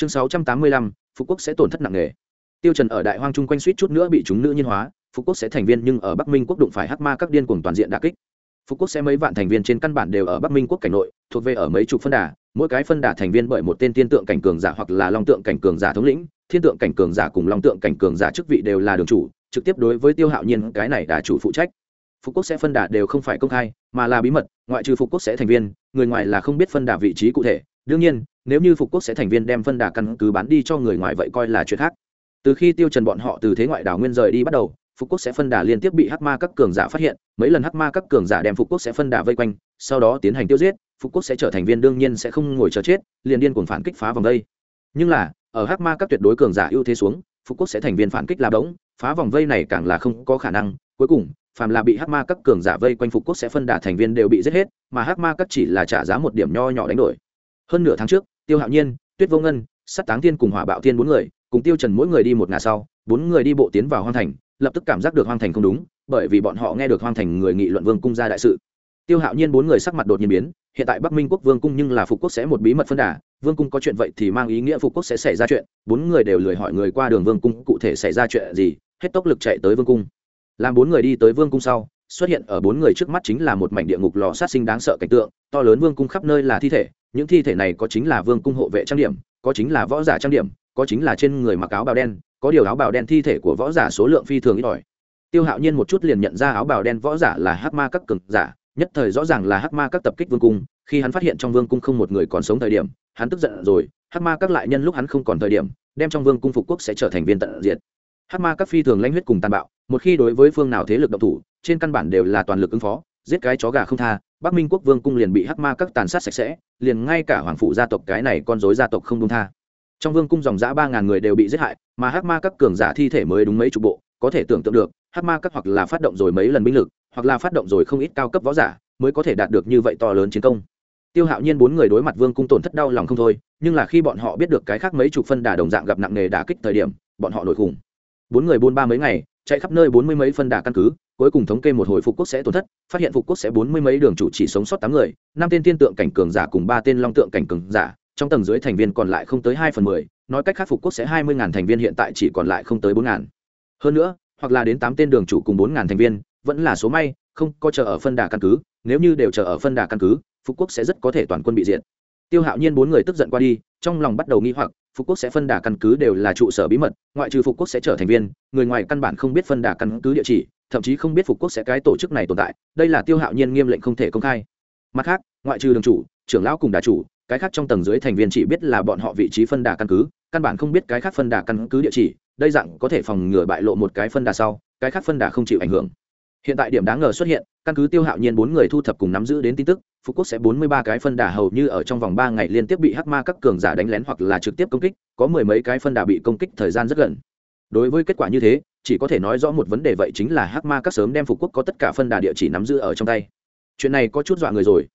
chương sáu trăm tám mươi lăm phú quốc sẽ tổn thất nặng nề. Tiêu trần ở đại hoang trung quanh suýt chút nữa bị chúng nữ nhân hóa phú quốc sẽ thành viên nhưng ở bắc minh quốc đụng phải hắc ma các điên cuồng toàn diện đả kích. Phú quốc sẽ mấy vạn thành viên trên căn bản đều ở bắc minh quốc cảnh nội, thuộc về ở mấy chục phân đà, mỗi cái phân đà thành viên bởi một tên tiên tượng cảnh cường giả hoặc là long tượng cảnh cường giả thống lĩnh, thiên tượng cảnh cường giả cùng long tượng cảnh cường giả chức vị đều là đường chủ, trực tiếp đối với tiêu hạo nhiên cái này đà chủ phụ trách. Phục quốc sẽ phân đà đều không phải công khai, mà là bí mật, ngoại trừ phục quốc sẽ thành viên, người ngoài là không biết phân đà vị trí cụ thể đương nhiên, nếu như phục quốc sẽ thành viên đem phân đà căn cứ bán đi cho người ngoài vậy coi là chuyện khác. Từ khi tiêu trần bọn họ từ thế ngoại đảo nguyên rời đi bắt đầu, phục quốc sẽ phân đà liên tiếp bị hắc ma các cường giả phát hiện, mấy lần hắc ma các cường giả đem phục quốc sẽ phân đà vây quanh, sau đó tiến hành tiêu diệt phục quốc sẽ trở thành viên đương nhiên sẽ không ngồi chờ chết, liền điên cuồng phản kích phá vòng vây nhưng là, ở hắc ma các tuyệt đối cường giả ưu thế xuống, phục quốc sẽ thành viên phản kích là đống, phá vòng vây này càng là không có khả năng. Cuối cùng, phàm là bị hắc ma các cường giả vây quanh phục quốc sẽ phân đà thành viên đều bị giết hết, mà hắc ma các chỉ là trả giá một điểm nho nhỏ đánh đổi hơn nửa tháng trước, tiêu hạo nhiên, tuyết vô ngân, sắt táng thiên cùng hỏa bạo thiên bốn người, cùng tiêu trần mỗi người đi một ngả sau, bốn người đi bộ tiến vào hoang thành, lập tức cảm giác được hoang thành không đúng, bởi vì bọn họ nghe được hoang thành người nghị luận vương cung ra đại sự. Tiêu hạo nhiên bốn người sắc mặt đột nhiên biến, hiện tại bắc minh quốc vương cung nhưng là phục quốc sẽ một bí mật phân đà, vương cung có chuyện vậy thì mang ý nghĩa phục quốc sẽ xảy ra chuyện, bốn người đều lười hỏi người qua đường vương cung cụ thể xảy ra chuyện gì, hết tốc lực chạy tới vương cung. Làm bốn người đi tới vương cung sau, xuất hiện ở bốn người trước mắt chính là một mảnh địa ngục lò sát sinh đáng sợ cảnh tượng, to lớn vương cung khắp nơi là thi thể những thi thể này có chính là vương cung hộ vệ trang điểm, có chính là võ giả trang điểm, có chính là trên người mặc áo bào đen, có điều áo bào đen thi thể của võ giả số lượng phi thường ít ỏi. Tiêu hạo nhiên một chút liền nhận ra áo bào đen võ giả là hắc ma các cực giả, nhất thời rõ ràng là hắc ma các tập kích vương cung, khi hắn phát hiện trong vương cung không một người còn sống thời điểm, hắn tức giận rồi, hắc ma các lại nhân lúc hắn không còn thời điểm, đem trong vương cung phục quốc sẽ trở thành viên tận diệt. Hắc ma các phi thường lãnh huyết cùng tàn bạo, một khi đối với phương nào thế lực độc thủ, trên căn bản đều là toàn lực ứng phó giết cái chó gà không tha, bắc minh quốc vương cung liền bị hắc ma các tàn sát sạch sẽ, liền ngay cả hoàng phụ gia tộc cái này con dối gia tộc không đông tha. Trong vương cung dòng giã ba ngàn người đều bị giết hại, mà hắc ma các cường giả thi thể mới đúng mấy chục bộ, có thể tưởng tượng được, hắc ma các hoặc là phát động rồi mấy lần binh lực, hoặc là phát động rồi không ít cao cấp võ giả, mới có thể đạt được như vậy to lớn chiến công. Tiêu hạo nhiên bốn người đối mặt vương cung tổn thất đau lòng không thôi, nhưng là khi bọn họ biết được cái khác mấy chục phân đà đồng dạng gặp nặng nề đà kích thời điểm, bọn họ nổi khủng. Bốn người buôn ba mấy ngày, chạy khắp nơi bốn mươi mấy phân đà căn cứ cuối cùng thống kê một hồi phục quốc sẽ tổn thất, phát hiện phục quốc sẽ bốn mươi mấy đường chủ chỉ sống sót tám người, năm tên tiên tượng cảnh cường giả cùng ba tên long tượng cảnh cường giả, trong tầng dưới thành viên còn lại không tới hai phần mười, nói cách khác phục quốc sẽ hai mươi ngàn thành viên hiện tại chỉ còn lại không tới bốn ngàn. Hơn nữa, hoặc là đến tám tên đường chủ cùng bốn ngàn thành viên, vẫn là số may, không có chờ ở phân đà căn cứ, nếu như đều chờ ở phân đà căn cứ, phục quốc sẽ rất có thể toàn quân bị diệt. Tiêu hạo nhiên bốn người tức giận qua đi, trong lòng bắt đầu nghi hoặc, phục quốc sẽ phân đà căn cứ đều là trụ sở bí mật, ngoại trừ phục quốc sẽ trở thành viên, người ngoài căn bản không biết phân đà căn cứ địa chỉ thậm chí không biết phục quốc sẽ cái tổ chức này tồn tại, đây là tiêu hạo nhiên nghiêm lệnh không thể công khai. Mặt khác, ngoại trừ đường chủ, trưởng lão cùng đà chủ, cái khác trong tầng dưới thành viên chỉ biết là bọn họ vị trí phân đà căn cứ, căn bản không biết cái khác phân đà căn cứ địa chỉ, đây dạng có thể phòng ngừa bại lộ một cái phân đà sau, cái khác phân đà không chịu ảnh hưởng. Hiện tại điểm đáng ngờ xuất hiện, căn cứ tiêu hạo nhiên bốn người thu thập cùng nắm giữ đến tin tức phú quốc sẽ bốn mươi ba cái phân đà hầu như ở trong vòng ba ngày liên tiếp bị hắc ma các cường giả đánh lén hoặc là trực tiếp công kích, có mười mấy cái phân đà bị công kích thời gian rất gần. Đối với kết quả như thế chỉ có thể nói rõ một vấn đề vậy chính là hắc ma các sớm đem phục quốc có tất cả phân đà địa chỉ nắm giữ ở trong tay. Chuyện này có chút dọa người rồi.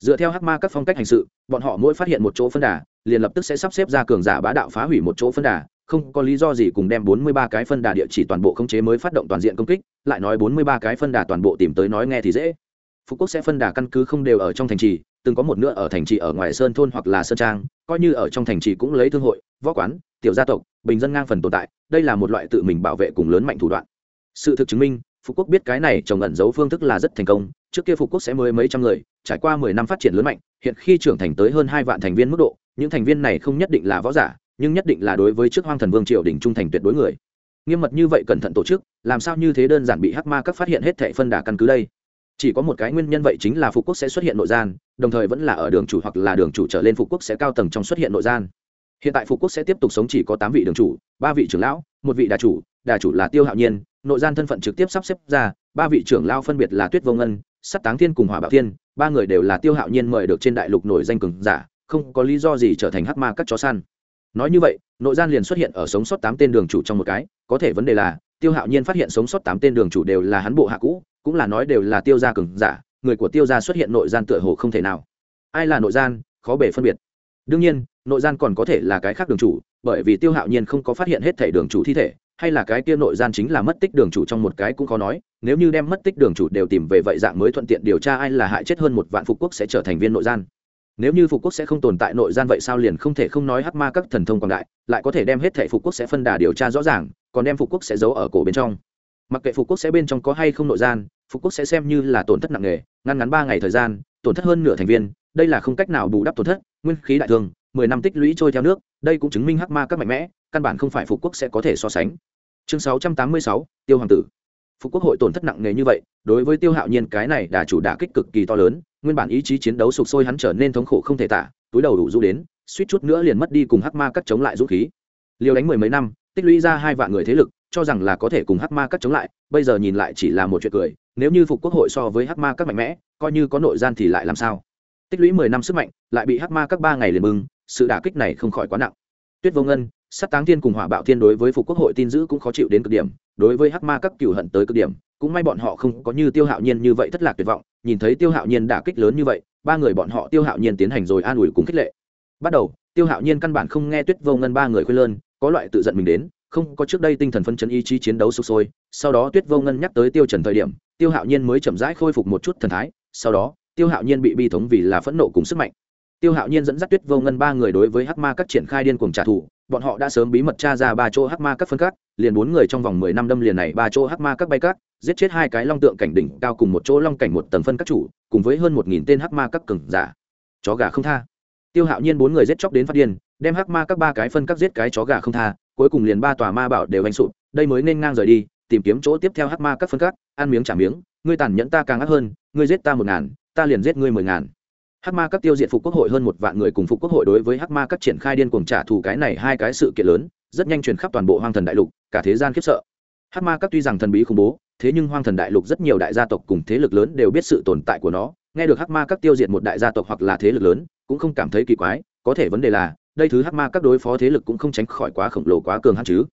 Dựa theo hắc ma các phong cách hành sự, bọn họ mỗi phát hiện một chỗ phân đà, liền lập tức sẽ sắp xếp ra cường giả bá đạo phá hủy một chỗ phân đà, không có lý do gì cùng đem bốn mươi ba cái phân đà địa chỉ toàn bộ khống chế mới phát động toàn diện công kích, lại nói bốn mươi ba cái phân đà toàn bộ tìm tới nói nghe thì dễ. Phú quốc sẽ phân đà căn cứ không đều ở trong thành trì, từng có một nửa ở thành trì ở ngoài sơn thôn hoặc là sơn trang, coi như ở trong thành trì cũng lấy thương hội, võ quán tiểu gia tộc, bình dân ngang phần tồn tại, đây là một loại tự mình bảo vệ cùng lớn mạnh thủ đoạn. Sự thực chứng minh, phú quốc biết cái này trồng ẩn giấu phương thức là rất thành công, trước kia phú quốc sẽ mới mấy trăm người, trải qua mười năm phát triển lớn mạnh, hiện khi trưởng thành tới hơn hai vạn thành viên mức độ, những thành viên này không nhất định là võ giả, nhưng nhất định là đối với trước hoang thần vương triều đỉnh trung thành tuyệt đối người. Nghiêm mật như vậy cẩn thận tổ chức, làm sao như thế đơn giản bị hắc ma các phát hiện hết thệ phân đà căn cứ đây? Chỉ có một cái nguyên nhân vậy chính là phục quốc sẽ xuất hiện nội gian, đồng thời vẫn là ở đường chủ hoặc là đường chủ trở lên phục quốc sẽ cao tầng trong xuất hiện nội gian hiện tại phục quốc sẽ tiếp tục sống chỉ có tám vị đường chủ, ba vị trưởng lão, một vị đà chủ đà chủ là tiêu hạo nhiên, nội gian thân phận trực tiếp sắp xếp ra, ba vị trưởng lão phân biệt là tuyết vô ngân, sắt táng thiên cùng hỏa bảo thiên, ba người đều là tiêu hạo nhiên mời được trên đại lục nổi danh cường giả, không có lý do gì trở thành hắc ma các chó săn. Nói như vậy, nội gian liền xuất hiện ở sống sót tám tên đường chủ trong một cái, có thể vấn đề là, tiêu hạo nhiên phát hiện sống sót tám tên đường chủ đều là hắn bộ hạ cũ, cũng là nói đều là tiêu gia cường giả, người của tiêu gia xuất hiện nội gian tựa hồ không thể nào. Ai là nội gian? Khó bể phân biệt đương nhiên, nội gian còn có thể là cái khác đường chủ, bởi vì tiêu hạo nhiên không có phát hiện hết thể đường chủ thi thể, hay là cái kia nội gian chính là mất tích đường chủ trong một cái cũng khó nói, nếu như đem mất tích đường chủ đều tìm về vậy dạng mới thuận tiện điều tra ai là hại chết hơn một vạn phục quốc sẽ trở thành viên nội gian. Nếu như phục quốc sẽ không tồn tại nội gian vậy sao liền không thể không nói hắc ma các thần thông quảng đại, lại có thể đem hết thể phục quốc sẽ phân đà điều tra rõ ràng, còn đem phục quốc sẽ giấu ở cổ bên trong. Mặc kệ phục quốc sẽ bên trong có hay không nội gian, phục quốc sẽ xem như là tổn thất nặng nề, ngăn ngắn ba ngày thời gian, tổn thất hơn nửa thành viên đây là không cách nào bù đắp tổn thất, nguyên khí đại thương mười năm tích lũy trôi theo nước, đây cũng chứng minh hắc ma các mạnh mẽ, căn bản không phải phục quốc sẽ có thể so sánh. Chương sáu trăm tám mươi sáu, tiêu hoàng tử. Phục quốc hội tổn thất nặng nề như vậy, đối với tiêu hạo nhiên cái này đà chủ đả kích cực kỳ to lớn, nguyên bản ý chí chiến đấu sụp sôi hắn trở nên thống khổ không thể tả, túi đầu đủ du đến, suýt chút nữa liền mất đi cùng hắc ma cắt chống lại dũng khí. Liều đánh mười mấy năm, tích lũy ra hai vạn người thế lực, cho rằng là có thể cùng hắc ma cắt chống lại, bây giờ nhìn lại chỉ là một chuyện cười, nếu như phục quốc hội so với hắc ma các mạnh mẽ, coi như có nội gian thì lại làm sao? Tích lũy mười năm sức mạnh lại bị hắc ma các ba ngày liền mừng, sự đả kích này không khỏi quá nặng. Tuyết vô ngân sát táng thiên cùng hỏa bạo thiên đối với phục quốc hội tin giữ cũng khó chịu đến cực điểm đối với hắc ma các cựu hận tới cực điểm cũng may bọn họ không có như tiêu hạo nhiên như vậy thất lạc tuyệt vọng nhìn thấy tiêu hạo nhiên đả kích lớn như vậy ba người bọn họ tiêu hạo nhiên tiến hành rồi an ủi cùng khích lệ. Bắt đầu tiêu hạo nhiên căn bản không nghe tuyết vô ngân ba người khuyên lơn có loại tự giận mình đến không có trước đây tinh thần phân chấn ý chí chiến đấu sụp sôi sau đó tuyết vô ngân nhắc tới tiêu trần thời điểm tiêu hạo nhiên mới chậm rãi khôi phục một chút thần thái sau đó tiêu hạo nhiên bị bi thống vì là phẫn nộ cùng sức mạnh. Tiêu hạo nhiên dẫn dắt tuyết vô ngân ba người đối với hắc ma các triển khai điên cuồng trả thù. Bọn họ đã sớm bí mật tra ra ba chỗ hắc ma các phân cắt liền bốn người trong vòng mười năm đâm liền này ba chỗ hắc ma các bay cắt giết chết hai cái long tượng cảnh đỉnh cao cùng một chỗ long cảnh một tầng phân các chủ, cùng với hơn một nghìn tên hắc ma các cường giả. Chó gà không tha. Tiêu hạo nhiên bốn người giết chóc đến phát điên, đem hắc ma các ba cái phân các giết cái chó gà không tha, cuối cùng liền ba tòa ma bảo đều anh sụp, đây mới nên ngang rời đi, tìm kiếm chỗ tiếp theo hắc ma các phân các, ăn miếng trả miếng, ngươi tàn nhẫn ta càng ác hơn, ngươi giết ta một ngàn ta liền giết ngươi mười ngàn. Hắc ma các tiêu diệt phục quốc hội hơn một vạn người cùng phục quốc hội đối với hắc ma các triển khai điên cuồng trả thù cái này hai cái sự kiện lớn, rất nhanh truyền khắp toàn bộ hoang thần đại lục, cả thế gian khiếp sợ. Hắc ma các tuy rằng thần bí khủng bố, thế nhưng hoang thần đại lục rất nhiều đại gia tộc cùng thế lực lớn đều biết sự tồn tại của nó. Nghe được hắc ma các tiêu diệt một đại gia tộc hoặc là thế lực lớn, cũng không cảm thấy kỳ quái, có thể vấn đề là, đây thứ hắc ma các đối phó thế lực cũng không tránh khỏi quá khổng lồ, quá cường hãn chứ.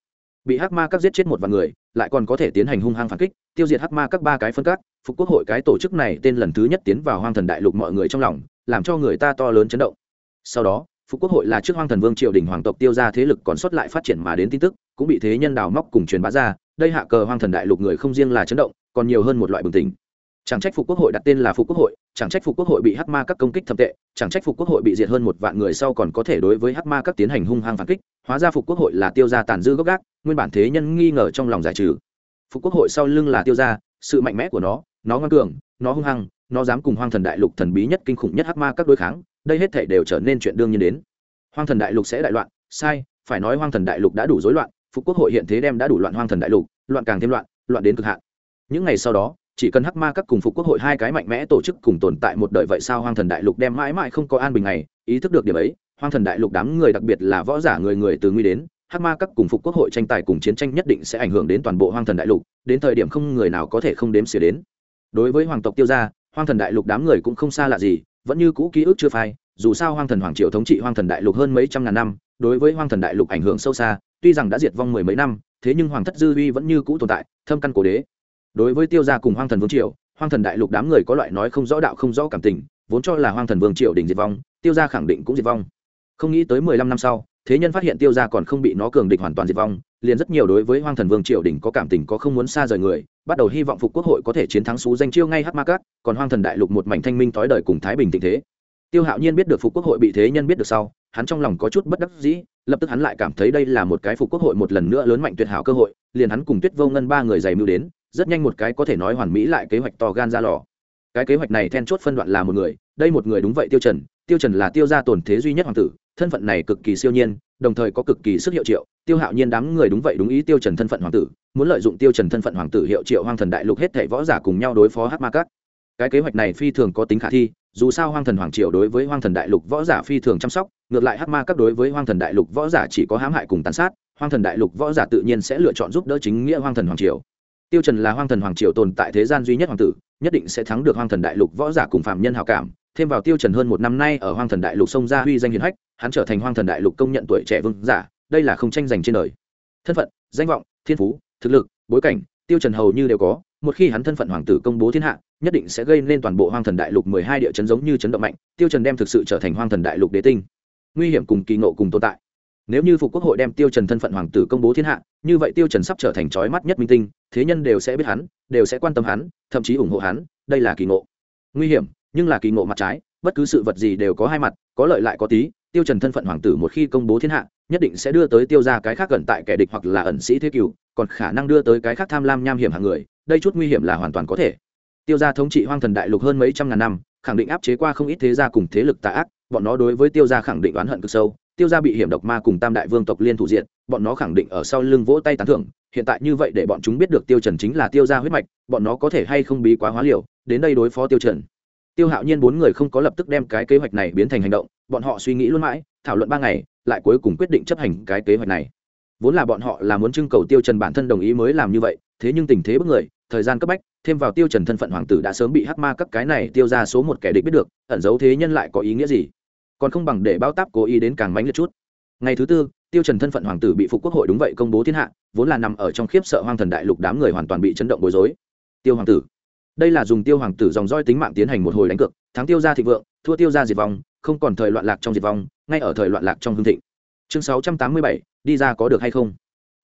Bị hắc ma các giết chết một vài người lại còn có thể tiến hành hung hăng phản kích, tiêu diệt hắc ma các ba cái phân các, phục quốc hội cái tổ chức này tên lần thứ nhất tiến vào hoang thần đại lục mọi người trong lòng, làm cho người ta to lớn chấn động. Sau đó, phục quốc hội là trước hoang thần vương triều đình hoàng tộc tiêu ra thế lực còn xuất lại phát triển mà đến tin tức, cũng bị thế nhân đào móc cùng truyền bá ra, đây hạ cờ hoang thần đại lục người không riêng là chấn động, còn nhiều hơn một loại bừng tỉnh chẳng trách phục quốc hội đặt tên là phục quốc hội, chẳng trách phục quốc hội bị hắc ma các công kích thậm tệ, chẳng trách phục quốc hội bị diệt hơn một vạn người sau còn có thể đối với hắc ma các tiến hành hung hăng phản kích, hóa ra phục quốc hội là tiêu gia tàn dư gốc gác, nguyên bản thế nhân nghi ngờ trong lòng giải trừ. Phục quốc hội sau lưng là tiêu gia, sự mạnh mẽ của nó nó ngoan cường, nó hung hăng, nó dám cùng hoang thần đại lục thần bí nhất kinh khủng nhất hắc ma các đối kháng, đây hết thể đều trở nên chuyện đương nhiên đến. Hoang thần đại lục sẽ đại loạn, sai, phải nói hoang thần đại lục đã đủ rối loạn, phục quốc hội hiện thế đem đã đủ loạn hoang thần đại lục, loạn càng thêm loạn loạn đến cực hạn. Những ngày sau đó chỉ cần hắc ma các cùng phục quốc hội hai cái mạnh mẽ tổ chức cùng tồn tại một đời vậy sao hoang thần đại lục đem mãi mãi không có an bình này? Ý thức được điểm ấy, hoang thần đại lục đám người đặc biệt là võ giả người người từ nguy đến, hắc ma các cùng phục quốc hội tranh tài cùng chiến tranh nhất định sẽ ảnh hưởng đến toàn bộ hoang thần đại lục, đến thời điểm không người nào có thể không đếm xỉa đến. Đối với hoàng tộc tiêu gia, hoang thần đại lục đám người cũng không xa lạ gì, vẫn như cũ ký ức chưa phai, dù sao hoang thần hoàng triều thống trị hoang thần đại lục hơn mấy trăm ngàn năm, đối với hoang thần đại lục ảnh hưởng sâu xa, tuy rằng đã diệt vong mười mấy năm, thế nhưng hoàng thất dư uy vẫn như cũ tồn tại, thâm căn cổ đế đối với tiêu gia cùng hoang thần vương triều, hoang thần đại lục đám người có loại nói không rõ đạo không rõ cảm tình, vốn cho là hoang thần vương triều đỉnh diệt vong, tiêu gia khẳng định cũng diệt vong. Không nghĩ tới mười lăm năm sau, thế nhân phát hiện tiêu gia còn không bị nó cường địch hoàn toàn diệt vong, liền rất nhiều đối với hoang thần vương triều đỉnh có cảm tình có không muốn xa rời người, bắt đầu hy vọng phục quốc hội có thể chiến thắng xú danh chiêu ngay hát ma cát còn hoang thần đại lục một mảnh thanh minh thói đời cùng thái bình tình thế. Tiêu hạo nhiên biết được phục quốc hội bị thế nhân biết được sau, hắn trong lòng có chút bất đắc dĩ, lập tức hắn lại cảm thấy đây là một cái phục quốc hội một lần nữa lớn mạnh tuyệt hảo cơ hội, liền hắn cùng tuyết vô ngân ba người dày mưu đến rất nhanh một cái có thể nói hoàn mỹ lại kế hoạch to gan ra lò. Cái kế hoạch này then chốt phân đoạn là một người, đây một người đúng vậy tiêu trần tiêu trần là tiêu gia tổn thế duy nhất hoàng tử, thân phận này cực kỳ siêu nhiên, đồng thời có cực kỳ sức hiệu triệu, tiêu hạo nhiên đám người đúng vậy đúng ý tiêu trần thân phận hoàng tử, muốn lợi dụng tiêu trần thân phận hoàng tử hiệu triệu hoang thần đại lục hết thảy võ giả cùng nhau đối phó hắc ma cát cái kế hoạch này phi thường có tính khả thi, dù sao hoang thần hoàng triều đối với hoang thần đại lục võ giả phi thường chăm sóc, ngược lại hắc ma các đối với hoang thần đại lục võ giả chỉ có hãm hại cùng tàn sát, hoang thần đại lục võ giả tự nhiên sẽ lựa chọn giúp đỡ chính nghĩa hoang thần hoàng triều tiêu trần là hoang thần hoàng triều tồn tại thế gian duy nhất hoàng tử, nhất định sẽ thắng được hoang thần đại lục võ giả cùng phạm nhân hảo cảm. Thêm vào tiêu trần hơn một năm nay ở hoang thần đại lục sông ra huy danh hiển hách, hắn trở thành hoang thần đại lục công nhận tuổi trẻ vương giả, đây là không tranh giành trên đời. Thân phận, danh vọng, thiên phú, thực lực, bối cảnh, tiêu trần hầu như đều có, một khi hắn thân phận hoàng tử công bố thiên hạ, nhất định sẽ gây nên toàn bộ hoang thần đại lục mười hai địa chấn giống như chấn động mạnh, tiêu trần đem thực sự trở thành hoang thần đại lục đế tinh. Nguy hiểm cùng kỳ ngộ cùng tồn tại nếu như phục quốc hội đem tiêu trần thân phận hoàng tử công bố thiên hạ, như vậy tiêu trần sắp trở thành chói mắt nhất minh tinh, thế nhân đều sẽ biết hắn, đều sẽ quan tâm hắn, thậm chí ủng hộ hắn, đây là kỳ ngộ. Nguy hiểm, nhưng là kỳ ngộ mặt trái, bất cứ sự vật gì đều có hai mặt, có lợi lại có tí, tiêu trần thân phận hoàng tử một khi công bố thiên hạ, nhất định sẽ đưa tới tiêu ra cái khác gần tại kẻ địch hoặc là ẩn sĩ thế cửu còn khả năng đưa tới cái khác tham lam nham hiểm hàng người, đây chút nguy hiểm là hoàn toàn có thể. Tiêu gia thống trị hoang thần đại lục hơn mấy trăm ngàn năm, khẳng định áp chế qua không ít thế gia cùng thế lực tà ác, bọn nó đối với tiêu gia khẳng định oán hận cực sâu tiêu gia bị hiểm độc ma cùng tam đại vương tộc liên thủ diện bọn nó khẳng định ở sau lưng vỗ tay tán thưởng, hiện tại như vậy để bọn chúng biết được tiêu trần chính là tiêu gia huyết mạch, bọn nó có thể hay không bí quá hóa liều, đến đây đối phó tiêu trần. Tiêu hạo nhiên bốn người không có lập tức đem cái kế hoạch này biến thành hành động, bọn họ suy nghĩ luôn mãi, thảo luận ba ngày, lại cuối cùng quyết định chấp hành cái kế hoạch này. Vốn là bọn họ là muốn trưng cầu tiêu trần bản thân đồng ý mới làm như vậy, thế nhưng tình thế bất người, thời gian cấp bách, thêm vào tiêu trần thân phận hoàng tử đã sớm bị hắc ma các cái này tiêu ra số một kẻ địch biết được, ẩn giấu thế nhân lại có ý nghĩa gì? Còn không bằng để bao táp cố ý đến càng mánh liệt chút. Ngày thứ tư tiêu trần thân phận hoàng tử bị phục quốc hội đúng vậy công bố thiên hạ vốn là nằm ở trong khiếp sợ hoang thần đại lục đám người hoàn toàn bị chấn động bối rối. Tiêu hoàng tử. Đây là dùng tiêu hoàng tử dòng roi tính mạng tiến hành một hồi đánh cược thắng tiêu gia thịnh vượng thua tiêu gia diệt vong không còn thời loạn lạc trong diệt vong ngay ở thời loạn lạc trong hương thịnh. Chương 687, đi ra có được hay không?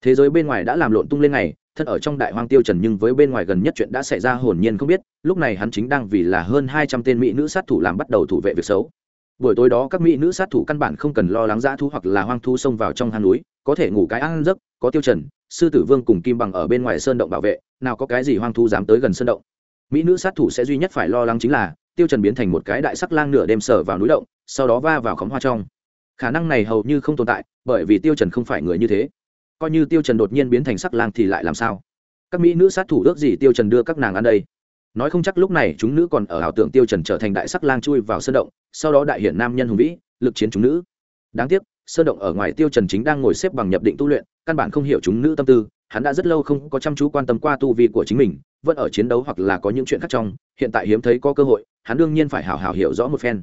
Thế giới bên ngoài đã làm lộn tung lên ngày thân ở trong đại hoang tiêu trần nhưng với bên ngoài gần nhất chuyện đã xảy ra hồn nhiên không biết lúc này hắn chính đang vì là hơn hai trăm tên mỹ nữ sát thủ làm bắt đầu thủ vệ việc xấu buổi tối đó các mỹ nữ sát thủ căn bản không cần lo lắng dã thú hoặc là hoang thu xông vào trong hang núi, có thể ngủ cái ăn giấc, có tiêu trần, sư tử vương cùng kim bằng ở bên ngoài sơn động bảo vệ, nào có cái gì hoang thu dám tới gần sơn động. Mỹ nữ sát thủ sẽ duy nhất phải lo lắng chính là, tiêu trần biến thành một cái đại sắc lang nửa đêm sở vào núi động, sau đó va vào khóm hoa trong. Khả năng này hầu như không tồn tại, bởi vì tiêu trần không phải người như thế. Coi như tiêu trần đột nhiên biến thành sắc lang thì lại làm sao? Các mỹ nữ sát thủ ước gì tiêu trần đưa các nàng ăn đây? Nói không chắc lúc này chúng nữ còn ở ảo tưởng tiêu trần trở thành đại sắc lang chui vào sơn động, sau đó đại hiển nam nhân hùng vĩ, lực chiến chúng nữ. Đáng tiếc, sơn động ở ngoài tiêu trần chính đang ngồi xếp bằng nhập định tu luyện, căn bản không hiểu chúng nữ tâm tư, hắn đã rất lâu không có chăm chú quan tâm qua tu vi của chính mình, vẫn ở chiến đấu hoặc là có những chuyện khác trong, hiện tại hiếm thấy có cơ hội, hắn đương nhiên phải hảo hảo hiểu rõ một phen.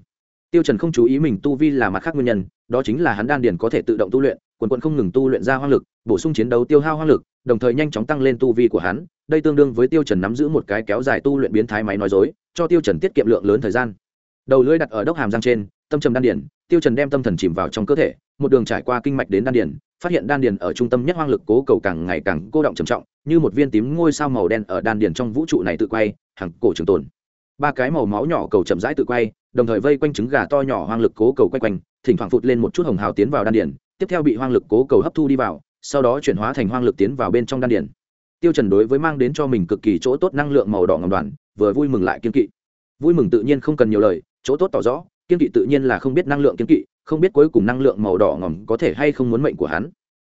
Tiêu trần không chú ý mình tu vi là mặt khác nguyên nhân, đó chính là hắn đan điền có thể tự động tu luyện, quần quần không ngừng tu luyện ra hoang lực, bổ sung chiến đấu tiêu hao hoang lực đồng thời nhanh chóng tăng lên tu vi của hắn, đây tương đương với tiêu trần nắm giữ một cái kéo dài tu luyện biến thái máy nói dối, cho tiêu trần tiết kiệm lượng lớn thời gian. Đầu lưỡi đặt ở đốc hàm răng trên, tâm trầm đan điền, tiêu trần đem tâm thần chìm vào trong cơ thể, một đường trải qua kinh mạch đến đan điền, phát hiện đan điền ở trung tâm nhất hoang lực cố cầu càng ngày càng cô động trầm trọng, như một viên tím ngôi sao màu đen ở đan điền trong vũ trụ này tự quay, hàng cổ trường tồn. Ba cái màu máu nhỏ cầu chậm rãi tự quay, đồng thời vây quanh trứng gà to nhỏ hoang lực cố cầu quay quanh, thỉnh thoảng phụt lên một chút hồng hào tiến vào đan điền, tiếp theo bị hoang lực cố cầu hấp thu đi vào sau đó chuyển hóa thành hoang lực tiến vào bên trong đan điền. Tiêu trần đối với mang đến cho mình cực kỳ chỗ tốt năng lượng màu đỏ ngầm đoàn, vừa vui mừng lại kiên kỵ. Vui mừng tự nhiên không cần nhiều lời, chỗ tốt tỏ rõ, kiên kỵ tự nhiên là không biết năng lượng kiên kỵ, không biết cuối cùng năng lượng màu đỏ ngầm có thể hay không muốn mệnh của hắn.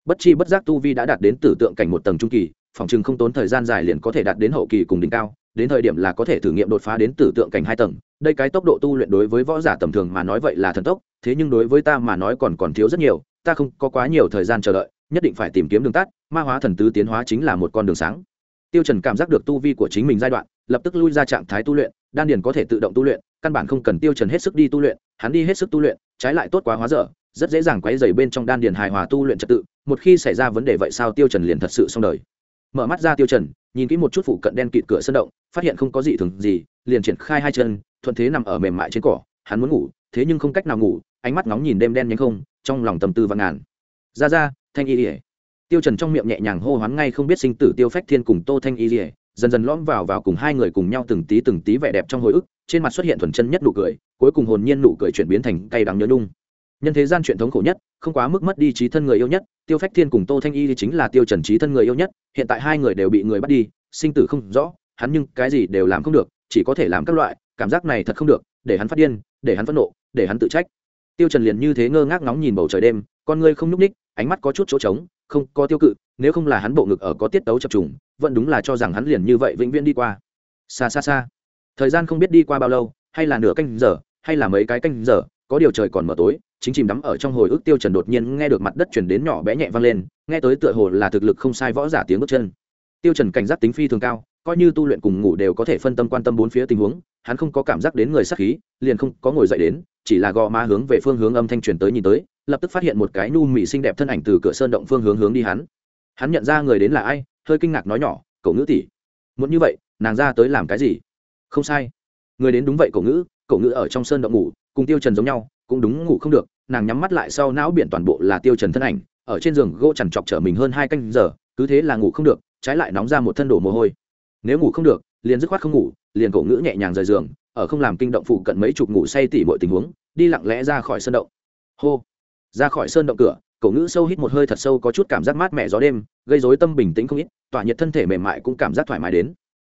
Bất chi bất giác tu vi đã đạt đến tử tượng cảnh một tầng trung kỳ, phòng chừng không tốn thời gian dài liền có thể đạt đến hậu kỳ cùng đỉnh cao, đến thời điểm là có thể thử nghiệm đột phá đến tử tượng cảnh hai tầng. Đây cái tốc độ tu luyện đối với võ giả tầm thường mà nói vậy là thần tốc, thế nhưng đối với ta mà nói còn còn thiếu rất nhiều, ta không có quá nhiều thời gian chờ đợi nhất định phải tìm kiếm đường tắt, ma hóa thần tứ tiến hóa chính là một con đường sáng. Tiêu trần cảm giác được tu vi của chính mình giai đoạn, lập tức lui ra trạng thái tu luyện, đan điền có thể tự động tu luyện, căn bản không cần tiêu trần hết sức đi tu luyện, hắn đi hết sức tu luyện, trái lại tốt quá hóa dở, rất dễ dàng quấy rầy bên trong đan điền hài hòa tu luyện trật tự, một khi xảy ra vấn đề vậy sao tiêu trần liền thật sự xong đời. Mở mắt ra tiêu trần, nhìn kỹ một chút phụ cận đen kịt cửa sân động, phát hiện không có gì thường gì, liền triển khai hai chân, thuận thế nằm ở mềm mại trên cỏ, hắn muốn ngủ, thế nhưng không cách nào ngủ, ánh mắt nóng nhìn đêm đen nhánh không, trong lòng tâm tư vạn ngàn. Ra ra thanh y ỉa tiêu trần trong miệng nhẹ nhàng hô hoán ngay không biết sinh tử tiêu phách thiên cùng tô thanh y ỉa dần dần lõm vào vào cùng hai người cùng nhau từng tí từng tí vẻ đẹp trong hồi ức, trên mặt xuất hiện thuần chân nhất nụ cười, cuối cùng hồn nhiên nụ cười chuyển biến thành cay đắng nhớ nung nhân thế gian chuyện thống khổ nhất, không quá mức mất đi trí thân người yêu nhất, tiêu phách thiên cùng tô thanh y chính là tiêu trần trí thân người yêu nhất, hiện tại hai người đều bị người bắt đi, sinh tử không rõ, hắn nhưng cái gì đều làm không được, chỉ có thể làm các loại, cảm giác này thật không được, để hắn phát điên, để hắn phẫn nộ, để hắn tự trách. Tiêu trần liền như thế ngơ ngác ngóng nhìn bầu trời đêm con ngươi không nhúc ních ánh mắt có chút chỗ trống, không có tiêu cự, nếu không là hắn bộ ngực ở có tiết tấu chập trùng, vẫn đúng là cho rằng hắn liền như vậy vĩnh viễn đi qua. Xa xa xa. Thời gian không biết đi qua bao lâu, hay là nửa canh giờ, hay là mấy cái canh giờ, có điều trời còn mở tối, chính chìm đắm ở trong hồi ức tiêu trần đột nhiên nghe được mặt đất chuyển đến nhỏ bé nhẹ vang lên, nghe tới tựa hồ là thực lực không sai võ giả tiếng bước chân. Tiêu trần cảnh giác tính phi thường cao, coi như tu luyện cùng ngủ đều có thể phân tâm quan tâm bốn phía tình huống, hắn không có cảm giác đến người sát khí, liền không có ngồi dậy đến, chỉ là gò má hướng về phương hướng âm thanh truyền tới nhìn tới lập tức phát hiện một cái nhu mị xinh đẹp thân ảnh từ cửa sơn động phương hướng hướng đi hắn. Hắn nhận ra người đến là ai, hơi kinh ngạc nói nhỏ, cậu ngữ tỷ, muốn như vậy, nàng ra tới làm cái gì? Không sai. Người đến đúng vậy cậu ngữ cậu ngữ ở trong sơn động ngủ, cùng tiêu trần giống nhau, cũng đúng ngủ không được. Nàng nhắm mắt lại sau não biển toàn bộ là tiêu trần thân ảnh, ở trên giường gỗ chằn chọc trở mình hơn hai canh giờ, cứ thế là ngủ không được, trái lại nóng ra một thân đổ mồ hôi. Nếu ngủ không được, liền dứt khoát không ngủ, liền cổ ngữ nhẹ nhàng rời giường, ở không làm kinh động phụ cận mấy chục ngủ say tỉ mọi tình huống, đi lặng lẽ ra khỏi sơn động. Hô ra khỏi sơn động cửa cậu ngữ sâu hít một hơi thật sâu có chút cảm giác mát mẻ gió đêm, gây dối tâm bình tĩnh không ít, tỏa nhiệt thân thể mềm mại cũng cảm giác thoải mái đến.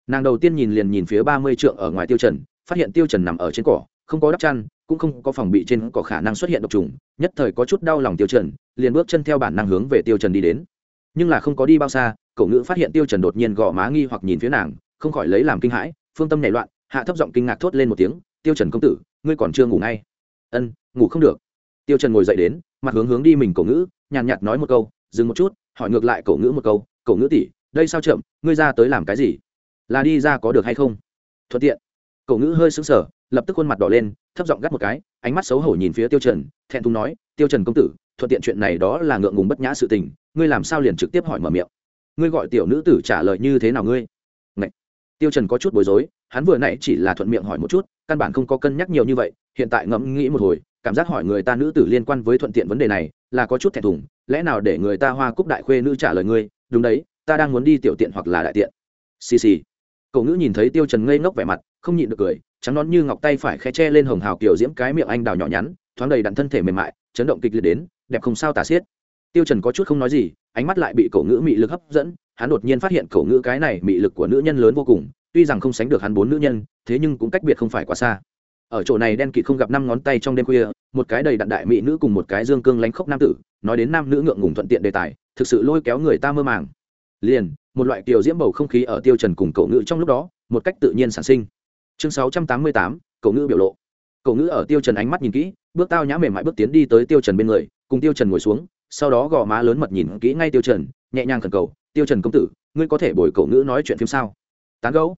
Nàng đầu tiên nhìn liền nhìn phía ba mươi trượng ở ngoài tiêu trần, phát hiện tiêu trần nằm ở trên cỏ, không có đắp chăn, cũng không có phòng bị trên có khả năng xuất hiện độc trùng, nhất thời có chút đau lòng tiêu trần, liền bước chân theo bản năng hướng về tiêu trần đi đến. Nhưng là không có đi bao xa cậu ngữ phát hiện tiêu trần đột nhiên gò má nghi hoặc nhìn phía nàng, không khỏi lấy làm kinh hãi, phương tâm nảy loạn, hạ thấp giọng kinh ngạc thốt lên một tiếng, tiêu trần công tử, ngươi còn chưa ngủ ngay? Ân, ngủ không được tiêu trần ngồi dậy đến, mặt hướng hướng đi mình Cổ ngữ, nhàn nhạt nói một câu, dừng một chút, hỏi ngược lại Cổ ngữ một câu, Cổ ngữ tỷ, đây sao chậm, ngươi ra tới làm cái gì? Là đi ra có được hay không? Thuận tiện. Cổ ngữ hơi sững sờ, lập tức khuôn mặt đỏ lên, thấp giọng gắt một cái, ánh mắt xấu hổ nhìn phía tiêu trần, thẹn thùng nói, tiêu trần công tử, thuận tiện chuyện này đó là ngượng ngùng bất nhã sự tình, ngươi làm sao liền trực tiếp hỏi mở miệng? Ngươi gọi tiểu nữ tử trả lời như thế nào ngươi? Ngậy. tiêu trần có chút bối rối, hắn vừa nãy chỉ là thuận miệng hỏi một chút, căn bản không có cân nhắc nhiều như vậy, hiện tại ngẫm nghĩ một hồi cảm giác hỏi người ta nữ tử liên quan với thuận tiện vấn đề này là có chút thẹn thùng, lẽ nào để người ta hoa cúc đại khuê nữ trả lời ngươi, đúng đấy, ta đang muốn đi tiểu tiện hoặc là đại tiện. Xì xì. Cậu ngữ nhìn thấy tiêu trần ngây ngốc vẻ mặt, không nhịn được cười, trắng nón như ngọc tay phải khẽ che lên hồng hào kiểu diễm cái miệng anh đào nhỏ nhắn, thoáng đầy đặn thân thể mềm mại, chấn động kịch liệt đến, đẹp không sao tả xiết. Tiêu trần có chút không nói gì, ánh mắt lại bị cậu ngữ mị lực hấp dẫn, hắn đột nhiên phát hiện cậu ngữ cái này mị lực của nữ nhân lớn vô cùng, tuy rằng không sánh được hắn bốn nữ nhân, thế nhưng cũng cách biệt không phải quá xa ở chỗ này đen kịt không gặp năm ngón tay trong đêm khuya một cái đầy đặn đại mỹ nữ cùng một cái dương cương lánh khốc nam tử nói đến nam nữ ngượng ngùng thuận tiện đề tài thực sự lôi kéo người ta mơ màng. Liền một loại kiều diễm bầu không khí ở tiêu trần cùng cậu ngữ trong lúc đó một cách tự nhiên sản sinh. Chương 688, cậu ngữ biểu lộ. Cậu ngữ ở tiêu trần ánh mắt nhìn kỹ bước tao nhã mềm mại bước tiến đi tới tiêu trần bên người cùng tiêu trần ngồi xuống sau đó gò má lớn mật nhìn kỹ ngay tiêu trần nhẹ nhàng khẩn cầu tiêu trần công tử ngươi có thể bồi cậu ngữ nói chuyện phim sao? Tán gẫu.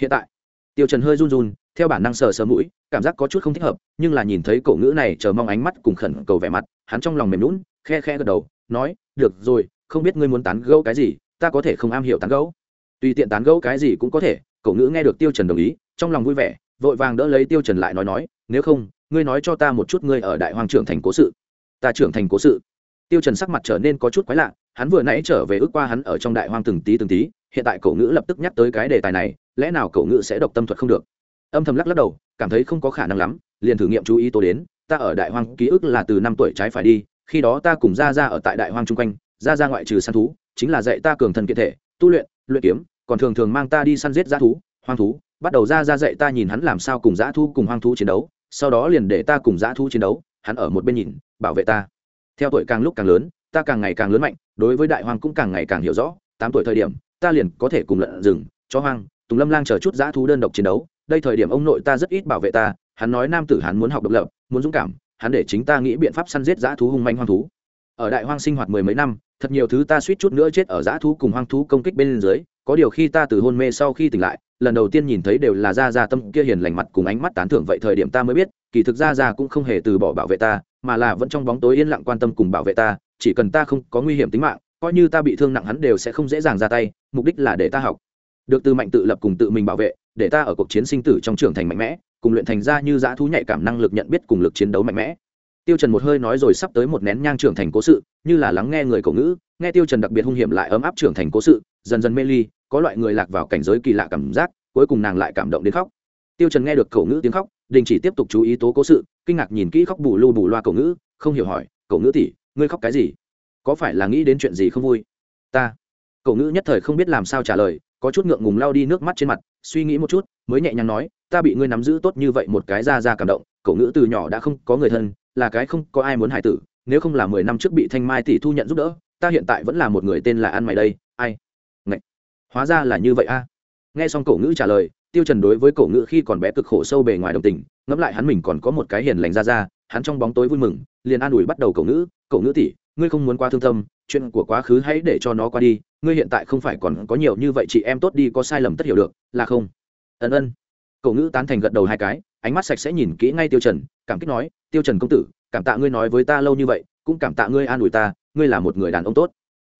Hiện tại. Tiêu trần hơi run run theo bản năng sờ sờ mũi, cảm giác có chút không thích hợp, nhưng là nhìn thấy cậu ngữ này chờ mong ánh mắt cùng khẩn cầu vẻ mặt, hắn trong lòng mềm lún khe khe gật đầu, nói, được rồi, không biết ngươi muốn tán gẫu cái gì, ta có thể không am hiểu tán gẫu. Tùy tiện tán gẫu cái gì cũng có thể cậu ngữ nghe được tiêu trần đồng ý, trong lòng vui vẻ, vội vàng đỡ lấy tiêu trần lại nói nói, nếu không, ngươi nói cho ta một chút ngươi ở đại hoàng trưởng thành cố sự. Ta trưởng thành cố sự? Tiêu trần sắc mặt trở nên có chút quái lạ, hắn vừa nãy trở về ước qua hắn ở trong đại hoang từng tí từng tí, hiện tại cậu ngữ lập tức nhắc tới cái đề tài này, lẽ nào cậu ngữ sẽ độc tâm thuật không được? Âm thầm lắc lắc đầu, cảm thấy không có khả năng lắm, liền thử nghiệm chú ý tôi đến, ta ở đại hoang ký ức là từ năm tuổi trái phải đi, khi đó ta cùng ra ra ở tại đại hoang chung quanh ra ra ngoại trừ săn thú, chính là dạy ta cường thần kiện thể, tu luyện luyện kiếm, còn thường thường mang ta đi săn giết g thú, hoang thú, bắt đầu ra ra dạy ta nhìn hắn làm sao cùng g thú cùng hoang thú chiến đấu, sau đó liền để ta cùng g thú chiến đấu, hắn ở một bên nhìn, bảo vệ ta. Theo tuổi càng lúc càng lớn, ta càng ngày càng lớn mạnh, đối với đại hoang cũng càng ngày càng hiểu rõ, tám tuổi thời điểm, ta liền có thể cùng lợn rừng, chó hoang, tùng lâm lang chờ chút dã thú đơn độc chiến đấu đây thời điểm ông nội ta rất ít bảo vệ ta, hắn nói nam tử hắn muốn học độc lập, muốn dũng cảm, hắn để chính ta nghĩ biện pháp săn giết dã thú hung manh hoang thú. Ở đại hoang sinh hoạt mười mấy năm, thật nhiều thứ ta suýt chút nữa chết ở dã thú cùng hoang thú công kích bên dưới, có điều khi ta từ hôn mê sau khi tỉnh lại, lần đầu tiên nhìn thấy đều là ra ra tâm kia hiền lành mặt cùng ánh mắt tán thưởng vậy thời điểm ta mới biết, kỳ thực ra ra cũng không hề từ bỏ bảo vệ ta, mà là vẫn trong bóng tối yên lặng quan tâm cùng bảo vệ ta, chỉ cần ta không có nguy hiểm tính mạng, coi như ta bị thương nặng hắn đều sẽ không dễ dàng ra tay, mục đích là để ta học. Được từ mạnh tự lập cùng tự mình bảo vệ để ta ở cuộc chiến sinh tử trong trưởng thành mạnh mẽ, cùng luyện thành ra như dã thú nhạy cảm năng lực nhận biết cùng lực chiến đấu mạnh mẽ. Tiêu trần một hơi nói rồi sắp tới một nén nhang trưởng thành cố sự, như là lắng nghe người cổ ngữ, nghe tiêu trần đặc biệt hung hiểm lại ấm áp trưởng thành cố sự, dần dần mê ly, có loại người lạc vào cảnh giới kỳ lạ cảm giác, cuối cùng nàng lại cảm động đến khóc. Tiêu trần nghe được cổ ngữ tiếng khóc, đình chỉ tiếp tục chú ý tố cố sự, kinh ngạc nhìn kỹ khóc bù lu bù loa cổ ngữ, không hiểu hỏi, cổ ngữ tỷ, ngươi khóc cái gì? Có phải là nghĩ đến chuyện gì không vui? Ta. Cổ ngữ nhất thời không biết làm sao trả lời có chút ngượng ngùng lao đi nước mắt trên mặt, suy nghĩ một chút, mới nhẹ nhàng nói, ta bị ngươi nắm giữ tốt như vậy một cái ra ra cảm động cổ ngữ từ nhỏ đã không có người thân, là cái không có ai muốn hải tử, nếu không là mười năm trước bị thanh mai tỷ thu nhận giúp đỡ, ta hiện tại vẫn là một người tên là ăn mày đây, ai Ngậy. hóa ra là như vậy a nghe xong cổ ngữ trả lời, tiêu trần đối với cổ ngữ khi còn bé cực khổ sâu bề ngoài đồng tình, ngẫm lại hắn mình còn có một cái hiền lành ra ra, hắn trong bóng tối vui mừng, liền an ủi bắt đầu cổ ngữ cổ ngữ tỷ, ngươi không muốn quá thương tâm chuyện của quá khứ hãy để cho nó qua đi, ngươi hiện tại không phải còn có nhiều như vậy chị em tốt đi, có sai lầm tất hiểu được, là không? Ân ân. Cậu ngữ tán thành gật đầu hai cái, ánh mắt sạch sẽ nhìn kỹ ngay tiêu trần, cảm kích nói, tiêu trần công tử, cảm tạ ngươi nói với ta lâu như vậy, cũng cảm tạ ngươi an ủi ta, ngươi là một người đàn ông tốt.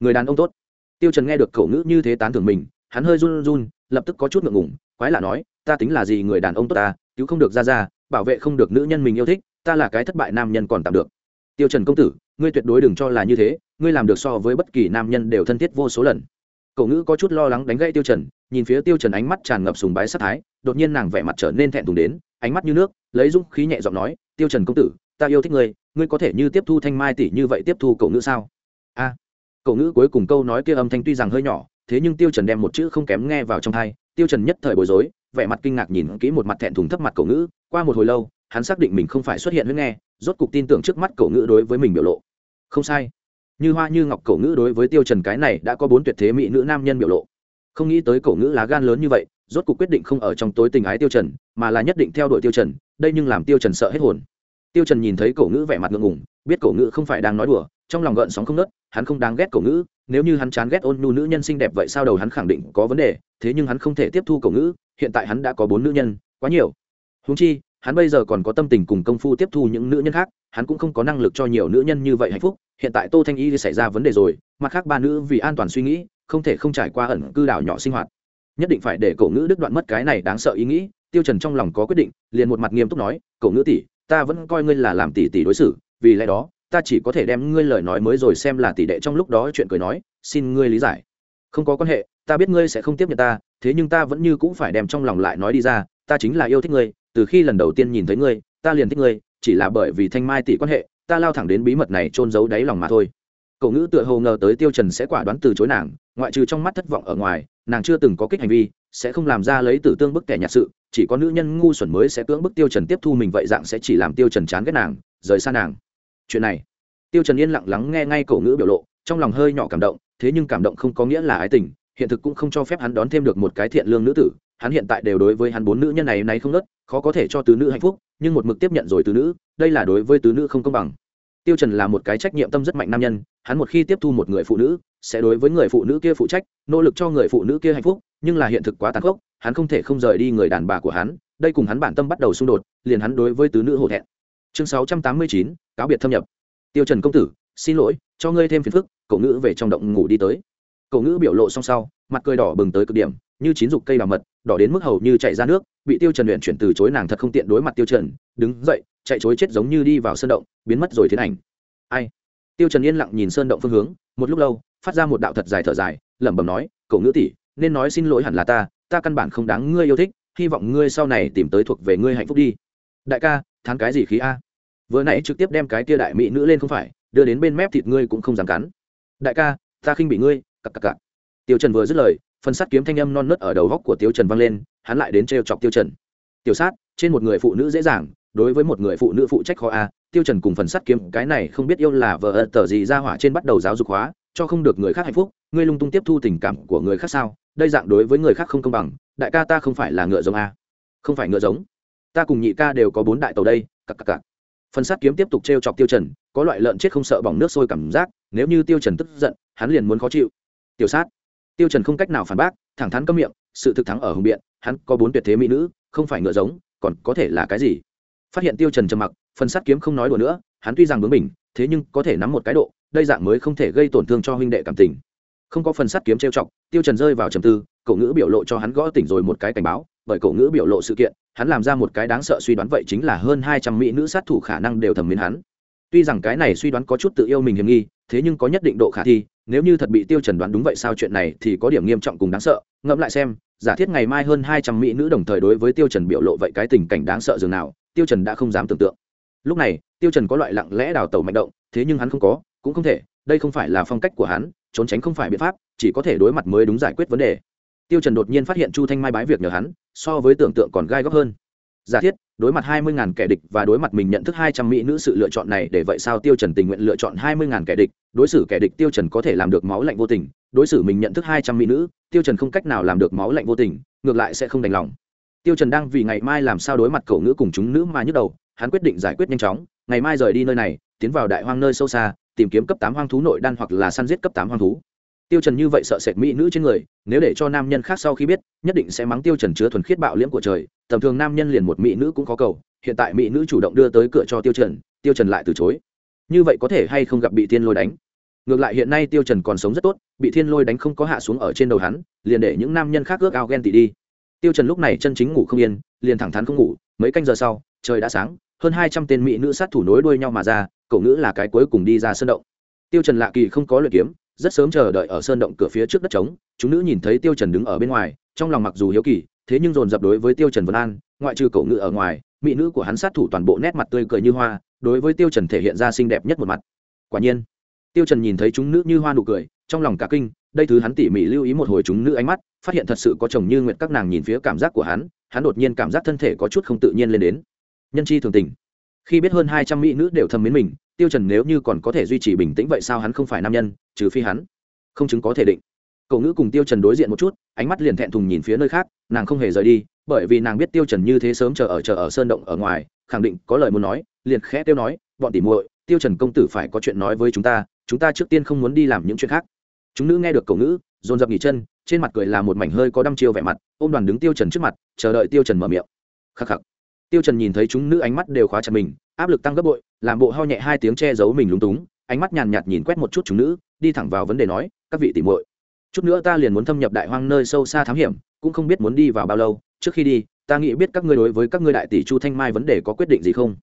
Người đàn ông tốt. Tiêu trần nghe được cậu ngữ như thế tán thưởng mình, hắn hơi run run, lập tức có chút ngượng ngùng, quái lạ nói, ta tính là gì người đàn ông tốt ta, cứu không được ra ra, bảo vệ không được nữ nhân mình yêu thích, ta là cái thất bại nam nhân còn tạm được. Tiêu trần công tử, ngươi tuyệt đối đừng cho là như thế ngươi làm được so với bất kỳ nam nhân đều thân thiết vô số lần. Cậu ngữ có chút lo lắng đánh gãy tiêu trần nhìn phía tiêu trần ánh mắt tràn ngập sùng bái sát thái đột nhiên nàng vẻ mặt trở nên thẹn thùng đến ánh mắt như nước lấy dũng khí nhẹ giọng nói tiêu trần công tử ta yêu thích ngươi ngươi có thể như tiếp thu thanh mai tỷ như vậy tiếp thu cậu ngữ sao? A. À, cậu ngữ cuối cùng câu nói kia âm thanh tuy rằng hơi nhỏ thế nhưng tiêu trần đem một chữ không kém nghe vào trong tai tiêu trần nhất thời bối rối vẻ mặt kinh ngạc nhìn kỹ một mặt thẹn thùng thấp mặt cậu ngữ qua một hồi lâu hắn xác định mình không phải xuất hiện với nghe rốt cục tin tưởng trước mắt cậu ngữ đối với mình biểu lộ. Không sai như hoa như ngọc cổ ngữ đối với tiêu trần cái này đã có bốn tuyệt thế mỹ nữ nam nhân biểu lộ. Không nghĩ tới cổ ngữ lá gan lớn như vậy, rốt cục quyết định không ở trong tối tình ái tiêu trần, mà là nhất định theo đuổi tiêu trần, đây nhưng làm tiêu trần sợ hết hồn. Tiêu trần nhìn thấy cổ ngữ vẻ mặt ngượng ngùng, biết cổ ngữ không phải đang nói đùa, trong lòng gợn sóng không nớt, hắn không đáng ghét cổ ngữ, nếu như hắn chán ghét ôn nhu nữ nhân xinh đẹp vậy sao đầu hắn khẳng định có vấn đề, thế nhưng hắn không thể tiếp thu cổ ngữ, hiện tại hắn đã có bốn nữ nhân, quá nhiều. Huống chi hắn bây giờ còn có tâm tình cùng công phu tiếp thu những nữ nhân khác, hắn cũng không có năng lực cho nhiều nữ nhân như vậy hạnh phúc. Hiện tại tô thanh y thì xảy ra vấn đề rồi, mặt khác ba nữ vì an toàn suy nghĩ, không thể không trải qua ẩn cư đảo nhỏ sinh hoạt. Nhất định phải để cổ ngữ đứt đoạn mất cái này đáng sợ ý nghĩ, tiêu trần trong lòng có quyết định, liền một mặt nghiêm túc nói, cổ ngữ tỷ, ta vẫn coi ngươi là làm tỷ tỷ đối xử, vì lẽ đó, ta chỉ có thể đem ngươi lời nói mới rồi xem là tỷ đệ trong lúc đó chuyện cười nói, xin ngươi lý giải. Không có quan hệ, ta biết ngươi sẽ không tiếp nhận ta, thế nhưng ta vẫn như cũng phải đem trong lòng lại nói đi ra, ta chính là yêu thích ngươi từ khi lần đầu tiên nhìn thấy ngươi, ta liền thích ngươi, chỉ là bởi vì thanh mai tỷ quan hệ, ta lao thẳng đến bí mật này trôn giấu đáy lòng mà thôi. Cậu ngữ tựa hồ ngờ tới tiêu trần sẽ quả đoán từ chối nàng, ngoại trừ trong mắt thất vọng ở ngoài, nàng chưa từng có kích hành vi, sẽ không làm ra lấy tử tương bức kẻ nhạt sự, chỉ có nữ nhân ngu xuẩn mới sẽ cưỡng bức tiêu trần tiếp thu mình vậy dạng sẽ chỉ làm tiêu trần chán ghét nàng, rời xa nàng. Chuyện này, tiêu trần yên lặng lắng nghe ngay cậu ngữ biểu lộ, trong lòng hơi nhỏ cảm động, thế nhưng cảm động không có nghĩa là ái tình, hiện thực cũng không cho phép hắn đón thêm được một cái thiện lương nữ tử hắn hiện tại đều đối với hắn bốn nữ nhân này nay không nớt khó có thể cho tứ nữ hạnh phúc nhưng một mực tiếp nhận rồi tứ nữ đây là đối với tứ nữ không công bằng. Tiêu trần là một cái trách nhiệm tâm rất mạnh nam nhân hắn một khi tiếp thu một người phụ nữ sẽ đối với người phụ nữ kia phụ trách nỗ lực cho người phụ nữ kia hạnh phúc nhưng là hiện thực quá tàn khốc hắn không thể không rời đi người đàn bà của hắn đây cùng hắn bản tâm bắt đầu xung đột liền hắn đối với tứ nữ hổ thẹn. Chương 689, cáo biệt thâm nhập. Tiêu trần công tử xin lỗi cho ngươi thêm phiền phức cậu ngữ về trong động ngủ đi tới. Cậu ngữ biểu lộ xong sau mặt cười đỏ bừng tới cực điểm như chín dục cây đào mật, đỏ đến mức hầu như chạy ra nước, bị tiêu trần luyện chuyển từ chối nàng thật không tiện đối mặt tiêu trần, đứng dậy, chạy chối chết giống như đi vào sơn động, biến mất rồi thiên ảnh. Ai? Tiêu trần yên lặng nhìn sơn động phương hướng, một lúc lâu, phát ra một đạo thật dài thở dài, lẩm bẩm nói, cậu nữ tỷ, nên nói xin lỗi hẳn là ta ta căn bản không đáng ngươi yêu thích, hy vọng ngươi sau này tìm tới thuộc về ngươi hạnh phúc đi. Đại ca, thán cái gì khí a? Vừa nãy trực tiếp đem cái kia đại mỹ nữ lên không phải, đưa đến bên mép thịt ngươi cũng không dám cắn. Đại ca, ta khinh bị ngươi, cặc cặc cặc. Tiêu trần vừa dứt lời phần sắt kiếm thanh âm non nớt ở đầu góc của tiêu trần vang lên, hắn lại đến treo chọc tiêu trần. Tiểu sát, trên một người phụ nữ dễ dàng, đối với một người phụ nữ phụ trách khó a tiêu trần cùng phần sắt kiếm, cái này không biết yêu là vợ tờ gì ra hỏa trên bắt đầu giáo dục hóa, cho không được người khác hạnh phúc, ngươi lung tung tiếp thu tình cảm của người khác sao? Đây dạng đối với người khác không công bằng, đại ca ta không phải là ngựa giống a. Không phải ngựa giống. Ta cùng nhị ca đều có bốn đại tàu đây, cặc cặc cặc. Phần sát kiếm tiếp tục t r e o chọc tiêu trần, có loại lợn chết không sợ bỏng nước sôi cảm giác, nếu như tiêu trần tức giận, hắn liền muốn khó chịu. Tiểu sát tiêu trần không cách nào phản bác, thẳng thắn cấm miệng, sự thực thắng ở hùng biện, hắn có bốn tuyệt thế mỹ nữ, không phải ngựa giống, còn có thể là cái gì? Phát hiện tiêu trần trầm mặc, phần sát kiếm không nói đùa nữa, hắn tuy rằng bướng mình thế nhưng có thể nắm một cái độ, đây dạng mới không thể gây tổn thương cho huynh đệ cảm tình. Không có phần sắt kiếm trêu chọc, tiêu trần rơi vào trầm tư, cậu ngữ biểu lộ cho hắn gõ tỉnh rồi một cái cảnh báo, bởi cậu ngữ biểu lộ sự kiện, hắn làm ra một cái đáng sợ suy đoán vậy chính là hơn hai trăm mỹ nữ sát thủ khả năng đều thầm mến hắn tuy rằng cái này suy đoán có chút tự yêu mình hiểm nghi, thế nhưng có nhất định độ khả thi, nếu như thật bị tiêu trần đoán đúng vậy sao chuyện này thì có điểm nghiêm trọng cùng đáng sợ. Ngẫm lại xem, giả thiết ngày mai hơn hai trăm mỹ nữ đồng thời đối với tiêu trần biểu lộ vậy cái tình cảnh đáng sợ dường nào, tiêu trần đã không dám tưởng tượng. Lúc này, tiêu trần có loại lặng lẽ đào tẩu mạnh động, thế nhưng hắn không có, cũng không thể, đây không phải là phong cách của hắn, trốn tránh không phải biện pháp, chỉ có thể đối mặt mới đúng giải quyết vấn đề. Tiêu trần đột nhiên phát hiện chu thanh mai bái việc nhờ hắn, so với tưởng tượng còn gai góc hơn giả thiết, đối mặt hai mươi ngàn kẻ địch và đối mặt mình nhận thức hai trăm mỹ nữ sự lựa chọn này để vậy sao tiêu trần tình nguyện lựa chọn hai mươi ngàn kẻ địch? Đối xử kẻ địch tiêu trần có thể làm được máu lạnh vô tình, đối xử mình nhận thức hai trăm mỹ nữ, tiêu trần không cách nào làm được máu lạnh vô tình, ngược lại sẽ không đành lòng. Tiêu trần đang vì ngày mai làm sao đối mặt cậu nữ cùng chúng nữ mà nhức đầu, hắn quyết định giải quyết nhanh chóng, ngày mai rời đi nơi này, tiến vào đại hoang nơi sâu xa, tìm kiếm cấp tám hoang thú nội đan hoặc là săn giết cấp tám hoang thú tiêu trần như vậy sợ sệt mỹ nữ trên người, nếu để cho nam nhân khác sau khi biết, nhất định sẽ mắng tiêu trần chứa thuần khiết bạo liễm của trời. Tầm thường nam nhân liền một mỹ nữ cũng có cầu, hiện tại mỹ nữ chủ động đưa tới cửa cho tiêu trần tiêu trần lại từ chối. Như vậy có thể hay không gặp bị thiên lôi đánh? Ngược lại hiện nay tiêu trần còn sống rất tốt, bị thiên lôi đánh không có hạ xuống ở trên đầu hắn, liền để những nam nhân khác ước ao ghen tị đi. Tiêu trần lúc này chân chính ngủ không yên, liền thẳng thắn không ngủ, mấy canh giờ sau, trời đã sáng, hơn hai trăm tên mỹ nữ sát thủ nối đuôi nhau mà ra, cậu nữ là cái cuối cùng đi ra sân động. Tiêu trần lạ kỳ không có luyện kiếm rất sớm chờ đợi ở sơn động cửa phía trước đất trống, chúng nữ nhìn thấy tiêu trần đứng ở bên ngoài, trong lòng mặc dù hiếu kỳ, thế nhưng dồn dập đối với tiêu trần vân an, ngoại trừ cậu ngự ở ngoài, mỹ nữ của hắn sát thủ toàn bộ nét mặt tươi cười như hoa, đối với tiêu trần thể hiện ra xinh đẹp nhất một mặt. Quả nhiên, tiêu trần nhìn thấy chúng nữ như hoa nụ cười, trong lòng cả kinh, đây thứ hắn tỉ mỉ lưu ý một hồi chúng nữ ánh mắt, phát hiện thật sự có chồng như nguyện các nàng nhìn phía cảm giác của hắn hắn đột nhiên cảm giác thân thể có chút không tự nhiên lên đến. Nhân chi thường tình. Khi biết hơn hai trăm mỹ nữ đều thầm mến mình tiêu trần nếu như còn có thể duy trì bình tĩnh vậy sao hắn không phải nam nhân, trừ phi hắn không chứng có thể định. Cậu nữ cùng tiêu trần đối diện một chút, ánh mắt liền thẹn thùng nhìn phía nơi khác, nàng không hề rời đi, bởi vì nàng biết tiêu trần như thế sớm chờ ở chờ ở sơn động ở ngoài, khẳng định có lời muốn nói, liền khẽ tiêu nói, bọn tỷ muội, tiêu trần công tử phải có chuyện nói với chúng ta chúng ta trước tiên không muốn đi làm những chuyện khác. Chúng nữ nghe được cậu nữ dồn dập nghỉ chân, trên mặt cười là một mảnh hơi có đăm chiêu vẻ mặt, ôm đoàn đứng tiêu trần trước mặt, chờ đợi tiêu trần mở miệng. Khắc khắc. Tiêu trần nhìn thấy chúng nữ ánh mắt đều khóa chặt mình, áp lực tăng gấp bội làm bộ ho nhẹ hai tiếng che giấu mình lúng túng, ánh mắt nhàn nhạt nhìn quét một chút chúng nữ, đi thẳng vào vấn đề nói, các vị tỷ muội, chút nữa ta liền muốn thâm nhập đại hoang nơi sâu xa thám hiểm, cũng không biết muốn đi vào bao lâu, trước khi đi, ta nghĩ biết các ngươi đối với các ngươi đại tỷ chu thanh mai vấn đề có quyết định gì không?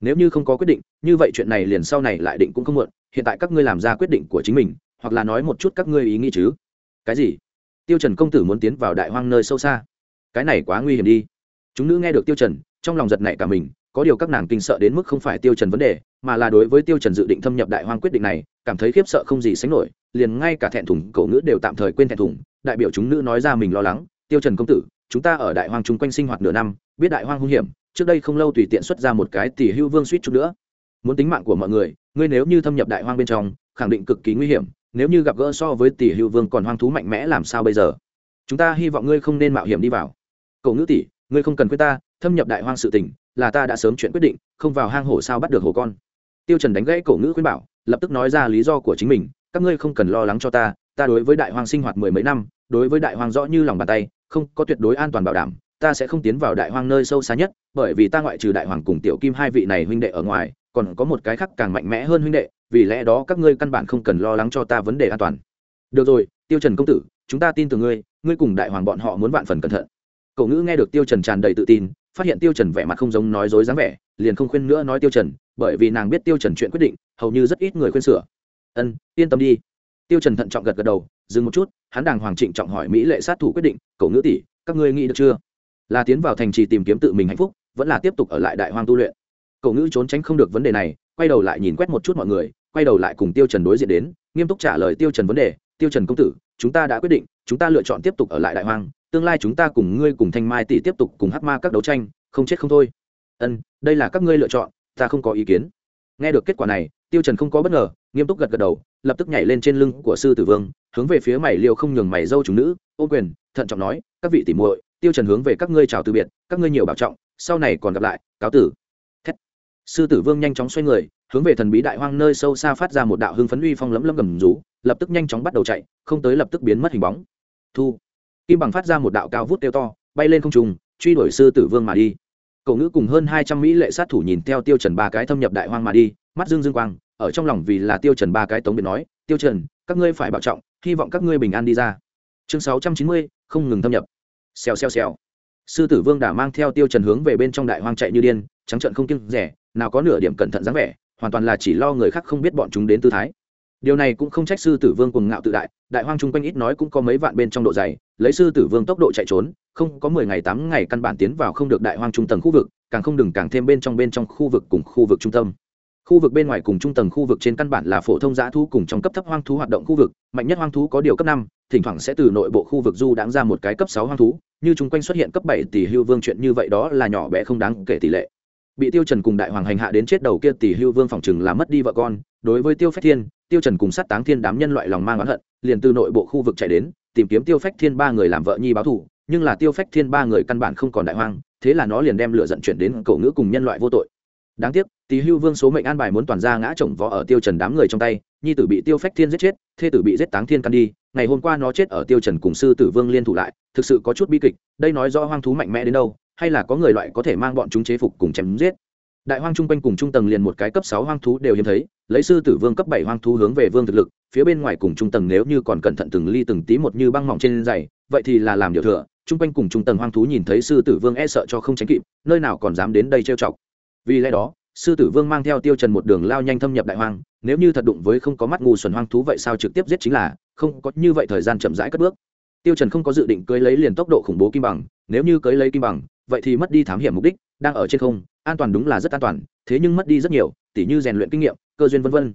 Nếu như không có quyết định, như vậy chuyện này liền sau này lại định cũng không muộn, hiện tại các ngươi làm ra quyết định của chính mình, hoặc là nói một chút các ngươi ý nghĩ chứ. Cái gì? Tiêu trần công tử muốn tiến vào đại hoang nơi sâu xa. Cái này quá nguy hiểm đi. Chúng nữ nghe được tiêu trần, trong lòng giật nảy cả mình có điều các nàng kinh sợ đến mức không phải tiêu trần vấn đề, mà là đối với tiêu trần dự định thâm nhập đại hoang quyết định này, cảm thấy khiếp sợ không gì sánh nổi, liền ngay cả thẹn thùng cậu nữ đều tạm thời quên thẹn thùng. Đại biểu chúng nữ nói ra mình lo lắng, tiêu trần công tử, chúng ta ở đại hoang chung quanh sinh hoạt nửa năm, biết đại hoang hung hiểm, trước đây không lâu tùy tiện xuất ra một cái tỷ hưu vương suýt chút nữa. Muốn tính mạng của mọi người, ngươi nếu như thâm nhập đại hoang bên trong, khẳng định cực kỳ nguy hiểm, nếu như gặp gỡ so với tỷ hưu vương còn hoang thú mạnh mẽ làm sao bây giờ? Chúng ta hy vọng ngươi không nên mạo hiểm đi vào. Cậu nữ tỷ ngươi không cần quên ta, thâm nhập đại hoang sự tình, là ta đã sớm chuyện quyết định, không vào hang hổ sao bắt được hổ con. Tiêu trần đánh gãy cổ ngữ khuyên bảo, lập tức nói ra lý do của chính mình, các ngươi không cần lo lắng cho ta ta đối với đại hoang sinh hoạt mười mấy năm, đối với đại hoang rõ như lòng bàn tay, không có tuyệt đối an toàn bảo đảm, ta sẽ không tiến vào đại hoang nơi sâu xa nhất, bởi vì ta ngoại trừ đại hoàng cùng tiểu kim hai vị này huynh đệ ở ngoài, còn có một cái khác càng mạnh mẽ hơn huynh đệ, vì lẽ đó các ngươi căn bản không cần lo lắng cho ta vấn đề an toàn. Được rồi, tiêu trần công tử, chúng ta tin tưởng ngươi ngươi cùng đại hoàng bọn họ muốn vạn phần cẩn thận cậu ngữ nghe được tiêu trần tràn đầy tự tin, phát hiện tiêu trần vẻ mặt không giống nói dối dáng vẻ, liền không khuyên nữa nói tiêu trần, bởi vì nàng biết tiêu trần chuyện quyết định, hầu như rất ít người khuyên sửa. Ân, yên tâm đi. Tiêu trần thận trọng gật gật đầu, dừng một chút, hắn đàng hoàng trịnh trọng hỏi mỹ lệ sát thủ quyết định cậu ngữ tỷ, các ngươi nghĩ được chưa? Là tiến vào thành trì tìm kiếm tự mình hạnh phúc, vẫn là tiếp tục ở lại đại hoang tu luyện. Cậu ngữ trốn tránh không được vấn đề này, quay đầu lại nhìn quét một chút mọi người, quay đầu lại cùng tiêu trần đối diện đến, nghiêm túc trả lời tiêu trần vấn đề, tiêu trần công tử, chúng ta đã quyết định, chúng ta lựa chọn tiếp tục ở lại đại hoang tương lai chúng ta cùng ngươi cùng thanh mai tỷ tiếp tục cùng hát ma các đấu tranh, không chết không thôi. Ân, đây là các ngươi lựa chọn, ta không có ý kiến. Nghe được kết quả này, tiêu trần không có bất ngờ, nghiêm túc gật gật đầu, lập tức nhảy lên trên lưng của sư tử vương, hướng về phía mày liêu không nhường mày dâu chúng nữ, ô quyền, thận trọng nói, các vị tỷ muội, tiêu trần hướng về các ngươi chào từ biệt, các ngươi nhiều bảo trọng, sau này còn gặp lại, cáo tử. Thét. sư tử vương nhanh chóng xoay người, hướng về thần bí đại hoang nơi sâu xa phát ra một đạo hưng phấn uy phong lấm lấm gầm rú, lập tức nhanh chóng bắt đầu chạy, không tới lập tức biến mất hình bóng. Thu kim bằng phát ra một đạo cao vút tiêu to, bay lên không trung, truy đuổi sư tử vương mà đi. Cậu ngữ cùng hơn hai trăm mỹ lệ sát thủ nhìn theo tiêu trần ba cái thâm nhập đại hoang mà đi, mắt dương dương quang, ở trong lòng vì là tiêu trần ba cái tống biệt nói, tiêu trần, các ngươi phải bảo trọng, hy vọng các ngươi bình an đi ra. Chương sáu trăm chín mươi, không ngừng thâm nhập. Xèo xèo xèo. Sư tử vương đã mang theo tiêu trần hướng về bên trong đại hoang chạy như điên, trắng trợn không kiêng rẻ, nào có nửa điểm cẩn thận dáng vẻ, hoàn toàn là chỉ lo người khác không biết bọn chúng đến tư thái. Điều này cũng không trách sư tử vương cuồng ngạo tự đại đại hoang chung quanh ít nói cũng có mấy vạn bên trong độ dày lấy sư tử vương tốc độ chạy trốn, không có mười ngày tám ngày căn bản tiến vào không được đại hoang trung tầng khu vực, càng không đừng càng thêm bên trong bên trong khu vực cùng khu vực trung tâm. Khu vực bên ngoài cùng trung tầng khu vực trên căn bản là phổ thông giã thu cùng trong cấp thấp hoang thú hoạt động khu vực, mạnh nhất hoang thú có điều cấp năm, thỉnh thoảng sẽ từ nội bộ khu vực du đáng ra một cái cấp sáu hoang thú, như chung quanh xuất hiện cấp bảy tỷ hưu vương chuyện như vậy đó là nhỏ bé không đáng kể tỷ lệ. Bị tiêu trần cùng đại hoàng hành hạ đến chết đầu kia tỷ hưu vương phòng chừng là mất đi vợ con, đối với tiêu phách thiên, tiêu trần cùng sát táng thiên đám nhân loại lòng mang oán hận, liền từ nội bộ khu vực chạy đến tìm kiếm tiêu phách thiên ba người làm vợ nhi báo thù, nhưng là tiêu phách thiên ba người căn bản không còn đại hoang, thế là nó liền đem lửa giận chuyển đến cầu ngữ cùng nhân loại vô tội. Đáng tiếc tỷ hưu vương số mệnh an bài muốn toàn ra ngã chồng võ ở tiêu trần đám người trong tay, nhi tử bị tiêu phách thiên giết chết, thê tử bị giết táng thiên căn đi, ngày hôm qua nó chết ở tiêu trần cùng sư tử vương liên thủ lại, thực sự có chút bi kịch, đây nói rõ hoang thú mạnh mẽ đến đâu, hay là có người loại có thể mang bọn chúng chế phục cùng chém giết. Đại hoang trung quanh cùng trung tầng liền một cái cấp sáu hoang thú đều hiếm thấy, lấy sư tử vương cấp bảy hoang thú hướng về vương thực lực phía bên ngoài cùng trung tầng nếu như còn cẩn thận từng ly từng tí một như băng mỏng trên dày vậy thì là làm điều thừa. Trung quanh cùng trung tầng hoang thú nhìn thấy sư tử vương e sợ cho không tránh kịp, nơi nào còn dám đến đây trêu chọc. Vì lẽ đó, sư tử vương mang theo tiêu trần một đường lao nhanh thâm nhập đại hoang, nếu như thật đụng với không có mắt ngu xuẩn hoang thú vậy sao trực tiếp giết chính là, không có như vậy thời gian chậm rãi cất bước. Tiêu trần không có dự định cưới lấy liền tốc độ khủng bố kim bằng, nếu như cưới lấy kim bằng, vậy thì mất đi thám hiểm mục đích, đang ở trên không, an toàn đúng là rất an toàn, thế nhưng mất đi rất nhiều, tỉ như rèn luyện kinh nghiệm, cơ duyên vân vân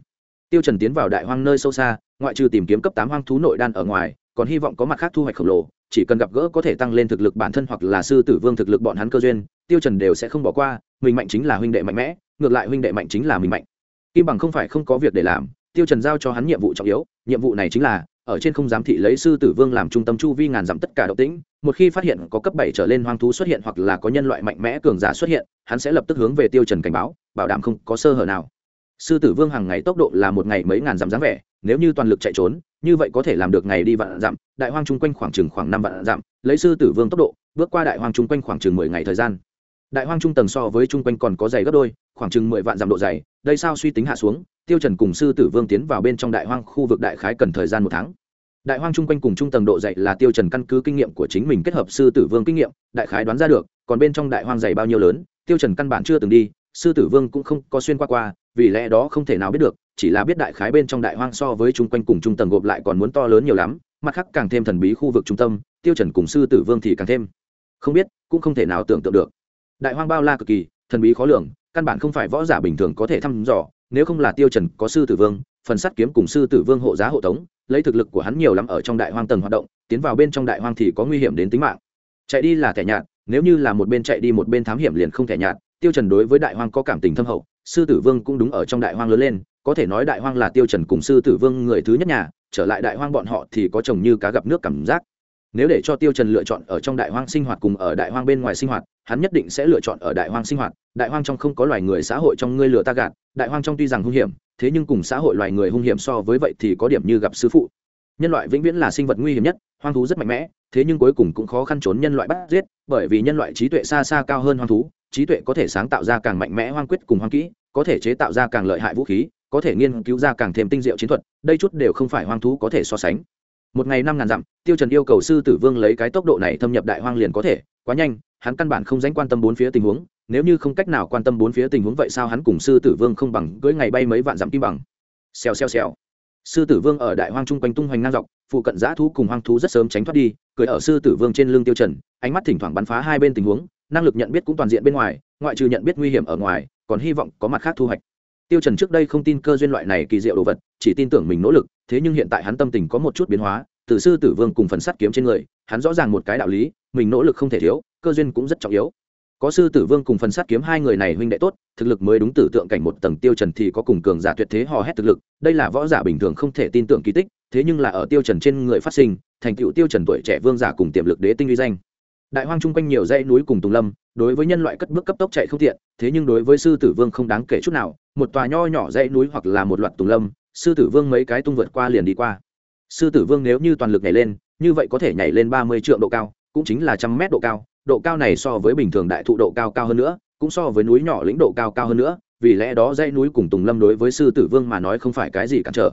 tiêu trần tiến vào đại hoang nơi sâu xa, ngoại trừ tìm kiếm cấp tám hoang thú nội đan ở ngoài, còn hy vọng có mặt khác thu hoạch khổng lồ, chỉ cần gặp gỡ có thể tăng lên thực lực bản thân hoặc là sư tử vương thực lực bọn hắn cơ duyên, tiêu trần đều sẽ không bỏ qua, mình mạnh chính là huynh đệ mạnh mẽ, ngược lại huynh đệ mạnh chính là mình mạnh. Kim bằng không phải không có việc để làm, tiêu trần giao cho hắn nhiệm vụ trọng yếu, nhiệm vụ này chính là, ở trên không giám thị lấy sư tử vương làm trung tâm chu vi ngàn dặm tất cả động tĩnh, một khi phát hiện có cấp bảy trở lên hoang thú xuất hiện hoặc là có nhân loại mạnh mẽ cường giả xuất hiện, hắn sẽ lập tức hướng về tiêu trần cảnh báo, bảo đảm không có sơ hở nào sư tử vương hàng ngày tốc độ là một ngày mấy ngàn dặm dáng vẻ, nếu như toàn lực chạy trốn, như vậy có thể làm được ngày đi vạn dặm, đại hoang chung quanh khoảng chừng khoảng năm vạn dặm, lấy sư tử vương tốc độ, bước qua đại hoang chung quanh khoảng chừng mười ngày thời gian. Đại hoang trung tầng so với chung quanh còn có dày gấp đôi, khoảng chừng mười vạn dặm độ dày, đây sao suy tính hạ xuống, tiêu trần cùng sư tử vương tiến vào bên trong đại hoang khu vực đại khái cần thời gian một tháng. Đại hoang chung quanh cùng trung tầng độ dày là tiêu trần căn cứ kinh nghiệm của chính mình kết hợp sư tử vương kinh nghiệm, đại khái đoán ra được, còn bên trong đại hoang dày bao nhiêu lớn, tiêu trần căn bản chưa từng đi, sư tử vương cũng không có xuyên qua qua vì lẽ đó không thể nào biết được, chỉ là biết đại khái bên trong đại hoang so với chung quanh cùng trung tầng gộp lại còn muốn to lớn nhiều lắm, mặt khác càng thêm thần bí khu vực trung tâm, tiêu trần cùng sư tử vương thì càng thêm không biết, cũng không thể nào tưởng tượng được. Đại hoang bao la cực kỳ, thần bí khó lường, căn bản không phải võ giả bình thường có thể thăm dò, nếu không là tiêu trần có sư tử vương, phần sắt kiếm cùng sư tử vương hộ giá hộ tống, lấy thực lực của hắn nhiều lắm ở trong đại hoang tầng hoạt động, tiến vào bên trong đại hoang thì có nguy hiểm đến tính mạng. Chạy đi là thẻ nhạt, nếu như là một bên chạy đi một bên thám hiểm liền không thẻ nhạt, tiêu trần đối với đại hoang có cảm tình thâm hậu sư tử vương cũng đúng ở trong đại hoang lớn lên, có thể nói đại hoang là tiêu trần cùng sư tử vương người thứ nhất nhà, trở lại đại hoang bọn họ thì có chồng như cá gặp nước cảm giác. Nếu để cho tiêu trần lựa chọn ở trong đại hoang sinh hoạt cùng ở đại hoang bên ngoài sinh hoạt, hắn nhất định sẽ lựa chọn ở đại hoang sinh hoạt. Đại hoang trong không có loài người xã hội trong ngươi lừa ta gạt, đại hoang trong tuy rằng hung hiểm, thế nhưng cùng xã hội loài người hung hiểm so với vậy thì có điểm như gặp sư phụ. Nhân loại vĩnh viễn là sinh vật nguy hiểm nhất, hoang thú rất mạnh mẽ, thế nhưng cuối cùng cũng khó khăn trốn nhân loại bắt giết, bởi vì nhân loại trí tuệ xa xa cao hơn hoang thú trí tuệ có thể sáng tạo ra càng mạnh mẽ hoang quyết cùng hoang kỹ, có thể chế tạo ra càng lợi hại vũ khí, có thể nghiên cứu ra càng thêm tinh diệu chiến thuật, đây chút đều không phải hoang thú có thể so sánh. Một ngày năm ngàn dặm, tiêu trần yêu cầu sư tử vương lấy cái tốc độ này thâm nhập đại hoang liền có thể, quá nhanh, hắn căn bản không dánh quan tâm bốn phía tình huống, nếu như không cách nào quan tâm bốn phía tình huống vậy sao hắn cùng sư tử vương không bằng cưỡi ngày bay mấy vạn dặm kim bằng. Xèo xèo xèo. Sư tử vương ở đại hoang trung quanh tung hoành ngang dọc, phụ cận giã thú cùng hoang thú rất sớm tránh thoát đi, cưỡi ở sư tử vương trên lưng tiêu trần, ánh mắt thỉnh thoảng bắn phá hai bên tình huống năng lực nhận biết cũng toàn diện bên ngoài, ngoại trừ nhận biết nguy hiểm ở ngoài, còn hy vọng có mặt khác thu hoạch. Tiêu trần trước đây không tin cơ duyên loại này kỳ diệu đồ vật, chỉ tin tưởng mình nỗ lực, thế nhưng hiện tại hắn tâm tình có một chút biến hóa, từ sư tử vương cùng phần sắt kiếm trên người, hắn rõ ràng một cái đạo lý, mình nỗ lực không thể thiếu, cơ duyên cũng rất trọng yếu. Có sư tử vương cùng phần sắt kiếm hai người này huynh đệ tốt, thực lực mới đúng tử tượng cảnh một tầng, tiêu trần thì có cùng cường giả tuyệt thế hò hét thực lực, đây là võ giả bình thường không thể tin tưởng kỳ tích, thế nhưng là ở tiêu trần trên người phát sinh, thành tựu tiêu trần tuổi trẻ vương giả cùng tiềm lực đế tinh uy danh đại hoang chung quanh nhiều dãy núi cùng tùng lâm, đối với nhân loại cất bước cấp tốc chạy không tiện, thế nhưng đối với sư tử vương không đáng kể chút nào, một tòa nho nhỏ dãy núi hoặc là một loạt tùng lâm, sư tử vương mấy cái tung vượt qua liền đi qua. Sư tử vương nếu như toàn lực nhảy lên, như vậy có thể nhảy lên ba mươi triệu độ cao, cũng chính là trăm mét độ cao độ cao này so với bình thường đại thụ độ cao cao hơn nữa, cũng so với núi nhỏ lĩnh độ cao cao hơn nữa, vì lẽ đó dãy núi cùng tùng lâm đối với sư tử vương mà nói không phải cái gì cản trở.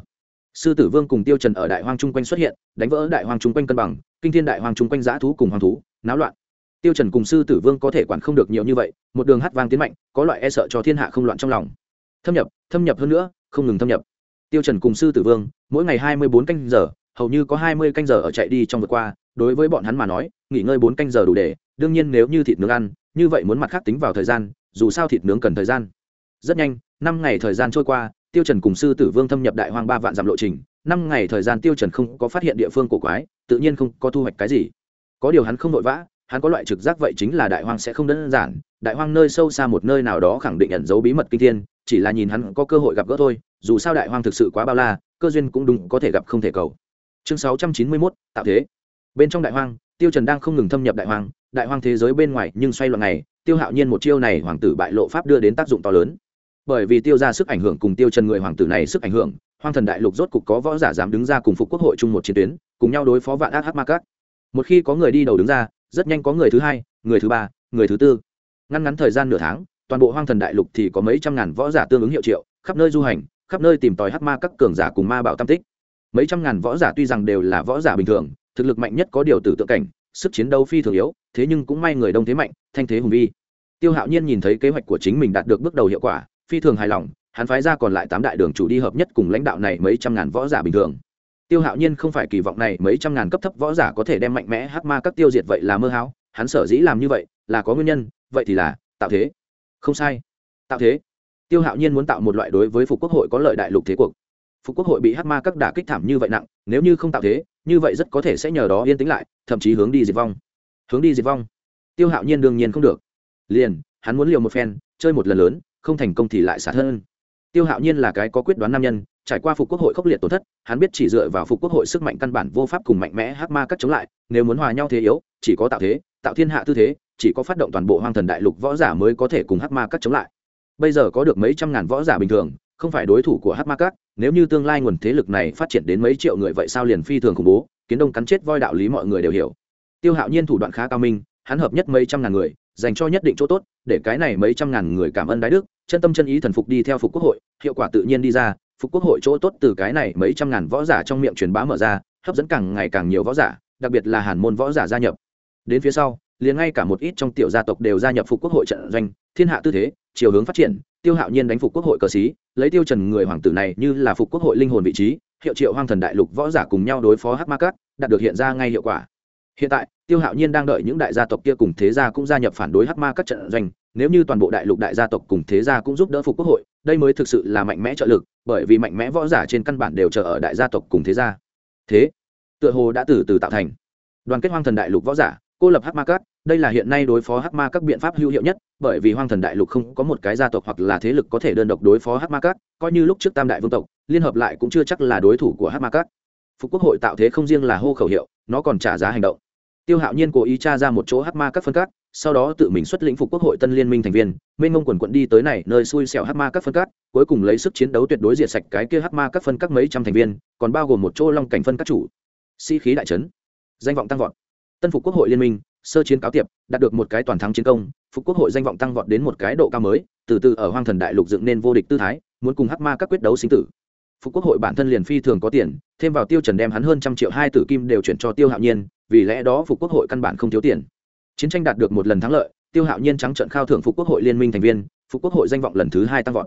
Sư tử vương cùng tiêu trần ở đại hoang chung quanh xuất hiện, đánh vỡ đại hoang chung quanh cân bằng, kinh thiên đại hoang chung quanh giã thú cùng hoang thú náo loạn. Tiêu trần cùng sư tử vương có thể quản không được nhiều như vậy, một đường hát vang tiến mạnh, có loại e sợ cho thiên hạ không loạn trong lòng. Thâm nhập thâm nhập hơn nữa, không ngừng thâm nhập. Tiêu trần cùng sư tử vương, mỗi ngày hai mươi bốn canh giờ, hầu như có hai mươi canh giờ ở chạy đi trong vượt qua, đối với bọn hắn mà nói, nghỉ ngơi bốn canh giờ đủ để, đương nhiên nếu như thịt nướng ăn, như vậy muốn mặt khác tính vào thời gian, dù sao thịt nướng cần thời gian. Rất nhanh, năm ngày thời gian trôi qua, tiêu trần cùng sư tử vương thâm nhập đại hoang ba vạn dặm lộ trình. Năm ngày thời gian tiêu trần không có phát hiện địa phương cổ quái, tự nhiên không có thu hoạch cái gì có điều hắn không vội vã hắn có loại trực giác vậy chính là đại hoang sẽ không đơn giản đại hoang nơi sâu xa một nơi nào đó khẳng định ẩn giấu bí mật kinh thiên chỉ là nhìn hắn có cơ hội gặp gỡ thôi dù sao đại hoang thực sự quá bao la cơ duyên cũng đúng có thể gặp không thể cầu. Chương 691, tạo thế. Bên trong đại hoang tiêu trần đang không ngừng thâm nhập đại hoang đại hoang thế giới bên ngoài nhưng xoay loạn này tiêu hạo nhiên một chiêu này hoàng tử bại lộ pháp đưa đến tác dụng to lớn. Bởi vì tiêu ra sức ảnh hưởng cùng tiêu trần người hoàng tử này sức ảnh hưởng hoang thần đại lục rốt cục có võ giả dám đứng ra cùng phục quốc hội chung một chiến tuyến cùng nhau đối phó vạn ác hắc ma cát một khi có người đi đầu đứng ra, rất nhanh có người thứ hai, người thứ ba, người thứ tư. Ngăn ngắn thời gian nửa tháng, toàn bộ hoang thần đại lục thì có mấy trăm ngàn võ giả tương ứng hiệu triệu, khắp nơi du hành, khắp nơi tìm tòi hắc ma các cường giả cùng ma bảo tam tích. Mấy trăm ngàn võ giả tuy rằng đều là võ giả bình thường, thực lực mạnh nhất có điều tử tượng cảnh, sức chiến đấu phi thường yếu, thế nhưng cũng may người đông thế mạnh, thanh thế hùng vi. Tiêu hạo nhiên nhìn thấy kế hoạch của chính mình đạt được bước đầu hiệu quả, phi thường hài lòng, hắn phái ra còn lại tám đại đường chủ đi hợp nhất cùng lãnh đạo này mấy trăm ngàn võ giả bình thường tiêu hạo nhiên không phải kỳ vọng này mấy trăm ngàn cấp thấp võ giả có thể đem mạnh mẽ hắc ma các tiêu diệt vậy là mơ hão, hắn sở dĩ làm như vậy là có nguyên nhân, vậy thì là tạo thế. Không sai. Tạo thế. Tiêu hạo nhiên muốn tạo một loại đối với phục quốc hội có lợi đại lục thế cuộc. Phục quốc hội bị hắc ma các đả kích thảm như vậy nặng, nếu như không tạo thế, như vậy rất có thể sẽ nhờ đó yên tĩnh lại, thậm chí hướng đi diệt vong. Hướng đi diệt vong. Tiêu hạo nhiên đương nhiên không được. Liền, hắn muốn liều một phen, chơi một lần lớn, không thành công thì lại xả thân. Tiêu hạo nhiên là cái có quyết đoán nam nhân trải qua phục quốc hội khốc liệt tổn thất, hắn biết chỉ dựa vào phục quốc hội sức mạnh căn bản vô pháp cùng mạnh mẽ hắc ma cắt chống lại, nếu muốn hòa nhau thế yếu, chỉ có tạo thế, tạo thiên hạ tư thế, chỉ có phát động toàn bộ hoang thần đại lục võ giả mới có thể cùng hắc ma cắt chống lại. Bây giờ có được mấy trăm ngàn võ giả bình thường, không phải đối thủ của hắc ma cắt, nếu như tương lai nguồn thế lực này phát triển đến mấy triệu người vậy sao liền phi thường khủng bố, kiến đông cắn chết voi đạo lý mọi người đều hiểu. Tiêu hạo nhiên thủ đoạn khá cao minh, hắn hợp nhất mấy trăm ngàn người, dành cho nhất định chỗ tốt, để cái này mấy trăm ngàn người cảm ơn đái đức, chân tâm chân ý thần phục đi theo phục quốc hội, hiệu quả tự nhiên đi ra phục quốc hội chỗ tốt từ cái này mấy trăm ngàn võ giả trong miệng truyền bá mở ra, hấp dẫn càng ngày càng nhiều võ giả, đặc biệt là hàn môn võ giả gia nhập. Đến phía sau, liền ngay cả một ít trong tiểu gia tộc đều gia nhập phục quốc hội trận doanh, thiên hạ tư thế, chiều hướng phát triển, tiêu hạo nhiên đánh phục quốc hội cờ xí, lấy tiêu trần người hoàng tử này như là phục quốc hội linh hồn vị trí, hiệu triệu hoang thần đại lục võ giả cùng nhau đối phó hắc ma cát đạt được hiện ra ngay hiệu quả. Hiện tại tiêu hạo nhiên đang đợi những đại gia tộc kia cùng thế gia cũng gia nhập phản đối hắc ma các trận doanh, nếu như toàn bộ đại lục đại gia tộc cùng thế gia cũng giúp đỡ phục quốc hội, đây mới thực sự là mạnh mẽ trợ lực, bởi vì mạnh mẽ võ giả trên căn bản đều chờ ở đại gia tộc cùng thế gia. Thế, tựa hồ đã từ từ tạo thành. Đoàn kết hoang thần đại lục võ giả, cô lập hắc ma các, đây là hiện nay đối phó hắc ma các biện pháp hữu hiệu nhất, bởi vì hoang thần đại lục không có một cái gia tộc hoặc là thế lực có thể đơn độc đối phó hắc ma các, coi như lúc trước tam đại vương tộc, liên hợp lại cũng chưa chắc là đối thủ của hắc ma các. Phục quốc hội tạo thế không riêng là hô khẩu hiệu, nó còn trả giá hành động tiêu hạo nhiên cố ý tra ra một chỗ hắc ma các phân các sau đó tự mình xuất lĩnh phục quốc hội tân liên minh thành viên, mênh mông quần quận đi tới này, nơi xui xẻo hắc ma các phân các cuối cùng lấy sức chiến đấu tuyệt đối diệt sạch cái kia hắc ma các phân các mấy trăm thành viên, còn bao gồm một chỗ long cảnh phân các chủ. Sĩ、si、khí đại trấn danh vọng tăng vọt. Tân phục quốc hội liên minh, sơ chiến cáo tiệp, đạt được một cái toàn thắng chiến công, phục quốc hội danh vọng tăng vọt đến một cái độ cao mới, từ từ ở hoang thần đại lục dựng nên vô địch tư thái, muốn cùng hắc ma các quyết đấu sinh tử. Phục quốc hội bản thân liền phi thường có tiền, thêm vào tiêu trần đem hắn hơn trăm triệu hai tử kim đều chuyển cho tiêu hạo nhiên vì lẽ đó phục quốc hội căn bản không thiếu tiền. Chiến tranh đạt được một lần thắng lợi, tiêu hạo nhiên trắng trận khao thưởng phục quốc hội liên minh thành viên, phục quốc hội danh vọng lần thứ hai tăng vọt.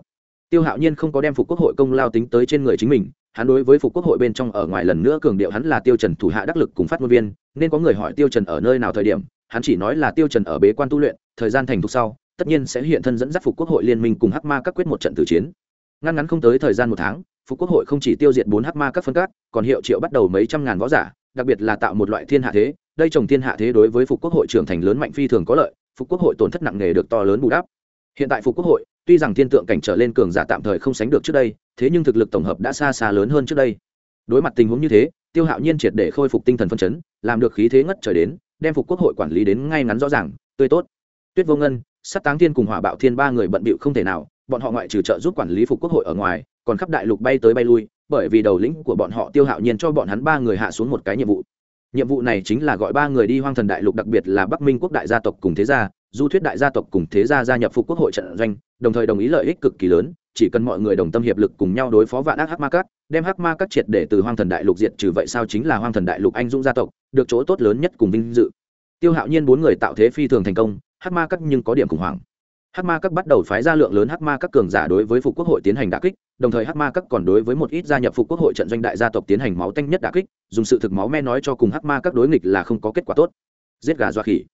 Tiêu hạo nhiên không có đem phục quốc hội công lao tính tới trên người chính mình, hắn đối với phục quốc hội bên trong ở ngoài lần nữa cường điệu hắn là tiêu trần thủ hạ đắc lực cùng phát ngôn viên, nên có người hỏi tiêu trần ở nơi nào thời điểm, hắn chỉ nói là tiêu trần ở bế quan tu luyện, thời gian thành thục sau, tất nhiên sẽ hiện thân dẫn dắt phục quốc hội liên minh cùng hắc ma các quyết một trận tử chiến. Ngăn ngắn không tới thời gian một tháng, phục quốc hội không chỉ tiêu diệt bốn hắc ma các phân cát còn hiệu triệu bắt đầu mấy trăm ngàn võ giả đặc biệt là tạo một loại thiên hạ thế, đây trồng thiên hạ thế đối với phục quốc hội trưởng thành lớn mạnh phi thường có lợi, phục quốc hội tổn thất nặng nề được to lớn bù đắp. Hiện tại phục quốc hội, tuy rằng thiên tượng cảnh trở lên cường giả tạm thời không sánh được trước đây, thế nhưng thực lực tổng hợp đã xa xa lớn hơn trước đây. Đối mặt tình huống như thế, tiêu hạo nhiên triệt để khôi phục tinh thần phân chấn, làm được khí thế ngất trời đến, đem phục quốc hội quản lý đến ngay ngắn rõ ràng, tươi tốt. Tuyết vô ngân sắp táng thiên cùng hỏa bạo thiên ba người bận bịu không thể nào, bọn họ ngoại trừ trợ giúp quản lý phục quốc hội ở ngoài, còn khắp đại lục bay tới bay lui bởi vì đầu lĩnh của bọn họ tiêu hạo nhiên cho bọn hắn ba người hạ xuống một cái nhiệm vụ. Nhiệm vụ này chính là gọi ba người đi hoang thần đại lục, đặc biệt là bắc minh quốc đại gia tộc cùng thế gia, du thuyết đại gia tộc cùng thế gia gia nhập phục quốc hội trận doanh, đồng thời đồng ý lợi ích cực kỳ lớn, chỉ cần mọi người đồng tâm hiệp lực cùng nhau đối phó vạn ác hắc ma cát, đem hắc ma cát triệt để từ hoang thần đại lục diệt trừ, vậy sao chính là hoang thần đại lục anh dũng gia tộc, được chỗ tốt lớn nhất cùng vinh dự. Tiêu hạo nhiên bốn người tạo thế phi thường thành công, hắc ma cát nhưng có điểm khủng hoảng hắc ma các bắt đầu phái ra lượng lớn hắc ma các cường giả đối với phục quốc hội tiến hành đả kích, đồng thời hắc ma các còn đối với một ít gia nhập phục quốc hội trận doanh đại gia tộc tiến hành máu tanh nhất đả kích, dùng sự thực máu me nói cho cùng hắc ma các đối nghịch là không có kết quả tốt. Giết gà dọa khỉ.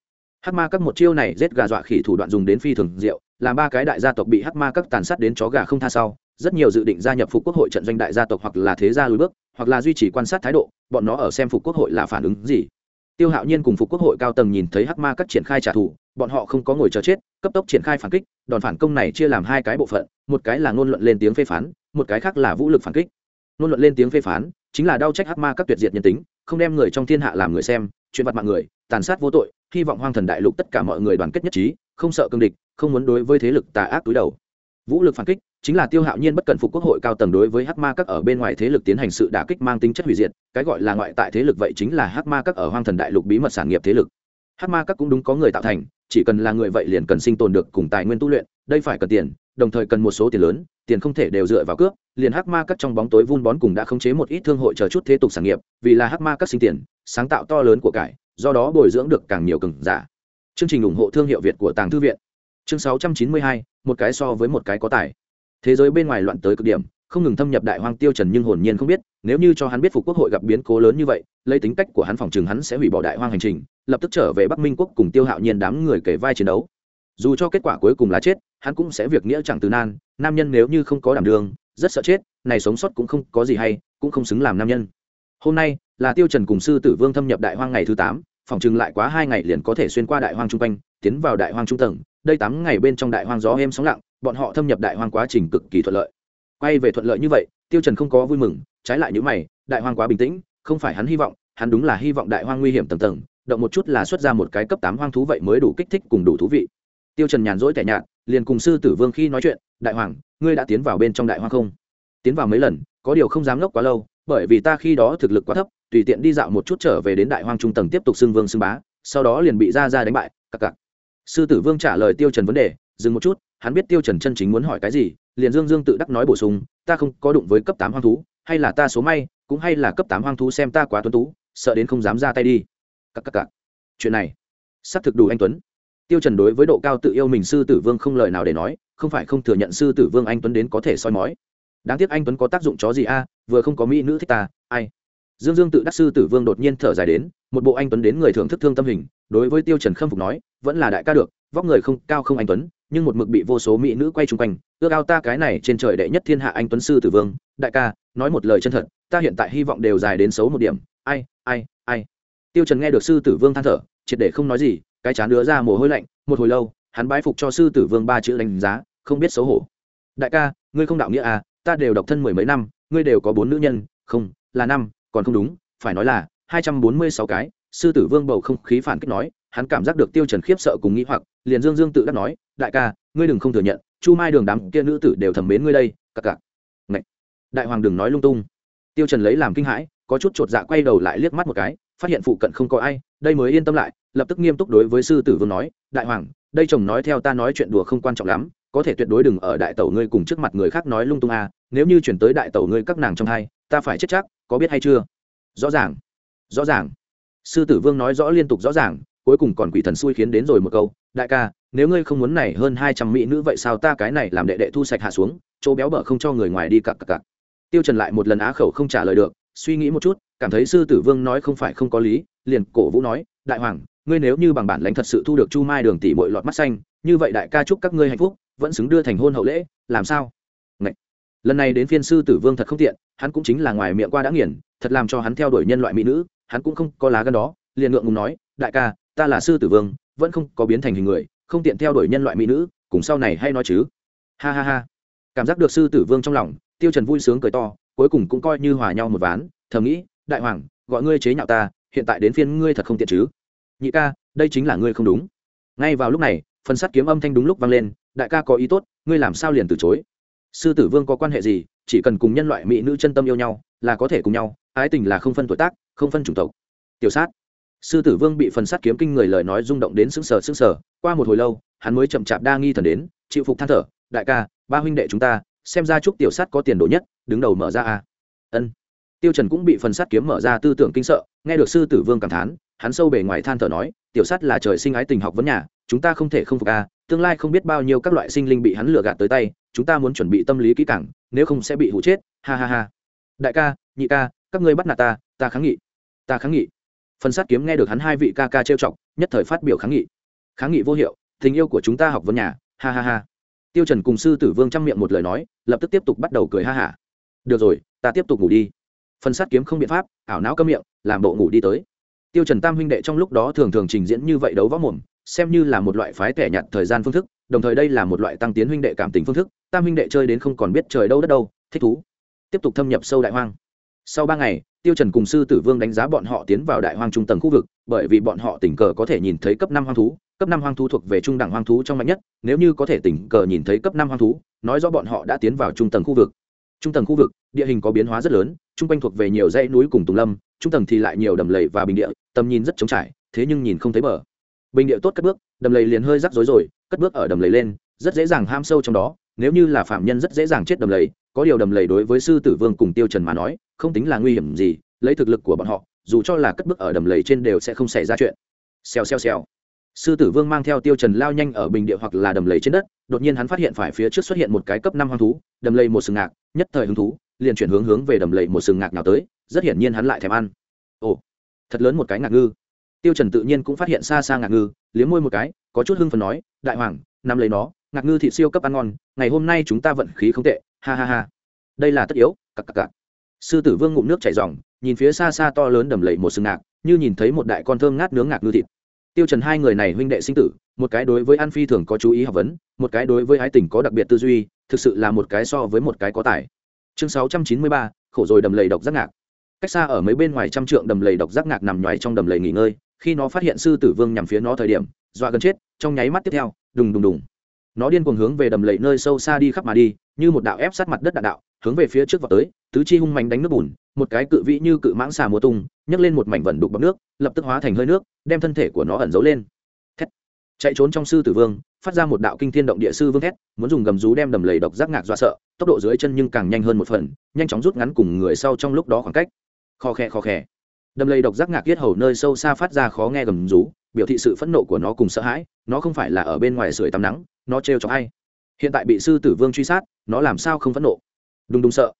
Hắc ma các một chiêu này giết gà dọa khỉ thủ đoạn dùng đến phi thường diệu, làm ba cái đại gia tộc bị hắc ma các tàn sát đến chó gà không tha sau, rất nhiều dự định gia nhập phục quốc hội trận doanh đại gia tộc hoặc là thế gia lùi bước, hoặc là duy trì quan sát thái độ, bọn nó ở xem phục quốc hội là phản ứng gì. Tiêu hạo nhiên cùng phục quốc hội cao tầng nhìn thấy hắc ma các triển khai trả thù bọn họ không có ngồi chờ chết, cấp tốc triển khai phản kích, đòn phản công này chia làm hai cái bộ phận, một cái là ngôn luận lên tiếng phê phán, một cái khác là vũ lực phản kích. Ngôn luận lên tiếng phê phán chính là đau trách hắc ma các tuyệt diệt nhân tính, không đem người trong thiên hạ làm người xem, chuyện vặt mạng người, tàn sát vô tội, hy vọng hoang thần đại lục tất cả mọi người đoàn kết nhất trí, không sợ cương địch, không muốn đối với thế lực tà ác túi đầu. Vũ lực phản kích chính là tiêu hạo nhiên bất cần phục quốc hội cao tầng đối với hắc ma các ở bên ngoài thế lực tiến hành sự đả kích mang tính chất hủy diệt, cái gọi là ngoại tại thế lực vậy chính là hắc ma các ở hoang thần đại lục bí mật sản nghiệp thế lực. Hắc ma các cũng đúng có người tạo thành chỉ cần là người vậy liền cần sinh tồn được cùng tài nguyên tu luyện đây phải cần tiền đồng thời cần một số tiền lớn tiền không thể đều dựa vào cướp liền hắc ma các trong bóng tối vun bón cùng đã khống chế một ít thương hội chờ chút thế tục sản nghiệp vì là hắc ma các sinh tiền sáng tạo to lớn của cải do đó bồi dưỡng được càng nhiều cường giả. Chương trình ủng hộ thương hiệu việt của tàng thư viện. Chương 692, một cái so với một cái có tài. Thế giới bên ngoài loạn tới cực điểm không ngừng thâm nhập đại hoang tiêu trần nhưng hồn nhiên không biết, nếu như cho hắn biết phục quốc hội gặp biến cố lớn như vậy, lấy tính cách của hắn phòng trường hắn sẽ hủy bỏ đại hoang hành trình, lập tức trở về bắc minh quốc cùng tiêu hạo nhiên đám người kể vai chiến đấu. Dù cho kết quả cuối cùng là chết, hắn cũng sẽ việc nghĩa chẳng từ nan, nam nhân nếu như không có đảm đường, rất sợ chết, này sống sót cũng không có gì hay, cũng không xứng làm nam nhân. Hôm nay, là tiêu trần cùng sư tử vương thâm nhập đại hoang ngày thứ tám, phòng trường lại quá hai ngày liền có thể xuyên qua đại hoang trung quanh, tiến vào đại hoang trung tầng, đây tám ngày bên trong đại hoang gió êm sóng lặng, bọn họ thâm nhập đại hoang quá trình cực kỳ thuận lợi quay về thuận lợi như vậy, tiêu trần không có vui mừng, trái lại những mày, đại hoang quá bình tĩnh, không phải hắn hy vọng, hắn đúng là hy vọng đại hoang nguy hiểm tầng tầng, động một chút là xuất ra một cái cấp tám hoang thú vậy mới đủ kích thích cùng đủ thú vị. Tiêu trần nhàn rỗi tẻ nhạt, liền cùng sư tử vương khi nói chuyện, đại hoàng ngươi đã tiến vào bên trong đại hoang không? Tiến vào mấy lần, có điều không dám ngốc quá lâu, bởi vì ta khi đó thực lực quá thấp, tùy tiện đi dạo một chút trở về đến đại hoang trung tầng tiếp tục xưng vương xưng bá, sau đó liền bị ra ra đánh bại, cặc cặc. Sư tử vương trả lời tiêu trần vấn đề, dừng một chút hắn biết tiêu trần chân chính muốn hỏi cái gì, liền dương dương tự đắc nói bổ sung, ta không có đụng với cấp tám hoang thú, hay là ta số may, cũng hay là cấp tám hoang thú xem ta quá tuấn tú, sợ đến không dám ra tay đi. Cặc cặc cặc. Chuyện này, xác thực đủ anh tuấn. Tiêu trần đối với độ cao tự yêu mình sư tử vương không lời nào để nói, không phải không thừa nhận sư tử vương anh tuấn đến có thể soi mói. Đáng tiếc anh tuấn có tác dụng chó gì a, vừa không có mỹ nữ thích ta, ai. Dương dương tự đắc sư tử vương đột nhiên thở dài đến, một bộ anh tuấn đến người thưởng thức thương tâm hình, đối với tiêu trần khâm phục nói, vẫn là đại ca được vóc người không cao không anh tuấn, nhưng một mực bị vô số mỹ nữ quay chung quanh, ước ao ta cái này trên trời đệ nhất thiên hạ anh tuấn sư tử vương. Đại ca, nói một lời chân thật, ta hiện tại hy vọng đều dài đến xấu một điểm. Ai ai ai? Tiêu trần nghe được sư tử vương than thở, triệt để không nói gì, cái chán đứa ra mồ hôi lạnh. Một hồi lâu, hắn bái phục cho sư tử vương ba chữ đánh giá, không biết xấu hổ. Đại ca, ngươi không đạo nghĩa à ta đều độc thân mười mấy năm, ngươi đều có bốn nữ nhân, không, là năm, còn không đúng, phải nói là hai trăm bốn mươi sáu cái. Sư tử vương bầu không khí phản kích nói hắn cảm giác được tiêu trần khiếp sợ cùng nghĩ hoặc, liền dương dương tự đắc nói, đại ca, ngươi đừng không thừa nhận, chu mai đường đám kia nữ tử đều thầm mến ngươi đây, cặc cặc. Ngậy. đại hoàng đừng nói lung tung. Tiêu trần lấy làm kinh hãi, có chút trột dạ quay đầu lại liếc mắt một cái, phát hiện phụ cận không có ai, đây mới yên tâm lại, lập tức nghiêm túc đối với sư tử vương nói, đại hoàng, đây chồng nói theo ta nói chuyện đùa không quan trọng lắm, có thể tuyệt đối đừng ở đại tẩu ngươi cùng trước mặt người khác nói lung tung à nếu như chuyển tới đại tẩu ngươi các nàng trong hai, ta phải chết chắc, có biết hay chưa? Rõ ràng rõ ràng. Sư tử vương nói rõ liên tục rõ ràng cuối cùng còn quỷ thần xui khiến đến rồi một câu, đại ca, nếu ngươi không muốn này hơn hai trăm mỹ nữ vậy sao ta cái này làm đệ đệ thu sạch hạ xuống, chỗ béo bở không cho người ngoài đi cặp cặp cặp tiêu trần lại một lần á khẩu không trả lời được, suy nghĩ một chút, cảm thấy sư tử vương nói không phải không có lý, liền cổ vũ nói, đại hoàng, ngươi nếu như bằng bản lãnh thật sự thu được chu mai đường tỷ bội lọt mắt xanh, như vậy đại ca chúc các ngươi hạnh phúc, vẫn xứng đưa thành hôn hậu lễ, làm sao Ngậy. lần này đến phiên sư tử vương thật không tiện, hắn cũng chính là ngoài miệng qua đã nghiền, thật làm cho hắn theo đuổi nhân loại mỹ nữ, hắn cũng không có lá gan đó, liền ngượng ngùng nói, đại ca ta là sư tử vương, vẫn không có biến thành hình người, không tiện theo đuổi nhân loại mỹ nữ, cùng sau này hay nói chứ. Ha ha ha. Cảm giác được sư tử vương trong lòng, tiêu trần vui sướng cười to, cuối cùng cũng coi như hòa nhau một ván, thầm nghĩ, đại hoàng, gọi ngươi chế nhạo ta, hiện tại đến phiên ngươi thật không tiện chứ. Nhị ca, đây chính là ngươi không đúng. Ngay vào lúc này, phần sắt kiếm âm thanh đúng lúc vang lên, đại ca có ý tốt, ngươi làm sao liền từ chối? Sư tử vương có quan hệ gì, chỉ cần cùng nhân loại mỹ nữ chân tâm yêu nhau, là có thể cùng nhau, ái tình là không phân tuổi tác, không phân chủng tộc. Tiểu sát sư tử vương bị phần sắt kiếm kinh người lời nói rung động đến sững sờ sững sờ. Qua một hồi lâu, hắn mới chậm chạp đa nghi thần đến, chịu phục than thở, đại ca, ba huynh đệ chúng ta, xem ra chúc tiểu sát có tiền đồ nhất, đứng đầu mở ra a. Ân. Tiêu trần cũng bị phần sắt kiếm mở ra tư tưởng kinh sợ, nghe được sư tử vương cảm thán, hắn sâu bề ngoài than thở nói, tiểu sát là trời sinh ái tình học vấn nhà, chúng ta không thể không phục a, tương lai không biết bao nhiêu các loại sinh linh bị hắn lừa gạt tới tay, chúng ta muốn chuẩn bị tâm lý kỹ càng, nếu không sẽ bị hụ chết. Ha ha ha. Đại ca, nhị ca, các ngươi bắt nạt ta ta kháng nghị. Ta kháng nghị phần sát kiếm nghe được hắn hai vị ca ca trêu chọc, nhất thời phát biểu kháng nghị. Kháng nghị vô hiệu, tình yêu của chúng ta học vấn nhà, ha ha ha. Tiêu trần cùng sư tử vương chăm miệng một lời nói, lập tức tiếp tục bắt đầu cười ha hả. Được rồi, ta tiếp tục ngủ đi. Phần sát kiếm không biện pháp, ảo não câm miệng, làm bộ ngủ đi tới. Tiêu trần tam huynh đệ trong lúc đó thường thường trình diễn như vậy đấu võ mồm, xem như là một loại phái tẻ nhặt thời gian phương thức, đồng thời đây là một loại tăng tiến huynh đệ cảm tình phương thức, tam huynh đệ chơi đến không còn biết trời đâu đất đâu, thích thú. Tiếp tục thâm nhập sâu đại hoang sau ba ngày, tiêu trần cùng sư tử vương đánh giá bọn họ tiến vào đại hoang trung tầng khu vực, bởi vì bọn họ tình cờ có thể nhìn thấy cấp năm hoang thú, cấp năm hoang thú thuộc về trung đẳng hoang thú trong mạnh nhất, nếu như có thể tình cờ nhìn thấy cấp năm hoang thú, nói rõ bọn họ đã tiến vào trung tầng khu vực. Trung tầng khu vực, địa hình có biến hóa rất lớn trung quanh thuộc về nhiều dãy núi cùng tùng lâm, trung tầng thì lại nhiều đầm lầy và bình địa, tầm nhìn rất trống trải, thế nhưng nhìn không thấy bờ. Bình địa tốt cất bước, đầm lầy liền hơi rắc rối rồi, cất bước ở đầm lầy lên, rất dễ dàng ham sâu trong đó, nếu như là phạm nhân rất dễ dàng chết đầm lầy có điều đầm lầy đối với sư tử vương cùng tiêu trần mà nói, không tính là nguy hiểm gì, lấy thực lực của bọn họ, dù cho là cất bước ở đầm lầy trên đều sẽ không xảy ra chuyện. Xèo xèo xèo. Sư tử vương mang theo tiêu trần lao nhanh ở bình địa hoặc là đầm lầy trên đất, đột nhiên hắn phát hiện phải phía trước xuất hiện một cái cấp năm hoang thú, đầm lầy một sừng ngạc, nhất thời hứng thú, liền chuyển hướng hướng về đầm lầy một sừng ngạc nào tới, rất hiển nhiên hắn lại thèm ăn. Ồ, thật lớn một cái ngạc ngư. Tiêu trần tự nhiên cũng phát hiện xa xa ngạc ngư, liếm môi một cái, có chút hưng phấn nói, đại hoàng, nắm lấy nó, ngạc ngư thịt siêu cấp ăn ngon, ngày hôm nay chúng ta vận khí không tệ ha ha ha. Đây là tất yếu cặc cặc cặc. Sư tử vương ngụm nước chảy ròng nhìn phía xa xa to lớn đầm lầy một sừng ngạc như nhìn thấy một đại con thơm ngát nướng ngạc ngư thịt. Tiêu trần hai người này huynh đệ sinh tử một cái đối với an phi thường có chú ý học vấn một cái đối với ái tình có đặc biệt tư duy thực sự là một cái so với một cái có tài. Chương 693, khổ rồi đầm lầy độc giác ngạc. Cách xa ở mấy bên ngoài trăm trượng đầm lầy độc giác ngạc nằm nhoài trong đầm lầy nghỉ ngơi khi nó phát hiện sư tử vương nhằm phía nó thời điểm dọa gần chết trong nháy mắt tiếp theo đùng đùng đùng. Nó điên cuồng hướng về đầm lầy nơi sâu xa đi khắp mà đi như một đạo ép sát mặt đất đạn đạo, hướng về phía trước vào tới, tứ chi hung mạnh đánh nước bùn, một cái cự vĩ như cự mãng xà múa tung, nhấc lên một mảnh vẩn đục bọc nước, lập tức hóa thành hơi nước, đem thân thể của nó ẩn giấu lên. Thét. Chạy trốn trong sư tử vương, phát ra một đạo kinh thiên động địa sư vương thét, muốn dùng gầm rú đem đầm lầy độc giác ngạc dọa sợ, tốc độ dưới chân nhưng càng nhanh hơn một phần, nhanh chóng rút ngắn cùng người sau trong lúc đó khoảng cách. Kho khe kho khe. Đầm lầy độc giác ngạc yết hầu nơi sâu xa phát ra khó nghe gầm rú, biểu thị sự phẫn nộ của nó cùng sợ hãi, nó không phải là ở bên ngoài sưởi tắm nắng, nó trêu cho ai hiện tại bị sư tử vương truy sát, nó làm sao không phẫn nộ? Đúng đúng sợ.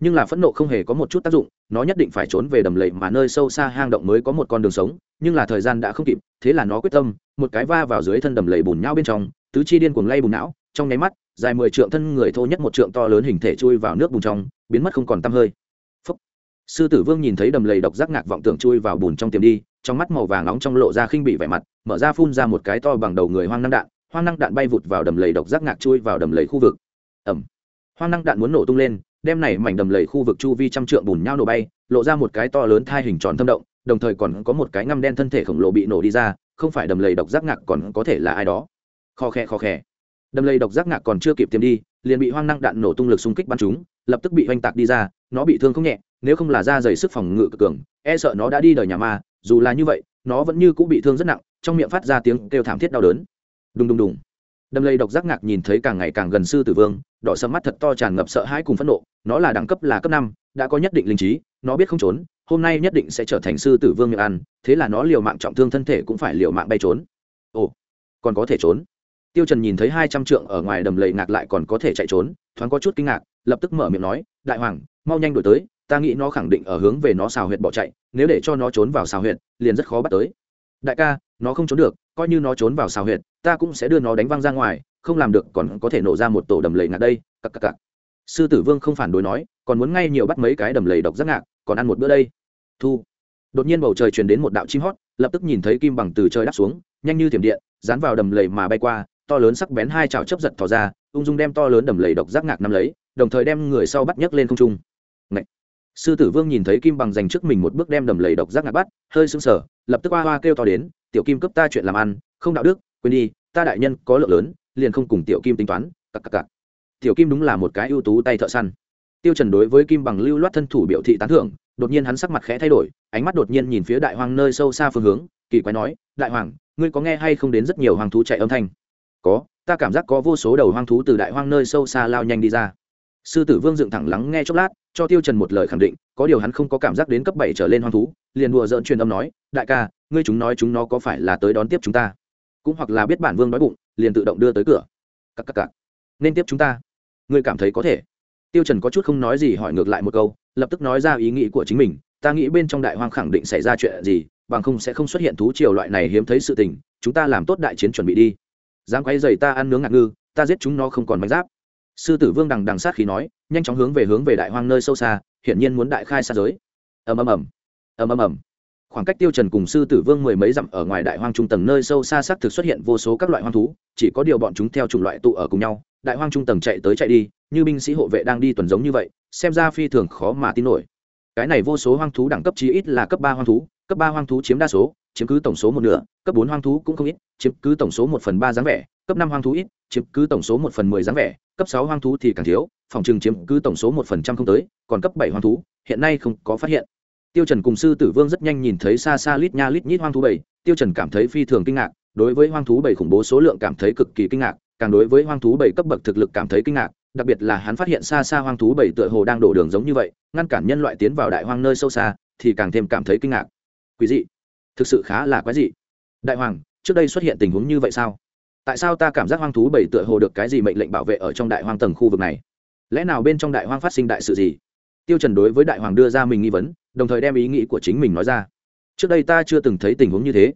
Nhưng là phẫn nộ không hề có một chút tác dụng, nó nhất định phải trốn về đầm lầy mà nơi sâu xa hang động mới có một con đường sống, nhưng là thời gian đã không kịp, thế là nó quyết tâm, một cái va vào dưới thân đầm lầy bùn nhau bên trong, tứ chi điên cuồng lay bùn não, trong nháy mắt, dài mười trượng thân người thô nhất một trượng to lớn hình thể chui vào nước bùn trong, biến mất không còn tăm hơi. Phúc. sư tử vương nhìn thấy đầm lầy độc giác ngạc vọng tưởng chui vào bùn trong tiềm đi, trong mắt màu vàng nóng trong lộ ra khinh bị vẻ mặt, mở ra phun ra một cái to bằng đầu người hoang năm đạn hoang năng đạn bay vụt vào đầm lầy độc giác ngạc chui vào đầm lầy khu vực. Ẩm. Hoang năng đạn muốn nổ tung lên, đem này mảnh đầm lầy khu vực chu vi trăm trượng bùn nhau nổ bay, lộ ra một cái to lớn thai hình tròn thâm động, đồng thời còn có một cái ngăm đen thân thể khổng lồ bị nổ đi ra, không phải đầm lầy độc giác ngạc còn có thể là ai đó. Kho khe kho khe. Đầm lầy độc giác ngạc còn chưa kịp tiêm đi, liền bị hoang năng đạn nổ tung lực xung kích bắn chúng lập tức bị oanh tạc đi ra, nó bị thương không nhẹ, nếu không là da dày sức phòng ngự cực cường e sợ nó đã đi đời nhà ma, dù là như vậy, nó vẫn như cũng bị thương rất nặng, trong miệng phát ra tiếng kêu thảm thiết đau đớn đùng đùng đùng. Đầm lầy độc giác ngạc nhìn thấy càng ngày càng gần sư tử vương, đỏ sầm mắt thật to tràn ngập sợ hãi cùng phẫn nộ, nó là đẳng cấp là cấp năm, đã có nhất định linh trí, nó biết không trốn, hôm nay nhất định sẽ trở thành sư tử vương miệng ăn, thế là nó liều mạng trọng thương thân thể cũng phải liều mạng bay trốn. Ồ, còn có thể trốn? Tiêu trần nhìn thấy hai trăm trượng ở ngoài đầm lầy ngạc lại còn có thể chạy trốn, thoáng có chút kinh ngạc, lập tức mở miệng nói, đại hoàng, mau nhanh đuổi tới, ta nghĩ nó khẳng định ở hướng về nó xào huyệt bỏ chạy, nếu để cho nó trốn vào xào huyệt, liền rất khó bắt tới. Đại ca, nó không trốn được, coi như nó trốn vào xào huyệt ta cũng sẽ đưa nó đánh văng ra ngoài, không làm được còn có thể nổ ra một tổ đầm lầy ngạc đây, cặc cặc cặc. Sư tử vương không phản đối nói, còn muốn ngay nhiều bắt mấy cái đầm lầy độc giác ngạc, còn ăn một bữa đây. Thu. Đột nhiên bầu trời truyền đến một đạo chim hót, lập tức nhìn thấy kim bằng từ trời đáp xuống, nhanh như thiểm điện, dán vào đầm lầy mà bay qua, to lớn sắc bén hai chảo chấp giật thò ra, ung dung đem to lớn đầm lầy độc giác ngạc nắm lấy, đồng thời đem người sau bắt nhấc lên không trung. Ngậy! sư tử vương nhìn thấy kim bằng dành trước mình một bước đem đầm lầy độc giác ngạc bắt, hơi sững sờ, lập tức hoa hoa kêu to đến, tiểu kim cấp ta chuyện làm ăn, không đạo đức quên đi, ta đại nhân có lượng lớn, liền không cùng tiểu kim tính toán cặp cặp cặp tiểu kim đúng là một cái ưu tú tay thợ săn. Tiêu trần đối với kim bằng lưu loát thân thủ biểu thị tán thưởng, đột nhiên hắn sắc mặt khẽ thay đổi, ánh mắt đột nhiên nhìn phía đại hoàng nơi sâu xa phương hướng, kỳ quái nói, đại hoàng, ngươi có nghe hay không đến rất nhiều hoàng thú chạy âm thanh? Có, ta cảm giác có vô số đầu hoang thú từ đại hoang nơi sâu xa lao nhanh đi ra. Sư tử vương dựng thẳng lắng nghe chốc lát, cho tiêu trần một lời khẳng định, có điều hắn không có cảm giác đến cấp bảy trở lên hoang thú, liền đùa giỡn truyền âm nói, đại ca, ngươi chúng nói chúng nó có phải là tới đón tiếp chúng ta? Cũng hoặc là biết bản vương đói bụng, liền tự động đưa tới cửa. Cặp cặp cặp nên tiếp chúng ta. Ngươi cảm thấy có thể. Tiêu trần có chút không nói gì hỏi ngược lại một câu, lập tức nói ra ý nghĩ của chính mình. Ta nghĩ bên trong đại hoang khẳng định xảy ra chuyện gì, bằng không sẽ không xuất hiện thú triều loại này hiếm thấy sự tình. Chúng ta làm tốt đại chiến chuẩn bị đi. Dám quay giày ta ăn nướng ngạc ngư, ta giết chúng nó không còn bánh giáp. Sư tử vương đằng đằng sát khí nói, nhanh chóng hướng về hướng về đại hoang nơi sâu xa, hiển nhiên muốn đại khai xa giới. Ầm ầm ầm. Ầm ầm ầm khoảng cách tiêu trần cùng sư tử vương mười mấy dặm ở ngoài đại hoang trung tầng nơi sâu xa xác thực xuất hiện vô số các loại hoang thú, chỉ có điều bọn chúng theo chủng loại tụ ở cùng nhau, đại hoang trung tầng chạy tới chạy đi, như binh sĩ hộ vệ đang đi tuần giống như vậy, xem ra phi thường khó mà tin nổi. Cái này vô số hoang thú đẳng cấp chí ít là cấp ba hoang thú, cấp ba hoang thú chiếm đa số, chiếm cứ tổng số một nửa, cấp bốn hoang thú cũng không ít, chiếm cứ tổng số một phần ba dáng vẻ, cấp năm hoang thú ít, chiếm cứ tổng số một phần mười dáng vẻ, cấp sáu hoang thú thì càng thiếu, phòng trừng chiếm cứ tổng số một phần trăm không tới, còn cấp bảy hoang thú, hiện nay không có phát hiện tiêu trần cùng sư tử vương rất nhanh nhìn thấy xa xa lít nha lít nhít hoang thú bầy. tiêu trần cảm thấy phi thường kinh ngạc, đối với hoang thú bầy khủng bố số lượng cảm thấy cực kỳ kinh ngạc, càng đối với hoang thú bầy cấp bậc thực lực cảm thấy kinh ngạc, đặc biệt là hắn phát hiện xa xa hoang thú bầy tựa hồ đang đổ đường giống như vậy, ngăn cản nhân loại tiến vào đại hoang nơi sâu xa, thì càng thêm cảm thấy kinh ngạc. Quý dị. Thực sự khá là quái dị. Đại hoàng, trước đây xuất hiện tình huống như vậy sao? Tại sao ta cảm giác hoang thú bảy tựa hồ được cái gì mệnh lệnh bảo vệ ở trong đại hoang tầng khu vực này? Lẽ nào bên trong đại hoang phát sinh đại sự gì? Tiêu trần đối với đại hoàng đưa ra mình nghi vấn đồng thời đem ý nghĩ của chính mình nói ra. Trước đây ta chưa từng thấy tình huống như thế.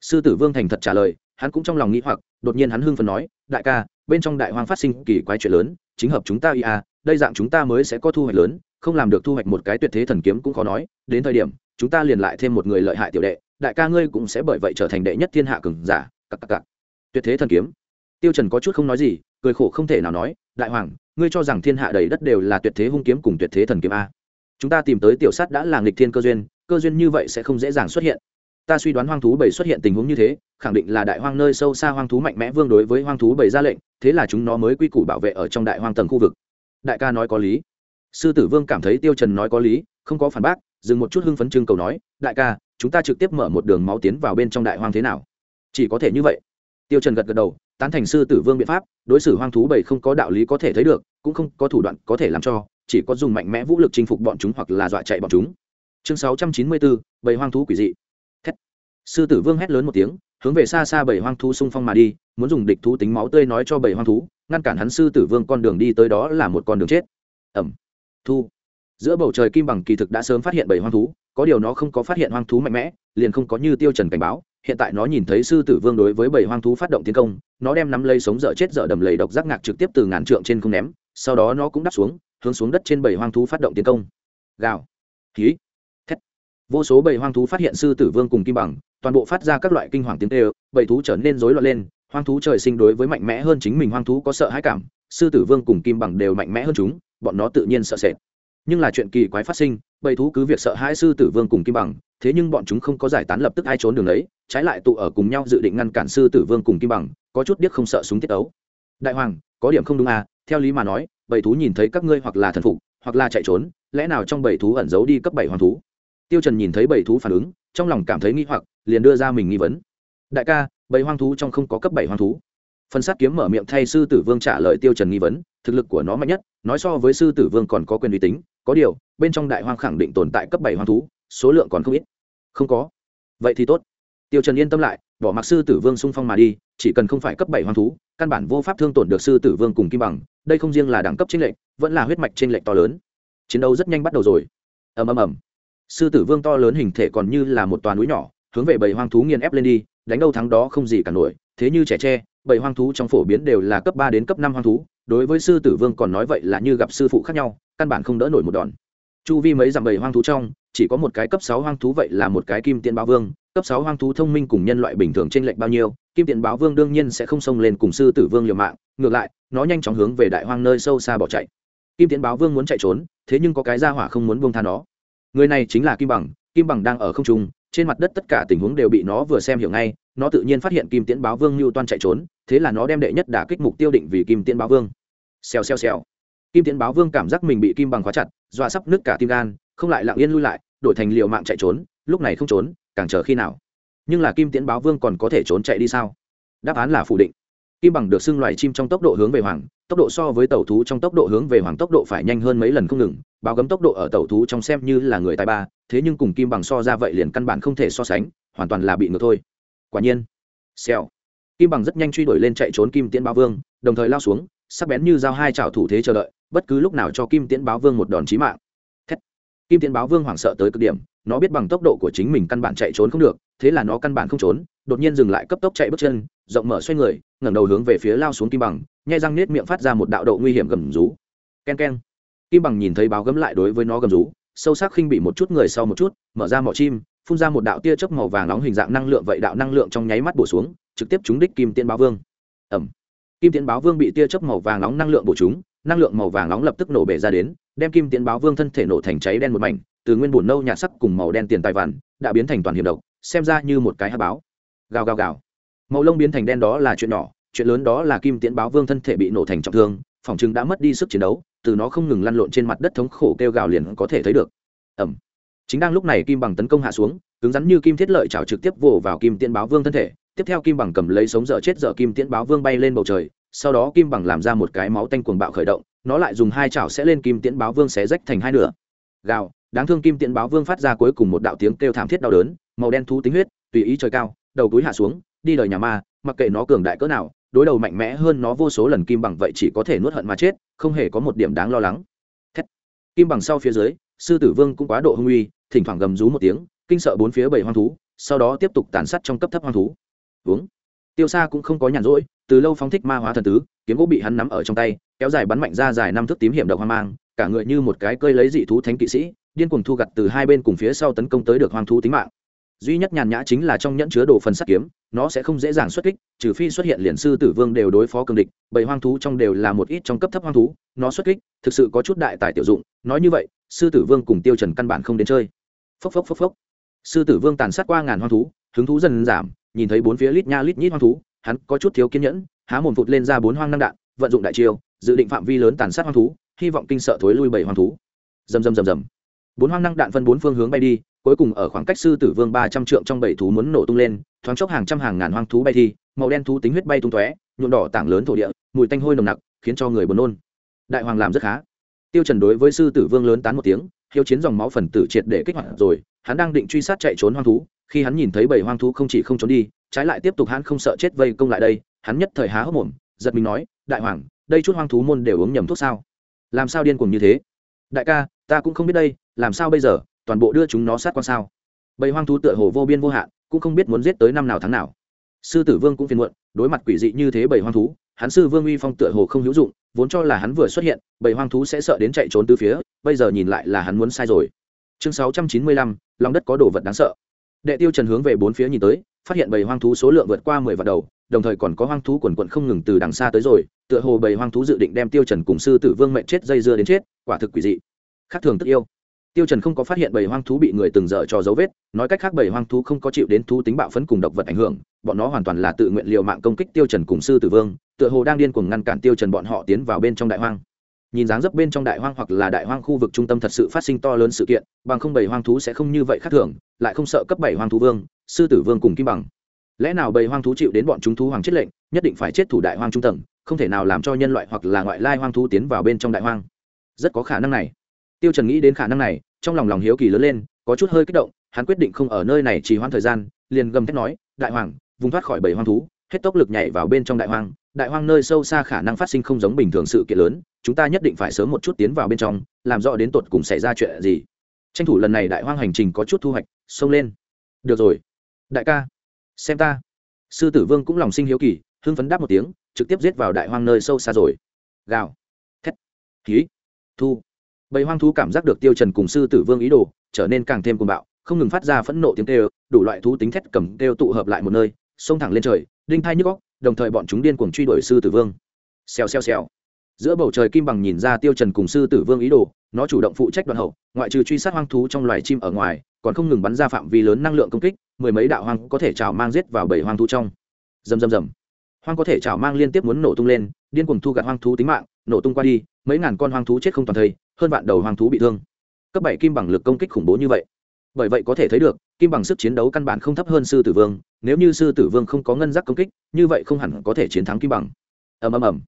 Sư tử vương thành thật trả lời, hắn cũng trong lòng nghĩ hoặc, đột nhiên hắn hưng phấn nói, đại ca, bên trong đại hoang phát sinh kỳ quái chuyện lớn, chính hợp chúng ta ia đây dạng chúng ta mới sẽ có thu hoạch lớn, không làm được thu hoạch một cái tuyệt thế thần kiếm cũng khó nói, đến thời điểm, chúng ta liền lại thêm một người lợi hại tiểu đệ, đại ca ngươi cũng sẽ bởi vậy trở thành đệ nhất thiên hạ cường giả, cặc cặc cặc. Tuyệt thế thần kiếm. Tiêu trần có chút không nói gì, cười khổ không thể nào nói, đại hoàng, ngươi cho rằng thiên hạ đầy đất đều là tuyệt thế hung kiếm cùng tuyệt thế thần kiếm a? Chúng ta tìm tới tiểu sát đã là nghịch thiên cơ duyên cơ duyên như vậy sẽ không dễ dàng xuất hiện. Ta suy đoán hoang thú bảy xuất hiện tình huống như thế, khẳng định là đại hoang nơi sâu xa hoang thú mạnh mẽ vương đối với hoang thú bảy ra lệnh, thế là chúng nó mới quy củ bảo vệ ở trong đại hoang tầng khu vực. Đại ca nói có lý. Sư tử vương cảm thấy tiêu trần nói có lý, không có phản bác, dừng một chút hưng phấn trưng cầu nói, đại ca, chúng ta trực tiếp mở một đường máu tiến vào bên trong đại hoang thế nào? Chỉ có thể như vậy. Tiêu trần gật gật đầu, tán thành sư tử vương biện pháp, đối xử hoang thú bảy không có đạo lý có thể thấy được, cũng không có thủ đoạn có thể làm cho chỉ có dùng mạnh mẽ vũ lực chinh phục bọn chúng hoặc là dọa chạy bọn chúng. Chương 694, bảy hoang thú quỷ dị. Thét. sư tử vương hét lớn một tiếng hướng về xa xa bảy hoang thú xung phong mà đi muốn dùng địch thú tính máu tươi nói cho bảy hoang thú ngăn cản hắn sư tử vương con đường đi tới đó là một con đường chết. Ẩm. Thu. Giữa bầu trời kim bằng kỳ thực đã sớm phát hiện bảy hoang thú có điều nó không có phát hiện hoang thú mạnh mẽ liền không có như tiêu trần cảnh báo. Hiện tại nó nhìn thấy sư tử vương đối với bảy hoang thú phát động tiến công nó đem nắm lấy sống dở chết dở đầm lầy độc giác ngạc trực tiếp từ ngàn trượng trên không ném sau đó nó cũng đáp xuống hướng xuống đất trên bảy hoang thú phát động tiến công. Gào. Khí thét. Vô số bảy hoang thú phát hiện sư tử vương cùng kim bằng, toàn bộ phát ra các loại kinh hoàng tiếng tê bảy thú trở nên rối loạn lên, hoang thú trời sinh đối với mạnh mẽ hơn chính mình hoang thú có sợ hãi cảm, sư tử vương cùng kim bằng đều mạnh mẽ hơn chúng, bọn nó tự nhiên sợ sệt. Nhưng là chuyện kỳ quái phát sinh, bầy thú cứ việc sợ hãi sư tử vương cùng kim bằng, thế nhưng bọn chúng không có giải tán lập tức ai trốn đường đấy, trái lại tụ ở cùng nhau dự định ngăn cản sư tử vương cùng kim bằng, có chút điếc không sợ súng tiết ấu đại hoàng, có điểm không đúng à theo lý mà nói, bầy thú nhìn thấy các ngươi hoặc là thần phục, hoặc là chạy trốn, lẽ nào trong bầy thú ẩn giấu đi cấp bảy hoàng thú? Tiêu trần nhìn thấy bầy thú phản ứng, trong lòng cảm thấy nghi hoặc, liền đưa ra mình nghi vấn. Đại ca, bầy hoang thú trong không có cấp bảy hoang thú. Phần sát kiếm mở miệng thay sư tử vương trả lời tiêu trần nghi vấn, thực lực của nó mạnh nhất, nói so với sư tử vương còn có quyền uy tín, có điều, bên trong đại hoang khẳng định tồn tại cấp bảy hoang thú, số lượng còn không ít. Không có. Vậy thì tốt. Tiêu trần yên tâm lại bỏ mặc sư tử vương xung phong mà đi, chỉ cần không phải cấp bảy hoang thú, căn bản vô pháp thương tổn được sư tử vương cùng kim bằng, đây không riêng là đẳng cấp trên lệnh vẫn là huyết mạch trên lệnh to lớn. Chiến đấu rất nhanh bắt đầu rồi. Ầm ầm ầm. Sư tử vương to lớn hình thể còn như là một toàn núi nhỏ, hướng về bầy hoang thú nghiền ép lên đi, đánh đâu thắng đó không gì cả nổi, thế như trẻ tre bầy hoang thú trong phổ biến đều là cấp ba đến cấp năm hoang thú, đối với sư tử vương còn nói vậy là như gặp sư phụ khác nhau, căn bản không đỡ nổi một đòn. Chu vi mấy dặm bầy hoang thú trong, chỉ có một cái cấp sáu hoang thú vậy là một cái kim tiên ba vương cấp sáu hoang thú thông minh cùng nhân loại bình thường trên lệnh bao nhiêu, kim tiện báo vương đương nhiên sẽ không xông lên cùng sư tử vương liều mạng, ngược lại, nó nhanh chóng hướng về đại hoang nơi sâu xa bỏ chạy. Kim tiện báo vương muốn chạy trốn, thế nhưng có cái gia hỏa không muốn buông tha nó. Người này chính là kim bằng kim bằng đang ở không trung, trên mặt đất tất cả tình huống đều bị nó vừa xem hiểu ngay, nó tự nhiên phát hiện kim tiễn báo vương lưu toan chạy trốn, thế là nó đem đệ nhất đả kích mục tiêu định vì kim tiễn báo vương. Xèo xèo xèo. Kim tiễn báo vương cảm giác mình bị kim bằng khóa chặt dọa sắp nứt cả tim gan, không lại lặng yên lui lại, đổi thành liều mạng chạy trốn, lúc này không trốn càng chờ khi nào? Nhưng là kim tiễn báo vương còn có thể trốn chạy đi sao? Đáp án là phủ định. Kim bằng được xưng loài chim trong tốc độ hướng về hoàng, tốc độ so với tàu thú trong tốc độ hướng về hoàng tốc độ phải nhanh hơn mấy lần không ngừng, báo gấm tốc độ ở tàu thú trong xem như là người tài ba, thế nhưng cùng kim bằng so ra vậy liền căn bản không thể so sánh, hoàn toàn là bị ngược thôi. Quả nhiên, xèo. Kim bằng rất nhanh truy đuổi lên chạy trốn kim tiễn báo vương, đồng thời lao xuống, sắc bén như dao hai chảo thủ thế chờ đợi, bất cứ lúc nào cho kim tiễn báo vương một đòn chí mạng. Thét. kim tiễn báo vương hoảng sợ tới cực điểm nó biết bằng tốc độ của chính mình căn bản chạy trốn không được, thế là nó căn bản không trốn, đột nhiên dừng lại cấp tốc chạy bước chân, rộng mở xoay người, ngẩng đầu hướng về phía lao xuống kim bằng, nhai răng nết miệng phát ra một đạo độ nguy hiểm gầm rú. Ken ken kim bằng nhìn thấy báo gấm lại đối với nó gầm rú, sâu sắc khinh bị một chút người sau một chút, mở ra mỏ chim, phun ra một đạo tia chớp màu vàng nóng hình dạng năng lượng vậy đạo năng lượng trong nháy mắt bổ xuống, trực tiếp trúng đích kim tiên báo vương. Ẩm kim tiễn báo vương bị tia chớp màu vàng nóng năng lượng bổ trúng, năng lượng màu vàng nóng lập tức nổ bể ra đến, đem kim tiến báo vương thân thể nổ thành cháy đen một mảnh từ nguyên bùn nâu nhạt sắc cùng màu đen tiền tài vằn đã biến thành toàn hiểm độc, xem ra như một cái hát báo. Gào gào gào. Màu lông biến thành đen đó là chuyện nhỏ, chuyện lớn đó là kim tiễn báo vương thân thể bị nổ thành trọng thương, phòng chứng đã mất đi sức chiến đấu, từ nó không ngừng lăn lộn trên mặt đất thống khổ kêu gào liền có thể thấy được. Ẩm chính đang lúc này kim bằng tấn công hạ xuống, cứng rắn như kim thiết lợi chảo trực tiếp vồ vào kim tiễn báo vương thân thể, tiếp theo kim bằng cầm lấy sống dở chết dở kim tiễn báo vương bay lên bầu trời, sau đó kim bằng làm ra một cái máu tanh cuồng bạo khởi động, nó lại dùng hai chảo sẽ lên kim tiễn báo vương xé rách thành hai nửa. Gào đáng thương kim Tiện báo vương phát ra cuối cùng một đạo tiếng kêu thảm thiết đau đớn, màu đen thú tính huyết, tùy ý trời cao, đầu túi hạ xuống, đi đời nhà ma, mặc kệ nó cường đại cỡ nào, đối đầu mạnh mẽ hơn nó vô số lần kim bằng vậy chỉ có thể nuốt hận mà chết, không hề có một điểm đáng lo lắng. Thét. kim bằng sau phía dưới, sư tử vương cũng quá độ hung uy, thỉnh thoảng gầm rú một tiếng, kinh sợ bốn phía bảy hoang thú, sau đó tiếp tục tàn sát trong cấp thấp hoang thú. Uống tiêu xa cũng không có nhàn rỗi, từ lâu phóng thích ma hóa thần tứ, kiếm gỗ bị hắn nắm ở trong tay, kéo dài bắn mạnh ra dài năm thước tím hiểm độc hoang mang, cả người như một cái cơi lấy dị thú thánh kỵ sĩ điên cuồng thu gặt từ hai bên cùng phía sau tấn công tới được hoang thú tính mạng. Duy nhất nhàn nhã chính là trong nhẫn chứa đồ phần sắt kiếm, nó sẽ không dễ dàng xuất kích, trừ phi xuất hiện liền sư tử vương đều đối phó cường địch bảy hoang thú trong đều là một ít trong cấp thấp hoang thú, nó xuất kích, thực sự có chút đại tài tiểu dụng, nói như vậy, sư tử vương cùng tiêu trần căn bản không đến chơi. Phốc phốc phốc phốc. Sư tử vương tàn sát qua ngàn hoang thú, hứng thú dần giảm, nhìn thấy bốn phía lít nha lít nhít hoang thú, hắn có chút thiếu kiên nhẫn, há mồm phụt lên ra bốn hoang năng đạn, vận dụng đại chiêu, dự định phạm vi lớn tàn sát hoang thú, hy vọng kinh sợ thối lui bảy hoang thú. Rầm rầm rầm rầm bốn hoang năng đạn phân bốn phương hướng bay đi, cuối cùng ở khoảng cách sư tử vương ba trăm trượng trong bảy thú muốn nổ tung lên, thoáng chốc hàng trăm hàng ngàn hoang thú bay thi, màu đen thú tính huyết bay tung tóe, nhuộm đỏ tảng lớn thổ địa, mùi tanh hôi nồng nặc, khiến cho người buồn nôn. Đại hoàng làm rất khá. Tiêu trần đối với sư tử vương lớn tán một tiếng, hiếu chiến dòng máu phần tử triệt để kích hoạt rồi, hắn đang định truy sát chạy trốn hoang thú, khi hắn nhìn thấy bảy hoang thú không chỉ không trốn đi, trái lại tiếp tục hắn không sợ chết vây công lại đây, hắn nhất thời há hốc mồm, giật mình nói, đại hoàng, đây chút hoang thú môn đều uống nhầm thuốc sao? Làm sao điên cuồng như thế? Đại ca ta cũng không biết đây, làm sao bây giờ, toàn bộ đưa chúng nó sát quan sao? Bầy hoang thú tựa hồ vô biên vô hạn, cũng không biết muốn giết tới năm nào tháng nào. Sư tử vương cũng phiền muộn, đối mặt quỷ dị như thế bầy hoang thú, hắn sư vương uy phong tựa hồ không hữu dụng, vốn cho là hắn vừa xuất hiện, bầy hoang thú sẽ sợ đến chạy trốn từ phía, bây giờ nhìn lại là hắn muốn sai rồi. Chương sáu trăm chín mươi lăm, lòng đất có đồ vật đáng sợ. Đệ tiêu trần hướng về bốn phía nhìn tới, phát hiện bầy hoang thú số lượng vượt qua mười vạn đầu, đồng thời còn có hoang thú quần quận không ngừng từ đằng xa tới rồi, tựa hồ bầy hoang thú dự định đem tiêu trần cùng sư tử vương mệnh chết dây dưa đến chết, quả thực quỷ dị khác thường tức yêu. Tiêu trần không có phát hiện bầy hoang thú bị người từng dở cho dấu vết, nói cách khác bầy hoang thú không có chịu đến thú tính bạo phấn cùng độc vật ảnh hưởng, bọn nó hoàn toàn là tự nguyện liều mạng công kích tiêu trần cùng sư tử vương, tựa hồ đang điên cuồng ngăn cản tiêu trần bọn họ tiến vào bên trong đại hoang. Nhìn dáng dấp bên trong đại hoang hoặc là đại hoang khu vực trung tâm thật sự phát sinh to lớn sự kiện, bằng không bầy hoang thú sẽ không như vậy khác thường, lại không sợ cấp bảy hoang thú vương, sư tử vương cùng kim bằng. Lẽ nào bầy hoang thú chịu đến bọn chúng thú hoàng chết lệnh, nhất định phải chết thủ đại hoang trung tầng, không thể nào làm cho nhân loại hoặc là ngoại lai hoang thú tiến vào bên trong đại hoang. Rất có khả năng này tiêu trần nghĩ đến khả năng này, trong lòng lòng hiếu kỳ lớn lên, có chút hơi kích động, hắn quyết định không ở nơi này trì hoãn thời gian, liền gầm thét nói, đại hoàng, vùng thoát khỏi bảy hoang thú, hết tốc lực nhảy vào bên trong đại hoang đại hoang nơi sâu xa khả năng phát sinh không giống bình thường sự kiện lớn, chúng ta nhất định phải sớm một chút tiến vào bên trong, làm rõ đến tột cùng xảy ra chuyện gì. Tranh thủ lần này đại hoang hành trình có chút thu hoạch, xông lên. Được rồi, đại ca, xem ta. Sư tử vương cũng lòng sinh hiếu kỳ, hưng phấn đáp một tiếng, trực tiếp giết vào đại hoang nơi sâu xa rồi. Gào. Thét. Khí thu bầy hoang thú cảm giác được tiêu trần cùng sư tử vương ý đồ, trở nên càng thêm cuồng bạo, không ngừng phát ra phẫn nộ tiếng kêu, đủ loại thú tính thét cầm kêu tụ hợp lại một nơi, xông thẳng lên trời, đinh thai nhức óc, đồng thời bọn chúng điên cuồng truy đuổi sư tử vương. Xèo xèo xèo. Giữa bầu trời kim bằng nhìn ra tiêu trần cùng sư tử vương ý đồ, nó chủ động phụ trách đoàn hậu, ngoại trừ truy sát hoang thú trong loài chim ở ngoài, còn không ngừng bắn ra phạm vi lớn năng lượng công kích, mười mấy đạo hoang có thể chảo mang giết vào bảy hoang thú trong. Rầm rầm rầm. Hoang có thể chảo mang liên tiếp muốn nổ tung lên, điên cuồng thu gặt hoang thú tính mạng, nổ tung qua đi, mấy ngàn con hoang thú chết không toàn thây hơn vạn đầu hoang thú bị thương. Cấp bảy kim bằng lực công kích khủng bố như vậy. Bởi vậy có thể thấy được, kim bằng sức chiến đấu căn bản không thấp hơn sư tử vương. Nếu như sư tử vương không có ngân giác công kích, như vậy không hẳn có thể chiến thắng kim bằng. Ầm ầm ầm.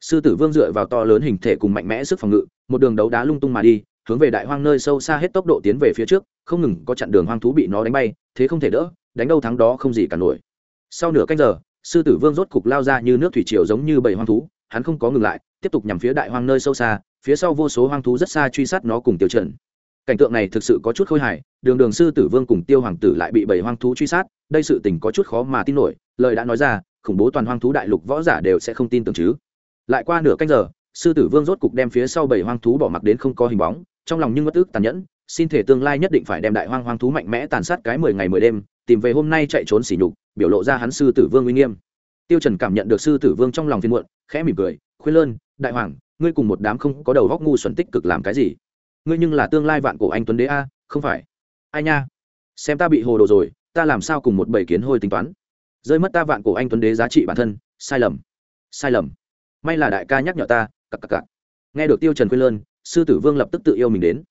Sư tử vương dựa vào to lớn hình thể cùng mạnh mẽ sức phòng ngự, một đường đấu đá lung tung mà đi, hướng về đại hoang nơi sâu xa hết tốc độ tiến về phía trước, không ngừng có chặn đường hoang thú bị nó đánh bay, thế không thể đỡ, đánh đâu thắng đó không gì cả nổi. Sau nửa canh giờ, sư tử vương rốt cục lao ra như nước thủy triều giống như bảy hoang thú, hắn không có ngừng lại, tiếp tục nhằm phía đại hoang nơi sâu xa phía sau vô số hoang thú rất xa truy sát nó cùng tiêu trần. Cảnh tượng này thực sự có chút khôi hài, đường đường sư tử vương cùng tiêu hoàng tử lại bị bảy hoang thú truy sát, đây sự tình có chút khó mà tin nổi, lời đã nói ra, khủng bố toàn hoang thú đại lục võ giả đều sẽ không tin tưởng chứ. Lại qua nửa canh giờ, sư tử vương rốt cục đem phía sau bảy hoang thú bỏ mặc đến không có hình bóng, trong lòng nhưng bất ức tàn nhẫn, xin thể tương lai nhất định phải đem đại hoang hoang thú mạnh mẽ tàn sát cái mười ngày mười đêm, tìm về hôm nay chạy trốn xỉ nhục, biểu lộ ra hắn sư tử vương uy nghiêm. Tiêu trần cảm nhận được sư tử vương trong lòng phiền muộn, khẽ mỉm cười, khuyên lơn, đại hoàng ngươi cùng một đám không có đầu góc ngu xuẩn tích cực làm cái gì? Ngươi nhưng là tương lai vạn cổ anh tuấn đế a, không phải. Ai nha? Xem ta bị hồ đồ rồi, ta làm sao cùng một bầy kiến hôi tính toán? Rơi mất ta vạn cổ anh tuấn đế giá trị bản thân, sai lầm. Sai lầm. May là đại ca nhắc nhở ta cặp cặp cặp nghe được tiêu trần khuyên lơn, sư tử vương lập tức tự yêu mình đến.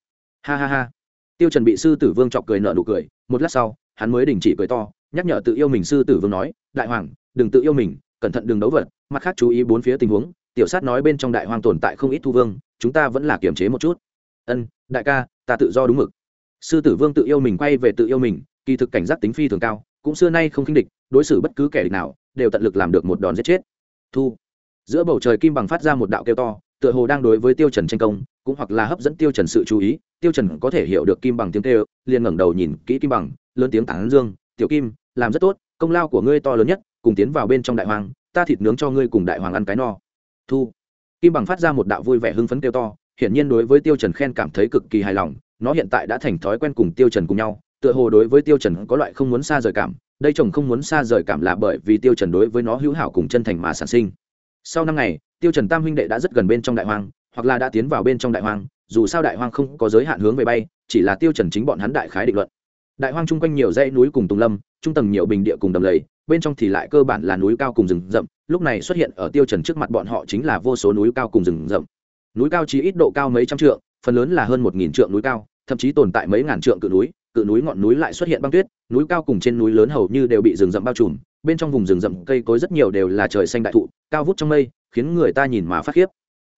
Ha ha ha. Tiêu trần bị sư tử vương chọc cười nở nụ cười, một lát sau, hắn mới đình chỉ cười to, nhắc nhở tự yêu mình sư tử vương nói, đại hoàng, đừng tự yêu mình, cẩn thận đừng đấu vật, mặt khác chú ý bốn phía tình huống tiểu sát nói bên trong đại hoang tồn tại không ít thu vương, chúng ta vẫn là kiềm chế một chút. Ân, đại ca, ta tự do đúng mực. Sư tử vương tự yêu mình quay về tự yêu mình, kỳ thực cảnh giác tính phi thường cao, cũng xưa nay không khinh địch, đối xử bất cứ kẻ địch nào, đều tận lực làm được một đòn giết chết. Thu. Giữa bầu trời kim bằng phát ra một đạo kêu to, tựa hồ đang đối với tiêu trần tranh công, cũng hoặc là hấp dẫn tiêu trần sự chú ý, tiêu trần có thể hiểu được kim bằng tiếng kêu, liền ngẩng đầu nhìn kỹ kim bằng, lớn tiếng tán dương, tiểu kim, làm rất tốt, công lao của ngươi to lớn nhất, cùng tiến vào bên trong đại hoàng ta thịt nướng cho ngươi cùng đại hoàng ăn cái no thu. Kim bằng phát ra một đạo vui vẻ hưng phấn kêu to, hiển nhiên đối với tiêu trần khen cảm thấy cực kỳ hài lòng, nó hiện tại đã thành thói quen cùng tiêu trần cùng nhau, tựa hồ đối với tiêu trần có loại không muốn xa rời cảm, đây chồng không muốn xa rời cảm là bởi vì tiêu trần đối với nó hữu hảo cùng chân thành mà sản sinh. Sau năm ngày, tiêu trần tam huynh đệ đã rất gần bên trong đại hoang, hoặc là đã tiến vào bên trong đại hoang, dù sao đại hoang không có giới hạn hướng về bay, chỉ là tiêu trần chính bọn hắn đại khái định luận. Đại hoang chung quanh nhiều dãy núi cùng tùng lâm, trung tầng nhiều bình địa cùng đầm lầy, bên trong thì lại cơ bản là núi cao cùng rừng rậm lúc này xuất hiện ở tiêu trần trước mặt bọn họ chính là vô số núi cao cùng rừng rậm. Núi cao chỉ ít độ cao mấy trăm trượng, phần lớn là hơn một nghìn trượng núi cao, thậm chí tồn tại mấy ngàn trượng cự núi cự núi ngọn núi lại xuất hiện băng tuyết, núi cao cùng trên núi lớn hầu như đều bị rừng rậm bao trùm, bên trong vùng rừng rậm cây cối rất nhiều đều là trời xanh đại thụ, cao vút trong mây, khiến người ta nhìn mà phát khiếp.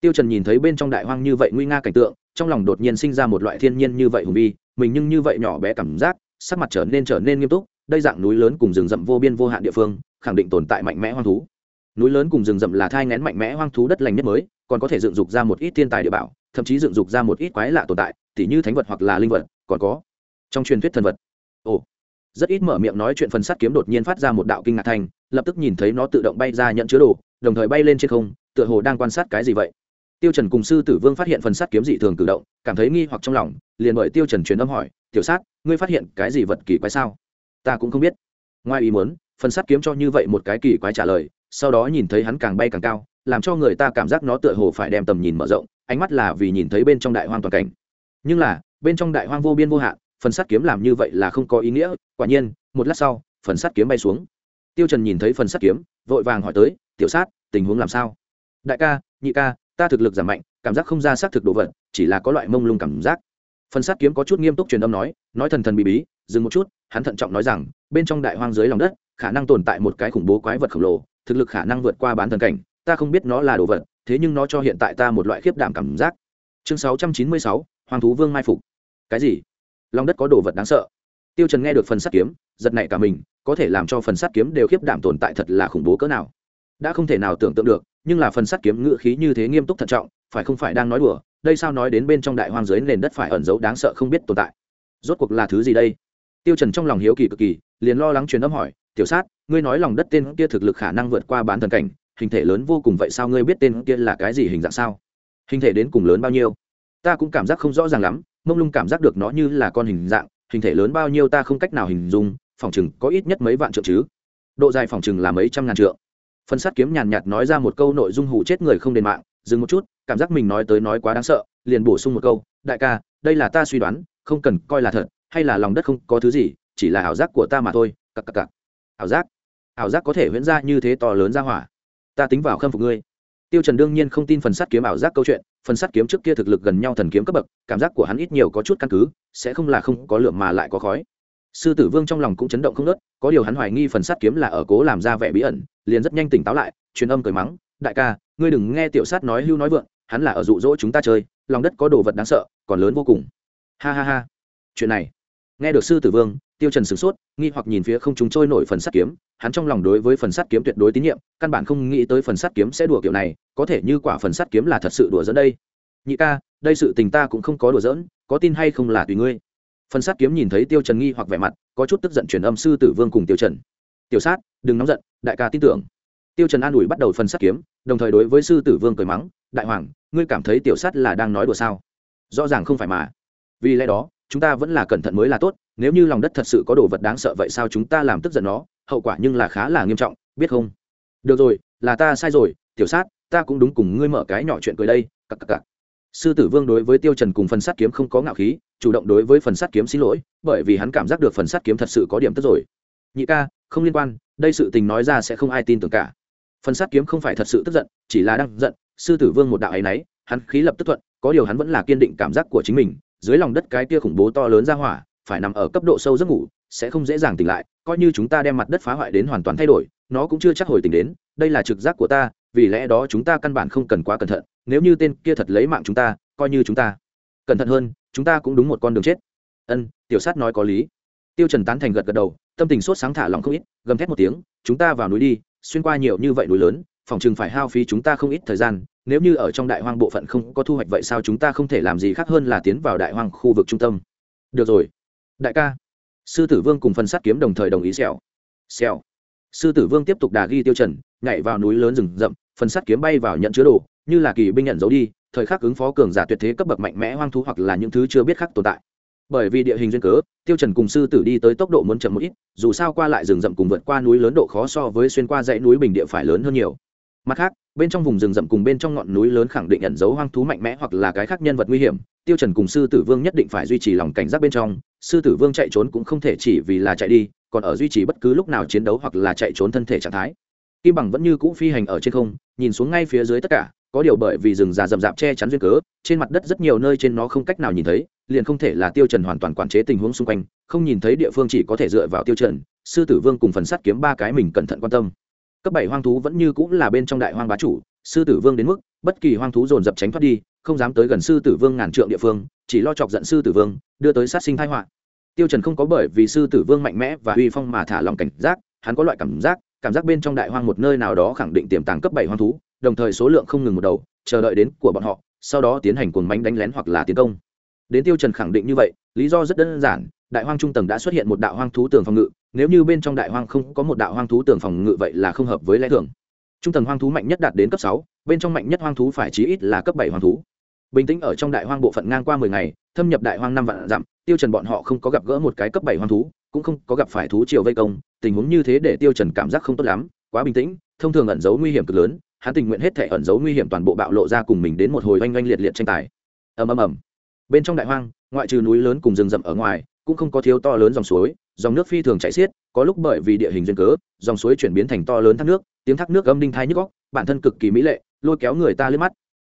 Tiêu trần nhìn thấy bên trong đại hoang như vậy nguy nga cảnh tượng, trong lòng đột nhiên sinh ra một loại thiên nhiên như vậy hùng vi, mình nhưng như vậy nhỏ bé cảm giác, sắc mặt trở nên trở nên nghiêm túc, đây dạng núi lớn cùng rừng rậm vô biên vô hạn địa phương, khẳng định tồn tại mạnh mẽ hoang thú núi lớn cùng rừng rậm là thai ngén mạnh mẽ hoang thú đất lành nhất mới, còn có thể dựng dục ra một ít thiên tài địa bảo, thậm chí dựng dục ra một ít quái lạ tồn tại, tỉ như thánh vật hoặc là linh vật, còn có trong truyền thuyết thần vật. Ồ, rất ít mở miệng nói chuyện phần sắt kiếm đột nhiên phát ra một đạo kinh ngạc thành, lập tức nhìn thấy nó tự động bay ra nhận chứa đồ, đồng thời bay lên trên không, tựa hồ đang quan sát cái gì vậy. Tiêu trần cùng sư tử vương phát hiện phần sắt kiếm dị thường cử động, cảm thấy nghi hoặc trong lòng, liền bởi tiêu trần truyền âm hỏi, tiểu sát, ngươi phát hiện cái gì vật kỳ quái sao? Ta cũng không biết. Ngoài ý muốn, phần sắt kiếm cho như vậy một cái kỳ quái trả lời sau đó nhìn thấy hắn càng bay càng cao, làm cho người ta cảm giác nó tựa hồ phải đem tầm nhìn mở rộng, ánh mắt là vì nhìn thấy bên trong đại hoang toàn cảnh. Nhưng là, bên trong đại hoang vô biên vô hạn, phần sắt kiếm làm như vậy là không có ý nghĩa, quả nhiên, một lát sau, phần sắt kiếm bay xuống. Tiêu trần nhìn thấy phần sắt kiếm, vội vàng hỏi tới, tiểu sát, tình huống làm sao? Đại ca, nhị ca, ta thực lực giảm mạnh, cảm giác không ra xác thực đồ vật, chỉ là có loại mông lung cảm giác. Phần sắt kiếm có chút nghiêm túc truyền âm nói nói thần thần bí bí, dừng một chút, hắn thận trọng nói rằng, bên trong đại hoang dưới lòng đất, khả năng tồn tại một cái khủng bố quái vật khổng lồ thực lực khả năng vượt qua bán thần cảnh ta không biết nó là đồ vật thế nhưng nó cho hiện tại ta một loại khiếp đảm cảm giác. Chương 696, hoàng thú vương mai phục. Cái gì? Lòng đất có đồ vật đáng sợ. Tiêu trần nghe được phần sắt kiếm giật nảy cả mình có thể làm cho phần sắt kiếm đều khiếp đảm tồn tại thật là khủng bố cỡ nào. Đã không thể nào tưởng tượng được nhưng là phần sắt kiếm ngựa khí như thế nghiêm túc thận trọng phải không phải đang nói đùa đây sao nói đến bên trong đại hoang dưới nền đất phải ẩn giấu đáng sợ không biết tồn tại. Rốt cuộc là thứ gì đây? Tiêu trần trong lòng hiếu kỳ cực kỳ, liền lo lắng truyền âm hỏi, tiểu sát, ngươi nói lòng đất tên kia thực lực khả năng vượt qua bán thần cảnh, hình thể lớn vô cùng vậy sao ngươi biết tên kia là cái gì hình dạng sao? Hình thể đến cùng lớn bao nhiêu? Ta cũng cảm giác không rõ ràng lắm, mông lung cảm giác được nó như là con hình dạng, hình thể lớn bao nhiêu ta không cách nào hình dung, phòng chừng có ít nhất mấy vạn trượng chứ. Độ dài phòng chừng là mấy trăm ngàn trượng. Phân sát kiếm nhàn nhạt nói ra một câu nội dung hủ chết người không đền mạng, dừng một chút, cảm giác mình nói tới nói quá đáng sợ, liền bổ sung một câu, đại ca, đây là ta suy đoán, không cần coi là thật hay là lòng đất không có thứ gì, chỉ là ảo giác của ta mà thôi, cặc cặc cặc. Ảo giác? Ảo giác có thể huyễn ra như thế to lớn ra hỏa. Ta tính vào khâm phục ngươi. Tiêu trần đương nhiên không tin phần sắt kiếm ảo giác câu chuyện, phần sắt kiếm trước kia thực lực gần nhau thần kiếm cấp bậc, cảm giác của hắn ít nhiều có chút căn cứ, sẽ không là không có lượng mà lại có khói. Sư tử vương trong lòng cũng chấn động không nớt có điều hắn hoài nghi phần sắt kiếm là ở cố làm ra vẻ bí ẩn, liền rất nhanh tỉnh táo lại, truyền âm cười mắng, đại ca, ngươi đừng nghe tiểu sát nói hưu nói vượng, hắn là ở dụ dỗ chúng ta chơi, lòng đất có đồ vật đáng sợ, còn lớn vô cùng. Ha ha ha. Chuyện này nghe được sư tử vương, tiêu trần sửng sốt, nghi hoặc nhìn phía không chúng trôi nổi phần sắt kiếm, hắn trong lòng đối với phần sắt kiếm tuyệt đối tín nhiệm, căn bản không nghĩ tới phần sắt kiếm sẽ đùa kiểu này, có thể như quả phần sắt kiếm là thật sự đùa dẫn đây. Nhị ca, đây sự tình ta cũng không có đùa giỡn, có tin hay không là tùy ngươi. Phần sắt kiếm nhìn thấy tiêu trần nghi hoặc vẻ mặt, có chút tức giận truyền âm sư tử vương cùng tiêu trần. Tiểu sát, đừng nóng giận, đại ca tin tưởng. Tiêu trần an ủi bắt đầu phần sắt kiếm, đồng thời đối với sư tử vương cười mắng, đại hoàng, ngươi cảm thấy tiểu sát là đang nói đùa sao? Rõ ràng không phải mà. Vì lẽ đó chúng ta vẫn là cẩn thận mới là tốt, nếu như lòng đất thật sự có đồ vật đáng sợ vậy sao chúng ta làm tức giận nó, hậu quả nhưng là khá là nghiêm trọng, biết không? Được rồi, là ta sai rồi, tiểu sát, ta cũng đúng cùng ngươi mở cái nhỏ chuyện cười đây, cặc cặc cặc. Sư tử vương đối với tiêu trần cùng phần sát kiếm không có ngạo khí, chủ động đối với phần sát kiếm xin lỗi, bởi vì hắn cảm giác được phần sát kiếm thật sự có điểm tức rồi. Nhị ca, không liên quan, đây sự tình nói ra sẽ không ai tin tưởng cả. Phần sát kiếm không phải thật sự tức giận, chỉ là đang giận, sư tử vương một đạo ấy nấy, hắn khí lập tức thuận, có điều hắn vẫn là kiên định cảm giác của chính mình dưới lòng đất cái kia khủng bố to lớn ra hỏa, phải nằm ở cấp độ sâu giấc ngủ, sẽ không dễ dàng tỉnh lại, coi như chúng ta đem mặt đất phá hoại đến hoàn toàn thay đổi, nó cũng chưa chắc hồi tỉnh đến, đây là trực giác của ta, vì lẽ đó chúng ta căn bản không cần quá cẩn thận, nếu như tên kia thật lấy mạng chúng ta, coi như chúng ta cẩn thận hơn, chúng ta cũng đúng một con đường chết. Ân, tiểu sát nói có lý. Tiêu trần tán thành gật gật đầu, tâm tình sốt sáng thả lòng không ít, gầm thét một tiếng, chúng ta vào núi đi, xuyên qua nhiều như vậy núi lớn, phòng chừng phải hao phí chúng ta không ít thời gian nếu như ở trong đại hoang bộ phận không có thu hoạch vậy sao chúng ta không thể làm gì khác hơn là tiến vào đại hoang khu vực trung tâm? Được rồi. Đại ca. Sư tử vương cùng phần sắt kiếm đồng thời đồng ý xèo. Xèo. Sư tử vương tiếp tục đà ghi tiêu trần, nhảy vào núi lớn rừng rậm, phần sắt kiếm bay vào nhận chứa đồ, như là kỳ binh nhận dấu đi, thời khắc ứng phó cường giả tuyệt thế cấp bậc mạnh mẽ hoang thú hoặc là những thứ chưa biết khác tồn tại. Bởi vì địa hình duyên cớ, tiêu trần cùng sư tử đi tới tốc độ muốn chậm một ít, dù sao qua lại rừng rậm cùng vượt qua núi lớn độ khó so với xuyên qua dãy núi bình địa phải lớn hơn nhiều mặt khác, bên trong vùng rừng rậm cùng bên trong ngọn núi lớn khẳng định ẩn giấu hoang thú mạnh mẽ hoặc là cái khác nhân vật nguy hiểm. Tiêu trần cùng sư tử vương nhất định phải duy trì lòng cảnh giác bên trong. Sư tử vương chạy trốn cũng không thể chỉ vì là chạy đi, còn ở duy trì bất cứ lúc nào chiến đấu hoặc là chạy trốn thân thể trạng thái. Kim bằng vẫn như cũ phi hành ở trên không, nhìn xuống ngay phía dưới tất cả, có điều bởi vì rừng già rậm rạp che chắn duyên cớ, trên mặt đất rất nhiều nơi trên nó không cách nào nhìn thấy, liền không thể là tiêu trần hoàn toàn quản chế tình huống xung quanh, không nhìn thấy địa phương chỉ có thể dựa vào tiêu trần. Sư tử vương cùng phần sắt kiếm ba cái mình cẩn thận quan tâm cấp bảy hoang thú vẫn như cũng là bên trong đại hoang bá chủ, sư tử vương đến mức, bất kỳ hoang thú dồn dập tránh thoát đi, không dám tới gần sư tử vương ngàn trượng địa phương, chỉ lo chọc giận sư tử vương, đưa tới sát sinh thái họa. Tiêu trần không có bởi vì sư tử vương mạnh mẽ và uy phong mà thả lòng cảnh giác, hắn có loại cảm giác cảm giác bên trong đại hoang một nơi nào đó khẳng định tiềm tàng cấp bảy hoang thú, đồng thời số lượng không ngừng một đầu, chờ đợi đến của bọn họ, sau đó tiến hành cuồng mánh đánh lén hoặc là tiến công. Đến tiêu trần khẳng định như vậy, lý do rất đơn giản đại hoang trung tầng đã xuất hiện một đạo hoang thú tường phòng ngự, nếu như bên trong đại hoang không có một đạo hoang thú tường phòng ngự vậy là không hợp với lẽ thường. Trung tầng hoang thú mạnh nhất đạt đến cấp sáu, bên trong mạnh nhất hoang thú phải chí ít là cấp bảy hoang thú. Bình tĩnh ở trong đại hoang bộ phận ngang qua mười ngày, thâm nhập đại hoang năm vạn dặm, tiêu trần bọn họ không có gặp gỡ một cái cấp bảy hoang thú, cũng không có gặp phải thú triều vây công, tình huống như thế để tiêu trần cảm giác không tốt lắm, quá bình tĩnh, thông thường ẩn giấu nguy hiểm cực lớn, hắn tình nguyện hết thể ẩn giấu nguy hiểm toàn bộ bạo lộ ra cùng mình đến một hồi oanh oanh liệt liệt tranh tài. Ầm ầm ầm. Bên trong đại hoang, ngoại trừ núi lớn cùng rừng rậm ở ngoài cũng không có thiếu to lớn dòng suối, dòng nước phi thường chảy xiết, có lúc bởi vì địa hình duyên cớ, dòng suối chuyển biến thành to lớn thác nước, tiếng thác nước âm đinh thai nhức góc bản thân cực kỳ mỹ lệ, lôi kéo người ta lên mắt.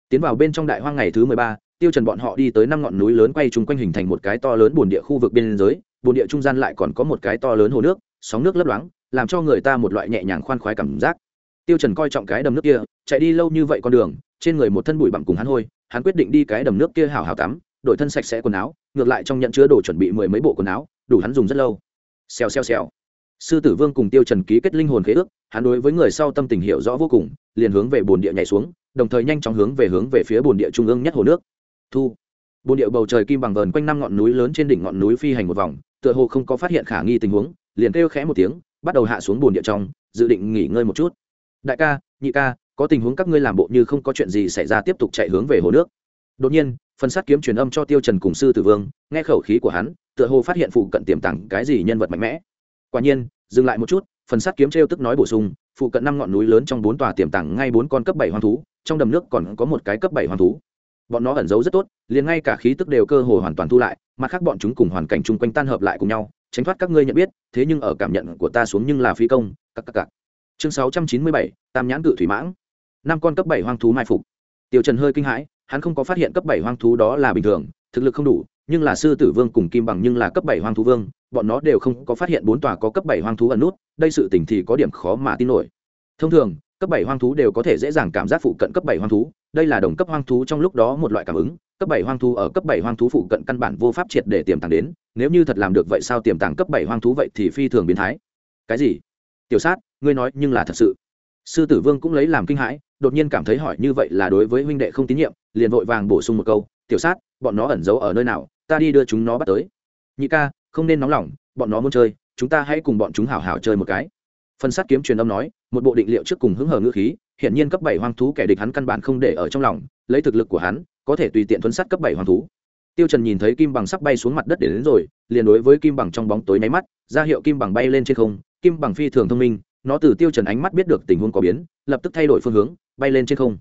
Tiến vào bên trong đại hoang ngày thứ mười ba, tiêu trần bọn họ đi tới năm ngọn núi lớn quay chung quanh hình thành một cái to lớn bồn địa khu vực biên giới bồn địa trung gian lại còn có một cái to lớn hồ nước, sóng nước lấp loáng, làm cho người ta một loại nhẹ nhàng khoan khoái cảm giác. Tiêu trần coi trọng cái đầm nước kia, chạy đi lâu như vậy con đường, trên người một thân bụi bặm cùng hắn hôi, hắn quyết định đi cái đầm nước kia hào hào tắm đổi thân sạch sẽ quần áo, ngược lại trong nhận chứa đồ chuẩn bị mười mấy bộ quần áo, đủ hắn dùng rất lâu. Xèo xèo xèo. Sư tử vương cùng tiêu trần ký kết linh hồn khế ước, hắn đối với người sau tâm tình hiểu rõ vô cùng, liền hướng về bồn địa nhảy xuống, đồng thời nhanh chóng hướng về hướng về phía bồn địa trung ương nhất hồ nước. Thu. Bồn địa bầu trời kim bằng vờn quanh năm ngọn núi lớn trên đỉnh ngọn núi phi hành một vòng, tựa hồ không có phát hiện khả nghi tình huống, liền kêu khẽ một tiếng, bắt đầu hạ xuống bồn địa trong, dự định nghỉ ngơi một chút. Đại ca, nhị ca, có tình huống các ngươi làm bộ như không có chuyện gì xảy ra tiếp tục chạy hướng về hồ nước đột nhiên, phần sát kiếm truyền âm cho tiêu trần cùng sư tử vương, nghe khẩu khí của hắn, tựa hồ phát hiện phụ cận tiềm tàng cái gì nhân vật mạnh mẽ. Quả nhiên, dừng lại một chút, phần sát kiếm treo tức nói bổ sung, phụ cận năm ngọn núi lớn trong bốn tòa tiềm tàng ngay bốn con cấp bảy hoang thú, trong đầm nước còn có một cái cấp bảy hoang thú. Bọn nó ẩn giấu rất tốt, liền ngay cả khí tức đều cơ hồ hoàn toàn thu lại, mặt khác bọn chúng cùng hoàn cảnh chung quanh tan hợp lại cùng nhau, tránh thoát các ngươi nhận biết, thế nhưng ở cảm nhận của ta xuống nhưng là phi công các các các chương sáu trăm chín mươi bảy, tam nhãn cự thủy mãng. Năm con cấp bảy hoang thú mai phục. Tiêu trần hơi kinh hãi hắn không có phát hiện cấp bảy hoang thú đó là bình thường, thực lực không đủ, nhưng là sư tử vương cùng kim bằng nhưng là cấp bảy hoang thú vương, bọn nó đều không có phát hiện bốn tòa có cấp bảy hoang thú ẩn nút, đây sự tình thì có điểm khó mà tin nổi. Thông thường, cấp bảy hoang thú đều có thể dễ dàng cảm giác phụ cận cấp bảy hoang thú, đây là đồng cấp hoang thú trong lúc đó một loại cảm ứng, cấp bảy hoang thú ở cấp bảy hoang thú phụ cận căn bản vô pháp triệt để tiềm tàng đến, nếu như thật làm được vậy sao tiềm tàng cấp bảy hoang thú vậy thì phi thường biến thái. Cái gì? Tiểu sát, ngươi nói nhưng là thật sự. Sư tử vương cũng lấy làm kinh hãi đột nhiên cảm thấy hỏi như vậy là đối với huynh đệ không tín nhiệm, liền vội vàng bổ sung một câu, tiểu sát, bọn nó ẩn giấu ở nơi nào, ta đi đưa chúng nó bắt tới. Nhị ca, không nên nóng lòng, bọn nó muốn chơi, chúng ta hãy cùng bọn chúng hảo hảo chơi một cái. Phần sát kiếm truyền âm nói, một bộ định liệu trước cùng hứng hờ ngữ khí hiện nhiên cấp bảy hoang thú kẻ địch hắn căn bản không để ở trong lòng, lấy thực lực của hắn, có thể tùy tiện thuấn sát cấp bảy hoang thú. Tiêu trần nhìn thấy kim bằng sắp bay xuống mặt đất để đến rồi, liền đối với kim bằng trong bóng tối nháy mắt, ra hiệu kim bằng bay lên trên không, kim bằng phi thường thông minh nó từ tiêu trần ánh mắt biết được tình huống có biến, lập tức thay đổi phương hướng, bay lên trên không.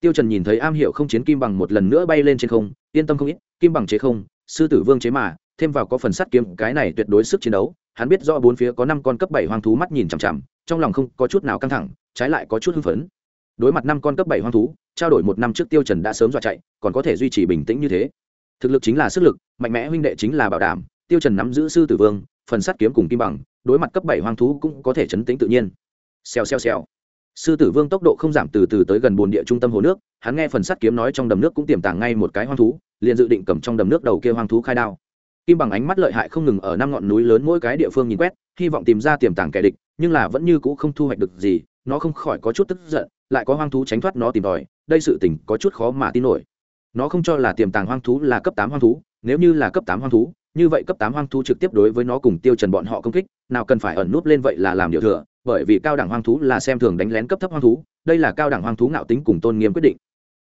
Tiêu trần nhìn thấy am hiểu không chiến kim bằng một lần nữa bay lên trên không, yên tâm không ít, kim bằng chế không, sư tử vương chế mà, thêm vào có phần sắt kiếm, cái này tuyệt đối sức chiến đấu, hắn biết rõ bốn phía có năm con cấp bảy hoang thú mắt nhìn chằm chằm, trong lòng không có chút nào căng thẳng, trái lại có chút hưng phấn. Đối mặt năm con cấp bảy hoang thú, trao đổi một năm trước tiêu trần đã sớm dọa chạy, còn có thể duy trì bình tĩnh như thế. Thực lực chính là sức lực, mạnh mẽ huynh đệ chính là bảo đảm, tiêu trần nắm giữ sư tử vương, phần sắt kiếm cùng kim bằng đối mặt cấp bảy hoang thú cũng có thể chấn tĩnh tự nhiên. Xèo xèo xèo. Sư tử vương tốc độ không giảm từ từ tới gần bồn địa trung tâm hồ nước, hắn nghe phần sắt kiếm nói trong đầm nước cũng tiềm tàng ngay một cái hoang thú, liền dự định cầm trong đầm nước đầu kia hoang thú khai đao. Kim bằng ánh mắt lợi hại không ngừng ở năm ngọn núi lớn mỗi cái địa phương nhìn quét, hy vọng tìm ra tiềm tàng kẻ địch, nhưng là vẫn như cũ không thu hoạch được gì, nó không khỏi có chút tức giận, lại có hoang thú tránh thoát nó tìm tòi, đây sự tình có chút khó mà tin nổi. Nó không cho là tiềm tàng hoang thú là cấp tám hoang thú, nếu như là cấp tám hoang thú như vậy cấp tám hoang thú trực tiếp đối với nó cùng tiêu trần bọn họ công kích, nào cần phải ẩn núp lên vậy là làm điều thừa, bởi vì cao đẳng hoang thú là xem thường đánh lén cấp thấp hoang thú, đây là cao đẳng hoang thú ngạo tính cùng tôn nghiêm quyết định.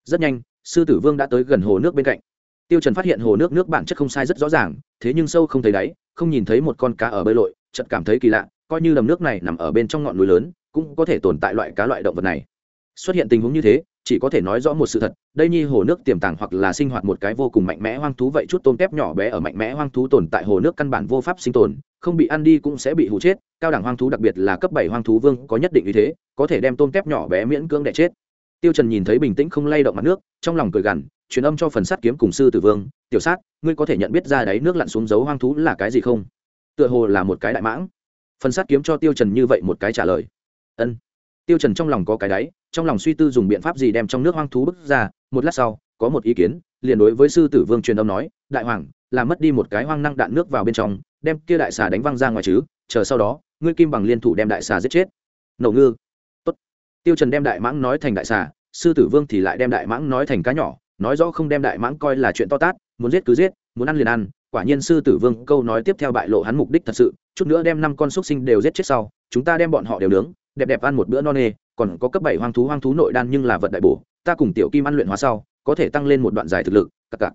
Rất nhanh, sư tử vương đã tới gần hồ nước bên cạnh. Tiêu trần phát hiện hồ nước nước bản chất không sai rất rõ ràng, thế nhưng sâu không thấy đáy, không nhìn thấy một con cá ở bơi lội, chợt cảm thấy kỳ lạ, coi như đầm nước này nằm ở bên trong ngọn núi lớn, cũng có thể tồn tại loại cá loại động vật này. Xuất hiện tình huống như thế chỉ có thể nói rõ một sự thật, đây nhi hồ nước tiềm tàng hoặc là sinh hoạt một cái vô cùng mạnh mẽ hoang thú vậy chút tôm tép nhỏ bé ở mạnh mẽ hoang thú tồn tại hồ nước căn bản vô pháp sinh tồn, không bị ăn đi cũng sẽ bị hụ chết, cao đẳng hoang thú đặc biệt là cấp bảy hoang thú vương có nhất định như thế, có thể đem tôm tép nhỏ bé miễn cưỡng đẻ chết. Tiêu trần nhìn thấy bình tĩnh không lay động mặt nước, trong lòng cười gằn, truyền âm cho phần sát kiếm cùng sư tử vương, tiểu sát, ngươi có thể nhận biết ra đáy nước lặn xuống dấu hoang thú là cái gì không? Tựa hồ là một cái đại mãng. Phần sát kiếm cho tiêu trần như vậy một cái trả lời. Ân. Tiêu trần trong lòng có cái đáy trong lòng suy tư dùng biện pháp gì đem trong nước hoang thú bức ra, một lát sau, có một ý kiến, liền đối với sư tử vương truyền âm nói, đại hoàng làm mất đi một cái hoang năng đạn nước vào bên trong, đem kia đại xà đánh văng ra ngoài chứ, chờ sau đó, ngươi kim bằng liên thủ đem đại xà giết chết. Nổ ngư. Tốt. Tiêu trần đem đại mãng nói thành đại xà, sư tử vương thì lại đem đại mãng nói thành cá nhỏ, nói rõ không đem đại mãng coi là chuyện to tát, muốn giết cứ giết, muốn ăn liền ăn, quả nhiên sư tử vương câu nói tiếp theo bại lộ hắn mục đích thật sự, chút nữa đem năm con xúc sinh đều giết chết sau, chúng ta đem bọn họ đều nướng đẹp đẹp ăn một bữa no nê, còn có cấp bảy hoang thú hoang thú nội đan nhưng là vật đại bổ, ta cùng tiểu kim ăn luyện hóa sau, có thể tăng lên một đoạn dài thực lực, cặc cặc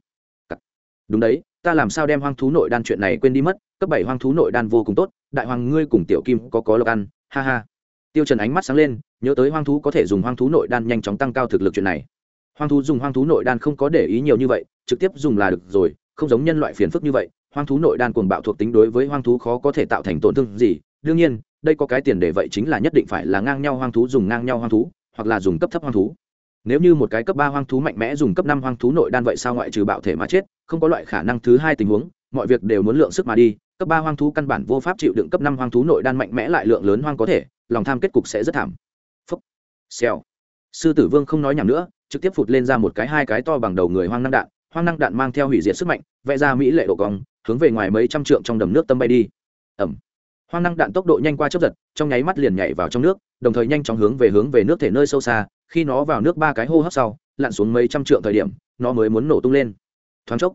cặc. Đúng đấy, ta làm sao đem hoang thú nội đan chuyện này quên đi mất, cấp bảy hoang thú nội đan vô cùng tốt, đại hoàng ngươi cùng tiểu kim có có lộc ăn, ha ha. Tiêu trần ánh mắt sáng lên, nhớ tới hoang thú có thể dùng hoang thú nội đan nhanh chóng tăng cao thực lực chuyện này. Hoang thú dùng hoang thú nội đan không có để ý nhiều như vậy, trực tiếp dùng là được rồi, không giống nhân loại phiền phức như vậy, hoang thú nội đan cuồng bạo thuộc tính đối với hoang thú khó có thể tạo thành tổn thương gì. Đương nhiên đây có cái tiền để vậy chính là nhất định phải là ngang nhau hoang thú dùng ngang nhau hoang thú, hoặc là dùng cấp thấp hoang thú. Nếu như một cái cấp ba hoang thú mạnh mẽ dùng cấp năm hoang thú nội đan vậy sao ngoại trừ bạo thể mà chết, không có loại khả năng thứ hai tình huống, mọi việc đều muốn lượng sức mà đi, cấp ba hoang thú căn bản vô pháp chịu đựng cấp năm hoang thú nội đan mạnh mẽ lại lượng lớn hoang có thể, lòng tham kết cục sẽ rất thảm. Phúc. Xèo. Sư tử vương không nói nhảm nữa, trực tiếp phụt lên ra một cái hai cái to bằng đầu người hoang năng đạn, hoang năng đạn mang theo hủy diệt sức mạnh, vẽ ra mỹ lệ độ cong, hướng về ngoài mấy trăm trượng trong đầm nước tâm bay đi. Ẩm hoang năng đạn tốc độ nhanh qua chớp giật, trong nháy mắt liền nhảy vào trong nước, đồng thời nhanh chóng hướng về hướng về nước thể nơi sâu xa, khi nó vào nước ba cái hô hấp sau, lặn xuống mấy trăm trượng thời điểm, nó mới muốn nổ tung lên. Thoáng chốc,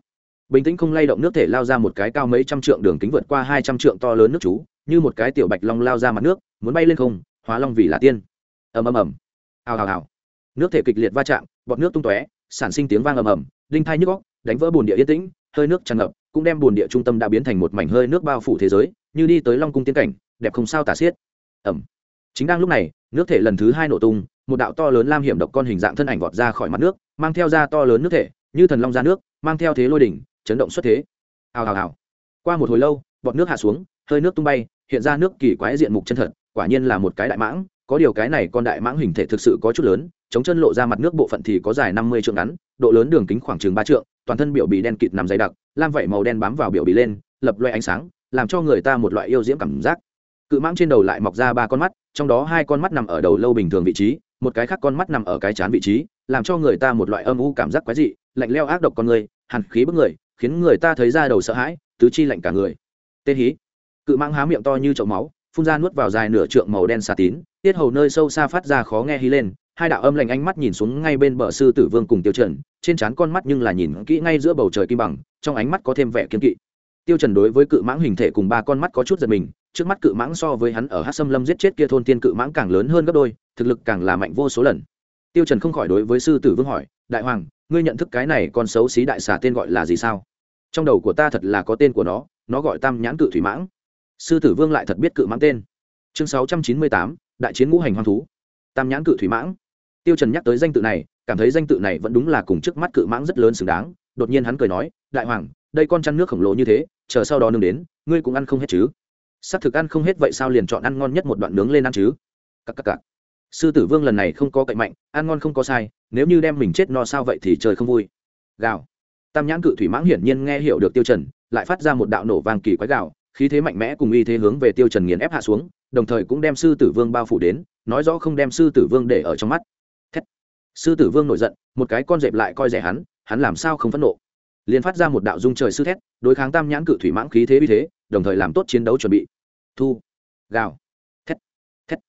bình tĩnh không lay động nước thể lao ra một cái cao mấy trăm trượng đường kính vượt qua hai trăm trượng to lớn nước chú, như một cái tiểu bạch long lao ra mặt nước, muốn bay lên không, hóa long vì là tiên. Ầm ầm ầm. Ào ào ào nước thể kịch liệt va chạm, bọt nước tung tóe, sản sinh tiếng vang ầm ầm, đinh thai nhức góc đánh vỡ bồn địa yên tĩnh, hơi nước tràn ngập, cũng đem bồn địa trung tâm đã biến thành một mảnh hơi nước bao phủ thế giới như đi tới long cung tiên cảnh, đẹp không sao tả xiết. Ẩm. Chính đang lúc này, nước thể lần thứ hai nổ tung, một đạo to lớn lam hiểm độc con hình dạng thân ảnh vọt ra khỏi mặt nước, mang theo da to lớn nước thể, như thần long ra nước, mang theo thế lôi đỉnh, chấn động xuất thế. Hào hào hào. Qua một hồi lâu, bọt nước hạ xuống, hơi nước tung bay, hiện ra nước kỳ quái diện mục chân thật, quả nhiên là một cái đại mãng, có điều cái này con đại mãng hình thể thực sự có chút lớn, chống chân lộ ra mặt nước bộ phận thì có dài năm mươi trượng ngắn, độ lớn đường kính khoảng chừng ba trượng, toàn thân biểu bì đen kịt nằm dày đặc, lam vảy màu đen bám vào biểu bì lên, lập loe ánh sáng làm cho người ta một loại yêu diễm cảm giác. Cự mãng trên đầu lại mọc ra ba con mắt, trong đó hai con mắt nằm ở đầu lâu bình thường vị trí, một cái khác con mắt nằm ở cái chán vị trí, làm cho người ta một loại âm u cảm giác quái dị, lạnh leo ác độc con người, hàn khí bức người, khiến người ta thấy ra đầu sợ hãi, tứ chi lạnh cả người. Tên hí. Cự mãng há miệng to như chậu máu, phun ra nuốt vào dài nửa trượng màu đen xà tín, tiết hầu nơi sâu xa phát ra khó nghe hí lên, hai đạo âm lạnh ánh mắt nhìn xuống ngay bên bờ sư tử vương cùng tiêu trần, trên trán con mắt nhưng là nhìn kỹ ngay giữa bầu trời kim bằng, trong ánh mắt có thêm vẻ kiên kỵ tiêu trần đối với cự mãng hình thể cùng ba con mắt có chút giật mình trước mắt cự mãng so với hắn ở Hắc sâm lâm giết chết kia thôn tiên cự mãng càng lớn hơn gấp đôi thực lực càng là mạnh vô số lần. Tiêu trần không khỏi đối với sư tử vương hỏi đại hoàng ngươi nhận thức cái này con xấu xí đại xà tên gọi là gì sao? Trong đầu của ta thật là có tên của nó nó gọi tam nhãn cự thủy mãng. Sư tử vương lại thật biết cự mãng tên. Chương 698, đại chiến ngũ hành hoang thú. Tam nhãn cự thủy mãng. Tiêu trần nhắc tới danh tự này cảm thấy danh tự này vẫn đúng là cùng trước mắt cự mãng rất lớn xứng đáng đột nhiên hắn cười nói đại hoàng đây con chăn nước khổng lồ như thế chờ sau đó nướng đến, ngươi cũng ăn không hết chứ? Xác thực ăn không hết vậy sao liền chọn ăn ngon nhất một đoạn nướng lên ăn chứ? Cắc cắc cắc. sư tử vương lần này không có cậy mạnh, ăn ngon không có sai, nếu như đem mình chết no sao vậy thì trời không vui. Gào. Tam nhãn cự thủy mãng hiển nhiên nghe hiểu được tiêu trần, lại phát ra một đạo nổ vàng kỳ quái gào, khí thế mạnh mẽ cùng uy thế hướng về tiêu trần nghiền ép hạ xuống, đồng thời cũng đem sư tử vương bao phủ đến, nói rõ không đem sư tử vương để ở trong mắt. Thét. sư tử vương nổi giận, một cái con dẹp lại coi rẻ hắn hắn làm sao không phẫn nộ? Liền phát ra một đạo dung trời sư thét, đối kháng tam nhãn cự thủy mãng khí thế uy thế, đồng thời làm tốt chiến đấu chuẩn bị. Thu, gào, thét thét.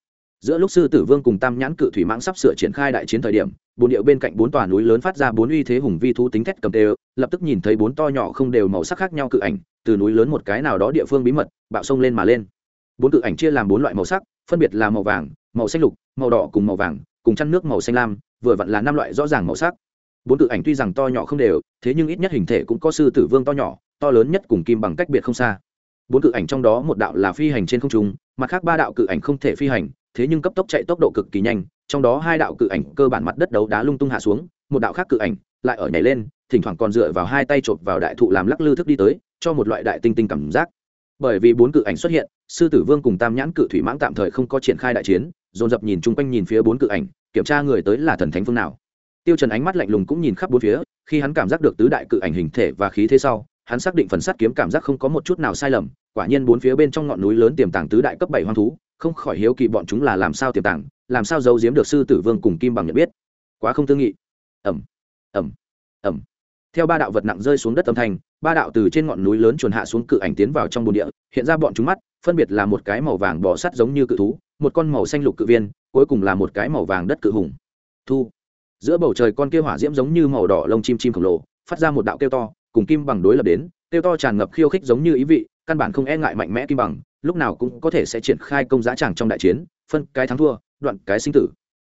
Giữa lúc sư tử vương cùng tam nhãn cự thủy mãng sắp sửa triển khai đại chiến thời điểm, bốn điệu bên cạnh bốn tòa núi lớn phát ra bốn uy thế hùng vi thú tính thét cầm tê lập tức nhìn thấy bốn to nhỏ không đều màu sắc khác nhau cự ảnh, từ núi lớn một cái nào đó địa phương bí mật, bạo sông lên mà lên. Bốn cự ảnh chia làm bốn loại màu sắc, phân biệt là màu vàng, màu xanh lục, màu đỏ cùng màu vàng, cùng chăn nước màu xanh lam, vừa vặn là năm loại rõ ràng màu sắc bốn cự ảnh tuy rằng to nhỏ không đều, thế nhưng ít nhất hình thể cũng có sư tử vương to nhỏ, to lớn nhất cùng kim bằng cách biệt không xa. Bốn cự ảnh trong đó một đạo là phi hành trên không trung, mặt khác ba đạo cự ảnh không thể phi hành, thế nhưng cấp tốc chạy tốc độ cực kỳ nhanh, trong đó hai đạo cự ảnh cơ bản mặt đất đấu đá lung tung hạ xuống, một đạo khác cự ảnh lại ở nhảy lên, thỉnh thoảng còn dựa vào hai tay chộp vào đại thụ làm lắc lư thức đi tới, cho một loại đại tinh tinh cảm giác. Bởi vì bốn cự ảnh xuất hiện, sư tử vương cùng tam nhãn cự thủy mãng tạm thời không có triển khai đại chiến, dồn dập nhìn chung quanh nhìn phía bốn cự ảnh, kiểm tra người tới là thần thánh phương nào tiêu trần ánh mắt lạnh lùng cũng nhìn khắp bốn phía khi hắn cảm giác được tứ đại cự ảnh hình thể và khí thế sau hắn xác định phần sắt kiếm cảm giác không có một chút nào sai lầm quả nhiên bốn phía bên trong ngọn núi lớn tiềm tàng tứ đại cấp bảy hoang thú không khỏi hiếu kỳ bọn chúng là làm sao tiềm tàng làm sao giấu giếm được sư tử vương cùng kim bằng nhận biết. Quá không tương nghị. Ầm, ầm, ầm. theo ba đạo vật nặng rơi xuống đất âm thanh ba đạo từ trên ngọn núi lớn chuồn hạ xuống cự ảnh tiến vào trong bồn địa hiện ra bọn chúng mắt phân biệt là một cái màu vàng bò sắt giống như cự thú một con màu xanh lục cự viên cuối cùng là một cái màu vàng đất cự hùng. Thu giữa bầu trời con kia hỏa diễm giống như màu đỏ lông chim chim khổng lồ, phát ra một đạo kêu to, cùng kim bằng đối lập đến, kêu to tràn ngập khiêu khích giống như ý vị, căn bản không e ngại mạnh mẽ kim bằng, lúc nào cũng có thể sẽ triển khai công giá tràng trong đại chiến, phân cái thắng thua, đoạn cái sinh tử.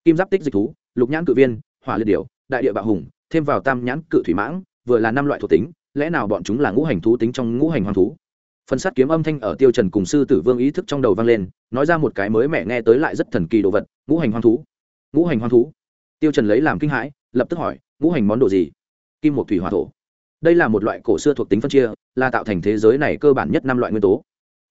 Kim giáp tích dịch thú, lục nhãn cự viên, hỏa liệt điểu, đại địa bạo hùng, thêm vào tam nhãn cự thủy mãng, vừa là năm loại thuộc tính, lẽ nào bọn chúng là ngũ hành thú tính trong ngũ hành hoàng thú? Phần sát kiếm âm thanh ở tiêu trần cùng sư tử vương ý thức trong đầu vang lên, nói ra một cái mới mẹ nghe tới lại rất thần kỳ đồ vật, ngũ hành hoang thú. Ngũ hành hoang thú tiêu trần lấy làm kinh hãi, lập tức hỏi, ngũ hành món đồ gì? Kim một thủy hỏa thổ. Đây là một loại cổ xưa thuộc tính phân chia, là tạo thành thế giới này cơ bản nhất năm loại nguyên tố.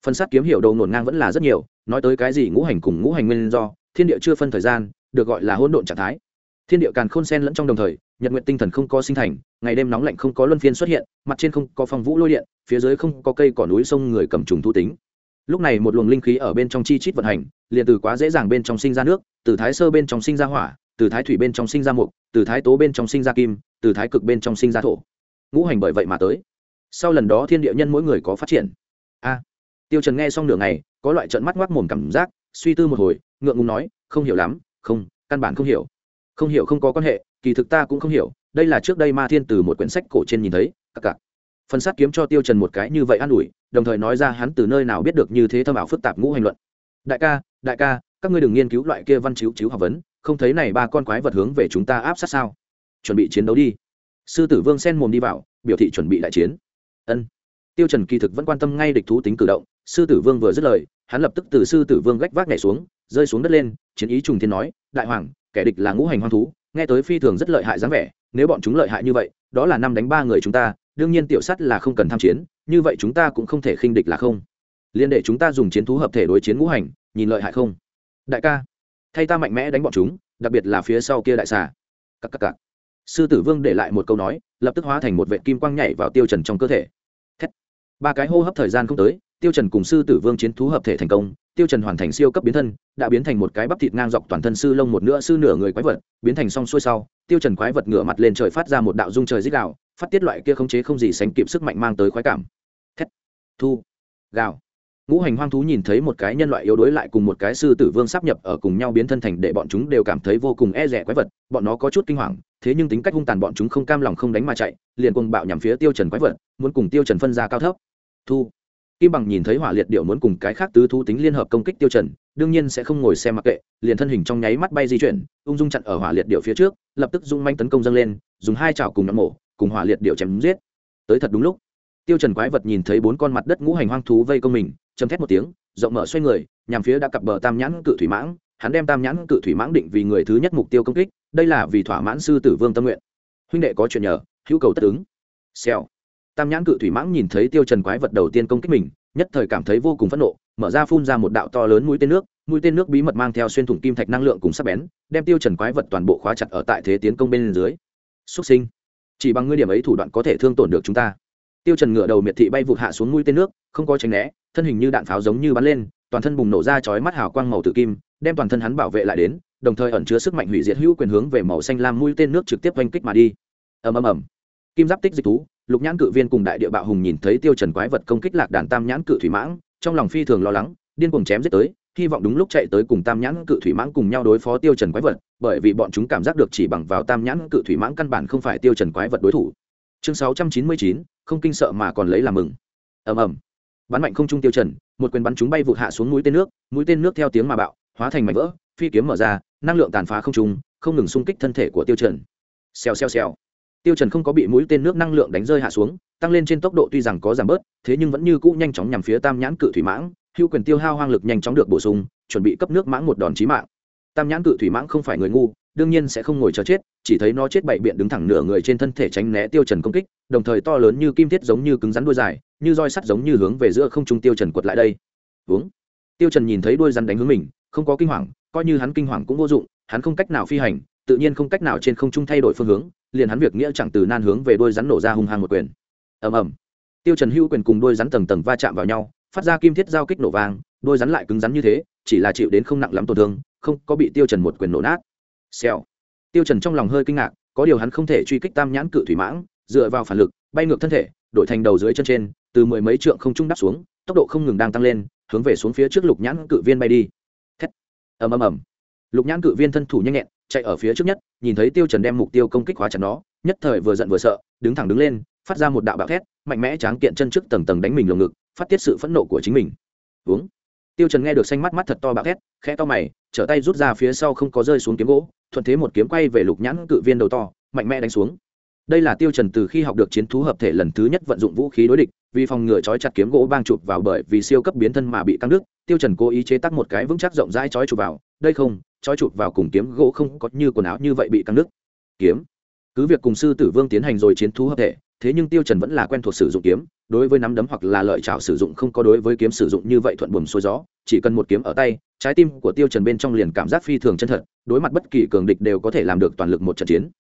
Phân sát kiếm hiểu đầu nổn ngang vẫn là rất nhiều, nói tới cái gì ngũ hành cùng ngũ hành nguyên do, thiên địa chưa phân thời gian, được gọi là hỗn độn trạng thái. Thiên địa càn khôn sen lẫn trong đồng thời, nhật nguyện tinh thần không có sinh thành, ngày đêm nóng lạnh không có luân phiên xuất hiện, mặt trên không có phong vũ lôi điện, phía dưới không có cây cỏ núi sông người cầm trùng thu tính. Lúc này một luồng linh khí ở bên trong chi chít vận hành, liền từ quá dễ dàng bên trong sinh ra nước, từ thái sơ bên trong sinh ra hỏa từ thái thủy bên trong sinh ra mục, từ thái tố bên trong sinh ra kim, từ thái cực bên trong sinh ra thổ. Ngũ hành bởi vậy mà tới. Sau lần đó thiên địa nhân mỗi người có phát triển. A. Tiêu trần nghe xong nửa ngày, có loại trận mắt ngoác mồm cảm giác, suy tư một hồi, ngượng ngùng nói, không hiểu lắm, không, căn bản không hiểu. Không hiểu không có quan hệ, kỳ thực ta cũng không hiểu, đây là trước đây ma thiên từ một quyển sách cổ trên nhìn thấy các cặc. Phần sát kiếm cho tiêu trần một cái như vậy an ủi, đồng thời nói ra hắn từ nơi nào biết được như thế thâm ảo phức tạp ngũ hành luận. Đại ca đại ca, các ngươi đừng nghiên cứu loại kia văn chiếu chiếu học vấn không thấy này ba con quái vật hướng về chúng ta áp sát sao? Chuẩn bị chiến đấu đi. Sư tử vương sen mồm đi vào, biểu thị chuẩn bị đại chiến. Ân. Tiêu trần kỳ thực vẫn quan tâm ngay địch thú tính cử động, sư tử vương vừa dứt lời, hắn lập tức từ sư tử vương gách vác nhảy xuống, rơi xuống đất lên, chiến ý trùng thiên nói, đại hoàng, kẻ địch là ngũ hành hoang thú, nghe tới phi thường rất lợi hại dáng vẻ, nếu bọn chúng lợi hại như vậy, đó là năm đánh ba người chúng ta, đương nhiên tiểu sắt là không cần tham chiến, như vậy chúng ta cũng không thể khinh địch là không? Liên để chúng ta dùng chiến thú hợp thể đối chiến ngũ hành, nhìn lợi hại không? Đại ca thay ta mạnh mẽ đánh bọn chúng, đặc biệt là phía sau kia đại xà. Cắc cắc cắc. sư tử vương để lại một câu nói, lập tức hóa thành một vệ kim quang nhảy vào tiêu trần trong cơ thể. Thét. ba cái hô hấp thời gian không tới, tiêu trần cùng sư tử vương chiến thú hợp thể thành công, tiêu trần hoàn thành siêu cấp biến thân, đã biến thành một cái bắp thịt ngang dọc toàn thân sư lông một nửa sư nửa người quái vật, biến thành song xuôi sau, tiêu trần quái vật ngửa mặt lên trời phát ra một đạo dung trời rít gào, phát tiết loại kia không chế không gì sánh kịp sức mạnh mang tới khoái cảm. Thét. Thu. Gào ngũ hành hoang thú nhìn thấy một cái nhân loại yếu đuối lại cùng một cái sư tử vương sắp nhập ở cùng nhau biến thân thành để bọn chúng đều cảm thấy vô cùng e rẻ quái vật, bọn nó có chút kinh hoàng, thế nhưng tính cách hung tàn bọn chúng không cam lòng không đánh mà chạy, liền cùng bạo nhằm phía tiêu trần quái vật, muốn cùng tiêu trần phân ra cao thấp. Thu. Kim bằng nhìn thấy hỏa liệt điệu muốn cùng cái khác tứ thú tính liên hợp công kích tiêu trần, đương nhiên sẽ không ngồi xem mặc kệ, liền thân hình trong nháy mắt bay di chuyển, ung dung chặn ở hỏa liệt điệu phía trước, lập tức dung manh tấn công dâng lên, dùng hai chảo cùng nhọn mổ, cùng hỏa liệt điệu chém giết. Tới thật đúng lúc, tiêu trần quái vật nhìn thấy bốn con mặt đất ngũ hành hoang thú vây công mình châm thét một tiếng, rộng mở xoay người, nhằm phía đã cặp bờ tam nhãn cự thủy mãng, hắn đem tam nhãn cự thủy mãng định vì người thứ nhất mục tiêu công kích, đây là vì thỏa mãn sư tử vương tâm nguyện. Huynh đệ có chuyện nhờ, hữu cầu tất ứng. Xèo. Tam nhãn cự thủy mãng nhìn thấy tiêu trần quái vật đầu tiên công kích mình, nhất thời cảm thấy vô cùng phẫn nộ, mở ra phun ra một đạo to lớn mũi tên nước, mũi tên nước bí mật mang theo xuyên thủng kim thạch năng lượng cùng sắc bén, đem tiêu trần quái vật toàn bộ khóa chặt ở tại thế tiến công bên dưới. Xuất sinh, chỉ bằng ngươi điểm ấy thủ đoạn có thể thương tổn được chúng ta tiêu trần ngửa đầu miệt thị bay vụt hạ xuống mũi tên nước không có tránh né thân hình như đạn pháo giống như bắn lên toàn thân bùng nổ ra chói mắt hào quang màu tử kim đem toàn thân hắn bảo vệ lại đến đồng thời ẩn chứa sức mạnh hủy diệt hữu quyền hướng về màu xanh lam mũi tên nước trực tiếp oanh kích mà đi. Ầm ầm ầm. Kim giáp tích dịch thú lục nhãn cự viên cùng đại địa bạo hùng nhìn thấy tiêu trần quái vật công kích lạc đàn tam nhãn cự thủy mãng trong lòng phi thường lo lắng điên cuồng chém giết tới hy vọng đúng lúc chạy tới cùng tam nhãn cự thủy mãng cùng nhau đối phó tiêu trần quái vật bởi vì bọn chúng cảm giác được chỉ bằng vào tam nhãn cự thủy mãng căn bản không phải tiêu trần quái vật đối thủ. Chương 699, không kinh sợ mà còn lấy làm mừng. Ầm ầm. Bắn mạnh không trung tiêu trần, một quyền bắn chúng bay vụt hạ xuống mũi tên nước, mũi tên nước theo tiếng mà bạo, hóa thành mảnh vỡ, phi kiếm mở ra, năng lượng tàn phá không trung, không ngừng xung kích thân thể của tiêu trần. Xèo xèo xèo. Tiêu trần không có bị mũi tên nước năng lượng đánh rơi hạ xuống, tăng lên trên tốc độ tuy rằng có giảm bớt, thế nhưng vẫn như cũ nhanh chóng nhằm phía tam nhãn cự thủy mãng hưu quyền tiêu hao hoang lực nhanh chóng được bổ sung, chuẩn bị cấp nước mãng một đòn chí mạng. Tam nhãn cự thủy mãng không phải người ngu đương nhiên sẽ không ngồi chờ chết, chỉ thấy nó chết bảy biện đứng thẳng nửa người trên thân thể tránh né tiêu trần công kích, đồng thời to lớn như kim thiết giống như cứng rắn đuôi dài, như roi sắt giống như hướng về giữa không trung tiêu trần quật lại đây. Uống tiêu trần nhìn thấy đuôi rắn đánh hướng mình, không có kinh hoàng, coi như hắn kinh hoàng cũng vô dụng, hắn không cách nào phi hành, tự nhiên không cách nào trên không trung thay đổi phương hướng, liền hắn việc nghĩa chẳng từ nan hướng về đuôi rắn nổ ra hung hăng một quyền. Ầm ầm. Tiêu trần hưu quyền cùng đuôi rắn tầng tầng va chạm vào nhau, phát ra kim thiết giao kích nổ vang, đuôi rắn lại cứng rắn như thế, chỉ là chịu đến không nặng lắm tổn thương, không có bị tiêu trần một quyền nổ nát xèo. Tiêu trần trong lòng hơi kinh ngạc, có điều hắn không thể truy kích tam nhãn cự thủy mãng, dựa vào phản lực, bay ngược thân thể, đổi thành đầu dưới chân trên, từ mười mấy trượng không trung đáp xuống, tốc độ không ngừng đang tăng lên, hướng về xuống phía trước lục nhãn cự viên bay đi. Thét. Ầm ầm ầm. Lục nhãn cự viên thân thủ nhanh nhẹn, chạy ở phía trước nhất, nhìn thấy tiêu trần đem mục tiêu công kích hóa chặt nó, nhất thời vừa giận vừa sợ, đứng thẳng đứng lên, phát ra một đạo bạo thét, mạnh mẽ tráng kiện chân trước tầng tầng đánh mình lồng ngực, phát tiết sự phẫn nộ của chính mình. Uống tiêu trần nghe được xanh mắt mắt thật to bạo thét, khẽ to mày, trở tay rút ra phía sau không có rơi xuống kiếm gỗ, thuận thế một kiếm quay về lục nhãn cự viên đầu to, mạnh mẽ đánh xuống. Đây là tiêu trần từ khi học được chiến thú hợp thể lần thứ nhất vận dụng vũ khí đối địch, vì phòng ngừa chói chặt kiếm gỗ bang chụp vào bởi vì siêu cấp biến thân mà bị căng đứt, tiêu trần cố ý chế tác một cái vững chắc rộng rãi chói chụp vào, đây không chói chụp vào cùng kiếm gỗ không có như quần áo như vậy bị căng đứt. Kiếm. Cứ việc cùng sư tử vương tiến hành rồi chiến thú hợp thể, thế nhưng tiêu trần vẫn là quen thuộc sử dụng kiếm đối với nắm đấm hoặc là lợi chảo sử dụng không có đối với kiếm sử dụng như vậy thuận buồm xuôi gió, chỉ cần một kiếm ở tay, trái tim của tiêu trần bên trong liền cảm giác phi thường chân thật, đối mặt bất kỳ cường địch đều có thể làm được toàn lực một trận chiến.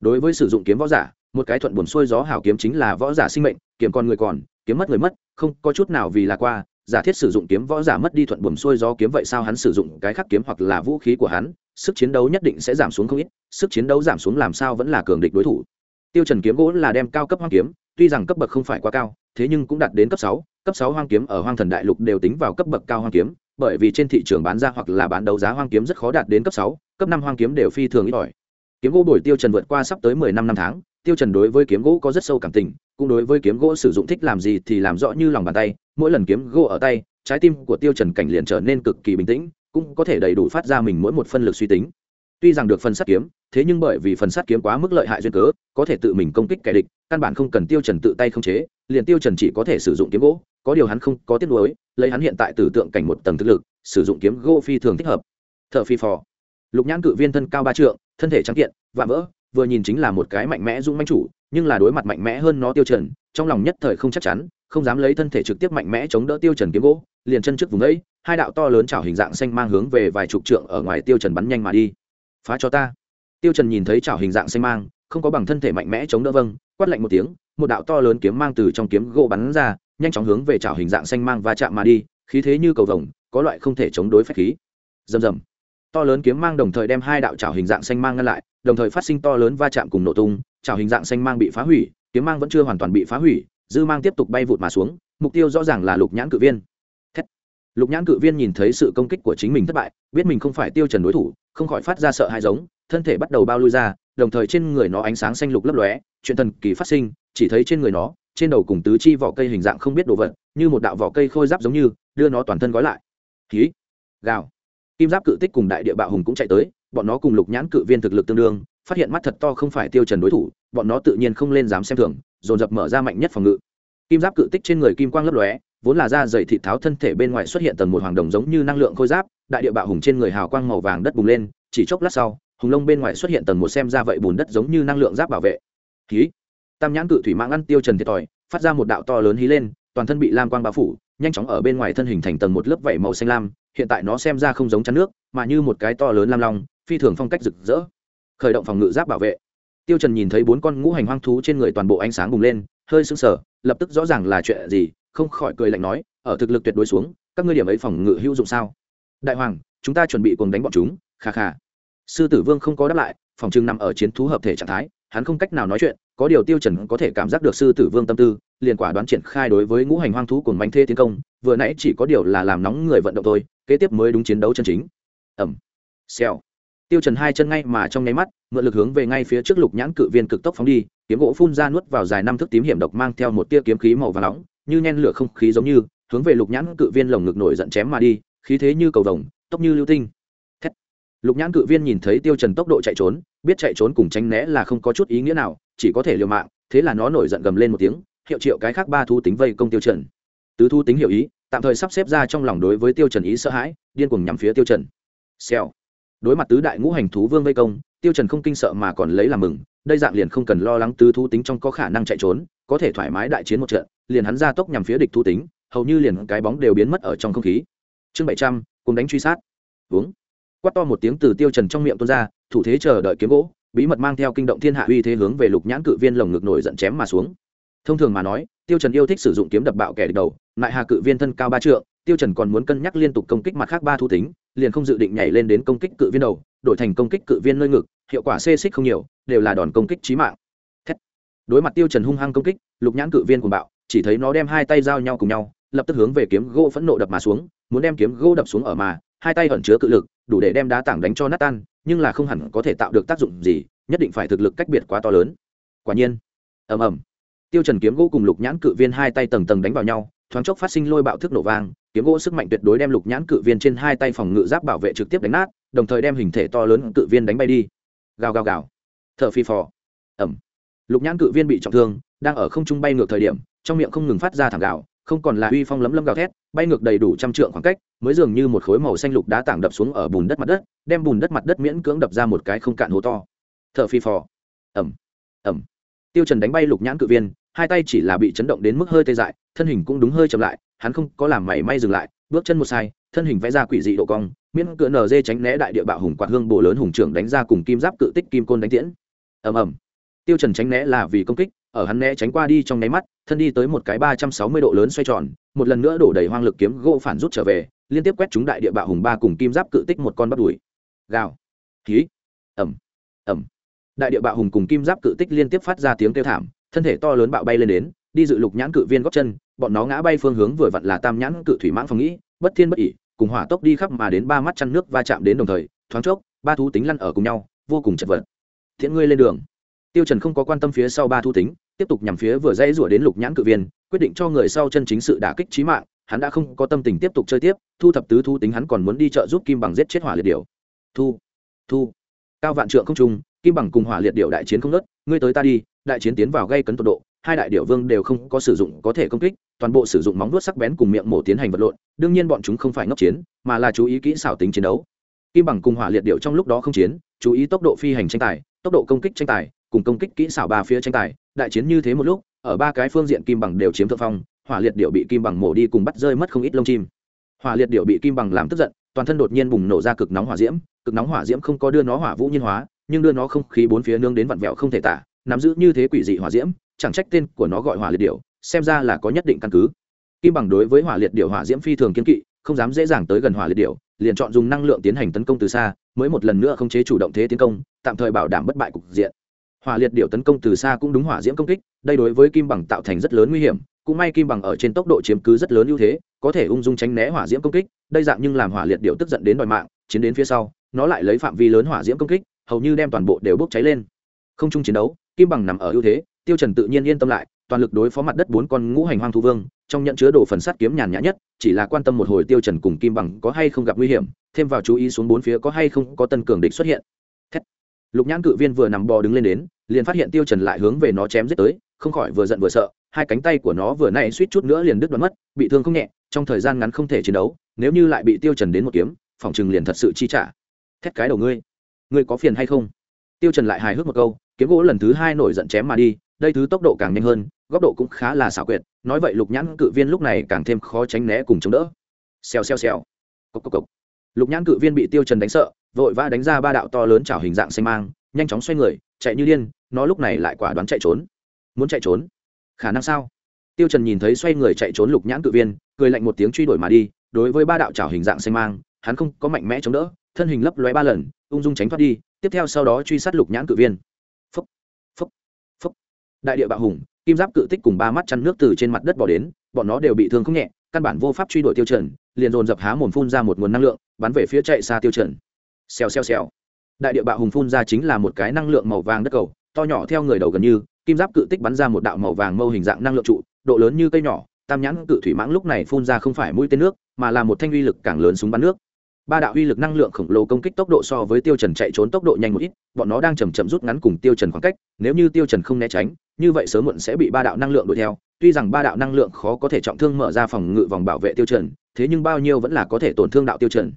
Đối với sử dụng kiếm võ giả, một cái thuận buồm xuôi gió hảo kiếm chính là võ giả sinh mệnh, kiếm còn người còn, kiếm mất người mất, không có chút nào vì là qua, giả thiết sử dụng kiếm võ giả mất đi thuận buồm xuôi gió kiếm vậy sao hắn sử dụng cái khắc kiếm hoặc là vũ khí của hắn, sức chiến đấu nhất định sẽ giảm xuống không ít, sức chiến đấu giảm xuống làm sao vẫn là cường địch đối thủ. Tiêu trần kiếm gỗ là đem cao cấp hoang kiếm, tuy rằng cấp bậc không phải quá cao thế nhưng cũng đạt đến cấp sáu cấp sáu hoang kiếm ở hoang thần đại lục đều tính vào cấp bậc cao hoang kiếm, bởi vì trên thị trường bán ra hoặc là bán đấu giá hoang kiếm rất khó đạt đến cấp sáu, cấp năm hoang kiếm đều phi thường ít ỏi. Kiếm gỗ bồi tiêu trần vượt qua sắp tới mười năm năm tháng, tiêu trần đối với kiếm gỗ có rất sâu cảm tình, cũng đối với kiếm gỗ sử dụng thích làm gì thì làm rõ như lòng bàn tay, mỗi lần kiếm gỗ ở tay, trái tim của tiêu trần cảnh liền trở nên cực kỳ bình tĩnh, cũng có thể đầy đủ phát ra mình mỗi một phân lực suy tính. Tuy rằng được phần sát kiếm thế nhưng bởi vì phần sát kiếm quá mức lợi hại duyên cớ, có thể tự mình công kích kẻ địch, căn bản không cần tiêu trần tự tay không chế, liền tiêu trần chỉ có thể sử dụng kiếm gỗ, có điều hắn không có tiết nuối, lấy hắn hiện tại tử tượng cảnh một tầng thực lực, sử dụng kiếm gỗ phi thường thích hợp. Thợ phi phò. Lục nhãn cự viên thân cao ba trượng, thân thể trắng kiện, vạm vỡ, vừa nhìn chính là một cái mạnh mẽ dũng mãnh chủ, nhưng là đối mặt mạnh mẽ hơn nó tiêu trần, trong lòng nhất thời không chắc chắn, không dám lấy thân thể trực tiếp mạnh mẽ chống đỡ tiêu trần kiếm gỗ, liền chân trước vùng ấy, hai đạo to lớn chảo hình dạng xanh mang hướng về vài chục trượng ở ngoài tiêu trần bắn nhanh mà đi. Phá cho ta! Tiêu trần nhìn thấy chảo hình dạng xanh mang, không có bằng thân thể mạnh mẽ chống đỡ vâng quát lạnh một tiếng, một đạo to lớn kiếm mang từ trong kiếm gỗ bắn ra, nhanh chóng hướng về chảo hình dạng xanh mang và chạm mà đi, khí thế như cầu vồng, có loại không thể chống đối phách khí. Rầm rầm. To lớn kiếm mang đồng thời đem hai đạo chảo hình dạng xanh mang ngăn lại, đồng thời phát sinh to lớn va chạm cùng nổ tung, chảo hình dạng xanh mang bị phá hủy, kiếm mang vẫn chưa hoàn toàn bị phá hủy, dư mang tiếp tục bay vụt mà xuống, mục tiêu rõ ràng là lục nhãn cự viên. Thét. lục nhãn cự viên nhìn thấy sự công kích của chính mình thất bại, biết mình không phải tiêu trần đối thủ, không khỏi phát ra sợ hãi giống thân thể bắt đầu bao lui ra, đồng thời trên người nó ánh sáng xanh lục lấp lóe, chuyện thần kỳ phát sinh, chỉ thấy trên người nó, trên đầu cùng tứ chi vỏ cây hình dạng không biết đồ vật, như một đạo vỏ cây khôi giáp giống như, đưa nó toàn thân gói lại. Khí gào. Kim giáp cự tích cùng đại địa bạo hùng cũng chạy tới, bọn nó cùng lục nhãn cự viên thực lực tương đương, phát hiện mắt thật to không phải tiêu trần đối thủ, bọn nó tự nhiên không lên dám xem thường, dồn dập mở ra mạnh nhất phòng ngự. Kim giáp cự tích trên người kim quang lấp lóe, vốn là da dày thịt tháo thân thể bên ngoài xuất hiện tầng một hoàng đồng giống như năng lượng khôi giáp, đại địa bạo hùng trên người hào quang màu vàng đất bùng lên, chỉ chốc lát sau hùng lông bên ngoài xuất hiện tầng một xem ra vậy bùn đất giống như năng lượng giáp bảo vệ. Khí tam nhãn cự thủy mạng ăn tiêu trần thiệt thòi, phát ra một đạo to lớn hí lên, toàn thân bị lam quang bao phủ, nhanh chóng ở bên ngoài thân hình thành tầng một lớp vảy màu xanh lam, hiện tại nó xem ra không giống chắn nước, mà như một cái to lớn lam long, phi thường phong cách rực rỡ. Khởi động phòng ngự giáp bảo vệ. Tiêu trần nhìn thấy bốn con ngũ hành hoang thú trên người toàn bộ ánh sáng bùng lên, hơi sững sờ, lập tức rõ ràng là chuyện gì, không khỏi cười lạnh nói, ở thực lực tuyệt đối xuống, các ngươi điểm ấy phòng ngự hữu dụng sao? Đại hoàng, chúng ta chuẩn bị cùng đánh bọn chúng, kha kha sư tử vương không có đáp lại, phòng trưng nằm ở chiến thú hợp thể trạng thái, hắn không cách nào nói chuyện, có điều tiêu trần có thể cảm giác được sư tử vương tâm tư, liền quả đoán triển khai đối với ngũ hành hoang thú cùng bánh thê tiến công, vừa nãy chỉ có điều là làm nóng người vận động thôi, kế tiếp mới đúng chiến đấu chân chính. Ẩm xèo. Tiêu trần hai chân ngay mà trong nháy mắt, mượn lực hướng về ngay phía trước lục nhãn cự viên cực tốc phóng đi, kiếm gỗ phun ra nuốt vào dài năm thước tím hiểm độc mang theo một tia kiếm khí màu vàng nóng, như nhen lửa không khí giống như, hướng về lục nhãn cự viên lồng ngực nổi giận chém mà đi, khí thế như cầu vồng, tốc như lưu tinh lục nhãn cự viên nhìn thấy tiêu trần tốc độ chạy trốn, biết chạy trốn cùng tránh né là không có chút ý nghĩa nào, chỉ có thể liều mạng, thế là nó nổi giận gầm lên một tiếng, hiệu triệu cái khác ba thu tính vây công tiêu trần. Tứ thu tính hiểu ý, tạm thời sắp xếp ra trong lòng đối với tiêu trần ý sợ hãi, điên cuồng nhắm phía tiêu trần. Xèo. Đối mặt tứ đại ngũ hành thú vương vây công, tiêu trần không kinh sợ mà còn lấy làm mừng, đây dạng liền không cần lo lắng tứ thu tính trong có khả năng chạy trốn, có thể thoải mái đại chiến một trận, liền hắn ra tốc nhằm phía địch thu tính, hầu như liền cái bóng đều biến mất ở trong không khí. Chương bảy trăm, cùng đánh truy sát. Uống quát to một tiếng từ tiêu trần trong miệng tuôn ra, thủ thế chờ đợi kiếm gỗ, bí mật mang theo kinh động thiên hạ uy thế hướng về lục nhãn cự viên lồng ngực nổi giận chém mà xuống thông thường mà nói, tiêu trần yêu thích sử dụng kiếm đập bạo kẻ địch đầu lại hà cự viên thân cao ba trượng, tiêu trần còn muốn cân nhắc liên tục công kích mặt khác ba thu tính, liền không dự định nhảy lên đến công kích cự viên đầu, đổi thành công kích cự viên nơi ngực, hiệu quả xê xích không nhiều, đều là đòn công kích chí mạng Thét. đối mặt tiêu trần hung hăng công kích, lục nhãn cự viên cuồng bạo, chỉ thấy nó đem hai tay giao nhau cùng nhau, lập tức hướng về kiếm gỗ phẫn nộ đập mà xuống, muốn đem kiếm gỗ đập xuống ở mà hai tay ẩn chứa cự lực, đủ để đem đá tảng đánh cho nát tan, nhưng là không hẳn có thể tạo được tác dụng gì, nhất định phải thực lực cách biệt quá to lớn. Quả nhiên, ầm ầm, tiêu trần kiếm gỗ cùng lục nhãn cự viên hai tay tầng tầng đánh vào nhau, thoáng chốc phát sinh lôi bạo thức nổ vang, kiếm gỗ sức mạnh tuyệt đối đem lục nhãn cự viên trên hai tay phòng ngự giáp bảo vệ trực tiếp đánh nát, đồng thời đem hình thể to lớn cự viên đánh bay đi. Gào gào gào, thở phi phò, ầm, lục nhãn cự viên bị trọng thương, đang ở không trung bay ngược thời điểm, trong miệng không ngừng phát ra thẳng gào không còn là uy phong lấm lấm gào thét, bay ngược đầy đủ trăm trượng khoảng cách, mới dường như một khối màu xanh lục đá tảng đập xuống ở bùn đất mặt đất, đem bùn đất mặt đất miễn cưỡng đập ra một cái không cạn hố to. Thở phi phò. Ẩm ẩm tiêu trần đánh bay lục nhãn cự viên, hai tay chỉ là bị chấn động đến mức hơi tê dại, thân hình cũng đúng hơi chậm lại, hắn không có làm mảy may dừng lại, bước chân một sai, thân hình vẽ ra quỷ dị độ cong, miễn cựa nở dê tránh né đại địa bạo hùng quạt hương bổ lớn hùng trưởng đánh ra cùng kim giáp cự tích kim côn đánh tiễn. Ầm ầm. Tiêu trần tránh né là vì công kích ở hắn né tránh qua đi trong nháy mắt, thân đi tới một cái ba trăm sáu mươi độ lớn xoay tròn, một lần nữa đổ đầy hoang lực kiếm gỗ phản rút trở về, liên tiếp quét chúng đại địa bạo hùng ba cùng kim giáp cự tích một con bắt đuổi gào. Khí ầm ầm đại địa bạo hùng cùng kim giáp cự tích liên tiếp phát ra tiếng kêu thảm, thân thể to lớn bạo bay lên đến, đi dự lục nhãn cự viên góc chân, bọn nó ngã bay phương hướng vừa vặn là tam nhãn cự thủy mãng phòng nghĩ, bất thiên bất ỉ cùng hỏa tốc đi khắp mà đến ba mắt chăn nước va chạm đến đồng thời, thoáng chốc, ba thú tính lăn ở cùng nhau, vô cùng chật vật. Thiện ngươi lên đường tiêu trần không có quan tâm phía sau ba thu tính, tiếp tục nhằm phía vừa dãy rủa đến lục nhãn cự viên, quyết định cho người sau chân chính sự đả kích chí mạng, hắn đã không có tâm tình tiếp tục chơi tiếp, thu thập tứ thu tính hắn còn muốn đi chợ giúp kim bằng giết chết hỏa liệt điểu. Thu thu, cao vạn trượng không trung, kim bằng cùng hỏa liệt điểu đại chiến không nớt ngươi tới ta đi, đại chiến tiến vào gây cấn tột độ, hai đại điểu vương đều không có sử dụng có thể công kích, toàn bộ sử dụng móng vuốt sắc bén cùng miệng mổ tiến hành vật lộn, đương nhiên bọn chúng không phải ngốc chiến, mà là chú ý kỹ xảo tính chiến đấu. Kim bằng cùng hỏa liệt điệu trong lúc đó không chiến, chú ý tốc độ phi hành tranh tài tốc độ công kích tranh tài, cùng công kích kỹ xảo ba phía tranh tài, đại chiến như thế một lúc, ở ba cái phương diện kim bằng đều chiếm thượng phong, hỏa liệt điệu bị kim bằng mổ đi cùng bắt rơi mất không ít lông chim. Hỏa liệt điệu bị kim bằng làm tức giận, toàn thân đột nhiên bùng nổ ra cực nóng hỏa diễm, cực nóng hỏa diễm không có đưa nó hỏa vũ nhiên hóa, nhưng đưa nó không khí bốn phía nương đến vặn vẹo không thể tả, nắm giữ như thế quỷ dị hỏa diễm, chẳng trách tên của nó gọi hỏa liệt điệu xem ra là có nhất định căn cứ. Kim bằng đối với hỏa liệt điệu hỏa diễm phi thường kiên kỵ, không dám dễ dàng tới gần hỏa liệt điệu liền chọn dùng năng lượng tiến hành tấn công từ xa, mới một lần nữa không chế chủ động thế tiến công, tạm thời bảo đảm bất bại cục diện. Hỏa liệt điệu tấn công từ xa cũng đúng hỏa diễm công kích, đây đối với kim bằng tạo thành rất lớn nguy hiểm, cũng may kim bằng ở trên tốc độ chiếm cứ rất lớn ưu thế, có thể ung dung tránh né hỏa diễm công kích, đây dạng nhưng làm hỏa liệt điệu tức giận đến đòi mạng, chiến đến phía sau, nó lại lấy phạm vi lớn hỏa diễm công kích, hầu như đem toàn bộ đều bốc cháy lên. Không chung chiến đấu, kim bằng nằm ở ưu thế, tiêu trần tự nhiên yên tâm lại toàn lực đối phó mặt đất bốn con ngũ hành hoang thú vương, trong nhận chứa đồ phần sắt kiếm nhàn nhã nhất, chỉ là quan tâm một hồi tiêu trần cùng kim bằng có hay không gặp nguy hiểm, thêm vào chú ý xuống bốn phía có hay không có tân cường địch xuất hiện. Thét. lục nhãn cự viên vừa nằm bò đứng lên đến, liền phát hiện tiêu trần lại hướng về nó chém giết tới, không khỏi vừa giận vừa sợ, hai cánh tay của nó vừa nãy suýt chút nữa liền đứt đoạn mất, bị thương không nhẹ, trong thời gian ngắn không thể chiến đấu, nếu như lại bị tiêu trần đến một kiếm, phòng trừng liền thật sự chi trả. Thét cái đầu ngươi ngươi có phiền hay không? Tiêu trần lại hài hước một câu, kiếm gỗ lần thứ hai nổi giận chém mà đi đây thứ tốc độ càng nhanh hơn, góc độ cũng khá là xảo quyệt, nói vậy lục nhãn cự viên lúc này càng thêm khó tránh né cùng chống đỡ. Xèo xèo xèo. Cốc cốc cốc. lục nhãn cự viên bị tiêu trần đánh sợ, vội vã đánh ra ba đạo to lớn chảo hình dạng xanh mang, nhanh chóng xoay người, chạy như điên, nó lúc này lại quả đoán chạy trốn. Muốn chạy trốn? Khả năng sao? Tiêu trần nhìn thấy xoay người chạy trốn lục nhãn cự viên, cười lạnh một tiếng truy đuổi mà đi, đối với ba đạo chảo hình dạng xanh mang, hắn không có mạnh mẽ chống đỡ, thân hình lấp lóe ba lần, ung dung tránh thoát đi, tiếp theo sau đó truy sát lục nhãn cự viên đại địa bạo hùng, kim giáp cự tích cùng ba mắt chăn nước từ trên mặt đất bỏ đến, bọn nó đều bị thương không nhẹ, căn bản vô pháp truy đuổi tiêu trần liền dồn dập há mồm phun ra một nguồn năng lượng, bắn về phía chạy xa tiêu trần xèo xèo xèo. Đại địa bạo hùng phun ra chính là một cái năng lượng màu vàng đất cầu, to nhỏ theo người đầu gần như, kim giáp cự tích bắn ra một đạo màu vàng mâu hình dạng năng lượng trụ, độ lớn như cây nhỏ, tam nhãn cự thủy mãng lúc này phun ra không phải mũi tên nước, mà là một thanh uy lực càng lớn súng bắn nước. Ba đạo uy lực năng lượng khổng lồ công kích tốc độ so với tiêu trần chạy trốn tốc độ nhanh một ít, bọn nó đang chậm chậm rút ngắn cùng tiêu trần khoảng cách, nếu như tiêu trần không né tránh như vậy sớm muộn sẽ bị ba đạo năng lượng đuổi theo, tuy rằng ba đạo năng lượng khó có thể trọng thương mở ra phòng ngự vòng bảo vệ tiêu trần thế nhưng bao nhiêu vẫn là có thể tổn thương đạo tiêu trần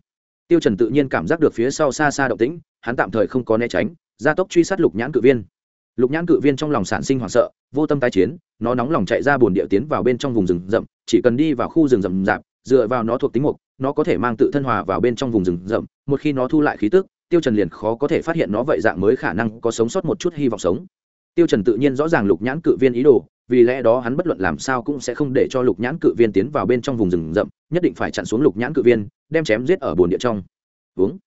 tiêu trần tự nhiên cảm giác được phía sau xa xa động tĩnh, hắn tạm thời không có né tránh, gia tốc truy sát lục nhãn cự viên. Lục nhãn cự viên trong lòng sản sinh hoảng sợ, vô tâm tái chiến, nó nóng lòng chạy ra bồn địa tiến vào bên trong vùng rừng rậm, chỉ cần đi vào khu rừng rậm rạp, dựa vào nó thuộc tính mục, nó có thể mang tự thân hòa vào bên trong vùng rừng rậm, một khi nó thu lại khí tức, tiêu trần liền khó có thể phát hiện nó vậy dạng mới khả năng có sống sót một chút hy vọng sống tiêu trần tự nhiên rõ ràng lục nhãn cự viên ý đồ, vì lẽ đó hắn bất luận làm sao cũng sẽ không để cho lục nhãn cự viên tiến vào bên trong vùng rừng rậm, nhất định phải chặn xuống lục nhãn cự viên, đem chém giết ở bồn địa trong. Uống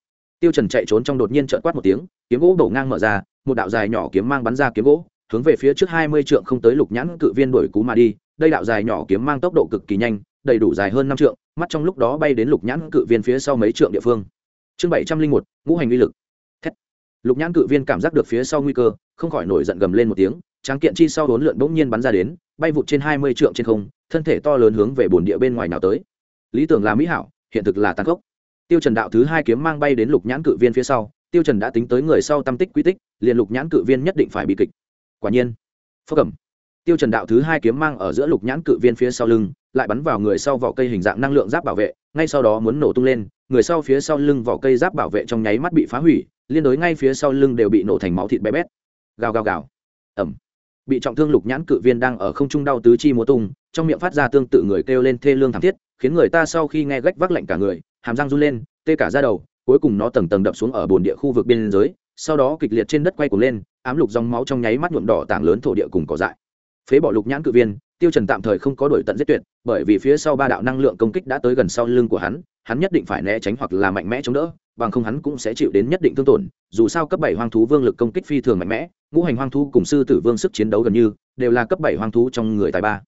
tiêu trần chạy trốn trong đột nhiên trợn quát một tiếng, kiếm gỗ đổ ngang mở ra, một đạo dài nhỏ kiếm mang bắn ra kiếm gỗ, hướng về phía trước hai mươi trượng không tới lục nhãn cự viên đuổi cú mà đi. Đây đạo dài nhỏ kiếm mang tốc độ cực kỳ nhanh, đầy đủ dài hơn năm trượng, mắt trong lúc đó bay đến lục nhãn cự viên phía sau mấy trượng địa phương. Chương bảy trăm linh một, ngũ hành uy lực lục nhãn cự viên cảm giác được phía sau nguy cơ, không khỏi nổi giận gầm lên một tiếng, tráng kiện chi sau đốn lượn bỗng nhiên bắn ra đến, bay vụt trên hai mươi trượng trên không, thân thể to lớn hướng về bồn địa bên ngoài nào tới. Lý tưởng là mỹ hảo, hiện thực là tàn khốc. tiêu trần đạo thứ hai kiếm mang bay đến lục nhãn cự viên phía sau, tiêu trần đã tính tới người sau tâm tích quy tích, liền lục nhãn cự viên nhất định phải bị kịch. Quả nhiên phất cẩm tiêu trần đạo thứ hai kiếm mang ở giữa lục nhãn cự viên phía sau lưng, lại bắn vào người sau vỏ cây hình dạng năng lượng giáp bảo vệ, ngay sau đó muốn nổ tung lên, người sau phía sau lưng vỏ cây giáp bảo vệ trong nháy mắt bị phá hủy liên đối ngay phía sau lưng đều bị nổ thành máu thịt bé bét. Gào gào gào. Ẩm. Bị trọng thương lục nhãn cự viên đang ở không trung đau tứ chi múa tung, trong miệng phát ra tương tự người kêu lên thê lương thảm thiết, khiến người ta sau khi nghe gách vác lạnh cả người, hàm răng run lên, tê cả da đầu, cuối cùng nó tầng tầng đập xuống ở bồn địa khu vực biên giới, sau đó kịch liệt trên đất quay cuồng lên, ám lục dòng máu trong nháy mắt nhuộm đỏ tảng lớn thổ địa cùng cỏ dại. Phế bỏ lục nhãn cự viên, tiêu trần tạm thời không có đổi tận giết tuyệt, bởi vì phía sau ba đạo năng lượng công kích đã tới gần sau lưng của hắn hắn nhất định phải né tránh hoặc là mạnh mẽ chống đỡ bằng không hắn cũng sẽ chịu đến nhất định thương tổn, dù sao cấp bảy hoang thú vương lực công kích phi thường mạnh mẽ, ngũ hành hoang thú cùng sư tử vương sức chiến đấu gần như đều là cấp bảy hoang thú trong người tài ba.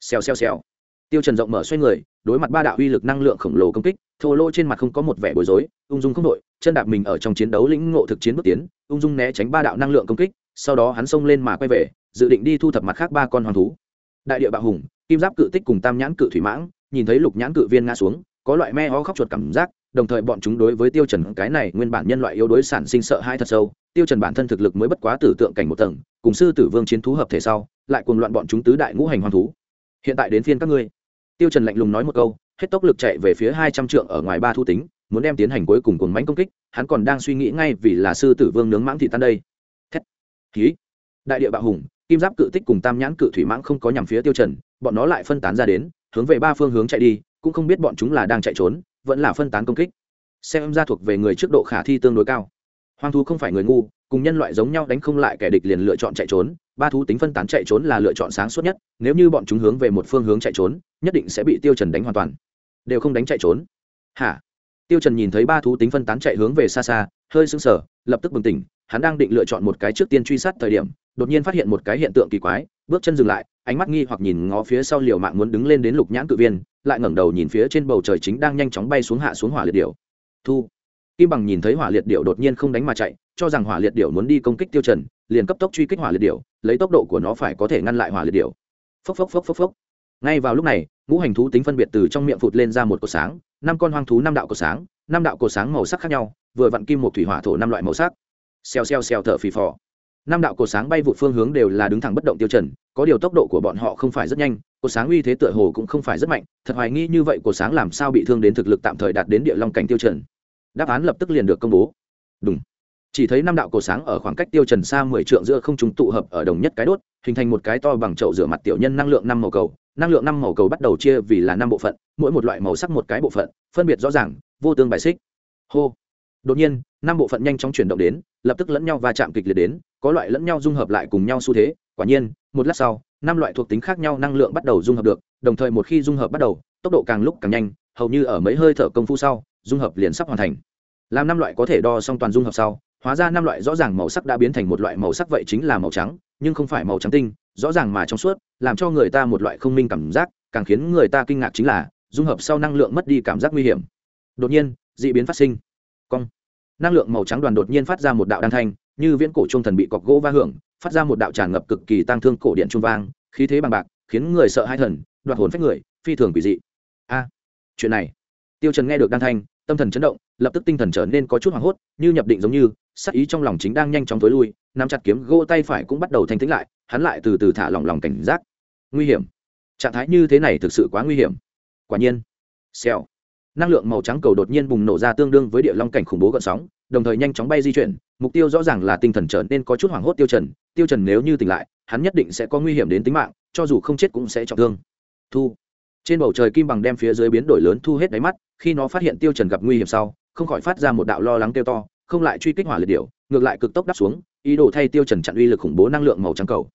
Xèo xèo xèo. Tiêu trần rộng mở xoay người, đối mặt ba đạo uy lực năng lượng khổng lồ công kích, thô lô trên mặt không có một vẻ bối rối, ung dung không đội chân đạp mình ở trong chiến đấu lĩnh ngộ thực chiến bước tiến, ung dung né tránh ba đạo năng lượng công kích, sau đó hắn xông lên mà quay về, dự định đi thu thập mặt khác ba con hoang thú. Đại địa bạo hùng, kim giáp cự tích cùng tam nhãn cự thủy mãng, nhìn thấy lục nhãn cự viên ngã xuống, có loại me ho khóc chuột cảm giác đồng thời bọn chúng đối với tiêu trần cái này nguyên bản nhân loại yếu đuối sản sinh sợ hãi thật sâu, tiêu trần bản thân thực lực mới bất quá tử tượng cảnh một tầng, cùng sư tử vương chiến thú hợp thể sau, lại cuồng loạn bọn chúng tứ đại ngũ hành hoang thú. Hiện tại đến phiên các ngươi. Tiêu trần lạnh lùng nói một câu, hết tốc lực chạy về phía hai trăm trượng ở ngoài ba thu tính, muốn đem tiến hành cuối cùng cuồng mãnh công kích, hắn còn đang suy nghĩ ngay vì là sư tử vương nướng mãng thị tan đây. Thét. Khí đại địa bạo hùng, kim giáp cự tích cùng tam nhãn cự thủy mãng không có nhằm phía tiêu trần, bọn nó lại phân tán ra đến, hướng về ba phương hướng chạy đi, cũng không biết bọn chúng là đang chạy trốn vẫn là phân tán công kích. Xem ra thuộc về người trước độ khả thi tương đối cao. Hoang thú không phải người ngu, cùng nhân loại giống nhau đánh không lại kẻ địch liền lựa chọn chạy trốn, ba thú tính phân tán chạy trốn là lựa chọn sáng suốt nhất, nếu như bọn chúng hướng về một phương hướng chạy trốn, nhất định sẽ bị tiêu trần đánh hoàn toàn. Đều không đánh chạy trốn. Hả? Tiêu trần nhìn thấy ba thú tính phân tán chạy hướng về xa xa, hơi sưng sờ, lập tức bừng tỉnh, hắn đang định lựa chọn một cái trước tiên truy sát thời điểm, đột nhiên phát hiện một cái hiện tượng kỳ quái, bước chân dừng lại ánh mắt nghi hoặc nhìn ngó phía sau liều mạng muốn đứng lên đến lục nhãn cự viên, lại ngẩng đầu nhìn phía trên bầu trời chính đang nhanh chóng bay xuống hạ xuống hỏa liệt điểu. Thu. Kim bằng nhìn thấy hỏa liệt điểu đột nhiên không đánh mà chạy, cho rằng hỏa liệt điểu muốn đi công kích tiêu trần, liền cấp tốc truy kích hỏa liệt điểu, lấy tốc độ của nó phải có thể ngăn lại hỏa liệt điểu. Phốc phốc phốc phốc phốc. Ngay vào lúc này, ngũ hành thú tính phân biệt từ trong miệng phụt lên ra một cột sáng, năm con hoang thú năm đạo cột sáng, năm đạo cột sáng màu sắc khác nhau, vừa vặn kim một thủy hỏa thổ năm loại màu sắc. Xèo xèo xèo thở phì phò. Năm đạo cột sáng bay vụt phương hướng đều là đứng thẳng bất động tiêu trần có điều tốc độ của bọn họ không phải rất nhanh, cột sáng uy thế tựa hồ cũng không phải rất mạnh, thật hoài nghi như vậy cột sáng làm sao bị thương đến thực lực tạm thời đạt đến địa long cảnh tiêu trần. Đáp án lập tức liền được công bố. Đúng chỉ thấy năm đạo cột sáng ở khoảng cách tiêu trần xa mười trượng giữa không trung tụ hợp ở đồng nhất cái đốt, hình thành một cái to bằng chậu rửa mặt tiểu nhân năng lượng năm màu cầu. Năng lượng năm màu cầu bắt đầu chia vì là năm bộ phận, mỗi một loại màu sắc một cái bộ phận, phân biệt rõ ràng, vô tương bài xích. Hô. Đột nhiên, năm bộ phận nhanh chóng chuyển động đến, lập tức lẫn nhau va chạm kịch liệt đến, có loại lẫn nhau dung hợp lại cùng nhau xu thế. Quả nhiên một lát sau, năm loại thuộc tính khác nhau năng lượng bắt đầu dung hợp được, đồng thời một khi dung hợp bắt đầu, tốc độ càng lúc càng nhanh, hầu như ở mấy hơi thở công phu sau, dung hợp liền sắp hoàn thành. Làm năm loại có thể đo xong toàn dung hợp sau, hóa ra năm loại rõ ràng màu sắc đã biến thành một loại màu sắc vậy chính là màu trắng, nhưng không phải màu trắng tinh, rõ ràng mà trong suốt, làm cho người ta một loại không minh cảm giác, càng khiến người ta kinh ngạc chính là, dung hợp sau năng lượng mất đi cảm giác nguy hiểm. Đột nhiên d ị biến phát sinh. Cong. Năng lượng màu trắng đoàn đột nhiên phát ra một đạo đan thanh, như viễn cổ trung thần bị cọc gỗ va hưởng phát ra một đạo tràn ngập cực kỳ tăng thương cổ điện trung vang, khí thế bằng bạc, khiến người sợ hai thần, đoạt hồn phách người, phi thường quỷ dị. A, chuyện này. Tiêu trần nghe được đan thanh, tâm thần chấn động, lập tức tinh thần trở nên có chút hoảng hốt, như nhập định giống như sắc ý trong lòng chính đang nhanh chóng tối lui, nắm chặt kiếm, gỗ tay phải cũng bắt đầu thanh tĩnh lại, hắn lại từ từ thả lỏng lòng cảnh giác. Nguy hiểm. Trạng thái như thế này thực sự quá nguy hiểm. Quả nhiên. Xèo năng lượng màu trắng cầu đột nhiên bùng nổ ra tương đương với địa long cảnh khủng bố gợn sóng, đồng thời nhanh chóng bay di chuyển, mục tiêu rõ ràng là tinh thần trở nên có chút hoảng hốt tiêu trần tiêu trần nếu như tỉnh lại, hắn nhất định sẽ có nguy hiểm đến tính mạng, cho dù không chết cũng sẽ trọng thương. Thu. Trên bầu trời kim bằng đem phía dưới biến đổi lớn thu hết đáy mắt, khi nó phát hiện tiêu trần gặp nguy hiểm sau, không khỏi phát ra một đạo lo lắng kêu to, không lại truy kích hỏa liệt điểu, ngược lại cực tốc đáp xuống, ý đồ thay tiêu trần chặn uy lực khủng bố năng lượng màu trắng cầu.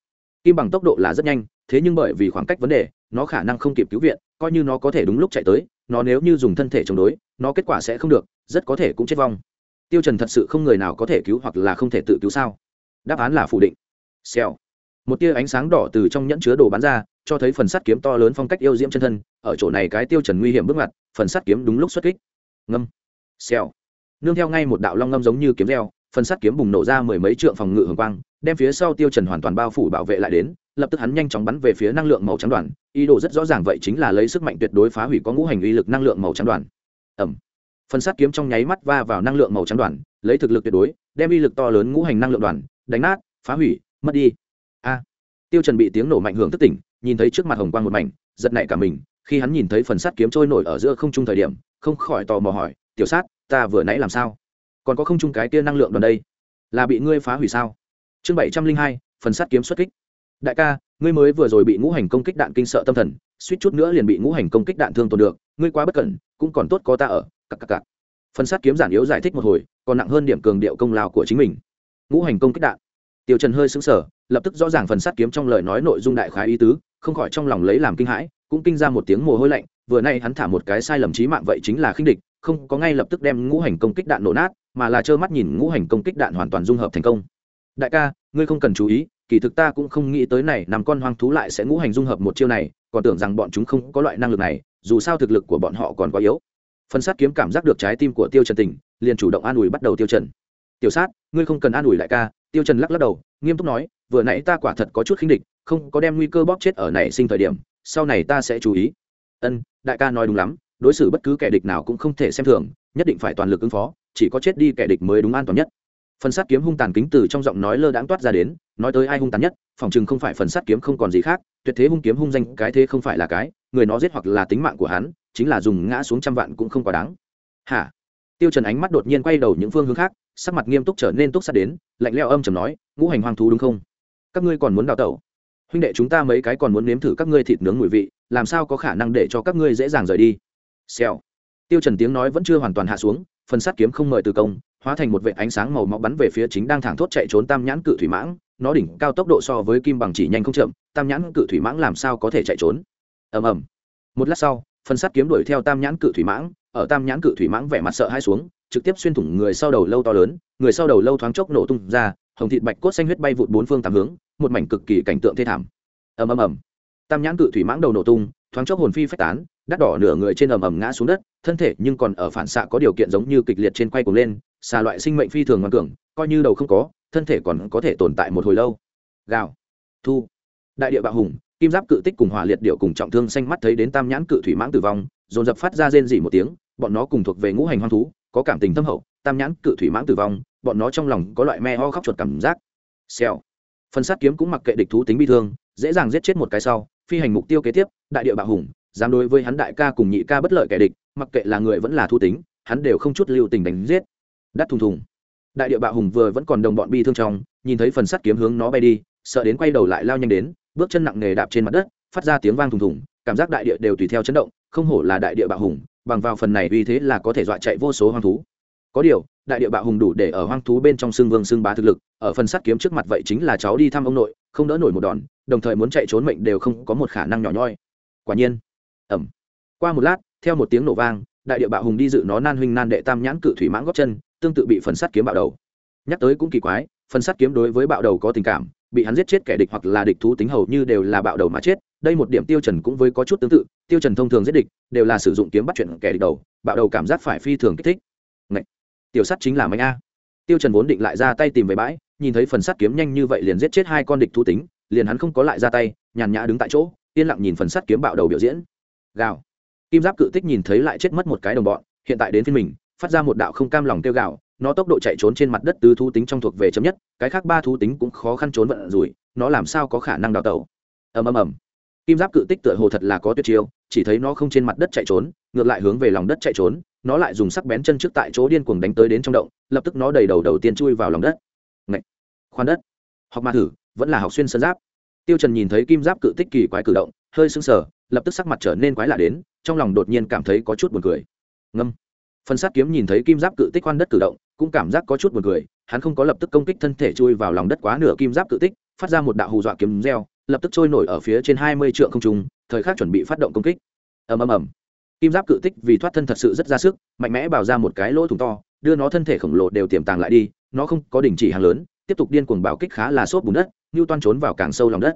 Kim bằng tốc độ là rất nhanh, thế nhưng bởi vì khoảng cách vấn đề, nó khả năng không kịp cứu viện, coi như nó có thể đúng lúc chạy tới nó nếu như dùng thân thể chống đối, nó kết quả sẽ không được, rất có thể cũng chết vong. Tiêu trần thật sự không người nào có thể cứu hoặc là không thể tự cứu sao? Đáp án là phủ định. Xèo. Một tia ánh sáng đỏ từ trong nhẫn chứa đồ bắn ra, cho thấy phần sắt kiếm to lớn phong cách yêu diễm chân thân, ở chỗ này cái tiêu trần nguy hiểm bước mặt phần sắt kiếm đúng lúc xuất kích. Ngâm. Xèo. Nương theo ngay một đạo long ngâm giống như kiếm reo, phần sắt kiếm bùng nổ ra mười mấy trượng phòng ngự hồng quang, đem phía sau tiêu trần hoàn toàn bao phủ bảo vệ lại đến lập tức hắn nhanh chóng bắn về phía năng lượng màu trắng đoàn. Ý đồ rất rõ ràng vậy chính là lấy sức mạnh tuyệt đối phá hủy có ngũ hành uy lực năng lượng màu trắng đoàn. Ẩm. Phần sắt kiếm trong nháy mắt va vào năng lượng màu trắng đoàn, lấy thực lực tuyệt đối, đem uy lực to lớn ngũ hành năng lượng đoàn đánh nát, phá hủy, mất đi. A. Tiêu trần bị tiếng nổ mạnh hưởng thức tỉnh, nhìn thấy trước mặt hồng quang một mảnh, giật nảy cả mình, khi hắn nhìn thấy phần sắt kiếm trôi nổi ở giữa không trung thời điểm, không khỏi tò mò hỏi, tiểu sát, ta vừa nãy làm sao? Còn có không trung cái kia năng lượng đoàn đây? Là bị ngươi phá hủy sao? Chương bảy trăm linh hai, phần sắt kiếm xuất kích đại ca, ngươi mới vừa rồi bị ngũ hành công kích đạn kinh sợ tâm thần, suýt chút nữa liền bị ngũ hành công kích đạn thương tổn được, ngươi quá bất cẩn, cũng còn tốt có ta ở cặp cặp cặp phần sát kiếm giản yếu giải thích một hồi, còn nặng hơn điểm cường điệu công lao của chính mình. Ngũ hành công kích đạn. Tiêu trần hơi sững sờ, lập tức rõ ràng phần sát kiếm trong lời nói nội dung đại khái ý tứ, không khỏi trong lòng lấy làm kinh hãi, cũng kinh ra một tiếng mồ hôi lạnh, vừa nay hắn thả một cái sai lầm chí mạng vậy chính là khinh địch, không có ngay lập tức đem ngũ hành công kích đạn nổ nát, mà là trơ mắt nhìn ngũ hành công kích đạn hoàn toàn dung hợp thành công. Đại ca ngươi không cần chú ý, kỳ thực ta cũng không nghĩ tới này nằm con hoang thú lại sẽ ngũ hành dung hợp một chiêu này, còn tưởng rằng bọn chúng không có loại năng lực này, dù sao thực lực của bọn họ còn quá yếu. Phân sát kiếm cảm giác được trái tim của tiêu trần tình liền chủ động an ủi bắt đầu tiêu trần. Tiểu sát, ngươi không cần an ủi lại ca, tiêu trần lắc lắc đầu, nghiêm túc nói, vừa nãy ta quả thật có chút khinh địch, không có đem nguy cơ bóp chết ở nảy sinh thời điểm, sau này ta sẽ chú ý. Ân, đại ca nói đúng lắm, đối xử bất cứ kẻ địch nào cũng không thể xem thường, nhất định phải toàn lực ứng phó, chỉ có chết đi kẻ địch mới đúng an toàn nhất phần sát kiếm hung tàn kính từ trong giọng nói lơ đãng toát ra đến, nói tới ai hung tàn nhất, phòng chừng không phải phần sát kiếm không còn gì khác, tuyệt thế hung kiếm hung danh, cái thế không phải là cái, người nó giết hoặc là tính mạng của hắn, chính là dùng ngã xuống trăm vạn cũng không quá đáng. Hả? Tiêu trần ánh mắt đột nhiên quay đầu những phương hướng khác, sắc mặt nghiêm túc trở nên túc sát đến, lạnh lẽo âm trầm nói, ngũ hành hoang thú đúng không? Các ngươi còn muốn đào tẩu? Huynh đệ chúng ta mấy cái còn muốn nếm thử các ngươi thịt nướng mùi vị, làm sao có khả năng để cho các ngươi dễ dàng rời đi? Xèo. Tiêu trần tiếng nói vẫn chưa hoàn toàn hạ xuống, phần sát kiếm không mời từ công hóa thành một vệ ánh sáng màu máu bắn về phía chính đang thẳng thốt chạy trốn tam nhãn cự thủy mãng, nó đỉnh cao tốc độ so với kim bằng chỉ nhanh không chậm, tam nhãn cự thủy mãng làm sao có thể chạy trốn? Ầm ầm. Một lát sau phân sắt kiếm đuổi theo tam nhãn cự thủy mãng, ở tam nhãn cự thủy mãng vẻ mặt sợ hai xuống, trực tiếp xuyên thủng người sau đầu lâu to lớn, người sau đầu lâu thoáng chốc nổ tung ra, hồng thịt bạch cốt xanh huyết bay vụt bốn phương tám hướng, một mảnh cực kỳ cảnh tượng thê thảm. Ầm ầm ầm. Tam nhãn cự thủy mãng đầu nổ tung, thoáng chốc hồn phi phách tán, đắt đỏ nửa người trên ầm ầm ngã xuống đất, thân thể nhưng còn ở phản xạ có điều kiện giống như kịch liệt trên quay cuồng lên xà loại sinh mệnh phi thường ngoan cường, coi như đầu không có, thân thể còn có thể tồn tại một hồi lâu. Gào. Thu. Đại địa bạo hùng, kim giáp cự tích cùng hỏa liệt điệu cùng trọng thương xanh mắt thấy đến tam nhãn cự thủy mãng tử vong, dồn dập phát ra rên dỉ một tiếng, bọn nó cùng thuộc về ngũ hành hoang thú, có cảm tình thâm hậu, tam nhãn cự thủy mãng tử vong, bọn nó trong lòng có loại me ho khóc chuột cảm giác. Xèo. Phần sát kiếm cũng mặc kệ địch thú tính bi thương, dễ dàng giết chết một cái sau, phi hành mục tiêu kế tiếp, đại địa bạo hùng, dám đối với hắn đại ca cùng nhị ca bất lợi kẻ địch, mặc kệ là người vẫn là thu tính, hắn đều không chút lưu tình đánh giết đắt thùng thùng. Đại địa bạo hùng vừa vẫn còn đồng bọn bi thương trong, nhìn thấy phần sắt kiếm hướng nó bay đi, sợ đến quay đầu lại lao nhanh đến, bước chân nặng nề đạp trên mặt đất, phát ra tiếng vang thùng thùng, cảm giác đại địa đều tùy theo chấn động, không hổ là đại địa bạo hùng, bằng vào phần này uy thế là có thể dọa chạy vô số hoang thú. Có điều, đại địa bạo hùng đủ để ở hoang thú bên trong xương vương xương bá thực lực, ở phần sắt kiếm trước mặt vậy chính là cháu đi thăm ông nội, không đỡ nổi một đòn, đồng thời muốn chạy trốn mệnh đều không có một khả năng nhỏ nhoi. Quả nhiên ẩm qua một lát, theo một tiếng nổ vang, đại địa bạo hùng đi dự nó nan huynh nan đệ tam nhãn cự thủy mãng góp chân tương tự bị phần sắt kiếm bạo đầu. Nhắc tới cũng kỳ quái, phần sắt kiếm đối với bạo đầu có tình cảm, bị hắn giết chết kẻ địch hoặc là địch thú tính hầu như đều là bạo đầu mà chết, đây một điểm tiêu trần cũng với có chút tương tự, tiêu trần thông thường giết địch, đều là sử dụng kiếm bắt chuyện kẻ địch đầu, bạo đầu cảm giác phải phi thường kích thích. Ngậy! tiểu sắt chính là mạnh a. Tiêu trần vốn định lại ra tay tìm về bãi, nhìn thấy phần sắt kiếm nhanh như vậy liền giết chết hai con địch thú tính, liền hắn không có lại ra tay, nhàn nhã đứng tại chỗ, yên lặng nhìn phần sắt kiếm bạo đầu biểu diễn. Gào! Kim giáp cự tích nhìn thấy lại chết mất một cái đồng bọn, hiện tại đến phiên mình phát ra một đạo không cam lòng tiêu gạo nó tốc độ chạy trốn trên mặt đất tứ thú tính trong thuộc về chấm nhất, cái khác ba thú tính cũng khó khăn trốn vận rủi, nó làm sao có khả năng đào tẩu? Ầm ầm ầm. Kim giáp cự tích tựa hồ thật là có tuyệt chiêu, chỉ thấy nó không trên mặt đất chạy trốn, ngược lại hướng về lòng đất chạy trốn, nó lại dùng sắc bén chân trước tại chỗ điên cuồng đánh tới đến trong động, lập tức nó đầy đầu đầu tiên chui vào lòng đất. Ngậy! khoan đất. Học ma thử, vẫn là học xuyên sơn giáp. Tiêu trần nhìn thấy kim giáp cự tích kỳ quái cử động, hơi sưng sờ, lập tức sắc mặt trở nên quái lạ đến, trong lòng đột nhiên cảm thấy có chút buồn cười. Ngâm phần sát kiếm nhìn thấy kim giáp cự tích khoan đất cử động, cũng cảm giác có chút buồn cười, hắn không có lập tức công kích thân thể chui vào lòng đất quá nửa kim giáp cự tích, phát ra một đạo hù dọa kiếm reo, lập tức trôi nổi ở phía trên hai mươi trượng không trung, thời khắc chuẩn bị phát động công kích. Ầm ầm ầm. Kim giáp cự tích vì thoát thân thật sự rất ra sức, mạnh mẽ bảo ra một cái lỗ thủng to, đưa nó thân thể khổng lồ đều tiềm tàng lại đi, nó không có đình chỉ hàng lớn, tiếp tục điên cuồng bảo kích khá là xốp bùn đất, như toan trốn vào càng sâu lòng đất.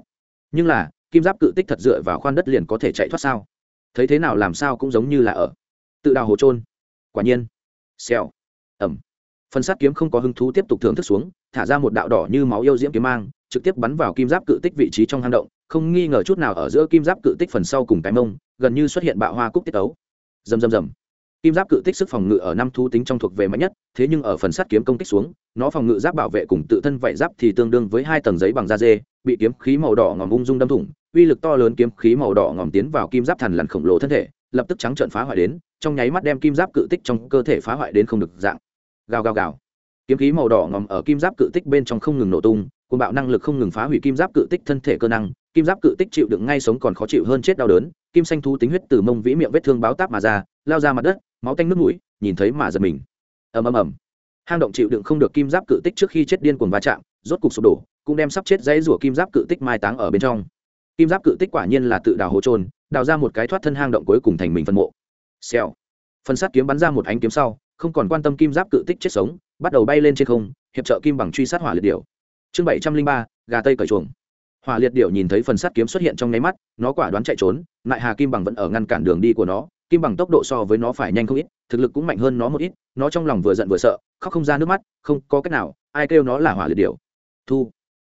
Nhưng là, kim giáp cự tích thật dựa vào khoan đất liền có thể chạy thoát sao? Thấy thế nào làm sao cũng giống như là ở tự đào hồ trôn quả nhiên. Xèo. Ẩm. Phần sát kiếm không có hứng thú tiếp tục thưởng thức xuống, thả ra một đạo đỏ như máu yêu diễm kiếm mang, trực tiếp bắn vào kim giáp cự tích vị trí trong hang động, không nghi ngờ chút nào ở giữa kim giáp cự tích phần sau cùng cái mông, gần như xuất hiện bạo hoa cúc tiết ấu rầm rầm rầm. Kim giáp cự tích sức phòng ngự ở năm thú tính trong thuộc về mạnh nhất, thế nhưng ở phần sắt kiếm công kích xuống, nó phòng ngự giáp bảo vệ cùng tự thân vạy giáp thì tương đương với hai tầng giấy bằng da dê, bị kiếm khí màu đỏ ngòm ung dung đâm thủng, uy lực to lớn kiếm khí màu đỏ ngòm tiến vào kim giáp thần lằn khổng lồ thân thể, lập tức trắng trợn phá hoại đến trong nháy mắt đem kim giáp cự tích trong cơ thể phá hoại đến không được dạng. Gào gào gào. Kiếm khí màu đỏ ngòm ở kim giáp cự tích bên trong không ngừng nổ tung cùng bạo năng lực không ngừng phá hủy kim giáp cự tích thân thể cơ năng, kim giáp cự tích chịu đựng ngay sống còn khó chịu hơn chết đau đớn, kim xanh thú tính huyết từ mông vĩ miệng vết thương báo táp mà ra, lao ra mặt đất, máu tanh nước mũi, nhìn thấy mà giật mình. Ầm ầm ầm. Hang động chịu đựng không được kim giáp cự tích trước khi chết điên cuồng va chạm, rốt cục sụp đổ, cũng đem sắp chết dãy rủa kim giáp cự tích mai táng ở bên trong. Kim giáp cự tích quả nhiên là tự đào hố trôn đào ra một cái thoát thân hang động cuối cùng thành mình phân mộ xèo. Phần sát kiếm bắn ra một ánh kiếm sau, không còn quan tâm kim giáp cự tích chết sống, bắt đầu bay lên trên không, hiệp trợ kim bằng truy sát hỏa liệt điểu. Chương bảy trăm linh ba, gà tây cởi chuồng. Hỏa liệt điểu nhìn thấy phần sắt kiếm xuất hiện trong nháy mắt, nó quả đoán chạy trốn, lại hà kim bằng vẫn ở ngăn cản đường đi của nó, kim bằng tốc độ so với nó phải nhanh không ít, thực lực cũng mạnh hơn nó một ít, nó trong lòng vừa giận vừa sợ, khóc không ra nước mắt, không có cách nào, ai kêu nó là hỏa liệt điểu. Thu.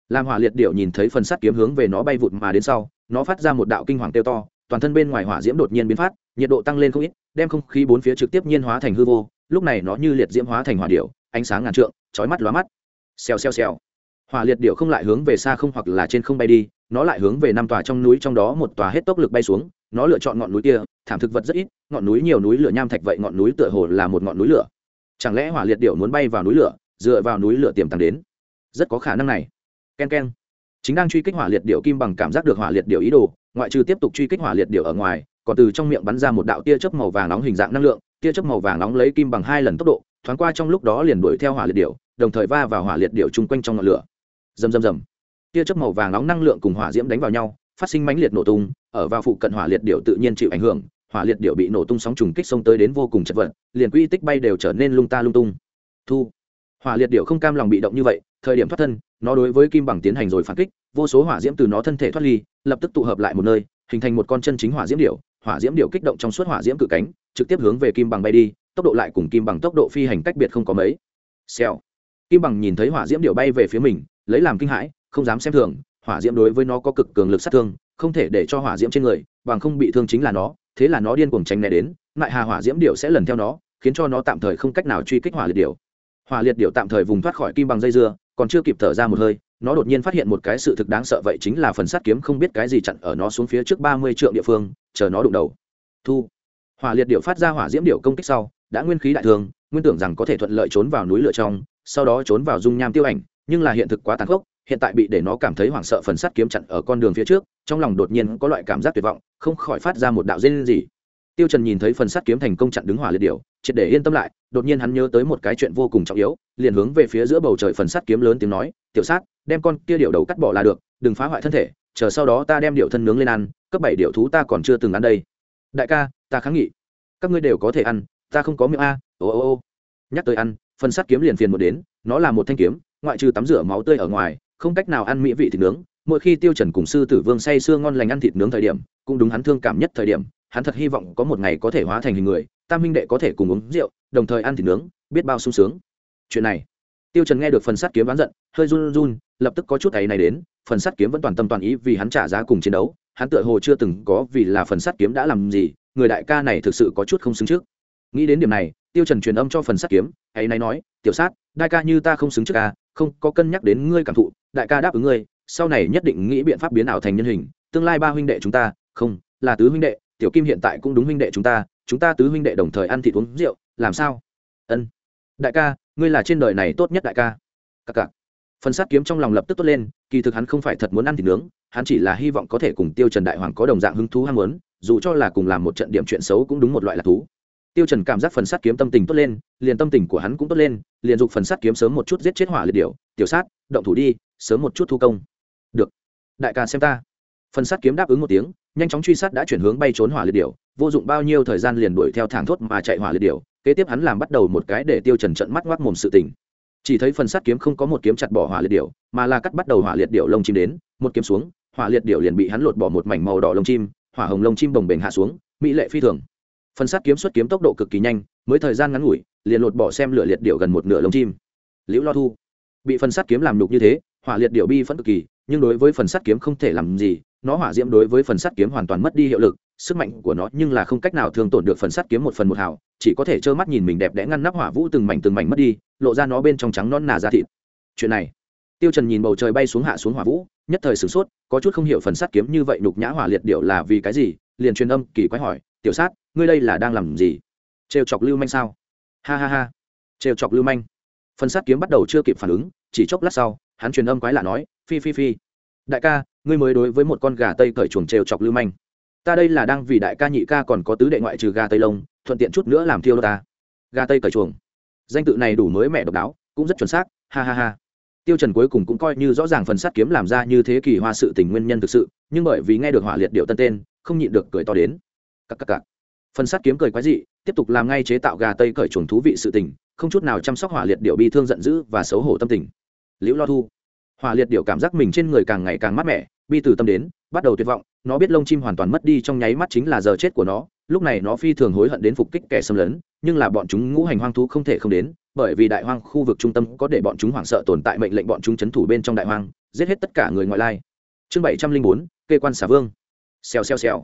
Làm hỏa liệt điểu nhìn thấy phần sắt kiếm hướng về nó bay vụt mà đến sau, nó phát ra một đạo kinh hoàng tiêu to, toàn thân bên ngoài hỏa diễm đột nhiên biến phát nhiệt độ tăng lên không ít, đem không khí bốn phía trực tiếp nhiên hóa thành hư vô, lúc này nó như liệt diễm hóa thành hỏa điểu, ánh sáng ngàn trượng, chói mắt lóa mắt. Xèo xèo xèo. Hỏa liệt điểu không lại hướng về xa không hoặc là trên không bay đi, nó lại hướng về năm tòa trong núi trong đó một tòa hết tốc lực bay xuống, nó lựa chọn ngọn núi kia, thảm thực vật rất ít, ngọn núi nhiều núi lửa nham thạch vậy ngọn núi tựa hồ là một ngọn núi lửa. Chẳng lẽ hỏa liệt điểu muốn bay vào núi lửa, dựa vào núi lửa tiềm tàng đến? Rất có khả năng này. Ken ken. Chính đang truy kích hỏa liệt điểu kim bằng cảm giác được hỏa liệt điểu ý đồ, ngoại trừ tiếp tục truy kích hỏa liệt điểu ở ngoài còn từ trong miệng bắn ra một đạo tia chớp màu vàng nóng hình dạng năng lượng, tia chớp màu vàng nóng lấy kim bằng hai lần tốc độ, thoáng qua trong lúc đó liền đuổi theo hỏa liệt điểu, đồng thời va vào hỏa liệt điểu chung quanh trong ngọn lửa. Rầm rầm rầm. Tia chớp màu vàng nóng năng lượng cùng hỏa diễm đánh vào nhau, phát sinh mãnh liệt nổ tung, ở vào phụ cận hỏa liệt điểu tự nhiên chịu ảnh hưởng, hỏa liệt điểu bị nổ tung sóng trùng kích xông tới đến vô cùng chật vật, liền quy tích bay đều trở nên lung ta lung tung. Thu. Hỏa liệt điểu không cam lòng bị động như vậy, thời điểm thoát thân, nó đối với kim bằng tiến hành rồi phản kích, vô số hỏa diễm từ nó thân thể thoát ly, lập tức tụ hợp lại một nơi, hình thành một con chân chính hỏa diễm điểu hỏa diễm điệu kích động trong suốt hỏa diễm cự cánh, trực tiếp hướng về kim bằng bay đi, tốc độ lại cùng kim bằng tốc độ phi hành cách biệt không có mấy. Xèo. Kim bằng nhìn thấy hỏa diễm điệu bay về phía mình, lấy làm kinh hãi, không dám xem thường, hỏa diễm đối với nó có cực cường lực sát thương, không thể để cho hỏa diễm trên người, bằng không bị thương chính là nó, thế là nó điên cuồng tránh né đến lại hà hỏa diễm điệu sẽ lần theo nó, khiến cho nó tạm thời không cách nào truy kích hỏa liệt điệu. Hỏa liệt điệu tạm thời vùng thoát khỏi kim bằng dây dưa, còn chưa kịp thở ra một hơi nó đột nhiên phát hiện một cái sự thực đáng sợ vậy chính là phần sắt kiếm không biết cái gì chặn ở nó xuống phía trước ba mươi triệu địa phương, chờ nó đụng đầu. Thu. Hỏa liệt điệu phát ra hỏa diễm điệu công kích sau, đã nguyên khí đại thường, nguyên tưởng rằng có thể thuận lợi trốn vào núi lửa trong, sau đó trốn vào dung nham tiêu ảnh, nhưng là hiện thực quá tàn khốc, hiện tại bị để nó cảm thấy hoảng sợ phần sắt kiếm chặn ở con đường phía trước, trong lòng đột nhiên có loại cảm giác tuyệt vọng, không khỏi phát ra một đạo dên gì tiêu trần nhìn thấy phần sắt kiếm thành công chặn đứng hỏa liệt điểu, triệt để yên tâm lại, đột nhiên hắn nhớ tới một cái chuyện vô cùng trọng yếu, liền hướng về phía giữa bầu trời phần sắt kiếm lớn tiếng nói, tiểu sát, đem con kia điểu đầu cắt bỏ là được, đừng phá hoại thân thể, chờ sau đó ta đem điểu thân nướng lên ăn, cấp bảy điểu thú ta còn chưa từng ăn đây. Đại ca, ta kháng nghị. Các ngươi đều có thể ăn, ta không có miệng a, ô ô ô. Nhắc tới ăn, phần sắt kiếm liền phiền một đến, nó là một thanh kiếm, ngoại trừ tắm rửa máu tươi ở ngoài, không cách nào ăn mỹ vị thịt nướng. Mỗi khi tiêu trần cùng sư tử vương say sưa ngon lành ăn thịt nướng thời điểm, cũng đúng hắn thương cảm nhất thời điểm hắn thật hy vọng có một ngày có thể hóa thành hình người, tam huynh đệ có thể cùng uống rượu, đồng thời ăn thịt nướng, biết bao sung sướng. Chuyện này, tiêu trần nghe được phần sắt kiếm ván giận, hơi run run, lập tức có chút ấy này đến, phần sắt kiếm vẫn toàn tâm toàn ý vì hắn trả giá cùng chiến đấu, hắn tựa hồ chưa từng có vì là phần sắt kiếm đã làm gì, người đại ca này thực sự có chút không xứng trước. Nghĩ đến điểm này, tiêu trần truyền âm cho phần sắt kiếm, ấy này nói, tiểu sát, đại ca như ta không xứng trước ca không có cân nhắc đến ngươi cảm thụ, đại ca đáp ứng ngươi, sau này nhất định nghĩ biện pháp biến ảo thành nhân hình, tương lai ba huynh đệ chúng ta, không, là tứ huynh đệ tiểu kim hiện tại cũng đúng huynh đệ chúng ta chúng ta tứ huynh đệ đồng thời ăn thịt uống rượu, làm sao? Ân. Đại ca, ngươi là trên đời này tốt nhất đại ca. Cặc cặc phần sát kiếm trong lòng lập tức tốt lên, kỳ thực hắn không phải thật muốn ăn thịt nướng, hắn chỉ là hy vọng có thể cùng tiêu trần đại hoàng có đồng dạng hứng thú ham muốn, dù cho là cùng làm một trận điểm chuyện xấu cũng đúng một loại là thú. Tiêu trần cảm giác phần sát kiếm tâm tình tốt lên, liền tâm tình của hắn cũng tốt lên, liền dục phần sát kiếm sớm một chút giết chết hỏa liệt điểu, tiểu sát, động thủ đi, sớm một chút thu công. Được. Đại ca xem ta. Phần sát kiếm đáp ứng một tiếng nhanh chóng truy sát đã chuyển hướng bay trốn hỏa liệt điểu, vô dụng bao nhiêu thời gian liền đuổi theo thẳng thốt mà chạy hỏa liệt điểu, kế tiếp hắn làm bắt đầu một cái để tiêu trần trận mắt ngoác mồm sự tình. Chỉ thấy phần sát kiếm không có một kiếm chặt bỏ hỏa liệt điểu, mà là cắt bắt đầu hỏa liệt điểu lông chim đến, một kiếm xuống, hỏa liệt điểu liền bị hắn lột bỏ một mảnh màu đỏ lông chim, hỏa hồng lông chim bồng bềnh hạ xuống, mỹ lệ phi thường. Phần sát kiếm xuất kiếm tốc độ cực kỳ nhanh, mới thời gian ngắn ngủi, liền lột bỏ xem lửa liệt điểu gần một nửa lông chim. Liễu lo thu, bị phần sát kiếm làm đục như thế, hỏa liệt điểu bi phẫn cực kỳ, nhưng đối với phần sắt kiếm không thể làm gì nó hỏa diễm đối với phần sắt kiếm hoàn toàn mất đi hiệu lực, sức mạnh của nó nhưng là không cách nào thương tổn được phần sắt kiếm một phần một hào, chỉ có thể trơ mắt nhìn mình đẹp đẽ ngăn nắp hỏa vũ từng mảnh từng mảnh mất đi, lộ ra nó bên trong trắng non nà ra thịt. Chuyện này, tiêu trần nhìn bầu trời bay xuống hạ xuống hỏa vũ, nhất thời sửng sốt, có chút không hiểu phần sắt kiếm như vậy nhục nhã hỏa liệt điệu là vì cái gì, liền truyền âm kỳ quái hỏi, tiểu sát, ngươi đây là đang làm gì? Trêu chọc lưu manh sao? Ha ha ha, trêu chọc lưu manh. Phần sắt kiếm bắt đầu chưa kịp phản ứng, chỉ chốc lát sau, hắn truyền âm quái lạ nói, phi phi phi. Đại ca ngươi mới đối với một con gà tây cởi chuồng trêu chọc lưu manh. Ta đây là đang vì đại ca nhị ca còn có tứ đệ ngoại trừ gà tây lông, thuận tiện chút nữa làm thiêu ta. Gà tây cởi chuồng. Danh tự này đủ mới mẹ độc đáo, cũng rất chuẩn xác, ha ha ha. Tiêu trần cuối cùng cũng coi như rõ ràng phần sát kiếm làm ra như thế kỳ hoa sự tình nguyên nhân thực sự, nhưng bởi vì nghe được hỏa liệt điệu tân tên, không nhịn được cười to đến. Cặc cặc cặc. Phần sát kiếm cười quái dị, tiếp tục làm ngay chế tạo gà tây cởi chuồng thú vị sự tình, không chút nào chăm sóc hỏa liệt điệu bi thương giận dữ và xấu hổ tâm tình. Liễu lo thu. Hỏa liệt điệu cảm giác mình trên người càng ngày càng mát mẻ bi từ tâm đến, bắt đầu tuyệt vọng, nó biết lông chim hoàn toàn mất đi trong nháy mắt chính là giờ chết của nó, lúc này nó phi thường hối hận đến phục kích kẻ xâm lấn, nhưng là bọn chúng ngũ hành hoang thú không thể không đến, bởi vì đại hoang khu vực trung tâm có để bọn chúng hoảng sợ tồn tại mệnh lệnh bọn chúng c h ấ n thủ bên trong đại hoang, giết hết tất cả người ngoại lai. Chương bảy trăm linh bốn, kê quan xả vương. Xèo xèo xèo.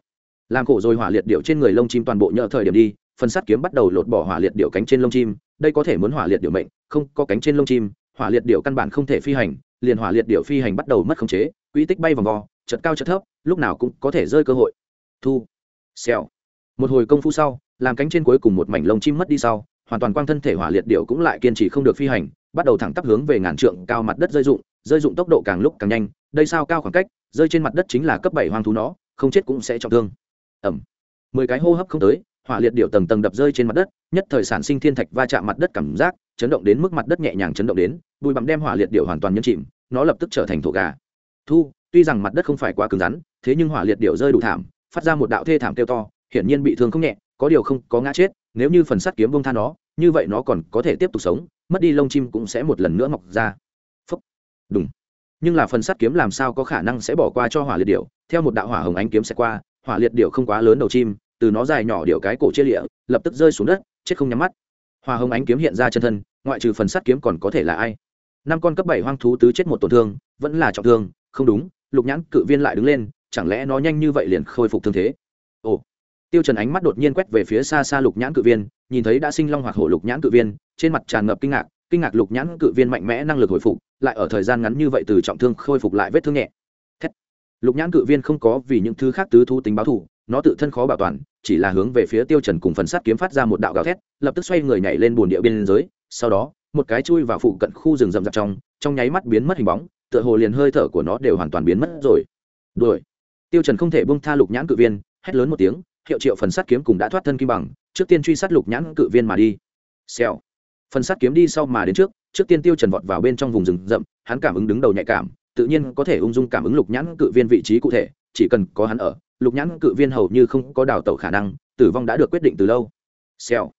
Làm khổ rồi hỏa liệt điệu trên người lông chim toàn bộ nhờ thời điểm đi, phần sắt kiếm bắt đầu lột bỏ hỏa liệt điệu cánh trên lông chim, đây có thể muốn hỏa liệt điệu mệnh, không, có cánh trên lông chim, hỏa liệt điệu căn bản không thể phi hành, liền hỏa liệt điệu phi hành bắt đầu mất khống chế quỹ tích bay vòng vò chật cao chật thấp, lúc nào cũng có thể rơi cơ hội. Thu. Xèo. Một hồi công phu sau, làm cánh trên cuối cùng một mảnh lông chim mất đi sau, hoàn toàn quang thân thể hỏa liệt điệu cũng lại kiên trì không được phi hành, bắt đầu thẳng tắp hướng về ngàn trượng cao mặt đất rơi dụng rơi dụng tốc độ càng lúc càng nhanh, đây sao cao khoảng cách, rơi trên mặt đất chính là cấp bảy hoang thú nó, không chết cũng sẽ trọng thương. Ẩm mười cái hô hấp không tới, hỏa liệt điệu tầng tầng đập rơi trên mặt đất, nhất thời sản sinh thiên thạch va chạm mặt đất cảm giác, chấn động đến mức mặt đất nhẹ nhàng chấn động đến, bụi bặm đem hỏa liệt điệu hoàn toàn nhấn chìm, nó lập tức trở thành thổ gà thu, tuy rằng mặt đất không phải quá cứng rắn, thế nhưng hỏa liệt điệu rơi đủ thảm, phát ra một đạo thê thảm kêu to, hiển nhiên bị thương không nhẹ, có điều không có ngã chết, nếu như phần sắt kiếm bông tha nó, như vậy nó còn có thể tiếp tục sống, mất đi lông chim cũng sẽ một lần nữa mọc ra. Phấp đúng nhưng là phần sắt kiếm làm sao có khả năng sẽ bỏ qua cho hỏa liệt điệu theo một đạo hỏa hồng ánh kiếm sẽ qua, hỏa liệt điệu không quá lớn đầu chim, từ nó dài nhỏ điệu cái cổ chia lịa, lập tức rơi xuống đất, chết không nhắm mắt. Hỏa hồng ánh kiếm hiện ra chân thân, ngoại trừ phần sắt kiếm còn có thể là ai? Năm con cấp bảy hoang thú tứ chết một tổn thương, vẫn là trọng thương không đúng lục nhãn cự viên lại đứng lên chẳng lẽ nó nhanh như vậy liền khôi phục thương thế ồ tiêu trần ánh mắt đột nhiên quét về phía xa xa lục nhãn cự viên nhìn thấy đã sinh long hoặc hổ lục nhãn cự viên trên mặt tràn ngập kinh ngạc kinh ngạc lục nhãn cự viên mạnh mẽ năng lực hồi phục lại ở thời gian ngắn như vậy từ trọng thương khôi phục lại vết thương nhẹ Thét. lục nhãn cự viên không có vì những thứ khác tứ thu tính báo thủ, nó tự thân khó bảo toàn chỉ là hướng về phía tiêu trần cùng phần sắt kiếm phát ra một đạo gào thét lập tức xoay người nhảy lên bùn địa biên giới sau đó một cái chui vào phụ cận khu rừng rậm rạp trong trong nháy mắt biến mất hình bóng tựa hồ liền hơi thở của nó đều hoàn toàn biến mất rồi. Đuổi. Tiêu trần không thể buông tha lục nhãn cự viên, hét lớn một tiếng, hiệu triệu phần sắt kiếm cùng đã thoát thân kim bằng, trước tiên truy sát lục nhãn cự viên mà đi. Xèo. Phần sắt kiếm đi sau mà đến trước trước tiên tiêu trần vọt vào bên trong vùng rừng rậm, hắn cảm ứng đứng đầu nhạy cảm, tự nhiên có thể ung dung cảm ứng lục nhãn cự viên vị trí cụ thể, chỉ cần có hắn ở, lục nhãn cự viên hầu như không có đào tẩu khả năng, tử vong đã được quyết định từ lâu. Xèo.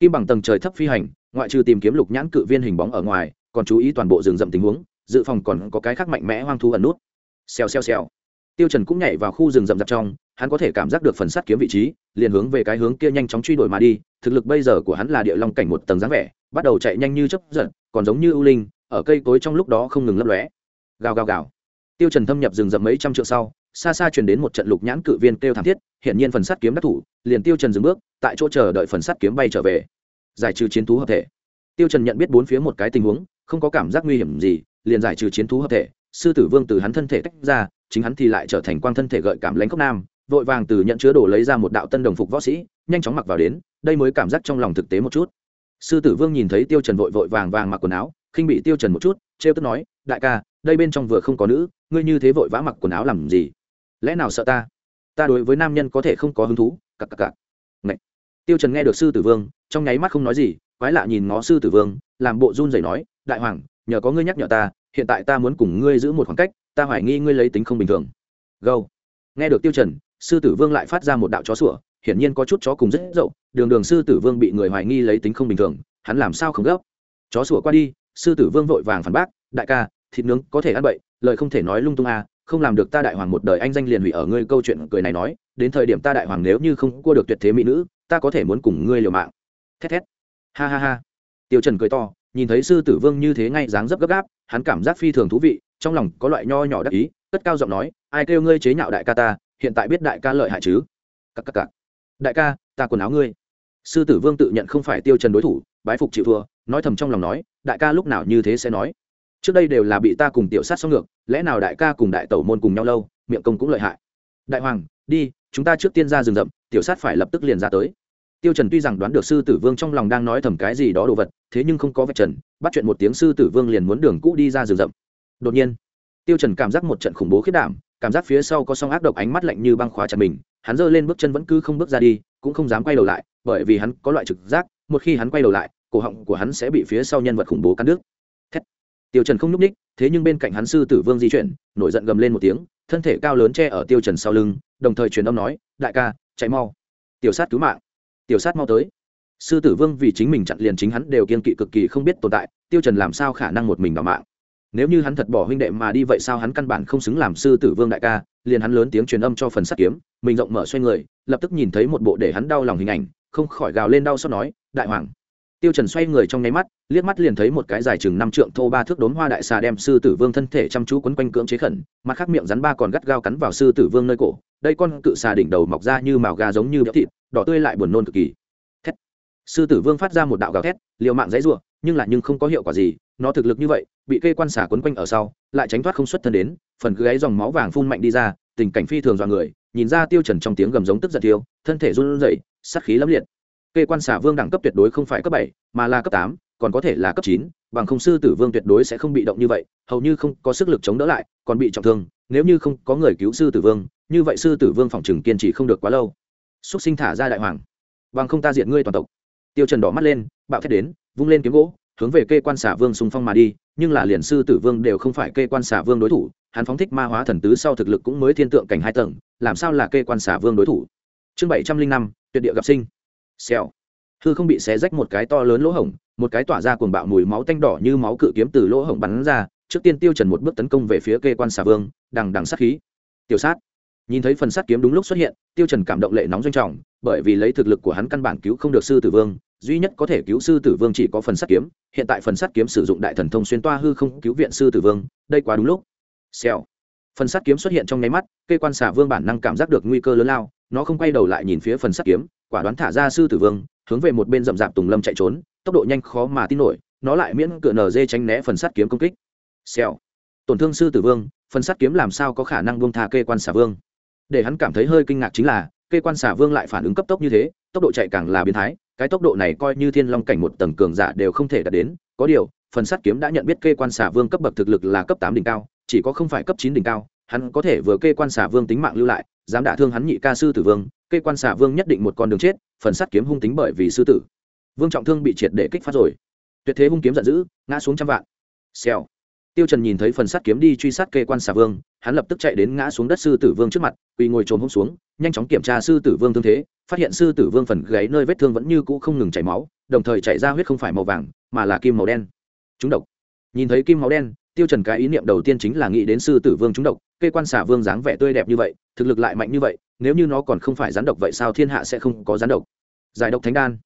Kim bằng tầng trời thấp phi hành, ngoại trừ tìm kiếm lục nhãn cự viên hình bóng ở ngoài, còn chú ý toàn bộ rừng rậm tình huống dự phòng còn có cái khác mạnh mẽ hoang thú ẩn nút. Xèo xèo xèo. Tiêu trần cũng nhảy vào khu rừng rậm rạp trong, hắn có thể cảm giác được phần sắt kiếm vị trí, liền hướng về cái hướng kia nhanh chóng truy đuổi mà đi, thực lực bây giờ của hắn là địa long cảnh một tầng dáng vẻ, bắt đầu chạy nhanh như chớp giật, còn giống như ưu linh, ở cây cối trong lúc đó không ngừng lấp lóe. Gào gào gào. Tiêu trần thâm nhập rừng rậm mấy trăm trượng sau, xa xa truyền đến một trận lục nhãn cự viên kêu thảm thiết hiện nhiên phần sắt kiếm đắc thủ, liền tiêu trần dừng bước, tại chỗ chờ đợi phần sắt kiếm bay trở về. Giải trừ chiến thú hợp thể. Tiêu trần nhận biết bốn phía một cái tình huống, không có cảm giác nguy hiểm gì liền giải trừ chiến thú hợp thể, sư tử vương từ hắn thân thể tách ra, chính hắn thì lại trở thành quang thân thể gợi cảm lãnh cốc nam, vội vàng từ nhận chứa đồ lấy ra một đạo tân đồng phục võ sĩ, nhanh chóng mặc vào đến, đây mới cảm giác trong lòng thực tế một chút. Sư tử vương nhìn thấy tiêu trần vội vội vàng vàng mặc quần áo, khinh bị tiêu trần một chút, trêu tức nói, đại ca, đây bên trong vừa không có nữ, ngươi như thế vội vã mặc quần áo làm gì? Lẽ nào sợ ta? Ta đối với nam nhân có thể không có hứng thú, cặc cặc cặc. Ngậy. tiêu trần nghe được sư tử vương, trong nháy mắt không nói gì, quái lạ nhìn ngó sư tử vương, làm bộ run rẩy nói, đại hoàng, nhờ có ngươi nhắc nhở ta hiện tại ta muốn cùng ngươi giữ một khoảng cách, ta hoài nghi ngươi lấy tính không bình thường. Gâu nghe được tiêu trần, sư tử vương lại phát ra một đạo chó sủa, hiển nhiên có chút chó cùng rất dậu, đường đường sư tử vương bị người hoài nghi lấy tính không bình thường, hắn làm sao không gấp? Chó sủa qua đi, sư tử vương vội vàng phản bác, đại ca, thịt nướng có thể ăn bậy, lời không thể nói lung tung à không làm được ta đại hoàng một đời anh danh liền hủy ở ngươi câu chuyện cười này nói, đến thời điểm ta đại hoàng nếu như không cua được tuyệt thế mỹ nữ, ta có thể muốn cùng ngươi liều mạng. Thét thét. Ha ha ha. Tiêu trần cười to, nhìn thấy sư tử vương như thế ngay dáng dấp gấp gáp hắn cảm giác phi thường thú vị, trong lòng có loại nho nhỏ đắc ý, cất cao giọng nói, ai kêu ngươi chế nhạo đại ca ta, hiện tại biết đại ca lợi hại chứ? Cắc cắc cắc đại ca, ta quần áo ngươi. Sư tử vương tự nhận không phải tiêu trần đối thủ, bái phục chịu thua, nói thầm trong lòng nói, đại ca lúc nào như thế sẽ nói? Trước đây đều là bị ta cùng tiểu sát xong ngược, lẽ nào đại ca cùng đại tẩu môn cùng nhau lâu, miệng công cũng lợi hại? Đại hoàng, đi, chúng ta trước tiên ra rừng rậm, tiểu sát phải lập tức liền ra tới tiêu trần tuy rằng đoán được sư tử vương trong lòng đang nói thầm cái gì đó đồ vật, thế nhưng không có vạch trần, bắt chuyện một tiếng sư tử vương liền muốn đường cũ đi ra rừng rậm. Đột nhiên, tiêu trần cảm giác một trận khủng bố khiếp đảm, cảm giác phía sau có song ác độc ánh mắt lạnh như băng khóa chặt mình, hắn giơ lên bước chân vẫn cứ không bước ra đi, cũng không dám quay đầu lại, bởi vì hắn có loại trực giác, một khi hắn quay đầu lại, cổ họng của hắn sẽ bị phía sau nhân vật khủng bố cắn đứt. Thét. tiêu trần không nhúc ních, thế nhưng bên cạnh hắn sư tử vương di chuyển, nổi giận gầm lên một tiếng, thân thể cao lớn che ở tiêu trần sau lưng, đồng thời truyền âm nói, đại ca, chạy mau. Tiểu sát cứu mạng tiểu sát mau tới. Sư tử vương vì chính mình chặn liền chính hắn đều kiên kỵ cực kỳ không biết tồn tại, tiêu trần làm sao khả năng một mình bảo mạng? Nếu như hắn thật bỏ huynh đệ mà đi vậy sao hắn căn bản không xứng làm sư tử vương đại ca, liền hắn lớn tiếng truyền âm cho phần sắt kiếm, mình rộng mở xoay người, lập tức nhìn thấy một bộ để hắn đau lòng hình ảnh, không khỏi gào lên đau xót nói, đại hoàng tiêu trần xoay người trong nháy mắt, liếc mắt liền thấy một cái dài chừng năm trượng thô ba thước đốn hoa đại xà đem sư tử vương thân thể chăm chú quấn quanh cưỡng chế khẩn, mặt khác miệng rắn ba còn gắt gao cắn vào sư tử vương nơi cổ. Đây con cự xà đỉnh đầu mọc ra như màu gà giống như béo thịt, đỏ tươi lại buồn nôn cực kỳ. Thét. Sư tử vương phát ra một đạo gào thét, liều mạng dãy rủa, nhưng lại nhưng không có hiệu quả gì, nó thực lực như vậy, bị cây quan xà quấn quanh ở sau, lại tránh thoát không xuất thân đến, phần gáy dòng máu vàng phun mạnh đi ra, tình cảnh phi thường dọa người, nhìn ra tiêu trần trong tiếng gầm giống tức giận tiêu thân thể run rẩy, sát khí lắm liệt. Kê quan xà vương đẳng cấp tuyệt đối không phải cấp bảy, mà là cấp tám, còn có thể là cấp chín, bằng không sư tử vương tuyệt đối sẽ không bị động như vậy, hầu như không có sức lực chống đỡ lại, còn bị trọng thương, nếu như không có người cứu sư tử vương, như vậy sư tử vương phòng trừng kiên trì không được quá lâu. Xúc sinh thả ra đại hoàng. Bằng không ta diện ngươi toàn tộc. Tiêu trần đỏ mắt lên, bạo thét đến, vung lên kiếm gỗ, hướng về kê quan xả vương xung phong mà đi, nhưng là liền sư tử vương đều không phải kê quan xả vương đối thủ, hắn phóng thích ma hóa thần tứ sau thực lực cũng mới thiên tượng cảnh hai tầng, làm sao là kê quan xả vương đối thủ? Chương bảy trăm linh năm, tuyệt địa gặp sinh xèo. Hư không bị xé rách một cái to lớn lỗ hổng, một cái tỏa ra cuồng bạo mùi máu tanh đỏ như máu cự kiếm từ lỗ hổng bắn ra, trước tiên tiêu trần một bước tấn công về phía kê quan xà vương, đằng đằng sát khí. Tiểu sát. Nhìn thấy phần sát kiếm đúng lúc xuất hiện, tiêu trần cảm động lệ nóng doanh trọng, bởi vì lấy thực lực của hắn căn bản cứu không được sư tử vương, duy nhất có thể cứu sư tử vương chỉ có phần sắt kiếm, hiện tại phần sắt kiếm sử dụng đại thần thông xuyên toa hư không cứu viện sư tử vương, đây quá đúng lúc. Xèo. Phần sắt kiếm xuất hiện trong nháy mắt cây quan xà vương bản năng cảm giác được nguy cơ lớn lao, nó không quay đầu lại nhìn phía phần sắt kiếm quả đoán thả ra sư tử vương, hướng về một bên rậm rạp tùng lâm chạy trốn, tốc độ nhanh khó mà tin nổi, nó lại miễn cựa nở dê tránh né phần sắt kiếm công kích. Xèo. Tổn thương sư tử vương, phần sắt kiếm làm sao có khả năng buông tha kê quan xả vương? Để hắn cảm thấy hơi kinh ngạc chính là, kê quan xả vương lại phản ứng cấp tốc như thế, tốc độ chạy càng là biến thái, cái tốc độ này coi như thiên long cảnh một tầng cường giả đều không thể đạt đến. Có điều, phần sắt kiếm đã nhận biết kê quan xả vương cấp bậc thực lực là cấp tám đỉnh cao, chỉ có không phải cấp chín đỉnh cao hắn có thể vừa kê quan xả vương tính mạng lưu lại, dám đả thương hắn nhị ca sư tử vương, kê quan xả vương nhất định một con đường chết, phần sắt kiếm hung tính bởi vì sư tử. Vương trọng thương bị triệt để kích phát rồi. Tuyệt thế hung kiếm giận dữ, ngã xuống trăm vạn. Xèo. Tiêu trần nhìn thấy phần sắt kiếm đi truy sát kê quan xả vương, hắn lập tức chạy đến ngã xuống đất sư tử vương trước mặt, quỳ ngồi trồm hôm xuống, nhanh chóng kiểm tra sư tử vương thương thế, phát hiện sư tử vương phần gáy nơi vết thương vẫn như cũ không ngừng chảy máu, đồng thời chảy ra huyết không phải màu vàng, mà là kim màu đen. Chúng độc. Nhìn thấy kim máu đen tiêu trần cái ý niệm đầu tiên chính là nghĩ đến sư tử vương trúng độc cây quan xả vương dáng vẻ tươi đẹp như vậy, thực lực lại mạnh như vậy, nếu như nó còn không phải rắn độc vậy sao thiên hạ sẽ không có rắn độc? Giải độc thánh đan.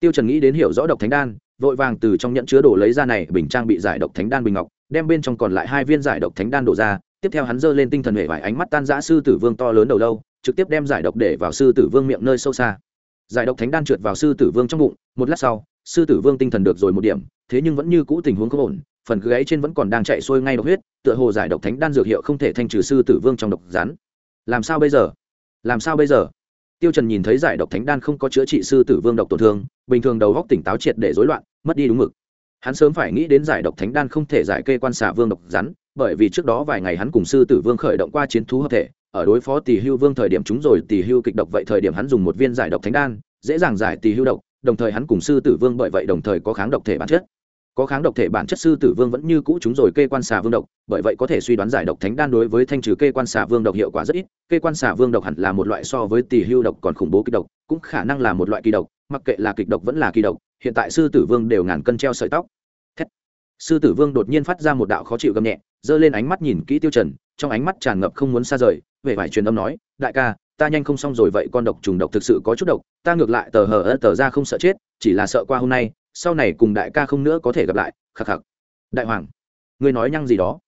Tiêu trần nghĩ đến hiểu rõ độc thánh đan, vội vàng từ trong nhẫn chứa đồ lấy ra này bình trang bị giải độc thánh đan bình ngọc, đem bên trong còn lại hai viên giải độc thánh đan đổ ra, tiếp theo hắn giơ lên tinh thần hệ vải ánh mắt tan rã sư tử vương to lớn đầu lâu, trực tiếp đem giải độc để vào sư tử vương miệng nơi sâu xa. Giải độc thánh đan trượt vào sư tử vương trong bụng, một lát sau, sư tử vương tinh thần được rồi một điểm, thế nhưng vẫn như cũ tình huống không ổn phần gáy trên vẫn còn đang chạy xuôi ngay độc huyết, tựa hồ giải độc thánh đan dược hiệu không thể thanh trừ sư tử vương trong độc rắn. Làm sao bây giờ? Làm sao bây giờ? Tiêu trần nhìn thấy giải độc thánh đan không có chữa trị sư tử vương độc tổn thương, bình thường đầu góc tỉnh táo triệt để rối loạn, mất đi đúng mực. Hắn sớm phải nghĩ đến giải độc thánh đan không thể giải kê quan xà vương độc rắn, bởi vì trước đó vài ngày hắn cùng sư tử vương khởi động qua chiến thú hợp thể, ở đối phó tỷ hưu vương thời điểm chúng rồi tỷ hưu kịch độc vậy thời điểm hắn dùng một viên giải độc thánh đan, dễ dàng giải tỷ hưu độc, đồng thời hắn cùng sư tử vương bởi vậy đồng thời có kháng độc thể bản chất có kháng độc thể bản chất sư tử vương vẫn như cũ chúng rồi kê quan xà vương độc, bởi vậy có thể suy đoán giải độc thánh đan đối với thanh trừ kê quan xà vương độc hiệu quả rất ít, kê quan xà vương độc hẳn là một loại so với tỷ hưu độc còn khủng bố kịch độc, cũng khả năng là một loại kỳ độc, mặc kệ là kịch độc vẫn là kỳ độc, hiện tại sư tử vương đều ngàn cân treo sợi tóc Thét. sư tử vương đột nhiên phát ra một đạo khó chịu gầm nhẹ, giơ lên ánh mắt nhìn kỹ tiêu trần, trong ánh mắt tràn ngập không muốn xa rời về vải truyền âm nói, đại ca, ta nhanh không xong rồi vậy con độc trùng độc thực sự có chút độc, ta ngược lại tờ hờ tờ ra không sợ chết, chỉ là sợ qua hôm nay sau này cùng đại ca không nữa có thể gặp lại, khắc khắc. Đại hoàng, ngươi nói nhăng gì đó?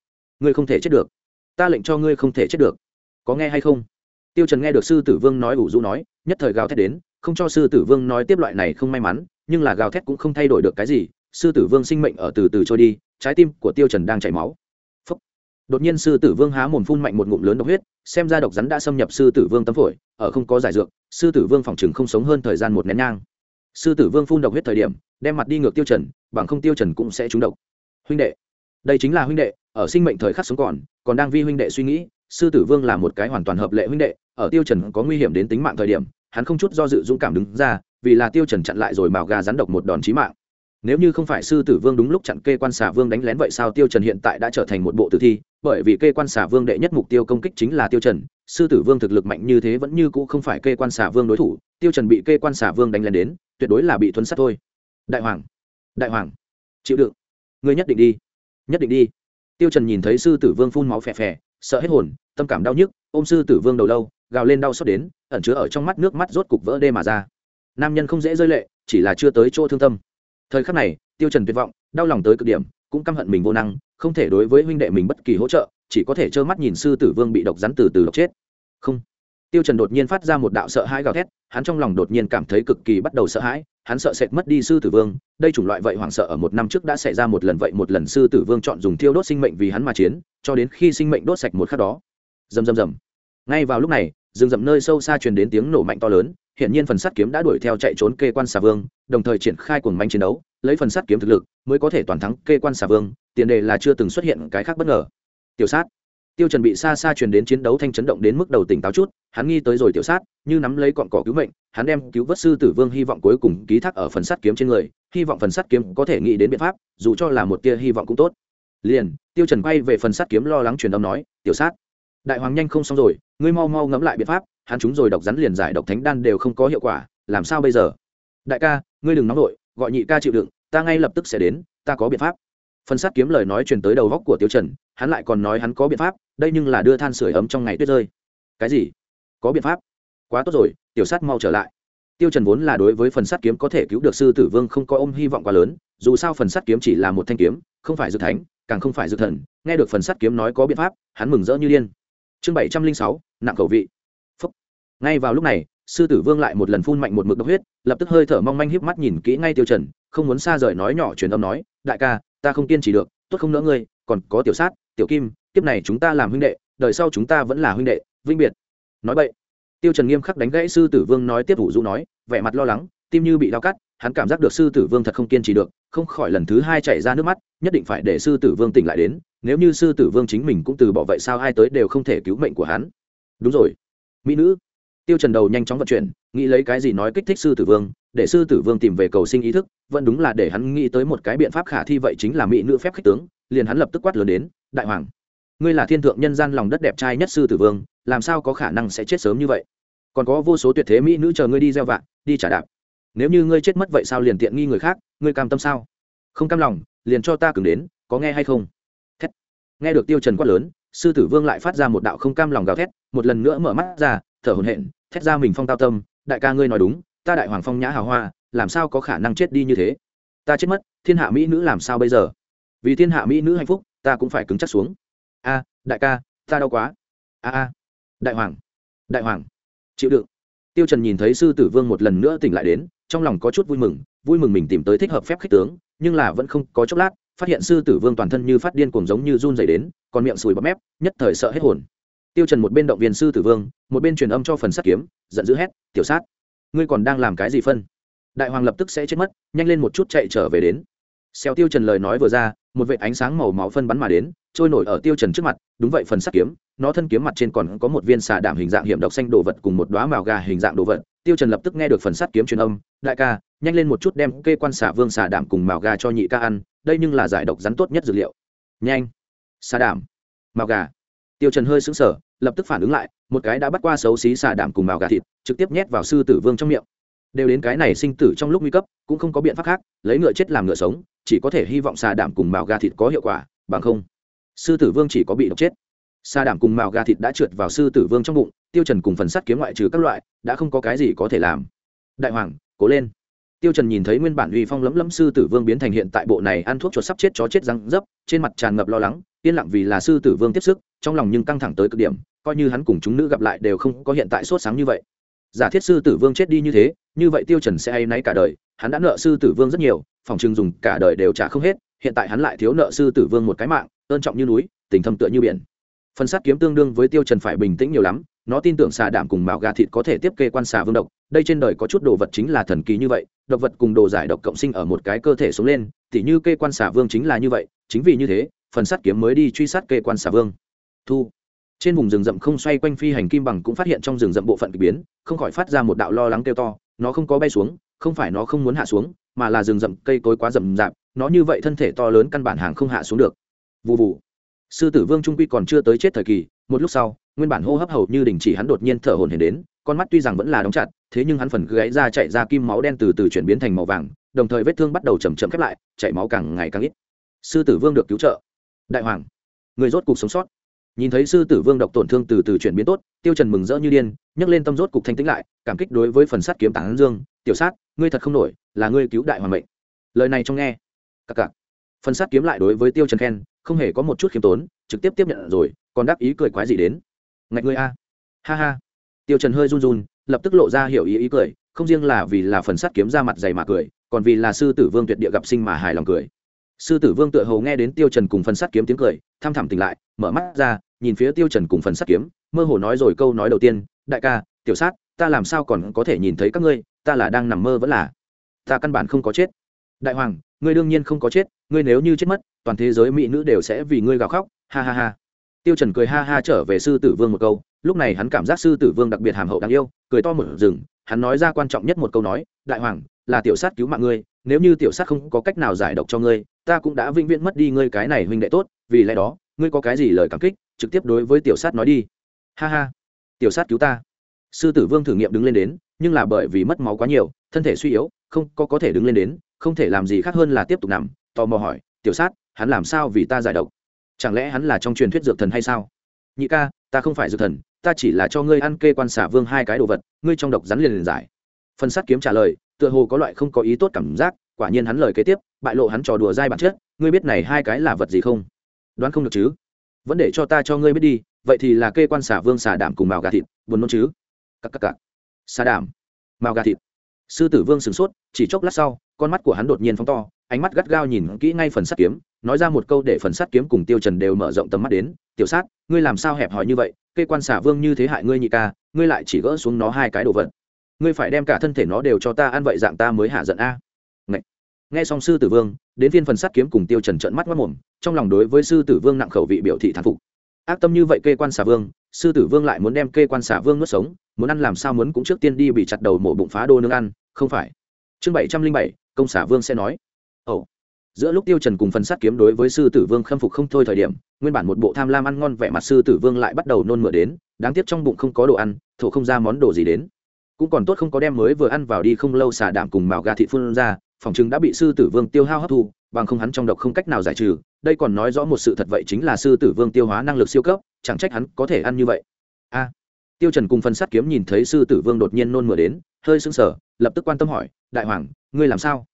Ngươi không thể chết được. Ta lệnh cho ngươi không thể chết được. Có nghe hay không? Tiêu trần nghe được sư tử vương nói ủ rũ nói, nhất thời gào thét đến, không cho sư tử vương nói tiếp loại này không may mắn, nhưng là gào thét cũng không thay đổi được cái gì, sư tử vương sinh mệnh ở từ từ trôi đi, trái tim của tiêu trần đang chảy máu. Phúc. đột nhiên sư tử vương há mồm phun mạnh một ngụm lớn độc huyết, xem ra độc rắn đã xâm nhập sư tử vương tấm phổi, ở không có giải dược, sư tử vương phòng chừng không sống hơn thời gian một nén nhang sư tử vương phun độc huyết thời điểm, đem mặt đi ngược tiêu trần, bằng không tiêu trần cũng sẽ trúng độc. Huynh đệ, đây chính là huynh đệ, ở sinh mệnh thời khắc sống còn còn đang vi huynh đệ suy nghĩ, sư tử vương là một cái hoàn toàn hợp lệ huynh đệ, ở tiêu trần có nguy hiểm đến tính mạng thời điểm, hắn không chút do dự dũng cảm đứng ra, vì là tiêu trần chặn lại rồi mào gà rắn độc một đòn chí mạng nếu như không phải sư tử vương đúng lúc chặn kê quan xà vương đánh lén vậy sao tiêu trần hiện tại đã trở thành một bộ tử thi? Bởi vì kê quan xà vương đệ nhất mục tiêu công kích chính là tiêu trần, sư tử vương thực lực mạnh như thế vẫn như cũ không phải kê quan xà vương đối thủ, tiêu trần bị kê quan xà vương đánh lén đến, tuyệt đối là bị thuấn sát thôi. Đại hoàng đại hoàng, chịu đựng. Ngươi nhất định đi, nhất định đi. Tiêu trần nhìn thấy sư tử vương phun máu phè phè, sợ hết hồn, tâm cảm đau nhức, ôm sư tử vương đầu lâu, gào lên đau xót đến, ẩn chứa ở trong mắt nước mắt rốt cục vỡ đê mà ra. Nam nhân không dễ rơi lệ, chỉ là chưa tới chỗ thương tâm thời khắc này, tiêu trần tuyệt vọng, đau lòng tới cực điểm, cũng căm hận mình vô năng, không thể đối với huynh đệ mình bất kỳ hỗ trợ, chỉ có thể trơ mắt nhìn sư tử vương bị độc rắn từ từ độc chết. Không. Tiêu trần đột nhiên phát ra một đạo sợ hãi gào thét, hắn trong lòng đột nhiên cảm thấy cực kỳ bắt đầu sợ hãi, hắn sợ sệt mất đi sư tử vương, đây chủng loại vậy hoảng sợ ở một năm trước đã xảy ra một lần vậy một lần sư tử vương chọn dùng thiêu đốt sinh mệnh vì hắn mà chiến, cho đến khi sinh mệnh đốt sạch một khắc đó. Rầm rầm rầm. Ngay vào lúc này, rừng rậm nơi sâu xa truyền đến tiếng nổ mạnh to lớn hiện nhiên phần sắt kiếm đã đuổi theo chạy trốn kê quan xà vương, đồng thời triển khai cuồng manh chiến đấu, lấy phần sắt kiếm thực lực mới có thể toàn thắng kê quan xà vương, tiền đề là chưa từng xuất hiện cái khác bất ngờ. Tiểu sát. Tiêu trần bị xa xa truyền đến chiến đấu thanh chấn động đến mức đầu tỉnh táo chút, hắn nghi tới rồi tiểu sát, như nắm lấy cọn cỏ cứu mệnh, hắn đem cứu vớt sư tử vương hy vọng cuối cùng ký thác ở phần sắt kiếm trên người, hy vọng phần sắt kiếm có thể nghĩ đến biện pháp, dù cho là một tia hy vọng cũng tốt. Liền, tiêu trần quay về phần sắt kiếm lo lắng truyền âm nói, tiểu sát, đại hoàng nhanh không xong rồi, ngươi mau mau ngẫm lại biện pháp hắn chúng rồi độc rắn liền giải độc thánh đan đều không có hiệu quả, làm sao bây giờ? Đại ca, ngươi đừng nóng nổi gọi nhị ca chịu đựng, ta ngay lập tức sẽ đến, ta có biện pháp. Phần sát kiếm lời nói truyền tới đầu góc của tiêu trần, hắn lại còn nói hắn có biện pháp, đây nhưng là đưa than sửa ấm trong ngày tuyết rơi. Cái gì? Có biện pháp? Quá tốt rồi, tiểu sát mau trở lại. Tiêu trần vốn là đối với phần sát kiếm có thể cứu được sư tử vương không có ôm hy vọng quá lớn, dù sao phần sát kiếm chỉ là một thanh kiếm, không phải dự thánh, càng không phải dự thần, nghe được phần sát kiếm nói có biện pháp, hắn mừng rỡ như điên. Chương bảy trăm linh sáu, nặng khẩu vị ngay vào lúc này, sư tử vương lại một lần phun mạnh một mực độc huyết, lập tức hơi thở mong manh híp mắt nhìn kỹ ngay tiêu trần, không muốn xa rời nói nhỏ truyền âm nói, đại ca, ta không kiên trì được, tốt không nỡ ngươi, còn có tiểu sát, tiểu kim, kiếp này chúng ta làm huynh đệ, đời sau chúng ta vẫn là huynh đệ vinh biệt. Nói vậy tiêu trần nghiêm khắc đánh gãy sư tử vương nói tiếp thủ du nói, vẻ mặt lo lắng, tim như bị đau cắt, hắn cảm giác được sư tử vương thật không kiên trì được, không khỏi lần thứ hai chảy ra nước mắt, nhất định phải để sư tử vương tỉnh lại đến, nếu như sư tử vương chính mình cũng từ bỏ vậy sao ai tới đều không thể cứu mệnh của hắn. Đúng rồi, mỹ nữ tiêu trần đầu nhanh chóng vận chuyển, nghĩ lấy cái gì nói kích thích sư tử vương, để sư tử vương tìm về cầu sinh ý thức, vẫn đúng là để hắn nghĩ tới một cái biện pháp khả thi vậy chính là mỹ nữ phép khích tướng, liền hắn lập tức quát lớn đến, đại hoàng, ngươi là thiên thượng nhân gian lòng đất đẹp trai nhất sư tử vương, làm sao có khả năng sẽ chết sớm như vậy? Còn có vô số tuyệt thế mỹ nữ chờ ngươi đi gieo vạ, đi trả đạp. Nếu như ngươi chết mất vậy sao liền tiện nghi người khác, ngươi cam tâm sao? Không cam lòng, liền cho ta cứng đến, có nghe hay không? Thét. nghe được tiêu trần quát lớn, sư tử vương lại phát ra một đạo không cam lòng gào thét, một lần nữa mở mắt ra thở hổn hển, thét ra mình phong tao tâm, đại ca ngươi nói đúng, ta đại hoàng phong nhã hào hoa, làm sao có khả năng chết đi như thế? Ta chết mất, thiên hạ mỹ nữ làm sao bây giờ? Vì thiên hạ mỹ nữ hạnh phúc, ta cũng phải cứng chắc xuống. A, đại ca, ta đau quá. A a, đại hoàng đại hoàng, chịu đựng. Tiêu trần nhìn thấy sư tử vương một lần nữa tỉnh lại đến, trong lòng có chút vui mừng vui mừng mình tìm tới thích hợp phép khích tướng, nhưng là vẫn không có chốc lát, phát hiện sư tử vương toàn thân như phát điên cuồng giống như run rẩy đến, còn miệng sùi bọt mép, nhất thời sợ hết hồn tiêu trần một bên động viên sư tử vương, một bên truyền âm cho phần sát kiếm, giận dữ hét, tiểu sát, ngươi còn đang làm cái gì phân? Đại hoàng lập tức sẽ chết mất, nhanh lên một chút chạy trở về đến. Xeo tiêu trần lời nói vừa ra, một vệt ánh sáng màu máu phân bắn mà đến, trôi nổi ở tiêu trần trước mặt, đúng vậy phần sắt kiếm, nó thân kiếm mặt trên còn có một viên xà đảm hình dạng hiểm độc xanh đồ vật cùng một đóa màu gà hình dạng đồ vật. Tiêu trần lập tức nghe được phần sắt kiếm truyền âm, đại ca, nhanh lên một chút đem kê quan xà vương xà đảm cùng màu gà cho nhị ca ăn, đây nhưng là giải độc rắn tốt nhất dược liệu. Nhanh, xà đảm, màu gà tiêu trần hơi sững sờ, lập tức phản ứng lại, một cái đã bắt qua xấu xí xà đảm cùng bào gà thịt, trực tiếp nhét vào sư tử vương trong miệng. Đều đến cái này sinh tử trong lúc nguy cấp, cũng không có biện pháp khác, lấy ngựa chết làm ngựa sống, chỉ có thể hy vọng xà đảm cùng bào gà thịt có hiệu quả, bằng không, sư tử vương chỉ có bị độc chết. Xà đảm cùng màu gà thịt đã trượt vào sư tử vương trong bụng, tiêu trần cùng phần sắt kiếm ngoại trừ các loại, đã không có cái gì có thể làm. Đại hoàng, cố lên. Tiêu trần nhìn thấy nguyên bản uy phong lấm lấm sư tử vương biến thành hiện tại bộ này ăn thuốc chuột sắp chết chó chết răng dấp trên mặt tràn ngập lo lắng yên lặng vì là sư tử vương tiếp sức, trong lòng nhưng căng thẳng tới cực điểm, coi như hắn cùng chúng nữ gặp lại đều không có hiện tại sốt sáng như vậy. Giả thiết sư tử vương chết đi như thế, như vậy tiêu trần sẽ hay náy cả đời, hắn đã nợ sư tử vương rất nhiều, phòng trường dùng cả đời đều trả không hết, hiện tại hắn lại thiếu nợ sư tử vương một cái mạng, ơn trọng như núi, tình thâm tựa như biển. Phần sát kiếm tương đương với tiêu trần phải bình tĩnh nhiều lắm, nó tin tưởng xà đảm cùng mạo gà thịt có thể tiếp kê quan xà vương độc, đây trên đời có chút đồ vật chính là thần kỳ như vậy, độc vật cùng đồ giải độc cộng sinh ở một cái cơ thể xuống lên, tỉ như kê quan xà vương chính là như vậy, chính vì như thế phần sắt kiếm mới đi truy sát kê quan xà vương. Thu. Trên vùng rừng rậm không xoay quanh phi hành kim bằng cũng phát hiện trong rừng rậm bộ phận k ỳ biến, không khỏi phát ra một đạo lo lắng kêu to, nó không có bay xuống, không phải nó không muốn hạ xuống, mà là rừng rậm cây cối quá rậm rạp, nó như vậy thân thể to lớn căn bản hàng không hạ xuống được. Vụ vụ sư tử vương trung quy còn chưa tới chết thời kỳ, một lúc sau, nguyên bản hô hấp hầu như đình chỉ hắn đột nhiên thở hồn hển đến, con mắt tuy rằng vẫn là đóng chặt, thế nhưng hắn phần gáy ra chạy ra kim máu đen từ từ chuyển biến thành màu vàng, đồng thời vết thương bắt đầu chầm chậm khép lại, chảy máu càng ngày càng ít. Sư tử vương được cứu trợ đại hoàng, người rốt cục sống sót. Nhìn thấy sư tử vương độc tổn thương từ từ chuyển biến tốt, tiêu trần mừng rỡ như điên, nhấc lên tâm rốt cục thanh tĩnh lại, cảm kích đối với phần sát kiếm tảng dương, tiểu sát, ngươi thật không nổi, là ngươi cứu đại hoàng mệnh. Lời này trong nghe, cặc cặc. Phần sát kiếm lại đối với tiêu trần khen, không hề có một chút khiêm tốn, trực tiếp tiếp nhận rồi, còn đáp ý cười quái gì đến. Ngạch ngươi a. Ha ha. Tiêu trần hơi run run, lập tức lộ ra hiểu ý ý cười, không riêng là vì là phần sát kiếm ra mặt dày mà cười, còn vì là sư tử vương tuyệt địa gặp sinh mà hài lòng cười sư tử vương tựa hồ nghe đến tiêu trần cùng phần sát kiếm tiếng cười tham thẳm tỉnh lại, mở mắt ra, nhìn phía tiêu trần cùng phần sát kiếm, mơ hồ nói rồi câu nói đầu tiên, đại ca, tiểu sát, ta làm sao còn có thể nhìn thấy các ngươi, ta là đang nằm mơ vẫn là, ta căn bản không có chết. Đại hoàng, ngươi đương nhiên không có chết, ngươi nếu như chết mất, toàn thế giới mỹ nữ đều sẽ vì ngươi gào khóc, ha ha ha. Tiêu trần cười ha ha trở về sư tử vương một câu, lúc này hắn cảm giác sư tử vương đặc biệt hàm hậu đáng yêu, cười to mở rừng, hắn nói ra quan trọng nhất một câu nói, đại hoàng, là tiểu sát cứu mạng ngươi, nếu như tiểu sát không có cách nào giải độc cho ngươi ta cũng đã vĩnh viễn mất đi ngươi cái này huynh đệ tốt, vì lẽ đó, ngươi có cái gì lời cảm kích, trực tiếp đối với tiểu sát nói đi. Ha ha, tiểu sát cứu ta. Sư tử vương thử nghiệm đứng lên đến, nhưng là bởi vì mất máu quá nhiều, thân thể suy yếu, không có có thể đứng lên đến, không thể làm gì khác hơn là tiếp tục nằm, tò mò hỏi, tiểu sát, hắn làm sao vì ta giải độc? Chẳng lẽ hắn là trong truyền thuyết dược thần hay sao? Nhị ca, ta không phải dược thần, ta chỉ là cho ngươi ăn kê quan xả vương hai cái đồ vật, ngươi trong độc rắn liền liền giải. Phần sát kiếm trả lời, tựa hồ có loại không có ý tốt cảm giác quả nhiên hắn lời kế tiếp, bại lộ hắn trò đùa dai bản chất, ngươi biết này hai cái là vật gì không? Đoán không được chứ? Vẫn để cho ta cho ngươi biết đi, vậy thì là kê quan xả vương xả đảm cùng màu gà thịt, buồn nôn chứ? Cắc cắc cắc xả đảm, màu gà thịt. Sư tử vương sửng sốt, chỉ chốc lát sau, con mắt của hắn đột nhiên phóng to, ánh mắt gắt gao nhìn kỹ ngay phần sắt kiếm, nói ra một câu để phần sắt kiếm cùng tiêu trần đều mở rộng tầm mắt đến, tiểu sát, ngươi làm sao hẹp hòi như vậy? Kê quan xả vương như thế hại ngươi nhị ca, ngươi lại chỉ gỡ xuống nó hai cái đồ vật. Ngươi phải đem cả thân thể nó đều cho ta ăn vậy dạng ta mới hạ giận a nghe xong sư tử vương, đến phiên phần sắt kiếm cùng tiêu trần trợn mắt mắt mồm, trong lòng đối với sư tử vương nặng khẩu vị biểu thị thán phục. Ác tâm như vậy kê quan xả vương, sư tử vương lại muốn đem kê quan xả vương nuốt sống, muốn ăn làm sao muốn cũng trước tiên đi bị chặt đầu mổ bụng phá đô nương ăn, không phải. Chương bảy trăm linh bảy, công xả vương sẽ nói. Ồ. Giữa lúc tiêu trần cùng phần sắt kiếm đối với sư tử vương khâm phục không thôi thời điểm, nguyên bản một bộ tham lam ăn ngon vẻ mặt sư tử vương lại bắt đầu nôn mửa đến, đáng tiếc trong bụng không có đồ ăn, thổ không ra món đồ gì đến. Cũng còn tốt không có đem mới vừa ăn vào đi không lâu xả đạm cùng màu gà thị phun ra phòng chứng đã bị sư tử vương tiêu hao hấp thu, bằng không hắn trong độc không cách nào giải trừ. Đây còn nói rõ một sự thật vậy chính là sư tử vương tiêu hóa năng lực siêu cấp, chẳng trách hắn có thể ăn như vậy. A. Tiêu trần cùng phần sắt kiếm nhìn thấy sư tử vương đột nhiên nôn mửa đến, hơi sưng sờ, lập tức quan tâm hỏi, đại hoàng, ngươi làm sao?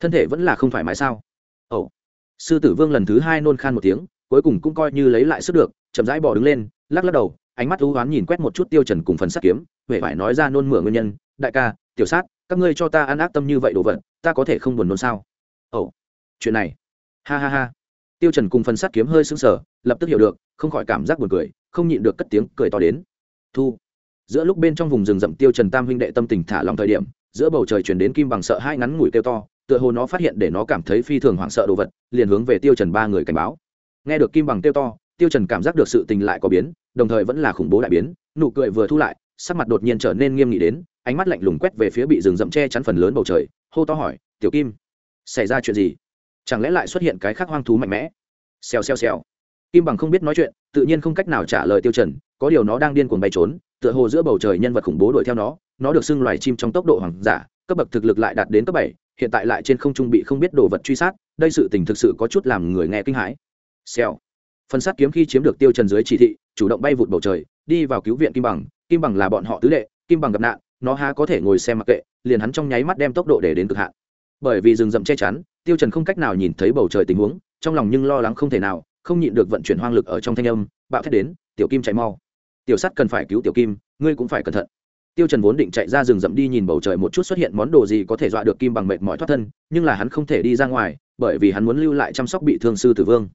Thân thể vẫn là không thoải mái sao? Ồ. Sư tử vương lần thứ hai nôn khan một tiếng, cuối cùng cũng coi như lấy lại sức được, chậm rãi bỏ đứng lên, lắc lắc đầu, ánh mắt u ám nhìn quét một chút tiêu trần cùng phần sắt kiếm huệ phải nói ra nôn mửa nguyên nhân, đại ca, tiểu sát, các ngươi cho ta ăn ác tâm như vậy đồ vật ta có thể không buồn nôn sao? Ồ, chuyện này. Ha ha ha. Tiêu trần cùng phần sắt kiếm hơi sững sờ, lập tức hiểu được, không khỏi cảm giác buồn cười, không nhịn được cất tiếng cười to đến. Thu. Giữa lúc bên trong vùng rừng rậm tiêu trần tam huynh đệ tâm tình thả lòng thời điểm, giữa bầu trời truyền đến kim bằng sợ hai ngắn ngủi kêu to, tựa hồ nó phát hiện để nó cảm thấy phi thường hoảng sợ đồ vật, liền hướng về tiêu trần ba người cảnh báo. Nghe được kim bằng kêu to, tiêu trần cảm giác được sự tình lại có biến, đồng thời vẫn là khủng bố đại biến, nụ cười vừa thu lại, sắc mặt đột nhiên trở nên nghiêm nghị đến ánh mắt lạnh lùng quét về phía bị rừng rậm che chắn phần lớn bầu trời, hô to hỏi, tiểu kim, xảy ra chuyện gì? Chẳng lẽ lại xuất hiện cái khác hoang thú mạnh mẽ? Xèo xèo xèo. Kim bằng không biết nói chuyện, tự nhiên không cách nào trả lời tiêu trần, có điều nó đang điên cuồng bay trốn, tựa hồ giữa bầu trời nhân vật khủng bố đuổi theo nó nó được xưng loài chim trong tốc độ hoàng giả cấp bậc thực lực lại đạt đến cấp bảy, hiện tại lại trên không trung bị không biết đồ vật truy sát, đây sự tình thực sự có chút làm người nghe kinh hãi. Xèo. Phần sát kiếm khi chiếm được tiêu trần dưới chỉ thị, chủ động bay vụt bầu trời, đi vào cứu viện kim bằng kim bằng là bọn họ tứ đệ, kim bằng gặp nạn nó há có thể ngồi xem mặc kệ, liền hắn trong nháy mắt đem tốc độ để đến cực hạn. Bởi vì rừng rậm che chắn, tiêu trần không cách nào nhìn thấy bầu trời tình huống, trong lòng nhưng lo lắng không thể nào, không nhịn được vận chuyển hoang lực ở trong thanh âm, bạo thét đến, tiểu kim chạy mau. Tiểu sắt cần phải cứu tiểu kim, ngươi cũng phải cẩn thận. Tiêu trần vốn định chạy ra rừng rậm đi nhìn bầu trời một chút xuất hiện món đồ gì có thể dọa được kim bằng mệt mỏi thoát thân, nhưng là hắn không thể đi ra ngoài, bởi vì hắn muốn lưu lại chăm sóc bị thương sư tử vương.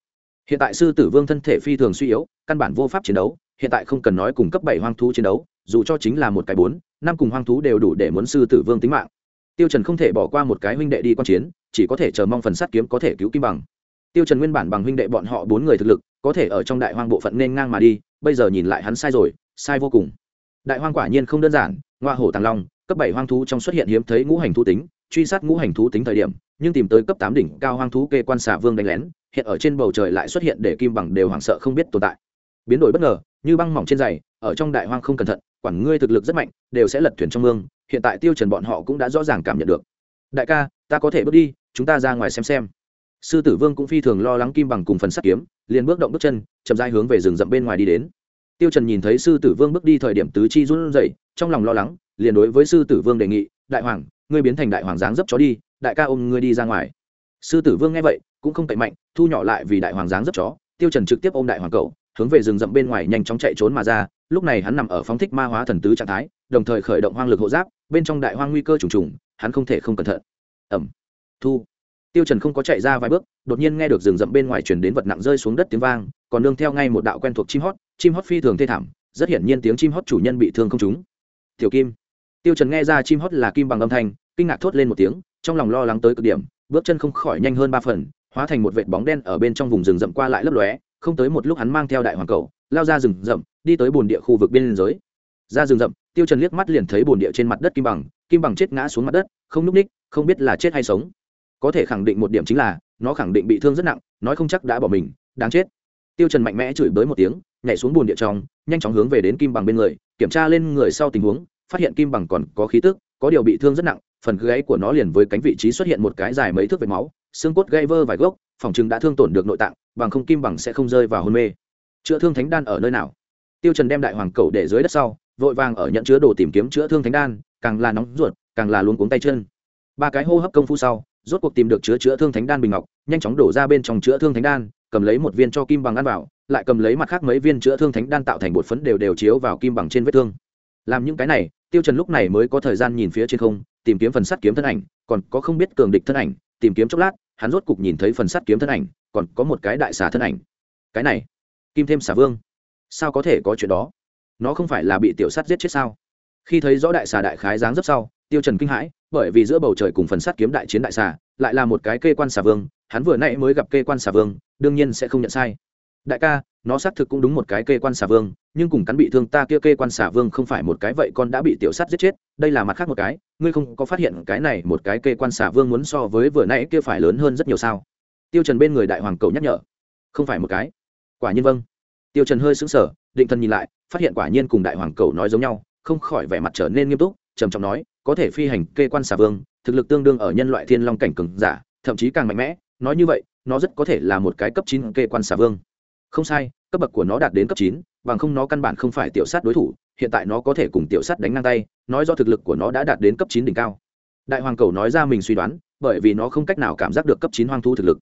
Hiện tại sư tử vương thân thể phi thường suy yếu, căn bản vô pháp chiến đấu, hiện tại không cần nói cùng cấp bảy hoang thú chiến đấu dù cho chính là một cái bốn, năm cùng hoang thú đều đủ để muốn sư tử vương tính mạng. Tiêu trần không thể bỏ qua một cái huynh đệ đi quan chiến, chỉ có thể chờ mong phần sắt kiếm có thể cứu kim bằng. Tiêu trần nguyên bản bằng huynh đệ bọn họ bốn người thực lực, có thể ở trong đại hoang bộ phận nên ngang mà đi, bây giờ nhìn lại hắn sai rồi, sai vô cùng. Đại hoang quả nhiên không đơn giản, ngoa hổ tàng long, cấp bảy hoang thú trong xuất hiện hiếm thấy ngũ hành thú tính, truy sát ngũ hành thú tính thời điểm, nhưng tìm tới cấp tám đỉnh cao hoang thú kê quan xà vương đánh lén, hiện ở trên bầu trời lại xuất hiện để kim bằng đều hoảng sợ không biết tồn tại. Biến đổi bất ngờ, như băng mỏng trên dày ở trong đại hoang không cẩn thận, quản ngươi thực lực rất mạnh, đều sẽ lật thuyền trong mương, hiện tại tiêu trần bọn họ cũng đã rõ ràng cảm nhận được. Đại ca, ta có thể bước đi, chúng ta ra ngoài xem xem. Sư tử vương cũng phi thường lo lắng kim bằng cùng phần sắt kiếm, liền bước động bước chân, chậm rãi hướng về rừng rậm bên ngoài đi đến. Tiêu trần nhìn thấy sư tử vương bước đi thời điểm tứ chi run rẩy, trong lòng lo lắng, liền đối với sư tử vương đề nghị, đại hoàng, ngươi biến thành đại hoàng dáng dấp chó đi, đại ca ôm ngươi đi ra ngoài. Sư tử vương nghe vậy, cũng không cậy mạnh, thu nhỏ lại vì đại hoàng dáng dấp chó, tiêu trần trực tiếp ôm đại hoàng cậu hướng về rừng rậm bên ngoài nhanh chóng chạy trốn mà ra, lúc này hắn nằm ở phóng thích ma hóa thần tứ trạng thái, đồng thời khởi động hoang lực hộ giáp, bên trong đại hoang nguy cơ trùng trùng, hắn không thể không cẩn thận. Ẩm thu. Tiêu trần không có chạy ra vài bước, đột nhiên nghe được rừng rậm bên ngoài truyền đến vật nặng rơi xuống đất tiếng vang, còn nương theo ngay một đạo quen thuộc chim hót chim hót phi thường thê thảm, rất hiển nhiên tiếng chim hót chủ nhân bị thương không trúng. Tiểu kim. Tiêu trần nghe ra chim hót là kim bằng âm thanh, kinh ngạc thốt lên một tiếng, trong lòng lo lắng tới cực điểm, bước chân không khỏi nhanh hơn ba phần, hóa thành một vệt bóng đen ở bên trong vùng rừng rậm qua lại lấp lóe không tới một lúc hắn mang theo đại hoàng cầu, lao ra rừng rậm, đi tới bồn địa khu vực biên giới. Ra rừng rậm, tiêu trần liếc mắt liền thấy bồn địa trên mặt đất kim bằng kim bằng chết ngã xuống mặt đất, không núc ních, không biết là chết hay sống. Có thể khẳng định một điểm chính là, nó khẳng định bị thương rất nặng, nói không chắc đã bỏ mình, đáng chết. Tiêu trần mạnh mẽ chửi bới một tiếng, nhảy xuống bồn địa trong, nhanh chóng hướng về đến kim bằng bên người, kiểm tra lên người sau tình huống, phát hiện kim bằng còn có khí tức, có điều bị thương rất nặng, phần gáy của nó liền với cánh vị trí xuất hiện một cái dài mấy thước vệt máu, xương cốt gây vơ vài gốc, phòng chừng đã thương tổn được nội tạng bằng không kim bằng sẽ không rơi vào hôn mê. Chữa thương thánh đan ở nơi nào? Tiêu trần đem đại hoàng cầu để dưới đất sau, vội vàng ở nhận chứa đồ tìm kiếm chữa thương thánh đan, càng là nóng ruột, càng là luống cuống tay chân. Ba cái hô hấp công phu sau, rốt cuộc tìm được chứa chữa thương thánh đan bình ngọc, nhanh chóng đổ ra bên trong chữa thương thánh đan, cầm lấy một viên cho kim bằng ăn vào, lại cầm lấy mặt khác mấy viên chữa thương thánh đan tạo thành bột phấn đều đều chiếu vào kim bằng trên vết thương. Làm những cái này, tiêu trần lúc này mới có thời gian nhìn phía trên không, tìm kiếm phần sắt kiếm thân ảnh, còn có không biết cường địch thân ảnh, tìm kiếm chốc lát, hắn rốt cục nhìn thấy phần sắt kiếm thân ảnh còn có một cái đại xà thân ảnh. Cái này, kim thêm xà vương, sao có thể có chuyện đó? Nó không phải là bị tiểu sắt giết chết sao? Khi thấy rõ đại xà đại khái dáng dấp sau, tiêu trần kinh hãi, bởi vì giữa bầu trời cùng phần sắt kiếm đại chiến đại xà, lại là một cái kê quan xà vương, hắn vừa nãy mới gặp kê quan xà vương, đương nhiên sẽ không nhận sai. Đại ca, nó xác thực cũng đúng một cái kê quan xà vương, nhưng cùng cắn bị thương ta kia kê quan xà vương không phải một cái vậy, con đã bị tiểu sắt giết chết, đây là mặt khác một cái, ngươi không có phát hiện cái này một cái kê quan xà vương muốn so với vừa nãy kia phải lớn hơn rất nhiều sao? Tiêu trần bên người đại hoàng cầu nhắc nhở. Không phải một cái. Quả nhiên vâng. Tiêu trần hơi sững sờ, định thần nhìn lại, phát hiện quả nhiên cùng đại hoàng cầu nói giống nhau, không khỏi vẻ mặt trở nên nghiêm túc, trầm trọng nói, có thể phi hành kê quan xà vương, thực lực tương đương ở nhân loại thiên long cảnh cường giả, thậm chí càng mạnh mẽ, nói như vậy, nó rất có thể là một cái cấp chín kê quan xà vương. Không sai, cấp bậc của nó đạt đến cấp chín, bằng không nó căn bản không phải tiểu sát đối thủ, hiện tại nó có thể cùng tiểu sát đánh ngang tay, nói do thực lực của nó đã đạt đến cấp chín đỉnh cao. Đại hoàng cầu nói ra mình suy đoán, bởi vì nó không cách nào cảm giác được cấp chín hoang thú thực lực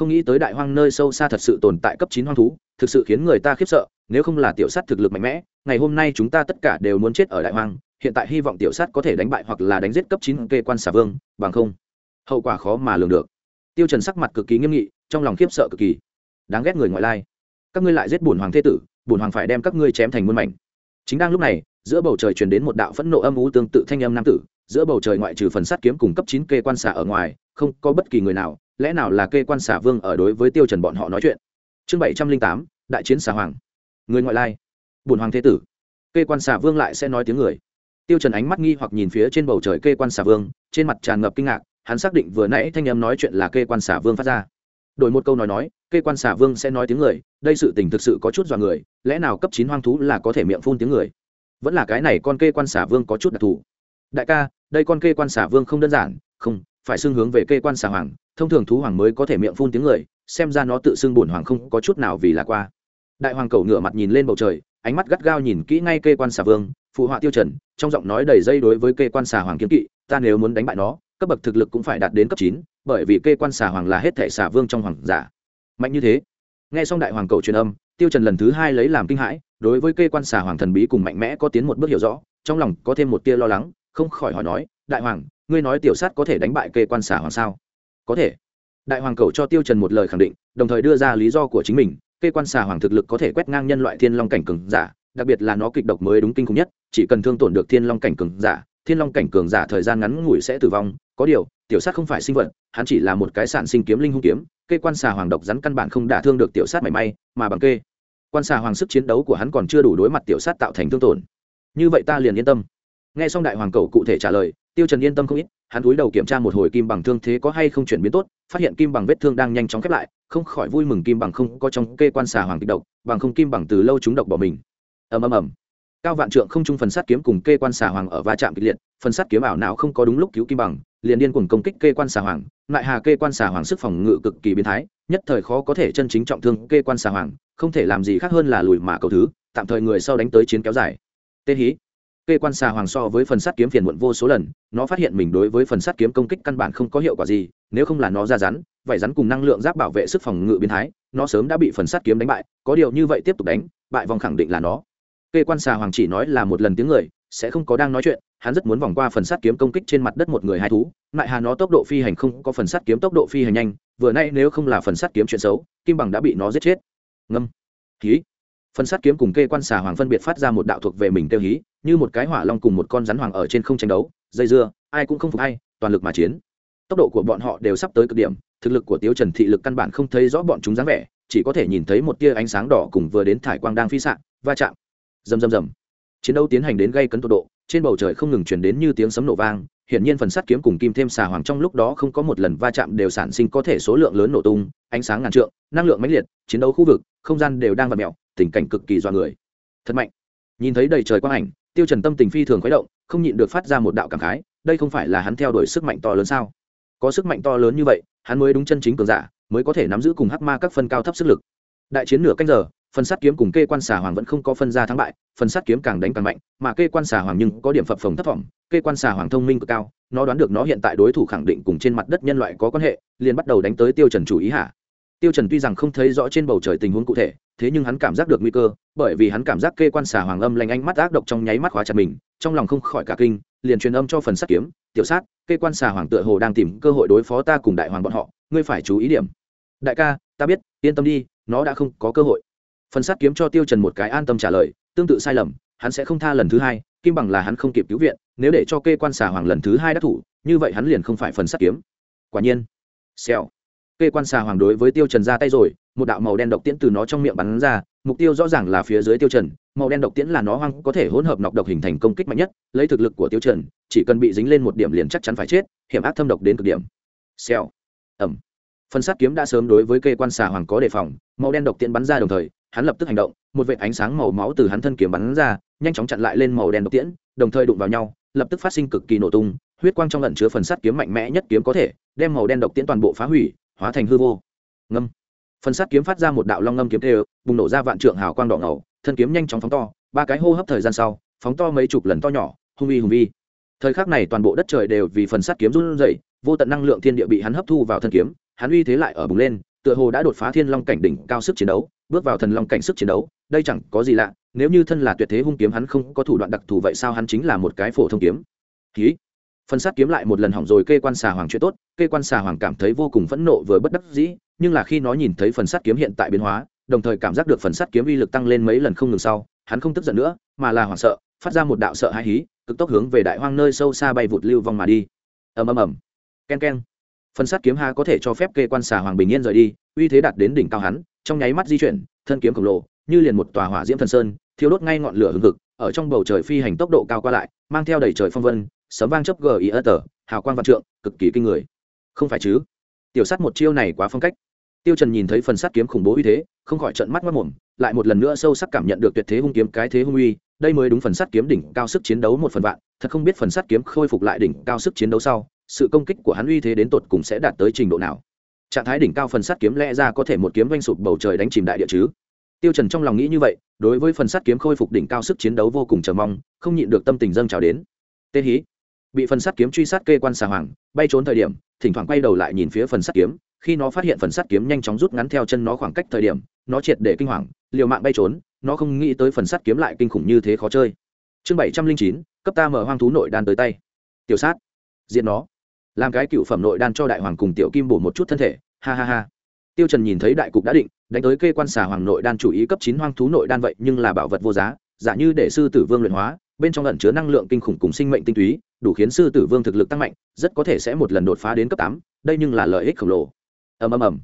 không nghĩ tới đại hoang nơi sâu xa thật sự tồn tại cấp chín hoang thú, thực sự khiến người ta khiếp sợ, nếu không là tiểu sát thực lực mạnh mẽ, ngày hôm nay chúng ta tất cả đều muốn chết ở đại hoang, hiện tại hy vọng tiểu sát có thể đánh bại hoặc là đánh giết cấp chín kê quan xà vương, bằng không, hậu quả khó mà lường được. Tiêu trần sắc mặt cực kỳ nghiêm nghị, trong lòng khiếp sợ cực kỳ. Đáng ghét người ngoại lai. Các ngươi lại giết bổn hoàng thế tử, bổn hoàng phải đem các ngươi chém thành muôn mảnh. Chính đang lúc này, giữa bầu trời truyền đến một đạo phẫn nộ âm u tương tự thanh âm nam tử, giữa bầu trời ngoại trừ phần sát kiếm cùng cấp chín kê quan xà ở ngoài, không có bất kỳ người nào lẽ nào là kê quan xà vương ở đối với tiêu trần bọn họ nói chuyện? Chương bảy trăm linh tám, đại chiến xà hoàng. Người ngoại lai. Bùn hoàng thế tử. Kê quan xà vương lại sẽ nói tiếng người. Tiêu trần ánh mắt nghi hoặc nhìn phía trên bầu trời kê quan xà vương, trên mặt tràn ngập kinh ngạc, hắn xác định vừa nãy thanh âm nói chuyện là kê quan xà vương phát ra. Đổi một câu nói nói, kê quan xà vương sẽ nói tiếng người, đây sự tình thực sự có chút dọa người, lẽ nào cấp chín hoang thú là có thể miệng phun tiếng người? Vẫn là cái này con kê quan xà vương có chút đặc thù. Đại ca, đây con kê quan xà vương không đơn giản, không, phải xương hướng về kê quan xà hoàng thông thường thú hoàng mới có thể miệng phun tiếng người, xem ra nó tự xưng bổn hoàng không có chút nào vì là qua. Đại hoàng cầu ngửa mặt nhìn lên bầu trời, ánh mắt gắt gao nhìn kỹ ngay kê quan xà vương, phụ họa tiêu trần, trong giọng nói đầy dây đối với kê quan xà hoàng kiếm kỵ, ta nếu muốn đánh bại nó, cấp bậc thực lực cũng phải đạt đến cấp chín, bởi vì kê quan xà hoàng là hết thể xà vương trong hoàng giả. Mạnh như thế. Nghe xong đại hoàng cầu truyền âm, tiêu trần lần thứ hai lấy làm kinh hãi, đối với kê quan xà hoàng thần bí cùng mạnh mẽ có tiến một bước hiểu rõ, trong lòng có thêm một tia lo lắng, không khỏi hỏi nói, đại hoàng, ngươi nói tiểu sát có thể đánh bại kê quan xà hoàng sao? Có thể. Đại hoàng cầu cho tiêu trần một lời khẳng định, đồng thời đưa ra lý do của chính mình, kê quan xà hoàng thực lực có thể quét ngang nhân loại thiên long cảnh cường giả, đặc biệt là nó kịch độc mới đúng kinh khủng nhất, chỉ cần thương tổn được thiên long cảnh cường giả, thiên long cảnh cường giả thời gian ngắn ngủi sẽ tử vong. Có điều, tiểu sát không phải sinh vật, hắn chỉ là một cái sản sinh kiếm linh hung kiếm, kê quan xà hoàng độc rắn căn bản không đả thương được tiểu sát mảy may, mà bằng kê. Quan xà hoàng sức chiến đấu của hắn còn chưa đủ đối mặt tiểu sát tạo thành thương tổn. Như vậy ta liền yên tâm. Nghe xong đại hoàng cầu cụ thể trả lời, tiêu trần yên tâm không ít hắn cúi đầu kiểm tra một hồi kim bằng thương thế có hay không chuyển biến tốt, phát hiện kim bằng vết thương đang nhanh chóng khép lại, không khỏi vui mừng kim bằng không có trong kê quan xà hoàng kịch độc, bằng không kim bằng từ lâu chúng độc bỏ mình. Ầm ầm ầm. Cao vạn trượng không trung phần sắt kiếm cùng kê quan xà hoàng ở va chạm kịch liệt, phần sắt kiếm ảo não không có đúng lúc cứu kim bằng, liền điên cuồng công kích kê quan xà hoàng, lại hà kê quan xà hoàng sức phòng ngự cực kỳ biến thái, nhất thời khó có thể chân chính trọng thương kê quan xà hoàng, không thể làm gì khác hơn là lùi mà cầu thứ, tạm thời người sau đánh tới chiến kéo dài. Tê hí kê quan xà hoàng so với phần sắt kiếm phiền muộn vô số lần, nó phát hiện mình đối với phần sắt kiếm công kích căn bản không có hiệu quả gì, nếu không là nó ra rắn vậy rắn cùng năng lượng giáp bảo vệ sức phòng ngự biến thái, nó sớm đã bị phần sắt kiếm đánh bại, có điều như vậy tiếp tục đánh, bại vòng khẳng định là nó. Kê quan xà hoàng chỉ nói là một lần tiếng người, sẽ không có đang nói chuyện, hắn rất muốn vòng qua phần sắt kiếm công kích trên mặt đất một người hai thú, lại hà nó tốc độ phi hành không có phần sắt kiếm tốc độ phi hành nhanh, vừa nay nếu không là phần sắt kiếm chuyện xấu, kim bằng đã bị nó giết chết. Ngâm. Ký phần sắt kiếm cùng kê quan xà hoàng phân biệt phát ra một đạo thuộc về mình tiêu hí, như một cái hỏa long cùng một con rắn hoàng ở trên không tranh đấu, dây dưa, ai cũng không phục ai, toàn lực mà chiến. Tốc độ của bọn họ đều sắp tới cực điểm, thực lực của tiêu trần thị lực căn bản không thấy rõ bọn chúng dáng vẻ, chỉ có thể nhìn thấy một tia ánh sáng đỏ cùng vừa đến thải quang đang phi sạng va chạm. Rầm rầm rầm. Chiến đấu tiến hành đến gây cấn tốc độ, trên bầu trời không ngừng truyền đến như tiếng sấm nổ vang, hiển nhiên phần sắt kiếm cùng kim thêm xà hoàng trong lúc đó không có một lần va chạm đều sản sinh có thể số lượng lớn nổ tung, ánh sáng ngàn trượng, năng lượng mãnh liệt, chiến đấu khu vực, không gian đều đang vặn mèo tình cảnh cực kỳ doa người. Thật mạnh. Nhìn thấy đầy trời quang ảnh tiêu trần tâm tình phi thường khuấy động không nhịn được phát ra một đạo cảm khái đây không phải là hắn theo đuổi sức mạnh to lớn sao? Có sức mạnh to lớn như vậy hắn mới đúng chân chính cường giả mới có thể nắm giữ cùng hắc ma các phân cao thấp sức lực. Đại chiến nửa canh giờ phần sát kiếm cùng kê quan xà hoàng vẫn không có phân ra thắng bại phần sát kiếm càng đánh càng mạnh mà kê quan xà hoàng nhưng có điểm phập phồng thấp phỏng, kê quan xà hoàng thông minh cực cao nó đoán được nó hiện tại đối thủ khẳng định cùng trên mặt đất nhân loại có quan hệ liền bắt đầu đánh tới tiêu trần chủ ý hả? Tiêu trần tuy rằng không thấy rõ trên bầu trời tình huống cụ thể, thế nhưng hắn cảm giác được nguy cơ, bởi vì hắn cảm giác kê quan xà hoàng âm lanh ánh mắt ác độc trong nháy mắt khóa chặt mình, trong lòng không khỏi cả kinh, liền truyền âm cho phần sát kiếm, tiểu sát, kê quan xà hoàng tựa hồ đang tìm cơ hội đối phó ta cùng đại hoàng bọn họ, ngươi phải chú ý điểm. Đại ca, ta biết, yên tâm đi, nó đã không có cơ hội. Phần sát kiếm cho tiêu trần một cái an tâm trả lời, tương tự sai lầm, hắn sẽ không tha lần thứ hai, kim bằng là hắn không kịp cứu viện, nếu để cho kê quan xà hoàng lần thứ hai đắc thủ, như vậy hắn liền không phải phần sát kiếm. Quả nhiên, xèo kê quan xà hoàng đối với tiêu trần ra tay rồi, một đạo màu đen độc tiễn từ nó trong miệng bắn ra, mục tiêu rõ ràng là phía dưới tiêu trần, màu đen độc tiễn là nó hoang có thể hỗn hợp nọc độc hình thành công kích mạnh nhất, lấy thực lực của tiêu trần, chỉ cần bị dính lên một điểm liền chắc chắn phải chết, hiểm ác thâm độc đến cực điểm. Xèo. Ẩm phân sát kiếm đã sớm đối với kê quan xà hoàng có đề phòng, màu đen độc tiễn bắn ra đồng thời, hắn lập tức hành động, một vệt ánh sáng màu máu từ hắn thân kiếm bắn ra, nhanh chóng chặn lại lên màu đen độc tiễn, đồng thời đụng vào nhau, lập tức phát sinh cực kỳ nổ tung, huyết quang trong lẩn chứa phần sắt kiếm mạnh mẽ nhất kiếm có thể, đem màu đen độc tiễn toàn bộ phá hủy hóa thành hư vô. Ngâm. Phần sắt kiếm phát ra một đạo long ngâm kiếm tê, bùng nổ ra vạn trượng hào quang đỏ ngầu, thân kiếm nhanh chóng phóng to, ba cái hô hấp thời gian sau, phóng to mấy chục lần to nhỏ, hung vi hung vi thời khắc này toàn bộ đất trời đều vì phần sắt kiếm run rẩy, vô tận năng lượng thiên địa bị hắn hấp thu vào thân kiếm, hắn uy thế lại ở bùng lên, tựa hồ đã đột phá thiên long cảnh đỉnh cao sức chiến đấu, bước vào thần long cảnh sức chiến đấu, đây chẳng có gì lạ, nếu như thân là tuyệt thế hung kiếm hắn không có thủ đoạn đặc thù vậy sao hắn chính là một cái phổ thông kiếm? Ký phần sát kiếm lại một lần hỏng rồi kê quan xà hoàng chuyện tốt, kê quan xà hoàng cảm thấy vô cùng phẫn nộ với bất đắc dĩ, nhưng là khi nó nhìn thấy phần sát kiếm hiện tại biến hóa, đồng thời cảm giác được phần sát kiếm uy lực tăng lên mấy lần không ngừng sau, hắn không tức giận nữa, mà là hoảng sợ, phát ra một đạo sợ hãi hí, cực tốc hướng về đại hoang nơi sâu xa bay vụt lưu vong mà đi. Ầm ầm ầm. Ken ken. Phần sát kiếm ha có thể cho phép kê quan xà hoàng bình yên rời đi, uy thế đạt đến đỉnh cao hắn, trong nháy mắt di chuyển, thân kiếm khổng lồ, như liền một tòa hỏa diễm thần sơn, thiêu đốt ngay ngọn lửa hừng hực, ở trong bầu trời phi hành tốc độ cao qua lại, mang theo đầy trời phong vân sấm vang chấp gờ ơ tờ, hào quang vạn trượng, cực kỳ kinh người. Không phải chứ? Tiểu sát một chiêu này quá phong cách. Tiêu trần nhìn thấy phần sát kiếm khủng bố uy thế, không khỏi trợn mắt mắt mồm, lại một lần nữa sâu sắc cảm nhận được tuyệt thế hung kiếm, cái thế hung uy, đây mới đúng phần sát kiếm đỉnh cao sức chiến đấu một phần vạn, thật không biết phần sát kiếm khôi phục lại đỉnh cao sức chiến đấu sau, sự công kích của hắn uy thế đến tột cùng sẽ đạt tới trình độ nào? Trạng thái đỉnh cao phần sát kiếm lẽ ra có thể một kiếm vanh sụp bầu trời đánh chìm đại địa chứ? Tiêu trần trong lòng nghĩ như vậy, đối với phần sát kiếm khôi phục đỉnh cao sức chiến đấu vô cùng chờ mong, không nhịn được tâm tình dâng trào đến. Tên hí bị phần sắt kiếm truy sát kê quan xà hoàng, bay trốn thời điểm, thỉnh thoảng quay đầu lại nhìn phía phần sắt kiếm, khi nó phát hiện phần sắt kiếm nhanh chóng rút ngắn theo chân nó khoảng cách thời điểm, nó triệt để kinh hoàng, liều mạng bay trốn, nó không nghĩ tới phần sắt kiếm lại kinh khủng như thế khó chơi. Chương bảy trăm linh chín, cấp ta mở hoang thú nội đan tới tay. Tiểu sát diện nó. Làm cái cựu phẩm nội đan cho đại hoàng cùng tiểu kim bổ một chút thân thể, ha ha ha. Tiêu trần nhìn thấy đại cục đã định, đánh tới kê quan xà hoàng nội đan chủ ý cấp chín hoang thú nội đan vậy, nhưng là bảo vật vô giá, giả như để sư tử vương luyện hóa, bên trong ẩn chứa năng lượng kinh khủng cùng sinh mệnh tinh túy đủ khiến sư tử vương thực lực tăng mạnh, rất có thể sẽ một lần đột phá đến cấp tám, đây nhưng là lợi ích khổng lồ. Ầm ầm ầm.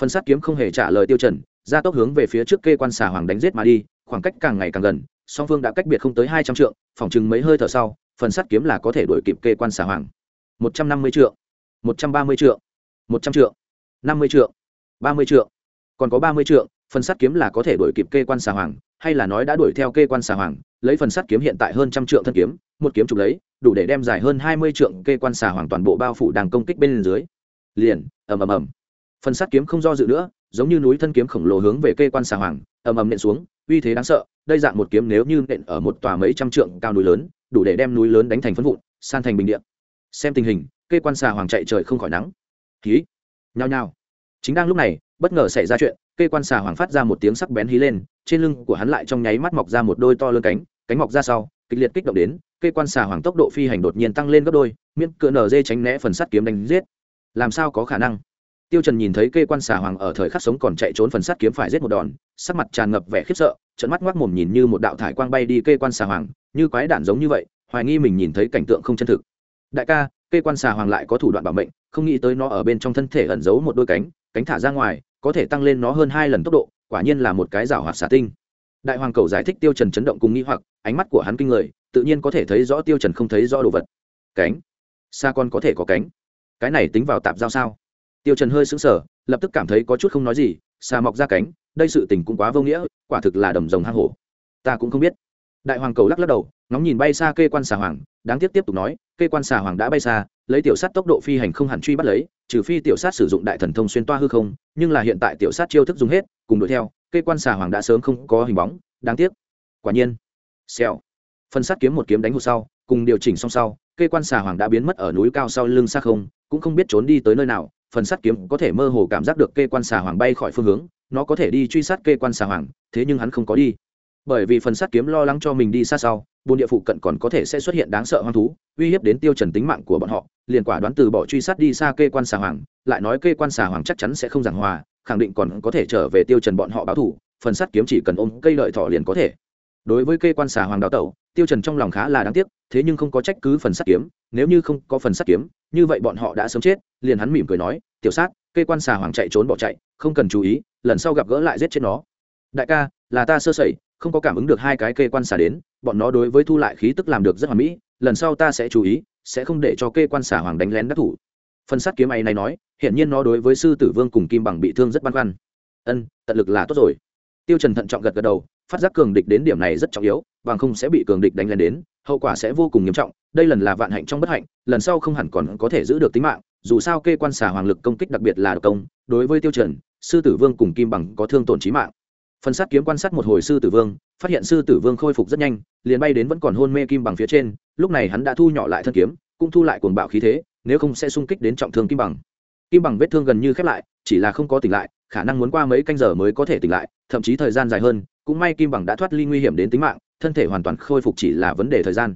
Phần sát kiếm không hề trả lời tiêu trần ra tốc hướng về phía trước kê quan xà hoàng đánh giết mà đi, khoảng cách càng ngày càng gần, song phương đã cách biệt không tới hai trăm trượng, phòng chừng mấy hơi thở sau, phần sát kiếm là có thể đuổi kịp kê quan xà hoàng. Một trăm năm mươi trượng, một trăm ba mươi trượng, một trăm trượng, năm mươi trượng, ba mươi trượng, còn có ba mươi trượng, phần sắt kiếm là có thể đuổi kịp kê quan xà hoàng, hay là nói đã đuổi theo kê quan xà hoàng lấy phần sắt kiếm hiện tại hơn trăm trượng thân kiếm, một kiếm chụp lấy, đủ để đem dài hơn hai mươi trượng kê quan xà hoàng toàn bộ bao phủ đang công kích bên dưới. Liền, ầm ầm ầm. Phần sắt kiếm không do dự nữa, giống như núi thân kiếm khổng lồ hướng về kê quan xà hoàng, ầm ầm nện xuống, uy thế đáng sợ, đây dạng một kiếm nếu như nện ở một tòa mấy trăm trượng cao núi lớn, đủ để đem núi lớn đánh thành phân vụn, san thành bình điện xem tình hình, kê quan xà hoàng chạy trời không khỏi nắng. Ký nhao nhao. Chính đang lúc này, bất ngờ xảy ra chuyện, kê quan xà hoàng phát ra một tiếng sắc bén hí lên, trên lưng của hắn lại trong nháy mắt mọc ra một đôi to lưng cánh cánh mọc ra sau, kịch liệt kích động đến cây quan xà hoàng tốc độ phi hành đột nhiên tăng lên gấp đôi, miễn cựa nở dê tránh né phần sắt kiếm đánh giết. Làm sao có khả năng? Tiêu trần nhìn thấy cây quan xà hoàng ở thời khắc sống còn chạy trốn phần sắt kiếm phải giết một đòn, sắc mặt tràn ngập vẻ khiếp sợ trận mắt ngoác mồm nhìn như một đạo thải quang bay đi cây quan xà hoàng, như quái đản giống như vậy, hoài nghi mình nhìn thấy cảnh tượng không chân thực. Đại ca cây quan xà hoàng lại có thủ đoạn bảo mệnh, không nghĩ tới nó ở bên trong thân thể ẩn giấu một đôi cánh cánh thả ra ngoài, có thể tăng lên nó hơn hai lần tốc độ, quả nhiên là một cái rào hoạt xả tinh đại hoàng cầu giải thích tiêu trần chấn động cùng nghĩ hoặc, ánh mắt của hắn kinh người, tự nhiên có thể thấy rõ tiêu trần không thấy rõ đồ vật. Cánh? Xa con có thể có cánh. Cái này tính vào tạp giao sao? Tiêu trần hơi sững sờ, lập tức cảm thấy có chút không nói gì xa mọc ra cánh, đây sự tình cũng quá vô nghĩa, quả thực là đầm rồng hang hổ. Ta cũng không biết. Đại hoàng cầu lắc lắc đầu, ngóng nhìn bay xa kê quan xà hoàng, đáng tiếc tiếp tục nói, kê quan xà hoàng đã bay xa, lấy tiểu sát tốc độ phi hành không hẳn truy bắt lấy, trừ phi tiểu sát sử dụng đại thần thông xuyên toa hư không, nhưng là hiện tại tiểu sát chiêu thức dùng hết, cùng đuổi theo kê quan xà hoàng đã sớm không có hình bóng, đáng tiếc. Quả nhiên, xèo. Phân sát kiếm một kiếm đánh hụt sau, cùng điều chỉnh xong sau, kê quan xà hoàng đã biến mất ở núi cao sau lưng xa không, cũng không biết trốn đi tới nơi nào. Phần sắt kiếm có thể mơ hồ cảm giác được kê quan xà hoàng bay khỏi phương hướng, nó có thể đi truy sát kê quan xà hoàng, thế nhưng hắn không có đi. Bởi vì phần sắt kiếm lo lắng cho mình đi xa sau bồn địa phụ cận còn có thể sẽ xuất hiện đáng sợ hoang thú, uy hiếp đến tiêu trần tính mạng của bọn họ. Liền quả đoán từ bỏ truy sát đi xa kê quan xà hoàng, lại nói kê quan xà hoàng chắc chắn sẽ không giảng hòa khẳng định còn có thể trở về tiêu trần bọn họ báo thù phần sắt kiếm chỉ cần ôm cây lợi thọ liền có thể. Đối với kê quan xà hoàng đào tẩu, tiêu trần trong lòng khá là đáng tiếc, thế nhưng không có trách cứ phần sắt kiếm, nếu như không có phần sắt kiếm, như vậy bọn họ đã sớm chết, liền hắn mỉm cười nói, tiểu sát, kê quan xà hoàng chạy trốn bỏ chạy, không cần chú ý, lần sau gặp gỡ lại giết chết nó. Đại ca, là ta sơ sẩy, không có cảm ứng được hai cái kê quan xà đến, bọn nó đối với thu lại khí tức làm được rất hoàn mỹ, lần sau ta sẽ chú ý, sẽ không để cho kê quan xà hoàng đánh lén đắc thủ phần sát kiếm ấy này nói hiện nhiên nó đối với sư tử vương cùng kim bằng bị thương rất băn khoăn. Ân, tận lực là tốt rồi. Tiêu trần thận trọng gật gật đầu, phát giác cường địch đến điểm này rất trọng yếu, bằng không sẽ bị cường địch đánh lên đến, hậu quả sẽ vô cùng nghiêm trọng, đây lần là vạn hạnh trong bất hạnh, lần sau không hẳn còn có thể giữ được tính mạng, dù sao kê quan xà hoàng lực công kích đặc biệt là độc công, đối với tiêu trần, sư tử vương cùng kim bằng có thương tổn chí mạng. Phần sát kiếm quan sát một hồi sư tử vương, phát hiện sư tử vương khôi phục rất nhanh, liền bay đến vẫn còn hôn mê kim bằng phía trên, lúc này hắn đã thu nhỏ lại thân kiếm, cũng thu lại cuồng bạo khí thế nếu không sẽ sung kích đến trọng thương kim bằng. Kim bằng vết thương gần như khép lại, chỉ là không có tỉnh lại, khả năng muốn qua mấy canh giờ mới có thể tỉnh lại, thậm chí thời gian dài hơn, cũng may kim bằng đã thoát ly nguy hiểm đến tính mạng, thân thể hoàn toàn khôi phục chỉ là vấn đề thời gian.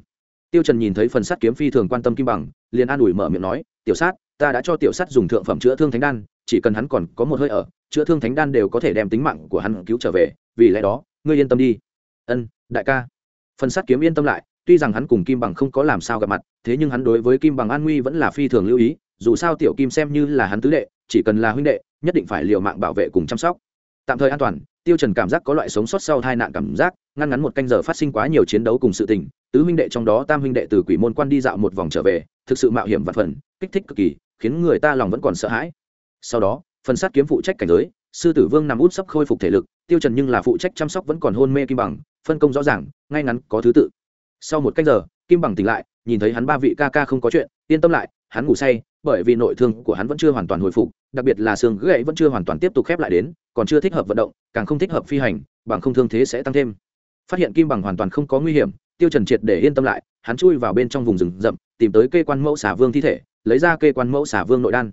Tiêu trần nhìn thấy phần sắt kiếm phi thường quan tâm kim bằng, liền an ủi mở miệng nói, tiểu sát, ta đã cho tiểu sát dùng thượng phẩm chữa thương thánh đan, chỉ cần hắn còn có một hơi ở, chữa thương thánh đan đều có thể đem tính mạng của hắn cứu trở về, vì lẽ đó, ngươi yên tâm đi. Ân, đại ca. Phần sắt kiếm yên tâm lại tuy rằng hắn cùng kim bằng không có làm sao gặp mặt, thế nhưng hắn đối với kim bằng an nguy vẫn là phi thường lưu ý, dù sao tiểu kim xem như là hắn tứ đệ, chỉ cần là huynh đệ, nhất định phải liều mạng bảo vệ cùng chăm sóc. Tạm thời an toàn, tiêu trần cảm giác có loại sống sót sau tai nạn cảm giác, ngăn ngắn một canh giờ phát sinh quá nhiều chiến đấu cùng sự tình, tứ huynh đệ trong đó tam huynh đệ từ quỷ môn quan đi dạo một vòng trở về, thực sự mạo hiểm và phần, kích thích cực kỳ, khiến người ta lòng vẫn còn sợ hãi. Sau đó, phần sát kiếm phụ trách cảnh giới, sư tử vương nằm út sắp khôi phục thể lực, tiêu trần nhưng là phụ trách chăm sóc vẫn còn hôn mê kim bằng, phân công rõ ràng, ngay ngắn có thứ tự sau một canh giờ, kim bằng tỉnh lại, nhìn thấy hắn ba vị ca ca không có chuyện, yên tâm lại, hắn ngủ say, bởi vì nội thương của hắn vẫn chưa hoàn toàn hồi phục, đặc biệt là xương gãy vẫn chưa hoàn toàn tiếp tục khép lại đến, còn chưa thích hợp vận động, càng không thích hợp phi hành, bằng không thương thế sẽ tăng thêm. Phát hiện kim bằng hoàn toàn không có nguy hiểm, tiêu trần triệt để yên tâm lại, hắn chui vào bên trong vùng rừng rậm, tìm tới cây quan mẫu xả vương thi thể, lấy ra cây quan mẫu xả vương nội đan.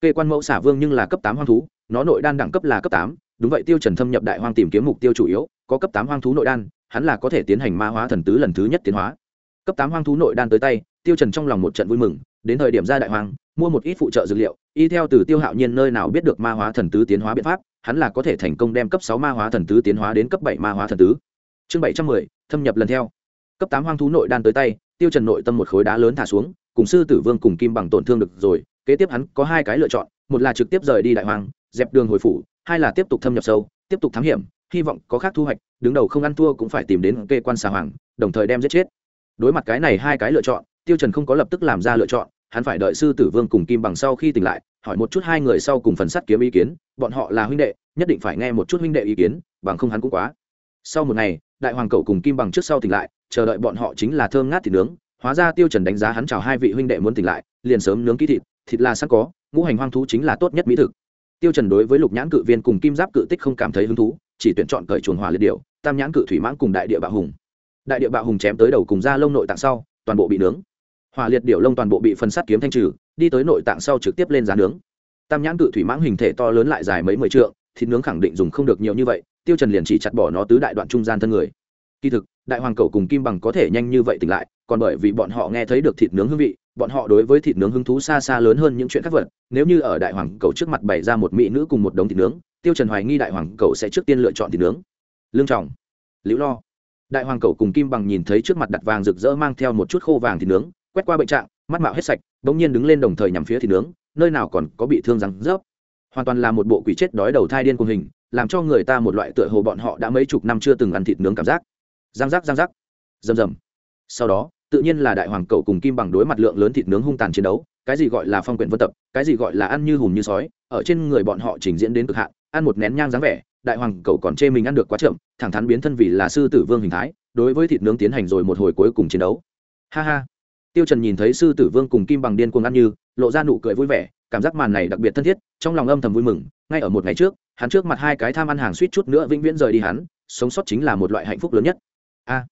Cây quan mẫu xả vương nhưng là cấp tám hoang thú, nó nội đan đẳng cấp là cấp tám, đúng vậy tiêu trần thâm nhập đại hoang tìm kiếm mục tiêu chủ yếu, có cấp tám hoang thú nội đan hắn là có thể tiến hành ma hóa thần tứ lần thứ nhất tiến hóa. Cấp tám hoang thú nội đan tới tay, tiêu trần trong lòng một trận vui mừng, đến thời điểm ra đại hoang, mua một ít phụ trợ dược liệu, y theo từ tiêu hạo nhiên nơi nào biết được ma hóa thần tứ tiến hóa biện pháp, hắn là có thể thành công đem cấp sáu ma hóa thần tứ tiến hóa đến cấp bảy ma hóa thần tứ. Chương bảy trăm mười, thâm nhập lần theo. Cấp tám hoang thú nội đan tới tay, tiêu trần nội tâm một khối đá lớn thả xuống, cùng sư tử vương cùng kim bằng tổn thương được rồi, kế tiếp hắn có hai cái lựa chọn, một là trực tiếp rời đi đại hoang, dẹp đường hồi phủ, hai là tiếp tục thâm nhập sâu, tiếp tục thám hiểm hy vọng có khác thu hoạch, đứng đầu không ăn thua cũng phải tìm đến kê quan xà hoàng, đồng thời đem giết chết. Đối mặt cái này hai cái lựa chọn, tiêu trần không có lập tức làm ra lựa chọn, hắn phải đợi sư tử vương cùng kim bằng sau khi tỉnh lại, hỏi một chút hai người sau cùng phần sắt kiếm ý kiến, bọn họ là huynh đệ, nhất định phải nghe một chút huynh đệ ý kiến, bằng không hắn cũng quá. Sau một ngày, đại hoàng cậu cùng kim bằng trước sau tỉnh lại, chờ đợi bọn họ chính là thơm ngát thịt nướng, hóa ra tiêu trần đánh giá hắn chào hai vị huynh đệ muốn tỉnh lại, liền sớm nướng kỹ thịt thịt là sẵn có, ngũ hành hoang thú chính là tốt nhất mỹ thực. Tiêu trần đối với lục nhãn cự viên cùng kim giáp cự tích không cảm thấy hứng thú chỉ tuyển chọn cởi chuồn hỏa liệt điệu, tam nhãn cự thủy mãng cùng đại địa bạo hùng. Đại địa bạo hùng chém tới đầu cùng da lông nội tạng sau, toàn bộ bị nướng. Hỏa liệt điệu lông toàn bộ bị phân sắt kiếm thanh trừ, đi tới nội tạng sau trực tiếp lên giá nướng. Tam nhãn cự thủy mãng hình thể to lớn lại dài mấy mười trượng, thịt nướng khẳng định dùng không được nhiều như vậy, tiêu trần liền chỉ chặt bỏ nó tứ đại đoạn trung gian thân người. Kỳ thực, đại hoàng cầu cùng kim bằng có thể nhanh như vậy tỉnh lại, còn bởi vì bọn họ nghe thấy được thịt nướng hương vị, bọn họ đối với thịt nướng hứng thú xa xa lớn hơn những chuyện khác vật. Nếu như ở đại hoàng cầu trước mặt bày ra một mỹ nữ cùng một đống thịt nướng tiêu trần hoài nghi đại hoàng cầu sẽ trước tiên lựa chọn thịt nướng. Lương trọng, liễu lo. Đại hoàng cầu cùng kim bằng nhìn thấy trước mặt đặt vàng rực rỡ mang theo một chút khô vàng thịt nướng, quét qua bệnh trạng, mắt mạo hết sạch, bỗng nhiên đứng lên đồng thời nhằm phía thịt nướng, nơi nào còn có bị thương răng rớp. Hoàn toàn là một bộ quỷ chết đói đầu thai điên cuồng hình, làm cho người ta một loại tựa hồ bọn họ đã mấy chục năm chưa từng ăn thịt nướng cảm giác. Răng rắc răng rắc. Rầm rầm. Sau đó, tự nhiên là đại hoàng cầu cùng kim bằng đối mặt lượng lớn thịt nướng hung tàn chiến đấu, cái gì gọi là phong quyển vân tập, cái gì gọi là ăn như hùm như sói, ở trên người bọn họ trình diễn đến cực hạn ăn một nén nhang dáng vẻ, đại hoàng cầu còn chê mình ăn được quá chậm, thẳng thắn biến thân vì là sư tử vương hình thái, đối với thịt nướng tiến hành rồi một hồi cuối cùng chiến đấu. Ha ha. Tiêu trần nhìn thấy sư tử vương cùng kim bằng điên cuồng ăn như, lộ ra nụ cười vui vẻ, cảm giác màn này đặc biệt thân thiết, trong lòng âm thầm vui mừng, ngay ở một ngày trước, hắn trước mặt hai cái tham ăn hàng suýt chút nữa vĩnh viễn rời đi hắn, sống sót chính là một loại hạnh phúc lớn nhất. A.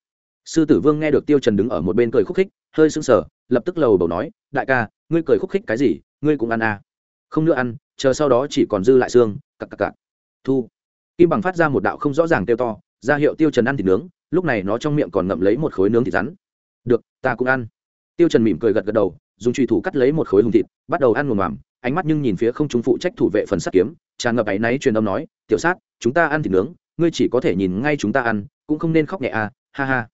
Sư tử vương nghe được tiêu trần đứng ở một bên cười khúc khích, hơi sưng sờ, lập tức lầu bầu nói, đại ca, ngươi cười khúc khích cái gì, ngươi cũng ăn à? Không nữa ăn chờ sau đó chỉ còn dư lại xương, cặc cặc cặc. Thu. Kim bằng phát ra một đạo không rõ ràng tiêu to, ra hiệu tiêu trần ăn thịt nướng, lúc này nó trong miệng còn ngậm lấy một khối nướng thịt rắn. Được, ta cũng ăn. Tiêu trần mỉm cười gật gật đầu, dùng truy thủ cắt lấy một khối hùng thịt, bắt đầu ăn ngồm ngoàm ánh mắt nhưng nhìn phía không trung phụ trách thủ vệ phần sắt kiếm, tràn ngập áy náy truyền âm nói, tiểu sát, chúng ta ăn thịt nướng, ngươi chỉ có thể nhìn ngay chúng ta ăn, cũng không nên khóc nhẹ à ha ha.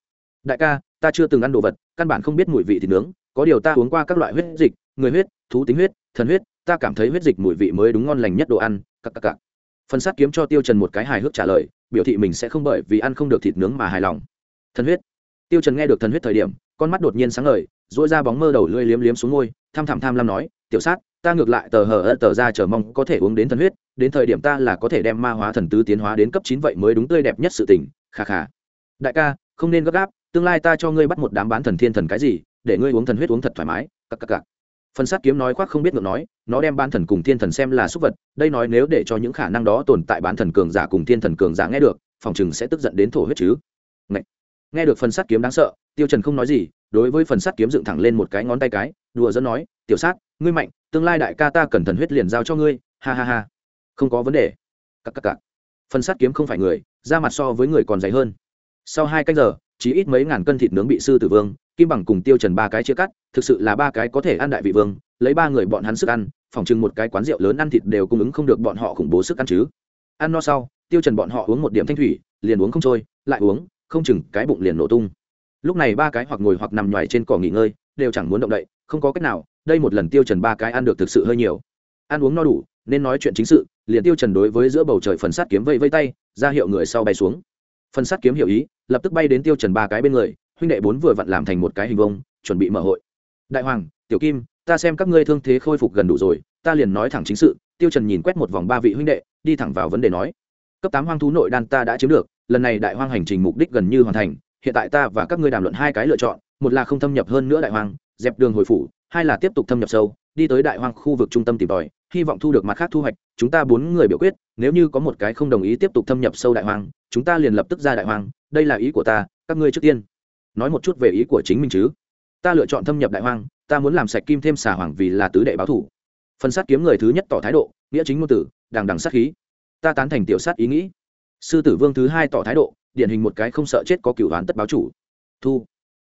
Đại ca, ta chưa từng ăn đồ vật, căn bản không biết mùi vị thịt nướng, có điều ta uống qua các loại huyết dịch, người huyết, thú tính huyết, thần huyết ta cảm thấy huyết dịch mùi vị mới đúng ngon lành nhất đồ ăn cặp cặp cặp phần sát kiếm cho tiêu trần một cái hài hước trả lời, biểu thị mình sẽ không bởi vì ăn không được thịt nướng mà hài lòng. Thần huyết. Tiêu trần nghe được thần huyết thời điểm, con mắt đột nhiên sáng ngời dỗi ra bóng mơ đầu lưỡi liếm liếm xuống môi, tham tham tham lam nói, tiểu sát, ta ngược lại tờ hờ tờ ra chờ mong có thể uống đến thần huyết, đến thời điểm ta là có thể đem ma hóa thần tứ tiến hóa đến cấp chín vậy mới đúng tươi đẹp nhất sự tình. Kha kha. Đại ca, không nên gấp gáp, tương lai ta cho ngươi bắt một đám bán thần thiên thần cái gì, để ngươi uống thần huyết uống thật thoải mái. Cặc cặc cặc phần sát kiếm nói khoác không biết ngược nói, nó đem bán thần cùng thiên thần xem là súc vật, đây nói nếu để cho những khả năng đó tồn tại bán thần cường giả cùng thiên thần cường giả nghe được, phòng chừng sẽ tức giận đến thổ huyết chứ. Ngậy. nghe được phần sát kiếm đáng sợ, tiêu trần không nói gì, đối với phần sát kiếm dựng thẳng lên một cái ngón tay cái, đùa dẫn nói, tiểu sát, ngươi mạnh, tương lai đại ca ta cần thần huyết liền giao cho ngươi. Ha ha ha. Không có vấn đề. Cắc cắc cắc phần sát kiếm không phải người, da mặt so với người còn dày hơn. Sau hai canh giờ, chỉ ít mấy ngàn cân thịt nướng bị sư tử vương kim bằng cùng tiêu trần ba cái chia cắt, thực sự là ba cái có thể ăn đại vị vương, lấy ba người bọn hắn sức ăn, phòng trưng một cái quán rượu lớn ăn thịt đều cung ứng không được bọn họ khủng bố sức ăn chứ. Ăn no sau, tiêu trần bọn họ uống một điểm thanh thủy, liền uống không trôi, lại uống, không chừng cái bụng liền nổ tung. Lúc này ba cái hoặc ngồi hoặc nằm nhoài trên cỏ nghỉ ngơi, đều chẳng muốn động đậy, không có cách nào, đây một lần tiêu trần ba cái ăn được thực sự hơi nhiều. Ăn uống no đủ, nên nói chuyện chính sự, liền tiêu trần đối với giữa bầu trời phần sát kiếm vây vây tay, ra hiệu người sau bay xuống. Phần sát kiếm hiểu ý, lập tức bay đến tiêu trần ba cái bên người huynh đệ bốn vừa vặn làm thành một cái hình vông chuẩn bị mở hội. Đại hoàng, tiểu kim, ta xem các ngươi thương thế khôi phục gần đủ rồi, ta liền nói thẳng chính sự, tiêu trần nhìn quét một vòng ba vị huynh đệ, đi thẳng vào vấn đề nói. Cấp tám hoang thú nội đan ta đã chiếm được, lần này đại hoang hành trình mục đích gần như hoàn thành, hiện tại ta và các ngươi đàm luận hai cái lựa chọn, một là không thâm nhập hơn nữa đại hoang, dẹp đường hồi phủ, hai là tiếp tục thâm nhập sâu, đi tới đại hoang khu vực trung tâm tìm tòi, hy vọng thu được mặt khác thu hoạch, chúng ta bốn người biểu quyết, nếu như có một cái không đồng ý tiếp tục thâm nhập sâu đại hoang, chúng ta liền lập tức ra đại hoang, đây là ý của ta, các ngươi trước tiên nói một chút về ý của chính mình chứ. Ta lựa chọn thâm nhập đại hoang, ta muốn làm sạch kim thêm xà hoàng vì là tứ đệ báo thủ. Phần sát kiếm người thứ nhất tỏ thái độ, nghĩa chính ngôn tử, đằng đằng sát khí. Ta tán thành tiểu sát ý nghĩ. Sư tử vương thứ hai tỏ thái độ, điển hình một cái không sợ chết có cựu đoán tất báo chủ. Thu.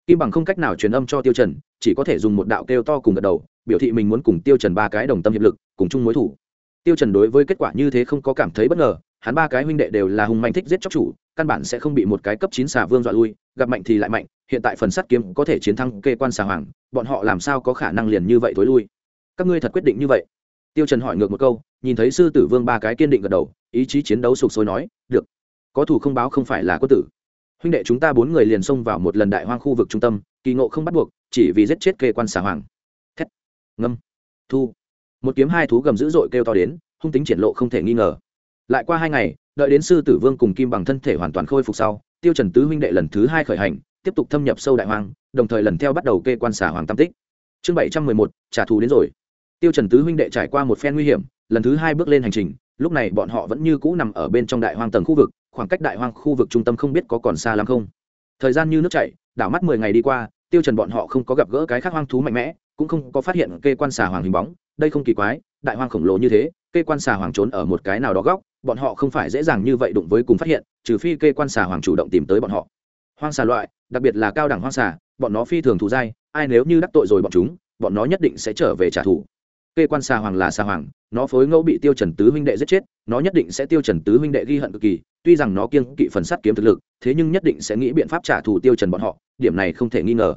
Kim bằng không cách nào truyền âm cho tiêu trần, chỉ có thể dùng một đạo kêu to cùng gật đầu, biểu thị mình muốn cùng tiêu trần ba cái đồng tâm hiệp lực, cùng chung mối thủ. Tiêu trần đối với kết quả như thế không có cảm thấy bất ngờ, hắn ba cái huynh đệ đều là hùng mạnh thích giết chóc chủ, căn bản sẽ không bị một cái cấp chín xà vương dọa lui, gặp mạnh thì lại mạnh hiện tại phần sắt kiếm có thể chiến thắng kê quan xà hoàng, bọn họ làm sao có khả năng liền như vậy tối lui? Các ngươi thật quyết định như vậy? Tiêu trần hỏi ngược một câu, nhìn thấy sư tử vương ba cái kiên định gật đầu, ý chí chiến đấu sục sôi nói, được, có thủ không báo không phải là có tử. Huynh đệ chúng ta bốn người liền xông vào một lần đại hoang khu vực trung tâm, kỳ ngộ không bắt buộc, chỉ vì giết chết kê quan xà hoàng. Thét. Ngâm. Thu. Một kiếm hai thú gầm dữ dội kêu to đến, hung tính triển lộ không thể nghi ngờ. Lại qua hai ngày, đợi đến sư tử vương cùng kim bằng thân thể hoàn toàn khôi phục sau, tiêu trần tứ huynh đệ lần thứ hai khởi hành tiếp tục thâm nhập sâu đại hoang, đồng thời lần theo bắt đầu kê quan xà hoàng tam tích. Chương bảy trăm mười một, trả thù đến rồi. Tiêu trần tứ huynh đệ trải qua một phen nguy hiểm, lần thứ hai bước lên hành trình, lúc này bọn họ vẫn như cũ nằm ở bên trong đại hoang tầng khu vực, khoảng cách đại hoang khu vực trung tâm không biết có còn xa lắm không. Thời gian như nước chảy, đảo mắt mười ngày đi qua, tiêu trần bọn họ không có gặp gỡ cái khác hoang thú mạnh mẽ, cũng không có phát hiện kê quan xà hoàng hình bóng, đây không kỳ quái, đại hoang khổng lồ như thế, kê quan xà hoàng trốn ở một cái nào đó góc, bọn họ không phải dễ dàng như vậy đụng với cùng phát hiện, trừ phi kê quan xà hoàng chủ động tìm tới bọn họ hoang xà loại, đặc biệt là cao đẳng hoang xà, bọn nó phi thường thù dai, ai nếu như đắc tội rồi bọn chúng, bọn nó nhất định sẽ trở về trả thù. Kê quan xà hoàng là xà hoàng, nó phối ngẫu bị tiêu trần tứ huynh đệ giết chết, nó nhất định sẽ tiêu trần tứ huynh đệ ghi hận cực kỳ, tuy rằng nó kiêng kỵ phần sát kiếm thực lực, thế nhưng nhất định sẽ nghĩ biện pháp trả thù tiêu trần bọn họ, điểm này không thể nghi ngờ.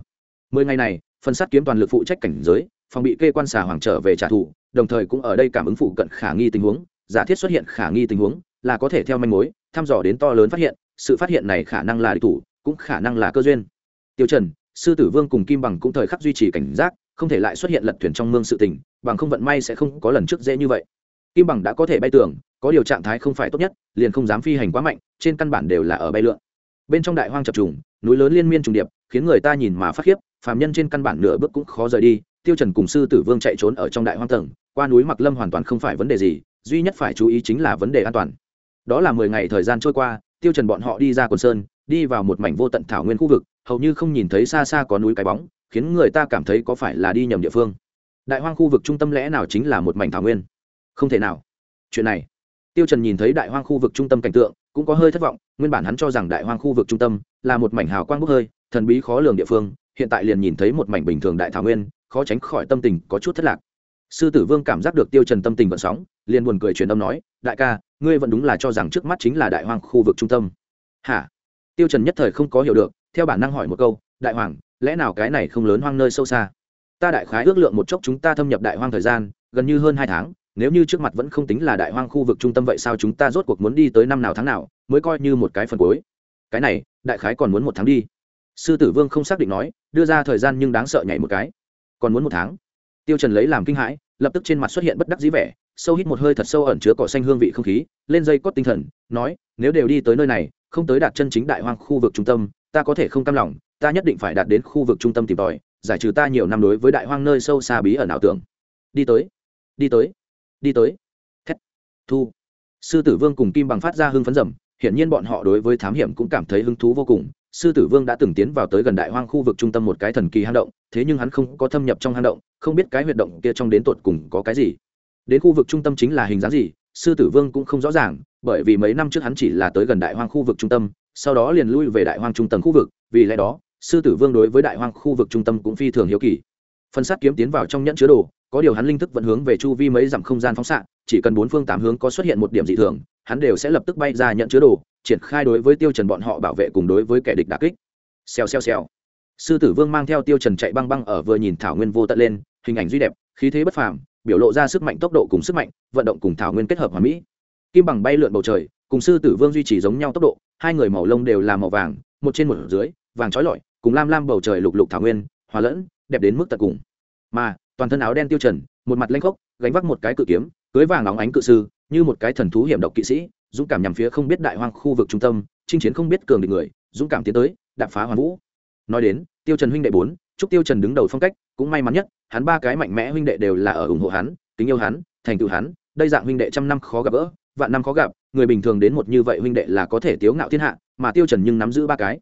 Mười ngày này, phần sát kiếm toàn lực phụ trách cảnh giới, phòng bị kê quan xà hoàng trở về trả thù, đồng thời cũng ở đây cảm ứng phụ cận khả nghi tình huống, giả thiết xuất hiện khả nghi tình huống, là có thể theo manh mối, thăm dò đến to lớn phát hiện, sự phát hiện này khả năng là địch thủ cũng khả năng là cơ duyên. Tiêu trần sư tử vương cùng kim bằng cũng thời khắc duy trì cảnh giác không thể lại xuất hiện lật thuyền trong mương sự tình bằng không vận may sẽ không có lần trước dễ như vậy. Kim bằng đã có thể bay tưởng, có điều trạng thái không phải tốt nhất liền không dám phi hành quá mạnh trên căn bản đều là ở bay lượn. Bên trong đại hoang chập trùng núi lớn liên miên trùng điệp khiến người ta nhìn mà phát khiếp phàm nhân trên căn bản nửa bước cũng khó rời đi. Tiêu trần cùng sư tử vương chạy trốn ở trong đại hoang tầng qua núi mặc lâm hoàn toàn không phải vấn đề gì duy nhất phải chú ý chính là vấn đề an toàn. Đó là mười ngày thời gian trôi qua tiêu trần bọn họ đi ra quần sơn đi vào một mảnh vô tận thảo nguyên khu vực, hầu như không nhìn thấy xa xa có núi cái bóng, khiến người ta cảm thấy có phải là đi nhầm địa phương. Đại hoang khu vực trung tâm lẽ nào chính là một mảnh thảo nguyên? Không thể nào. Chuyện này. Tiêu trần nhìn thấy đại hoang khu vực trung tâm cảnh tượng, cũng có hơi thất vọng, nguyên bản hắn cho rằng đại hoang khu vực trung tâm là một mảnh hào quang bốc hơi, thần bí khó lường địa phương, hiện tại liền nhìn thấy một mảnh bình thường đại thảo nguyên, khó tránh khỏi tâm tình có chút thất lạc. Sư tử vương cảm giác được tiêu trần tâm tình vận sóng, liền buồn cười truyền âm nói, đại ca, ngươi vẫn đúng là cho rằng trước mắt chính là đại hoang khu vực trung tâm. Hả? Tiêu trần nhất thời không có hiểu được, theo bản năng hỏi một câu, đại hoàng, lẽ nào cái này không lớn hoang nơi sâu xa? Ta đại khái ước lượng một chốc chúng ta thâm nhập đại hoang thời gian, gần như hơn hai tháng, nếu như trước mặt vẫn không tính là đại hoang khu vực trung tâm vậy sao chúng ta rốt cuộc muốn đi tới năm nào tháng nào, mới coi như một cái phần cuối? Cái này, đại khái còn muốn một tháng đi. Sư tử vương không xác định nói, đưa ra thời gian nhưng đáng sợ nhảy một cái. Còn muốn một tháng? Tiêu trần lấy làm kinh hãi, lập tức trên mặt xuất hiện bất đắc dĩ vẻ sâu hít một hơi thật sâu ẩn chứa cỏ xanh hương vị không khí, lên dây cốt tinh thần, nói, nếu đều đi tới nơi này, không tới đạt chân chính đại hoang khu vực trung tâm, ta có thể không cam lòng, ta nhất định phải đạt đến khu vực trung tâm tìm tòi, giải trừ ta nhiều năm đối với đại hoang nơi sâu xa bí ẩn ảo tưởng. Đi tới đi tới đi tới. Thét. Thu. Sư tử vương cùng kim bằng phát ra hưng phấn rầm, hiển nhiên bọn họ đối với thám hiểm cũng cảm thấy hứng thú vô cùng. Sư tử vương đã từng tiến vào tới gần đại hoang khu vực trung tâm một cái thần kỳ hang động, thế nhưng hắn không có thâm nhập trong hang động, không biết cái huyệt động kia trong đến tột cùng có cái gì đến khu vực trung tâm chính là hình dáng gì, sư tử vương cũng không rõ ràng, bởi vì mấy năm trước hắn chỉ là tới gần đại hoang khu vực trung tâm, sau đó liền lui về đại hoang trung tầng khu vực, vì lẽ đó, sư tử vương đối với đại hoang khu vực trung tâm cũng phi thường hiếu kỳ. Phân sát kiếm tiến vào trong nhẫn chứa đồ, có điều hắn linh thức vẫn hướng về chu vi mấy dặm không gian phóng xạ, chỉ cần bốn phương tám hướng có xuất hiện một điểm dị thường, hắn đều sẽ lập tức bay ra nhận chứa đồ, triển khai đối với tiêu trần bọn họ bảo vệ cùng đối với kẻ địch đả kích. Xèo xèo xèo. Sư tử vương mang theo tiêu trần chạy băng băng ở vừa nhìn thảo nguyên vô tận lên, hình ảnh duy đẹp, khí thế bất phàm biểu lộ ra sức mạnh tốc độ cùng sức mạnh, vận động cùng thảo nguyên kết hợp hòa mỹ. Kim bằng bay lượn bầu trời, cùng sư tử vương duy trì giống nhau tốc độ, hai người màu lông đều là màu vàng, một trên một dưới, vàng trói lọi, cùng lam lam bầu trời lục lục thảo nguyên, hòa lẫn, đẹp đến mức tận cùng. Mà, toàn thân áo đen tiêu trần, một mặt lanh khốc, gánh vác một cái cự kiếm, cưới vàng óng ánh cự sư, như một cái thần thú hiểm độc kỵ sĩ, dũng cảm nhằm phía không biết đại hoang khu vực trung tâm, chinh chiến không biết cường địch người, dũng cảm tiến tới, đạp phá hoàn vũ. Nói đến, tiêu trần huynh đệ bốn chúc tiêu trần đứng đầu phong cách, cũng may mắn nhất, hắn ba cái mạnh mẽ huynh đệ đều là ở ủng hộ hắn, kính yêu hắn, thành tựu hắn, đây dạng huynh đệ trăm năm khó gặp gỡ, vạn năm khó gặp, người bình thường đến một như vậy huynh đệ là có thể tiếu ngạo thiên hạ, mà tiêu trần nhưng nắm giữ ba cái.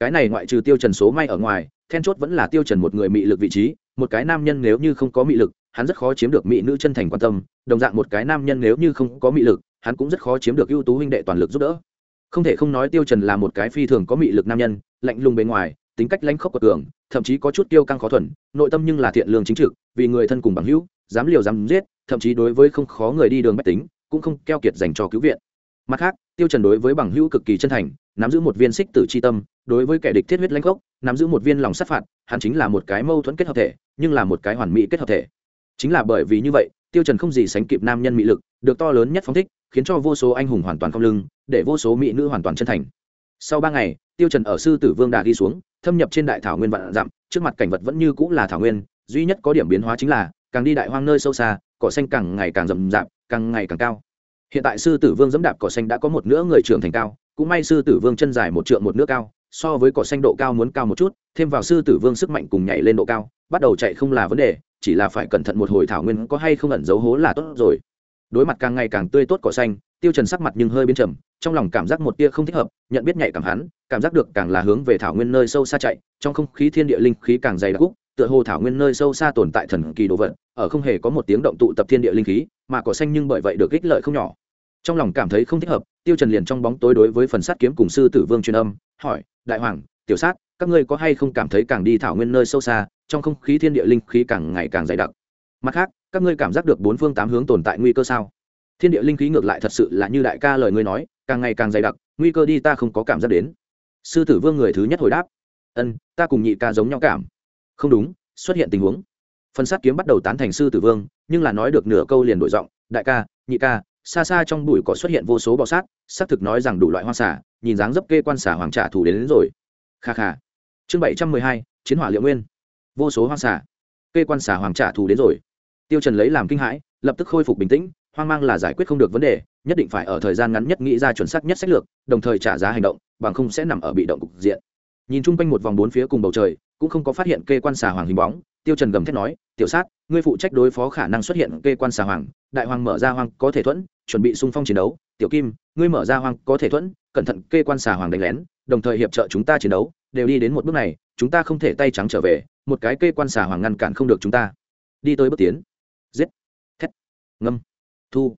Cái này ngoại trừ tiêu trần số may ở ngoài, then chốt vẫn là tiêu trần một người mị lực vị trí, một cái nam nhân nếu như không có mị lực, hắn rất khó chiếm được mỹ nữ chân thành quan tâm, đồng dạng một cái nam nhân nếu như không có mị lực, hắn cũng rất khó chiếm được ưu tú huynh đệ toàn lực giúp đỡ. Không thể không nói tiêu trần là một cái phi thường có mị lực nam nhân, lạnh lùng bên ngoài tính cách lãnh khốc của cường, thậm chí có chút tiêu căng khó thuần, nội tâm nhưng là thiện lương chính trực, vì người thân cùng bằng hữu, dám liều dám giết, thậm chí đối với không khó người đi đường bách tính, cũng không keo kiệt dành cho cứu viện. Mặt khác, tiêu trần đối với bằng hữu cực kỳ chân thành, nắm giữ một viên xích tử chi tâm, đối với kẻ địch thiết huyết lãnh gốc nắm giữ một viên lòng sát phạt, hắn chính là một cái mâu thuẫn kết hợp thể, nhưng là một cái hoàn mỹ kết hợp thể. Chính là bởi vì như vậy, tiêu trần không gì sánh kịp nam nhân mỹ lực, được to lớn nhất phóng thích, khiến cho vô số anh hùng hoàn toàn không lưng, để vô số mỹ nữ hoàn toàn chân thành. Sau ba ngày, tiêu trần ở sư tử vương đà đi xuống thâm nhập trên đại thảo nguyên vạn dặm, trước mặt cảnh vật vẫn như cũ là thảo nguyên, duy nhất có điểm biến hóa chính là, càng đi đại hoang nơi sâu xa, cỏ xanh càng ngày càng rậm rạp, càng ngày càng cao. Hiện tại sư tử vương dẫm đạp cỏ xanh đã có một nửa người trưởng thành cao, cũng may sư tử vương chân dài một trượng một nước cao, so với cỏ xanh độ cao muốn cao một chút, thêm vào sư tử vương sức mạnh cùng nhảy lên độ cao, bắt đầu chạy không là vấn đề, chỉ là phải cẩn thận một hồi thảo nguyên có hay không ẩn dấu hố là tốt rồi. Đối mặt càng ngày càng tươi tốt cỏ xanh tiêu trần sắc mặt nhưng hơi biến trầm, trong lòng cảm giác một tia không thích hợp, nhận biết nhạy cảm hắn, cảm giác được càng là hướng về thảo nguyên nơi sâu xa chạy, trong không khí thiên địa linh khí càng dày đặc cúc tựa hồ thảo nguyên nơi sâu xa tồn tại thần kỳ đồ vật, ở không hề có một tiếng động tụ tập thiên địa linh khí, mà cỏ xanh nhưng bởi vậy được ích lợi không nhỏ. Trong lòng cảm thấy không thích hợp, tiêu trần liền trong bóng tối đối với phần sát kiếm cùng sư tử vương truyền âm, hỏi, đại hoàng, tiểu sát, các ngươi có hay không cảm thấy càng đi thảo nguyên nơi sâu xa, trong không khí thiên địa linh khí càng ngày càng dày đặc? Mặt khác, các ngươi cảm giác được bốn phương tám hướng tồn tại nguy cơ sao? Thiên địa linh khí ngược lại thật sự là như đại ca lời ngươi nói càng ngày càng dày đặc nguy cơ đi ta không có cảm giác đến. Sư tử vương người thứ nhất hồi đáp. Ân ta cùng nhị ca giống nhau cảm. Không đúng xuất hiện tình huống. Phần sát kiếm bắt đầu tán thành sư tử vương nhưng là nói được nửa câu liền đổi giọng đại ca nhị ca xa xa trong bụi có xuất hiện vô số bọ sát xác thực nói rằng đủ loại hoa xả nhìn dáng dấp kê quan xả hoàng trả thủ đến, đến rồi. Kha kha. Chương bảy trăm mười hai chiến hỏa liệu nguyên. Vô số hoang xả kê quan xả hoàng trả thù đến rồi. Tiêu trần lấy làm kinh hãi lập tức khôi phục bình tĩnh hoang mang là giải quyết không được vấn đề, nhất định phải ở thời gian ngắn nhất nghĩ ra chuẩn xác nhất sách lược, đồng thời trả giá hành động, bằng không sẽ nằm ở bị động cục diện. Nhìn chung quanh một vòng bốn phía cùng bầu trời, cũng không có phát hiện kê quan xà hoàng hình bóng, tiêu trần gầm thét nói, tiểu sát, ngươi phụ trách đối phó khả năng xuất hiện kê quan xà hoàng, đại hoàng mở ra hoang có thể thuẫn, chuẩn bị xung phong chiến đấu. Tiểu kim, ngươi mở ra hoang có thể thuẫn, cẩn thận kê quan xà hoàng đánh lén, đồng thời hiệp trợ chúng ta chiến đấu, đều đi đến một bước này, chúng ta không thể tay trắng trở về, một cái kê quan xà hoàng ngăn cản không được chúng ta. Đi tới bước tiến. Giết. Thét. Ngâm thu.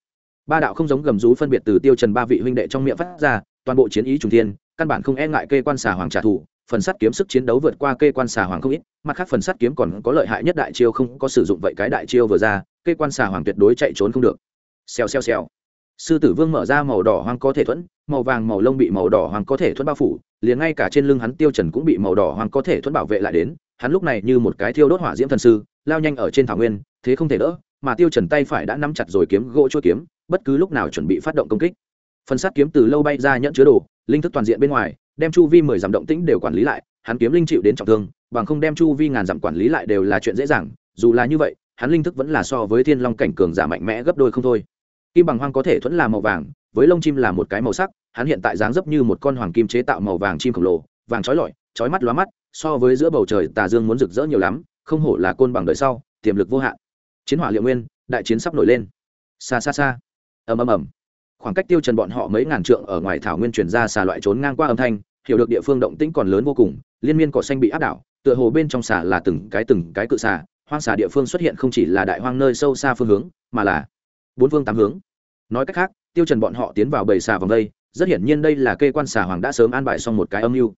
Ba đạo không giống gầm rú phân biệt từ tiêu trần ba vị huynh đệ trong miệng phát ra, toàn bộ chiến ý trùng thiên, căn bản không e ngại kê quan xà hoàng trả thù, phần sắt kiếm sức chiến đấu vượt qua kê quan xà hoàng không ít, mặt khác phần sắt kiếm còn có lợi hại nhất đại chiêu không có sử dụng vậy cái đại chiêu vừa ra, kê quan xà hoàng tuyệt đối chạy trốn không được. Xèo xèo xèo. Sư tử vương mở ra màu đỏ hoang có thể thuẫn, màu vàng màu lông bị màu đỏ hoang có thể thuẫn bao phủ, liền ngay cả trên lưng hắn tiêu trần cũng bị màu đỏ hoang có thể thuẫn bảo vệ lại đến, hắn lúc này như một cái thiêu đốt hỏa diễm thần sư, lao nhanh ở trên thảo nguyên, thế không thể đỡ mà tiêu trần tay phải đã nắm chặt rồi kiếm gỗ chua kiếm, bất cứ lúc nào chuẩn bị phát động công kích. Phần sát kiếm từ lâu bay ra nhẫn chứa đồ, linh thức toàn diện bên ngoài, đem chu vi mười dặm động tĩnh đều quản lý lại, hắn kiếm linh chịu đến trọng thương, bằng không đem chu vi ngàn dặm quản lý lại đều là chuyện dễ dàng, dù là như vậy, hắn linh thức vẫn là so với thiên long cảnh cường giả mạnh mẽ gấp đôi không thôi. Kim bằng hoang có thể thuẫn là màu vàng, với lông chim là một cái màu sắc, hắn hiện tại dáng dấp như một con hoàng kim chế tạo màu vàng chim khổng lồ, vàng trói lọi trói mắt lóa mắt, so với giữa bầu trời tà dương muốn rực rỡ nhiều lắm, không hổ là côn bằng đời sau, tiềm lực vô hạn chiến hỏa liệu nguyên, đại chiến sắp nổi lên. Xa xa xa. Ầm ầm ầm. Khoảng cách tiêu trần bọn họ mấy ngàn trượng ở ngoài thảo nguyên truyền ra xà loại trốn ngang qua âm thanh, hiểu được địa phương động tĩnh còn lớn vô cùng, liên miên cỏ xanh bị áp đảo, tựa hồ bên trong xà là từng cái từng cái cự xà, hoang xà địa phương xuất hiện không chỉ là đại hoang nơi sâu xa phương hướng, mà là bốn phương tám hướng. Nói cách khác, tiêu trần bọn họ tiến vào bầy xà vòng đây, rất hiển nhiên đây là kê quan xà hoàng đã sớm an bài xong một cái âm mưu.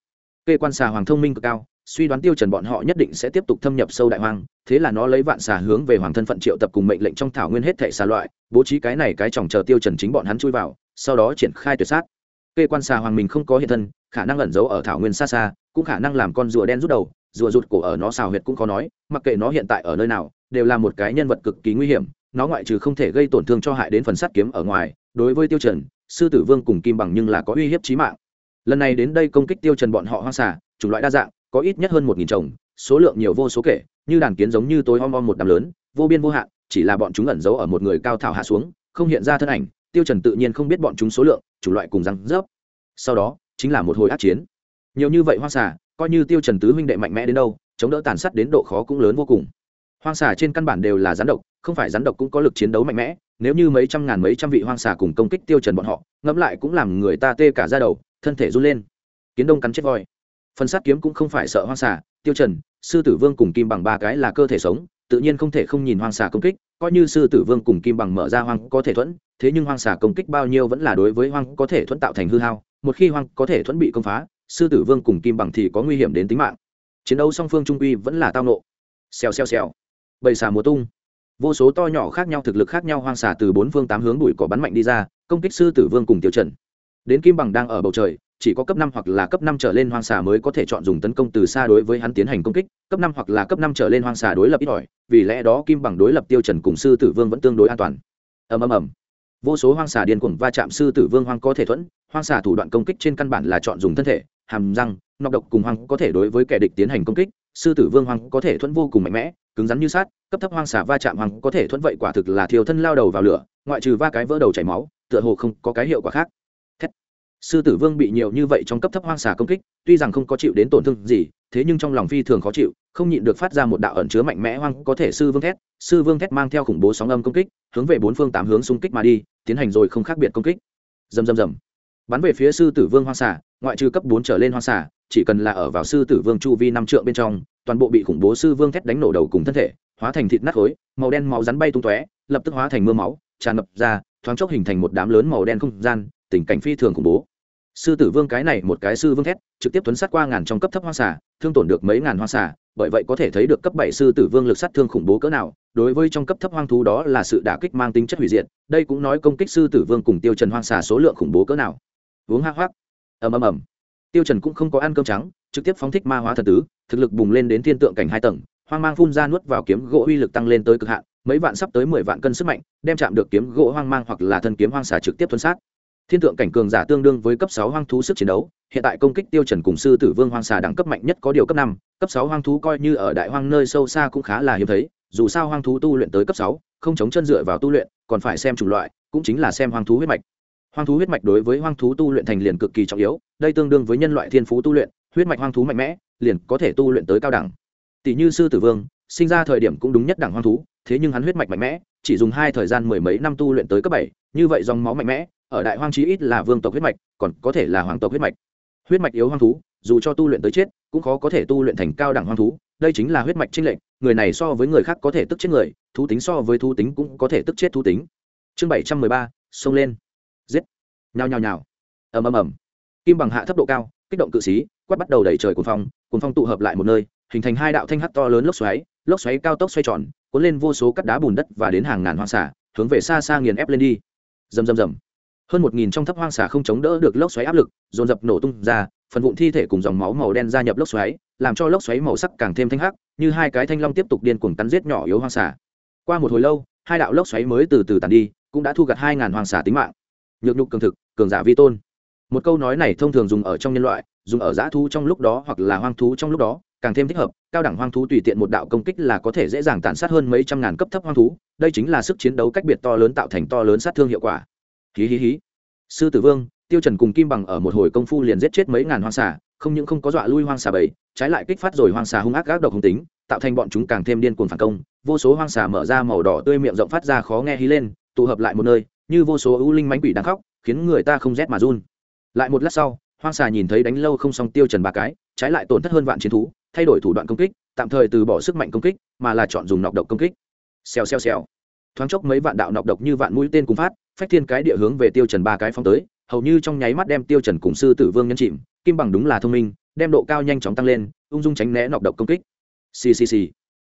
Kê quan xà hoàng thông minh cực cao suy đoán tiêu trần bọn họ nhất định sẽ tiếp tục thâm nhập sâu đại hoang, thế là nó lấy vạn xà hướng về hoàng thân phận triệu tập cùng mệnh lệnh trong thảo nguyên hết thảy xà loại, bố trí cái này cái chòng chờ tiêu trần chính bọn hắn chui vào, sau đó triển khai tuyệt sát. Kê quan xà hoàng mình không có hiện thân, khả năng ẩn giấu ở thảo nguyên xa xa, cũng khả năng làm con rùa đen rút đầu, rùa rụt cổ ở nó xào huyệt cũng có nói, mặc kệ nó hiện tại ở nơi nào, đều là một cái nhân vật cực kỳ nguy hiểm, nó ngoại trừ không thể gây tổn thương cho hại đến phần sắt kiếm ở ngoài, đối với tiêu trần, sư tử vương cùng kim bằng nhưng là có uy hiếp chí mạng. Lần này đến đây công kích tiêu trần bọn họ hoang xà, chủng loại đa dạng có ít nhất hơn một nghìn chồng, số lượng nhiều vô số kể, như đàn kiến giống như tối om om một đám lớn, vô biên vô hạn, chỉ là bọn chúng ẩn giấu ở một người cao thảo hạ xuống, không hiện ra thân ảnh, tiêu trần tự nhiên không biết bọn chúng số lượng chủ loại cùng răng rớp. Sau đó, chính là một hồi ác chiến. Nhiều như vậy hoang xà, coi như tiêu trần tứ huynh đệ mạnh mẽ đến đâu, chống đỡ tàn sát đến độ khó cũng lớn vô cùng. Hoang xà trên căn bản đều là rắn độc, không phải rắn độc cũng có lực chiến đấu mạnh mẽ, nếu như mấy trăm ngàn mấy trăm vị hoang xà cùng công kích tiêu trần bọn họ, ngẫm lại cũng làm người ta tê cả da đầu, thân thể run lên. Kiến đông cắn chết voi phần sát kiếm cũng không phải sợ hoang xà, tiêu trần, sư tử vương cùng kim bằng ba cái là cơ thể sống, tự nhiên không thể không nhìn hoang xà công kích, coi như sư tử vương cùng kim bằng mở ra hoang có thể thuẫn, thế nhưng hoang xà công kích bao nhiêu vẫn là đối với hoang có thể thuẫn tạo thành hư hao, một khi hoang có thể thuẫn bị công phá, sư tử vương cùng kim bằng thì có nguy hiểm đến tính mạng. Chiến đấu song phương trung uy vẫn là tao nộ. Xèo xèo xèo. Bầy xà mùa tung. Vô số to nhỏ khác nhau thực lực khác nhau hoang xà từ bốn phương tám hướng đuổi cỏ bắn mạnh đi ra, công kích sư tử vương cùng tiêu trần. Đến kim bằng đang ở bầu trời chỉ có cấp năm hoặc là cấp năm trở lên hoang xà mới có thể chọn dùng tấn công từ xa đối với hắn tiến hành công kích, cấp năm hoặc là cấp năm trở lên hoang xà đối lập ít ỏi, vì lẽ đó kim bằng đối lập tiêu trần cùng sư tử vương vẫn tương đối an toàn. Ầm ầm ầm. Vô số hoang xà điên cuồng va chạm sư tử vương hoang có thể thuẫn, hoang xà thủ đoạn công kích trên căn bản là chọn dùng thân thể, hàm răng, nọc độc cùng hoang có thể đối với kẻ địch tiến hành công kích, sư tử vương hoang có thể thuẫn vô cùng mạnh mẽ, cứng rắn như sát cấp thấp hoang xà va chạm hoang có thể thuẫn vậy quả thực là thiêu thân lao đầu vào lửa, ngoại trừ va cái vỡ đầu chảy máu, tựa hồ không có cái hiệu quả khác sư tử vương bị nhiều như vậy trong cấp thấp hoang xà công kích, tuy rằng không có chịu đến tổn thương gì, thế nhưng trong lòng phi thường khó chịu, không nhịn được phát ra một đạo ẩn chứa mạnh mẽ hoang có thể sư vương thét. Sư vương thét mang theo khủng bố sóng âm công kích, hướng về bốn phương tám hướng xung kích mà đi, tiến hành rồi không khác biệt công kích. Rầm rầm rầm. Bắn về phía sư tử vương hoang xà, ngoại trừ cấp bốn trở lên hoang xà, chỉ cần là ở vào sư tử vương chu vi năm trượng bên trong, toàn bộ bị khủng bố sư vương thét đánh nổ đầu cùng thân thể, hóa thành thịt nát khối, màu đen máu rắn bay tung tóe, lập tức hóa thành mưa máu, tràn ngập ra, thoáng chốc hình thành một đám lớn màu đen không gian tình cảnh phi thường khủng bố. Sư tử vương cái này một cái sư vương thét, trực tiếp tuấn sát qua ngàn trong cấp thấp hoang xà, thương tổn được mấy ngàn hoang xà, bởi vậy có thể thấy được cấp bảy sư tử vương lực sát thương khủng bố cỡ nào, đối với trong cấp thấp hoang thú đó là sự đả kích mang tính chất hủy diệt, đây cũng nói công kích sư tử vương cùng tiêu trần hoang xà số lượng khủng bố cỡ nào. Uống hắc hoác ầm ầm ầm. Tiêu trần cũng không có ăn cơm trắng, trực tiếp phóng thích ma hóa thần tứ, thực lực bùng lên đến thiên tượng cảnh hai tầng, hoang mang phun ra nuốt vào kiếm gỗ uy lực tăng lên tới cực hạn, mấy vạn sắp tới mười vạn cân sức mạnh, đem chạm được kiếm gỗ hoang mang hoặc là thân kiếm hoang xà trực tiếp tuấn sát thiên tượng cảnh cường giả tương đương với cấp sáu hoang thú sức chiến đấu, hiện tại công kích tiêu trần cùng sư tử vương hoang xà đẳng cấp mạnh nhất có điều cấp năm, cấp sáu hoang thú coi như ở đại hoang nơi sâu xa cũng khá là hiếm thấy, dù sao hoang thú tu luyện tới cấp sáu, không chống chân dựa vào tu luyện, còn phải xem chủng loại, cũng chính là xem hoang thú huyết mạch. Hoang thú huyết mạch đối với hoang thú tu luyện thành liền cực kỳ trọng yếu, đây tương đương với nhân loại thiên phú tu luyện, huyết mạch hoang thú mạnh mẽ, liền có thể tu luyện tới cao đẳng. Tỷ như sư tử vương, sinh ra thời điểm cũng đúng nhất đẳng hoang thú, thế nhưng hắn huyết mạch mạnh mẽ chỉ dùng hai thời gian mười mấy năm tu luyện tới cấp bảy, như vậy dòng máu mạnh mẽ, ở đại hoang chí ít là vương tộc huyết mạch, còn có thể là hoàng tộc huyết mạch. Huyết mạch yếu hoang thú, dù cho tu luyện tới chết, cũng khó có thể tu luyện thành cao đẳng hoang thú, đây chính là huyết mạch trinh lệnh người này so với người khác có thể tức chết người, thú tính so với thú tính cũng có thể tức chết thú tính. Chương bảy trăm mười ba, xông lên. Giết. Nhào nhào nhào ầm ầm ầm. Kim bằng hạ thấp độ cao, kích động cự xí, quát bắt đầu đẩy trời cuồng phong cuồng phong tụ hợp lại một nơi, hình thành hai đạo thanh hắt to lớn lốc xoáy lốc xoáy cao tốc xoay tròn cuốn lên vô số cắt đá bùn đất và đến hàng ngàn hoang xả hướng về xa xa nghiền ép lên đi. Rầm rầm rầm. Hơn một nghìn trong thấp hoang xả không chống đỡ được lốc xoáy áp lực, dồn dập nổ tung ra, phần vụn thi thể cùng dòng máu màu đen gia nhập lốc xoáy, làm cho lốc xoáy màu sắc càng thêm thanh hắc, như hai cái thanh long tiếp tục điên cuồng cắn giết nhỏ yếu hoang xả qua một hồi lâu, hai đạo lốc xoáy mới từ từ tàn đi, cũng đã thu gặt hai ngàn hoang xả tính mạng. Nhược nhục cường thực, cường giả vi tôn. Một câu nói này thông thường dùng ở trong nhân loại, dùng ở giã thú trong lúc đó hoặc là hoang thú trong lúc đó càng thêm thích hợp, cao đẳng hoang thú tùy tiện một đạo công kích là có thể dễ dàng tàn sát hơn mấy trăm ngàn cấp thấp hoang thú, đây chính là sức chiến đấu cách biệt to lớn tạo thành to lớn sát thương hiệu quả. Hí hí hí. Sư tử vương, tiêu trần cùng kim bằng ở một hồi công phu liền giết chết mấy ngàn hoang xà, không những không có dọa lui hoang xà bầy, trái lại kích phát rồi hoang xà hung ác gác độc hung tính, tạo thành bọn chúng càng thêm điên cuồng phản công. Vô số hoang xà mở ra màu đỏ tươi miệng rộng phát ra khó nghe hí lên, tụ hợp lại một nơi, như vô số ưu linh mánh quỷ đang khóc, khiến người ta không rét mà run. Lại một lát sau, hoang xà nhìn thấy đánh lâu không xong tiêu trần ba cái, trái lại tổn thất hơn vạn chiến thú thay đổi thủ đoạn công kích, tạm thời từ bỏ sức mạnh công kích, mà là chọn dùng nọc độc công kích. Xèo xèo xèo. Thoáng chốc mấy vạn đạo nọc độc như vạn mũi tên cùng phát, phách thiên cái địa hướng về tiêu trần ba cái phong tới, hầu như trong nháy mắt đem tiêu trần cùng sư tử vương nhân chìm, kim bằng đúng là thông minh, đem độ cao nhanh chóng tăng lên, ung dung tránh né nọc độc công kích. Xì xì xì.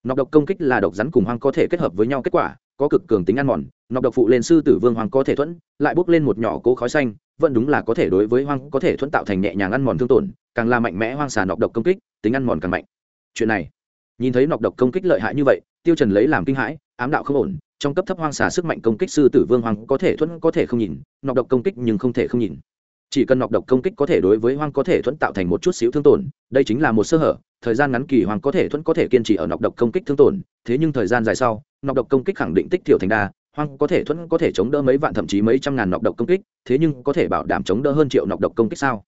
Nọc độc công kích là độc rắn cùng hoang có thể kết hợp với nhau kết quả, có cực cường tính ăn mòn, nọc độc phụ lên sư tử vương hoang có thể thuẫn, lại bốc lên một nhỏ cố khói xanh, vẫn đúng là có thể đối với hoang có thể thuẫn tạo thành nhẹ nhàng ăn mòn thương tổn, càng là mạnh mẽ hoang xà nọc độc công kích tính ăn mòn càng mạnh. Chuyện này, nhìn thấy nọc độc công kích lợi hại như vậy, tiêu trần lấy làm kinh hãi, ám đạo không ổn, trong cấp thấp hoang xà sức mạnh công kích sư tử vương hoang có thể thuẫn có thể không nhìn, nọc độc công kích nhưng không thể không nhìn. Chỉ cần nọc độc công kích có thể đối với hoang có thể thuẫn tạo thành một chút xíu thương tổn, đây chính là một sơ hở, thời gian ngắn kỳ hoang có thể thuẫn có thể kiên trì ở nọc độc công kích thương tổn, thế nhưng thời gian dài sau, nọc độc công kích khẳng định tích thiểu thành đa, hoang có thể thuẫn có thể chống đỡ mấy vạn thậm chí mấy trăm ngàn nọc độc công kích, thế nhưng có thể bảo đảm chống đỡ hơn triệu nọc độc công kích sao?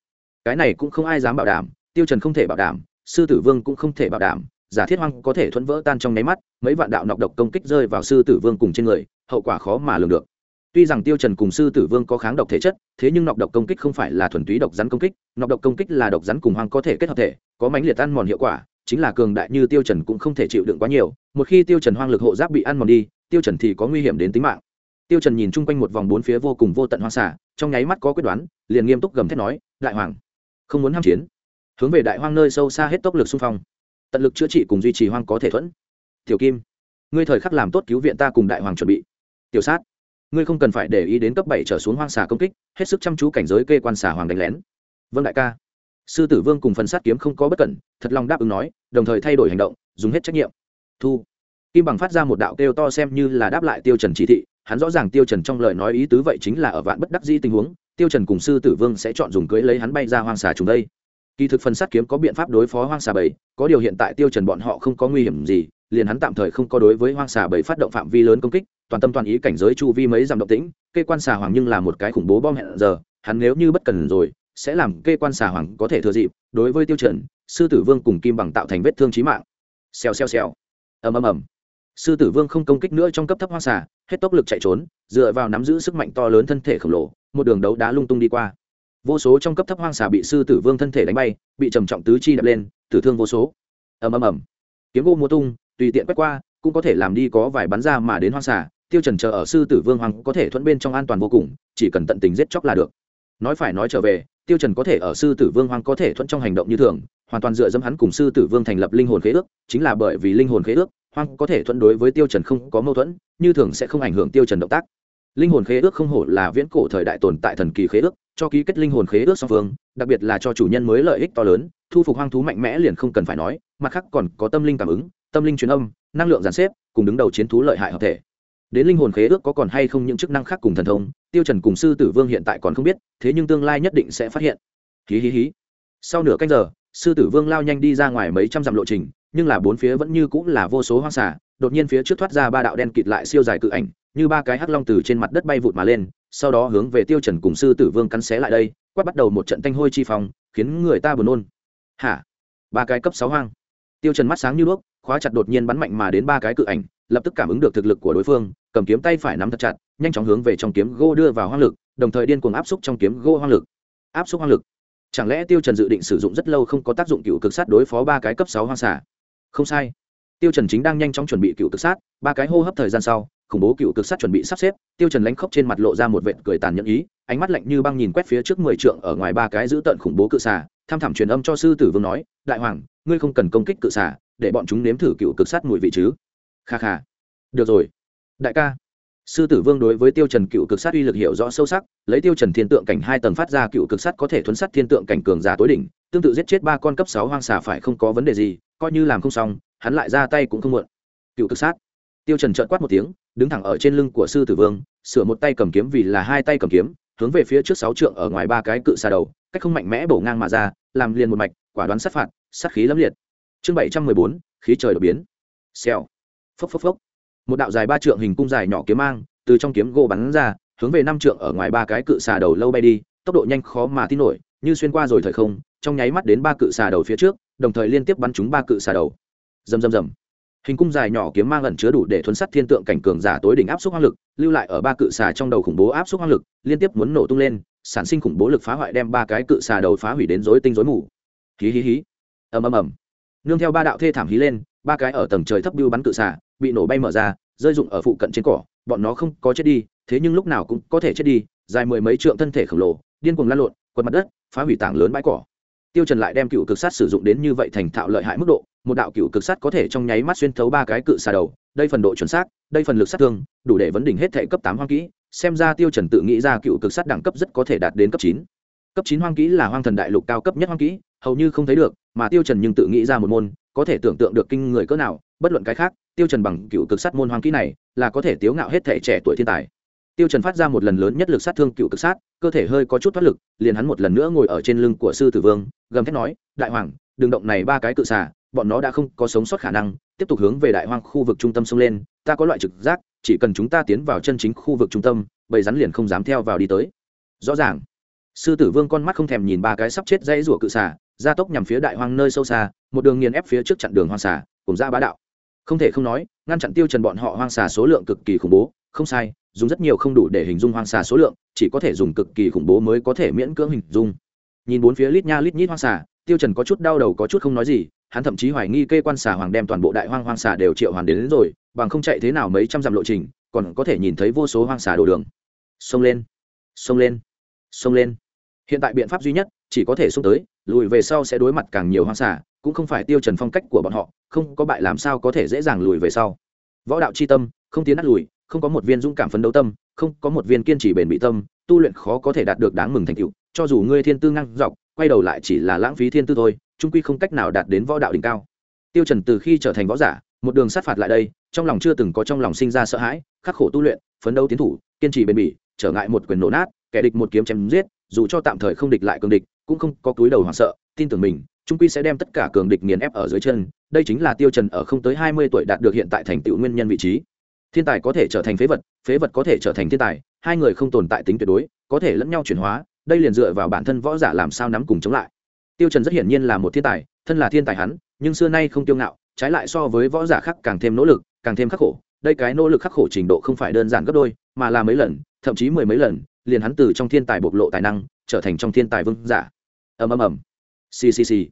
Cái này cũng không ai dám bảo đảm, tiêu trần không thể bảo đảm sư tử vương cũng không thể bảo đảm, giả thiết hoang có thể thuẫn vỡ tan trong nháy mắt, mấy vạn đạo nọc độc công kích rơi vào sư tử vương cùng trên người, hậu quả khó mà lường được. Tuy rằng tiêu trần cùng sư tử vương có kháng độc thể chất, thế nhưng nọc độc công kích không phải là thuần túy độc rắn công kích, nọc độc công kích là độc rắn cùng hoang có thể kết hợp thể, có mánh liệt ăn mòn hiệu quả, chính là cường đại như tiêu trần cũng không thể chịu đựng quá nhiều, một khi tiêu trần hoang lực hộ giáp bị ăn mòn đi, tiêu trần thì có nguy hiểm đến tính mạng. Tiêu trần nhìn chung quanh một vòng bốn phía vô cùng vô tận hoang xả trong nháy mắt có quyết đoán, liền nghiêm túc gầm thét nói, đại hoàng, không muốn ham chiến hướng về đại hoang nơi sâu xa hết tốc lực xung phong. Tận lực chữa trị cùng duy trì hoang có thể thuẫn. Tiểu kim, ngươi thời khắc làm tốt cứu viện ta cùng đại hoàng chuẩn bị. Tiểu sát, ngươi không cần phải để ý đến cấp bảy trở xuống hoang xà công kích, hết sức chăm chú cảnh giới kê quan xà hoàng đánh lén. Vâng đại ca. Sư tử vương cùng phần sát kiếm không có bất cẩn, thật lòng đáp ứng nói, đồng thời thay đổi hành động, dùng hết trách nhiệm. Thu. Kim bằng phát ra một đạo kêu to xem như là đáp lại tiêu trần chỉ thị, hắn rõ ràng tiêu trần trong lời nói ý tứ vậy chính là ở vạn bất đắc dĩ tình huống, tiêu trần cùng sư tử vương sẽ chọn dùng cưới lấy hắn bay ra hoang xà trùng đây kỳ thực phần sát kiếm có biện pháp đối phó hoang xà bảy có điều hiện tại tiêu trần bọn họ không có nguy hiểm gì, liền hắn tạm thời không có đối với hoang xà bảy phát động phạm vi lớn công kích, toàn tâm toàn ý cảnh giới chu vi mấy dặm động tĩnh, kê quan xà hoàng nhưng là một cái khủng bố bom hẹn giờ, hắn nếu như bất cần rồi, sẽ làm kê quan xà hoàng có thể thừa dịp, đối với tiêu trần, sư tử vương cùng kim bằng tạo thành vết thương chí mạng. Xèo xèo xèo. Ầm ầm ầm. Sư tử vương không công kích nữa trong cấp thấp hoang xà, hết tốc lực chạy trốn, dựa vào nắm giữ sức mạnh to lớn thân thể khổng lồ, một đường đấu đá lung tung đi qua vô số trong cấp thấp hoang xà bị sư tử vương thân thể đánh bay, bị trầm trọng tứ chi đập lên, tử thương vô số. Ầm ầm ầm. Kiếm gỗ mua tung, tùy tiện quét qua, cũng có thể làm đi có vài bắn ra mà đến hoang xà, tiêu trần chờ ở sư tử vương hoàng có thể thuận bên trong an toàn vô cùng, chỉ cần tận tình giết chóc là được. Nói phải nói trở về, tiêu trần có thể ở sư tử vương hoàng có thể thuận trong hành động như thường, hoàn toàn dựa dẫm hắn cùng sư tử vương thành lập linh hồn khế ước, chính là bởi vì linh hồn khế ước hoàng có thể thuận đối với tiêu trần không có mâu thuẫn, như thường sẽ không ảnh hưởng tiêu trần động tác. Linh hồn khế ước không hổ là viễn cổ thời đại tồn tại thần kỳ khế ước cho ký kết linh hồn khế ước song phương, đặc biệt là cho chủ nhân mới lợi ích to lớn, thu phục hoang thú mạnh mẽ liền không cần phải nói, mặt khác còn có tâm linh cảm ứng, tâm linh truyền âm, năng lượng giàn xếp, cùng đứng đầu chiến thú lợi hại hợp thể. Đến linh hồn khế ước có còn hay không những chức năng khác cùng thần thông, tiêu trần cùng sư tử vương hiện tại còn không biết, thế nhưng tương lai nhất định sẽ phát hiện. Hí hí hí. Sau nửa canh giờ, sư tử vương lao nhanh đi ra ngoài mấy trăm dặm lộ trình, nhưng là bốn phía vẫn như cũng là vô số hoang xà đột nhiên phía trước thoát ra ba đạo đen kịt lại siêu dài cự ảnh, như ba cái hắc long từ trên mặt đất bay vụt mà lên, sau đó hướng về tiêu trần cùng sư tử vương cắn xé lại đây, quát bắt đầu một trận tanh hôi chi phong, khiến người ta buồn nôn. Hả? Ba cái cấp sáu hoang. Tiêu trần mắt sáng như đuốc, khóa chặt đột nhiên bắn mạnh mà đến ba cái cự ảnh, lập tức cảm ứng được thực lực của đối phương, cầm kiếm tay phải nắm thật chặt, nhanh chóng hướng về trong kiếm gô đưa vào hoang lực, đồng thời điên cuồng áp xúc trong kiếm gô hoang lực. Áp xúc hoang lực. Chẳng lẽ tiêu trần dự định sử dụng rất lâu không có tác dụng cựu cực sát đối phó ba cái cấp sáu hoang xả không sai tiêu trần chính đang nhanh chóng chuẩn bị cựu cực sát, ba cái hô hấp thời gian sau, khủng bố cựu cực sát chuẩn bị sắp xếp, tiêu trần lánh khóc trên mặt lộ ra một vệt cười tàn nhẫn ý, ánh mắt lạnh như băng nhìn quét phía trước mười trượng ở ngoài ba cái giữ tận khủng bố cự xà, tham thẳm truyền âm cho sư tử vương nói, đại hoàng, ngươi không cần công kích cự xà, để bọn chúng nếm thử cựu cực sát mùi vị chứ. Kha kha. Được rồi. Đại ca. Sư tử vương đối với tiêu trần cựu cực sát uy lực hiểu rõ sâu sắc, lấy tiêu trần thiên tượng cảnh hai tầng phát ra cựu cực sát có thể thuấn sát thiên tượng cảnh cường giả tối đỉnh, tương tự giết chết ba con cấp sáu hoang xà phải không có vấn đề gì, coi như làm không xong hắn lại ra tay cũng không muộn. Cựu cực sát. Tiêu trần trợn quát một tiếng, đứng thẳng ở trên lưng của sư tử vương, sửa một tay cầm kiếm vì là hai tay cầm kiếm, hướng về phía trước sáu trượng ở ngoài ba cái cự xà đầu, cách không mạnh mẽ bổ ngang mà ra, làm liền một mạch, quả đoán sát phạt, sát khí lẫm liệt. Chương bảy trăm mười bốn, khí trời đột biến. Xèo. Phốc phốc phốc. Một đạo dài ba trượng hình cung dài nhỏ kiếm mang, từ trong kiếm gỗ bắn ra, hướng về năm trượng ở ngoài ba cái cự xà đầu lâu bay đi, tốc độ nhanh khó mà tin nổi, như xuyên qua rồi thời không, trong nháy mắt đến ba cự xà đầu phía trước, đồng thời liên tiếp bắn chúng ba cự xà đầu rầm rầm rầm. Hình cung dài nhỏ kiếm mang ẩn chứa đủ để thuấn sát thiên tượng cảnh cường giả tối đỉnh áp suất hoang lực, lưu lại ở ba cự xà trong đầu khủng bố áp suất hoang lực, liên tiếp muốn nổ tung lên, sản sinh khủng bố lực phá hoại đem ba cái cự xà đầu phá hủy đến rối tinh rối mù. Hí hí hí. Ầm ầm ầm. Nương theo ba đạo thê thảm hí lên, ba cái ở tầng trời thấp bưu bắn cự xà, bị nổ bay mở ra, rơi dụng ở phụ cận trên cỏ, bọn nó không có chết đi, thế nhưng lúc nào cũng có thể chết đi, dài mười mấy trượng thân thể khổng lồ, điên cuồng lăn lộn, quật mặt đất, phá hủy tảng lớn bãi cỏ. Tiêu trần lại đem cựu cực sát sử dụng đến như vậy thành thạo lợi hại mức độ một đạo cựu cực sát có thể trong nháy mắt xuyên thấu ba cái cự xà đầu, đây phần độ chuẩn xác, đây phần lực sát thương, đủ để vấn đỉnh hết thể cấp tám hoang kỹ, xem ra tiêu trần tự nghĩ ra cựu cực sát đẳng cấp rất có thể đạt đến cấp chín. Cấp chín hoang kỹ là hoang thần đại lục cao cấp nhất hoang kỹ, hầu như không thấy được, mà tiêu trần nhưng tự nghĩ ra một môn, có thể tưởng tượng được kinh người cỡ nào, bất luận cái khác, tiêu trần bằng cựu cực sát môn hoang kỹ này là có thể tiếu ngạo hết thể trẻ tuổi thiên tài. Tiêu trần phát ra một lần lớn nhất lực sát thương cựu cực sát cơ thể hơi có chút thoát lực, liền hắn một lần nữa ngồi ở trên lưng của sư tử vương, gầm thét nói, đại hoàng, đừng động này ba cái cự xà bọn nó đã không có sống sót khả năng, tiếp tục hướng về đại hoang khu vực trung tâm xông lên, ta có loại trực giác, chỉ cần chúng ta tiến vào chân chính khu vực trung tâm, bầy rắn liền không dám theo vào đi tới. Rõ ràng. Sư tử vương con mắt không thèm nhìn ba cái sắp chết dãy rủa cự xà, gia tốc nhằm phía đại hoang nơi sâu xa, một đường nghiền ép phía trước chặn đường hoang xà, cùng ra bá đạo. Không thể không nói, ngăn chặn tiêu trần bọn họ hoang xà số lượng cực kỳ khủng bố, không sai, dùng rất nhiều không đủ để hình dung hoang xà số lượng, chỉ có thể dùng cực kỳ khủng bố mới có thể miễn cưỡng hình dung. Nhìn bốn phía lít nha lít nhít hoang xà, tiêu trần có chút đau đầu có chút không nói gì hắn thậm chí hoài nghi kê quan xà hoàng đem toàn bộ đại hoang hoang xà đều triệu hoàn đến, đến rồi bằng không chạy thế nào mấy trăm dặm lộ trình còn có thể nhìn thấy vô số hoang xà đổ đường. Xông lên xông lên xông lên. Hiện tại biện pháp duy nhất chỉ có thể xông tới lùi về sau sẽ đối mặt càng nhiều hoang xà cũng không phải tiêu trần phong cách của bọn họ không có bại làm sao có thể dễ dàng lùi về sau. Võ đạo chi tâm không tiến nát lùi không có một viên dũng cảm phấn đấu tâm không có một viên kiên trì bền bị tâm tu luyện khó có thể đạt được đáng mừng thành tựu cho dù ngươi thiên tư ngang dọc quay đầu lại chỉ là lãng phí thiên tư thôi trung quy không cách nào đạt đến võ đạo đỉnh cao. Tiêu trần từ khi trở thành võ giả, một đường sát phạt lại đây, trong lòng chưa từng có trong lòng sinh ra sợ hãi, khắc khổ tu luyện, phấn đấu tiến thủ, kiên trì bền bỉ, trở ngại một quyền nổ nát, kẻ địch một kiếm chém giết, dù cho tạm thời không địch lại cường địch, cũng không có túi đầu hoảng sợ, tin tưởng mình, trung quy sẽ đem tất cả cường địch nghiền ép ở dưới chân, đây chính là tiêu trần ở không tới hai mươi tuổi đạt được hiện tại thành tựu nguyên nhân vị trí. Thiên tài có thể trở thành phế vật phế vật có thể trở thành thiên tài, hai người không tồn tại tính tuyệt đối, có thể lẫn nhau chuyển hóa, đây liền dựa vào bản thân võ giả làm sao nắm cùng chống lại tiêu trần rất hiển nhiên là một thiên tài, thân là thiên tài hắn, nhưng xưa nay không tiêu ngạo, trái lại so với võ giả khác càng thêm nỗ lực, càng thêm khắc khổ. Đây cái nỗ lực khắc khổ trình độ không phải đơn giản gấp đôi, mà là mấy lần, thậm chí mười mấy lần, liền hắn từ trong thiên tài bộc lộ tài năng, trở thành trong thiên tài vương giả. Ầm ầm ầm. Xì xì xì.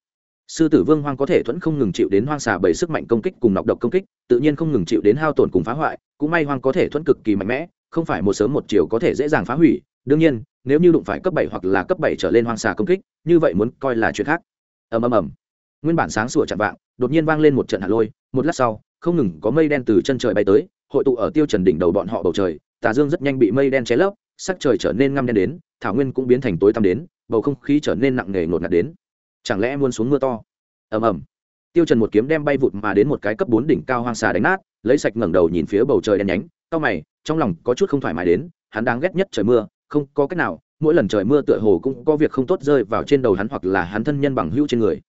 sư tử vương hoang có thể thuẫn không ngừng chịu đến hoang xà bảy sức mạnh công kích cùng nọc độc công kích, tự nhiên không ngừng chịu đến hao tổn cùng phá hoại, cũng may hoang có thể thuẫn cực kỳ mạnh mẽ, không phải một sớm một chiều có thể dễ dàng phá hủy đương nhiên, nếu như đụng phải cấp bảy hoặc là cấp bảy trở lên hoang xà công kích, như vậy muốn coi là chuyện khác. Ầm ầm ầm. Nguyên bản sáng sủa chặn vạng, đột nhiên vang lên một trận hạ lôi, một lát sau, không ngừng có mây đen từ chân trời bay tới, hội tụ ở tiêu trần đỉnh đầu bọn họ bầu trời, tà dương rất nhanh bị mây đen che lấp, sắc trời trở nên ngăm đen đến, thảo nguyên cũng biến thành tối tăm đến, bầu không khí trở nên nặng nề ngột ngạt đến. Chẳng lẽ muốn xuống mưa to? Ầm ầm. Tiêu trần một kiếm đem bay vụt mà đến một cái cấp bốn đỉnh cao hoang xà đánh nát, lấy sạch ngẩng đầu nhìn phía bầu trời đen nhánh cao mày, trong lòng có chút không thoải mái đến, hắn đang ghét nhất trời mưa không có cách nào, mỗi lần trời mưa tựa hồ cũng có việc không tốt rơi vào trên đầu hắn hoặc là hắn thân nhân bằng hữu trên người.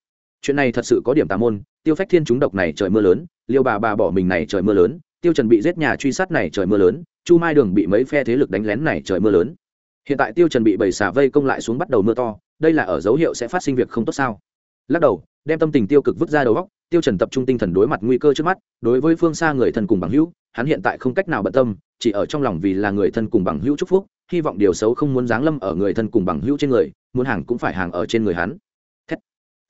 Chuyện này thật sự có điểm tà môn, tiêu phách thiên chúng độc này trời mưa lớn, liêu bà bà bỏ mình này trời mưa lớn, tiêu trần bị giết nhà truy sát này trời mưa lớn, chu mai đường bị mấy phe thế lực đánh lén này trời mưa lớn. Hiện tại tiêu trần bị bầy xà vây công lại xuống bắt đầu mưa to, đây là ở dấu hiệu sẽ phát sinh việc không tốt sao? Lắc đầu, đem tâm tình tiêu cực vứt ra đầu góc tiêu trần tập trung tinh thần đối mặt nguy cơ trước mắt, đối với phương xa người thân cùng bằng hữu, hắn hiện tại không cách nào bận tâm, chỉ ở trong lòng vì là người thân cùng bằng hữu chúc phúc hy vọng điều xấu không muốn giáng lâm ở người thân cùng bằng hữu trên người, muốn hàng cũng phải hàng ở trên người hắn. Thét.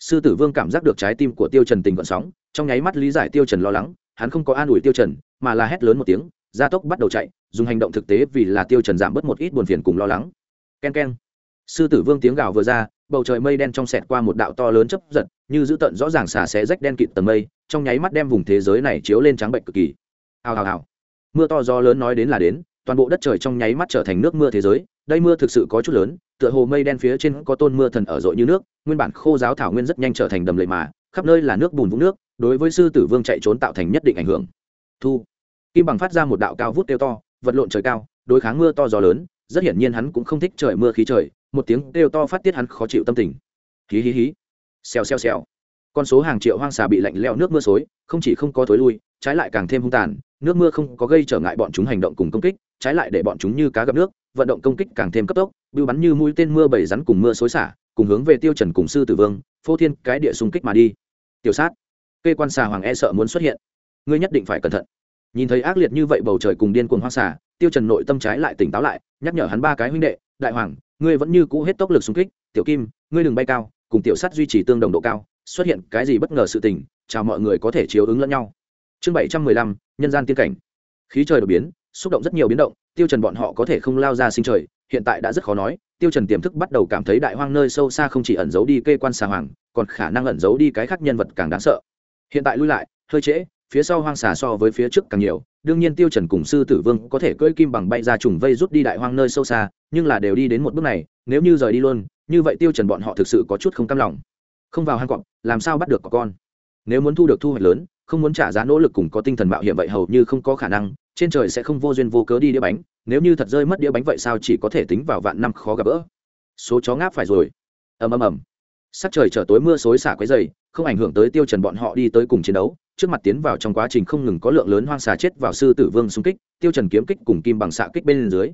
sư tử vương cảm giác được trái tim của tiêu trần tình vận sóng, trong nháy mắt lý giải tiêu trần lo lắng, hắn không có an ủi tiêu trần, mà là hét lớn một tiếng, gia tốc bắt đầu chạy, dùng hành động thực tế vì là tiêu trần giảm bớt một ít buồn phiền cùng lo lắng. Ken ken sư tử vương tiếng gào vừa ra, bầu trời mây đen trong sẹt qua một đạo to lớn chớp giật, như giữ tận rõ ràng xả xé rách đen kịt tầng mây, trong nháy mắt đem vùng thế giới này chiếu lên trắng bệnh cực kỳ. Hào hào hào. Mưa to gió lớn nói đến là đến toàn bộ đất trời trong nháy mắt trở thành nước mưa thế giới, đây mưa thực sự có chút lớn, tựa hồ mây đen phía trên có tôn mưa thần ở rội như nước, nguyên bản khô giáo thảo nguyên rất nhanh trở thành đầm lầy mà, khắp nơi là nước bùn vũng nước, đối với sư tử vương chạy trốn tạo thành nhất định ảnh hưởng. Thu. Kim bằng phát ra một đạo cao vút kêu to, vật lộn trời cao, đối kháng mưa to gió lớn, rất hiển nhiên hắn cũng không thích trời mưa khí trời, một tiếng kêu to phát tiết hắn khó chịu tâm tình. Hí hí hí. Xèo xèo xèo. Con số hàng triệu hoang xà bị lạnh leo nước mưa xối, không chỉ không có thối lui, trái lại càng thêm hung tàn, nước mưa không có gây trở ngại bọn chúng hành động cùng công kích trái lại để bọn chúng như cá gặp nước, vận động công kích càng thêm cấp tốc, bưu bắn như mũi tên mưa bầy rắn cùng mưa xối xả, cùng hướng về tiêu trần cùng sư tử vương, phô thiên cái địa xung kích mà đi. Tiểu sát, kê quan xà hoàng e sợ muốn xuất hiện. Ngươi nhất định phải cẩn thận. Nhìn thấy ác liệt như vậy bầu trời cùng điên cuồng hoang xà, tiêu trần nội tâm trái lại tỉnh táo lại, nhắc nhở hắn ba cái huynh đệ, đại hoàng, ngươi vẫn như cũ hết tốc lực xung kích, tiểu kim, ngươi đừng bay cao, cùng tiểu sát duy trì tương đồng độ cao, xuất hiện cái gì bất ngờ sự tình, chào mọi người có thể chiếu ứng lẫn nhau. Chương bảy trăm mười lăm, nhân gian tiên cảnh. Khí trời đột biến xúc động rất nhiều biến động, tiêu trần bọn họ có thể không lao ra sinh trời, hiện tại đã rất khó nói, tiêu trần tiềm thức bắt đầu cảm thấy đại hoang nơi sâu xa không chỉ ẩn giấu đi kê quan xà hoàng, còn khả năng ẩn giấu đi cái khác nhân vật càng đáng sợ. Hiện tại lui lại, hơi trễ, phía sau hoang xà so với phía trước càng nhiều, đương nhiên tiêu trần cùng sư tử vương có thể cưỡi kim bằng bay ra trùng vây rút đi đại hoang nơi sâu xa, nhưng là đều đi đến một bước này, nếu như rời đi luôn, như vậy tiêu trần bọn họ thực sự có chút không cam lòng. Không vào hang cọp, làm sao bắt được có con? Nếu muốn thu được thu hoạch lớn, không muốn trả giá nỗ lực cùng có tinh thần mạo hiểm vậy hầu như không có khả năng trên trời sẽ không vô duyên vô cớ đi đĩa bánh, nếu như thật rơi mất đĩa bánh vậy sao chỉ có thể tính vào vạn năm khó gặp gỡ. Số chó ngáp phải rồi. Ầm ầm ầm. Sắc trời trở tối mưa xối xả quấy dày không ảnh hưởng tới tiêu trần bọn họ đi tới cùng chiến đấu, trước mặt tiến vào trong quá trình không ngừng có lượng lớn hoang xà chết vào sư tử vương xung kích, tiêu trần kiếm kích cùng kim bằng xạ kích bên dưới.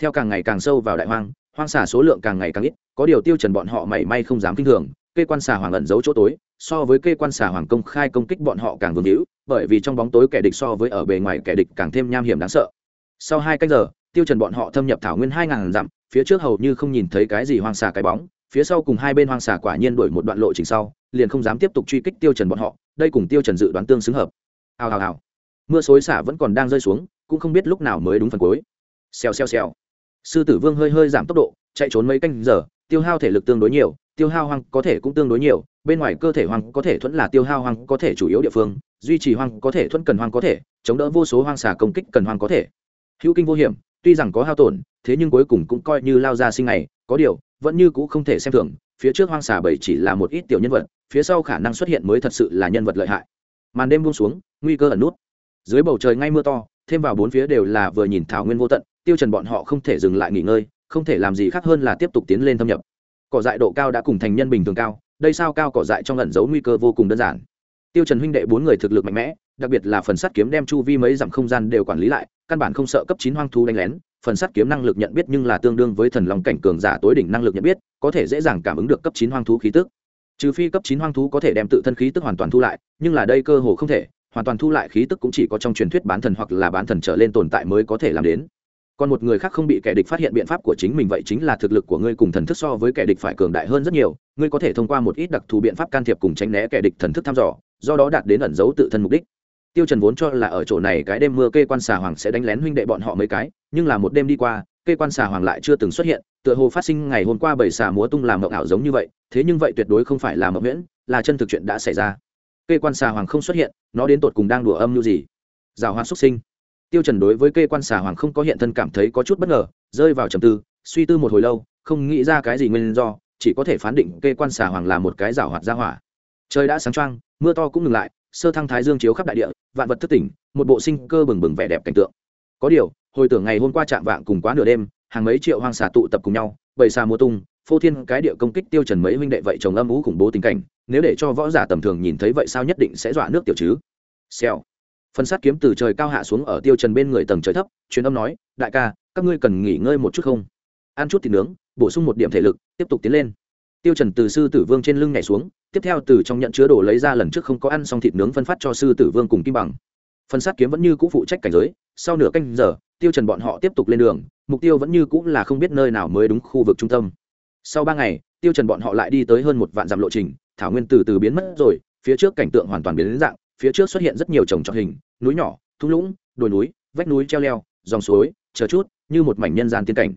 Theo càng ngày càng sâu vào đại hoang hoang xà số lượng càng ngày càng ít, có điều tiêu trần bọn họ mảy may không dám kinh thường, Kê quan xà hoàng ẩn giấu chỗ tối, so với kê quan xà hoàng công khai công kích bọn họ càng vương hữu bởi vì trong bóng tối kẻ địch so với ở bề ngoài kẻ địch càng thêm nham hiểm đáng sợ. Sau hai cách giờ, tiêu trần bọn họ thâm nhập thảo nguyên hai ngàn dặm, phía trước hầu như không nhìn thấy cái gì hoang xà cái bóng, phía sau cùng hai bên hoang xà quả nhiên đuổi một đoạn lộ trình sau, liền không dám tiếp tục truy kích tiêu trần bọn họ, đây cùng tiêu trần dự đoán tương xứng hợp. Hào hào hào. Mưa xối xả vẫn còn đang rơi xuống, cũng không biết lúc nào mới đúng phần cuối. Xèo xèo xèo. Sư tử vương hơi hơi giảm tốc độ, chạy trốn mấy canh giờ, tiêu hao thể lực tương đối nhiều, tiêu hao hoang có thể cũng tương đối nhiều bên ngoài cơ thể hoang có thể thuẫn là tiêu hao hoang có thể chủ yếu địa phương, duy trì hoang có thể thuẫn cần hoang có thể, chống đỡ vô số hoang xà công kích cần hoang có thể. Hữu kinh vô hiểm, tuy rằng có hao tổn, thế nhưng cuối cùng cũng coi như lao ra sinh ngày, có điều, vẫn như cũ không thể xem thường, phía trước hoang xà bảy chỉ là một ít tiểu nhân vật, phía sau khả năng xuất hiện mới thật sự là nhân vật lợi hại. Màn đêm buông xuống, nguy cơ ẩn nút. Dưới bầu trời ngay mưa to, thêm vào bốn phía đều là vừa nhìn thảo nguyên vô tận, tiêu trần bọn họ không thể dừng lại nghỉ ngơi, không thể làm gì khác hơn là tiếp tục tiến lên thâm nhập. Cỏ dại độ cao đã cùng thành nhân bình thường cao đây sao cao cỏ dại trong ẩn giấu nguy cơ vô cùng đơn giản. Tiêu trần huynh đệ bốn người thực lực mạnh mẽ, đặc biệt là phần sắt kiếm đem chu vi mấy dặm không gian đều quản lý lại, căn bản không sợ cấp chín hoang thú đánh lén, phần sắt kiếm năng lực nhận biết nhưng là tương đương với thần long cảnh cường giả tối đỉnh năng lực nhận biết, có thể dễ dàng cảm ứng được cấp chín hoang thú khí tức. Trừ phi cấp chín hoang thú có thể đem tự thân khí tức hoàn toàn thu lại, nhưng là đây cơ hồ không thể, hoàn toàn thu lại khí tức cũng chỉ có trong truyền thuyết bán thần hoặc là bán thần trở lên tồn tại mới có thể làm đến còn một người khác không bị kẻ địch phát hiện biện pháp của chính mình vậy chính là thực lực của ngươi cùng thần thức so với kẻ địch phải cường đại hơn rất nhiều. Ngươi có thể thông qua một ít đặc thù biện pháp can thiệp cùng tránh né kẻ địch thần thức thăm dò, do đó đạt đến ẩn giấu tự thân mục đích. Tiêu trần vốn cho là ở chỗ này cái đêm mưa kê quan xà hoàng sẽ đánh lén huynh đệ bọn họ mấy cái, nhưng là một đêm đi qua, kê quan xà hoàng lại chưa từng xuất hiện, tựa hồ phát sinh ngày hôm qua bảy xà múa tung làm mộng ảo giống như vậy, thế nhưng vậy tuyệt đối không phải là mộng nguyễn là chân thực chuyện đã xảy ra. Kê quan xà hoàng không xuất hiện, nó đến tột cùng đang đùa âm như gì? Rào hoa xuất sinh tiêu trần đối với kê quan xà hoàng không có hiện thân cảm thấy có chút bất ngờ, rơi vào trầm tư, suy tư một hồi lâu, không nghĩ ra cái gì nguyên do, chỉ có thể phán định kê quan xà hoàng là một cái rào hoạt ra hỏa. Trời đã sáng trăng mưa to cũng ngừng lại, sơ thăng thái dương chiếu khắp đại địa, vạn vật thức tỉnh, một bộ sinh cơ bừng bừng vẻ đẹp cảnh tượng. Có điều, hồi tưởng ngày hôm qua chạm vạng cùng quá nửa đêm, hàng mấy triệu hoang xà tụ tập cùng nhau, bầy xà mùa tung, phô thiên cái địa công kích tiêu trần mấy huynh đệ vậy chồng âm ú khủng bố tình cảnh, nếu để cho võ giả tầm thường nhìn thấy vậy sao nhất định sẽ dọa nước tiểu chứ? Xèo phân sát kiếm từ trời cao hạ xuống ở tiêu trần bên người tầng trời thấp, truyền âm nói, đại ca, các ngươi cần nghỉ ngơi một chút không? Ăn chút thịt nướng, bổ sung một điểm thể lực, tiếp tục tiến lên. Tiêu trần từ sư tử vương trên lưng nhảy xuống, tiếp theo từ trong nhận chứa đồ lấy ra lần trước không có ăn xong thịt nướng phân phát cho sư tử vương cùng kim bằng. Phân sát kiếm vẫn như cũ phụ trách cảnh giới, sau nửa canh giờ, tiêu trần bọn họ tiếp tục lên đường, mục tiêu vẫn như cũ là không biết nơi nào mới đúng khu vực trung tâm. Sau ba ngày, tiêu trần bọn họ lại đi tới hơn một vạn dặm lộ trình, thảo nguyên từ từ biến mất rồi, phía trước cảnh tượng hoàn toàn biến đến dạng phía trước xuất hiện rất nhiều trồng trọt hình, núi nhỏ, thung lũng, đồi núi, vách núi treo leo, dòng suối, chờ chút, như một mảnh nhân gian tiên cảnh.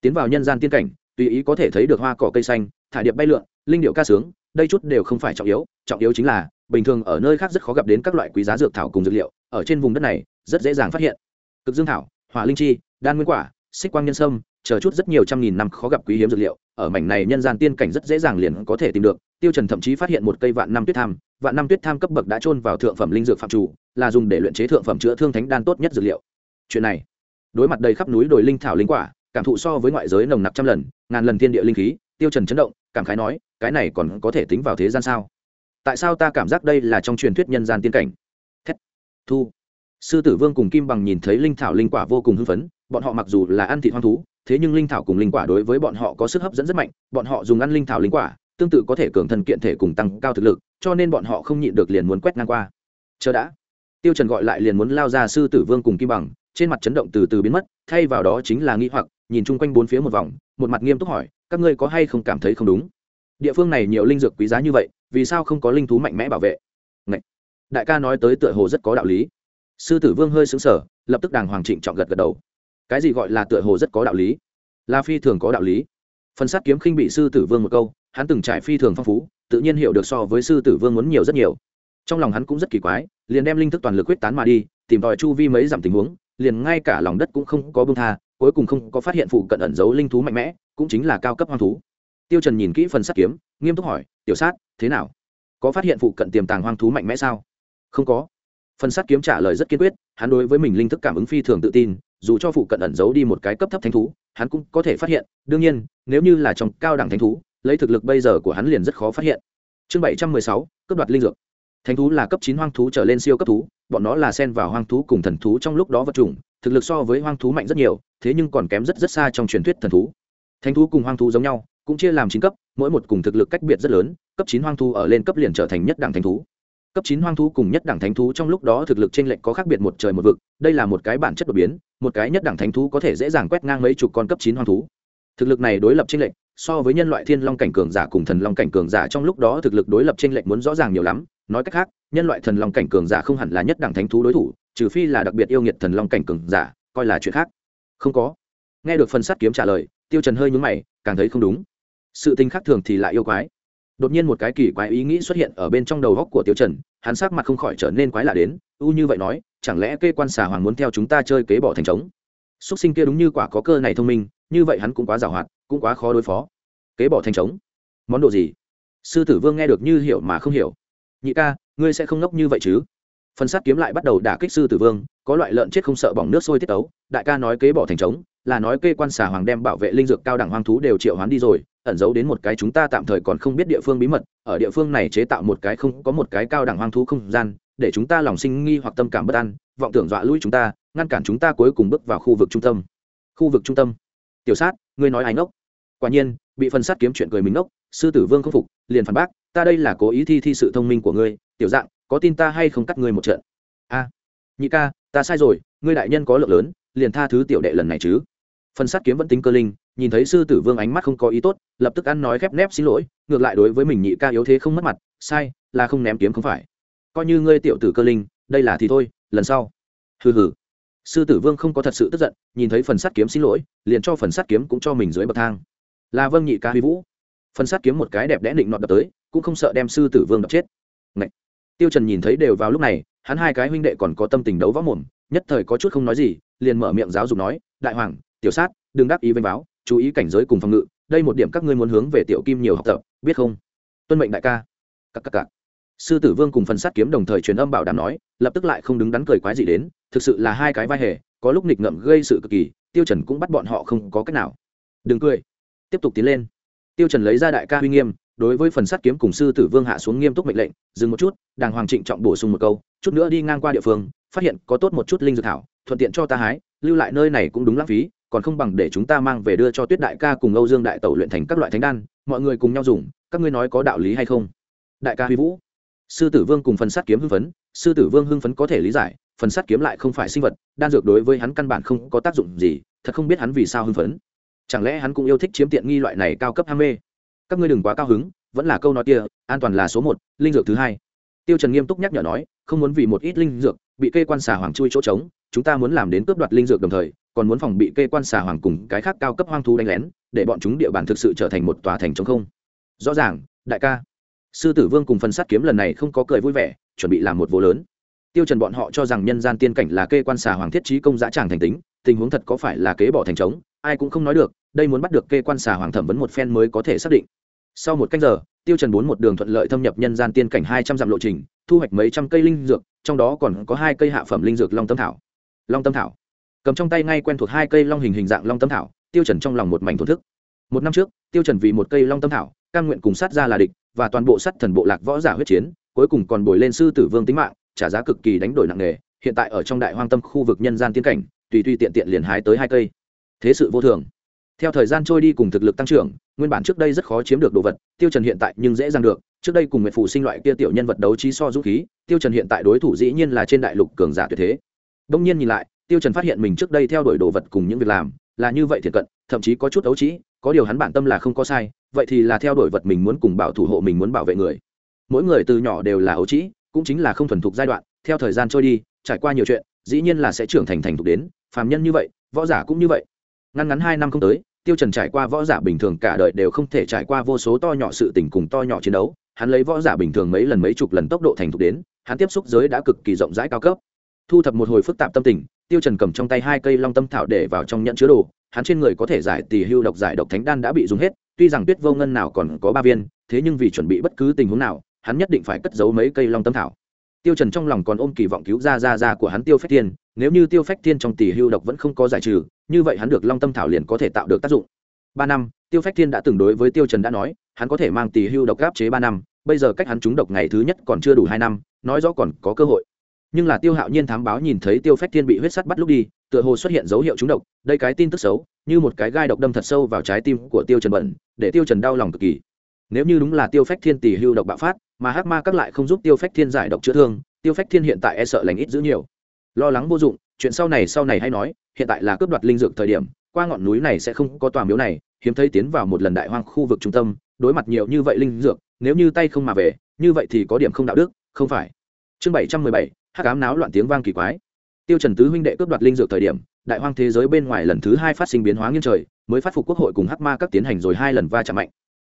Tiến vào nhân gian tiên cảnh, tùy ý có thể thấy được hoa cỏ cây xanh thải điệp bay lượn, linh điệu ca sướng, đây chút đều không phải trọng yếu trọng yếu chính là, bình thường ở nơi khác rất khó gặp đến các loại quý giá dược thảo cùng dược liệu, ở trên vùng đất này, rất dễ dàng phát hiện. Cực dương thảo, hỏa linh chi, đan nguyên quả, xích quang nhân sâm, chờ chút rất nhiều trăm nghìn năm khó gặp quý hiếm dược liệu, ở mảnh này nhân gian tiên cảnh rất dễ dàng liền có thể tìm được, tiêu trần thậm chí phát hiện một cây vạn năm tuyết tham vạn năm tuyết tham cấp bậc đã trôn vào thượng phẩm linh dược phạm chủ, là dùng để luyện chế thượng phẩm chữa thương thánh đan tốt nhất dược liệu. Chuyện này, đối mặt đầy khắp núi đồi linh thảo linh quả, cảm thụ so với ngoại giới nồng nặc trăm lần, ngàn lần thiên địa linh khí, tiêu trần chấn động, cảm khái nói, cái này còn có thể tính vào thế gian sao? Tại sao ta cảm giác đây là trong truyền thuyết nhân gian tiên cảnh? Thét. Thu. Sư tử vương cùng kim bằng nhìn thấy linh thảo linh quả vô cùng hưng phấn, bọn họ mặc dù là ăn thịt hoang thú, thế nhưng linh thảo cùng linh quả đối với bọn họ có sức hấp dẫn rất mạnh, bọn họ dùng ăn linh thảo linh quả tương tự có thể cường thân kiện thể cùng tăng cao thực lực, cho nên bọn họ không nhịn được liền muốn quét ngang qua. Chờ đã. Tiêu trần gọi lại liền muốn lao ra sư tử vương cùng kim bằng, trên mặt chấn động từ từ biến mất, thay vào đó chính là nghi hoặc, nhìn chung quanh bốn phía một vòng, một mặt nghiêm túc hỏi, các ngươi có hay không cảm thấy không đúng? Địa phương này nhiều linh dược quý giá như vậy, vì sao không có linh thú mạnh mẽ bảo vệ? Ngậy! đại ca nói tới tựa hồ rất có đạo lý. Sư tử vương hơi sững sờ, lập tức đàng hoàng trịnh trọng gật gật đầu. Cái gì gọi là tựa hồ rất có đạo lý? Là phi thường có đạo lý. Phần sát kiếm khinh bị sư tử vương một câu hắn từng trải phi thường phong phú, tự nhiên hiểu được so với sư tử vương muốn nhiều rất nhiều. Trong lòng hắn cũng rất kỳ quái, liền đem linh thức toàn lực quyết tán mà đi, tìm tòi chu vi mấy dặm tình huống, liền ngay cả lòng đất cũng không có bông tha, cuối cùng không có phát hiện phụ cận ẩn giấu linh thú mạnh mẽ, cũng chính là cao cấp hoang thú. Tiêu trần nhìn kỹ phần sắt kiếm, nghiêm túc hỏi, tiểu sát, thế nào? Có phát hiện phụ cận tiềm tàng hoang thú mạnh mẽ sao? Không có. Phần sắt kiếm trả lời rất kiên quyết, hắn đối với mình linh thức cảm ứng phi thường tự tin, dù cho phụ cận ẩn giấu đi một cái cấp thấp thánh thú, hắn cũng có thể phát hiện, đương nhiên, nếu như là trong cao đẳng thánh thú lấy thực lực bây giờ của hắn liền rất khó phát hiện. Chương bảy trăm mười sáu cấp đoạt linh dược. Thánh thú là cấp chín hoang thú trở lên siêu cấp thú, bọn nó là sen vào hoang thú cùng thần thú trong lúc đó vật chủng, thực lực so với hoang thú mạnh rất nhiều, thế nhưng còn kém rất rất xa trong truyền thuyết thần thú. Thánh thú cùng hoang thú giống nhau, cũng chia làm chín cấp, mỗi một cùng thực lực cách biệt rất lớn, cấp chín hoang thú ở lên cấp liền trở thành nhất đẳng thánh thú. Cấp chín hoang thú cùng nhất đẳng thánh thú trong lúc đó thực lực t r ê n lệch có khác biệt một trời một vực, đây là một cái bản chất đột biến, một cái nhất đẳng thánh thú có thể dễ dàng quét ngang mấy chục con cấp chín hoang thú. Thực lực này đối lập t r ê n lệch so với nhân loại thiên long cảnh cường giả cùng thần long cảnh cường giả trong lúc đó thực lực đối lập trên lệnh muốn rõ ràng nhiều lắm. Nói cách khác, nhân loại thần long cảnh cường giả không hẳn là nhất đẳng thánh thú đối thủ, trừ phi là đặc biệt yêu nghiệt thần long cảnh cường giả, coi là chuyện khác. Không có. Nghe được phần sắt kiếm trả lời, tiêu trần hơi nhướng mày, càng thấy không đúng. Sự tình khác thường thì lại yêu quái. Đột nhiên một cái kỳ quái ý nghĩ xuất hiện ở bên trong đầu góc của tiêu trần, hắn sắc mặt không khỏi trở nên quái lạ đến, u như vậy nói, chẳng lẽ kê quan xà hoàng muốn theo chúng ta chơi kế bỏ thành trống? Xuất sinh kia đúng như quả có cơ này thông minh, như vậy hắn cũng quá giàu hoạt cũng quá khó đối phó. Kế bỏ thành trống. Món đồ gì? Sư tử vương nghe được như hiểu mà không hiểu. Nhị ca, ngươi sẽ không ngốc như vậy chứ? Phần sát kiếm lại bắt đầu đả kích sư tử vương, có loại lợn chết không sợ bỏng nước sôi tiết tấu. Đại ca nói kế bỏ thành trống, là nói kê quan xà hoàng đem bảo vệ linh dược cao đẳng hoang thú đều triệu hoán đi rồi, ẩn giấu đến một cái chúng ta tạm thời còn không biết địa phương bí mật. Ở địa phương này chế tạo một cái không, có một cái cao đẳng hoang thú không gian, để chúng ta lòng sinh nghi hoặc tâm cảm bất an, vọng tưởng dọa lui chúng ta, ngăn cản chúng ta cuối cùng bước vào khu vực trung tâm. Khu vực trung tâm. Tiểu sát, ngươi nói ai ngốc? Quả nhiên, bị phần sát kiếm chuyện cười mình ngốc, sư tử vương không phục, liền phản bác, ta đây là cố ý thi thi sự thông minh của ngươi, tiểu dạng, có tin ta hay không cắt ngươi một trận? A, nhị ca, ta sai rồi, ngươi đại nhân có lượng lớn, liền tha thứ tiểu đệ lần này chứ. Phần sát kiếm vẫn tính cơ linh, nhìn thấy sư tử vương ánh mắt không có ý tốt, lập tức ăn nói khép nép xin lỗi, ngược lại đối với mình nhị ca yếu thế không mất mặt, sai, là không ném kiếm không phải. Coi như ngươi tiểu tử cơ linh, đây là thì thôi, lần sau. Hừ hừ. Sư tử vương không có thật sự tức giận, nhìn thấy phần sắt kiếm xin lỗi, liền cho phần sắt kiếm cũng cho mình dưới bậc thang là vâng nhị ca huy vũ. Phần sát kiếm một cái đẹp đẽ định nọt đập tới, cũng không sợ đem sư tử vương đập chết. Ngậy! tiêu trần nhìn thấy đều vào lúc này, hắn hai cái huynh đệ còn có tâm tình đấu võ mồm, nhất thời có chút không nói gì, liền mở miệng giáo dục nói, đại hoàng, tiểu sát, đừng đáp ý vênh báo, chú ý cảnh giới cùng phòng ngự, đây một điểm các ngươi muốn hướng về tiểu kim nhiều học tập, biết không? Tuân mệnh đại ca. Các các cả sư tử vương cùng phần sát kiếm đồng thời truyền âm bảo đảm nói, lập tức lại không đứng đắn cười quái gì đến, thực sự là hai cái vai hề, có lúc nghịch ngợm gây sự cực kỳ, tiêu trần cũng bắt bọn họ không có cách nào. Đừng cười tiếp tục tiến lên. Tiêu trần lấy ra đại ca uy nghiêm, đối với phần sắt kiếm cùng sư tử vương hạ xuống nghiêm túc mệnh lệnh, dừng một chút, đàng hoàng trịnh trọng bổ sung một câu, chút nữa đi ngang qua địa phương, phát hiện có tốt một chút linh dược thảo, thuận tiện cho ta hái, lưu lại nơi này cũng đúng lãng phí, còn không bằng để chúng ta mang về đưa cho tuyết đại ca cùng âu dương đại tẩu luyện thành các loại thánh đan, mọi người cùng nhau dùng, các ngươi nói có đạo lý hay không? Đại ca huy vũ, sư tử vương cùng phần sắt kiếm hưng phấn, sư tử vương hưng phấn có thể lý giải, phần sắt kiếm lại không phải sinh vật, đan dược đối với hắn căn bản không có tác dụng gì, thật không biết hắn vì sao hưng phấn chẳng lẽ hắn cũng yêu thích chiếm tiện nghi loại này cao cấp ham mê? Các ngươi đừng quá cao hứng, vẫn là câu nói kia, an toàn là số một, linh dược thứ hai. Tiêu trần nghiêm túc nhắc nhở nói, không muốn vì một ít linh dược bị kê quan xà hoàng chui chỗ trống, chúng ta muốn làm đến cướp đoạt linh dược đồng thời, còn muốn phòng bị kê quan xà hoàng cùng cái khác cao cấp hoang thú đánh lén, để bọn chúng địa bàn thực sự trở thành một tòa thành trống không. Rõ ràng, đại ca. Sư tử vương cùng phần sát kiếm lần này không có cười vui vẻ, chuẩn bị làm một vô lớn. Tiêu trần bọn họ cho rằng nhân gian tiên cảnh là kê quan xà hoàng thiết trí công dã tràng thành tính, tình huống thật có phải là kế bỏ thành trống, ai cũng không nói được đây muốn bắt được kê quan xà hoàng thẩm vấn một phen mới có thể xác định. Sau một cách giờ, tiêu trần bốn một đường thuận lợi thâm nhập nhân gian tiên cảnh hai trăm dặm lộ trình, thu hoạch mấy trăm cây linh dược, trong đó còn có hai cây hạ phẩm linh dược long tâm thảo. Long tâm thảo. Cầm trong tay ngay quen thuộc hai cây long hình hình dạng long tâm thảo, tiêu trần trong lòng một mảnh thổn thức. Một năm trước, tiêu trần vì một cây long tâm thảo, cam nguyện cùng sát ra là địch, và toàn bộ sát thần bộ lạc võ giả huyết chiến, cuối cùng còn bồi lên sư tử vương tính mạng, trả giá cực kỳ đánh đổi nặng nề, hiện tại ở trong đại hoang tâm khu vực nhân gian tiên cảnh, tùy tùy tiện tiện liền hái tới hai cây. Thế sự vô thường theo thời gian trôi đi cùng thực lực tăng trưởng, nguyên bản trước đây rất khó chiếm được đồ vật, tiêu trần hiện tại nhưng dễ dàng được. Trước đây cùng nguyệt phủ sinh loại kia tiểu nhân vật đấu trí so dũng khí, tiêu trần hiện tại đối thủ dĩ nhiên là trên đại lục cường giả tuyệt thế. Đông nhiên nhìn lại, tiêu trần phát hiện mình trước đây theo đuổi đồ vật cùng những việc làm là như vậy thiệt cận, thậm chí có chút đấu trí, có điều hắn bản tâm là không có sai, vậy thì là theo đuổi vật mình muốn cùng bảo thủ hộ mình muốn bảo vệ người. Mỗi người từ nhỏ đều là ấu trí, cũng chính là không thuần thục giai đoạn, theo thời gian trôi đi, trải qua nhiều chuyện, dĩ nhiên là sẽ trưởng thành thành thục đến, phàm nhân như vậy, võ giả cũng như vậy. Ngắn ngắn hai năm không tới tiêu trần trải qua võ giả bình thường cả đời đều không thể trải qua vô số to nhỏ sự tình cùng to nhỏ chiến đấu, hắn lấy võ giả bình thường mấy lần mấy chục lần tốc độ thành thục đến, hắn tiếp xúc giới đã cực kỳ rộng rãi cao cấp. Thu thập một hồi phức tạp tâm tình, tiêu trần cầm trong tay hai cây long tâm thảo để vào trong nhận chứa đồ, hắn trên người có thể giải tỷ hưu độc giải độc thánh đan đã bị dùng hết, tuy rằng tuyết vô ngân nào còn có ba viên, thế nhưng vì chuẩn bị bất cứ tình huống nào, hắn nhất định phải cất giấu mấy cây long tâm thảo. Tiêu trần trong lòng còn ôm kỳ vọng cứu ra ra ra của hắn tiêu phách thiên, nếu như tiêu phách thiên trong tỷ hưu độc vẫn không có giải trừ như vậy hắn được long tâm thảo liền có thể tạo được tác dụng. Ba năm, tiêu phách thiên đã từng đối với tiêu trần đã nói, hắn có thể mang tỷ hưu độc áp chế ba năm, bây giờ cách hắn trúng độc ngày thứ nhất còn chưa đủ hai năm, nói rõ còn có cơ hội. Nhưng là tiêu hạo nhiên thám báo nhìn thấy tiêu phách thiên bị huyết sắt bắt lúc đi, tựa hồ xuất hiện dấu hiệu trúng độc, đây cái tin tức xấu, như một cái gai độc đâm thật sâu vào trái tim của tiêu trần bẩn, để tiêu trần đau lòng cực kỳ. Nếu như đúng là tiêu phách thiên tỷ hưu độc bạo phát, mà hắc ma các lại không giúp tiêu phách thiên giải độc chữa thương, tiêu phách thiên hiện tại e sợ lành ít dữ nhiều. Lo lắng vô dụng, chuyện sau này sau này hay nói hiện tại là cướp đoạt linh dược thời điểm, qua ngọn núi này sẽ không có tòa miếu này, hiếm thấy tiến vào một lần đại hoang khu vực trung tâm, đối mặt nhiều như vậy linh dược, nếu như tay không mà về, như vậy thì có điểm không đạo đức, không phải. Chương bảy trăm mười bảy, hắc ám náo loạn tiếng vang kỳ quái. Tiêu trần tứ huynh đệ cướp đoạt linh dược thời điểm, đại hoang thế giới bên ngoài lần thứ hai phát sinh biến hóa nghiêng trời, mới phát phục quốc hội cùng hắc ma các tiến hành rồi hai lần va chạm mạnh.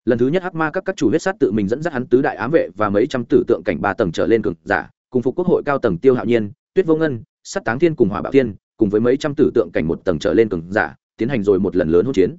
Lần thứ nhất hắc ma các các chủ huyết sát tự mình dẫn dắt hắn tứ đại ám vệ và mấy trăm tử tượng cảnh ba tầng trở lên cường giả, cùng phục quốc hội cao tầng tiêu hạo nhiên, tuyết vô ngân, sắt táng thiên cùng hỏa bạo thiên cùng với mấy trăm tử tượng cảnh một tầng trở lên cường giả, tiến hành rồi một lần lớn hỗn chiến.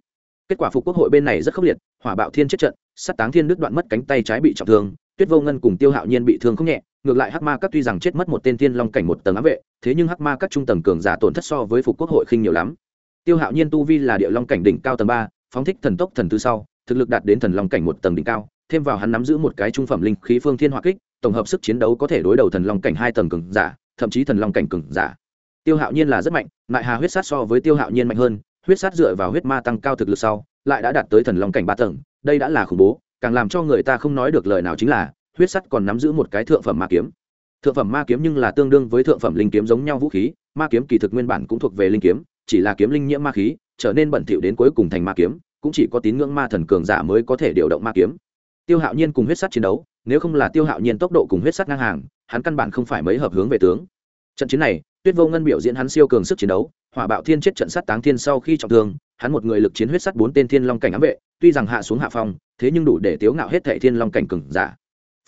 Kết quả phục quốc hội bên này rất khốc liệt, hỏa bạo thiên chết trận sắt táng thiên đứt đoạn mất cánh tay trái bị trọng thương, tuyết vô ngân cùng tiêu hạo nhiên bị thương không nhẹ, ngược lại hắc ma các tuy rằng chết mất một tên thiên long cảnh một tầng ám vệ, thế nhưng hắc ma các trung tầng cường giả tổn thất so với phục quốc hội khinh nhiều lắm. Tiêu hạo nhiên tu vi là địa long cảnh đỉnh cao tầng ba, phóng thích thần tốc thần thứ sau, thực lực đạt đến thần long cảnh một tầng đỉnh cao, thêm vào hắn nắm giữ một cái trung phẩm linh khí phương thiên hỏa kích, tổng hợp sức chiến đấu có thể đối đầu thần long cảnh hai tầng cường giả, thậm chí thần long cảnh cường giả tiêu hạo nhiên là rất mạnh lại hà huyết sát so với tiêu hạo nhiên mạnh hơn, huyết sát dựa vào huyết ma tăng cao thực lực sau, lại đã đạt tới thần long cảnh ba tầng, đây đã là khủng bố, càng làm cho người ta không nói được lời nào chính là, huyết sắt còn nắm giữ một cái thượng phẩm ma kiếm. Thượng phẩm ma kiếm nhưng là tương đương với thượng phẩm linh kiếm giống nhau vũ khí, ma kiếm kỳ thực nguyên bản cũng thuộc về linh kiếm, chỉ là kiếm linh nhiễm ma khí, trở nên bẩn thỉu đến cuối cùng thành ma kiếm, cũng chỉ có tín ngưỡng ma thần cường giả mới có thể điều động ma kiếm. Tiêu hạo nhiên cùng huyết sắt chiến đấu, nếu không là tiêu hạo nhiên tốc độ cùng huyết sắt ngang hàng, hắn căn bản không phải mấy hợp hướng về tướng. Trận chiến này tuyết vô ngân biểu diễn hắn siêu cường sức chiến đấu, hỏa bạo thiên chết trận sát táng thiên sau khi trọng thương, hắn một người lực chiến huyết sắt bốn tên thiên long cảnh ám vệ, tuy rằng hạ xuống hạ phong, thế nhưng đủ để tiếu ngạo hết thệ thiên long cảnh cường giả.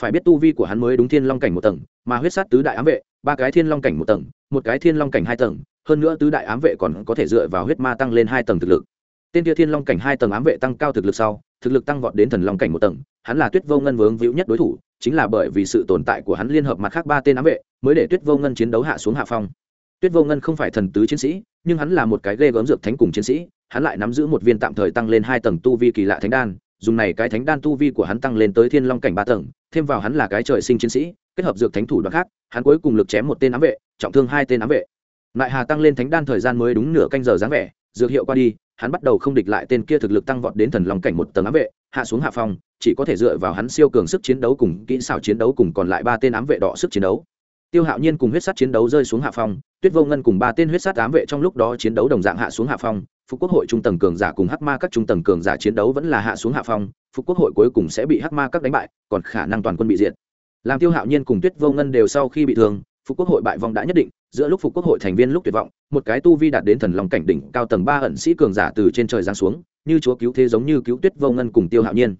Phải biết tu vi của hắn mới đúng thiên long cảnh một tầng, mà huyết sát tứ đại ám vệ, ba cái thiên long cảnh một tầng, một cái thiên long cảnh hai tầng, hơn nữa tứ đại ám vệ còn có thể dựa vào huyết ma tăng lên hai tầng thực lực. Tên kia thiên long cảnh hai tầng ám vệ tăng cao thực lực sau, thực lực tăng vọt đến thần long cảnh một tầng, hắn là tuyết vô ngân vướng víu nhất đối thủ chính là bởi vì sự tồn tại của hắn liên hợp mặt khác ba tên ám vệ, mới để tuyết vô ngân chiến đấu hạ xuống hạ phong. Tuyết vô ngân không phải thần tứ chiến sĩ, nhưng hắn là một cái ghê gớm dược thánh cùng chiến sĩ, hắn lại nắm giữ một viên tạm thời tăng lên hai tầng tu vi kỳ lạ thánh đan, dùng này cái thánh đan tu vi của hắn tăng lên tới thiên long cảnh ba tầng, thêm vào hắn là cái trời sinh chiến sĩ, kết hợp dược thánh thủ đoạn khác, hắn cuối cùng lực chém một tên ám vệ, trọng thương hai tên ám vệ. Lại hà tăng lên thánh đan thời gian mới đúng nửa canh giờ dáng vẻ, dược hiệu qua đi hắn bắt đầu không địch lại tên kia thực lực tăng vọt đến thần long cảnh một tầng ám vệ, hạ xuống hạ phong, chỉ có thể dựa vào hắn siêu cường sức chiến đấu cùng kỹ xảo chiến đấu cùng còn lại ba tên ám vệ đỏ sức chiến đấu. Tiêu hạo nhiên cùng huyết sát chiến đấu rơi xuống hạ phong, tuyết vô ngân cùng ba tên huyết sát ám vệ trong lúc đó chiến đấu đồng dạng hạ xuống hạ phong, phục quốc hội trung tầng cường giả cùng hắc ma các trung tầng cường giả chiến đấu vẫn là hạ xuống hạ phong, phục quốc hội cuối cùng sẽ bị hắc ma các đánh bại, còn khả năng toàn quân bị diệt. Làm tiêu hạo nhiên cùng tuyết vô ngân đều sau khi bị thương, phục quốc hội bại vong đã nhất định giữa lúc phục quốc hội thành viên lúc tuyệt vọng, một cái tu vi đạt đến thần lòng cảnh đỉnh cao tầng ba ẩn sĩ cường giả từ trên trời giáng xuống, như chúa cứu thế giống như cứu tuyết vô ngân cùng tiêu hạo nhiên.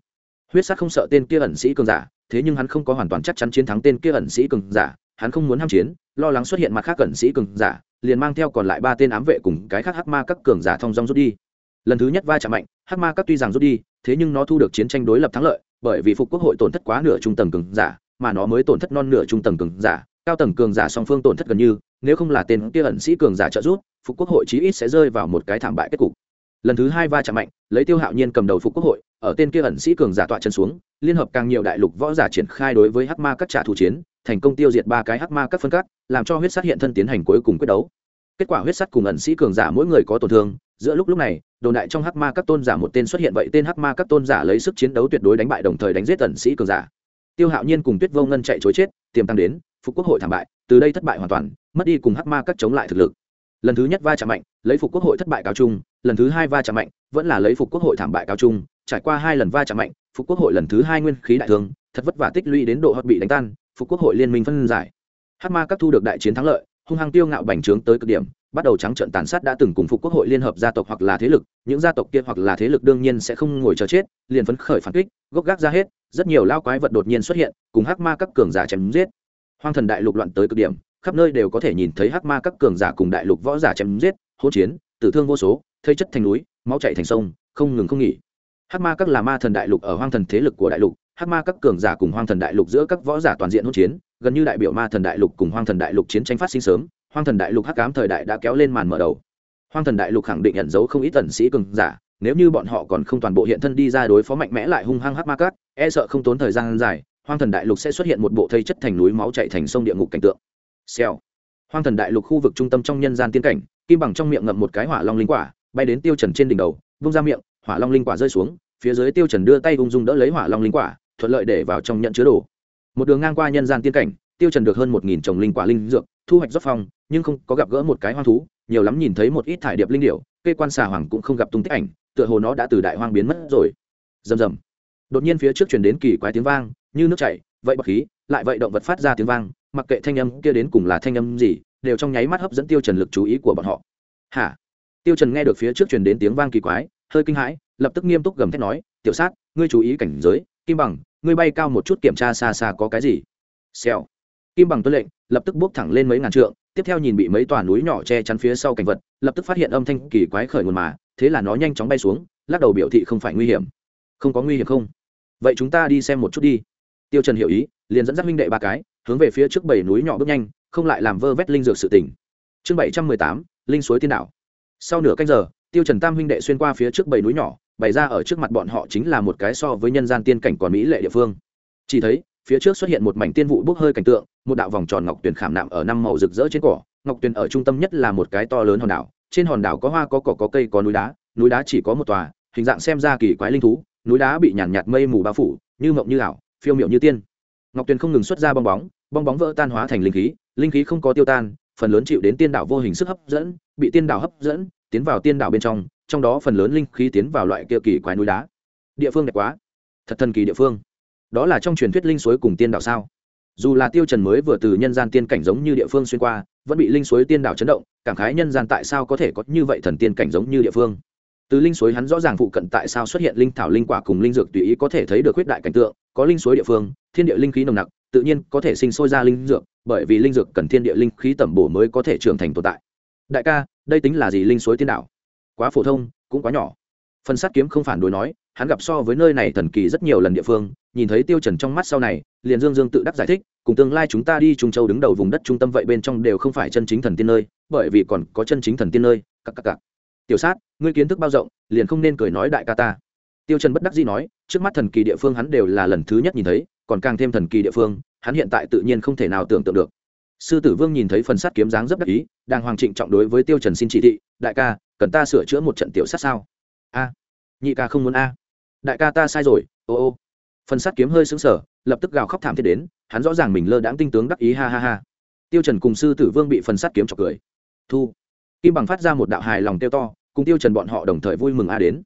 Huyết sát không sợ tên kia ẩn sĩ cường giả, thế nhưng hắn không có hoàn toàn chắc chắn chiến thắng tên kia ẩn sĩ cường giả, hắn không muốn ham chiến, lo lắng xuất hiện mặt khác ẩn sĩ cường giả, liền mang theo còn lại ba tên ám vệ cùng cái khác hắc ma các cường giả thông dong rút đi. Lần thứ nhất va chạm mạnh, hắc ma các tuy rằng rút đi, thế nhưng nó thu được chiến tranh đối lập thắng lợi, bởi vì phục quốc hội tổn thất quá nửa trung tầng cường giả, mà nó mới tổn thất non nửa trung tầng cường giả, cao tầng cường giả song phương tổn thất gần như nếu không là tên kia ẩn sĩ cường giả trợ giúp, phục quốc hội chí ít sẽ rơi vào một cái thảm bại kết cục. Lần thứ hai va chạm mạnh, lấy tiêu hạo nhiên cầm đầu phục quốc hội, ở tên kia ẩn sĩ cường giả tọa chân xuống, liên hợp càng nhiều đại lục võ giả triển khai đối với hắc ma các trả thù chiến, thành công tiêu diệt ba cái hắc ma các phân cắt làm cho huyết sát hiện thân tiến hành cuối cùng quyết đấu. Kết quả huyết sắt cùng ẩn sĩ cường giả mỗi người có tổn thương, giữa lúc lúc này, đồn đại trong hắc ma các tôn giả một tên xuất hiện vậy tên hắc ma các tôn giả lấy sức chiến đấu tuyệt đối đánh bại đồng thời đánh giết ẩn sĩ cường giả. Tiêu hạo nhiên cùng tuyết vô ngân chạy chối chết, tiềm tăng đến, phục quốc hội thảm bại, từ đây thất bại hoàn toàn mất đi cùng hắc ma các chống lại thực lực. Lần thứ nhất va chạm mạnh, lấy phục quốc hội thất bại cao trung lần thứ hai va chạm mạnh, vẫn là lấy phục quốc hội thảm bại cao trung trải qua hai lần va chạm mạnh, phục quốc hội lần thứ hai nguyên khí đại thương, thật vất vả tích lũy đến độ hot bị đánh tan, phục quốc hội liên minh phân giải. Hắc ma các thu được đại chiến thắng lợi, hung hăng tiêu ngạo bành trướng tới cực điểm, bắt đầu trắng trợn tàn sát đã từng cùng phục quốc hội liên hợp gia tộc hoặc là thế lực, những gia tộc kia hoặc là thế lực đương nhiên sẽ không ngồi chờ chết, liền phấn khởi phản kích, gốc gác ra hết, rất nhiều lao quái vật đột nhiên xuất hiện, cùng hắc ma các cường giả chém giết. Hoang thần đại lục loạn tới cực điểm khắp nơi đều có thể nhìn thấy hắc ma các cường giả cùng đại lục võ giả chém giết, hỗn chiến, tử thương vô số, thây chất thành núi, máu chảy thành sông, không ngừng không nghỉ. Hắc ma các là ma thần đại lục ở hoang thần thế lực của đại lục, hắc ma các cường giả cùng hoang thần đại lục giữa các võ giả toàn diện hỗn chiến, gần như đại biểu ma thần đại lục cùng hoang thần đại lục chiến tranh phát sinh sớm, hoang thần đại lục hắc ám thời đại đã kéo lên màn mở đầu. Hoang thần đại lục khẳng định nhận dấu không ít tần sĩ cường giả, nếu như bọn họ còn không toàn bộ hiện thân đi ra đối phó mạnh mẽ lại hung hăng hắc ma cát e sợ không tốn thời gian dài, hoang thần đại lục sẽ xuất hiện một bộ thây chất thành núi máu chảy thành sông địa ngục cảnh tượng xèo. Hoang thần đại lục khu vực trung tâm trong nhân gian tiên cảnh, kim bằng trong miệng ngậm một cái hỏa long linh quả, bay đến tiêu trần trên đỉnh đầu, vung ra miệng, hỏa long linh quả rơi xuống, phía dưới tiêu trần đưa tay ung dung đỡ lấy hỏa long linh quả, thuận lợi để vào trong nhận chứa đồ. Một đường ngang qua nhân gian tiên cảnh, tiêu trần được hơn một nghìn trồng linh quả linh dược, thu hoạch rót phong, nhưng không có gặp gỡ một cái hoang thú, nhiều lắm nhìn thấy một ít thải điệp linh điểu, cây quan xà hoàng cũng không gặp tung tích ảnh, tựa hồ nó đã từ đại hoang biến mất rồi. Rầm rầm. Đột nhiên phía trước truyền đến kỳ quái tiếng vang, như nước chảy, vậy bậc khí, lại vậy động vật phát ra tiếng vang mặc kệ thanh âm kia đến cùng là thanh âm gì, đều trong nháy mắt hấp dẫn tiêu trần lực chú ý của bọn họ. Hả? Tiêu trần nghe được phía trước truyền đến tiếng vang kỳ quái, hơi kinh hãi, lập tức nghiêm túc gầm thét nói, tiểu sát, ngươi chú ý cảnh giới, kim bằng, ngươi bay cao một chút kiểm tra xa xa có cái gì? Xèo. Kim bằng tuân lệnh, lập tức bước thẳng lên mấy ngàn trượng, tiếp theo nhìn bị mấy tòa núi nhỏ che chắn phía sau cảnh vật, lập tức phát hiện âm thanh kỳ quái khởi nguồn mà, thế là nó nhanh chóng bay xuống, lắc đầu biểu thị không phải nguy hiểm. Không có nguy hiểm không? Vậy chúng ta đi xem một chút đi. Tiêu trần hiểu ý, liền dẫn dắt minh đệ ba cái hướng về phía trước bảy núi nhỏ bước nhanh, không lại làm vơ vét linh dược sự tỉnh chương bảy trăm mười tám, linh suối tiên đảo. Sau nửa canh giờ, tiêu trần tam huynh đệ xuyên qua phía trước bảy núi nhỏ, bày ra ở trước mặt bọn họ chính là một cái so với nhân gian tiên cảnh còn mỹ lệ địa phương. Chỉ thấy, phía trước xuất hiện một mảnh tiên vụ bốc hơi cảnh tượng, một đạo vòng tròn ngọc tuyền khảm nạm ở năm màu rực rỡ trên cỏ. Ngọc tuyền ở trung tâm nhất là một cái to lớn hòn đảo, trên hòn đảo có hoa, có cỏ, có cây, có núi đá. Núi đá chỉ có một tòa, hình dạng xem ra kỳ quái linh thú, núi đá bị nhàn nhạt mây mù bao phủ, như mộng như ảo, phiêu miệu như tiên ngọc tuyền không ngừng xuất ra bong bóng bong bóng vỡ tan hóa thành linh khí linh khí không có tiêu tan, phần lớn chịu đến tiên đảo vô hình sức hấp dẫn, bị tiên đảo hấp dẫn, tiến vào tiên đảo bên trong trong đó phần lớn linh khí tiến vào loại kia kỳ quái núi đá. Địa phương đẹp quá. Thật thần kỳ địa phương. Đó là trong truyền thuyết linh suối cùng tiên đảo sao? Dù là tiêu trần mới vừa từ nhân gian tiên cảnh giống như địa phương xuyên qua, vẫn bị linh suối tiên đảo chấn động, cảm khái nhân gian tại sao có thể có như vậy thần tiên cảnh giống như địa phương? Từ linh suối hắn rõ ràng phụ cận tại sao xuất hiện linh thảo linh quả cùng linh dược tùy ý có thể thấy được huyết đại cảnh tượng, có linh suối địa phương, thiên địa linh khí nồng nặc, tự nhiên có thể sinh sôi ra linh dược, bởi vì linh dược cần thiên địa linh khí tẩm bổ mới có thể trưởng thành tồn tại. Đại ca, đây tính là gì linh suối tiên đảo quá phổ thông, cũng quá nhỏ. Phần sát kiếm không phản đối nói, hắn gặp so với nơi này thần kỳ rất nhiều lần địa phương, nhìn thấy tiêu trần trong mắt sau này, liền dương dương tự đắc giải thích, cùng tương lai chúng ta đi trung châu đứng đầu vùng đất trung tâm vậy bên trong đều không phải chân chính thần tiên nơi, bởi vì còn có chân chính thần tiên nơi, cặc cặc cặc tiểu sát, ngươi kiến thức bao rộng, liền không nên cười nói đại ca ta. Tiêu trần bất đắc dĩ nói, trước mắt thần kỳ địa phương hắn đều là lần thứ nhất nhìn thấy, còn càng thêm thần kỳ địa phương, hắn hiện tại tự nhiên không thể nào tưởng tượng được. Sư tử vương nhìn thấy phần sát kiếm dáng rất đắc ý đang hoàng trịnh trọng đối với tiêu trần xin chỉ thị, đại ca, cần ta sửa chữa một trận tiểu sát sao? A, nhị ca không muốn a. Đại ca ta sai rồi, ô ô. Phần sát kiếm hơi sững sờ, lập tức gào khóc thảm thiết đến, hắn rõ ràng mình lơ đãng tinh tướng đắc ý, ha ha ha. Tiêu trần cùng sư tử vương bị phần sát kiếm chọc cười. Thu kim bằng phát ra một đạo hài lòng tiêu to, cùng tiêu trần bọn họ đồng thời vui mừng a đến.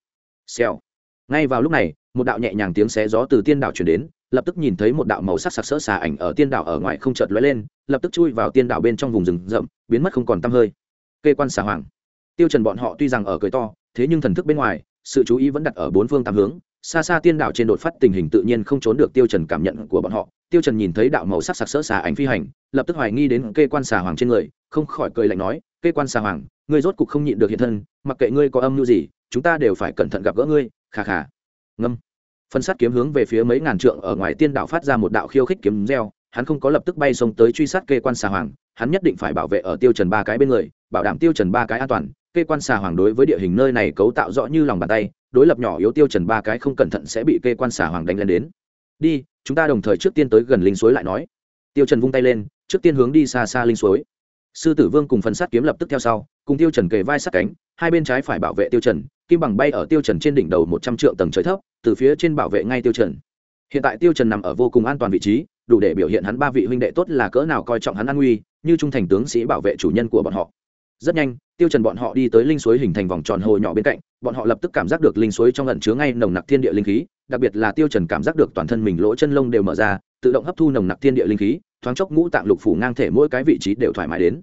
Xèo. Ngay vào lúc này, một đạo nhẹ nhàng tiếng xé gió từ tiên đảo truyền đến, lập tức nhìn thấy một đạo màu sắc sặc sỡ xà ảnh ở tiên đảo ở ngoài không chợt lóe lên, lập tức chui vào tiên đảo bên trong vùng rừng rậm, biến mất không còn tăm hơi. Kê quan xà hoàng. Tiêu trần bọn họ tuy rằng ở cười to, thế nhưng thần thức bên ngoài, sự chú ý vẫn đặt ở bốn phương tám hướng xa xa tiên đảo trên đột phát tình hình tự nhiên không trốn được tiêu trần cảm nhận của bọn họ. Tiêu trần nhìn thấy đạo màu sắc sặc sỡ xà ảnh phi hành, lập tức hoài nghi đến kê quan xà hoàng trên người, không khỏi cười lạnh nói, kê quan xà hoàng, ngươi rốt cục không nhịn được hiện thân, mặc kệ ngươi có âm mưu gì, chúng ta đều phải cẩn thận gặp gỡ ngươi. Khà khà ngâm. Phân sát kiếm hướng về phía mấy ngàn trượng ở ngoài tiên đảo phát ra một đạo khiêu khích kiếm reo, hắn không có lập tức bay xông tới truy sát kê quan xà hoàng, hắn nhất định phải bảo vệ ở tiêu trần ba cái bên người, bảo đảm tiêu trần ba cái an toàn. Kê quan xà hoàng đối với địa hình nơi này cấu tạo rõ như lòng bàn tay đối lập nhỏ yếu tiêu trần ba cái không cẩn thận sẽ bị kê quan xà hoàng đánh lên đến. Đi, chúng ta đồng thời trước tiên tới gần linh suối lại nói. Tiêu trần vung tay lên, trước tiên hướng đi xa xa linh suối. Sư tử vương cùng phần sát kiếm lập tức theo sau, cùng tiêu trần kề vai sát cánh, hai bên trái phải bảo vệ tiêu trần, kim bằng bay ở tiêu trần trên đỉnh đầu một trăm trượng tầng trời thấp, từ phía trên bảo vệ ngay tiêu trần. Hiện tại tiêu trần nằm ở vô cùng an toàn vị trí, đủ để biểu hiện hắn ba vị huynh đệ tốt là cỡ nào coi trọng hắn an nguy, như trung thành tướng sĩ bảo vệ chủ nhân của bọn họ rất nhanh, tiêu trần bọn họ đi tới linh suối hình thành vòng tròn hồ nhỏ bên cạnh, bọn họ lập tức cảm giác được linh suối trong ẩn chứa ngay nồng nặc thiên địa linh khí, đặc biệt là tiêu trần cảm giác được toàn thân mình lỗ chân lông đều mở ra, tự động hấp thu nồng nặc thiên địa linh khí, thoáng chốc ngũ tạng lục phủ ngang thể mỗi cái vị trí đều thoải mái đến.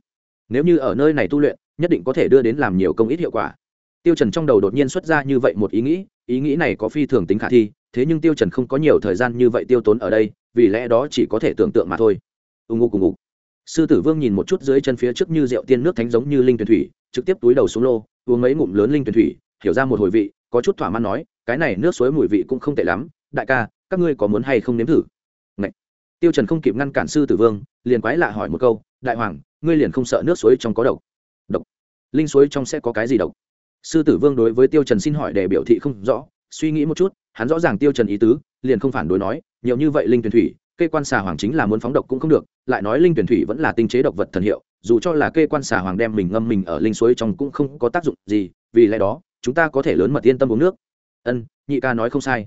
Nếu như ở nơi này tu luyện, nhất định có thể đưa đến làm nhiều công ít hiệu quả. Tiêu trần trong đầu đột nhiên xuất ra như vậy một ý nghĩ ý nghĩ này có phi thường tính khả thi, thế nhưng tiêu trần không có nhiều thời gian như vậy tiêu tốn ở đây, vì lẽ đó chỉ có thể tưởng tượng mà thôi. Ung ngụ cùng ngục sư tử vương nhìn một chút dưới chân phía trước như rượu tiên nước thánh giống như linh tuyển thủy, trực tiếp túi đầu xuống lô, uống mấy ngụm lớn linh tuyển thủy, hiểu ra một hồi vị, có chút thỏa mãn nói, cái này nước suối mùi vị cũng không tệ lắm, đại ca, các ngươi có muốn hay không nếm thử? Ngậy. tiêu trần không kịp ngăn cản sư tử vương, liền quái lạ hỏi một câu, đại hoàng, ngươi liền không sợ nước suối trong có độc? Độc? Linh suối trong sẽ có cái gì độc? Sư tử vương đối với tiêu trần xin hỏi để biểu thị không rõ, suy nghĩ một chút, hắn rõ ràng tiêu trần ý tứ, liền không phản đối nói, nhiều như vậy linh tuyển thủy cây quan xà hoàng chính là muốn phóng độc cũng không được lại nói linh tuyển thủy vẫn là tinh chế độc vật thần hiệu, dù cho là kê quan xà hoàng đem mình ngâm mình ở linh suối trong cũng không có tác dụng gì, vì lẽ đó, chúng ta có thể lớn mật yên tâm uống nước. Ân, nhị ca nói không sai.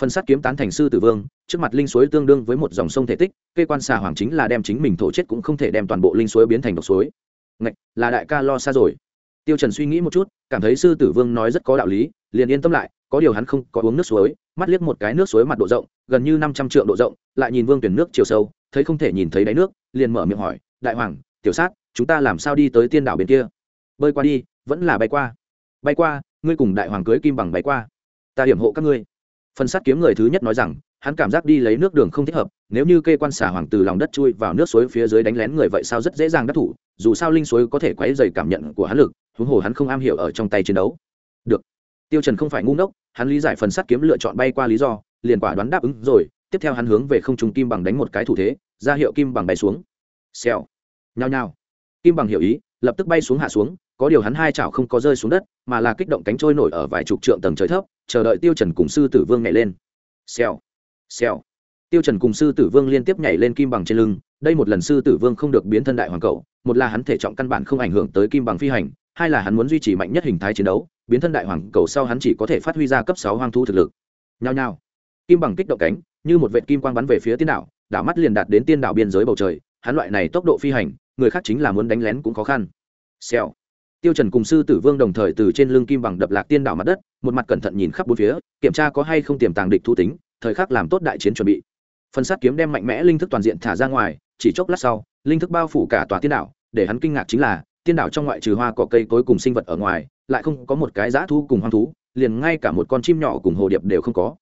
Phần sát kiếm tán thành sư tử vương, trước mặt linh suối tương đương với một dòng sông thể tích, kê quan xà hoàng chính là đem chính mình thổ chết cũng không thể đem toàn bộ linh suối biến thành độc suối. Ngạch, là đại ca lo xa rồi. Tiêu trần suy nghĩ một chút, cảm thấy sư tử vương nói rất có đạo lý, liền yên tâm lại, có điều hắn không có uống nước suối, mắt liếc một cái nước suối mặt độ rộng, gần như năm trăm trượng độ rộng, lại nhìn vương tuyển nước chiều sâu thấy không thể nhìn thấy đáy nước, liền mở miệng hỏi, đại hoàng, tiểu sát, chúng ta làm sao đi tới tiên đảo bên kia? Bơi qua đi, vẫn là bay qua. Bay qua, ngươi cùng đại hoàng cưới kim bằng bay qua. Ta hiểm hộ các ngươi. Phần sát kiếm người thứ nhất nói rằng, hắn cảm giác đi lấy nước đường không thích hợp, nếu như kê quan xả hoàng từ lòng đất chui vào nước suối phía dưới đánh lén người vậy sao rất dễ dàng đắc thủ, dù sao linh suối có thể quấy dày cảm nhận của hắn lực, huống hồ hắn không am hiểu ở trong tay chiến đấu. Được. Tiêu trần không phải ngu ngốc, hắn lý giải phần Sát kiếm lựa chọn bay qua lý do, liền quả đoán đáp ứng rồi tiếp theo hắn hướng về không trung kim bằng đánh một cái thủ thế, ra hiệu kim bằng bay xuống. Xèo. Nhao nhao. Kim bằng hiểu ý, lập tức bay xuống hạ xuống, có điều hắn hai chảo không có rơi xuống đất, mà là kích động cánh trôi nổi ở vài chục trượng tầng trời thấp, chờ đợi tiêu trần cùng sư tử vương nhảy lên. Xèo. Xèo. Tiêu trần cùng sư tử vương liên tiếp nhảy lên kim bằng trên lưng, đây một lần sư tử vương không được biến thân đại hoàng cậu một là hắn thể trọng căn bản không ảnh hưởng tới kim bằng phi hành, hai là hắn muốn duy trì mạnh nhất hình thái chiến đấu, biến thân đại hoàng cầu sau hắn chỉ có thể phát huy ra cấp sáu hoang thu thực lực. Nhao nhao. Kim bằng kích động cánh như một vệt kim quang bắn về phía tiên đảo đảo mắt liền đạt đến tiên đảo biên giới bầu trời, hắn loại này tốc độ phi hành, người khác chính là muốn đánh lén cũng khó khăn. Xèo. Tiêu trần cùng sư tử vương đồng thời từ trên lưng kim bằng đập lạc tiên đảo mặt đất, một mặt cẩn thận nhìn khắp bốn phía, kiểm tra có hay không tiềm tàng địch thu tính, thời khắc làm tốt đại chiến chuẩn bị. Phần sát kiếm đem mạnh mẽ linh thức toàn diện thả ra ngoài, chỉ chốc lát sau, linh thức bao phủ cả tòa tiên đảo, để hắn kinh ngạc chính là, tiên đảo trong ngoại trừ hoa cỏ cây cối cùng sinh vật ở ngoài, lại không có một cái dã thu cùng hoang thú, liền ngay cả một con chim nhỏ cùng hồ điệp đều không có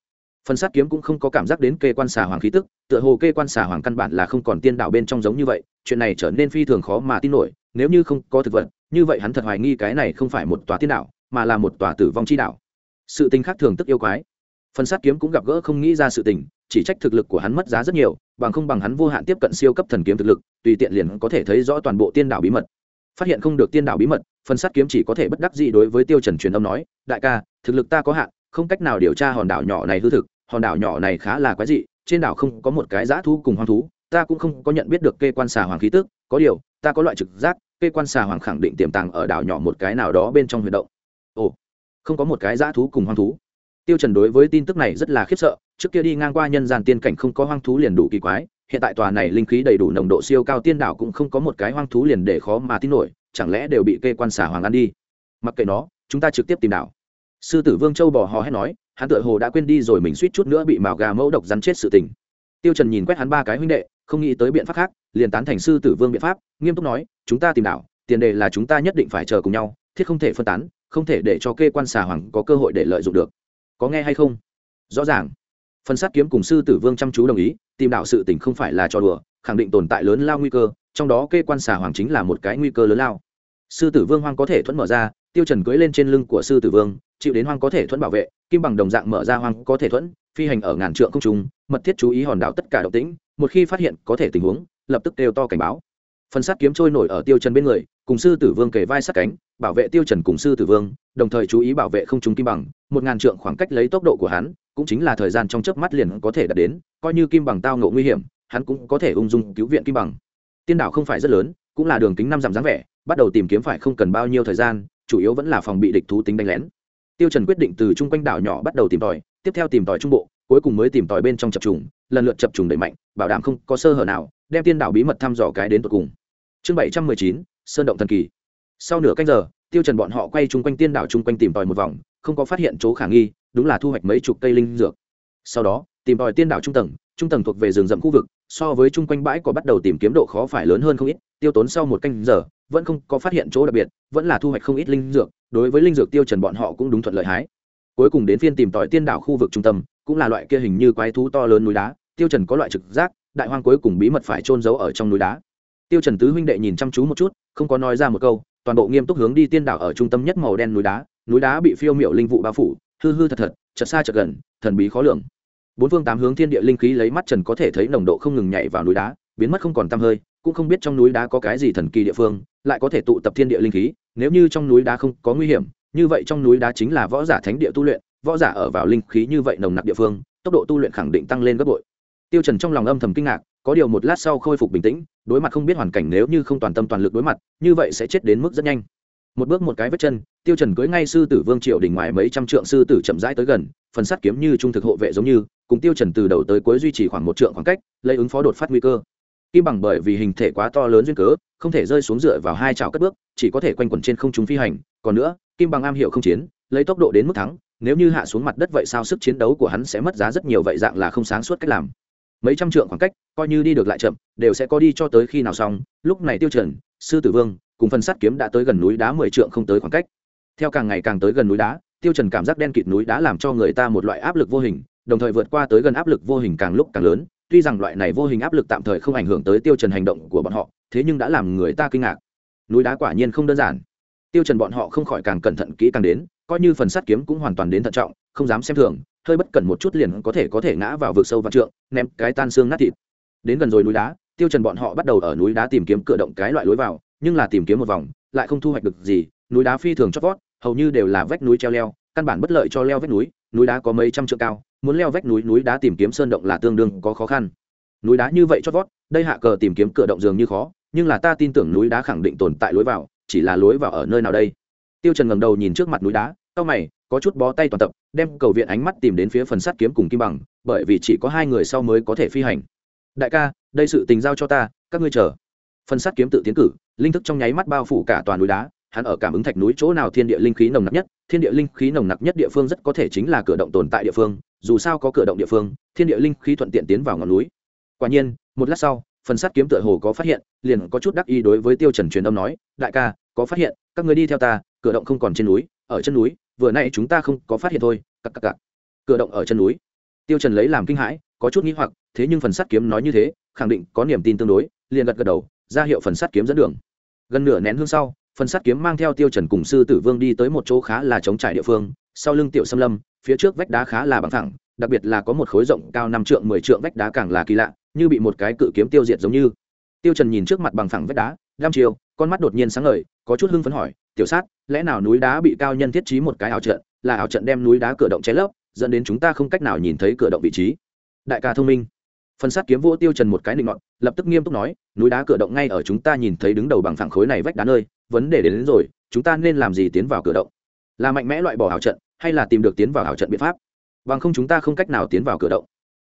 phần sát kiếm cũng không có cảm giác đến kê quan xà hoàng khí tức tựa hồ kê quan xà hoàng căn bản là không còn tiên đạo bên trong giống như vậy chuyện này trở nên phi thường khó mà tin nổi nếu như không có thực vật như vậy hắn thật hoài nghi cái này không phải một tòa tiên đạo, mà là một tòa tử vong chi đạo. sự tình khác thường tức yêu quái phần sát kiếm cũng gặp gỡ không nghĩ ra sự tình chỉ trách thực lực của hắn mất giá rất nhiều bằng không bằng hắn vô hạn tiếp cận siêu cấp thần kiếm thực lực tùy tiện liền có thể thấy rõ toàn bộ tiên đạo bí mật phát hiện không được tiên đạo bí mật phần sát kiếm chỉ có thể bất đắc dĩ đối với tiêu trần truyền âm nói đại ca thực lực ta có hạn không cách nào điều tra hòn đảo nhỏ này hư thực, hòn đảo nhỏ này khá là quái dị, trên đảo không có một cái dã thú cùng hoang thú, ta cũng không có nhận biết được kê quan xà hoàng khí tức, có điều, ta có loại trực giác, kê quan xà hoàng khẳng định tiềm tàng ở đảo nhỏ một cái nào đó bên trong huy động. Ồ, không có một cái dã thú cùng hoang thú. Tiêu trần đối với tin tức này rất là khiếp sợ, trước kia đi ngang qua nhân gian tiên cảnh không có hoang thú liền đủ kỳ quái, hiện tại tòa này linh khí đầy đủ nồng độ siêu cao tiên đảo cũng không có một cái hoang thú liền để khó mà tin nổi, chẳng lẽ đều bị kê quan xà hoàng ăn đi? Mặc kệ nó, chúng ta trực tiếp tìm đảo sư tử vương châu bò hò hét nói, hắn tựa hồ đã quên đi rồi mình suýt chút nữa bị mào gà mẫu độc rắn chết sự tình. Tiêu trần nhìn quét hắn ba cái huynh đệ, không nghĩ tới biện pháp khác, liền tán thành sư tử vương biện pháp, nghiêm túc nói, chúng ta tìm đảo, tiền đề là chúng ta nhất định phải chờ cùng nhau, thiết không thể phân tán, không thể để cho kê quan xà hoàng có cơ hội để lợi dụng được. Có nghe hay không? Rõ ràng. Phần sát kiếm cùng sư tử vương chăm chú đồng ý, tìm đạo sự tình không phải là trò đùa, khẳng định tồn tại lớn lao nguy cơ, trong đó kê quan xà hoàng chính là một cái nguy cơ lớn lao. Sư tử vương hoang có thể thuẫn mở ra tiêu trần cưỡi lên trên lưng của sư tử vương, chịu đến hoang có thể thuẫn bảo vệ, kim bằng đồng dạng mở ra hoang có thể thuẫn, phi hành ở ngàn trượng không trung, mật thiết chú ý hòn đảo tất cả động tĩnh, một khi phát hiện có thể tình huống, lập tức đều to cảnh báo. Phần sát kiếm trôi nổi ở tiêu trần bên người, cùng sư tử vương kề vai sát cánh, bảo vệ tiêu trần cùng sư tử vương, đồng thời chú ý bảo vệ không trung kim bằng, một ngàn trượng khoảng cách lấy tốc độ của hắn, cũng chính là thời gian trong chớp mắt liền có thể đạt đến, coi như kim bằng tao ngộ nguy hiểm, hắn cũng có thể ung dung cứu viện kim bằng. Tiên đảo không phải rất lớn, cũng là đường kính năm dặm dáng vẻ, bắt đầu tìm kiếm phải không cần bao nhiêu thời gian chủ yếu vẫn là phòng bị địch thú tính đánh lén. Tiêu trần quyết định từ trung quanh đảo nhỏ bắt đầu tìm tòi, tiếp theo tìm tòi trung bộ, cuối cùng mới tìm tòi bên trong chập trùng, lần lượt chập trùng đẩy mạnh, bảo đảm không có sơ hở nào, đem tiên đảo bí mật thăm dò cái đến tận cùng. Chương bảy trăm mười chín, sơn động thần kỳ. Sau nửa canh giờ, tiêu trần bọn họ quay chung quanh tiên đảo chung quanh tìm tòi một vòng, không có phát hiện chỗ khả nghi, đúng là thu hoạch mấy chục cây linh dược. Sau đó, tìm tòi tiên đảo trung tầng trung tầng thuộc về rừng rậm khu vực, so với chung quanh bãi có bắt đầu tìm kiếm độ khó phải lớn hơn không ít, tiêu tốn sau một canh giờ, vẫn không có phát hiện chỗ đặc biệt, vẫn là thu hoạch không ít linh dược, đối với linh dược tiêu trần bọn họ cũng đúng thuận lợi hái. Cuối cùng đến phiên tìm tòi tiên đảo khu vực trung tâm, cũng là loại kia hình như quái thú to lớn núi đá, tiêu trần có loại trực giác, đại hoang cuối cùng bí mật phải trôn giấu ở trong núi đá. Tiêu trần tứ huynh đệ nhìn chăm chú một chút, không có nói ra một câu, toàn bộ nghiêm túc hướng đi tiên đảo ở trung tâm nhất màu đen núi đá núi đá bị phiêu miệu linh vụ bao phủ, hư hư thật thật chợt xa chợt gần, thần bí khó lường bốn phương tám hướng thiên địa linh khí lấy mắt trần có thể thấy nồng độ không ngừng nhảy vào núi đá, biến mất không còn tăm hơi, cũng không biết trong núi đá có cái gì thần kỳ địa phương, lại có thể tụ tập thiên địa linh khí, nếu như trong núi đá không có nguy hiểm, như vậy trong núi đá chính là võ giả thánh địa tu luyện, võ giả ở vào linh khí như vậy nồng nặc địa phương, tốc độ tu luyện khẳng định tăng lên gấp bội. Tiêu trần trong lòng âm thầm kinh ngạc, có điều một lát sau khôi phục bình tĩnh, đối mặt không biết hoàn cảnh nếu như không toàn tâm toàn lực đối mặt, như vậy sẽ chết đến mức rất nhanh. Một bước một cái vết chân, tiêu trần cưỡi ngay sư tử vương triều đỉnh ngoài mấy trăm trượng sư tử chậm rãi tới gần phần sắt kiếm như trung thực hộ vệ giống như, cùng tiêu trần từ đầu tới cuối duy trì khoảng một trượng khoảng cách, lấy ứng phó đột phát nguy cơ. Kim bằng bởi vì hình thể quá to lớn duyên cớ, không thể rơi xuống dựa vào hai chảo cất bước, chỉ có thể quanh quẩn trên không trung phi hành. Còn nữa, kim bằng am hiểu không chiến, lấy tốc độ đến mức thắng, nếu như hạ xuống mặt đất vậy sao sức chiến đấu của hắn sẽ mất giá rất nhiều vậy dạng là không sáng suốt cách làm. Mấy trăm trượng khoảng cách, coi như đi được lại chậm, đều sẽ có đi cho tới khi nào xong. Lúc này tiêu trần, sư tử vương, cùng phần sắt kiếm đã tới gần núi đá mười trượng không tới khoảng cách. Theo càng ngày càng tới gần núi đá tiêu trần cảm giác đen kịt núi đã làm cho người ta một loại áp lực vô hình, đồng thời vượt qua tới gần áp lực vô hình càng lúc càng lớn. Tuy rằng loại này vô hình áp lực tạm thời không ảnh hưởng tới tiêu trần hành động của bọn họ, thế nhưng đã làm người ta kinh ngạc. Núi đá quả nhiên không đơn giản. Tiêu trần bọn họ không khỏi càng cẩn thận kỹ càng đến, coi như phần sắt kiếm cũng hoàn toàn đến thận trọng, không dám xem thường, hơi bất cẩn một chút liền có thể có thể ngã vào vực sâu vạn trượng, ném cái tan xương nát thịt. Đến gần rồi núi đá, tiêu trần bọn họ bắt đầu ở núi đá tìm kiếm cửa động cái loại lối vào, nhưng là tìm kiếm một vòng, lại không thu hoạch được gì, núi đá phi thường chót vót hầu như đều là vách núi treo leo, căn bản bất lợi cho leo vách núi núi đá có mấy trăm trượng cao, muốn leo vách núi núi đá tìm kiếm sơn động là tương đương có khó khăn. Núi đá như vậy chót vót, đây hạ cờ tìm kiếm cửa động dường như khó, nhưng là ta tin tưởng núi đá khẳng định tồn tại lối vào, chỉ là lối vào ở nơi nào đây? Tiêu trần ngẩng đầu nhìn trước mặt núi đá cao mày, có chút bó tay toàn tập, đem cầu viện ánh mắt tìm đến phía phần sắt kiếm cùng kim bằng, bởi vì chỉ có hai người sau mới có thể phi hành. Đại ca, đây sự tình giao cho ta, các ngươi chờ. Phần sắt kiếm tự tiến cử, linh thức trong nháy mắt bao phủ cả toàn núi đá hắn ở cảm ứng thạch núi chỗ nào thiên địa linh khí nồng nặc nhất, thiên địa linh khí nồng nặc nhất địa phương rất có thể chính là cửa động tồn tại địa phương, dù sao có cửa động địa phương, thiên địa linh khí thuận tiện tiến vào ngọn núi. Quả nhiên, một lát sau, phần sắt kiếm tựa hồ có phát hiện, liền có chút đắc ý đối với tiêu trần truyền âm nói, đại ca, có phát hiện, các ngươi đi theo ta, cửa động không còn trên núi, ở chân núi, vừa nãy chúng ta không có phát hiện thôi, cặc cặc cặc. Cửa động ở chân núi. Tiêu trần lấy làm kinh hãi, có chút nghi hoặc, thế nhưng phần sắt kiếm nói như thế, khẳng định có niềm tin tương đối, liền gật gật đầu, ra hiệu phần sắt kiếm dẫn đường. Gần nửa nén hương sau phần sắt kiếm mang theo tiêu trần cùng sư tử vương đi tới một chỗ khá là trống trải địa phương, sau lưng tiểu sâm lâm, phía trước vách đá khá là bằng thẳng đặc biệt là có một khối rộng cao năm trượng, mười trượng vách đá càng là kỳ lạ, như bị một cái cự kiếm tiêu diệt giống như. Tiêu trần nhìn trước mặt bằng thẳng vách đá lam chiều, con mắt đột nhiên sáng ngời, có chút hưng phấn hỏi, tiểu sát, lẽ nào núi đá bị cao nhân thiết trí một cái ảo trận, là ảo trận đem núi đá cửa động che lấp, dẫn đến chúng ta không cách nào nhìn thấy cửa động vị trí? Đại ca thông minh. Phần sát kiếm vỗ tiêu trần một cái định ngọn lập tức nghiêm túc nói, núi đá cửa động ngay ở chúng ta nhìn thấy đứng đầu bằng phẳng khối này vách đá nơi vấn đề đến, đến rồi chúng ta nên làm gì tiến vào cửa động? Là mạnh mẽ loại bỏ hào trận hay là tìm được tiến vào hào trận biện pháp? Bằng không chúng ta không cách nào tiến vào cửa động.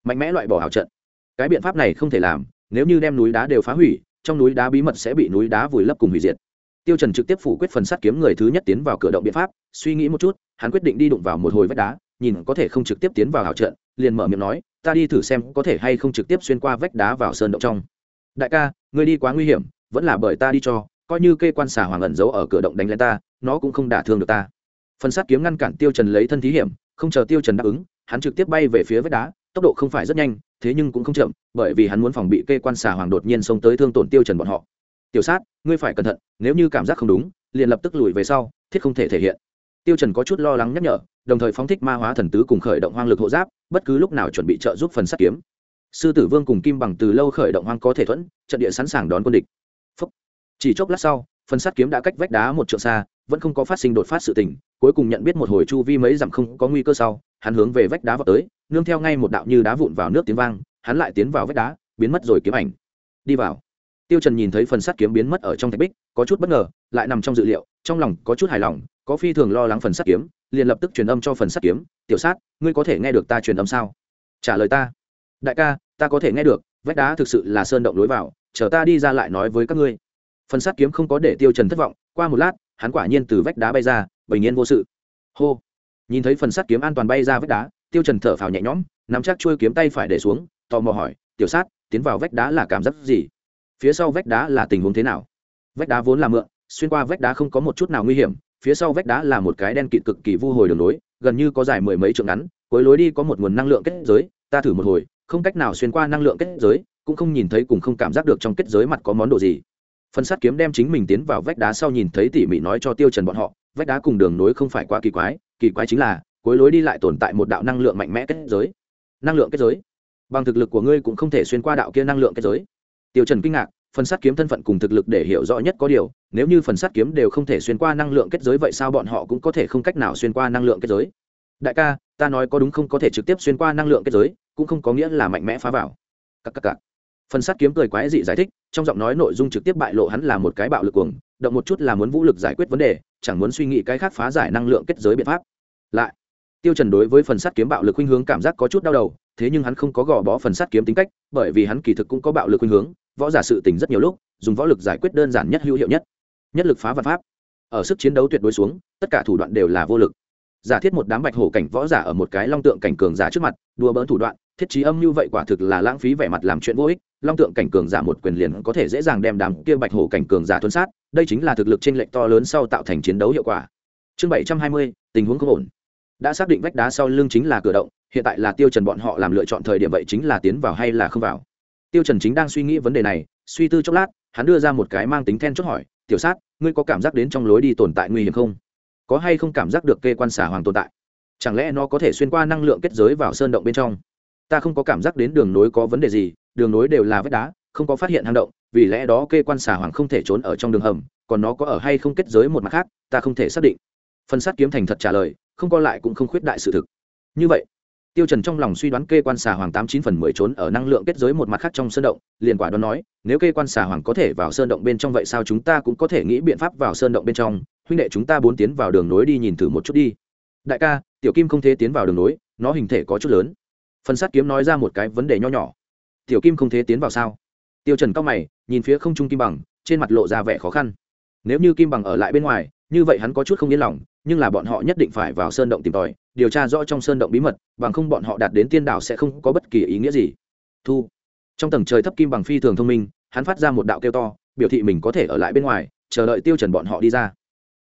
Mạnh mẽ loại bỏ hào trận. Cái biện pháp này không thể làm nếu như đem núi đá đều phá hủy trong núi đá bí mật sẽ bị núi đá vùi lấp cùng hủy diệt. Tiêu trần trực tiếp phủ quyết phần sắt kiếm người thứ nhất tiến vào cửa động biện pháp suy nghĩ một chút hắn quyết định đi đụng vào một hồi vách đá nhìn có thể không trực tiếp tiến vào hảo trận liền mở miệng nói ta đi thử xem có thể hay không trực tiếp xuyên qua vách đá vào sơn động trong. Đại ca ngươi đi quá nguy hiểm vẫn là bởi ta đi cho coi như kê quan xà hoàng ẩn giấu ở cửa động đánh lên ta, nó cũng không đả thương được ta. Phần sát kiếm ngăn cản tiêu trần lấy thân thí hiểm, không chờ tiêu trần đáp ứng, hắn trực tiếp bay về phía vách đá, tốc độ không phải rất nhanh, thế nhưng cũng không chậm, bởi vì hắn muốn phòng bị kê quan xà hoàng đột nhiên xông tới thương tổn tiêu trần bọn họ. Tiểu sát, ngươi phải cẩn thận, nếu như cảm giác không đúng, liền lập tức lùi về sau, thiết không thể thể hiện. Tiêu trần có chút lo lắng nhắc nhở, đồng thời phóng thích ma hóa thần tứ cùng khởi động hoang lực hộ giáp, bất cứ lúc nào chuẩn bị trợ giúp phần sát kiếm. Sư tử vương cùng kim bằng từ lâu khởi động hoang có thể thuẫn, trận địa sẵn sàng đón quân địch chỉ chốc lát sau, phần sắt kiếm đã cách vách đá một trượng xa, vẫn không có phát sinh đột phát sự tình, cuối cùng nhận biết một hồi chu vi mấy dặm không có nguy cơ sau, hắn hướng về vách đá vào tới, nương theo ngay một đạo như đá vụn vào nước tiếng vang, hắn lại tiến vào vách đá, biến mất rồi kiếm ảnh. Đi vào. Tiêu trần nhìn thấy phần sắt kiếm biến mất ở trong thạch bích, có chút bất ngờ, lại nằm trong dự liệu, trong lòng có chút hài lòng, có phi thường lo lắng phần sắt kiếm, liền lập tức truyền âm cho phần sắt kiếm, tiểu sát, ngươi có thể nghe được ta truyền âm sao? Trả lời ta. Đại ca, ta có thể nghe được, vách đá thực sự là sơn động lối vào, chờ ta đi ra lại nói với các ngươi phần sắt kiếm không có để tiêu trần thất vọng, qua một lát, hắn quả nhiên từ vách đá bay ra, bình yên vô sự. Hô! Nhìn thấy phần sắt kiếm an toàn bay ra vách đá, tiêu trần thở phào nhẹ nhõm, nắm chắc chuôi kiếm tay phải để xuống, tò mò hỏi, tiểu sát, tiến vào vách đá là cảm giác gì? Phía sau vách đá là tình huống thế nào? Vách đá vốn là mượn, xuyên qua vách đá không có một chút nào nguy hiểm, phía sau vách đá là một cái đen kịt cực kỳ vu hồi đường lối, gần như có dài mười mấy trượng ngắn, cuối lối đi có một nguồn năng lượng kết giới, ta thử một hồi, không cách nào xuyên qua năng lượng kết giới, cũng không nhìn thấy cùng không cảm giác được trong kết giới mặt có món đồ gì phần sắt kiếm đem chính mình tiến vào vách đá sau nhìn thấy tỉ mỉ nói cho tiêu trần bọn họ, vách đá cùng đường nối không phải quá kỳ quái kỳ quái chính là, cuối lối đi lại tồn tại một đạo năng lượng mạnh mẽ kết giới. Năng lượng kết giới? Bằng thực lực của ngươi cũng không thể xuyên qua đạo kia năng lượng kết giới. Tiêu trần kinh ngạc phần sắt kiếm thân phận cùng thực lực để hiểu rõ nhất có điều, nếu như phần sắt kiếm đều không thể xuyên qua năng lượng kết giới vậy sao bọn họ cũng có thể không cách nào xuyên qua năng lượng kết giới? Đại ca, ta nói có đúng không có thể trực tiếp xuyên qua năng lượng kết giới, cũng không có nghĩa là mạnh mẽ phá vào. Cắc cắc cắc phần sắt kiếm cười quái dị giải thích, trong giọng nói nội dung trực tiếp bại lộ hắn là một cái bạo lực cuồng, động một chút là muốn vũ lực giải quyết vấn đề, chẳng muốn suy nghĩ cái khác phá giải năng lượng kết giới biện pháp. Lại, tiêu trần đối với phần sắt kiếm bạo lực khuynh hướng cảm giác có chút đau đầu, thế nhưng hắn không có gò bó phần sắt kiếm tính cách, bởi vì hắn kỳ thực cũng có bạo lực khuynh hướng, võ giả sự tình rất nhiều lúc, dùng võ lực giải quyết đơn giản nhất hữu hiệu nhất. Nhất lực phá vật pháp. Ở sức chiến đấu tuyệt đối xuống, tất cả thủ đoạn đều là vô lực. Giả thiết một đám bạch hổ cảnh võ giả ở một cái long tượng cảnh cường giả trước mặt, đùa bỡn thủ đoạn thiết trí âm như vậy quả thực là lãng phí vẻ mặt làm chuyện vô ích, long tượng cảnh cường giả một quyền liền có thể dễ dàng đem đám kia bạch hổ cảnh cường giả tuân sát, đây chính là thực lực trên lệch to lớn sau tạo thành chiến đấu hiệu quả. Chương bảy trăm hai mươi, tình huống không ổn. Đã xác định vách đá sau lưng chính là cửa động, hiện tại là tiêu trần bọn họ làm lựa chọn thời điểm vậy chính là tiến vào hay là không vào? Tiêu trần chính đang suy nghĩ vấn đề này, suy tư chốc lát, hắn đưa ra một cái mang tính then chốt hỏi, tiểu sát, ngươi có cảm giác đến trong lối đi tồn tại nguy hiểm không? Có hay không cảm giác được kê quan xả hoàng tồn tại? Chẳng lẽ nó có thể xuyên qua năng lượng kết giới vào sơn động bên trong? Ta không có cảm giác đến đường nối có vấn đề gì, đường nối đều là vách đá, không có phát hiện hang động, vì lẽ đó kê quan xà hoàng không thể trốn ở trong đường hầm, còn nó có ở hay không kết giới một mặt khác, ta không thể xác định. Phân sát kiếm thành thật trả lời, không có lại cũng không khuyết đại sự thực. Như vậy, tiêu trần trong lòng suy đoán kê quan xà hoàng tám chín phần mười trốn ở năng lượng kết giới một mặt khác trong sơn động, liền quả đoán nói, nếu kê quan xà hoàng có thể vào sơn động bên trong vậy sao chúng ta cũng có thể nghĩ biện pháp vào sơn động bên trong, huynh đệ chúng ta bốn tiến vào đường nối đi nhìn thử một chút đi. Đại ca, tiểu kim không thể tiến vào đường nối, nó hình thể có chút lớn phần sát kiếm nói ra một cái vấn đề nho nhỏ. Tiểu kim không thế tiến vào sao? Tiêu trần cao mày, nhìn phía không trung kim bằng, trên mặt lộ ra vẻ khó khăn. Nếu như kim bằng ở lại bên ngoài, như vậy hắn có chút không yên lòng, nhưng là bọn họ nhất định phải vào sơn động tìm tòi, điều tra rõ trong sơn động bí mật, bằng không bọn họ đạt đến tiên đảo sẽ không có bất kỳ ý nghĩa gì. Thu. Trong tầng trời thấp kim bằng phi thường thông minh, hắn phát ra một đạo kêu to, biểu thị mình có thể ở lại bên ngoài, chờ đợi tiêu trần bọn họ đi ra.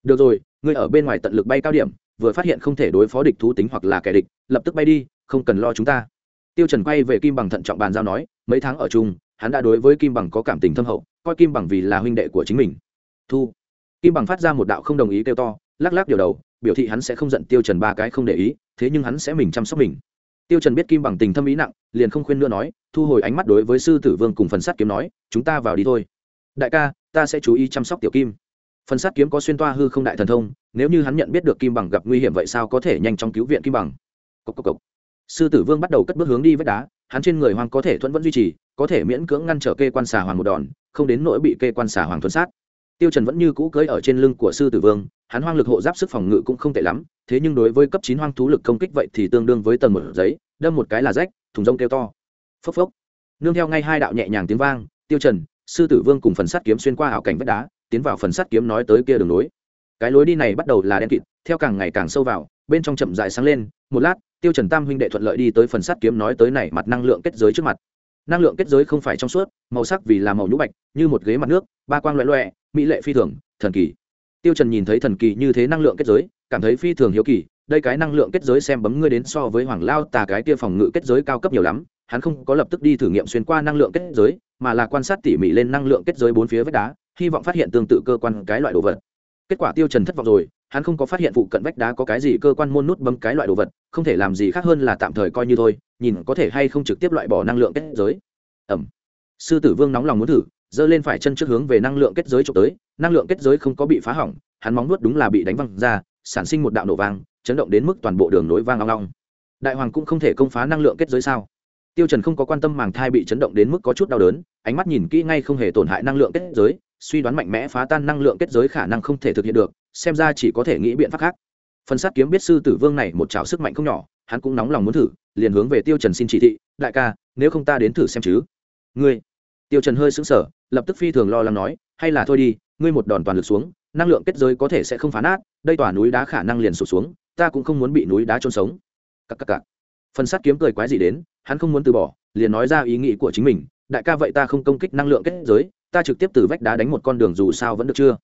Được rồi, ngươi ở bên ngoài tận lực bay cao điểm, vừa phát hiện không thể đối phó địch thú tính hoặc là kẻ địch, lập tức bay đi không cần lo chúng ta. Tiêu trần quay về kim bằng thận trọng bàn giao nói, mấy tháng ở chung, hắn đã đối với kim bằng có cảm tình thâm hậu, coi kim bằng vì là huynh đệ của chính mình. Thu. Kim bằng phát ra một đạo không đồng ý kêu to, lắc lắc điều đầu, biểu thị hắn sẽ không giận tiêu trần ba cái không để ý, thế nhưng hắn sẽ mình chăm sóc mình. Tiêu trần biết kim bằng tình thâm ý nặng, liền không khuyên nữa nói, thu hồi ánh mắt đối với sư tử vương cùng phần sắt kiếm nói, chúng ta vào đi thôi. Đại ca, ta sẽ chú ý chăm sóc tiểu kim. Phần sắt kiếm có xuyên toa hư không đại thần thông, nếu như hắn nhận biết được kim bằng gặp nguy hiểm vậy sao có thể nhanh chóng cứu viện kim bằng? Cốc cốc cốc sư tử vương bắt đầu cất bước hướng đi vách đá, hắn trên người hoàng có thể thuận vẫn duy trì, có thể miễn cưỡng ngăn trở kê quan xà hoàng một đòn, không đến nỗi bị kê quan xà hoàng thuần sát. Tiêu trần vẫn như cũ cưỡi ở trên lưng của sư tử vương, hắn hoang lực hộ giáp sức phòng ngự cũng không tệ lắm, thế nhưng đối với cấp chín hoang thú lực công kích vậy thì tương đương với tầng một giấy, đâm một cái là rách, thùng rông kêu to. Phốc phốc. Nương theo ngay hai đạo nhẹ nhàng tiếng vang, tiêu trần, sư tử vương cùng phần sắt kiếm xuyên qua ảo cảnh vách đá, tiến vào phần sắt kiếm nói tới kia đường lối cái lối đi này bắt đầu là đen kịt, theo càng ngày càng sâu vào, bên trong chậm rãi sáng lên, một lát, tiêu trần tam huynh đệ thuận lợi đi tới phần sắt kiếm nói tới này mặt năng lượng kết giới trước mặt. Năng lượng kết giới không phải trong suốt, màu sắc vì là màu nhũ bạch, như một ghế mặt nước, ba quang loẹ loẹ mỹ lệ phi thường, thần kỳ. Tiêu trần nhìn thấy thần kỳ như thế năng lượng kết giới, cảm thấy phi thường hiếu kỳ, đây cái năng lượng kết giới xem bấm ngươi đến so với hoàng lao tà cái kia phòng ngự kết giới cao cấp nhiều lắm, hắn không có lập tức đi thử nghiệm xuyên qua năng lượng kết giới, mà là quan sát tỉ mỉ lên năng lượng kết giới bốn phía vách đá, hy vọng phát hiện tương tự cơ quan cái loại đồ vật kết quả tiêu trần thất vọng rồi, hắn không có phát hiện phụ cận vách đá có cái gì cơ quan môn nút bấm cái loại đồ vật, không thể làm gì khác hơn là tạm thời coi như thôi, nhìn có thể hay không trực tiếp loại bỏ năng lượng kết giới. Ẩm. Sư tử vương nóng lòng muốn thử, giơ lên phải chân trước hướng về năng lượng kết giới trộm tới, năng lượng kết giới không có bị phá hỏng, hắn móng nuốt đúng là bị đánh văng ra, sản sinh một đạo nổ vang, chấn động đến mức toàn bộ đường nối vang long long đại hoàng cũng không thể công phá năng lượng kết giới sao? Tiêu trần không có quan tâm màng thai bị chấn động đến mức có chút đau đớn, ánh mắt nhìn kỹ ngay không hề tổn hại năng lượng kết giới suy đoán mạnh mẽ phá tan năng lượng kết giới khả năng không thể thực hiện được, xem ra chỉ có thể nghĩ biện pháp khác. Phần sát kiếm biết sư tử vương này một trào sức mạnh không nhỏ, hắn cũng nóng lòng muốn thử, liền hướng về tiêu trần xin chỉ thị, đại ca, nếu không ta đến thử xem chứ. Ngươi? Tiêu trần hơi sững sờ, lập tức phi thường lo lắng nói, hay là thôi đi, ngươi một đòn toàn lực xuống, năng lượng kết giới có thể sẽ không phá nát, đây tòa núi đá khả năng liền sụp xuống, ta cũng không muốn bị núi đá trôn sống. Cắc cắc cắc phần sát kiếm cười quái gì đến, hắn không muốn từ bỏ, liền nói ra ý nghĩ của chính mình đại ca vậy ta không công kích năng lượng kết giới, ta trực tiếp từ vách đá đánh một con đường dù sao vẫn được chưa?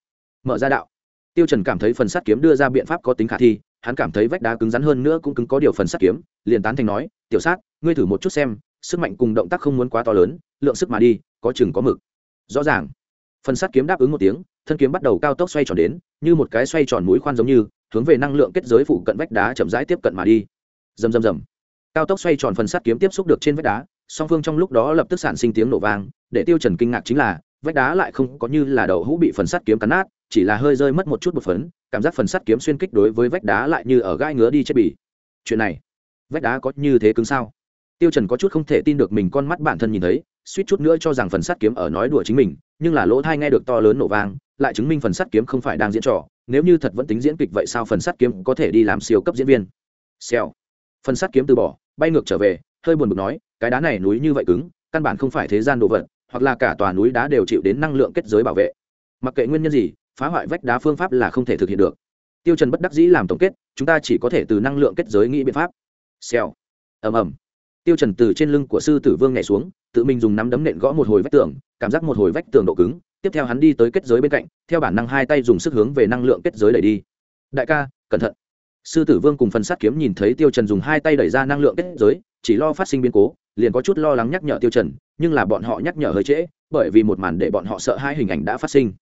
Mở ra đạo. Tiêu trần cảm thấy phần sắt kiếm đưa ra biện pháp có tính khả thi, hắn cảm thấy vách đá cứng rắn hơn nữa cũng cứng có điều phần sắt kiếm, liền tán thành nói, tiểu sát, ngươi thử một chút xem, sức mạnh cùng động tác không muốn quá to lớn, lượng sức mà đi, có chừng có mực. Rõ ràng, phần sắt kiếm đáp ứng một tiếng, thân kiếm bắt đầu cao tốc xoay tròn đến, như một cái xoay tròn mũi khoan giống như, hướng về năng lượng kết giới phụ cận vách đá chậm rãi tiếp cận mà đi. Rầm rầm rầm. Cao tốc xoay tròn phần sắt kiếm tiếp xúc được trên vách đá song phương trong lúc đó lập tức sản sinh tiếng nổ vang, để tiêu trần kinh ngạc chính là, vách đá lại không có như là đầu hũ bị phần sắt kiếm cắn nát, chỉ là hơi rơi mất một chút một phấn, cảm giác phần sắt kiếm xuyên kích đối với vách đá lại như ở gai ngứa đi chết bỉ chuyện này, vách đá có như thế cứng sao? Tiêu trần có chút không thể tin được mình con mắt bản thân nhìn thấy, suýt chút nữa cho rằng phần sắt kiếm ở nói đùa chính mình, nhưng là lỗ thai nghe được to lớn nổ vang, lại chứng minh phần sắt kiếm không phải đang diễn trò, nếu như thật vẫn tính diễn kịch vậy sao phần sắt kiếm có thể đi làm siêu cấp diễn viên? Xèo. Phần sắt kiếm từ bỏ, bay ngược trở về, hơi buồn bực nói cái đá này núi như vậy cứng, căn bản không phải thế gian đồ vật, hoặc là cả tòa núi đá đều chịu đến năng lượng kết giới bảo vệ. Mặc kệ nguyên nhân gì, phá hoại vách đá phương pháp là không thể thực hiện được. Tiêu trần bất đắc dĩ làm tổng kết, chúng ta chỉ có thể từ năng lượng kết giới nghĩ biện pháp. Xèo. Ầm ầm. Tiêu trần từ trên lưng của sư tử vương nhảy xuống, tự mình dùng nắm đấm nện gõ một hồi vách tường, cảm giác một hồi vách tường độ cứng, tiếp theo hắn đi tới kết giới bên cạnh, theo bản năng hai tay dùng sức hướng về năng lượng kết giới đẩy đi. Đại ca, cẩn thận. Sư tử vương cùng phần sát kiếm nhìn thấy tiêu trần dùng hai tay đẩy ra năng lượng kết giới, chỉ lo phát sinh biến cố liền có chút lo lắng nhắc nhở tiêu trần, nhưng là bọn họ nhắc nhở hơi trễ, bởi vì một màn để bọn họ sợ hai hình ảnh đã phát sinh.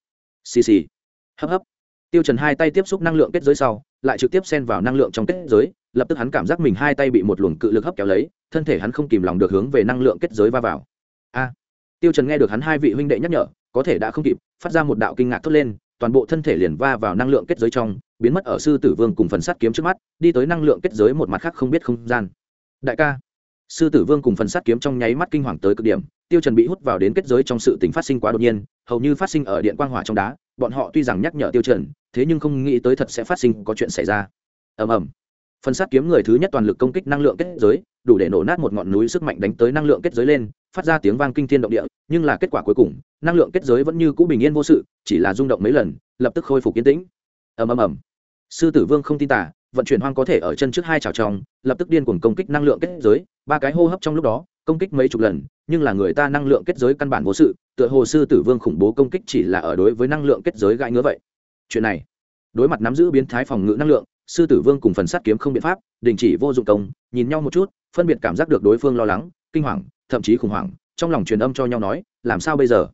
Xì xì. Hấp hấp. Tiêu trần hai tay tiếp xúc năng lượng kết giới sau, lại trực tiếp xen vào năng lượng trong kết giới, lập tức hắn cảm giác mình hai tay bị một luồng cự lực hấp kéo lấy, thân thể hắn không kìm lòng được hướng về năng lượng kết giới va vào. A. Tiêu trần nghe được hắn hai vị huynh đệ nhắc nhở, có thể đã không kịp, phát ra một đạo kinh ngạc thốt lên, toàn bộ thân thể liền va vào năng lượng kết giới trong, biến mất ở sư tử vương cùng phần sắt kiếm trước mắt, đi tới năng lượng kết giới một mặt khác không biết không gian. Đại ca sư tử vương cùng phần Sát kiếm trong nháy mắt kinh hoàng tới cực điểm, tiêu trần bị hút vào đến kết giới trong sự tình phát sinh quá đột nhiên, hầu như phát sinh ở điện quang hỏa trong đá, bọn họ tuy rằng nhắc nhở tiêu trần, thế nhưng không nghĩ tới thật sẽ phát sinh có chuyện xảy ra. Ầm ầm. Phần Sát kiếm người thứ nhất toàn lực công kích năng lượng kết giới, đủ để nổ nát một ngọn núi sức mạnh đánh tới năng lượng kết giới lên, phát ra tiếng vang kinh thiên động địa, nhưng là kết quả cuối cùng, năng lượng kết giới vẫn như cũ bình yên vô sự, chỉ là rung động mấy lần, lập tức khôi phục yên tĩnh. Ầm ầm ầm. Sư tử vương không tin tả vận chuyển hoang có thể ở chân trước hai chảo trong, lập tức điên cuồng công kích năng lượng kết giới ba cái hô hấp trong lúc đó, công kích mấy chục lần, nhưng là người ta năng lượng kết giới căn bản vô sự, tựa hồ sư tử vương khủng bố công kích chỉ là ở đối với năng lượng kết giới gãi ngứa vậy. Chuyện này, đối mặt nắm giữ biến thái phòng ngự năng lượng, sư tử vương cùng phần sát kiếm không biện pháp, đình chỉ vô dụng công, nhìn nhau một chút, phân biệt cảm giác được đối phương lo lắng, kinh hoàng, thậm chí khủng hoảng, trong lòng truyền âm cho nhau nói, làm sao bây giờ?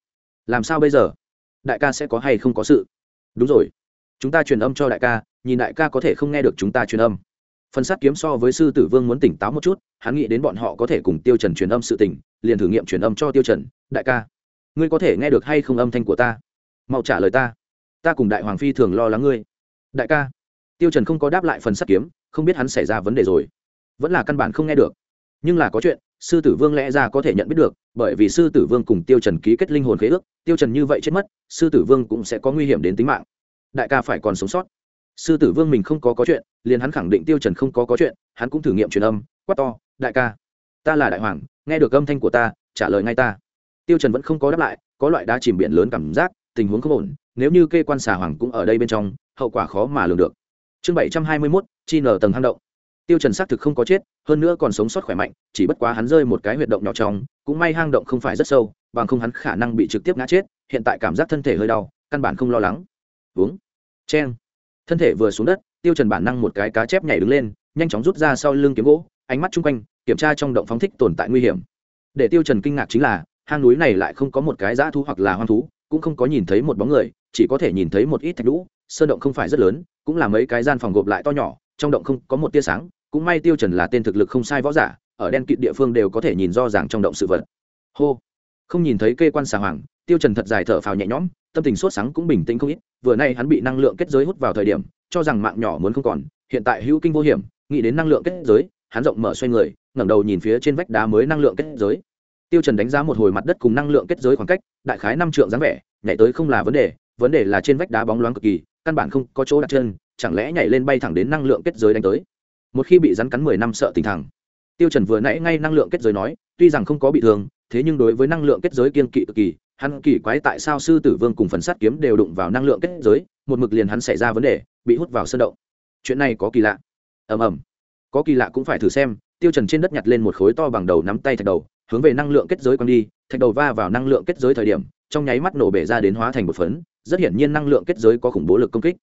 Làm sao bây giờ? Đại ca sẽ có hay không có sự? Đúng rồi. Chúng ta truyền âm cho đại ca, nhìn đại ca có thể không nghe được chúng ta truyền âm phần sát kiếm so với sư tử vương muốn tỉnh táo một chút, hắn nghĩ đến bọn họ có thể cùng tiêu trần truyền âm sự tình, liền thử nghiệm truyền âm cho tiêu trần, đại ca, ngươi có thể nghe được hay không âm thanh của ta? Mau trả lời ta. Ta cùng đại hoàng phi thường lo lắng ngươi. Đại ca. Tiêu trần không có đáp lại phần sát kiếm, không biết hắn xảy ra vấn đề rồi. Vẫn là căn bản không nghe được. Nhưng là có chuyện, sư tử vương lẽ ra có thể nhận biết được, bởi vì sư tử vương cùng tiêu trần ký kết linh hồn khế ước, tiêu trần như vậy chết mất, sư tử vương cũng sẽ có nguy hiểm đến tính mạng. Đại ca phải còn sống sót sư tử vương mình không có có chuyện liền hắn khẳng định tiêu trần không có có chuyện hắn cũng thử nghiệm truyền âm quát to đại ca ta là đại hoàng nghe được âm thanh của ta trả lời ngay ta. Tiêu trần vẫn không có đáp lại có loại đá chìm biển lớn cảm giác tình huống không ổn nếu như kê quan xà hoàng cũng ở đây bên trong hậu quả khó mà lường được. Chương bảy trăm hai mươi 721, chi nở tầng hang động. Tiêu trần xác thực không có chết hơn nữa còn sống sót khỏe mạnh chỉ bất quá hắn rơi một cái huyệt động nhỏ trong cũng may hang động không phải rất sâu bằng không hắn khả năng bị trực tiếp ngã chết hiện tại cảm giác thân thể hơi đau căn bản không lo lắng. Uống. Chen thân thể vừa xuống đất, tiêu trần bản năng một cái cá chép nhảy đứng lên, nhanh chóng rút ra sau lưng kiếm gỗ, ánh mắt chung quanh, kiểm tra trong động phóng thích tồn tại nguy hiểm. Để tiêu trần kinh ngạc chính là, hang núi này lại không có một cái dã thú hoặc là hoang thú, cũng không có nhìn thấy một bóng người, chỉ có thể nhìn thấy một ít thạch lũ sơn động không phải rất lớn, cũng là mấy cái gian phòng gộp lại to nhỏ, trong động không có một tia sáng, cũng may tiêu trần là tên thực lực không sai võ giả, ở đen kịt địa phương đều có thể nhìn rõ ràng trong động sự vật. Hô. Không nhìn thấy kê quan xà hoàng, tiêu trần thật dài thở phào nhẹ nhõm tâm tình sốt sáng cũng bình tĩnh không ít, vừa nay hắn bị năng lượng kết giới hút vào thời điểm, cho rằng mạng nhỏ muốn không còn, hiện tại hữu kinh vô hiểm, nghĩ đến năng lượng kết giới, hắn rộng mở xoay người, ngẩng đầu nhìn phía trên vách đá mới năng lượng kết giới. Tiêu trần đánh giá một hồi mặt đất cùng năng lượng kết giới khoảng cách, đại khái năm trượng dáng vẻ, nhảy tới không là vấn đề vấn đề là trên vách đá bóng loáng cực kỳ, căn bản không có chỗ đặt chân, chẳng lẽ nhảy lên bay thẳng đến năng lượng kết giới đánh tới? Một khi bị rắn cắn mười năm sợ tình thẳng. Tiêu trần vừa nãy ngay năng lượng kết giới nói, tuy rằng không có bị thương, thế nhưng đối với năng lượng kết giới kiên kỵ cực kỳ hắn kỳ quái tại sao sư tử vương cùng phần sắt kiếm đều đụng vào năng lượng kết giới, một mực liền hắn xảy ra vấn đề, bị hút vào sơn động. Chuyện này có kỳ lạ. Ầm ầm. Có kỳ lạ cũng phải thử xem, tiêu trần trên đất nhặt lên một khối to bằng đầu nắm tay thạch đầu, hướng về năng lượng kết giới quăng đi, thạch đầu va vào năng lượng kết giới thời điểm, trong nháy mắt nổ bể ra đến hóa thành một phấn, rất hiển nhiên năng lượng kết giới có khủng bố lực công kích.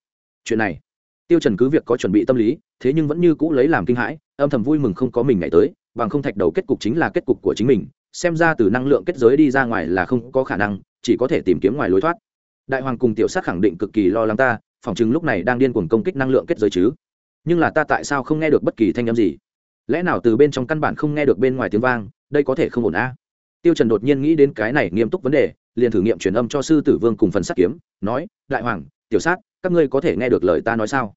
Chuyện này, tiêu trần cứ việc có chuẩn bị tâm lý, thế nhưng vẫn như cũ lấy làm kinh hãi, âm thầm vui mừng không có mình ngày tới, bằng không thạch đầu kết cục chính là kết cục của chính mình xem ra từ năng lượng kết giới đi ra ngoài là không có khả năng, chỉ có thể tìm kiếm ngoài lối thoát. Đại hoàng cùng tiểu sát khẳng định cực kỳ lo lắng ta, phòng chứng lúc này đang điên cuồng công kích năng lượng kết giới chứ. Nhưng là ta tại sao không nghe được bất kỳ thanh âm gì? Lẽ nào từ bên trong căn bản không nghe được bên ngoài tiếng vang, đây có thể không ổn a tiêu trần đột nhiên nghĩ đến cái này nghiêm túc vấn đề, liền thử nghiệm truyền âm cho sư tử vương cùng phần sát kiếm, nói, đại hoàng, tiểu sát, các ngươi có thể nghe được lời ta nói sao?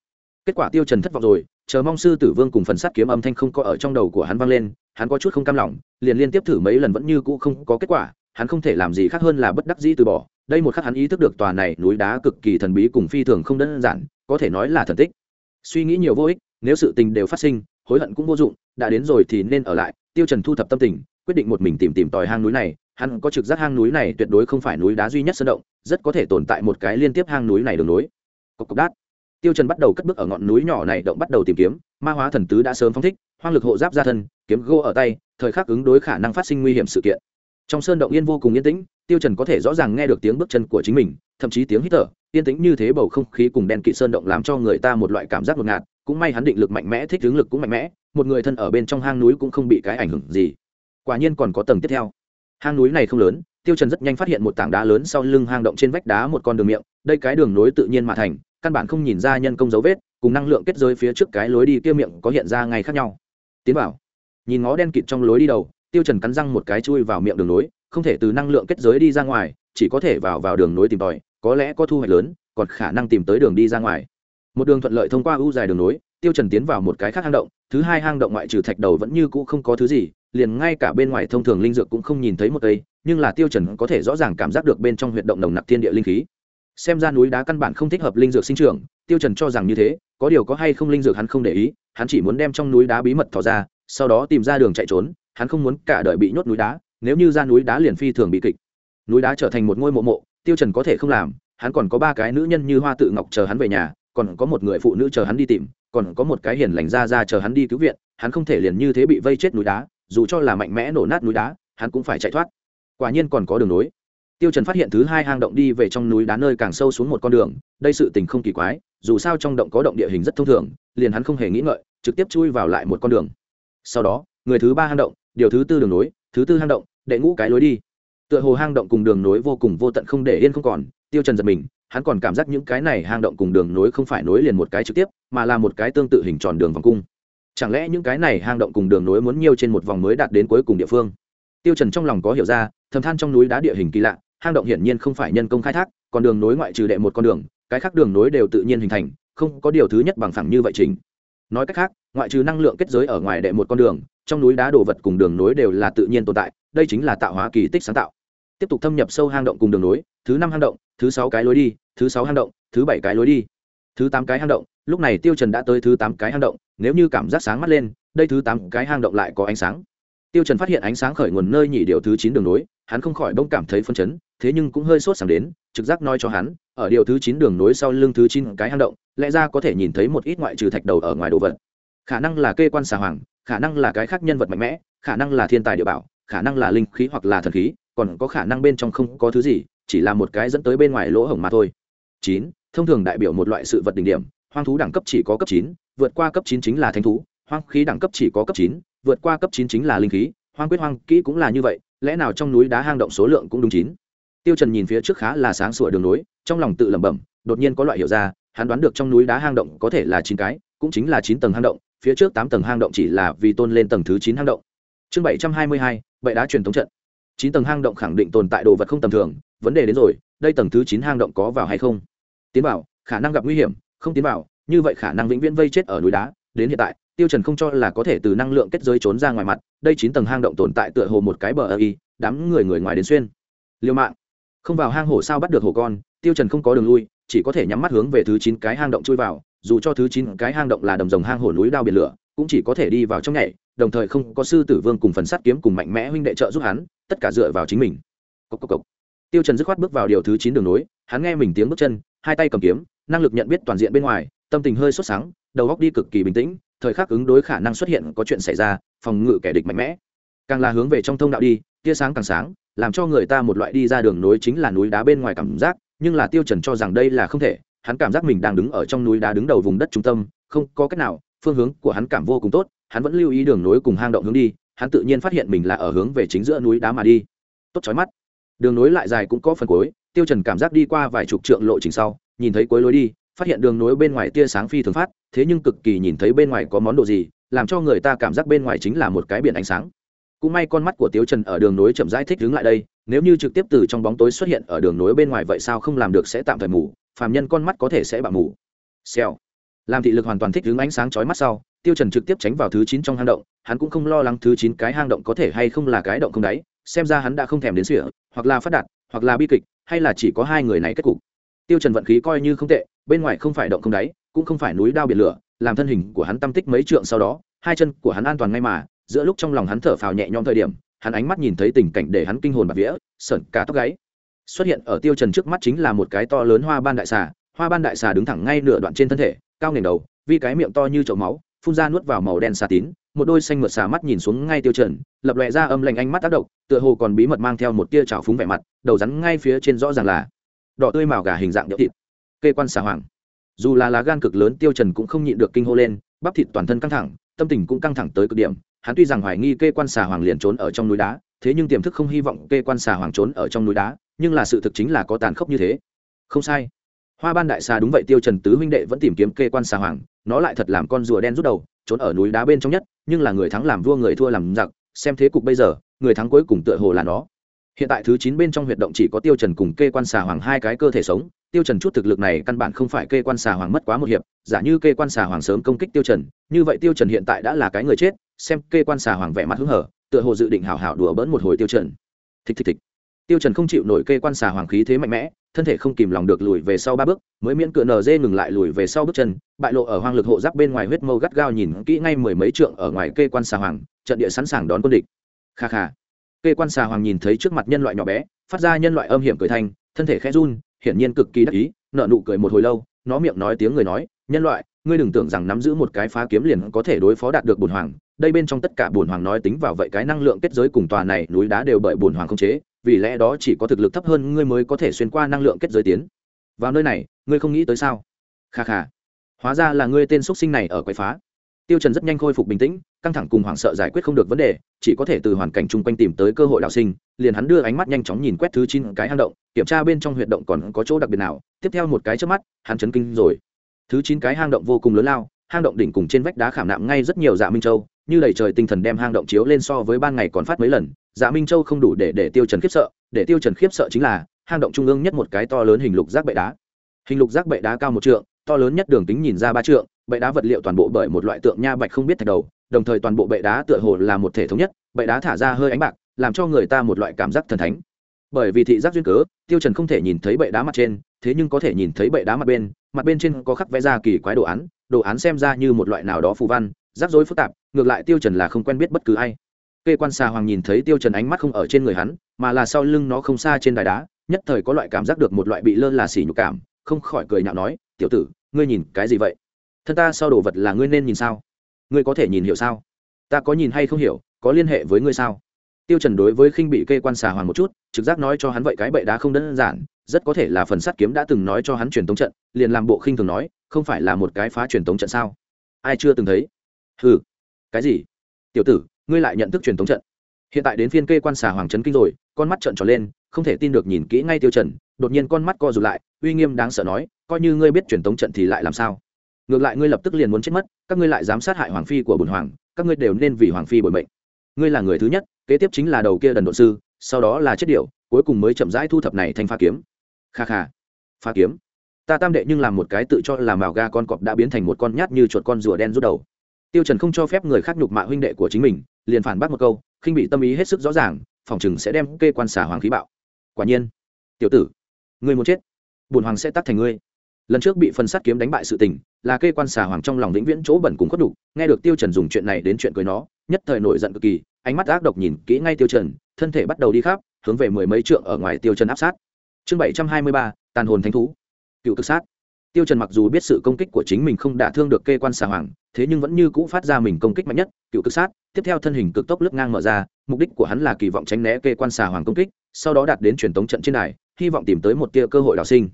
Kết quả tiêu trần thất vọng rồi chờ mong sư tử vương cùng phần sắt kiếm âm thanh không có ở trong đầu của hắn vang lên, hắn có chút không cam lòng, liền liên tiếp thử mấy lần vẫn như cũ không có kết quả, hắn không thể làm gì khác hơn là bất đắc dĩ từ bỏ. Đây một khắc hắn ý thức được tòa này núi đá cực kỳ thần bí cùng phi thường không đơn giản, có thể nói là thần tích. Suy nghĩ nhiều vô ích, nếu sự tình đều phát sinh, hối hận cũng vô dụng, đã đến rồi thì nên ở lại, tiêu trần thu thập tâm tình, quyết định một mình tìm tìm tòi hang núi này, hắn có trực giác hang núi này tuyệt đối không phải núi đá duy nhất sơn động, rất có thể tồn tại một cái liên tiếp hang núi này đường núi cộc cộc đát tiêu trần bắt đầu cất bước ở ngọn núi nhỏ này, động bắt đầu tìm kiếm. Ma hóa thần tứ đã sớm phóng thích, hoang lực hộ giáp ra thân, kiếm gô ở tay, thời khắc ứng đối khả năng phát sinh nguy hiểm sự kiện. Trong sơn động yên vô cùng yên tĩnh, tiêu trần có thể rõ ràng nghe được tiếng bước chân của chính mình, thậm chí tiếng hít thở. Yên tĩnh như thế bầu không khí cùng đen kỵ sơn động làm cho người ta một loại cảm giác ngột ngạt. Cũng may hắn định lực mạnh mẽ, thích hướng lực cũng mạnh mẽ, một người thân ở bên trong hang núi cũng không bị cái ảnh hưởng gì. Quả nhiên còn có tầng tiếp theo. Hang núi này không lớn, tiêu trần rất nhanh phát hiện một tảng đá lớn sau lưng hang động trên vách đá một con đường miệng. Đây cái đường nối tự nhiên mà thành căn bản không nhìn ra nhân công dấu vết, cùng năng lượng kết giới phía trước cái lối đi kia miệng có hiện ra ngay khác nhau. Tiến vào, nhìn ngó đen kịt trong lối đi đầu, tiêu trần cắn răng một cái chui vào miệng đường lối không thể từ năng lượng kết giới đi ra ngoài, chỉ có thể vào vào đường lối tìm tòi, có lẽ có thu hoạch lớn, còn khả năng tìm tới đường đi ra ngoài. Một đường thuận lợi thông qua ưu dài đường lối tiêu trần tiến vào một cái khác hang động, thứ hai hang động ngoại trừ thạch đầu vẫn như cũ không có thứ gì, liền ngay cả bên ngoài thông thường linh dược cũng không nhìn thấy một cây nhưng là tiêu trần có thể rõ ràng cảm giác được bên trong huyệt động nồng nặc thiên địa linh khí xem ra núi đá căn bản không thích hợp linh dược sinh trưởng, tiêu trần cho rằng như thế, có điều có hay không linh dược hắn không để ý, hắn chỉ muốn đem trong núi đá bí mật thò ra, sau đó tìm ra đường chạy trốn, hắn không muốn cả đời bị nhốt núi đá, nếu như ra núi đá liền phi thường bị kịch. Núi đá trở thành một ngôi mộ mộ, tiêu trần có thể không làm, hắn còn có ba cái nữ nhân như hoa tự ngọc chờ hắn về nhà, còn có một người phụ nữ chờ hắn đi tìm, còn có một cái hiền lành ra ra chờ hắn đi cứu viện, hắn không thể liền như thế bị vây chết núi đá, dù cho là mạnh mẽ nổ nát núi đá, hắn cũng phải chạy thoát. Quả nhiên còn có đường nối tiêu trần phát hiện thứ hai hang động đi về trong núi đá nơi càng sâu xuống một con đường đây sự tình không kỳ quái dù sao trong động có động địa hình rất thông thường liền hắn không hề nghĩ ngợi trực tiếp chui vào lại một con đường. Sau đó người thứ ba hang động điều thứ tư đường núi, thứ tư hang động đệ ngũ cái lối đi. Tựa hồ hang động cùng đường nối vô cùng vô tận không để yên không còn tiêu trần giật mình hắn còn cảm giác những cái này hang động cùng đường nối không phải nối liền một cái trực tiếp mà là một cái tương tự hình tròn đường vòng cung. Chẳng lẽ những cái này hang động cùng đường nối muốn nhiều trên một vòng mới đạt đến cuối cùng địa phương? Tiêu trần trong lòng có hiểu ra thầm than trong núi đá địa hình kỳ lạ hang động hiển nhiên không phải nhân công khai thác, còn đường nối ngoại trừ đệ một con đường, cái khác đường nối đều tự nhiên hình thành, không có điều thứ nhất bằng phẳng như vậy chính nói cách khác, ngoại trừ năng lượng kết giới ở ngoài đệ một con đường, trong núi đá đồ vật cùng đường nối đều là tự nhiên tồn tại, đây chính là tạo hóa kỳ tích sáng tạo. Tiếp tục thâm nhập sâu hang động cùng đường nối, thứ năm hang động, thứ sáu cái lối đi, thứ sáu hang động, thứ bảy cái lối đi. Thứ tám cái hang động, lúc này tiêu trần đã tới thứ tám cái hang động, nếu như cảm giác sáng mắt lên, đây thứ tám cái hang động lại có ánh sáng tiêu trần phát hiện ánh sáng khởi nguồn nơi nhị điều thứ chín đường nối, hắn không khỏi đông cảm thấy phân chấn, thế nhưng cũng hơi sốt sắng đến, trực giác nói cho hắn, ở điều thứ chín đường nối sau lưng thứ chín cái hang động, lẽ ra có thể nhìn thấy một ít ngoại trừ thạch đầu ở ngoài đồ vật. Khả năng là kê quan xà hoàng, khả năng là cái khác nhân vật mạnh mẽ, khả năng là thiên tài địa bảo, khả năng là linh khí hoặc là thần khí, còn có khả năng bên trong không có thứ gì, chỉ là một cái dẫn tới bên ngoài lỗ hổng mà thôi. Chín, thông thường đại biểu một loại sự vật đỉnh điểm, hoang thú đẳng cấp chỉ có cấp chín, vượt qua cấp chín chính là thánh thú, hoang khí đẳng cấp chỉ có cấp chín vượt qua cấp chín chính là linh khí, hoang quyết hoang kỹ cũng là như vậy, lẽ nào trong núi đá hang động số lượng cũng đúng chín? Tiêu trần nhìn phía trước khá là sáng sủa đường núi, trong lòng tự lẩm bẩm, đột nhiên có loại hiểu ra, hắn đoán được trong núi đá hang động có thể là chín cái, cũng chính là chín tầng hang động, phía trước tám tầng hang động chỉ là vì tôn lên tầng thứ chín hang động. Chương bảy trăm hai mươi hai, bệ đá truyền thống trận. Chín tầng hang động khẳng định tồn tại đồ vật không tầm thường, vấn đề đến rồi, đây tầng thứ chín hang động có vào hay không? Tiến vào, khả năng gặp nguy hiểm, không tiến vào, như vậy khả năng vĩnh viễn vây chết ở núi đá, đến hiện tại tiêu trần không cho là có thể từ năng lượng kết giới trốn ra ngoài mặt đây chín tầng hang động tồn tại tựa hồ một cái bờ ở y đám người người ngoài đến xuyên. Liều mạng. Không vào hang hổ sao bắt được hổ con tiêu trần không có đường lui chỉ có thể nhắm mắt hướng về thứ chín cái hang động chui vào dù cho thứ chín cái hang động là đầm rồng hang hổ núi đao biển lửa cũng chỉ có thể đi vào trong nhảy đồng thời không có sư tử vương cùng phần sắt kiếm cùng mạnh mẽ huynh đệ trợ giúp hắn tất cả dựa vào chính mình. Cốc cốc cốc. tiêu trần dứt khoát bước vào điều thứ chín đường núi, hắn nghe mình tiếng bước chân hai tay cầm kiếm năng lực nhận biết toàn diện bên ngoài tâm tình hơi sốt sáng đầu óc đi cực kỳ bình tĩnh thời khắc ứng đối khả năng xuất hiện có chuyện xảy ra, phòng ngự kẻ địch mạnh mẽ. Càng là hướng về trong thông đạo đi, tia sáng càng sáng, làm cho người ta một loại đi ra đường nối chính là núi đá bên ngoài cảm giác, nhưng là tiêu trần cho rằng đây là không thể, hắn cảm giác mình đang đứng ở trong núi đá đứng đầu vùng đất trung tâm, không có cách nào, phương hướng của hắn cảm vô cùng tốt, hắn vẫn lưu ý đường nối cùng hang động hướng đi, hắn tự nhiên phát hiện mình là ở hướng về chính giữa núi đá mà đi. Tốt chói mắt. Đường nối lại dài cũng có phần cuối, tiêu trần cảm giác đi qua vài chục trượng lộ trình sau, nhìn thấy cuối lối đi phát hiện đường nối bên ngoài tia sáng phi thường phát, thế nhưng cực kỳ nhìn thấy bên ngoài có món đồ gì, làm cho người ta cảm giác bên ngoài chính là một cái biển ánh sáng. Cũng may con mắt của tiêu trần ở đường nối chậm rãi thích đứng lại đây, nếu như trực tiếp từ trong bóng tối xuất hiện ở đường nối bên ngoài vậy sao không làm được sẽ tạm thời mù, phàm nhân con mắt có thể sẽ bạo mù. Xèo. Làm thị lực hoàn toàn thích đứng ánh sáng chói mắt sau, tiêu trần trực tiếp tránh vào thứ chín trong hang động, hắn cũng không lo lắng thứ chín cái hang động có thể hay không là cái động không đáy, xem ra hắn đã không thèm đến sỉa hoặc là phát đạt, hoặc là bi kịch, hay là chỉ có hai người này kết cục. Tiêu trần vận khí coi như không tệ bên ngoài không phải động không đáy, cũng không phải núi đao biển lửa, làm thân hình của hắn tâm tích mấy trượng sau đó, hai chân của hắn an toàn ngay mà, giữa lúc trong lòng hắn thở phào nhẹ nhõm thời điểm, hắn ánh mắt nhìn thấy tình cảnh để hắn kinh hồn bạt vía, sởn cả tóc gáy. Xuất hiện ở tiêu trần trước mắt chính là một cái to lớn hoa ban đại xà, hoa ban đại xà đứng thẳng ngay nửa đoạn trên thân thể, cao nền đầu vì cái miệng to như chậu máu, phun ra nuốt vào màu đen xà tín, một đôi xanh mượt xà mắt nhìn xuống ngay tiêu trần, lập lòe ra âm lạnh ánh mắt tác động, tựa hồ còn bí mật mang theo một tia trào phúng vẻ mặt, đầu rắn ngay phía trên rõ ràng là đỏ tươi màu gà hình dạng nhỡ thịt kê quan xà hoàng dù là lá gan cực lớn tiêu trần cũng không nhịn được kinh hô lên, bắp thịt toàn thân căng thẳng, tâm tình cũng căng thẳng tới cực điểm. Hắn tuy rằng hoài nghi kê quan xà hoàng liền trốn ở trong núi đá, thế nhưng tiềm thức không hy vọng kê quan xà hoàng trốn ở trong núi đá, nhưng là sự thực chính là có tàn khốc như thế. Không sai. Hoa ban đại xà đúng vậy, tiêu trần tứ huynh đệ vẫn tìm kiếm kê quan xà hoàng nó lại thật làm con rùa đen rút đầu, trốn ở núi đá bên trong nhất, nhưng là người thắng làm vua người thua làm giặc, xem thế cục bây giờ, người thắng cuối cùng tựa hồ là nó. Hiện tại thứ chín bên trong huyệt động chỉ có tiêu trần cùng kê quan xà hoàng hai cái cơ thể sống tiêu trần chút thực lực này căn bản không phải kê quan xà hoàng mất quá một hiệp, giả như kê quan xà hoàng sớm công kích tiêu trần, như vậy tiêu trần hiện tại đã là cái người chết, xem kê quan xà hoàng vẻ mặt hứng hở, tựa hồ dự định hảo hảo đùa bỡn một hồi tiêu trần. Thịch thịch thịch tiêu trần không chịu nổi kê quan xà hoàng khí thế mạnh mẽ, thân thể không kìm lòng được lùi về sau ba bước, mới miễn cưỡng nở dê ngừng lại lùi về sau bước chân, bại lộ ở hoang lực hộ giáp bên ngoài huyết mâu gắt gao nhìn kỹ ngay mười mấy trượng ở ngoài kê quan xà hoàng, trận địa sẵn sàng đón quân địch. Kha kha. Kê quan xà hoàng nhìn thấy trước mặt nhân loại nhỏ bé, phát ra nhân loại âm hiểm cười thanh, thân thể khẽ run hiển nhiên cực kỳ đắc ý nợ nụ cười một hồi lâu, nó miệng nói tiếng người nói, nhân loại, ngươi đừng tưởng rằng nắm giữ một cái phá kiếm liền có thể đối phó đạt được bùn hoàng. Đây bên trong tất cả bùn hoàng nói tính vào vậy cái năng lượng kết giới cùng tòa này núi đá đều bởi bùn hoàng không chế, vì lẽ đó chỉ có thực lực thấp hơn ngươi mới có thể xuyên qua năng lượng kết giới tiến. Vào nơi này, ngươi không nghĩ tới sao? Kha kha, hóa ra là ngươi tên x sinh này ở quậy phá. Tiêu trần rất nhanh khôi phục bình tĩnh căng thẳng cùng hoảng sợ giải quyết không được vấn đề, chỉ có thể từ hoàn cảnh chung quanh tìm tới cơ hội đào sinh, liền hắn đưa ánh mắt nhanh chóng nhìn quét thứ chín cái hang động, kiểm tra bên trong huyệt động còn có chỗ đặc biệt nào, tiếp theo một cái trước mắt, hắn chấn kinh rồi. Thứ chín cái hang động vô cùng lớn lao, hang động đỉnh cùng trên vách đá khảm nạm ngay rất nhiều dạ minh châu, như đầy trời tinh thần đem hang động chiếu lên so với ban ngày còn phát mấy lần dạ minh châu không đủ để để tiêu trần khiếp sợ, để tiêu trần khiếp sợ chính là, hang động trung ương nhất một cái to lớn hình lục giác bệ đá. Hình lục giác bệ đá cao một trượng, to lớn nhất đường kính nhìn ra ba trượng, bệ đá vật liệu toàn bộ bởi một loại tượng nha bạch không biết thạch đầu đồng thời toàn bộ bệ đá tựa hồ là một thể thống nhất, bệ đá thả ra hơi ánh bạc, làm cho người ta một loại cảm giác thần thánh. Bởi vì thị giác duyên cớ, tiêu trần không thể nhìn thấy bệ đá mặt trên, thế nhưng có thể nhìn thấy bệ đá mặt bên mặt bên trên có khắc vẽ ra kỳ quái đồ án đồ án xem ra như một loại nào đó phù văn, rắc rối phức tạp, ngược lại tiêu trần là không quen biết bất cứ ai. Kê quan xà hoàng nhìn thấy tiêu trần ánh mắt không ở trên người hắn, mà là sau lưng nó không xa trên đài đá, nhất thời có loại cảm giác được một loại bị lơ là xỉ nhục cảm, không khỏi cười nhạo nói, tiểu tử, ngươi nhìn cái gì vậy? Thân ta sau đồ vật là ngươi nên nhìn sao? Ngươi có thể nhìn hiểu sao? Ta có nhìn hay không hiểu, có liên hệ với ngươi sao? Tiêu trần đối với khinh bị kê quan xà hoàng một chút, trực giác nói cho hắn vậy cái bệ đá không đơn giản, rất có thể là phần sắt kiếm đã từng nói cho hắn truyền tống trận, liền làm bộ khinh thường nói, không phải là một cái phá truyền tống trận sao? Ai chưa từng thấy? Hừ. Cái gì? Tiểu tử, ngươi lại nhận thức truyền tống trận. Hiện tại đến phiên kê quan xà hoàng trấn kinh rồi, con mắt trợn tròn lên, không thể tin được nhìn kỹ ngay tiêu trần, đột nhiên con mắt co rụt lại, uy nghiêm đáng sợ nói, coi như ngươi biết truyền tống trận thì lại làm sao? Ngược lại ngươi lập tức liền muốn chết mất, các ngươi lại dám sát hại hoàng phi của bùn hoàng, các ngươi đều nên vì hoàng phi bồi mệnh. Ngươi là người thứ nhất, kế tiếp chính là đầu kia đần độ sư, sau đó là chết điệu cuối cùng mới chậm rãi thu thập này thành pha kiếm. Kha kha, pha kiếm. Ta tam đệ nhưng làm một cái tự cho là màu ga con cọp đã biến thành một con nhát như chuột con rùa đen rút đầu. Tiêu trần không cho phép người khác nhục mạ huynh đệ của chính mình, liền phản bác một câu, khinh bị tâm ý hết sức rõ ràng, phòng chừng sẽ đem kê quan xả hoàng khí bạo. Quả nhiên, tiểu tử, ngươi muốn chết bùn hoàng sẽ tắt thành ngươi lần trước bị phần sắt kiếm đánh bại sự tình, là kê quan xà hoàng trong lòng vĩnh viễn chỗ bẩn cùng khuất đục nghe được tiêu trần dùng chuyện này đến chuyện cười nó, nhất thời nổi giận cực kỳ, ánh mắt ác độc nhìn kỹ ngay tiêu trần, thân thể bắt đầu đi khắp, hướng về mười mấy trượng ở ngoài tiêu trần áp sát. Chương bảy trăm hai mươi ba, tàn hồn thánh thú. Cựu cực sát. Tiêu trần mặc dù biết sự công kích của chính mình không đả thương được kê quan xà hoàng, thế nhưng vẫn như cũ phát ra mình công kích mạnh nhất, cựu cực sát. Tiếp theo thân hình cực tốc lướt ngang mở ra, mục đích của hắn là kỳ vọng tránh né kê quan xà hoàng công kích, sau đó đạt đến truyền tống trận trên này hy vọng tìm tới một tia cơ hội đào sinh.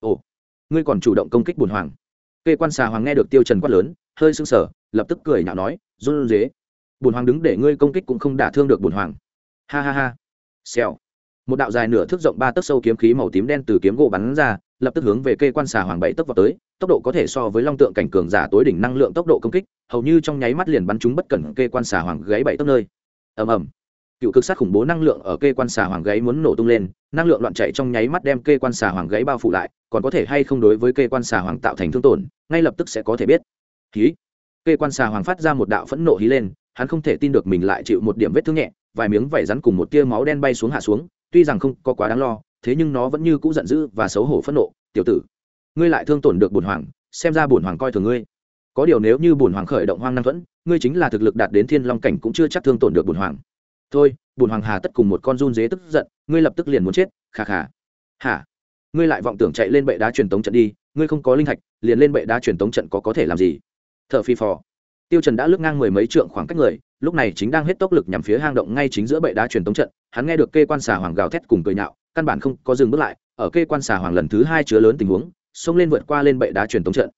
Ồ ngươi còn chủ động công kích bùn hoàng. Kê quan xà hoàng nghe được tiêu trần quát lớn, hơi sưng sờ, lập tức cười nhạo nói, run rế bùn hoàng đứng để ngươi công kích cũng không đả thương được bùn hoàng. Ha ha ha. Xèo. Một đạo dài nửa thước rộng ba tấc sâu kiếm khí màu tím đen từ kiếm gỗ bắn ra, lập tức hướng về kê quan xà hoàng bảy tấc vào tới, tốc độ có thể so với long tượng cảnh cường giả tối đỉnh năng lượng tốc độ công kích, hầu như trong nháy mắt liền bắn chúng bất cẩn kê quan xà hoàng gáy bảy tấc nơi. Ầm ầm cựu cực sát khủng bố năng lượng ở kê quan xà hoàng gáy muốn nổ tung lên năng lượng loạn chạy trong nháy mắt đem kê quan xà hoàng gáy bao phủ lại còn có thể hay không đối với kê quan xà hoàng tạo thành thương tổn ngay lập tức sẽ có thể biết. Hí, kê quan xà hoàng phát ra một đạo phẫn nộ hí lên hắn không thể tin được mình lại chịu một điểm vết thương nhẹ vài miếng vảy rắn cùng một tia máu đen bay xuống hạ xuống tuy rằng không có quá đáng lo thế nhưng nó vẫn như cũ giận dữ và xấu hổ phẫn nộ tiểu tử ngươi lại thương tổn được bùn hoàng xem ra bùn hoàng coi thường ngươi. Có điều nếu như bùn hoàng khởi động hoang năng thuẫn ngươi chính là thực lực đạt đến thiên long cảnh cũng chưa chắc thương tổn được bùn hoàng thôi, bùn hoàng hà tất cùng một con run dế tức giận, ngươi lập tức liền muốn chết, khà khà. Hả? Ngươi lại vọng tưởng chạy lên bệ đá truyền tống trận đi, ngươi không có linh thạch, liền lên bệ đá truyền tống trận có có thể làm gì? Thợ phi phò. Tiêu trần đã lướt ngang mười mấy trượng khoảng cách người, lúc này chính đang hết tốc lực nhằm phía hang động ngay chính giữa bệ đá truyền tống trận, hắn nghe được kê quan xà hoàng gào thét cùng cười nhạo, căn bản không có dừng bước lại, ở kê quan xà hoàng lần thứ hai chứa lớn tình huống, xông lên vượt qua lên bệ đá truyền tống trận.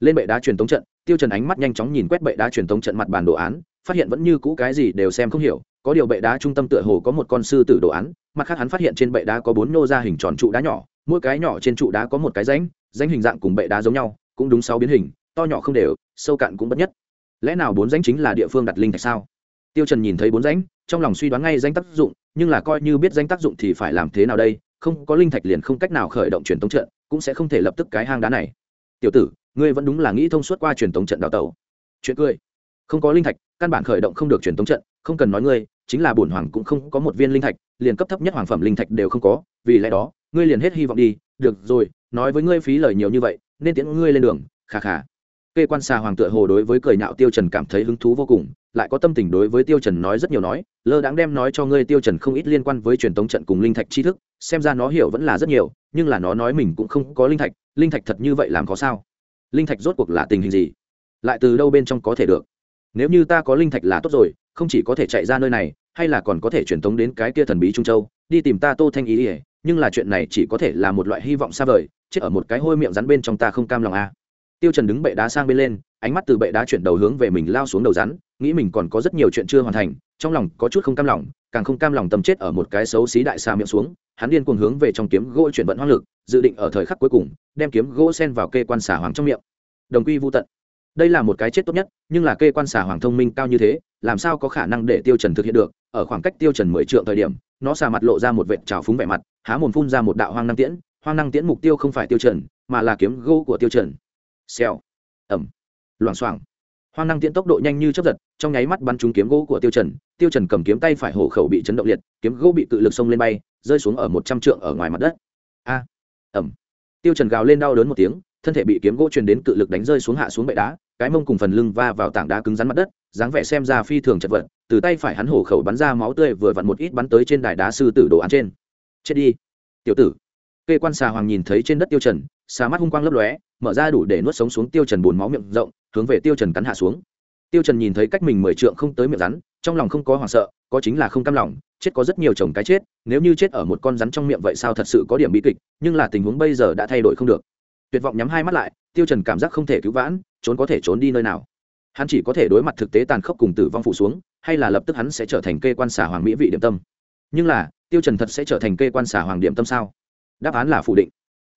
Lên bệ đá truyền tống trận, tiêu trần ánh mắt nhanh chóng nhìn quét bệ đá truyền tống trận mặt bản đồ án, phát hiện vẫn như cũ cái gì đều xem không hiểu có điều bệ đá trung tâm tựa hồ có một con sư tử đồ án, mặt khác hắn phát hiện trên bệ đá có bốn nô ra hình tròn trụ đá nhỏ, mỗi cái nhỏ trên trụ đá có một cái rãnh rãnh hình dạng cùng bệ đá giống nhau, cũng đúng sáu biến hình, to nhỏ không đều, sâu cạn cũng bất nhất. Lẽ nào bốn rãnh chính là địa phương đặt linh thạch sao? Tiêu trần nhìn thấy bốn rãnh, trong lòng suy đoán ngay danh tác dụng, nhưng là coi như biết danh tác dụng thì phải làm thế nào đây? Không có linh thạch liền không cách nào khởi động truyền tống trận, cũng sẽ không thể lập tức cái hang đá này. Tiểu tử, ngươi vẫn đúng là nghĩ thông suốt qua truyền tống trận đào tẩu. Chuyện cười. Không có linh thạch, căn bản khởi động không được truyền tống trận không cần nói ngươi, chính là bổn hoàng cũng không có một viên linh thạch, liền cấp thấp nhất hoàng phẩm linh thạch đều không có, vì lẽ đó, ngươi liền hết hy vọng đi. Được rồi, nói với ngươi phí lời nhiều như vậy, nên tiễn ngươi lên đường khà khà kê quan xà hoàng tựa hồ đối với cười nhạo tiêu trần cảm thấy hứng thú vô cùng, lại có tâm tình đối với tiêu trần nói rất nhiều nói, lơ đáng đem nói cho ngươi tiêu trần không ít liên quan với truyền thống trận cùng linh thạch tri thức, xem ra nó hiểu vẫn là rất nhiều, nhưng là nó nói mình cũng không có linh thạch linh thạch thật như vậy làm có sao? Linh thạch rốt cuộc là tình hình gì? Lại từ đâu bên trong có thể được? Nếu như ta có linh thạch là tốt rồi không chỉ có thể chạy ra nơi này, hay là còn có thể truyền tống đến cái kia thần bí trung châu, đi tìm ta tô thanh ý ỉa nhưng là chuyện này chỉ có thể là một loại hy vọng xa vời, chết ở một cái hôi miệng rắn bên trong ta không cam lòng a à. tiêu trần đứng bệ đá sang bên lên, ánh mắt từ bệ đá chuyển đầu hướng về mình lao xuống đầu rắn, nghĩ mình còn có rất nhiều chuyện chưa hoàn thành, trong lòng có chút không cam lòng, càng không cam lòng tâm chết ở một cái xấu xí đại xa miệng xuống, hắn điên cuồng hướng về trong kiếm gỗ chuyển vận hoang lực, dự định ở thời khắc cuối cùng, đem kiếm gỗ sen vào kê quan xả hoàng trong miệng đồng quy vô tận đây là một cái chết tốt nhất, nhưng là kê quan xà hoàng thông minh cao như thế, làm sao có khả năng để tiêu trần thực hiện được? Ở khoảng cách tiêu trần mười trượng thời điểm, nó xà mặt lộ ra một vệt trào phúng vẻ mặt, há mồm phun ra một đạo hoang năng tiễn. Hoang năng tiễn mục tiêu không phải tiêu trần, mà là kiếm gỗ của tiêu trần. Xèo. Ẩm loảng xoảng. Hoang năng tiễn tốc độ nhanh như chớp giật, trong nháy mắt bắn trúng kiếm gỗ của tiêu trần. Tiêu trần cầm kiếm tay phải hổ khẩu bị chấn động liệt, kiếm gỗ bị cự lực xông lên bay, rơi xuống ở một trăm trượng ở ngoài mặt đất. A. Ẩm tiêu trần gào lên đau đớn một tiếng thân thể bị kiếm gỗ truyền đến cự lực đánh rơi xuống hạ xuống bệ đá, cái mông cùng phần lưng va vào tảng đá cứng rắn mặt đất, dáng vẻ xem ra phi thường chật vật, từ tay phải hắn hổ khẩu bắn ra máu tươi vừa vặn một ít bắn tới trên đài đá sư tử đồ án trên. Chết đi. Tiểu tử. Kê quan xà hoàng nhìn thấy trên đất tiêu trần, xà mắt hung quang lấp lóe, mở ra đủ để nuốt sống xuống tiêu trần buồn máu miệng rộng, hướng về tiêu trần cắn hạ xuống. Tiêu trần nhìn thấy cách mình mười trượng không tới miệng rắn, trong lòng không có hoảng sợ, có chính là không cam lòng, chết có rất nhiều chồng cái chết, nếu như chết ở một con rắn trong miệng vậy sao thật sự có điểm bi kịch, nhưng là tình huống bây giờ đã thay đổi không được tuyệt vọng nhắm hai mắt lại, tiêu trần cảm giác không thể cứu vãn, trốn có thể trốn đi nơi nào. Hắn chỉ có thể đối mặt thực tế tàn khốc cùng tử vong phụ xuống, hay là lập tức hắn sẽ trở thành kê quan xả hoàng mỹ vị điểm tâm. Nhưng là, tiêu trần thật sẽ trở thành kê quan xả hoàng điểm tâm sao? Đáp án là phủ định.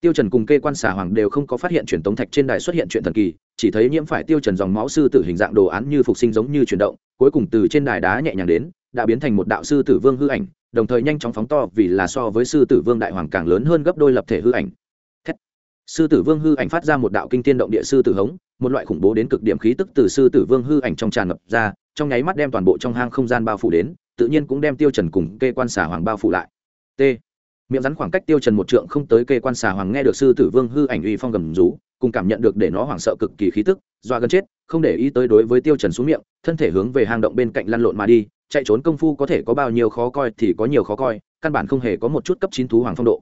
Tiêu trần cùng kê quan xà hoàng đều không có phát hiện truyền tống thạch trên đài xuất hiện chuyện thần kỳ, chỉ thấy nhiễm phải tiêu trần dòng máu sư tử hình dạng đồ án như phục sinh giống như chuyển động, cuối cùng từ trên đài đá nhẹ nhàng đến, đã biến thành một đạo sư tử vương hư ảnh, đồng thời nhanh chóng phóng to vì là so với sư tử vương đại hoàng càng lớn hơn gấp đôi lập thể hư ảnh sư tử vương hư ảnh phát ra một đạo kinh tiên động địa sư tử hống, một loại khủng bố đến cực điểm khí tức từ sư tử vương hư ảnh trong tràn ngập ra, trong nháy mắt đem toàn bộ trong hang không gian bao phủ đến, tự nhiên cũng đem tiêu trần cùng kê quan xà hoàng bao phủ lại. T. Miệng rắn khoảng cách tiêu trần một trượng không tới kê quan xà hoàng nghe được sư tử vương hư ảnh uy phong gầm rú, cùng cảm nhận được để nó hoảng sợ cực kỳ khí tức doa gần chết, không để ý tới đối với tiêu trần xuống miệng, thân thể hướng về hang động bên cạnh lăn lộn mà đi, chạy trốn công phu có thể có bao nhiêu khó coi thì có nhiều khó coi, căn bản không hề có một chút cấp chín thú hoàng phong độ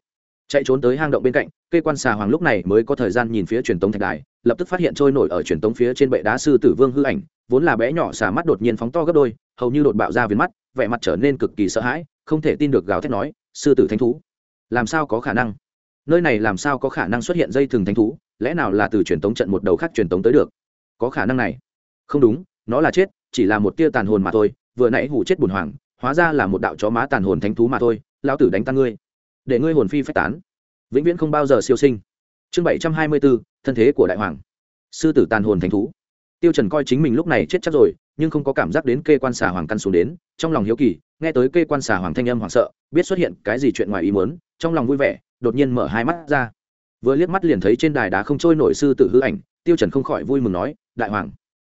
chạy trốn tới hang động bên cạnh cây quan xà hoàng lúc này mới có thời gian nhìn phía truyền tống thạch đài, lập tức phát hiện trôi nổi ở truyền tống phía trên bệ đá sư tử vương hư ảnh, vốn là bé nhỏ xà mắt đột nhiên phóng to gấp đôi, hầu như đột bạo ra viền mắt, vẻ mặt trở nên cực kỳ sợ hãi, không thể tin được gào thét nói, sư tử thánh thú, làm sao có khả năng? Nơi này làm sao có khả năng xuất hiện dây thừng thánh thú? Lẽ nào là từ truyền tống trận một đầu khác truyền tống tới được? Có khả năng này. Không đúng, nó là chết, chỉ là một tia tàn hồn mà thôi, vừa nãy hủ chết bùn hoàng, hóa ra là một đạo chó má tàn hồn thánh thú mà thôi, lão tử đánh tan ngươi để ngươi hồn phi phách tán. Vĩnh viễn không bao giờ siêu sinh. Chương bảy trăm hai mươi bốn thân thế của đại hoàng. Sư tử tàn hồn thánh thú. Tiêu trần coi chính mình lúc này chết chắc rồi, nhưng không có cảm giác đến kê quan xà hoàng căn xuống đến, trong lòng hiếu kỳ, nghe tới kê quan xà hoàng thanh âm hoảng sợ, biết xuất hiện cái gì chuyện ngoài ý muốn, trong lòng vui vẻ, đột nhiên mở hai mắt ra. Vừa liếc mắt liền thấy trên đài đá không trôi nổi sư tử hư ảnh, tiêu trần không khỏi vui mừng nói, đại hoàng.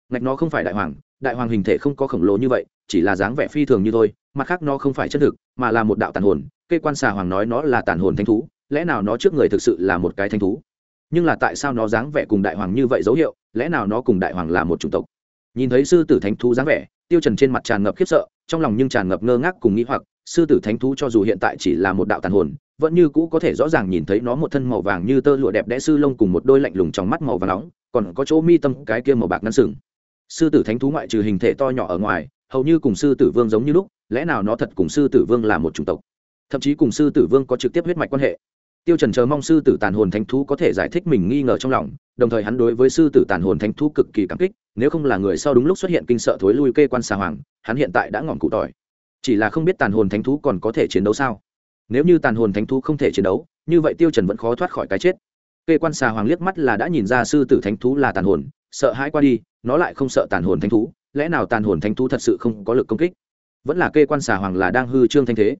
Ngạch nó không phải đại hoàng đại hoàng hình thể không có khổng lồ như vậy, chỉ là dáng vẻ phi thường như thôi, mặt khác nó không phải chân thực, mà là một đạo tàn hồn cây quan xà hoàng nói nó là tàn hồn thanh thú, lẽ nào nó trước người thực sự là một cái thanh thú? Nhưng là tại sao nó dáng vẻ cùng đại hoàng như vậy dấu hiệu, lẽ nào nó cùng đại hoàng là một chủng tộc? Nhìn thấy sư tử thánh thú dáng vẻ, tiêu trần trên mặt tràn ngập khiếp sợ, trong lòng nhưng tràn ngập ngơ ngác cùng nghĩ hoặc, sư tử thánh thú cho dù hiện tại chỉ là một đạo tàn hồn, vẫn như cũ có thể rõ ràng nhìn thấy nó một thân màu vàng như tơ lụa đẹp đẽ sư lông cùng một đôi lạnh lùng trong mắt màu vàng nóng, còn có chỗ mi tâm cái kia màu bạc ngăn sừng. Sư tử thánh thú ngoại trừ hình thể to nhỏ ở ngoài, hầu như cùng sư tử vương giống như lúc, lẽ nào nó thật cùng sư tử vương là một chủng tộc? Thậm chí cùng sư tử vương có trực tiếp huyết mạch quan hệ. Tiêu trần chờ mong sư tử tàn hồn thánh thú có thể giải thích mình nghi ngờ trong lòng, đồng thời hắn đối với sư tử tàn hồn thánh thú cực kỳ cảm kích, nếu không là người sau đúng lúc xuất hiện kinh sợ thối lui kê quan xà hoàng, hắn hiện tại đã ngọn cụ tỏi. Chỉ là không biết tàn hồn thánh thú còn có thể chiến đấu sao? Nếu như tàn hồn thánh thú không thể chiến đấu, như vậy tiêu trần vẫn khó thoát khỏi cái chết. Kê quan xà hoàng liếc mắt là đã nhìn ra sư tử thánh thú là tàn hồn, sợ hãi qua đi, nó lại không sợ tàn hồn thánh thú, lẽ nào tàn hồn thánh thú thật sự không có lực công kích? Vẫn là kê quan xà hoàng là đang hư trương thanh thế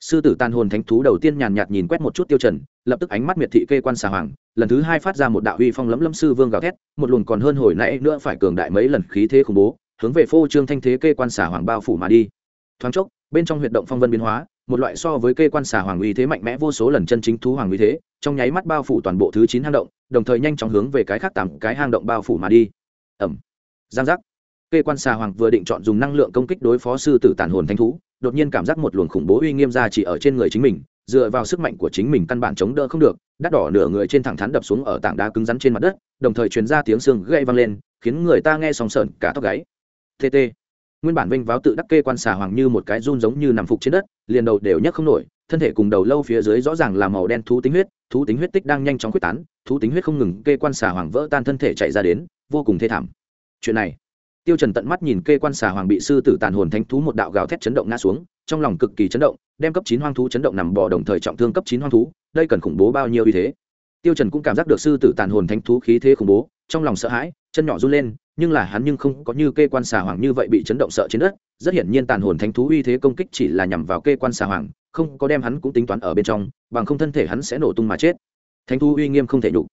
sư tử tàn hồn thánh thú đầu tiên nhàn nhạt nhìn quét một chút tiêu trần, lập tức ánh mắt miệt thị kê quan xà hoàng, lần thứ hai phát ra một đạo huy phong lấm lâm sư vương gào thét, một luồng còn hơn hồi nãy nữa phải cường đại mấy lần khí thế khủng bố, hướng về phô trương thanh thế kê quan xà hoàng bao phủ mà đi. Thoáng chốc, bên trong huyệt động phong vân biến hóa, một loại so với kê quan xà hoàng uy thế mạnh mẽ vô số lần chân chính thú hoàng uy thế, trong nháy mắt bao phủ toàn bộ thứ chín hang động, đồng thời nhanh chóng hướng về cái khác tạm cái hang động bao phủ mà đi. Ẩm. Giang giác. Kê quan xà hoàng vừa định chọn dùng năng lượng công kích đối phó sư tử tàn hồn thánh thú đột nhiên cảm giác một luồng khủng bố uy nghiêm ra chỉ ở trên người chính mình, dựa vào sức mạnh của chính mình căn bản chống đỡ không được, đắt đỏ nửa người trên thẳng thắn đập xuống ở tảng đá cứng rắn trên mặt đất, đồng thời truyền ra tiếng xương gây vang lên, khiến người ta nghe sòng sợn cả tóc gáy. Tt nguyên bản vinh váo tự đắc kê quan xà hoàng như một cái run giống như nằm phục trên đất, liền đầu đều nhấc không nổi, thân thể cùng đầu lâu phía dưới rõ ràng là màu đen thú tính huyết, thú tính huyết tích đang nhanh chóng quyết tán, thú tính huyết không ngừng kê quan xà hoàng vỡ tan thân thể chạy ra đến, vô cùng thê thảm. Chuyện này tiêu trần tận mắt nhìn kê quan xà hoàng bị sư tử tàn hồn thánh thú một đạo gào thét chấn động ngã xuống, trong lòng cực kỳ chấn động, đem cấp chín hoang thú chấn động nằm bò đồng thời trọng thương cấp chín hoang thú, đây cần khủng bố bao nhiêu uy thế? Tiêu trần cũng cảm giác được sư tử tàn hồn thánh thú khí thế khủng bố, trong lòng sợ hãi, chân nhỏ run lên, nhưng là hắn nhưng không có như kê quan xà hoàng như vậy bị chấn động sợ trên đất. Rất hiển nhiên tàn hồn thánh thú uy thế công kích chỉ là nhằm vào kê quan xà hoàng, không có đem hắn cũng tính toán ở bên trong, bằng không thân thể hắn sẽ nổ tung mà chết. Thánh thú uy nghiêm không thể nhục.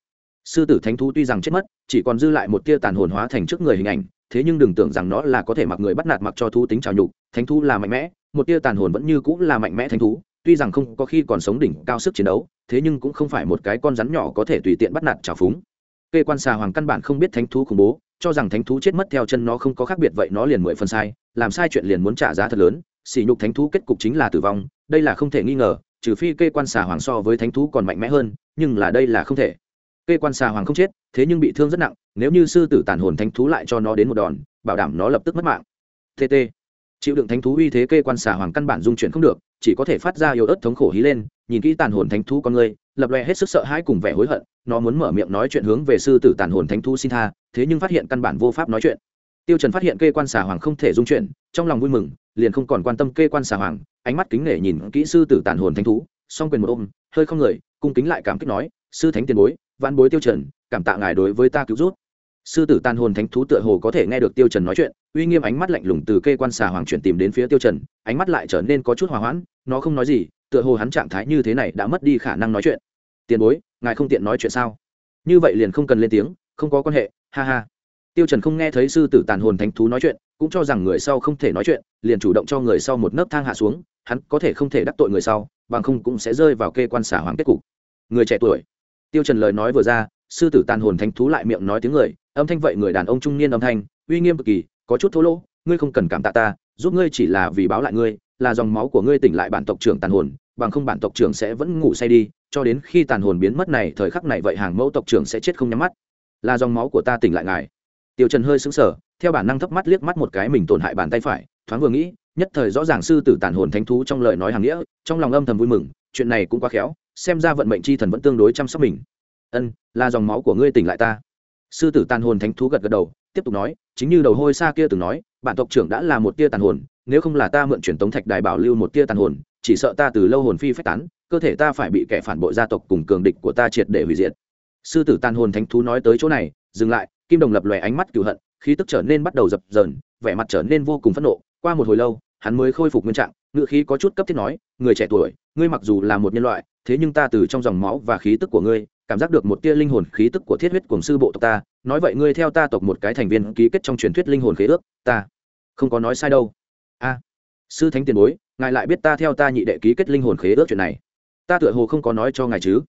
Sư tử thánh thú tuy rằng chết mất, chỉ còn dư lại một tia tàn hồn hóa thành trước người hình ảnh thế nhưng đừng tưởng rằng nó là có thể mặc người bắt nạt mặc cho thú tính trào nhục, thánh thú là mạnh mẽ, một tia tàn hồn vẫn như cũng là mạnh mẽ thánh thú, tuy rằng không có khi còn sống đỉnh cao sức chiến đấu, thế nhưng cũng không phải một cái con rắn nhỏ có thể tùy tiện bắt nạt trào phúng. Kê quan xà hoàng căn bản không biết thánh thú khủng bố, cho rằng thánh thú chết mất theo chân nó không có khác biệt vậy nó liền mười phần sai, làm sai chuyện liền muốn trả giá thật lớn, sỉ nhục thánh thú kết cục chính là tử vong, đây là không thể nghi ngờ, trừ phi kê quan xà hoàng so với thánh thú còn mạnh mẽ hơn, nhưng là đây là không thể kê quan xà hoàng không chết, thế nhưng bị thương rất nặng, nếu như sư tử tàn hồn thánh thú lại cho nó đến một đòn, bảo đảm nó lập tức mất mạng. Tt chịu đựng thánh thú uy thế kê quan xà hoàng căn bản dung chuyển không được, chỉ có thể phát ra yếu ớt thống khổ hí lên, nhìn kỹ tàn hồn thánh thú con người, lập loè hết sức sợ hãi cùng vẻ hối hận, nó muốn mở miệng nói chuyện hướng về sư tử tàn hồn thánh thú xin tha, thế nhưng phát hiện căn bản vô pháp nói chuyện. Tiêu trần phát hiện kê quan xà hoàng không thể dung chuyện trong lòng vui mừng, liền không còn quan tâm kê quan xà hoàng, ánh mắt kính nể nhìn kỹ sư tử tàn hồn thánh thú, song quyền một ôm, hơi không người, cung kính lại cảm kích nói, sư thánh tiền bối văn bối tiêu trần, cảm tạ ngài đối với ta cứu rút sư tử tàn hồn thánh thú tựa hồ có thể nghe được tiêu trần nói chuyện, uy nghiêm ánh mắt lạnh lùng từ kê quan xà hoàng chuyển tìm đến phía tiêu trần, ánh mắt lại trở nên có chút hòa hoãn, nó không nói gì, tựa hồ hắn trạng thái như thế này đã mất đi khả năng nói chuyện. Tiền bối, ngài không tiện nói chuyện sao? Như vậy liền không cần lên tiếng, không có quan hệ, ha ha. Tiêu trần không nghe thấy sư tử tàn hồn thánh thú nói chuyện, cũng cho rằng người sau không thể nói chuyện, liền chủ động cho người sau một nấc thang hạ xuống, hắn có thể không thể đắc tội người sau, bằng không cũng sẽ rơi vào kê quan Xà hoàng kết cục. Người trẻ tuổi tiêu trần lời nói vừa ra, sư tử tàn hồn thánh thú lại miệng nói tiếng người, âm thanh vậy người đàn ông trung niên âm thanh, uy nghiêm cực kỳ, có chút thô lỗ, ngươi không cần cảm tạ ta, giúp ngươi chỉ là vì báo lại ngươi, là dòng máu của ngươi tỉnh lại bản tộc trưởng tàn hồn, bằng không bản tộc trưởng sẽ vẫn ngủ say đi, cho đến khi tàn hồn biến mất này, thời khắc này vậy hàng mẫu tộc trưởng sẽ chết không nhắm mắt. Là dòng máu của ta tỉnh lại ngài. Tiêu trần hơi sững sờ, theo bản năng thấp mắt liếc mắt một cái mình tổn hại bàn tay phải, thoáng vừa nghĩ, nhất thời rõ ràng sư tử tàn hồn thánh thú trong lời nói hàng nghĩa, trong lòng âm thầm vui mừng, chuyện này cũng quá khéo xem ra vận mệnh chi thần vẫn tương đối chăm sóc mình. Ân, là dòng máu của ngươi tỉnh lại ta. Sư tử tàn hồn thánh thú gật gật đầu, tiếp tục nói, chính như đầu hôi xa kia từng nói bản tộc trưởng đã là một tia tàn hồn, nếu không là ta mượn truyền tống thạch đài bảo lưu một tia tàn hồn, chỉ sợ ta từ lâu hồn phi phách tán, cơ thể ta phải bị kẻ phản bội gia tộc cùng cường địch của ta triệt để hủy diệt. Sư tử tàn hồn thánh thú nói tới chỗ này, dừng lại, kim đồng lập lòe ánh mắt cựu hận, khí tức trở nên bắt đầu dập dờn, vẻ mặt trở nên vô cùng phẫn nộ, qua một hồi lâu, hắn mới khôi phục nguyên trạng ngự khí có chút cấp thiết nói, người trẻ tuổi ngươi mặc dù là một nhân loại, thế nhưng ta từ trong dòng máu và khí tức của ngươi, cảm giác được một tia linh hồn khí tức của thiết huyết cùng sư bộ tộc ta. Nói vậy ngươi theo ta tộc một cái thành viên ký kết trong truyền thuyết linh hồn khế ước, ta không có nói sai đâu. A, sư thánh tiền bối, ngài lại biết ta theo ta nhị đệ ký kết linh hồn khế ước chuyện này. Ta tựa hồ không có nói cho ngài chứ.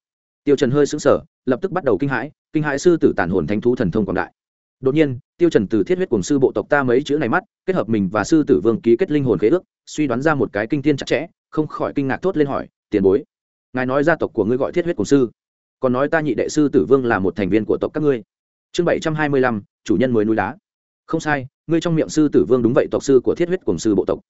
Tiêu trần hơi sững sờ, lập tức bắt đầu kinh hãi kinh hãi sư tử tàn hồn thánh thú thần thông quảng đại. Đột nhiên, tiêu trần từ thiết huyết cùng sư bộ tộc ta mấy chữ này mắt, kết hợp mình và sư tử vương ký kết linh hồn khế ước suy đoán ra một cái kinh thiên chặt chẽ, không khỏi kinh ngạc thốt lên hỏi, tiền bối, ngài nói gia tộc của ngươi gọi thiết huyết cùng sư, còn nói ta nhị đệ sư tử vương là một thành viên của tộc các ngươi. Chương bảy trăm hai mươi lăm, chủ nhân mới núi đá. Không sai, ngươi trong miệng sư tử vương đúng vậy, tộc sư của thiết huyết cùng sư bộ tộc.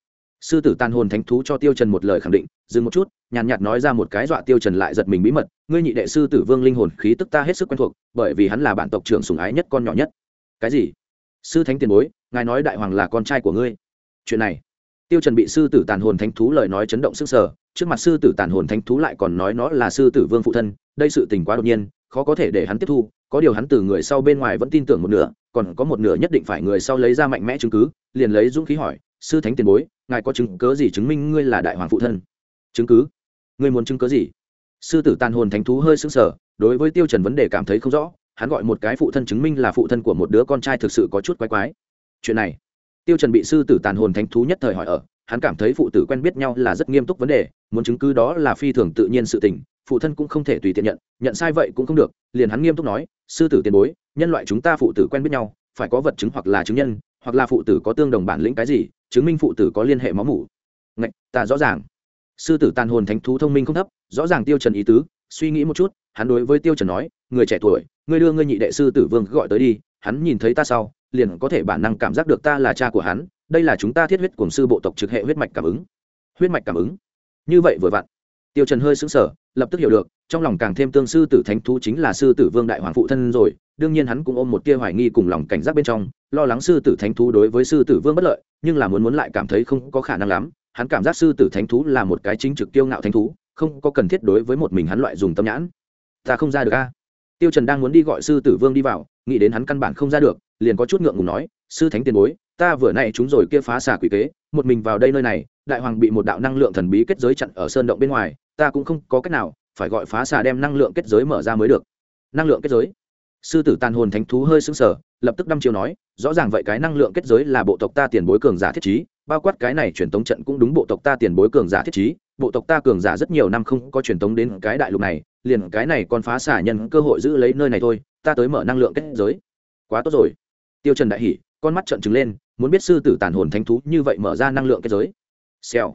Sư tử tàn hồn thánh thú cho tiêu trần một lời khẳng định, dừng một chút, nhàn nhạt nói ra một cái dọa tiêu trần lại giật mình bí mật, ngươi nhị đệ sư tử vương linh hồn khí tức ta hết sức quen thuộc, bởi vì hắn là bản tộc trưởng sủng ái nhất con nhỏ nhất. Cái gì? Sư thánh tiền bối, ngài nói đại hoàng là con trai của ngươi. Chuyện này tiêu trần bị sư tử tàn hồn thánh thú lời nói chấn động sức sở trước mặt sư tử tàn hồn thánh thú lại còn nói nó là sư tử vương phụ thân, đây sự tình quá đột nhiên, khó có thể để hắn tiếp thu, có điều hắn từ người sau bên ngoài vẫn tin tưởng một nửa, còn có một nửa nhất định phải người sau lấy ra mạnh mẽ chứng cứ, liền lấy dũng khí hỏi, sư thánh tiền bối, ngài có chứng cớ gì chứng minh ngươi là đại hoàng phụ thân? Chứng cứ? Ngươi muốn chứng cớ gì? Sư tử tàn hồn thánh thú hơi sững sờ, đối với tiêu trần vấn đề cảm thấy không rõ, hắn gọi một cái phụ thân chứng minh là phụ thân của một đứa con trai thực sự có chút quái quái. Chuyện này tiêu trần bị sư tử tàn hồn thánh thú nhất thời hỏi ở, hắn cảm thấy phụ tử quen biết nhau là rất nghiêm túc vấn đề, muốn chứng cứ đó là phi thường tự nhiên sự tình, phụ thân cũng không thể tùy tiện nhận nhận sai vậy cũng không được, liền hắn nghiêm túc nói, sư tử tiền bối, nhân loại chúng ta phụ tử quen biết nhau, phải có vật chứng hoặc là chứng nhân, hoặc là phụ tử có tương đồng bản lĩnh cái gì, chứng minh phụ tử có liên hệ máu mủ. Ngạch, ta rõ ràng. Sư tử tàn hồn thánh thú thông minh không thấp, rõ ràng tiêu trần ý tứ, suy nghĩ một chút, hắn đối với tiêu trần nói, người trẻ tuổi, ngươi đưa ngươi nhị đệ sư tử vương gọi tới đi, hắn nhìn thấy ta sau liền có thể bản năng cảm giác được ta là cha của hắn, đây là chúng ta thiết huyết cùng sư bộ tộc trực hệ huyết mạch cảm ứng. Huyết mạch cảm ứng. Như vậy vừa vặn. Tiêu trần hơi sững sờ, lập tức hiểu được, trong lòng càng thêm tương sư tử thánh thú chính là sư tử vương đại hoàng phụ thân rồi, đương nhiên hắn cũng ôm một tia hoài nghi cùng lòng cảnh giác bên trong, lo lắng sư tử thánh thú đối với sư tử vương bất lợi, nhưng là muốn muốn lại cảm thấy không có khả năng lắm, hắn cảm giác sư tử thánh thú là một cái chính trực tiêu ngạo thánh thú, không có cần thiết đối với một mình hắn loại dùng tâm nhãn. Ta không ra được a. Tiêu trần đang muốn đi gọi sư tử vương đi vào nghĩ đến hắn căn bản không ra được, liền có chút ngượng ngùng nói, sư thánh tiền bối, ta vừa nãy chúng rồi kia phá xà quỷ kế, một mình vào đây nơi này, đại hoàng bị một đạo năng lượng thần bí kết giới chặn ở sơn động bên ngoài, ta cũng không có cách nào, phải gọi phá xà đem năng lượng kết giới mở ra mới được. Năng lượng kết giới? Sư tử tàn hồn thánh thú hơi sững sờ, lập tức đăm chiêu nói, rõ ràng vậy cái năng lượng kết giới là bộ tộc ta tiền bối cường giả thiết trí, bao quát cái này truyền tống trận cũng đúng bộ tộc ta tiền bối cường giả thiết trí, bộ tộc ta cường giả rất nhiều năm không có truyền tống đến cái đại lục này liền cái này còn phá xả nhân cơ hội giữ lấy nơi này thôi, ta tới mở năng lượng kết giới. Quá tốt rồi. Tiêu trần đại hỉ, con mắt trợn trừng lên, muốn biết sư tử tàn hồn thánh thú như vậy mở ra năng lượng kết giới. Xèo.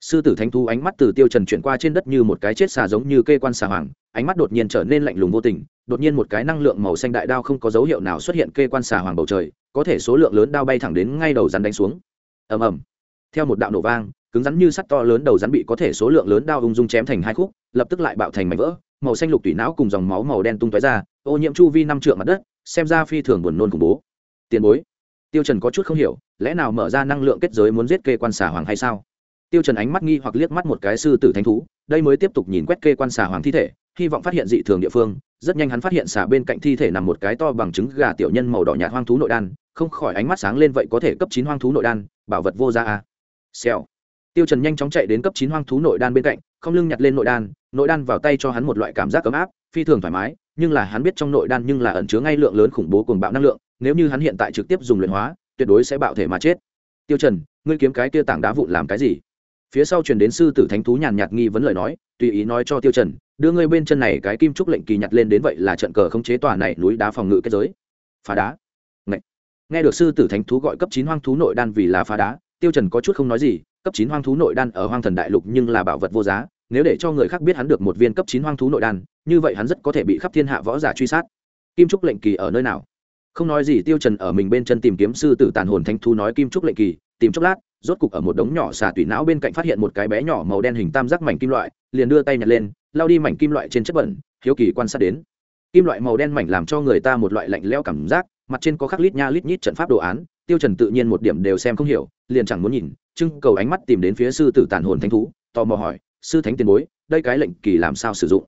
Sư tử thánh thú ánh mắt từ tiêu trần chuyển qua trên đất như một cái chết xà giống như kê quan xà hoàng, ánh mắt đột nhiên trở nên lạnh lùng vô tình, đột nhiên một cái năng lượng màu xanh đại đao không có dấu hiệu nào xuất hiện kê quan xà hoàng bầu trời, có thể số lượng lớn đao bay thẳng đến ngay đầu rắn đánh xuống. Ầm ầm. Theo một đạo nổ vang, cứng rắn như sắt to lớn đầu rắn bị có thể số lượng lớn đao ung dung chém thành hai khúc, lập tức lại bạo thành mảnh vỡ màu xanh lục tủy não cùng dòng máu màu đen tung tóe ra, ô nhiễm chu vi năm trượng mặt đất, xem ra phi thường buồn nôn khủng bố. Tiền bối, tiêu trần có chút không hiểu, lẽ nào mở ra năng lượng kết giới muốn giết kê quan xà hoàng hay sao? Tiêu trần ánh mắt nghi hoặc liếc mắt một cái sư tử thánh thú, đây mới tiếp tục nhìn quét kê quan xà hoàng thi thể, hy vọng phát hiện dị thường địa phương. Rất nhanh hắn phát hiện xà bên cạnh thi thể nằm một cái to bằng trứng gà tiểu nhân màu đỏ nhạt hoang thú nội đan, không khỏi ánh mắt sáng lên vậy có thể cấp chín hoang thú nội đan, bảo vật vô gia a. Xèo. Tiêu trần nhanh chóng chạy đến cấp chín hoang thú nội đan bên cạnh không lưng nhặt lên nội đan nội đan vào tay cho hắn một loại cảm giác ấm áp, phi thường thoải mái, nhưng là hắn biết trong nội đan nhưng là ẩn chứa ngay lượng lớn khủng bố cuồng bạo năng lượng, nếu như hắn hiện tại trực tiếp dùng luyện hóa, tuyệt đối sẽ bạo thể mà chết. Tiêu trần, ngươi kiếm cái kia tảng đá vụn làm cái gì? Phía sau truyền đến sư tử thánh thú nhàn nhạt nghi vấn lời nói, tùy ý nói cho tiêu trần, đưa ngươi bên chân này cái kim trúc lệnh kỳ nhặt lên đến vậy là trận cờ không chế tòa này núi đá phòng ngự kết giới. Phá đá. Ngậy. nghe được sư tử thánh thú gọi cấp chín hoang thú nội đan vì là phá đá, tiêu trần có chút không nói gì, cấp chín hoang thú nội đan ở hoang thần đại lục nhưng là bảo vật vô giá nếu để cho người khác biết hắn được một viên cấp chín hoang thú nội đan, như vậy hắn rất có thể bị khắp thiên hạ võ giả truy sát. Kim trúc lệnh kỳ ở nơi nào? Không nói gì, tiêu trần ở mình bên chân tìm kiếm sư tử tàn hồn thánh thú nói kim trúc lệnh kỳ, tìm chốc lát, rốt cục ở một đống nhỏ xà tủy não bên cạnh phát hiện một cái bé nhỏ màu đen hình tam giác mảnh kim loại, liền đưa tay nhặt lên lao đi mảnh kim loại trên chất bẩn, hiếu kỳ quan sát đến. Kim loại màu đen mảnh làm cho người ta một loại lạnh lẽo cảm giác, mặt trên có khắc lít nha lít nhít trận pháp đồ án, tiêu trần tự nhiên một điểm đều xem không hiểu, liền chẳng muốn nhìn, trưng cầu ánh mắt tìm đến phía sư tử tàn hồn thánh thú, tò mò hỏi sư thánh tiền bối, đây cái lệnh kỳ làm sao sử dụng?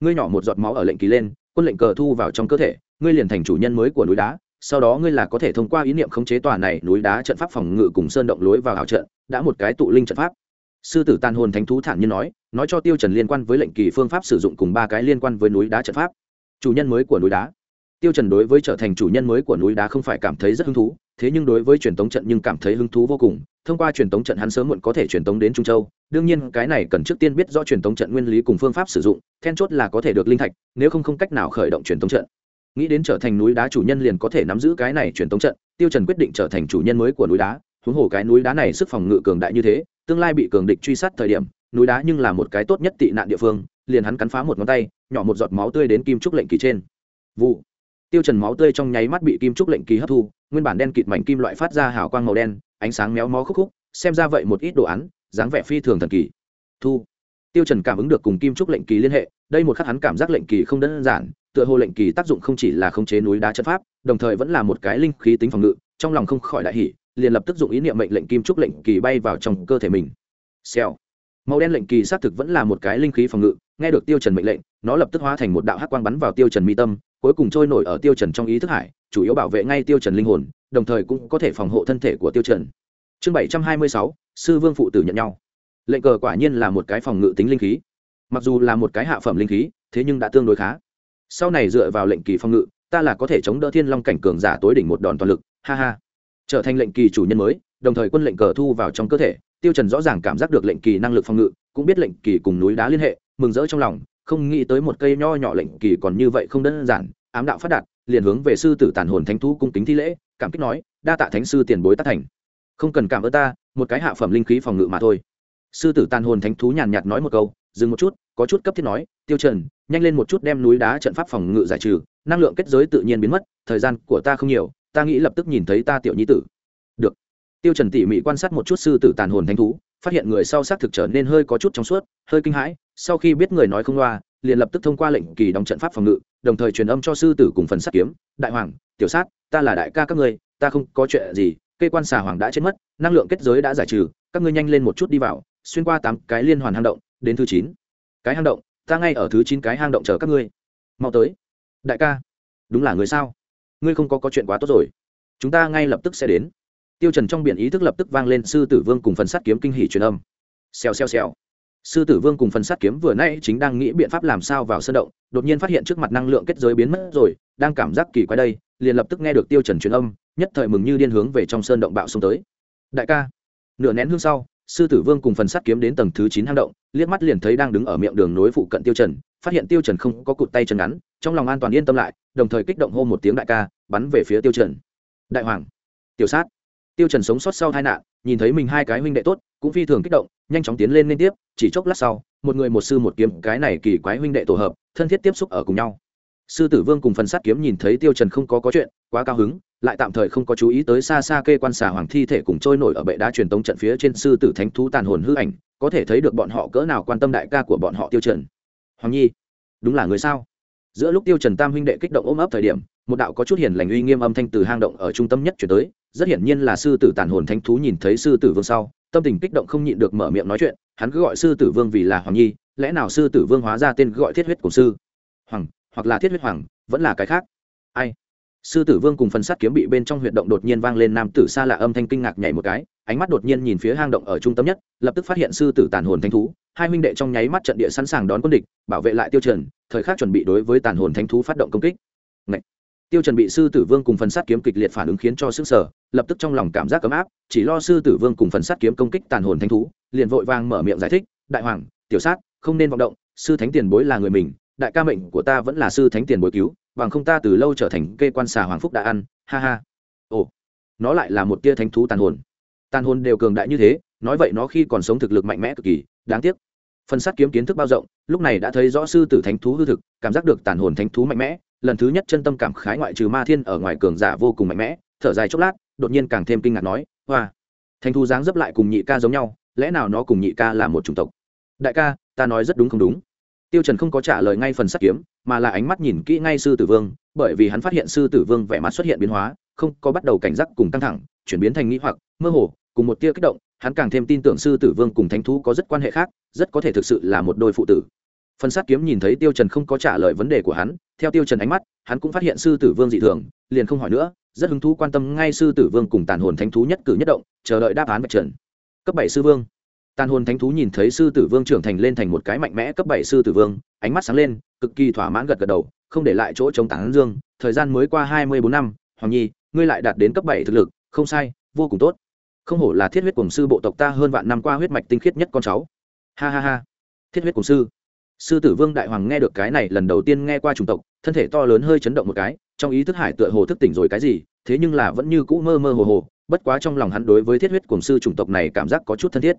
Ngươi nhỏ một giọt máu ở lệnh kỳ lên, quân lệnh cờ thu vào trong cơ thể, ngươi liền thành chủ nhân mới của núi đá, sau đó ngươi là có thể thông qua ý niệm khống chế tòa này núi đá trận pháp phòng ngự cùng sơn động lối vào hào trận, đã một cái tụ linh trận pháp. Sư tử tàn hồn thánh thú thản nhiên nói nói cho tiêu trần liên quan với lệnh kỳ phương pháp sử dụng cùng ba cái liên quan với núi đá trận pháp. Chủ nhân mới của núi đá. Tiêu trần đối với trở thành chủ nhân mới của núi đá không phải cảm thấy rất hứng thú thế nhưng đối với truyền tống trận nhưng cảm thấy hứng thú vô cùng, thông qua truyền tống trận hắn sớm muộn có thể truyền tống đến trung châu. Đương nhiên, cái này cần trước tiên biết rõ truyền tống trận nguyên lý cùng phương pháp sử dụng, then chốt là có thể được linh thạch, nếu không không cách nào khởi động truyền tống trận. Nghĩ đến trở thành núi đá chủ nhân liền có thể nắm giữ cái này truyền tống trận, tiêu trần quyết định trở thành chủ nhân mới của núi đá. Huống hồ cái núi đá này sức phòng ngự cường đại như thế, tương lai bị cường địch truy sát thời điểm, núi đá nhưng là một cái tốt nhất tị nạn địa phương, liền hắn cắn phá một ngón tay, nhỏ một giọt máu tươi đến kim trúc lệnh kỳ trên. Vụ tiêu trần máu tươi trong nháy mắt bị kim trúc lệnh kỳ hấp thu, nguyên bản đen kịt mảnh kim loại phát ra hào quang màu đen, ánh sáng méo mó khúc khúc, xem ra vậy một ít đồ án, dáng vẻ phi thường thần kỳ. Thu. Tiêu trần cảm ứng được cùng kim trúc lệnh kỳ liên hệ, đây một khắc hắn cảm giác lệnh kỳ không đơn giản, tựa hồ lệnh kỳ tác dụng không chỉ là khống chế núi đá chất pháp, đồng thời vẫn là một cái linh khí tính phòng ngự, trong lòng không khỏi đại hỉ, liền lập tức dụng ý niệm mệnh lệnh kim trúc lệnh kỳ bay vào trong cơ thể mình. Xèo. Màu đen lệnh kỳ xác thực vẫn là một cái linh khí phòng ngự, nghe được tiêu trần mệnh lệnh, nó lập tức hóa thành một đạo hắc quang bắn vào tiêu trần mi tâm cuối cùng trôi nổi ở tiêu trần trong ý thức hải, chủ yếu bảo vệ ngay tiêu trần linh hồn, đồng thời cũng có thể phòng hộ thân thể của tiêu trần. Chương bảy trăm hai mươi sáu, sư vương phụ tử nhận nhau. Lệnh cờ quả nhiên là một cái phòng ngự tính linh khí. Mặc dù là một cái hạ phẩm linh khí, thế nhưng đã tương đối khá. Sau này dựa vào lệnh kỳ phòng ngự, ta là có thể chống đỡ thiên long cảnh cường giả tối đỉnh một đòn toàn lực, ha ha. Trở thành lệnh kỳ chủ nhân mới, đồng thời quân lệnh cờ thu vào trong cơ thể, tiêu trần rõ ràng cảm giác được lệnh kỳ năng lực phòng ngự, cũng biết lệnh kỳ cùng núi đá liên hệ, mừng rỡ trong lòng không nghĩ tới một cây nho nhỏ lệnh kỳ còn như vậy không đơn giản, ám đạo phát đạt, liền hướng về sư tử tàn hồn thánh thú cung kính thi lễ, cảm kích nói, đa tạ thánh sư tiền bối tác thành. Không cần cảm ơn ta, một cái hạ phẩm linh khí phòng ngự mà thôi. Sư tử tàn hồn thánh thú nhàn nhạt nói một câu, dừng một chút, có chút cấp thiết nói, tiêu trần, nhanh lên một chút đem núi đá trận pháp phòng ngự giải trừ, năng lượng kết giới tự nhiên biến mất, thời gian của ta không nhiều, ta nghĩ lập tức nhìn thấy ta tiểu nhi tử. Được. Tiêu trần tỉ mỉ quan sát một chút sư tử tàn hồn thánh thú phát hiện người sau xác thực trở nên hơi có chút trong suốt, hơi kinh hãi, sau khi biết người nói không loa, liền lập tức thông qua lệnh kỳ đóng trận pháp phòng ngự, đồng thời truyền âm cho sư tử cùng phần sát kiếm, đại hoàng, tiểu sát, ta là đại ca các ngươi, ta không có chuyện gì cây quan xà hoàng đã chết mất, năng lượng kết giới đã giải trừ, các ngươi nhanh lên một chút đi vào, xuyên qua tám cái liên hoàn hang động, đến thứ chín. Cái hang động, ta ngay ở thứ chín cái hang động chờ các ngươi. Mau tới. Đại ca, đúng là người sao? Ngươi không có có chuyện quá tốt rồi. Chúng ta ngay lập tức sẽ đến tiêu trần trong biển ý thức lập tức vang lên sư tử vương cùng phần sắt kiếm kinh hỉ truyền âm. Xèo xèo xèo. Sư tử vương cùng phần sắt kiếm vừa nãy chính đang nghĩ biện pháp làm sao vào sơn động, đột nhiên phát hiện trước mặt năng lượng kết giới biến mất rồi, đang cảm giác kỳ quái đây, liền lập tức nghe được tiêu trần truyền âm, nhất thời mừng như điên hướng về trong sơn động bạo xuống tới. Đại ca. Nửa nén hương sau, sư tử vương cùng phần sắt kiếm đến tầng thứ chín hang động, liếc mắt liền thấy đang đứng ở miệng đường nối phụ cận tiêu trần, phát hiện tiêu trần không có cụt tay chân ngắn, trong lòng an toàn yên tâm lại, đồng thời kích động hô một tiếng đại ca, bắn về phía tiêu trần. Đại hoàng. Tiểu sát tiêu trần sống sót sau tai nạn, nhìn thấy mình hai cái huynh đệ tốt, cũng phi thường kích động, nhanh chóng tiến lên liên tiếp, chỉ chốc lát sau, một người một sư một kiếm, cái này kỳ quái huynh đệ tổ hợp, thân thiết tiếp xúc ở cùng nhau. Sư tử vương cùng phần sát kiếm nhìn thấy tiêu trần không có có chuyện, quá cao hứng, lại tạm thời không có chú ý tới xa xa kê quan xà hoàng thi thể cùng trôi nổi ở bệ đá truyền tống trận phía trên sư tử thánh thú tàn hồn hư ảnh, có thể thấy được bọn họ cỡ nào quan tâm đại ca của bọn họ tiêu trần. Hoàng nhi, đúng là người sao? Giữa lúc tiêu trần tam huynh đệ kích động ôm ấp thời điểm, một đạo có chút hiền lành uy nghiêm âm thanh từ hang động ở trung tâm nhất chuyển tới rất hiển nhiên là sư tử tàn hồn thánh thú nhìn thấy sư tử vương sau, tâm tình kích động không nhịn được mở miệng nói chuyện, hắn cứ gọi sư tử vương vì là hoàng nhi, lẽ nào sư tử vương hóa ra tên gọi thiết huyết của sư? Hoàng, hoặc là thiết huyết hoàng, vẫn là cái khác. Ai? Sư tử vương cùng phần sắt kiếm bị bên trong huyệt động đột nhiên vang lên nam tử xa lạ âm thanh kinh ngạc nhảy một cái, ánh mắt đột nhiên nhìn phía hang động ở trung tâm nhất, lập tức phát hiện sư tử tàn hồn thánh thú, hai huynh đệ trong nháy mắt trận địa sẵn sàng đón quân địch, bảo vệ lại tiêu trần thời khắc chuẩn bị đối với tàn hồn thánh thú phát động công kích. Ngậy! Tiêu trần bị sư tử vương cùng phần sát kiếm kịch liệt phản ứng khiến cho sức sở lập tức trong lòng cảm giác cấm áp, chỉ lo sư tử vương cùng phần sát kiếm công kích tàn hồn thánh thú, liền vội vàng mở miệng giải thích, đại hoàng, tiểu sát, không nên vọng động, sư thánh tiền bối là người mình, đại ca mệnh của ta vẫn là sư thánh tiền bối cứu, bằng không ta từ lâu trở thành kê quan xà hoàng phúc đã ăn, ha ha. Ồ, nó lại là một tia thánh thú tàn hồn. Tàn hồn đều cường đại như thế, nói vậy nó khi còn sống thực lực mạnh mẽ cực kỳ, đáng tiếc. Phần sát kiếm kiến thức bao rộng, lúc này đã thấy rõ sư tử thánh thú hư thực, cảm giác được tàn hồn thánh thú mạnh mẽ lần thứ nhất chân tâm cảm khái ngoại trừ ma thiên ở ngoài cường giả vô cùng mạnh mẽ, thở dài chốc lát, đột nhiên càng thêm kinh ngạc nói, hoa thanh thu dáng dấp lại cùng nhị ca giống nhau, lẽ nào nó cùng nhị ca là một chủng tộc? Đại ca, ta nói rất đúng không đúng. Tiêu trần không có trả lời ngay phần sát kiếm, mà là ánh mắt nhìn kỹ ngay sư tử vương, bởi vì hắn phát hiện sư tử vương vẻ mặt xuất hiện biến hóa, không có bắt đầu cảnh giác cùng căng thẳng, chuyển biến thành nghĩ hoặc, mơ hồ, cùng một tia kích động, hắn càng thêm tin tưởng sư tử vương cùng thánh thú có rất quan hệ khác, rất có thể thực sự là một đôi phụ tử phần sát kiếm nhìn thấy tiêu trần không có trả lời vấn đề của hắn, theo tiêu trần ánh mắt, hắn cũng phát hiện sư tử vương dị thường, liền không hỏi nữa, rất hứng thú quan tâm ngay sư tử vương cùng tàn hồn thánh thú nhất cử nhất động, chờ đợi đáp án bạch trần. Cấp bảy sư vương. Tàn hồn thánh thú nhìn thấy sư tử vương trưởng thành lên thành một cái mạnh mẽ cấp bảy sư tử vương, ánh mắt sáng lên, cực kỳ thỏa mãn gật gật đầu, không để lại chỗ chống tán dương, thời gian mới qua hai mươi bốn năm, hoàng nhi, ngươi lại đạt đến cấp bảy thực lực, không sai, vô cùng tốt. Không hổ là thiết huyết cùng sư bộ tộc ta hơn vạn năm qua huyết mạch tinh khiết nhất con cháu. Ha ha ha. Thiết huyết cùng sư sư tử vương đại hoàng nghe được cái này, lần đầu tiên nghe qua chủng tộc, thân thể to lớn hơi chấn động một cái, trong ý thức hải tựa hồ thức tỉnh rồi cái gì, thế nhưng là vẫn như cũ mơ mơ hồ hồ, bất quá trong lòng hắn đối với thiết huyết cùng sư chủng tộc này cảm giác có chút thân thiết.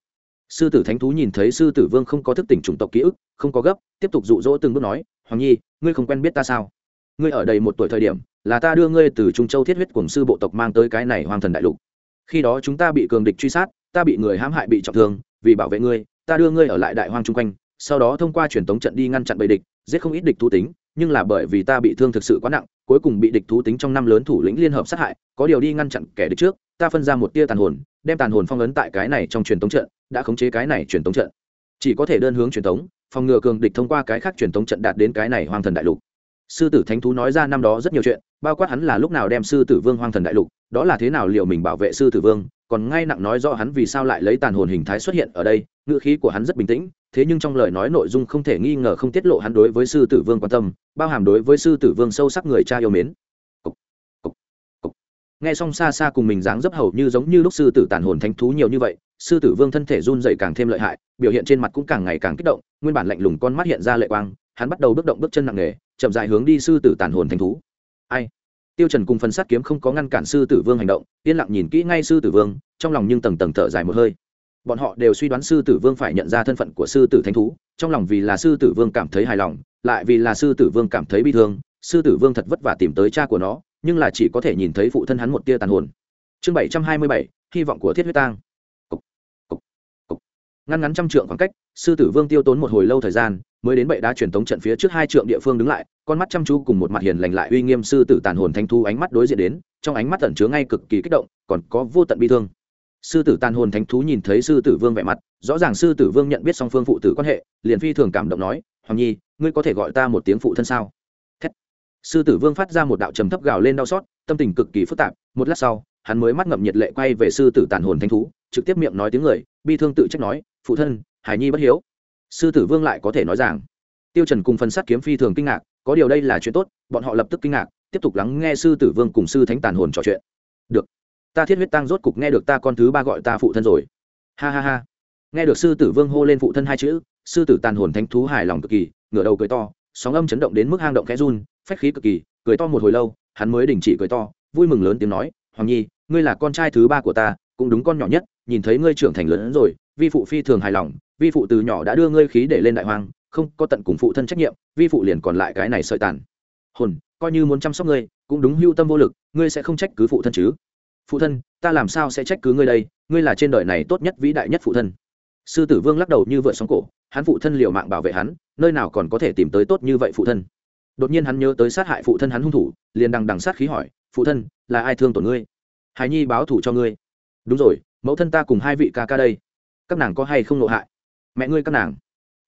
Sư tử thánh thú nhìn thấy sư tử vương không có thức tỉnh chủng tộc ký ức, không có gấp, tiếp tục dụ dỗ từng bước nói, hoàng nhi, ngươi không quen biết ta sao? Ngươi ở đây một tuổi thời điểm, là ta đưa ngươi từ trung châu thiết huyết cùng sư bộ tộc mang tới cái này hoàng thần đại lục. Khi đó chúng ta bị cường địch truy sát, ta bị người hãm hại bị trọng thương, vì bảo vệ ngươi, ta đưa ngươi ở lại đại hoang chung quanh sau đó thông qua truyền tống trận đi ngăn chặn bầy địch, giết không ít địch thú tính, nhưng là bởi vì ta bị thương thực sự quá nặng, cuối cùng bị địch thú tính trong năm lớn thủ lĩnh liên hợp sát hại, có điều đi ngăn chặn kẻ địch trước, ta phân ra một tia tàn hồn, đem tàn hồn phong ấn tại cái này trong truyền tống trận, đã khống chế cái này truyền tống trận. Chỉ có thể đơn hướng truyền tống, phòng ngừa cường địch thông qua cái khác truyền tống trận đạt đến cái này hoang thần đại lục. Sư tử thánh thú nói ra năm đó rất nhiều chuyện, bao quát hắn là lúc nào đem sư tử vương hoang thần đại lục, đó là thế nào liệu mình bảo vệ sư tử vương, còn ngay nặng nói rõ hắn vì sao lại lấy tàn hồn hình thái xuất hiện ở đây, ngữ khí của hắn rất bình tĩnh thế nhưng trong lời nói nội dung không thể nghi ngờ không tiết lộ hắn đối với sư tử vương quan tâm bao hàm đối với sư tử vương sâu sắc người cha yêu mến. Cục, cục, cục. nghe xong xa xa cùng mình dáng dấp hầu như giống như lúc sư tử tàn hồn thánh thú nhiều như vậy sư tử vương thân thể run dậy càng thêm lợi hại biểu hiện trên mặt cũng càng ngày càng kích động nguyên bản lạnh lùng con mắt hiện ra lệ quang hắn bắt đầu bước động bước chân nặng nề chậm dài hướng đi sư tử tàn hồn thánh thú. Ai? Tiêu trần cùng phần sát kiếm không có ngăn cản sư tử vương hành động yên lặng nhìn kỹ ngay sư tử vương trong lòng nhưng tầng tầng thở dài một hơi bọn họ đều suy đoán sư tử vương phải nhận ra thân phận của sư tử thánh thú, trong lòng vì là sư tử vương cảm thấy hài lòng, lại vì là sư tử vương cảm thấy bi thương, sư tử vương thật vất vả tìm tới cha của nó, nhưng là chỉ có thể nhìn thấy phụ thân hắn một tia tàn hồn. Chương bảy trăm hai mươi bảy, hy vọng của thiết huyết tang. Ngăn ngắn trăm trượng khoảng cách, sư tử vương tiêu tốn một hồi lâu thời gian, mới đến bệ đá truyền tống trận phía trước hai trượng địa phương đứng lại, con mắt chăm chú cùng một mặt hiền lành lại uy nghiêm sư tử tàn hồn thanh thu ánh mắt đối diện đến, trong ánh mắt tẩn chứa ngay cực kỳ kích động, còn có vô tận bi thương sư tử tàn hồn thánh thú nhìn thấy sư tử vương vẻ mặt, rõ ràng sư tử vương nhận biết song phương phụ tử quan hệ, liền phi thường cảm động nói, hoàng nhi, ngươi có thể gọi ta một tiếng phụ thân sao? Thét. sư tử vương phát ra một đạo trầm thấp gào lên đau xót, tâm tình cực kỳ phức tạp, một lát sau, hắn mới mắt ngậm nhiệt lệ quay về sư tử tàn hồn thánh thú, trực tiếp miệng nói tiếng người, bi thương tự trách nói, phụ thân, hải nhi bất hiếu. Sư tử vương lại có thể nói rằng, tiêu trần cùng phần sát kiếm phi thường kinh ngạc, có điều đây là chuyện tốt, bọn họ lập tức kinh ngạc, tiếp tục lắng nghe sư tử vương cùng sư thánh tàn hồn trò chuyện. Được ta thiết huyết tăng rốt cục nghe được ta con thứ ba gọi ta phụ thân rồi. Ha ha ha. Nghe được sư tử vương hô lên phụ thân hai chữ, sư tử tàn hồn thánh thú hài lòng cực kỳ, ngửa đầu cười to, sóng âm chấn động đến mức hang động khẽ run, phách khí cực kỳ, cười to một hồi lâu, hắn mới đình chỉ cười to, vui mừng lớn tiếng nói, hoàng nhi, ngươi là con trai thứ ba của ta, cũng đúng con nhỏ nhất, nhìn thấy ngươi trưởng thành lớn rồi, vi phụ phi thường hài lòng, vi phụ từ nhỏ đã đưa ngươi khí để lên đại hoang, không có tận cùng phụ thân trách nhiệm, vi phụ liền còn lại cái này sợi tàn. Hồn, coi như muốn chăm sóc ngươi, cũng đúng hưu tâm vô lực, ngươi sẽ không trách cứ phụ thân chứ phụ thân, ta làm sao sẽ trách cứ ngươi đây? Ngươi là trên đời này tốt nhất vĩ đại nhất phụ thân. Sư tử vương lắc đầu như vợ sóng cổ, hắn phụ thân liều mạng bảo vệ hắn, nơi nào còn có thể tìm tới tốt như vậy phụ thân? Đột nhiên hắn nhớ tới sát hại phụ thân hắn hung thủ, liền đằng đằng sát khí hỏi, phụ thân, là ai thương tổn ngươi? Hài nhi báo thủ cho ngươi. Đúng rồi, mẫu thân ta cùng hai vị ca ca đây. Các nàng có hay không nộ hại? Mẹ ngươi các nàng.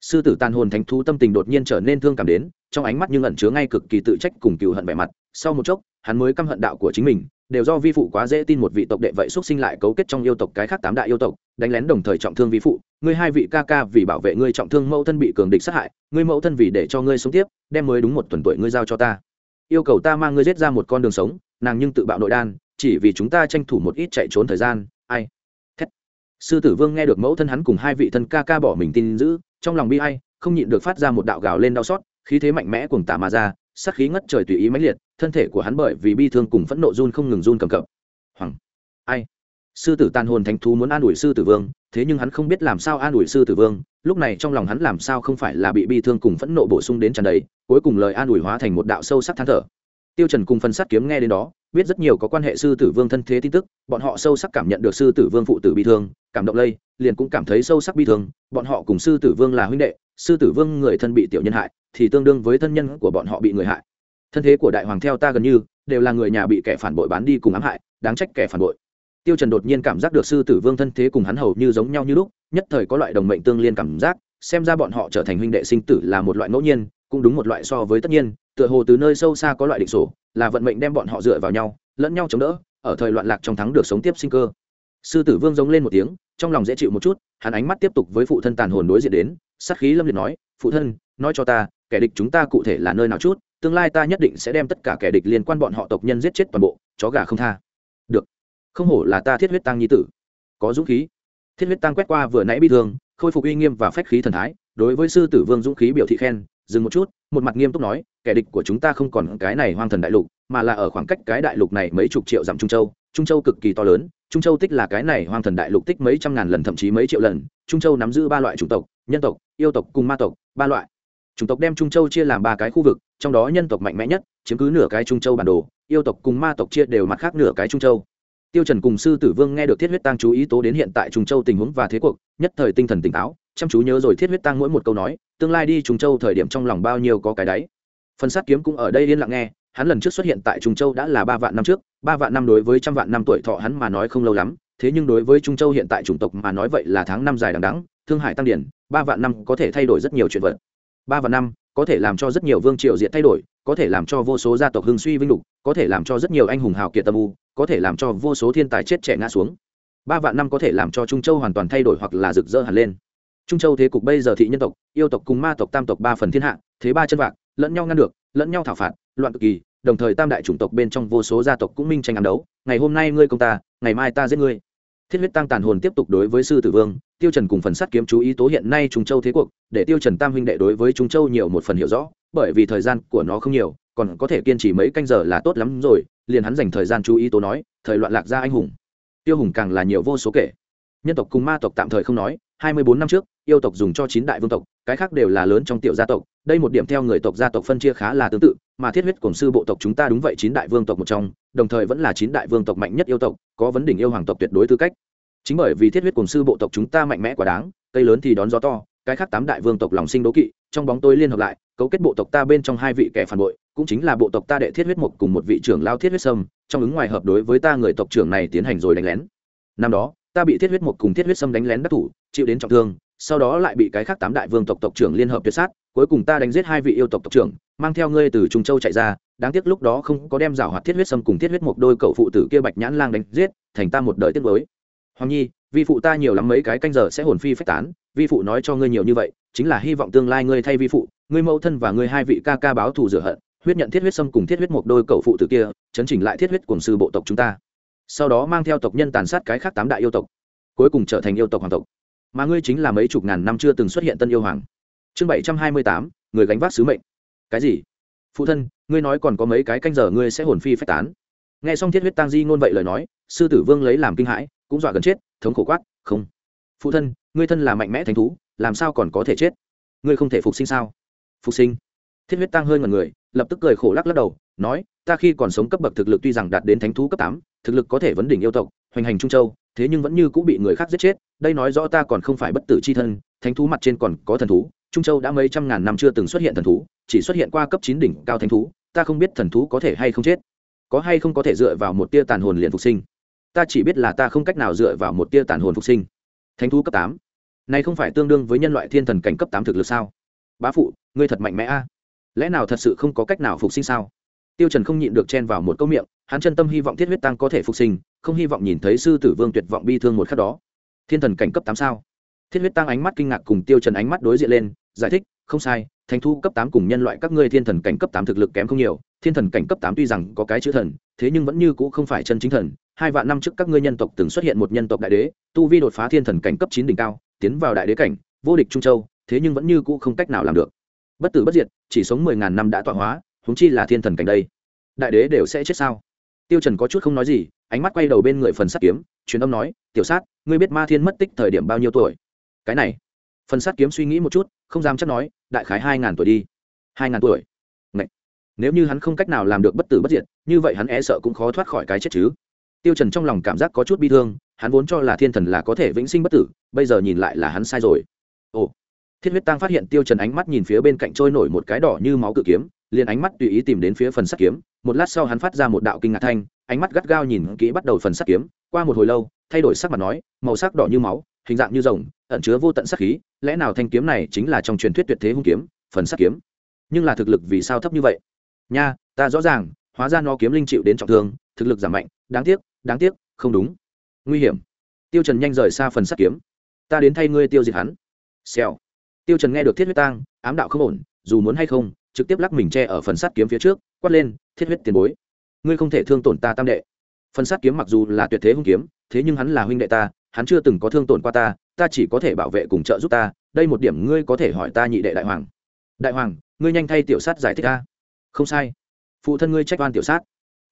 Sư tử tàn hồn thánh thú tâm tình đột nhiên trở nên thương cảm đến, trong ánh mắt nhưng ẩn chứa ngay cực kỳ tự trách cùng cựu hận vẻ mặt. Sau một chốc, hắn mới căm hận đạo của chính mình đều do vi phụ quá dễ tin một vị tộc đệ vậy xuất sinh lại cấu kết trong yêu tộc cái khác tám đại yêu tộc, đánh lén đồng thời trọng thương vi phụ. Ngươi hai vị ca ca vì bảo vệ ngươi trọng thương mẫu thân bị cường địch sát hại, ngươi mẫu thân vì để cho ngươi sống tiếp, đem mới đúng một tuần tuổi ngươi giao cho ta. Yêu cầu ta mang ngươi giết ra một con đường sống, nàng nhưng tự bạo nội đan, chỉ vì chúng ta tranh thủ một ít chạy trốn thời gian, ai? Thét. sư tử vương nghe được mẫu thân hắn cùng hai vị thân ca ca bỏ mình tin giữ, trong lòng bi ai, không nhịn được phát ra một đạo gào lên đau xót, khí thế mạnh mẽ cuồng tả mà ra sát khí ngất trời tùy ý mãnh liệt, thân thể của hắn bởi vì bi thương cùng phẫn nộ run không ngừng run cầm cập. Hoàng. Ai? Sư tử tàn hồn thánh thú muốn an ủi sư tử vương, thế nhưng hắn không biết làm sao an ủi sư tử vương, lúc này trong lòng hắn làm sao không phải là bị bi thương cùng phẫn nộ bổ sung đến tràn đầy, cuối cùng lời an ủi hóa thành một đạo sâu sắc than thở. Tiêu trần cùng phần sát kiếm nghe đến đó, biết rất nhiều có quan hệ sư tử vương thân thế tin tức, bọn họ sâu sắc cảm nhận được sư tử vương phụ tử bi thương, cảm động lây, liền cũng cảm thấy sâu sắc bi thương, bọn họ cùng sư tử vương là huynh đệ sư tử vương người thân bị tiểu nhân hại, thì tương đương với thân nhân của bọn họ bị người hại. Thân thế của đại hoàng theo ta gần như, đều là người nhà bị kẻ phản bội bán đi cùng ám hại, đáng trách kẻ phản bội. Tiêu trần đột nhiên cảm giác được sư tử vương thân thế cùng hắn hầu như giống nhau như lúc, nhất thời có loại đồng mệnh tương liên cảm giác, xem ra bọn họ trở thành huynh đệ sinh tử là một loại ngẫu nhiên, cũng đúng một loại so với tất nhiên, tựa hồ từ nơi sâu xa có loại định sổ là vận mệnh đem bọn họ dựa vào nhau, lẫn nhau chống đỡ, ở thời loạn lạc trong thắng được sống tiếp sinh cơ. Sư tử vương giống lên một tiếng, trong lòng dễ chịu một chút, hắn ánh mắt tiếp tục với phụ thân tàn hồn đối diện đến sát khí lâm liệt nói, phụ thân, nói cho ta, kẻ địch chúng ta cụ thể là nơi nào chút? Tương lai ta nhất định sẽ đem tất cả kẻ địch liên quan bọn họ tộc nhân giết chết toàn bộ, chó gà không tha. Được. Không hổ là ta thiết huyết tăng nhi tử. Có dũng khí. Thiết huyết tăng quét qua vừa nãy bị thương, khôi phục uy nghiêm và phách khí thần thái, đối với sư tử vương dũng khí biểu thị khen, dừng một chút, một mặt nghiêm túc nói, kẻ địch của chúng ta không còn cái này hoang thần đại lục, mà là ở khoảng cách cái đại lục này mấy chục triệu dặm trung châu. Trung châu cực kỳ to lớn, trung châu tích là cái này hoang thần đại lục tích mấy trăm ngàn lần, thậm chí mấy triệu lần. Trung châu nắm giữ ba loại chủng tộc nhân tộc, yêu tộc cùng ma tộc, ba loại. Chủng tộc đem trung châu chia làm ba cái khu vực, trong đó nhân tộc mạnh mẽ nhất, chiếm cứ nửa cái trung châu bản đồ, yêu tộc cùng ma tộc chia đều mặt khác nửa cái trung châu. Tiêu trần cùng sư tử vương nghe được thiết huyết tăng chú ý tố đến hiện tại trung châu tình huống và thế cuộc, nhất thời tinh thần tỉnh táo, chăm chú nhớ rồi thiết huyết tăng mỗi một câu nói, tương lai đi trung châu thời điểm trong lòng bao nhiêu có cái đáy. Phần sát kiếm cũng ở đây yên lặng nghe, hắn lần trước xuất hiện tại trung châu đã là ba vạn năm trước, ba vạn năm đối với trăm vạn năm tuổi thọ hắn mà nói không lâu lắm, thế nhưng đối với trung châu hiện tại chủng tộc mà nói vậy là tháng năm dài đằng đẵng, thương hải tăng điển ba vạn năm có thể thay đổi rất nhiều chuyện vật. Ba vạn năm có thể làm cho rất nhiều vương triều diện thay đổi, có thể làm cho vô số gia tộc hưng suy vinh lục, có thể làm cho rất nhiều anh hùng hào kiệt tâm u, có thể làm cho vô số thiên tài chết trẻ ngã xuống. Ba vạn năm có thể làm cho trung châu hoàn toàn thay đổi hoặc là rực rỡ hẳn lên. Trung châu thế cục bây giờ thị nhân tộc, yêu tộc cùng ma tộc tam tộc ba phần thiên hạ, thế ba chân vạc, lẫn nhau ngăn được, lẫn nhau thảo phạt, loạn cực kỳ, đồng thời tam đại chủng tộc bên trong vô số gia tộc cũng minh tranh ám đấu. Ngày hôm nay ngươi công ta, ngày mai ta giết ngươi thiết huyết tăng tàn hồn tiếp tục đối với sư tử vương, tiêu trần cùng phần sắt kiếm chú ý tố hiện nay trung châu thế cuộc, để tiêu trần tam huynh đệ đối với trung châu nhiều một phần hiểu rõ, bởi vì thời gian của nó không nhiều, còn có thể kiên trì mấy canh giờ là tốt lắm rồi, liền hắn dành thời gian chú ý tố nói, thời loạn lạc ra anh hùng. Tiêu hùng càng là nhiều vô số kể. Nhân tộc cùng ma tộc tạm thời không nói, hai mươi bốn năm trước, yêu tộc dùng cho chín đại vương tộc, cái khác đều là lớn trong tiểu gia tộc, đây một điểm theo người tộc gia tộc phân chia khá là tương tự mà thiết huyết cổng sư bộ tộc chúng ta đúng vậy chín đại vương tộc một trong, đồng thời vẫn là chín đại vương tộc mạnh nhất yêu tộc, có vấn đỉnh yêu hoàng tộc tuyệt đối tư cách. Chính bởi vì thiết huyết cổng sư bộ tộc chúng ta mạnh mẽ quá đáng, cây lớn thì đón gió to, cái khác tám đại vương tộc lòng sinh đố kỵ, trong bóng tôi liên hợp lại, cấu kết bộ tộc ta bên trong hai vị kẻ phản bội, cũng chính là bộ tộc ta đệ thiết huyết mục cùng một vị trưởng lao thiết huyết sâm, trong ứng ngoài hợp đối với ta người tộc trưởng này tiến hành rồi đánh lén. Năm đó, ta bị thiết huyết mục cùng thiết huyết sâm đánh lén đắc thủ, chịu đến trọng thương, sau đó lại bị cái khác tám đại vương tộc tộc trưởng liên hợp tuyệt sát, cuối cùng ta đánh giết hai vị yêu tộc tộc trưởng mang theo ngươi từ trung châu chạy ra, đáng tiếc lúc đó không có đem rào hoạt thiết huyết sâm cùng thiết huyết một đôi cậu phụ tử kia bạch nhãn lang đánh giết, thành ta một đời tiết mới hoàng nhi, vi phụ ta nhiều lắm mấy cái canh giờ sẽ hồn phi phách tán, vi phụ nói cho ngươi nhiều như vậy, chính là hy vọng tương lai ngươi thay vi phụ, ngươi mẫu thân và ngươi hai vị ca ca báo thù rửa hận, huyết nhận thiết huyết sâm cùng thiết huyết một đôi cậu phụ tử kia, chấn chỉnh lại thiết huyết cùng sư bộ tộc chúng ta. Sau đó mang theo tộc nhân tàn sát cái khác tám đại yêu tộc, cuối cùng trở thành yêu tộc hoàng tộc. Mà ngươi chính là mấy chục ngàn năm chưa từng xuất hiện tân yêu hoàng. Chương bảy trăm hai mươi tám, người gánh vác sứ mệnh cái gì? Phụ thân, ngươi nói còn có mấy cái canh giờ ngươi sẽ hồn phi phách tán. Nghe xong thiết huyết tăng di ngôn vậy lời nói, sư tử vương lấy làm kinh hãi, cũng dọa gần chết, thống khổ quát, không. Phụ thân, ngươi thân là mạnh mẽ thánh thú, làm sao còn có thể chết? Ngươi không thể phục sinh sao? Phục sinh. Thiết huyết tăng hơi ngần người, lập tức cười khổ lắc lắc đầu, nói, ta khi còn sống cấp bậc thực lực tuy rằng đạt đến thánh thú cấp tám, thực lực có thể vấn đỉnh yêu tộc, hoành hành trung châu, thế nhưng vẫn như cũng bị người khác giết chết, đây nói rõ ta còn không phải bất tử c h i thân, thánh thú mặt trên còn có thần thú trung châu đã mấy trăm ngàn năm chưa từng xuất hiện thần thú, chỉ xuất hiện qua cấp chín đỉnh cao thánh thú, ta không biết thần thú có thể hay không chết. Có hay không có thể dựa vào một tia tàn hồn liền phục sinh. Ta chỉ biết là ta không cách nào dựa vào một tia tàn hồn phục sinh. Thánh thú cấp tám? Này không phải tương đương với nhân loại thiên thần cảnh cấp tám thực lực sao? Bá phụ, ngươi thật mạnh mẽ a. Lẽ nào thật sự không có cách nào phục sinh sao? Tiêu trần không nhịn được chen vào một câu miệng, hắn chân tâm hy vọng thiết huyết tăng có thể phục sinh, không hy vọng nhìn thấy sư tử vương tuyệt vọng bi thương một khắc đó. Thiên thần cảnh cấp tám sao? Thiết huyết tăng ánh mắt kinh ngạc cùng tiêu trần ánh mắt đối diện lên giải thích, không sai, thánh thu cấp tám cùng nhân loại các ngươi thiên thần cảnh cấp tám thực lực kém không nhiều, thiên thần cảnh cấp tám tuy rằng có cái chữ thần, thế nhưng vẫn như cũ không phải chân chính thần. Hai vạn năm trước các ngươi nhân tộc từng xuất hiện một nhân tộc đại đế, tu vi đột phá thiên thần cảnh cấp chín đỉnh cao, tiến vào đại đế cảnh, vô địch trung châu, thế nhưng vẫn như cũ không cách nào làm được. Bất tử bất diệt, chỉ sống mười ngàn năm đã tọa hóa húng chi là thiên thần cảnh đây. Đại đế đều sẽ chết sao? Tiêu trần có chút không nói gì, ánh mắt quay đầu bên người phần sát kiếm, truyền âm nói, tiểu sát, ngươi biết ma thiên mất tích thời điểm bao nhiêu tuổi? Cái này phần sát kiếm suy nghĩ một chút, không dám chắc nói, đại khái hai ngàn tuổi đi. Hai ngàn tuổi. Ngậy. nếu như hắn không cách nào làm được bất tử bất diệt, như vậy hắn e sợ cũng khó thoát khỏi cái chết chứ. Tiêu trần trong lòng cảm giác có chút bi thương, hắn vốn cho là thiên thần là có thể vĩnh sinh bất tử, bây giờ nhìn lại là hắn sai rồi. Ồ. Thiết huyết tăng phát hiện tiêu trần ánh mắt nhìn phía bên cạnh trôi nổi một cái đỏ như máu cự kiếm, liền ánh mắt tùy ý tìm đến phía phần sắt kiếm, một lát sau hắn phát ra một đạo kinh ngạc thanh, ánh mắt gắt gao nhìn kỹ bắt đầu phần sắt kiếm, qua một hồi lâu, thay đổi sắc mặt nói, màu sắc đỏ như máu, hình dạng như rồng ẩn chứa vô tận sát khí, lẽ nào thanh kiếm này chính là trong truyền thuyết tuyệt thế hung kiếm, phần sát kiếm? Nhưng là thực lực vì sao thấp như vậy? Nha, ta rõ ràng, hóa ra nó kiếm linh chịu đến trọng thương, thực lực giảm mạnh, đáng tiếc đáng tiếc, không đúng. Nguy hiểm. Tiêu trần nhanh rời xa phần sát kiếm. Ta đến thay ngươi tiêu diệt hắn. Xèo. Tiêu trần nghe được thiết huyết tang, ám đạo không ổn, dù muốn hay không, trực tiếp lắc mình che ở phần sát kiếm phía trước, quát lên, thiết huyết tiền bối, ngươi không thể thương tổn ta tam đệ. Phần sát kiếm mặc dù là tuyệt thế hung kiếm, thế nhưng hắn là huynh đệ ta, hắn chưa từng có thương tổn qua ta ta chỉ có thể bảo vệ cùng trợ giúp ta, đây một điểm ngươi có thể hỏi ta nhị đệ đại hoàng. Đại hoàng, ngươi nhanh thay tiểu sát giải thích ta. Không sai. Phụ thân ngươi trách oan tiểu sát.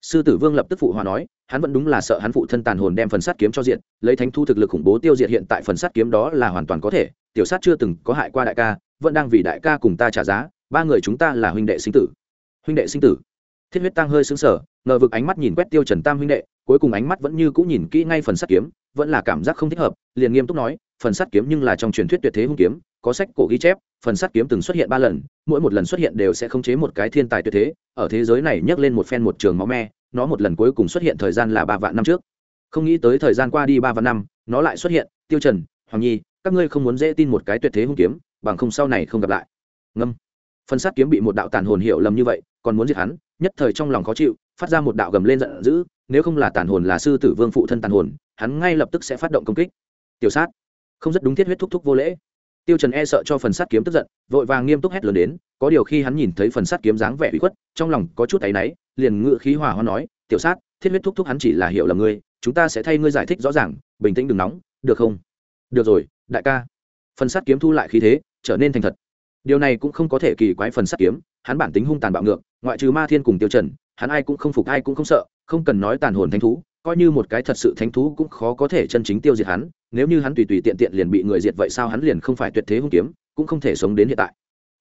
Sư tử vương lập tức phụ hòa nói, hắn vẫn đúng là sợ hắn phụ thân tàn hồn đem phần sát kiếm cho diện lấy thánh thu thực lực khủng bố tiêu diệt hiện tại phần sát kiếm đó là hoàn toàn có thể, tiểu sát chưa từng có hại qua đại ca, vẫn đang vì đại ca cùng ta trả giá, ba người chúng ta là huynh đệ sinh tử. Huynh đệ sinh tử. Thiết huyết tăng hơi xứng sở ngờ vực ánh mắt nhìn quét tiêu trần tam huynh đệ, cuối cùng ánh mắt vẫn như cũ nhìn kỹ ngay phần sắt kiếm, vẫn là cảm giác không thích hợp, liền nghiêm túc nói, phần sắt kiếm nhưng là trong truyền thuyết tuyệt thế hung kiếm, có sách cổ ghi chép, phần sắt kiếm từng xuất hiện ba lần, mỗi một lần xuất hiện đều sẽ khống chế một cái thiên tài tuyệt thế, ở thế giới này nhắc lên một phen một trường máu me, nó một lần cuối cùng xuất hiện thời gian là ba vạn năm trước. Không nghĩ tới thời gian qua đi ba vạn năm, nó lại xuất hiện, tiêu trần, hoàng nhi, các ngươi không muốn dễ tin một cái tuyệt thế hung kiếm, bằng không sau này không gặp lại. Ngâm. Phần sát kiếm bị một đạo tàn hồn hiểu lầm như vậy, còn muốn giết hắn, nhất thời trong lòng khó chịu phát ra một đạo gầm lên giận dữ, nếu không là tàn hồn là sư tử vương phụ thân tàn hồn, hắn ngay lập tức sẽ phát động công kích. Tiểu sát. Không rất đúng thiết huyết thúc thúc vô lễ. Tiêu trần e sợ cho phần sát kiếm tức giận, vội vàng nghiêm túc hét lớn đến, có điều khi hắn nhìn thấy phần sát kiếm dáng vẻ ủy khuất, trong lòng có chút áy náy, liền ngựa khí hòa hoa nói, tiểu sát, thiết huyết thúc thúc hắn chỉ là hiểu là ngươi, chúng ta sẽ thay ngươi giải thích rõ ràng, bình tĩnh đừng nóng, được không? Được rồi, đại ca. Phần sát kiếm thu lại khí thế, trở nên thành thật điều này cũng không có thể kỳ quái phần sát kiếm, hắn bản tính hung tàn bạo ngược, ngoại trừ ma thiên cùng tiêu trần, hắn ai cũng không phục, ai cũng không sợ, không cần nói tàn hồn thánh thú, coi như một cái thật sự thánh thú cũng khó có thể chân chính tiêu diệt hắn, nếu như hắn tùy tùy tiện tiện liền bị người diệt vậy sao hắn liền không phải tuyệt thế hung kiếm, cũng không thể sống đến hiện tại.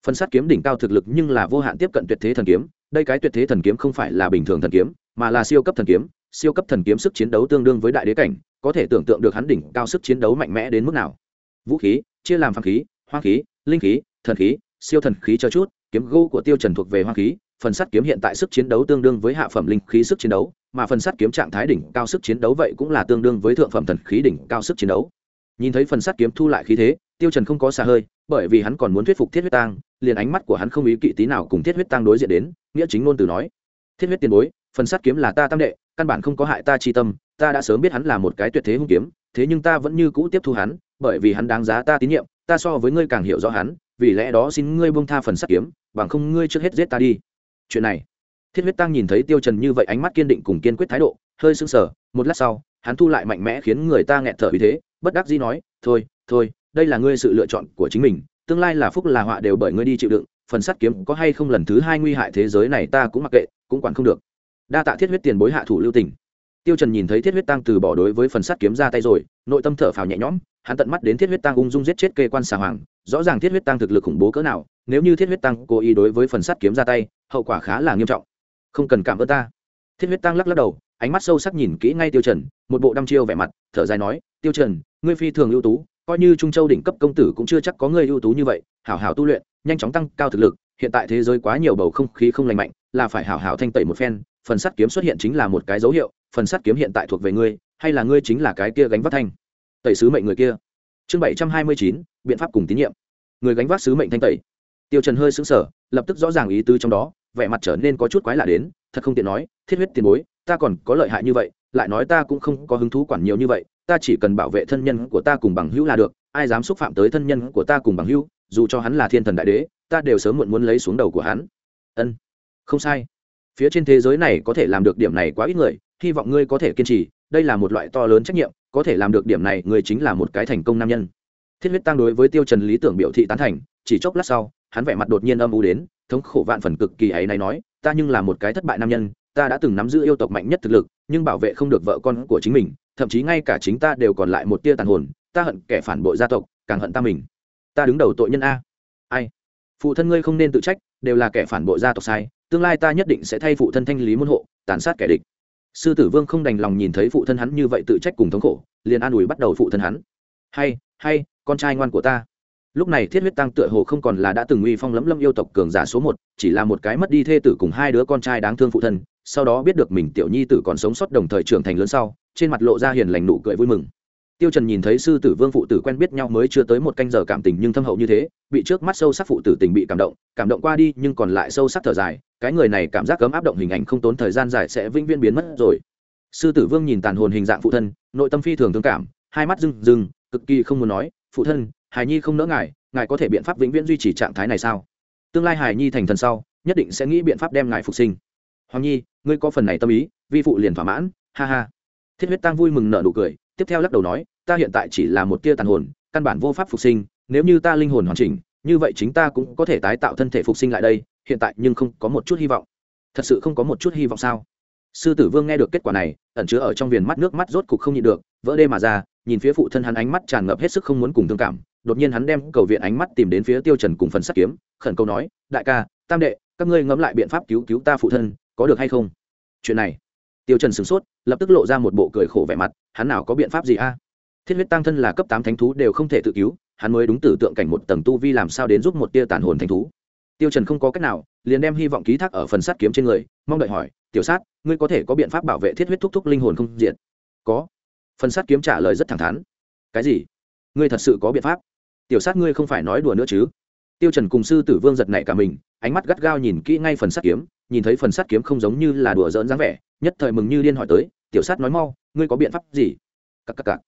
Phần sát kiếm đỉnh cao thực lực nhưng là vô hạn tiếp cận tuyệt thế thần kiếm, đây cái tuyệt thế thần kiếm không phải là bình thường thần kiếm, mà là siêu cấp thần kiếm, siêu cấp thần kiếm sức chiến đấu tương đương với đại đế cảnh, có thể tưởng tượng được hắn đỉnh cao sức chiến đấu mạnh mẽ đến mức nào. Vũ khí, chia làm phàm khí hoa khí, linh khí thần khí, siêu thần khí cho chút, kiếm gỗ của tiêu trần thuộc về hoang khí, phần sắt kiếm hiện tại sức chiến đấu tương đương với hạ phẩm linh khí sức chiến đấu, mà phần sắt kiếm trạng thái đỉnh cao sức chiến đấu vậy cũng là tương đương với thượng phẩm thần khí đỉnh cao sức chiến đấu. Nhìn thấy phần sắt kiếm thu lại khí thế, tiêu trần không có xa hơi, bởi vì hắn còn muốn thuyết phục thiết huyết tang, liền ánh mắt của hắn không ý kỵ tí nào cùng thiết huyết tang đối diện đến, nghĩa chính ngôn từ nói, thiết huyết tiền bối, phần sắt kiếm là ta tam đệ, căn bản không có hại ta chi tâm, ta đã sớm biết hắn là một cái tuyệt thế hung kiếm, thế nhưng ta vẫn như cũ tiếp thu hắn, bởi vì hắn đáng giá ta tín nhiệm, ta so với ngươi càng hiểu rõ hắn vì lẽ đó xin ngươi buông tha phần sắt kiếm, bằng không ngươi trước hết giết ta đi. Chuyện này, thiết huyết tăng nhìn thấy tiêu trần như vậy ánh mắt kiên định cùng kiên quyết thái độ, hơi sững sờ, một lát sau, hắn thu lại mạnh mẽ khiến người ta nghẹt thở vì thế, bất đắc dĩ nói, thôi thôi, đây là ngươi sự lựa chọn của chính mình, tương lai là phúc là họa đều bởi ngươi đi chịu đựng, phần sắt kiếm có hay không lần thứ hai nguy hại thế giới này ta cũng mặc kệ, cũng quản không được. Đa tạ thiết huyết tiền bối hạ thủ lưu tình. Tiêu trần nhìn thấy thiết huyết tăng từ bỏ đối với phần sắt kiếm ra tay rồi, nội tâm thở phào nhẹ nhõm, hắn tận mắt đến thiết huyết tăng ung dung giết chết kê quan xà hoàng rõ ràng thiết huyết tăng thực lực khủng bố cỡ nào, nếu như thiết huyết tăng cố ý đối với phần sắt kiếm ra tay, hậu quả khá là nghiêm trọng. Không cần cảm ơn ta. Thiết huyết tăng lắc lắc đầu, ánh mắt sâu sắc nhìn kỹ ngay tiêu trần, một bộ đăm chiêu vẻ mặt, thở dài nói, tiêu trần, ngươi phi thường ưu tú, coi như trung châu đỉnh cấp công tử cũng chưa chắc có ngươi ưu tú như vậy, hảo hảo tu luyện, nhanh chóng tăng cao thực lực, hiện tại thế giới quá nhiều bầu không khí không lành mạnh, là phải hảo hảo thanh tẩy một phen, phần sắt kiếm xuất hiện chính là một cái dấu hiệu, phần sắt kiếm hiện tại thuộc về ngươi, hay là ngươi chính là cái kia gánh vác thanh? Tẩy sứ mệnh người kia chương bảy trăm hai mươi chín, biện pháp cùng tín nhiệm. Người gánh vác sứ mệnh thanh tẩy. Tiêu trần hơi sững sờ, lập tức rõ ràng ý tứ trong đó, vẻ mặt trở nên có chút quái lạ đến, thật không tiện nói, thiết huyết tiền bối, ta còn có lợi hại như vậy, lại nói ta cũng không có hứng thú quản nhiều như vậy, ta chỉ cần bảo vệ thân nhân của ta cùng bằng hữu là được, ai dám xúc phạm tới thân nhân của ta cùng bằng hữu, dù cho hắn là thiên thần đại đế, ta đều sớm muộn muốn lấy xuống đầu của hắn. Ân, không sai. Phía trên thế giới này có thể làm được điểm này quá ít người, hy vọng ngươi có thể kiên trì, đây là một loại to lớn trách nhiệm có thể làm được điểm này, người chính là một cái thành công nam nhân. Thiết huyết tăng đối với tiêu trần lý tưởng biểu thị tán thành, chỉ chốc lát sau, hắn vẻ mặt đột nhiên âm u đến, thống khổ vạn phần cực kỳ ấy này nói, ta nhưng là một cái thất bại nam nhân, ta đã từng nắm giữ yêu tộc mạnh nhất thực lực, nhưng bảo vệ không được vợ con của chính mình, thậm chí ngay cả chính ta đều còn lại một tia tàn hồn, ta hận kẻ phản bội gia tộc, càng hận ta mình. Ta đứng đầu tội nhân a. Ai? Phụ thân ngươi không nên tự trách, đều là kẻ phản bội gia tộc sai, tương lai ta nhất định sẽ thay phụ thân thanh lý môn hộ, tàn sát kẻ địch sư tử vương không đành lòng nhìn thấy phụ thân hắn như vậy tự trách cùng thống khổ, liền an ủi bắt đầu phụ thân hắn. Hay hay, con trai ngoan của ta. Lúc này thiết huyết tăng tựa hồ không còn là đã từng uy phong lẫm lâm yêu tộc cường giả số một, chỉ là một cái mất đi thê tử cùng hai đứa con trai đáng thương phụ thân, sau đó biết được mình tiểu nhi tử còn sống sót đồng thời trưởng thành lớn sau, trên mặt lộ ra hiền lành nụ cười vui mừng tiêu trần nhìn thấy sư tử vương phụ tử quen biết nhau mới chưa tới một canh giờ cảm tình nhưng thâm hậu như thế, bị trước mắt sâu sắc phụ tử tình bị cảm động cảm động qua đi nhưng còn lại sâu sắc thở dài, cái người này cảm giác cấm áp động hình ảnh không tốn thời gian dài sẽ vĩnh viễn biến mất rồi. Sư tử vương nhìn tàn hồn hình dạng phụ thân, nội tâm phi thường thương cảm, hai mắt rưng rưng, cực kỳ không muốn nói, phụ thân, Hải nhi không nỡ ngài ngài có thể biện pháp vĩnh viễn duy trì trạng thái này sao? Tương lai Hải nhi thành thần sau, nhất định sẽ nghĩ biện pháp đem ngài phục sinh. Hoàng nhi, ngươi có phần này tâm ý, vi phụ liền thỏa mãn, ha ha. Thiết huyết tăng vui mừng nở nụ cười tiếp theo lắc đầu nói, ta hiện tại chỉ là một tia tàn hồn, căn bản vô pháp phục sinh, nếu như ta linh hồn hoàn chỉnh, như vậy chính ta cũng có thể tái tạo thân thể phục sinh lại đây, hiện tại nhưng không có một chút hy vọng. Thật sự không có một chút hy vọng sao? Sư tử vương nghe được kết quả này, ẩn chứa ở trong viền mắt nước mắt rốt cục không nhịn được, vỡ đê mà ra, nhìn phía phụ thân hắn ánh mắt tràn ngập hết sức không muốn cùng thương cảm, đột nhiên hắn đem cầu viện ánh mắt tìm đến phía tiêu trần cùng phần sắt kiếm, khẩn cầu nói, đại ca, tam đệ, các ngươi ngẫm lại biện pháp cứu cứu ta phụ thân, có được hay không? Chuyện này tiêu trần sửng sốt, lập tức lộ ra một bộ cười khổ vẻ mặt, hắn nào có biện pháp gì a? Thiết huyết tăng thân là cấp tám thánh thú đều không thể tự cứu, hắn mới đúng tử tượng cảnh một tầng tu vi làm sao đến giúp một tia tàn hồn thánh thú. Tiêu trần không có cách nào, liền đem hy vọng ký thác ở phần sắt kiếm trên người, mong đợi hỏi, tiểu sát, ngươi có thể có biện pháp bảo vệ thiết huyết thúc thúc linh hồn không diện có. Phần sắt kiếm trả lời rất thẳng thắn. Cái gì? Ngươi thật sự có biện pháp? Tiểu sát ngươi không phải nói đùa nữa chứ? Tiêu trần cùng sư tử vương giật nảy cả mình, ánh mắt gắt gao nhìn kỹ ngay phần sắt kiếm nhìn thấy phần sắt kiếm không giống như là đùa giỡn dáng vẻ, nhất thời mừng như điên hỏi tới, tiểu sát nói mau, ngươi có biện pháp gì? Cắc cắc cắc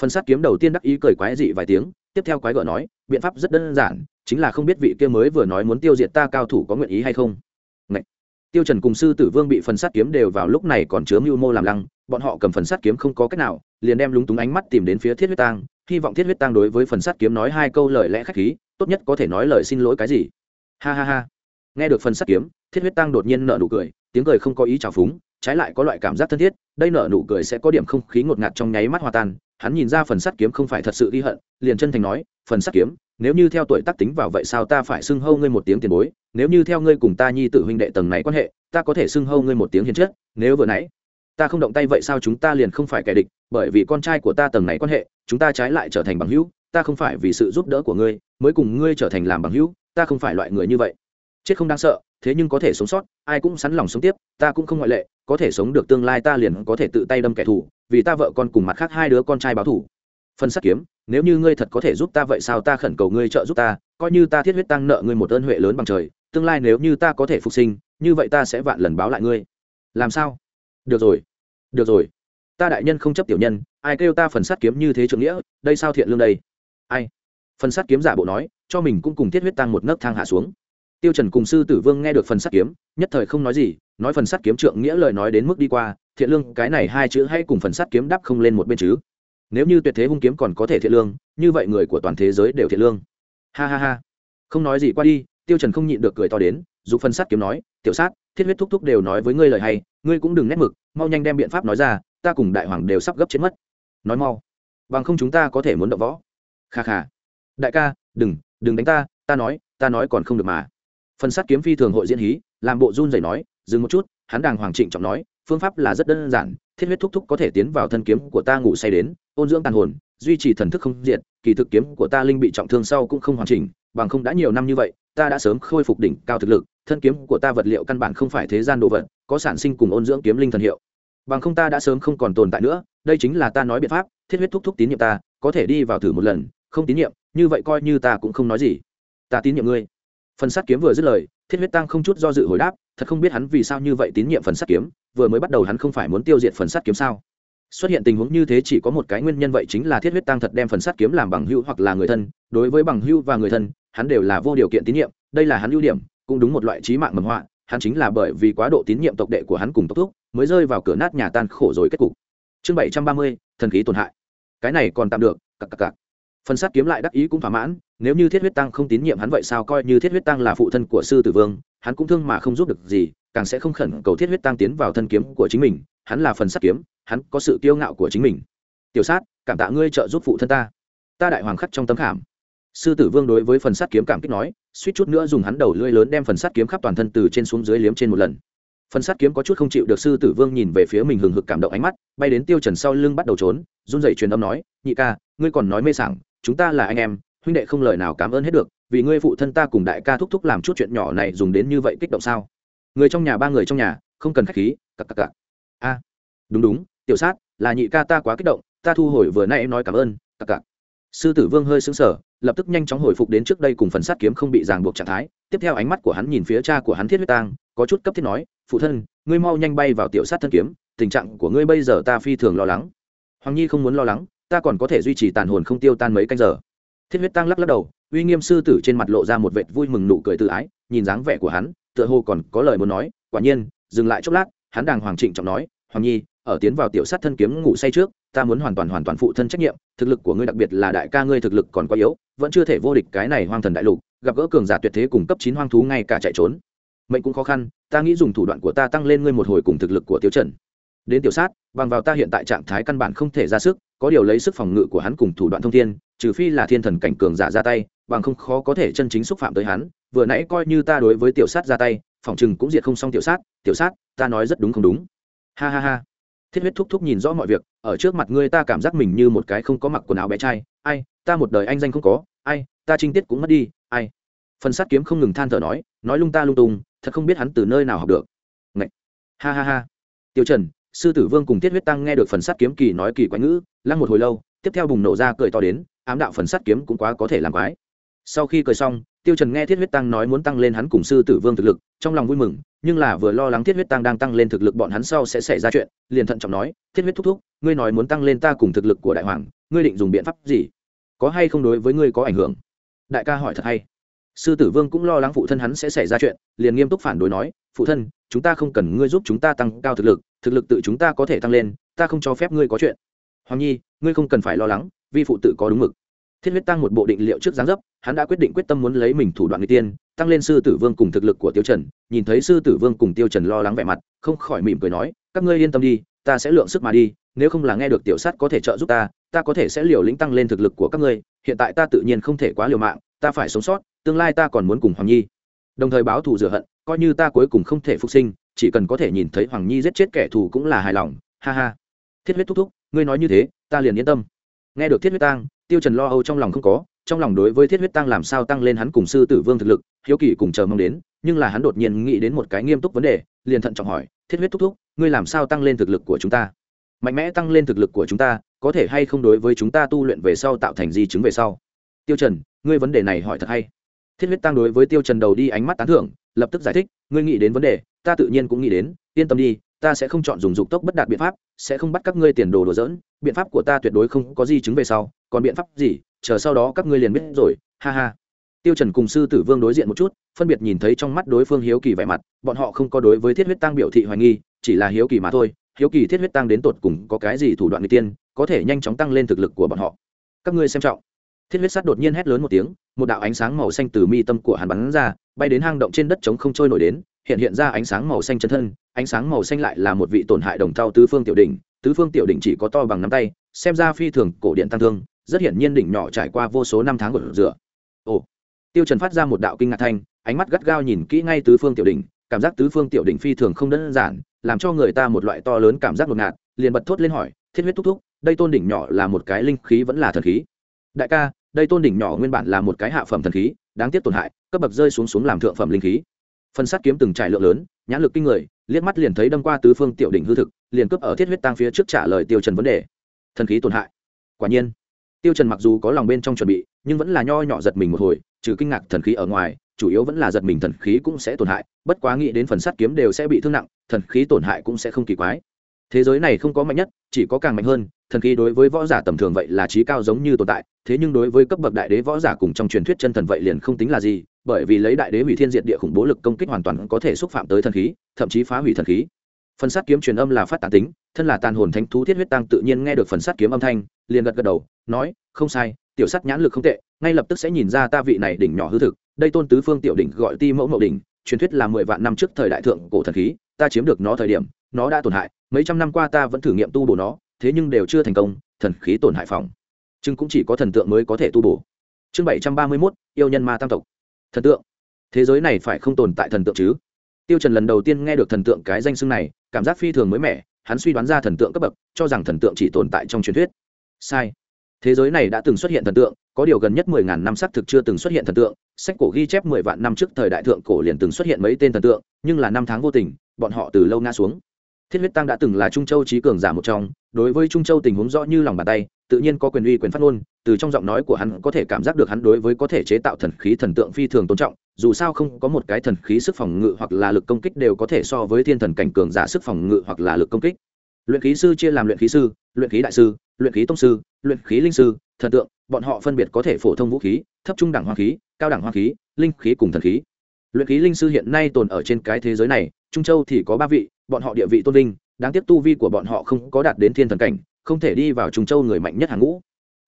phần sắt kiếm đầu tiên đắc ý cười quái dị vài tiếng, tiếp theo quái gở nói, biện pháp rất đơn giản, chính là không biết vị kia mới vừa nói muốn tiêu diệt ta cao thủ có nguyện ý hay không? Ngậy. tiêu trần cùng sư tử vương bị phần sắt kiếm đều vào lúc này còn chứa mưu mô làm lăng, bọn họ cầm phần sắt kiếm không có cách nào, liền đem lúng túng ánh mắt tìm đến phía thiết huyết tang, hy vọng thiết huyết tang đối với phần sắt kiếm nói hai câu lời lẽ khách khí, tốt nhất có thể nói lời xin lỗi cái gì. Ha ha ha nghe được phần sắt kiếm, thiết huyết tăng đột nhiên nở nụ cười, tiếng cười không có ý trào phúng, trái lại có loại cảm giác thân thiết, đây nở nụ cười sẽ có điểm không khí ngột ngạt trong nháy mắt hòa tan. Hắn nhìn ra phần sắt kiếm không phải thật sự ghi hận, liền chân thành nói, phần sắt kiếm, nếu như theo tuổi tác tính vào vậy sao ta phải xưng hâu ngươi một tiếng tiền bối? Nếu như theo ngươi cùng ta nhi tử huynh đệ tầng này quan hệ, ta có thể xưng hâu ngươi một tiếng hiền chất. Nếu vừa nãy, ta không động tay vậy sao chúng ta liền không phải kẻ địch, bởi vì con trai của ta tầng này quan hệ, chúng ta trái lại trở thành bằng hữu, ta không phải vì sự giúp đỡ của ngươi, mới cùng ngươi trở thành làm bằng hữu, ta không phải loại người như vậy chết không đáng sợ, thế nhưng có thể sống sót, ai cũng sẵn lòng sống tiếp, ta cũng không ngoại lệ, có thể sống được tương lai ta liền có thể tự tay đâm kẻ thù, vì ta vợ con cùng mặt khác hai đứa con trai báo thù. Phân sắt kiếm, nếu như ngươi thật có thể giúp ta vậy sao ta khẩn cầu ngươi trợ giúp ta, coi như ta thiết huyết tăng nợ ngươi một ơn huệ lớn bằng trời, tương lai nếu như ta có thể phục sinh, như vậy ta sẽ vạn lần báo lại ngươi. Làm sao? Được rồi được rồi. Ta đại nhân không chấp tiểu nhân, ai kêu ta phần sát kiếm như thế trưởng nghĩa, đây sao thiện lương đây? Ai? Phần sát kiếm giả bộ nói, cho mình cũng cùng thiết huyết tăng một nấc thang hạ xuống tiêu trần cùng sư tử vương nghe được phần sát kiếm, nhất thời không nói gì, nói phần sát kiếm trượng nghĩa lời nói đến mức đi qua, thiện lương, cái này hai chữ hay cùng phần sát kiếm đáp không lên một bên chứ. Nếu như tuyệt thế hung kiếm còn có thể thiện lương, như vậy người của toàn thế giới đều thiện lương. Ha ha ha. Không nói gì qua đi, tiêu trần không nhịn được cười to đến, dù phần sát kiếm nói, tiểu sát, thiết huyết thúc thúc đều nói với ngươi lời hay, ngươi cũng đừng nét mực, mau nhanh đem biện pháp nói ra, ta cùng đại hoàng đều sắp gấp chết mất. Nói mau. Bằng không chúng ta có thể muốn động võ. Kha kha. Đại ca, đừng đừng đánh ta ta nói ta nói còn không được mà phần sát kiếm phi thường hội diễn hí, làm bộ run rẩy nói, dừng một chút. Hắn đàng hoàng trịnh trọng nói, phương pháp là rất đơn giản, thiết huyết thúc thúc có thể tiến vào thân kiếm của ta ngủ say đến, ôn dưỡng tàn hồn, duy trì thần thức không diệt, kỳ thực kiếm của ta linh bị trọng thương sau cũng không hoàn chỉnh, bằng không đã nhiều năm như vậy, ta đã sớm khôi phục đỉnh cao thực lực, thân kiếm của ta vật liệu căn bản không phải thế gian đồ vật, có sản sinh cùng ôn dưỡng kiếm linh thần hiệu. Bằng không ta đã sớm không còn tồn tại nữa, đây chính là ta nói biện pháp, thiết huyết thúc thúc tín nhiệm ta, có thể đi vào thử một lần, không tín nhiệm, như vậy coi như ta cũng không nói gì. Ta tín nhiệm ngươi phần sát kiếm vừa dứt lời, thiết huyết tăng không chút do dự hồi đáp, thật không biết hắn vì sao như vậy tín nhiệm phần sắt kiếm, vừa mới bắt đầu hắn không phải muốn tiêu diệt phần sắt kiếm sao? Xuất hiện tình huống như thế chỉ có một cái nguyên nhân vậy chính là thiết huyết tăng thật đem phần sắt kiếm làm bằng hữu hoặc là người thân, đối với bằng hữu và người thân, hắn đều là vô điều kiện tín nhiệm, đây là hắn ưu điểm, cũng đúng một loại trí mạng mầm họa, hắn chính là bởi vì quá độ tín nhiệm tộc đệ của hắn cùng tộc thúc, mới rơi vào cửa nát nhà tan khổ rồi kết cục. Chương bảy trăm ba mươi, thần khí tổn hại. Cái này còn tạm được, cặc cặc cặc phần sát kiếm lại đắc ý cũng thỏa mãn, nếu như thiết huyết tăng không tín nhiệm hắn vậy sao? Coi như thiết huyết tăng là phụ thân của sư tử vương, hắn cũng thương mà không giúp được gì, càng sẽ không khẩn cầu thiết huyết tăng tiến vào thân kiếm của chính mình. Hắn là phần sát kiếm, hắn có sự kiêu ngạo của chính mình. Tiểu sát, cảm tạ ngươi trợ giúp phụ thân ta. Ta đại hoàng khắc trong tấm khảm. Sư tử vương đối với phần sát kiếm cảm kích nói, suýt chút nữa dùng hắn đầu lưỡi lớn đem phần sát kiếm khắp toàn thân từ trên xuống dưới liếm trên một lần. Phần sát kiếm có chút không chịu được sư tử vương nhìn về phía mình hừng hực cảm động ánh mắt, bay đến tiêu trần sau lưng bắt đầu trốn, run rẩy truyền âm nói, nhị ca, ngươi còn nói mê sảng chúng ta là anh em, huynh đệ không lời nào cảm ơn hết được, vì ngươi phụ thân ta cùng đại ca thúc thúc làm chút chuyện nhỏ này dùng đến như vậy kích động sao? Người trong nhà, ba người trong nhà, không cần khách khí, cặc cặc cặc. A, đúng đúng, tiểu sát, là nhị ca ta quá kích động, ta thu hồi vừa nay em nói cảm ơn, cặc cặc. Sư tử vương hơi sững sờ, lập tức nhanh chóng hồi phục đến trước đây cùng phần sát kiếm không bị ràng buộc trạng thái. Tiếp theo ánh mắt của hắn nhìn phía cha của hắn thiết huyết tang, có chút cấp thiết nói, phụ thân, ngươi mau nhanh bay vào tiểu sát thân kiếm, tình trạng của ngươi bây giờ ta phi thường lo lắng. Hoàng nhi không muốn lo lắng ta còn có thể duy trì tàn hồn không tiêu tan mấy canh giờ. Thiết huyết tăng lắc lắc đầu, uy nghiêm sư tử trên mặt lộ ra một vệt vui mừng nụ cười tự ái, nhìn dáng vẻ của hắn, tựa hồ còn có lời muốn nói, quả nhiên, dừng lại chốc lát, hắn đàng hoàng trịnh trọng nói, hoàng nhi, ở tiến vào tiểu sát thân kiếm ngủ say trước, ta muốn hoàn toàn hoàn toàn phụ thân trách nhiệm, thực lực của ngươi đặc biệt là đại ca ngươi thực lực còn quá yếu, vẫn chưa thể vô địch cái này hoang thần đại lục, gặp gỡ cường giả tuyệt thế cùng cấp chín hoang thú ngay cả chạy trốn. Mệnh cũng khó khăn, ta nghĩ dùng thủ đoạn của ta tăng lên ngươi một hồi cùng thực lực của tiêu trần đến tiểu sát, bằng vào ta hiện tại trạng thái căn bản không thể ra sức, có điều lấy sức phòng ngự của hắn cùng thủ đoạn thông thiên, trừ phi là thiên thần cảnh cường giả ra tay, bằng không khó có thể chân chính xúc phạm tới hắn. Vừa nãy coi như ta đối với tiểu sát ra tay, phòng chừng cũng diệt không xong tiểu sát tiểu sát, ta nói rất đúng không đúng? Ha ha ha. Thiết huyết thúc thúc nhìn rõ mọi việc, ở trước mặt ngươi ta cảm giác mình như một cái không có mặc quần áo bé trai. Ai, ta một đời anh danh không có. Ai, ta trinh tiết cũng mất đi. Ai. Phần sát kiếm không ngừng than thở nói nói lung ta lung tung, thật không biết hắn từ nơi nào học được. Ngậy! ha ha ha. Tiêu trần sư tử vương cùng tiết huyết tăng nghe được phần sắt kiếm kỳ nói kỳ quái ngữ, lăng một hồi lâu, tiếp theo bùng nổ ra cười to đến, ám đạo phần sắt kiếm cũng quá có thể làm quái. Sau khi cười xong, tiêu trần nghe thiết huyết tăng nói muốn tăng lên hắn cùng sư tử vương thực lực, trong lòng vui mừng, nhưng là vừa lo lắng thiết huyết tăng đang tăng lên thực lực bọn hắn sau sẽ xảy ra chuyện, liền thận trọng nói thiết huyết thúc thúc, ngươi nói muốn tăng lên ta cùng thực lực của đại hoàng, ngươi định dùng biện pháp gì? Có hay không đối với ngươi có ảnh hưởng? Đại ca hỏi thật hay. Sư tử vương cũng lo lắng phụ thân hắn sẽ xảy ra chuyện, liền nghiêm túc phản đối nói phụ thân, chúng ta không cần ngươi giúp chúng ta tăng cao thực lực thực lực tự chúng ta có thể tăng lên, ta không cho phép ngươi có chuyện. Hoàng nhi, ngươi không cần phải lo lắng, vi phụ tự có đúng mực. Thiết huyết tăng một bộ định liệu trước giáng dấp, hắn đã quyết định quyết tâm muốn lấy mình thủ đoạn người tiên, tăng lên sư tử vương cùng thực lực của tiêu trần. Nhìn thấy sư tử vương cùng tiêu trần lo lắng vẻ mặt, không khỏi mỉm cười nói, các ngươi yên tâm đi, ta sẽ lượng sức mà đi, nếu không là nghe được tiểu sát có thể trợ giúp ta ta có thể sẽ liều lĩnh tăng lên thực lực của các ngươi. Hiện tại ta tự nhiên không thể quá liều mạng, ta phải sống sót, tương lai ta còn muốn cùng hoàng nhi. Đồng thời báo thù rửa hận coi như ta cuối cùng không thể phục sinh, chỉ cần có thể nhìn thấy hoàng nhi giết chết kẻ thù cũng là hài lòng, ha ha. Thiết huyết thúc thúc, ngươi nói như thế, ta liền yên tâm. Nghe được thiết huyết tang, tiêu trần lo âu trong lòng không có, trong lòng đối với thiết huyết tăng làm sao tăng lên hắn cùng sư tử vương thực lực, hiếu kỳ cùng chờ mong đến, nhưng là hắn đột nhiên nghĩ đến một cái nghiêm túc vấn đề, liền thận trọng hỏi, thiết huyết thúc thúc, ngươi làm sao tăng lên thực lực của chúng ta? Mạnh mẽ tăng lên thực lực của chúng ta, có thể hay không đối với chúng ta tu luyện về sau tạo thành di chứng về sau? Tiêu trần, ngươi vấn đề này hỏi thật hay. Thiết huyết tăng đối với tiêu trần đầu đi ánh mắt tán thưởng lập tức giải thích, ngươi nghĩ đến vấn đề, ta tự nhiên cũng nghĩ đến, yên tâm đi, ta sẽ không chọn dùng dục tốc bất đạt biện pháp, sẽ không bắt các ngươi tiền đồ đùa dỡn biện pháp của ta tuyệt đối không có di chứng về sau, còn biện pháp gì, chờ sau đó các ngươi liền biết rồi, ha ha. Tiêu trần cùng sư tử vương đối diện một chút, phân biệt nhìn thấy trong mắt đối phương hiếu kỳ vẻ mặt, bọn họ không có đối với thiết huyết tăng biểu thị hoài nghi, chỉ là hiếu kỳ mà thôi, hiếu kỳ thiết huyết tăng đến tột cùng có cái gì thủ đoạn người tiên, có thể nhanh chóng tăng lên thực lực của bọn họ. Các ngươi xem trọng thiết huyết sắt đột nhiên hét lớn một tiếng, một đạo ánh sáng màu xanh từ mi tâm của hắn bắn ra, bay đến hang động trên đất trống không trôi nổi đến, hiện hiện ra ánh sáng màu xanh chân thân, ánh sáng màu xanh lại là một vị tổn hại đồng thau tứ phương tiểu đỉnh, tứ phương tiểu đỉnh chỉ có to bằng nắm tay, xem ra phi thường cổ điện tăng thương, rất hiển nhiên đỉnh nhỏ trải qua vô số năm tháng của rửa. Ồ. Tiêu trần phát ra một đạo kinh ngạc thanh, ánh mắt gắt gao nhìn kỹ ngay tứ phương tiểu đỉnh, cảm giác tứ phương tiểu đỉnh phi thường không đơn giản, làm cho người ta một loại to lớn cảm giác ngột ngạt, liền bật thốt lên hỏi, thiết huyết thúc thúc, đây tôn đỉnh nhỏ là một cái linh khí vẫn là thần khí? Đại ca, đây tôn đỉnh nhỏ nguyên bản là một cái hạ phẩm thần khí, đáng tiếc tổn hại, cấp bậc rơi xuống xuống làm thượng phẩm linh khí. Phân sát kiếm từng trải lượng lớn, nhãn lực kinh người, liếc mắt liền thấy đâm qua tứ phương tiểu đỉnh hư thực, liền cướp ở thiết huyết tăng phía trước trả lời tiêu trần vấn đề. Thần khí tổn hại. Quả nhiên, tiêu trần mặc dù có lòng bên trong chuẩn bị, nhưng vẫn là nho nhỏ giật mình một hồi, trừ kinh ngạc thần khí ở ngoài, chủ yếu vẫn là giật mình thần khí cũng sẽ tổn hại, bất quá nghĩ đến phần sắt kiếm đều sẽ bị thương nặng, thần khí tổn hại cũng sẽ không kỳ quái. Thế giới này không có mạnh nhất, chỉ có càng mạnh hơn thần khí đối với võ giả tầm thường vậy là trí cao giống như tồn tại, thế nhưng đối với cấp bậc đại đế võ giả cùng trong truyền thuyết chân thần vậy liền không tính là gì, bởi vì lấy đại đế hủy thiên diệt địa khủng bố lực công kích hoàn toàn có thể xúc phạm tới thần khí, thậm chí phá hủy thần khí. Phần sát kiếm truyền âm là phát tán tính, thân là tàn hồn thánh thú thiết huyết tăng tự nhiên nghe được phần sát kiếm âm thanh, liền gật gật đầu, nói, không sai, tiểu sắt nhãn lực không tệ, ngay lập tức sẽ nhìn ra ta vị này đỉnh nhỏ hư thực, đây tôn tứ phương tiểu đỉnh gọi ti mẫu mậu đỉnh, truyền thuyết là mười vạn năm trước thời đại thượng cổ thần khí, ta chiếm được nó thời điểm, nó đã tổn hại, mấy trăm năm qua ta vẫn thử nghiệm tu bổ nó thế nhưng đều chưa thành công, thần khí tổn hại phòng. Chừng cũng chỉ có thần tượng mới có thể tu bổ. Chương bảy trăm ba mươi mốt, yêu nhân ma tam tộc. Thần tượng. Thế giới này phải không tồn tại thần tượng chứ? Tiêu trần lần đầu tiên nghe được thần tượng cái danh xưng này, cảm giác phi thường mới mẻ, hắn suy đoán ra thần tượng cấp bậc, cho rằng thần tượng chỉ tồn tại trong truyền thuyết. Sai. Thế giới này đã từng xuất hiện thần tượng, có điều gần nhất mười ngàn năm xác thực chưa từng xuất hiện thần tượng, sách cổ ghi chép mười vạn năm trước thời đại thượng cổ liền từng xuất hiện mấy tên thần tượng, nhưng là năm tháng vô tình, bọn họ từ lâu ngã xuống thiết huyết tăng đã từng là trung châu trí cường giả một trong, đối với trung châu tình huống rõ như lòng bàn tay, tự nhiên có quyền uy quyền phát ngôn, từ trong giọng nói của hắn có thể cảm giác được hắn đối với có thể chế tạo thần khí thần tượng phi thường tôn trọng, dù sao không có một cái thần khí sức phòng ngự hoặc là lực công kích đều có thể so với thiên thần cảnh cường giả sức phòng ngự hoặc là lực công kích. Luyện khí sư chia làm luyện khí sư, luyện khí đại sư, luyện khí tông sư, luyện khí linh sư, thần tượng, bọn họ phân biệt có thể phổ thông vũ khí, thấp trung đẳng hoa khí, cao đẳng hoa khí, linh khí cùng thần khí. Luyện khí linh sư hiện nay tồn ở trên cái thế giới này, trung châu thì có ba vị bọn họ địa vị tôn linh đáng tiếc tu vi của bọn họ không có đạt đến thiên thần cảnh, không thể đi vào trùng châu người mạnh nhất hàng ngũ.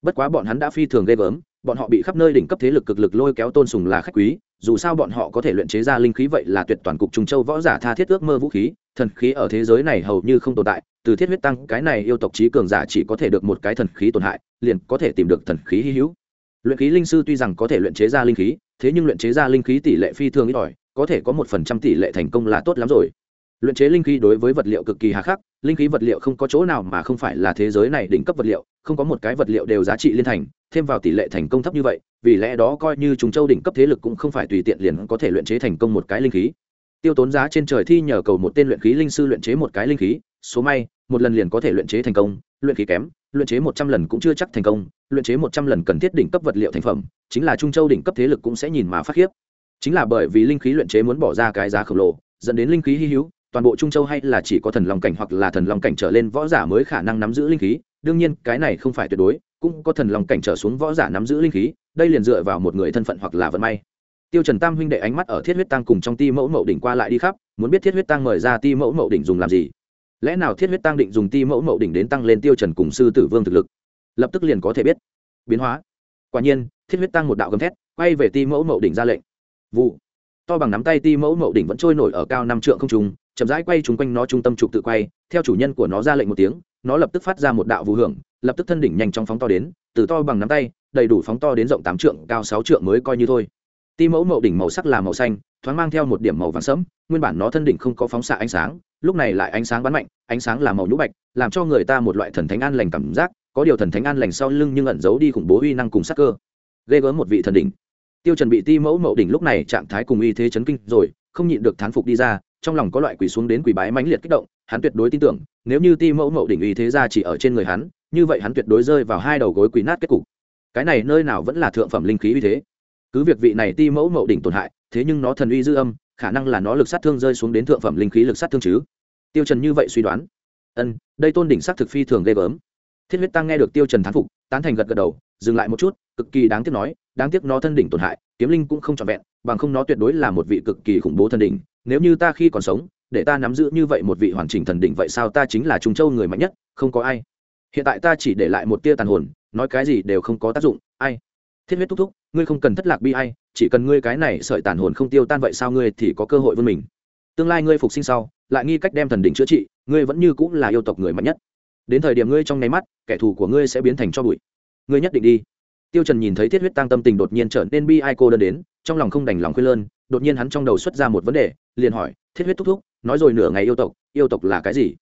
Bất quá bọn hắn đã phi thường ghê gớm, bọn họ bị khắp nơi đỉnh cấp thế lực cực lực lôi kéo tôn sùng là khách quý, dù sao bọn họ có thể luyện chế ra linh khí vậy là tuyệt toàn cục trùng châu võ giả tha thiết ước mơ vũ khí, thần khí ở thế giới này hầu như không tồn tại, từ thiết huyết tăng, cái này yêu tộc trí cường giả chỉ có thể được một cái thần khí tổn hại, liền có thể tìm được thần khí hy hữu. Luyện khí linh sư tuy rằng có thể luyện chế ra linh khí, thế nhưng luyện chế ra linh khí tỷ lệ phi thường ít ỏi, có thể có một phần trăm tỷ lệ thành công là tốt lắm rồi luyện chế linh khí đối với vật liệu cực kỳ hà khắc, linh khí vật liệu không có chỗ nào mà không phải là thế giới này đỉnh cấp vật liệu, không có một cái vật liệu đều giá trị liên thành, thêm vào tỷ lệ thành công thấp như vậy, vì lẽ đó coi như chúng châu đỉnh cấp thế lực cũng không phải tùy tiện liền có thể luyện chế thành công một cái linh khí. Tiêu tốn giá trên trời thi nhờ cầu một tên luyện khí linh sư luyện chế một cái linh khí, số may, một lần liền có thể luyện chế thành công, luyện khí kém, luyện chế một trăm lần cũng chưa chắc thành công, luyện chế một trăm lần cần thiết đỉnh cấp vật liệu thành phẩm, chính là trung châu đỉnh cấp thế lực cũng sẽ nhìn mà phát khiếp. Chính là bởi vì linh khí luyện chế muốn bỏ ra cái giá khổng lồ, dẫn đến linh khí hy hữu toàn bộ trung châu hay là chỉ có thần long cảnh hoặc là thần long cảnh trở lên võ giả mới khả năng nắm giữ linh khí? Đương nhiên, cái này không phải tuyệt đối, cũng có thần long cảnh trở xuống võ giả nắm giữ linh khí, đây liền dựa vào một người thân phận hoặc là vận may. Tiêu trần tam huynh đệ ánh mắt ở thiết huyết tăng cùng trong ti mẫu mậu đỉnh qua lại đi khắp, muốn biết thiết huyết tăng mời ra ti mẫu mậu đỉnh dùng làm gì? Lẽ nào thiết huyết tăng định dùng ti mẫu mậu đỉnh đến tăng lên tiêu trần cùng sư tử vương thực lực? Lập tức liền có thể biết. Biến hóa. Quả nhiên, thiết huyết tăng một đạo gầm thét, quay về ti mẫu mậu đỉnh ra lệnh. Vụ. To bằng nắm tay ti mẫu mậu đỉnh vẫn trôi nổi ở cao năm trượng không trung chậm rãi quay chúng quanh nó trung tâm trục tự quay, theo chủ nhân của nó ra lệnh một tiếng, nó lập tức phát ra một đạo vũ hưởng, lập tức thân đỉnh nhanh chóng phóng to đến, từ to bằng nắm tay, đầy đủ phóng to đến rộng tám trượng, cao sáu trượng mới coi như thôi. Ti mẫu mậu đỉnh màu sắc là màu xanh, thoáng mang theo một điểm màu vàng sẫm, nguyên bản nó thân đỉnh không có phóng xạ ánh sáng, lúc này lại ánh sáng bắn mạnh, ánh sáng là màu nhũ bạch, làm cho người ta một loại thần thánh an lành cảm giác, có điều thần thánh an lành sau lưng nhưng ẩn giấu đi khủng bố uy năng cùng sắc cơ. Ghê gớm một vị thần đỉnh. Tiêu trần bị ti mẫu mậu đỉnh lúc này trạng thái cùng uy thế chấn kinh rồi, không nhịn được thán phục đi ra trong lòng có loại quỳ xuống đến quỳ bái mãnh liệt kích động, hắn tuyệt đối tin tưởng, nếu như ti mẫu mậu đỉnh uy thế ra chỉ ở trên người hắn, như vậy hắn tuyệt đối rơi vào hai đầu gối quỳ nát kết cục. Cái này nơi nào vẫn là thượng phẩm linh khí uy thế? Cứ việc vị này ti mẫu mậu đỉnh tổn hại, thế nhưng nó thần uy dư âm, khả năng là nó lực sát thương rơi xuống đến thượng phẩm linh khí lực sát thương chứ. Tiêu trần như vậy suy đoán. Ân, đây tôn đỉnh sát thực phi thường ghê gớm. Thiết huyết tăng nghe được tiêu trần thán phục, tán thành gật gật đầu, dừng lại một chút, cực kỳ đáng tiếc nói, đáng tiếc nó thân đỉnh tổn hại, kiếm linh cũng không trọn vẹn, bằng không nó tuyệt đối là một vị cực kỳ khủng bố thân đỉnh nếu như ta khi còn sống, để ta nắm giữ như vậy một vị hoàn chỉnh thần đỉnh vậy sao ta chính là trung châu người mạnh nhất, không có ai. Hiện tại ta chỉ để lại một tia tàn hồn, nói cái gì đều không có tác dụng, ai. Thiết huyết thúc thúc, ngươi không cần thất lạc bi ai, chỉ cần ngươi cái này sợi tàn hồn không tiêu tan vậy sao ngươi thì có cơ hội vươn mình. Tương lai ngươi phục sinh sau, lại nghi cách đem thần đỉnh chữa trị, ngươi vẫn như cũng là yêu tộc người mạnh nhất. Đến thời điểm ngươi trong nháy mắt, kẻ thù của ngươi sẽ biến thành cho bụi. Ngươi nhất định đi tiêu trần nhìn thấy thiết huyết tăng tâm tình đột nhiên trở nên bi ai cô đơn đến, trong lòng không đành lòng khuyên lơn, đột nhiên hắn trong đầu xuất ra một vấn đề, liền hỏi, thiết huyết thúc thúc, nói rồi nửa ngày yêu tộc yêu tộc là cái gì?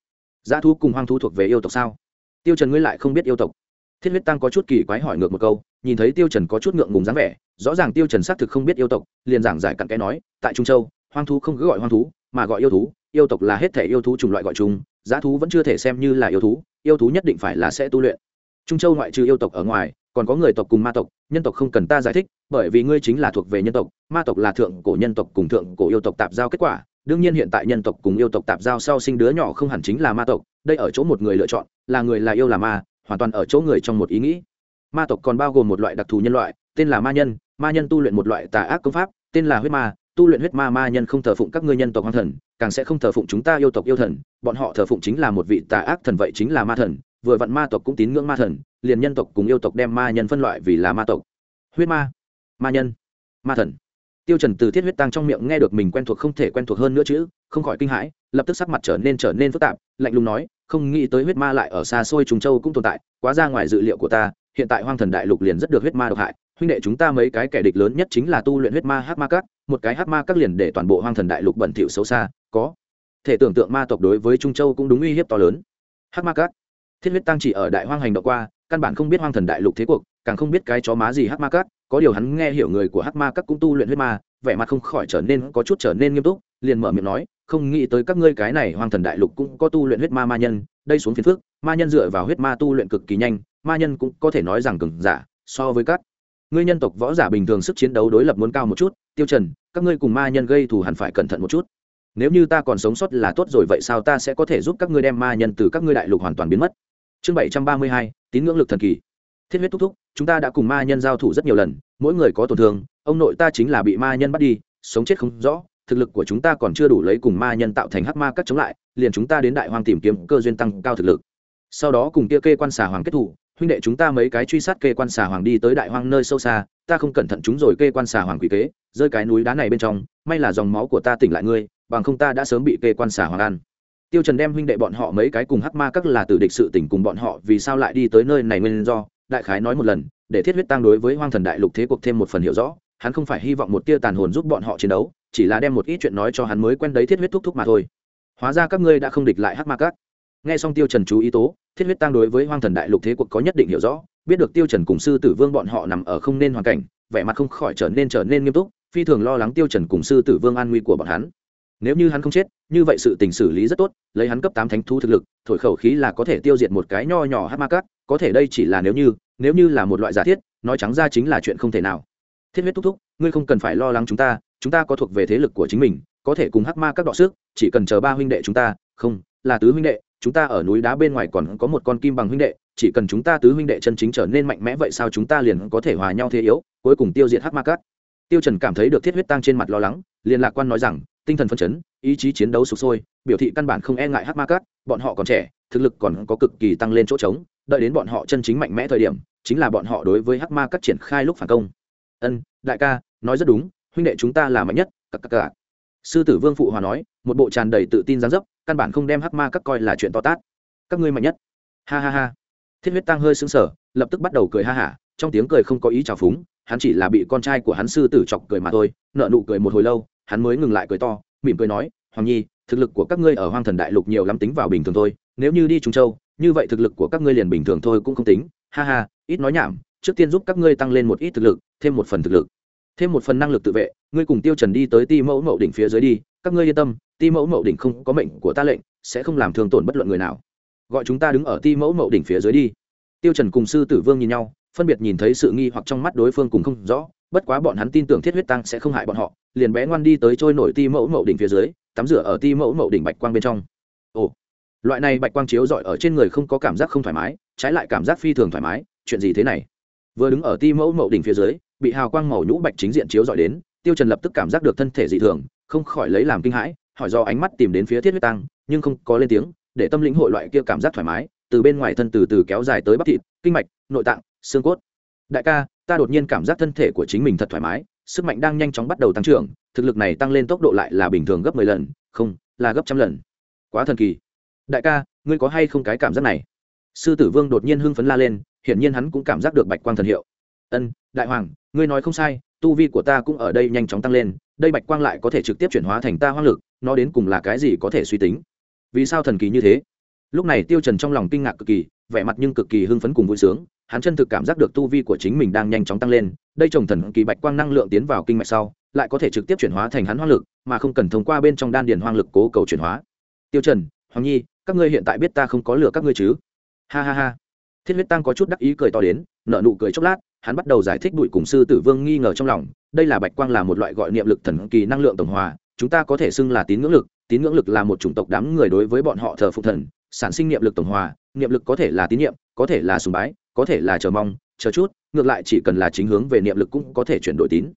Giá thú cùng hoang thú thuộc về yêu tộc sao? Tiêu trần ngươi lại không biết yêu tộc. Thiết huyết tăng có chút kỳ quái hỏi ngược một câu, nhìn thấy tiêu trần có chút ngượng ngùng dáng vẻ, rõ ràng tiêu trần xác thực không biết yêu tộc, liền giảng giải cặn kẽ nói, tại trung châu, hoang thú không cứ gọi hoang thú, mà gọi yêu thú, yêu tộc là hết thể yêu thú chủng loại gọi chung giá thú vẫn chưa thể xem như là yêu thú yêu thú nhất định phải là sẽ tu luyện. Trung châu ngoại trừ yêu tộc ở ngoài còn có người tộc cùng ma tộc, nhân tộc không cần ta giải thích, bởi vì ngươi chính là thuộc về nhân tộc, ma tộc là thượng cổ nhân tộc cùng thượng cổ yêu tộc tạp giao kết quả. Đương nhiên hiện tại nhân tộc cùng yêu tộc tạp giao sau sinh đứa nhỏ không hẳn chính là ma tộc, đây ở chỗ một người lựa chọn, là người là yêu là ma, hoàn toàn ở chỗ người trong một ý nghĩ. Ma tộc còn bao gồm một loại đặc thù nhân loại, tên là ma nhân. Ma nhân tu luyện một loại tà ác công pháp, tên là huyết ma. Tu luyện huyết ma ma nhân không thờ phụng các ngươi nhân tộc hoang thần, càng sẽ không thờ phụng chúng ta yêu tộc yêu thần. Bọn họ thờ phụng chính là một vị tà ác thần, vậy chính là ma thần vừa vặn ma tộc cũng tín ngưỡng ma thần, liền nhân tộc cùng yêu tộc đem ma nhân phân loại vì là ma tộc. Huyết ma ma nhân, ma thần. Tiêu trần từ thiết huyết tăng trong miệng nghe được mình quen thuộc không thể quen thuộc hơn nữa chứ, không khỏi kinh hãi, lập tức sắc mặt trở nên trở nên phức tạp, lạnh lùng nói, không nghĩ tới huyết ma lại ở xa xôi trùng châu cũng tồn tại, quá ra ngoài dự liệu của ta, hiện tại hoang thần đại lục liền rất được huyết ma độc hại, huynh đệ chúng ta mấy cái kẻ địch lớn nhất chính là tu luyện huyết ma hắc ma các, một cái hắc ma các liền để toàn bộ hoang thần đại lục bẩn thỉu xấu xa, có thể tưởng tượng ma tộc đối với trung châu cũng đúng uy hiếp to lớn. Hắc ma các thiết huyết tăng chỉ ở đại hoang hành động qua, căn bản không biết hoang thần đại lục thế cuộc, càng không biết cái chó má gì hắc ma Cắt. có điều hắn nghe hiểu người của hắc ma các cũng tu luyện huyết ma, vẻ mặt không khỏi trở nên, có chút trở nên nghiêm túc, liền mở miệng nói, không nghĩ tới các ngươi cái này hoang thần đại lục cũng có tu luyện huyết ma ma nhân, đây xuống phiền phước ma nhân dựa vào huyết ma tu luyện cực kỳ nhanh, ma nhân cũng có thể nói rằng cường giả, so với các ngươi nhân tộc võ giả bình thường sức chiến đấu đối lập muốn cao một chút, tiêu trần, các ngươi cùng ma nhân gây thù hẳn phải cẩn thận một chút nếu như ta còn sống sót là tốt rồi, vậy sao ta sẽ có thể giúp các ngươi đem ma nhân từ các ngươi đại lục hoàn toàn biến mất chương bảy trăm ba mươi hai, tín ngưỡng lực thần kỳ. Thiết huyết thúc thúc, chúng ta đã cùng ma nhân giao thủ rất nhiều lần, mỗi người có tổn thương, ông nội ta chính là bị ma nhân bắt đi, sống chết không rõ, thực lực của chúng ta còn chưa đủ lấy cùng ma nhân tạo thành hắc ma cắt chống lại, liền chúng ta đến đại hoang tìm kiếm cơ duyên tăng cao thực lực. Sau đó cùng kia kê quan xà hoàng kết thủ, huynh đệ chúng ta mấy cái truy sát kê quan xà hoàng đi tới đại hoang nơi sâu xa, ta không cẩn thận chúng rồi kê quan xà hoàng quỷ kế, rơi cái núi đá này bên trong, may là dòng máu của ta tỉnh lại ngươi, bằng không ta đã sớm bị kê quan xà hoàng ăn tiêu trần đem huynh đệ bọn họ mấy cái cùng hắc ma các là tử địch sự tình cùng bọn họ vì sao lại đi tới nơi này nguyên do, đại khái nói một lần, để thiết huyết tăng đối với hoang thần đại lục thế cuộc thêm một phần hiểu rõ, hắn không phải hy vọng một tia tàn hồn giúp bọn họ chiến đấu, chỉ là đem một ít chuyện nói cho hắn mới quen đấy thiết huyết thúc thúc mà thôi. Hóa ra các ngươi đã không địch lại hắc ma các. Nghe xong tiêu trần chú ý tố, thiết huyết tăng đối với hoang thần đại lục thế cuộc có nhất định hiểu rõ, biết được tiêu trần cùng sư tử vương bọn họ nằm ở không nên hoàn cảnh, vẻ mặt không khỏi trở nên trở nên nghiêm túc, phi thường lo lắng tiêu trần cùng sư tử vương an nguy của bọn hắn nếu như hắn không chết, như vậy sự tình xử lý rất tốt, lấy hắn cấp tám thánh thú thực lực, thổi khẩu khí là có thể tiêu diệt một cái nho nhỏ hát ma cát có thể đây chỉ là nếu như nếu như là một loại giả thiết, nói trắng ra chính là chuyện không thể nào. Thiết huyết thúc thúc, ngươi không cần phải lo lắng chúng ta chúng ta có thuộc về thế lực của chính mình, có thể cùng hắc ma các đọ sức, chỉ cần chờ ba huynh đệ chúng ta, không, là tứ huynh đệ, chúng ta ở núi đá bên ngoài còn có một con kim bằng huynh đệ, chỉ cần chúng ta tứ huynh đệ chân chính trở nên mạnh mẽ vậy sao chúng ta liền có thể hòa nhau thế yếu, cuối cùng tiêu diệt hắc ma cát tiêu trần cảm thấy được thiết huyết tăng trên mặt lo lắng, liền lạc quan nói rằng tinh thần phấn chấn, ý chí chiến đấu sục sôi, biểu thị căn bản không e ngại hắc ma cát, bọn họ còn trẻ, thực lực còn có cực kỳ tăng lên chỗ trống, đợi đến bọn họ chân chính mạnh mẽ thời điểm, chính là bọn họ đối với hắc ma cát triển khai lúc phản công. Ân, đại ca, nói rất đúng, huynh đệ chúng ta là mạnh nhất, cặc cặc cặc. Sư tử vương phụ hòa nói, một bộ tràn đầy tự tin dáng dấp, căn bản không đem hắc ma cát coi là chuyện to tát. Các ngươi mạnh nhất. Ha ha ha. Thiết huyết tăng hơi sững sờ, lập tức bắt đầu cười ha hả, trong tiếng cười không có ý trào phúng, hắn chỉ là bị con trai của hắn sư tử chọc cười mà thôi, nợ nụ cười một hồi lâu hắn mới ngừng lại cười to, mỉm cười nói, hoàng nhi, thực lực của các ngươi ở hoang thần đại lục nhiều lắm tính vào bình thường thôi, nếu như đi trung châu, như vậy thực lực của các ngươi liền bình thường thôi cũng không tính. Ha ha, ít nói nhảm, trước tiên giúp các ngươi tăng lên một ít thực lực, thêm một phần thực lực. Thêm một phần năng lực tự vệ, ngươi cùng tiêu trần đi tới ti mẫu mậu đỉnh phía dưới đi, các ngươi yên tâm, ti mẫu mậu đỉnh không có mệnh của ta lệnh, sẽ không làm thương tổn bất luận người nào. Gọi chúng ta đứng ở ti mẫu mậu đỉnh phía dưới đi. Tiêu trần cùng sư tử vương nhìn nhau, phân biệt nhìn thấy sự nghi hoặc trong mắt đối phương cùng không rõ, bất quá bọn hắn tin tưởng thiết huyết tăng sẽ không hại bọn họ liền bé ngoan đi tới trôi nổi ti mẫu mậu đỉnh phía dưới, tắm rửa ở ti mẫu mậu đỉnh bạch quang bên trong. Ồ, loại này bạch quang chiếu dọi ở trên người không có cảm giác không thoải mái, trái lại cảm giác phi thường thoải mái, chuyện gì thế này? Vừa đứng ở ti mẫu mậu đỉnh phía dưới, bị hào quang màu nhũ bạch chính diện chiếu dọi đến, tiêu trần lập tức cảm giác được thân thể dị thường, không khỏi lấy làm kinh hãi, hỏi do ánh mắt tìm đến phía thiết huyết tăng, nhưng không có lên tiếng, để tâm lĩnh hội loại kia cảm giác thoải mái, từ bên ngoài thân từ từ kéo dài tới bắp thịt, kinh mạch, nội tạng, xương cốt. Đại ca, ta đột nhiên cảm giác thân thể của chính mình thật thoải mái sức mạnh đang nhanh chóng bắt đầu tăng trưởng, thực lực này tăng lên tốc độ lại là bình thường gấp mười lần, không, là gấp trăm lần. Quá thần kỳ. Đại ca, ngươi có hay không cái cảm giác này? Sư tử vương đột nhiên hưng phấn la lên, hiển nhiên hắn cũng cảm giác được bạch quang thần hiệu. Ân, đại hoàng, ngươi nói không sai, tu vi của ta cũng ở đây nhanh chóng tăng lên, đây bạch quang lại có thể trực tiếp chuyển hóa thành ta hoang lực, nó đến cùng là cái gì có thể suy tính? Vì sao thần kỳ như thế? Lúc này tiêu trần trong lòng kinh ngạc cực kỳ, vẻ mặt nhưng cực kỳ hưng phấn cùng vui sướng hắn chân thực cảm giác được tu vi của chính mình đang nhanh chóng tăng lên, đây trồng thần kỳ bạch quang năng lượng tiến vào kinh mạch sau, lại có thể trực tiếp chuyển hóa thành hắn hoang lực, mà không cần thông qua bên trong đan điền hoang lực cố cầu chuyển hóa. Tiêu trần, hoàng nhi, các ngươi hiện tại biết ta không có lừa các ngươi chứ? Ha ha ha. Thiết huyết tăng có chút đắc ý cười to đến nợ nụ cười chốc lát, hắn bắt đầu giải thích bụi cùng sư tử vương nghi ngờ trong lòng, đây là bạch quang là một loại gọi niệm lực thần kỳ năng lượng tổng hòa, chúng ta có thể xưng là tín ngưỡng lực, tín ngưỡng lực là một chủng tộc đám người đối với bọn họ thờ phụng thần, sản sinh niệm lực tổng hòa, niệm lực có thể là tín niệm, có thể là sùng bái có thể là chờ mong, chờ chút, ngược lại chỉ cần là chính hướng về niệm lực cũng có thể chuyển đổi tín.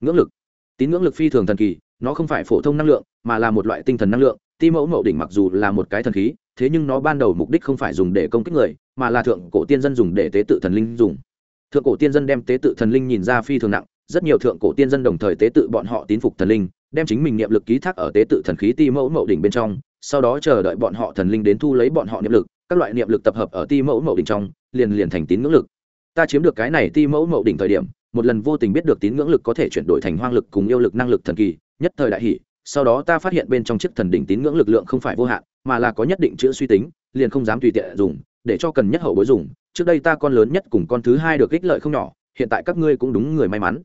Ngưỡng lực. Tín ngưỡng lực phi thường thần kỳ, nó không phải phổ thông năng lượng, mà là một loại tinh thần năng lượng. Ti mẫu mậu đỉnh mặc dù là một cái thần khí, thế nhưng nó ban đầu mục đích không phải dùng để công kích người, mà là thượng cổ tiên dân dùng để tế tự thần linh dùng. Thượng cổ tiên dân đem tế tự thần linh nhìn ra phi thường nặng, rất nhiều thượng cổ tiên dân đồng thời tế tự bọn họ tín phục thần linh, đem chính mình niệm lực ký thác ở tế tự thần khí ti mẫu mậu đỉnh bên trong, sau đó chờ đợi bọn họ thần linh đến thu lấy bọn họ niệm lực các loại niệm lực tập hợp ở ti mẫu mậu đỉnh trong, liền liền thành tín ngưỡng lực. Ta chiếm được cái này ti mẫu mậu đỉnh thời điểm, một lần vô tình biết được tín ngưỡng lực có thể chuyển đổi thành hoang lực cùng yêu lực năng lực thần kỳ, nhất thời đại hỷ sau đó ta phát hiện bên trong chiếc thần đỉnh tín ngưỡng lực lượng không phải vô hạn, mà là có nhất định chữ suy tính, liền không dám tùy tiện dùng, để cho cần nhất hậu bối dùng. Trước đây ta con lớn nhất cùng con thứ hai được ích lợi không nhỏ, hiện tại các ngươi cũng đúng người may mắn.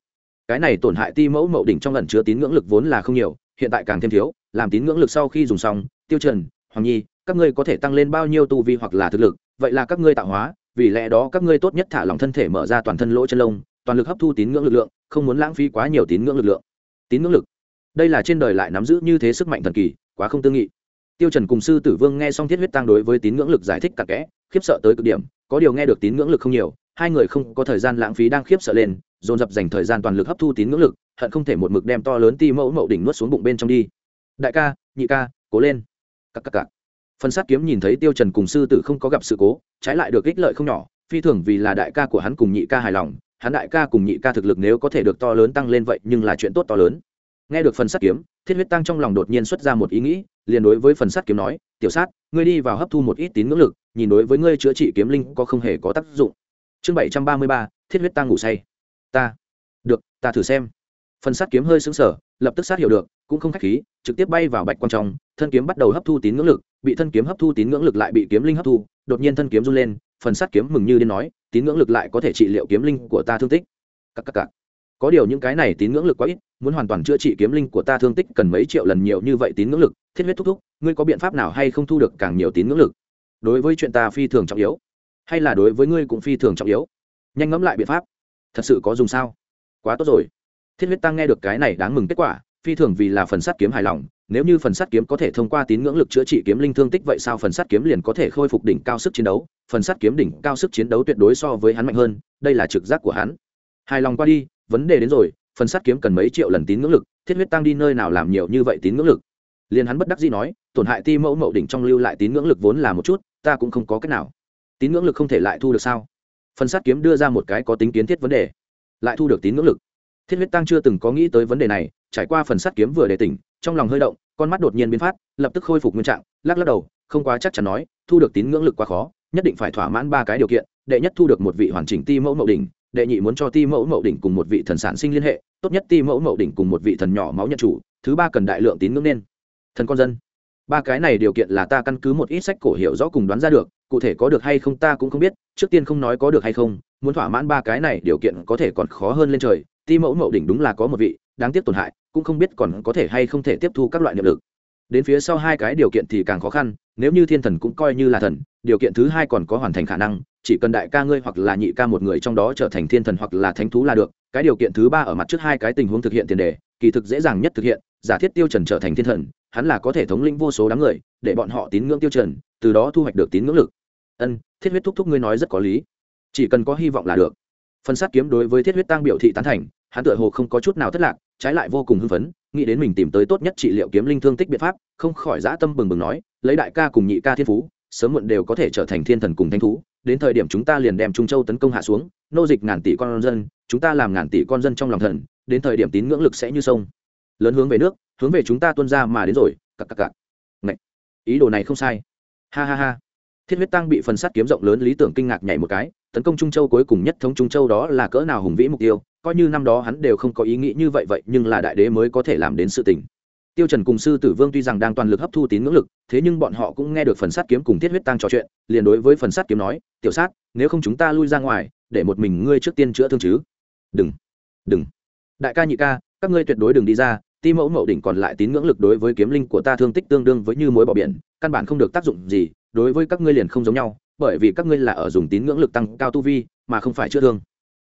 Cái này tổn hại ti mẫu mậu đỉnh trong lần chứa tín ngưỡng lực vốn là không nhiều, hiện tại càng thêm thiếu, làm tín ngưỡng lực sau khi dùng xong, tiêu trần, hoàng nhi các ngươi có thể tăng lên bao nhiêu tu vi hoặc là thực lực, vậy là các ngươi tạo hóa, vì lẽ đó các ngươi tốt nhất thả lòng thân thể mở ra toàn thân lỗ chân lông, toàn lực hấp thu tín ngưỡng lực lượng, không muốn lãng phí quá nhiều tín ngưỡng lực lượng. Tín ngưỡng lực. Đây là trên đời lại nắm giữ như thế sức mạnh thần kỳ, quá không tương nghị. Tiêu trần cùng sư tử vương nghe xong thiết huyết tăng đối với tín ngưỡng lực giải thích cặn kẽ, khiếp sợ tới cực điểm, có điều nghe được tín ngưỡng lực không nhiều, hai người không có thời gian lãng phí đang khiếp sợ lên, dồn dập dành thời gian toàn lực hấp thu tín ngưỡng lực, hận không thể một mực đem to lớn ti mẫu mậu đỉnh nuốt xuống bụng bên trong đi. Đại ca, nhị ca, cố lên. Cặc cặc cặc phần sát kiếm nhìn thấy tiêu trần cùng sư tử không có gặp sự cố, trái lại được ích lợi không nhỏ, phi thường vì là đại ca của hắn cùng nhị ca hài lòng, hắn đại ca cùng nhị ca thực lực nếu có thể được to lớn tăng lên vậy nhưng là chuyện tốt to lớn. Nghe được phần sát kiếm, thiết huyết tăng trong lòng đột nhiên xuất ra một ý nghĩ, liền đối với phần sát kiếm nói, tiểu sát, ngươi đi vào hấp thu một ít tín ngưỡng lực, nhìn đối với ngươi chữa trị kiếm linh có không hề có tác dụng. Chương bảy trăm ba mươi ba, thiết huyết tăng ngủ say. Ta, được, ta thử xem. Phần sát kiếm hơi sững sờ lập tức sát hiểu được, cũng không khách khí, trực tiếp bay vào bạch quang trong, thân kiếm bắt đầu hấp thu tín ngưỡng lực, bị thân kiếm hấp thu tín ngưỡng lực lại bị kiếm linh hấp thu, đột nhiên thân kiếm run lên, phần sát kiếm mừng như điên nói, tín ngưỡng lực lại có thể trị liệu kiếm linh của ta thương tích. Các các các. có điều những cái này tín ngưỡng lực quá ít, muốn hoàn toàn chữa trị kiếm linh của ta thương tích cần mấy triệu lần nhiều như vậy tín ngưỡng lực, thiết huyết thúc thúc, ngươi có biện pháp nào hay không thu được càng nhiều tín ngưỡng lực? Đối với chuyện ta phi thường trọng yếu. Hay là đối với ngươi cũng phi thường trọng yếu? Nhanh ngẫm lại biện pháp. Thật sự có dùng sao? Quá tốt rồi thiết huyết tăng nghe được cái này đáng mừng kết quả, phi thường vì là phần sắt kiếm hài lòng, nếu như phần sắt kiếm có thể thông qua tín ngưỡng lực chữa trị kiếm linh thương tích vậy sao phần sắt kiếm liền có thể khôi phục đỉnh cao sức chiến đấu? Phần sắt kiếm đỉnh cao sức chiến đấu tuyệt đối so với hắn mạnh hơn, đây là trực giác của hắn. Hài lòng qua đi, vấn đề đến rồi, phần sắt kiếm cần mấy triệu lần tín ngưỡng lực, thiết huyết tăng đi nơi nào làm nhiều như vậy tín ngưỡng lực? Liền hắn bất đắc dĩ nói, tổn hại ti mẫu mậu đỉnh trong lưu lại tín ngưỡng lực vốn là một chút, ta cũng không có cách nào. Tín ngưỡng lực không thể lại thu được sao? Phần sắt kiếm đưa ra một cái có tính kiến thiết vấn đề. Lại thu được tín ngưỡng lực thiết huyết tăng chưa từng có nghĩ tới vấn đề này, trải qua phần sắt kiếm vừa để tỉnh, trong lòng hơi động, con mắt đột nhiên biến phát, lập tức khôi phục nguyên trạng, lắc lắc đầu, không quá chắc chắn nói, thu được tín ngưỡng lực quá khó, nhất định phải thỏa mãn ba cái điều kiện, đệ nhất thu được một vị hoàn chỉnh ti mẫu mậu đỉnh, đệ nhị muốn cho ti mẫu mậu đỉnh cùng một vị thần sản sinh liên hệ, tốt nhất ti mẫu mậu đỉnh cùng một vị thần nhỏ máu nhận chủ, thứ ba cần đại lượng tín ngưỡng nên. Thần con dân, ba cái này điều kiện là ta căn cứ một ít sách cổ hiểu rõ cùng đoán ra được, cụ thể có được hay không ta cũng không biết, trước tiên không nói có được hay không, muốn thỏa mãn ba cái này điều kiện có thể còn khó hơn lên trời ti mẫu mậu đỉnh đúng là có một vị, đáng tiếc tổn hại, cũng không biết còn có thể hay không thể tiếp thu các loại niệm lực. Đến phía sau hai cái điều kiện thì càng khó khăn, nếu như thiên thần cũng coi như là thần, điều kiện thứ hai còn có hoàn thành khả năng, chỉ cần đại ca ngươi hoặc là nhị ca một người trong đó trở thành thiên thần hoặc là thánh thú là được, cái điều kiện thứ ba ở mặt trước hai cái tình huống thực hiện tiền đề, kỳ thực dễ dàng nhất thực hiện, giả thiết tiêu trần trở thành thiên thần, hắn là có thể thống lĩnh vô số đám người, để bọn họ tín ngưỡng tiêu trần, từ đó thu hoạch được tín ngưỡng lực. Ân, thiết huyết thúc thúc ngươi nói rất có lý. Chỉ cần có hy vọng là được phân sát kiếm đối với thiết huyết tăng biểu thị tán thành, hắn tựa hồ không có chút nào thất lạc, trái lại vô cùng hưng phấn, nghĩ đến mình tìm tới tốt nhất trị liệu kiếm linh thương tích biện pháp, không khỏi dã tâm bừng bừng nói, lấy đại ca cùng nhị ca thiên phú, sớm muộn đều có thể trở thành thiên thần cùng thanh thú, đến thời điểm chúng ta liền đem trung châu tấn công hạ xuống, nô dịch ngàn tỷ con dân, chúng ta làm ngàn tỷ con dân trong lòng thần đến thời điểm tín ngưỡng lực sẽ như sông. Lớn hướng về nước, hướng về chúng ta tuân ra mà đến rồi, cặc cặc cặc. Ý đồ này không sai. Ha ha ha thiết huyết tăng bị phần sắt kiếm rộng lớn lý tưởng kinh ngạc nhảy một cái, tấn công trung châu cuối cùng nhất thống trung châu đó là cỡ nào hùng vĩ mục tiêu, coi như năm đó hắn đều không có ý nghĩ như vậy vậy, nhưng là đại đế mới có thể làm đến sự tình. Tiêu trần cùng sư tử vương tuy rằng đang toàn lực hấp thu tín ngưỡng lực, thế nhưng bọn họ cũng nghe được phần sát kiếm cùng thiết huyết tăng trò chuyện, liền đối với phần sát kiếm nói, tiểu sát, nếu không chúng ta lui ra ngoài, để một mình ngươi trước tiên chữa thương chứ. Đừng đừng. Đại ca nhị ca, các ngươi tuyệt đối đừng đi ra, ti mẫu mậu đỉnh còn lại tín ngưỡng lực đối với kiếm linh của ta thương tích tương đương với như mối bỏ biển, căn bản không được tác dụng gì đối với các ngươi liền không giống nhau, bởi vì các ngươi là ở dùng tín ngưỡng lực tăng cao tu vi, mà không phải chữa thương.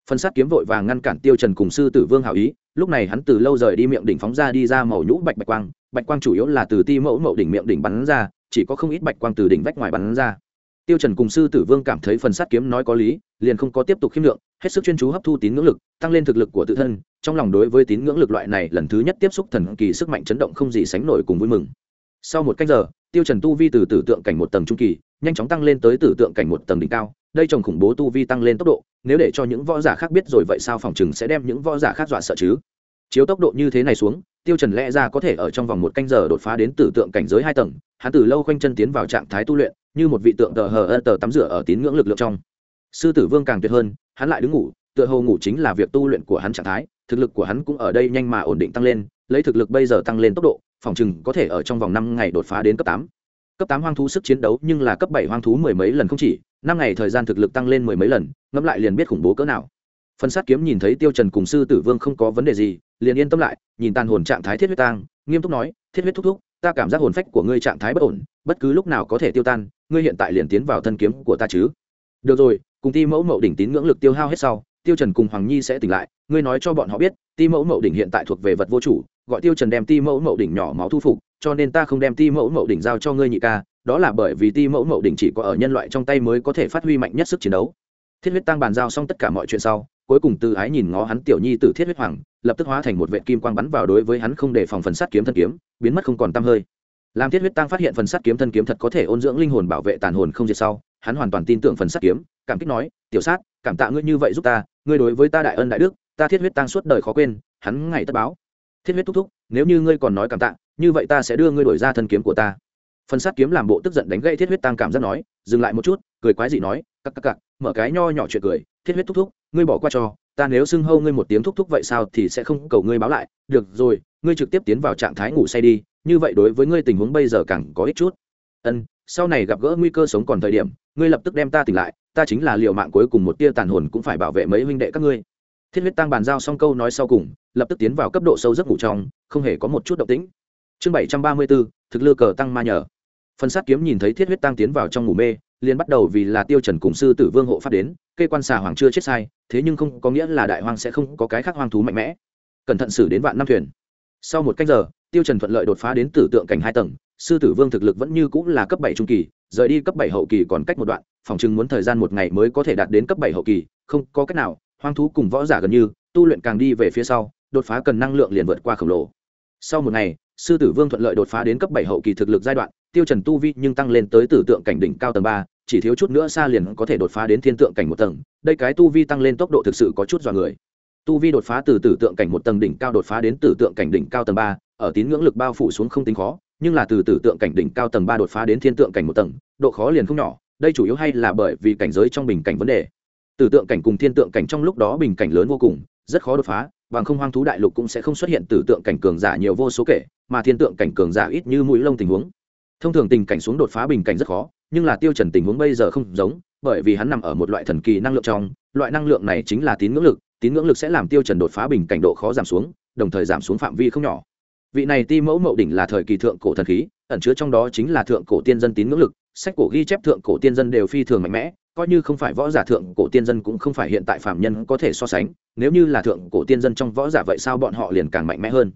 Phân sát kiếm vội vàng ngăn cản tiêu trần cùng sư tử vương hảo ý, lúc này hắn từ lâu rời đi miệng đỉnh phóng ra đi ra màu nhũ bạch bạch quang bạch quang chủ yếu là từ ti mẫu mậu đỉnh miệng đỉnh bắn ra, chỉ có không ít bạch quang từ đỉnh vách ngoài bắn ra. Tiêu trần cùng sư tử vương cảm thấy phần sát kiếm nói có lý, liền không có tiếp tục khiêm lượng, hết sức chuyên chú hấp thu tín ngưỡng lực, tăng lên thực lực của tự thân, trong lòng đối với tín ngưỡng lực loại này lần thứ nhất tiếp xúc thần kỳ sức mạnh chấn động không gì sánh nổi cùng vui mừng sau một cách giờ, tiêu trần tu vi từ tử tượng cảnh một tầng trung kỳ, nhanh chóng tăng lên tới tử tượng cảnh một tầng đỉnh cao, đây trồng khủng bố tu vi tăng lên tốc độ, nếu để cho những võ giả khác biết rồi vậy sao phòng chừng sẽ đem những võ giả khác dọa sợ chứ? Chiếu tốc độ như thế này xuống, tiêu trần lẽ ra có thể ở trong vòng một canh giờ đột phá đến tử tượng cảnh giới hai tầng, hắn từ lâu khoanh chân tiến vào trạng thái tu luyện, như một vị tượng tờ hờ tờ tắm rửa ở tín ngưỡng lực lượng trong. Sư tử vương càng tuyệt hơn, hắn lại đứng ngủ, tựa hồ ngủ chính là việc tu luyện của hắn trạng thái, thực lực của hắn cũng ở đây nhanh mà ổn định tăng lên, lấy thực lực bây giờ tăng lên tốc độ phòng chừng có thể ở trong vòng năm ngày đột phá đến cấp tám. Cấp tám hoang thú sức chiến đấu nhưng là cấp bảy hoang thú mười mấy lần không chỉ, năm ngày thời gian thực lực tăng lên mười mấy lần, ngẫm lại liền biết khủng bố cỡ nào. Phân sát kiếm nhìn thấy tiêu trần cùng sư tử vương không có vấn đề gì, liền yên tâm lại, nhìn tàn hồn trạng thái thiết huyết tang, nghiêm túc nói, thiết huyết thúc thúc, ta cảm giác hồn phách của ngươi trạng thái bất ổn, bất cứ lúc nào có thể tiêu tan, ngươi hiện tại liền tiến vào thân kiếm của ta chứ. Được rồi, cùng ti mẫu mậu đỉnh tín ngưỡng lực tiêu hao hết sau, tiêu trần cùng hoàng nhi sẽ tỉnh lại, ngươi nói cho bọn họ biết, ti mẫu mậu đỉnh hiện tại thuộc về vật vô chủ gọi tiêu trần đem ti mẫu mậu đỉnh nhỏ máu thu phục, cho nên ta không đem ti mẫu mậu đỉnh giao cho ngươi nhị ca, đó là bởi vì ti mẫu mậu đỉnh chỉ có ở nhân loại trong tay mới có thể phát huy mạnh nhất sức chiến đấu. Thiết huyết tăng bàn giao xong tất cả mọi chuyện sau, cuối cùng từ ái nhìn ngó hắn tiểu nhi tử thiết huyết hoàng, lập tức hóa thành một vệ kim quang bắn vào đối với hắn không để phòng phần sát kiếm thân kiếm, biến mất không còn tăm hơi. Làm thiết huyết tăng phát hiện phần sát kiếm thân kiếm thật có thể ôn dưỡng linh hồn bảo vệ tàn hồn không diệt sau, hắn hoàn toàn tin tưởng phần sát kiếm, cảm kích nói, tiểu sát, cảm tạ ngươi như vậy giúp ta, ngươi đối với ta đại ân đại đức, ta thiết huyết tăng suốt đời khó quên, hắn ngày tất báo thiết huyết thúc thúc, nếu như ngươi còn nói cảm tạ, như vậy ta sẽ đưa ngươi đổi ra thân kiếm của ta. Phần sát kiếm làm bộ tức giận đánh gãy thiết huyết tăng cảm giác nói, dừng lại một chút, cười quái dị nói cắc cắc cắc mở cái nho nhỏ chuyện cười, thiết huyết thúc thúc, ngươi bỏ qua cho, ta nếu xưng hâu ngươi một tiếng thúc thúc vậy sao thì sẽ không cầu ngươi báo lại, được rồi, ngươi trực tiếp tiến vào trạng thái ngủ say đi, như vậy đối với ngươi tình huống bây giờ càng có ích chút. Ân, sau này gặp gỡ nguy cơ sống còn thời điểm, ngươi lập tức đem ta tỉnh lại, ta chính là liệu mạng cuối cùng một tia tàn hồn cũng phải bảo vệ mấy huynh đệ các ngươi. Thiết huyết tăng bàn giao xong câu nói sau cùng lập tức tiến vào cấp độ sâu giấc ngủ trong, không hề có một chút động tĩnh. Chương bảy trăm ba mươi bốn thực lư cờ tăng ma nhờ. Phần sát kiếm nhìn thấy thiết huyết tăng tiến vào trong ngủ mê, liền bắt đầu vì là tiêu trần cùng sư tử vương hộ pháp đến cây quan xà hoàng chưa chết sai, thế nhưng không có nghĩa là đại hoang sẽ không có cái khác hoang thú mạnh mẽ. Cẩn thận xử đến vạn năm thuyền. Sau một cách giờ, tiêu trần thuận lợi đột phá đến tử tượng cảnh hai tầng, sư tử vương thực lực vẫn như cũng là cấp bảy trung kỳ, rời đi cấp bảy hậu kỳ còn cách một đoạn, phòng chừng muốn thời gian một ngày mới có thể đạt đến cấp bảy hậu kỳ, không có cách nào, hoang thú cùng võ giả gần như, tu luyện càng đi về phía sau đột phá cần năng lượng liền vượt qua khổng lồ. Sau một ngày, sư tử vương thuận lợi đột phá đến cấp bảy hậu kỳ thực lực giai đoạn, tiêu trần tu vi nhưng tăng lên tới tử tượng cảnh đỉnh cao tầng ba, chỉ thiếu chút nữa xa liền có thể đột phá đến thiên tượng cảnh một tầng, đây cái tu vi tăng lên tốc độ thực sự có chút dọa người. Tu vi đột phá từ tử tượng cảnh một tầng đỉnh cao đột phá đến tử tượng cảnh đỉnh cao tầng ba, ở tín ngưỡng lực bao phủ xuống không tính khó, nhưng là từ tử tượng cảnh đỉnh cao tầng ba đột phá đến thiên tượng cảnh một tầng, độ khó liền không nhỏ, đây chủ yếu hay là bởi vì cảnh giới trong bình cảnh vấn đề. Tử tượng cảnh cùng thiên tượng cảnh trong lúc đó bình cảnh lớn vô cùng, rất khó đột phá bằng không hoang thú đại lục cũng sẽ không xuất hiện tử tượng cảnh cường giả nhiều vô số kể, mà thiên tượng cảnh cường giả ít như mũi lông tình huống. Thông thường tình cảnh xuống đột phá bình cảnh rất khó, nhưng là tiêu trần tình huống bây giờ không giống, bởi vì hắn nằm ở một loại thần kỳ năng lượng trong, loại năng lượng này chính là tín ngưỡng lực, tín ngưỡng lực sẽ làm tiêu trần đột phá bình cảnh độ khó giảm xuống, đồng thời giảm xuống phạm vi không nhỏ. Vị này ti mẫu mậu đỉnh là thời kỳ thượng cổ thần khí, ẩn chứa trong đó chính là thượng cổ tiên dân tín ngưỡng lực, sách cổ ghi chép thượng cổ tiên dân đều phi thường mạnh mẽ coi như không phải võ giả thượng cổ tiên dân cũng không phải hiện tại phạm nhân có thể so sánh, nếu như là thượng cổ tiên dân trong võ giả vậy sao bọn họ liền càng mạnh mẽ hơn?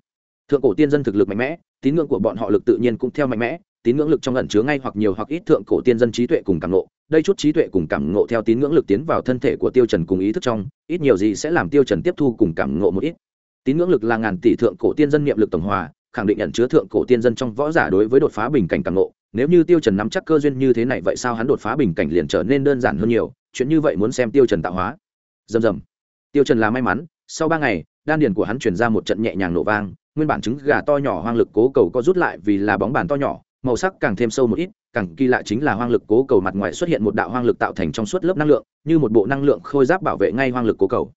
Thượng cổ tiên dân thực lực mạnh mẽ, tín ngưỡng của bọn họ lực tự nhiên cũng theo mạnh mẽ, tín ngưỡng lực trong ẩn chứa ngay hoặc nhiều hoặc ít thượng cổ tiên dân trí tuệ cùng cảm ngộ, đây chút trí tuệ cùng cảm ngộ theo tín ngưỡng lực tiến vào thân thể của tiêu trần cùng ý thức trong, ít nhiều gì sẽ làm tiêu trần tiếp thu cùng cảm ngộ một ít. Tín ngưỡng lực là ngàn tỷ thượng cổ tiên dân niệm lực tổng hòa, khẳng định ẩn chứa thượng cổ tiên dân trong võ giả đối với đột phá bình cảnh cảm ngộ nếu như tiêu trần nắm chắc cơ duyên như thế này vậy sao hắn đột phá bình cảnh liền trở nên đơn giản hơn nhiều, chuyện như vậy muốn xem tiêu trần tạo hóa. Dầm dầm tiêu trần là may mắn, sau ba ngày, đan điền của hắn truyền ra một trận nhẹ nhàng nổ vang, nguyên bản trứng gà to nhỏ hoang lực cố cầu có rút lại vì là bóng bàn to nhỏ, màu sắc càng thêm sâu một ít, càng kỳ lạ chính là hoang lực cố cầu mặt ngoài xuất hiện một đạo hoang lực tạo thành trong suốt lớp năng lượng, như một bộ năng lượng khôi giáp bảo vệ ngay hoang lực cố cầu.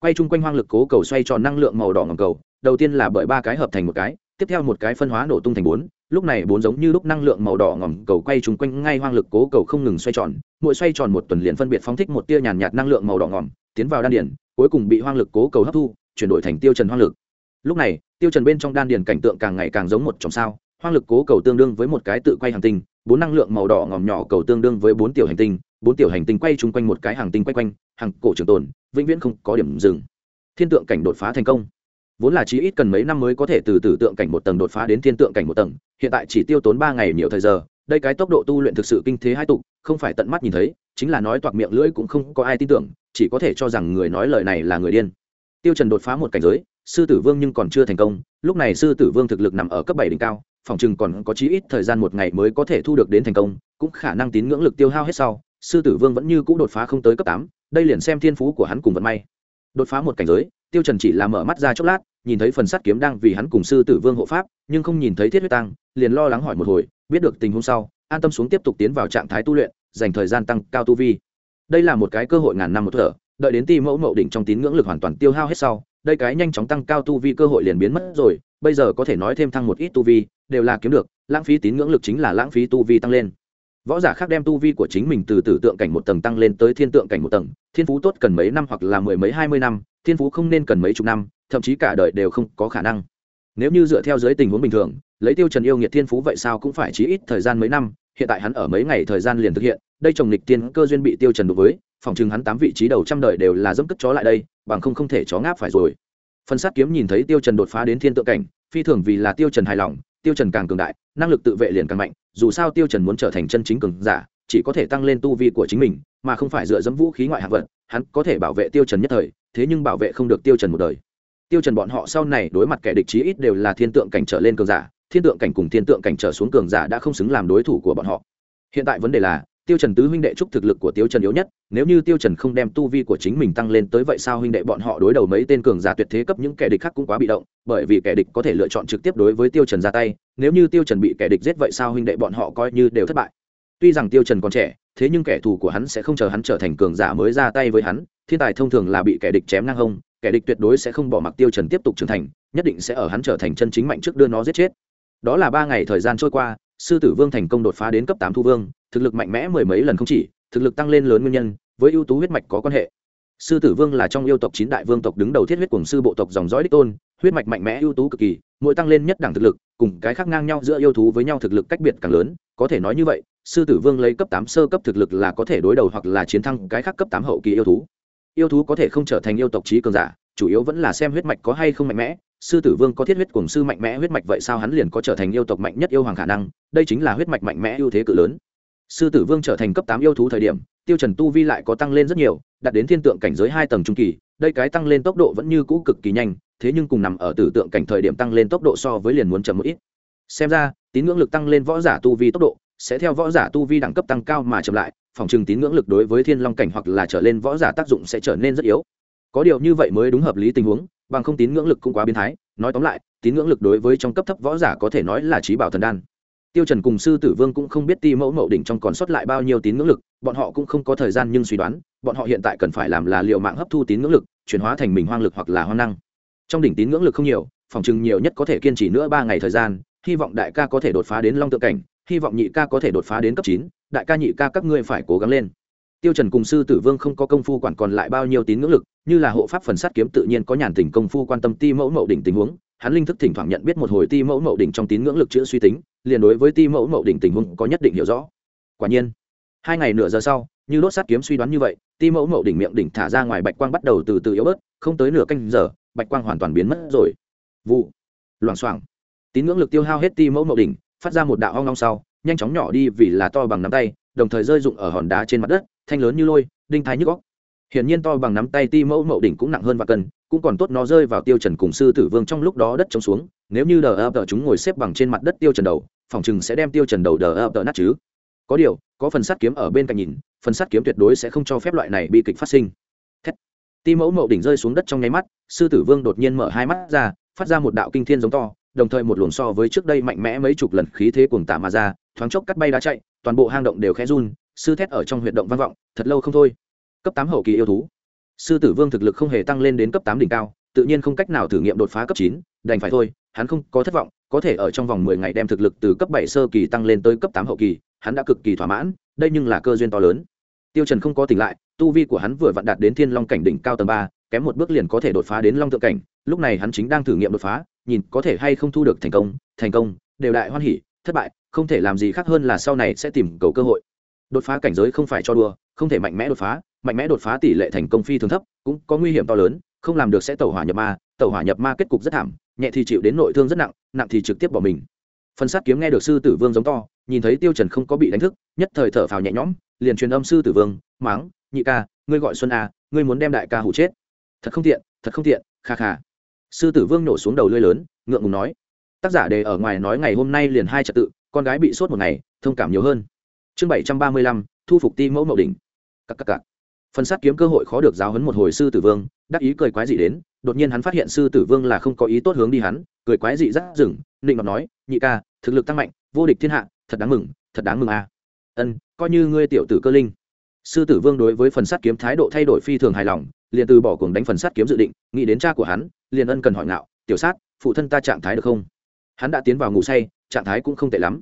Quay chung quanh hoang lực cố cầu xoay tròn năng lượng màu đỏ ngầm cầu, đầu tiên là bởi ba cái hợp thành một cái tiếp theo một cái phân hóa nổ tung thành bốn, lúc này bốn giống như lúc năng lượng màu đỏ ngòm cầu quay trúng quanh ngay hoang lực cố cầu không ngừng xoay tròn, mỗi xoay tròn một tuần liền phân biệt phóng thích một tia nhàn nhạt năng lượng màu đỏ ngòm, tiến vào đan điển cuối cùng bị hoang lực cố cầu hấp thu, chuyển đổi thành tiêu trần hoang lực. Lúc này, tiêu trần bên trong đan điển cảnh tượng càng ngày càng giống một chòm sao, hoang lực cố cầu tương đương với một cái tự quay hành tinh, bốn năng lượng màu đỏ ngòm nhỏ cầu tương đương với bốn tiểu hành tinh, bốn tiểu hành tinh quay chung quanh một cái hàng tinh quay quanh, hàng cổ trường tồn, vĩnh viễn không có điểm dừng. Thiên tượng cảnh đột phá thành công vốn là chỉ ít cần mấy năm mới có thể từ tử tượng cảnh một tầng đột phá đến thiên tượng cảnh một tầng, hiện tại chỉ tiêu tốn ba ngày nhiều thời giờ, đây cái tốc độ tu luyện thực sự kinh thế hai tục, không phải tận mắt nhìn thấy, chính là nói toạc miệng lưỡi cũng không có ai tin tưởng, chỉ có thể cho rằng người nói lời này là người điên. Tiêu trần đột phá một cảnh giới, sư tử vương nhưng còn chưa thành công, lúc này sư tử vương thực lực nằm ở cấp bảy đỉnh cao, phòng chừng còn có chí ít thời gian một ngày mới có thể thu được đến thành công, cũng khả năng tín ngưỡng lực tiêu hao hết sau, sư tử vương vẫn như cũ đột phá không tới cấp tám, đây liền xem thiên phú của hắn cùng vận may. Đột phá một cảnh giới, tiêu trần chỉ là mở mắt ra chốc lát nhìn thấy phần sắt kiếm đang vì hắn cùng sư tử vương hộ pháp, nhưng không nhìn thấy thiết huyết tăng, liền lo lắng hỏi một hồi, biết được tình huống sau, an tâm xuống tiếp tục tiến vào trạng thái tu luyện, dành thời gian tăng cao tu vi. Đây là một cái cơ hội ngàn năm một thở, đợi đến ti mẫu mậu đỉnh trong tín ngưỡng lực hoàn toàn tiêu hao hết sau, đây cái nhanh chóng tăng cao tu vi cơ hội liền biến mất rồi, bây giờ có thể nói thêm thăng một ít tu vi, đều là kiếm được, lãng phí tín ngưỡng lực chính là lãng phí tu vi tăng lên. Võ giả khác đem tu vi của chính mình từ tử tượng cảnh một tầng tăng lên tới thiên tượng cảnh một tầng, thiên phú tốt cần mấy năm hoặc là mười mấy hai mươi năm, thiên phú không nên cần mấy chục năm thậm chí cả đời đều không có khả năng. Nếu như dựa theo giới tình huống bình thường, lấy tiêu trần yêu nghiệt thiên phú vậy sao cũng phải chí ít thời gian mấy năm, hiện tại hắn ở mấy ngày thời gian liền thực hiện, đây trồng lịch tiên cơ duyên bị tiêu trần đối với, phòng chừng hắn tám vị trí đầu trăm đời đều là dẫm cất chó lại đây, bằng không không thể chó ngáp phải rồi. Phần sát kiếm nhìn thấy tiêu trần đột phá đến thiên tượng cảnh, phi thường vì là tiêu trần hài lòng, tiêu trần càng cường đại, năng lực tự vệ liền càng mạnh, dù sao tiêu trần muốn trở thành chân chính cường giả, chỉ có thể tăng lên tu vi của chính mình, mà không phải dựa dẫm vũ khí ngoại hạng vật, hắn có thể bảo vệ tiêu trần nhất thời, thế nhưng bảo vệ không được tiêu trần một đời tiêu trần bọn họ sau này đối mặt kẻ địch chí ít đều là thiên tượng cảnh trở lên cường giả, thiên tượng cảnh cùng thiên tượng cảnh trở xuống cường giả đã không xứng làm đối thủ của bọn họ. Hiện tại vấn đề là, tiêu trần tứ huynh đệ trúc thực lực của tiêu trần yếu nhất, nếu như tiêu trần không đem tu vi của chính mình tăng lên tới vậy sao huynh đệ bọn họ đối đầu mấy tên cường giả tuyệt thế cấp những kẻ địch khác cũng quá bị động, bởi vì kẻ địch có thể lựa chọn trực tiếp đối với tiêu trần ra tay, nếu như tiêu trần bị kẻ địch giết vậy sao huynh đệ bọn họ coi như đều thất bại. Tuy rằng tiêu trần còn trẻ, thế nhưng kẻ thù của hắn sẽ không chờ hắn trở thành cường giả mới ra tay với hắn, thiên tài thông thường là bị kẻ địch chém ngang hông kẻ địch tuyệt đối sẽ không bỏ mặc tiêu trần tiếp tục trưởng thành, nhất định sẽ ở hắn trở thành chân chính mạnh trước đưa nó giết chết. Đó là ba ngày thời gian trôi qua, sư tử vương thành công đột phá đến cấp tám thu vương, thực lực mạnh mẽ mười mấy lần không chỉ, thực lực tăng lên lớn nguyên nhân, với ưu tú huyết mạch có quan hệ. Sư tử vương là trong yêu tộc chín đại vương tộc đứng đầu thiết huyết cùng sư bộ tộc dòng dõi đích tôn, huyết mạch mạnh mẽ ưu tú cực kỳ, mỗi tăng lên nhất đẳng thực lực, cùng cái khác ngang nhau giữa yêu thú với nhau thực lực cách biệt càng lớn, có thể nói như vậy, sư tử vương lấy cấp tám sơ cấp thực lực là có thể đối đầu hoặc là chiến thắng cái khác cấp tám hậu kỳ yêu thú yêu thú có thể không trở thành yêu tộc trí cường giả, chủ yếu vẫn là xem huyết mạch có hay không mạnh mẽ. Sư tử vương có thiết huyết cùng sư mạnh mẽ huyết mạch, vậy sao hắn liền có trở thành yêu tộc mạnh nhất yêu hoàng khả năng? Đây chính là huyết mạch mạnh mẽ ưu thế cự lớn. Sư tử vương trở thành cấp tám yêu thú thời điểm, tiêu trần tu vi lại có tăng lên rất nhiều, đạt đến thiên tượng cảnh giới hai tầng trung kỳ, đây cái tăng lên tốc độ vẫn như cũ cực kỳ nhanh, thế nhưng cùng nằm ở tử tượng cảnh thời điểm tăng lên tốc độ so với liền muốn chậm một ít. Xem ra, tín ngưỡng lực tăng lên võ giả tu vi tốc độ sẽ theo võ giả tu vi đẳng cấp tăng cao mà chậm lại phòng trừng tín ngưỡng lực đối với thiên long cảnh hoặc là trở lên võ giả tác dụng sẽ trở nên rất yếu. Có điều như vậy mới đúng hợp lý tình huống, bằng không tín ngưỡng lực cũng quá biến thái. Nói tóm lại, tín ngưỡng lực đối với trong cấp thấp võ giả có thể nói là trí bảo thần đan. Tiêu trần cùng sư tử vương cũng không biết ti mẫu mậu đỉnh trong còn sót lại bao nhiêu tín ngưỡng lực, bọn họ cũng không có thời gian nhưng suy đoán, bọn họ hiện tại cần phải làm là liệu mạng hấp thu tín ngưỡng lực, chuyển hóa thành mình hoang lực hoặc là hoang năng. Trong đỉnh tín ngưỡng lực không nhiều, phòng trường nhiều nhất có thể kiên trì nữa ba ngày thời gian, hy vọng đại ca có thể đột phá đến long Tượng cảnh hy vọng nhị ca có thể đột phá đến cấp chín, đại ca nhị ca các ngươi phải cố gắng lên. Tiêu trần cùng sư tử vương không có công phu quản còn lại bao nhiêu tín ngưỡng lực, như là hộ pháp phần sát kiếm tự nhiên có nhàn tình công phu quan tâm ti mẫu mậu đỉnh tình huống, hắn linh thức thỉnh thoảng nhận biết một hồi ti mẫu mậu đỉnh trong tín ngưỡng lực chữa suy tính, liền đối với ti mẫu mậu đỉnh tình huống có nhất định hiểu rõ. Quả nhiên, hai ngày nửa giờ sau, như đốt sát kiếm suy đoán như vậy, ti mẫu mậu đỉnh miệng đỉnh thả ra ngoài bạch quang bắt đầu từ từ yếu bớt, không tới nửa canh giờ, bạch quang hoàn toàn biến mất rồi. Vụ, loảng xoảng. Tín ngưỡng lực tiêu hao hết ti mẫu mậu đỉnh phát ra một đạo hoang long sau, nhanh chóng nhỏ đi vì là to bằng nắm tay, đồng thời rơi rụng ở hòn đá trên mặt đất, thanh lớn như lôi, đinh thái nhức góc hiển nhiên to bằng nắm tay ti mẫu mậu đỉnh cũng nặng hơn và cân, cũng còn tốt nó rơi vào tiêu trần cùng sư tử vương trong lúc đó đất trống xuống, nếu như đờ ập chúng ngồi xếp bằng trên mặt đất tiêu trần đầu, phòng chừng sẽ đem tiêu trần đầu đờ ập nát chứ. Có điều, có phần sắt kiếm ở bên cạnh nhìn, phần sắt kiếm tuyệt đối sẽ không cho phép loại này bị kịch phát sinh. Thét. ti mẫu mậu đỉnh rơi xuống đất trong nháy mắt, sư tử vương đột nhiên mở hai mắt ra, phát ra một đạo kinh thiên giống to đồng thời một luồng so với trước đây mạnh mẽ mấy chục lần khí thế cuồng tả mà ra, thoáng chốc cắt bay đá chạy, toàn bộ hang động đều khẽ run, sư thét ở trong huyệt động vang vọng, thật lâu không thôi. Cấp tám hậu kỳ yêu thú. Sư tử vương thực lực không hề tăng lên đến cấp tám đỉnh cao, tự nhiên không cách nào thử nghiệm đột phá cấp chín, đành phải thôi, hắn không có thất vọng, có thể ở trong vòng mười ngày đem thực lực từ cấp bảy sơ kỳ tăng lên tới cấp tám hậu kỳ, hắn đã cực kỳ thỏa mãn, đây nhưng là cơ duyên to lớn. Tiêu trần không có tỉnh lại, tu vi của hắn vừa vặn đạt đến thiên long cảnh đỉnh cao tầng ba, kém một bước liền có thể đột phá đến long thượng cảnh, lúc này hắn chính đang thử nghiệm đột phá nhìn có thể hay không thu được thành công thành công, đều đại hoan hỉ, thất bại, không thể làm gì khác hơn là sau này sẽ tìm cầu cơ hội. Đột phá cảnh giới không phải cho đùa, không thể mạnh mẽ đột phá, mạnh mẽ đột phá tỷ lệ thành công phi thường thấp, cũng có nguy hiểm to lớn, không làm được sẽ tẩu hỏa nhập ma, tẩu hỏa nhập ma kết cục rất thảm, nhẹ thì chịu đến nội thương rất nặng nặng thì trực tiếp bỏ mình. Phần sát kiếm nghe được sư tử vương giống to, nhìn thấy tiêu trần không có bị đánh thức, nhất thời thở phào nhẹ nhõm, liền truyền âm sư tử vương, máng, nhị ca, ngươi gọi xuân a, ngươi muốn đem đại ca hủ chết. Thật không tiện, thật không tiện, kha kha sư tử vương nổ xuống đầu lưỡi lớn, ngượng ngùng nói. Tác giả đề ở ngoài nói ngày hôm nay liền hai trật tự, con gái bị sốt một ngày, thông cảm nhiều hơn. Chương bảy trăm ba mươi lăm, thu phục ti mẫu mậu đỉnh. Cặp cặp cặp phần sát kiếm cơ hội khó được giáo huấn một hồi sư tử vương, đắc ý cười quái dị đến, đột nhiên hắn phát hiện sư tử vương là không có ý tốt hướng đi hắn, cười quái dị rất rừng định ngọc nói, nhị ca, thực lực tăng mạnh, vô địch thiên hạ, thật đáng mừng, thật đáng mừng a. À. ân, coi như ngươi tiểu tử cơ linh. Sư tử vương đối với phần sát kiếm thái độ thay đổi phi thường hài lòng liền từ bỏ cuồng đánh phần sát kiếm dự định, nghĩ đến cha của hắn, liền ân cần hỏi ngạo, tiểu sát, phụ thân ta trạng thái được không? Hắn đã tiến vào ngủ say, trạng thái cũng không tệ lắm.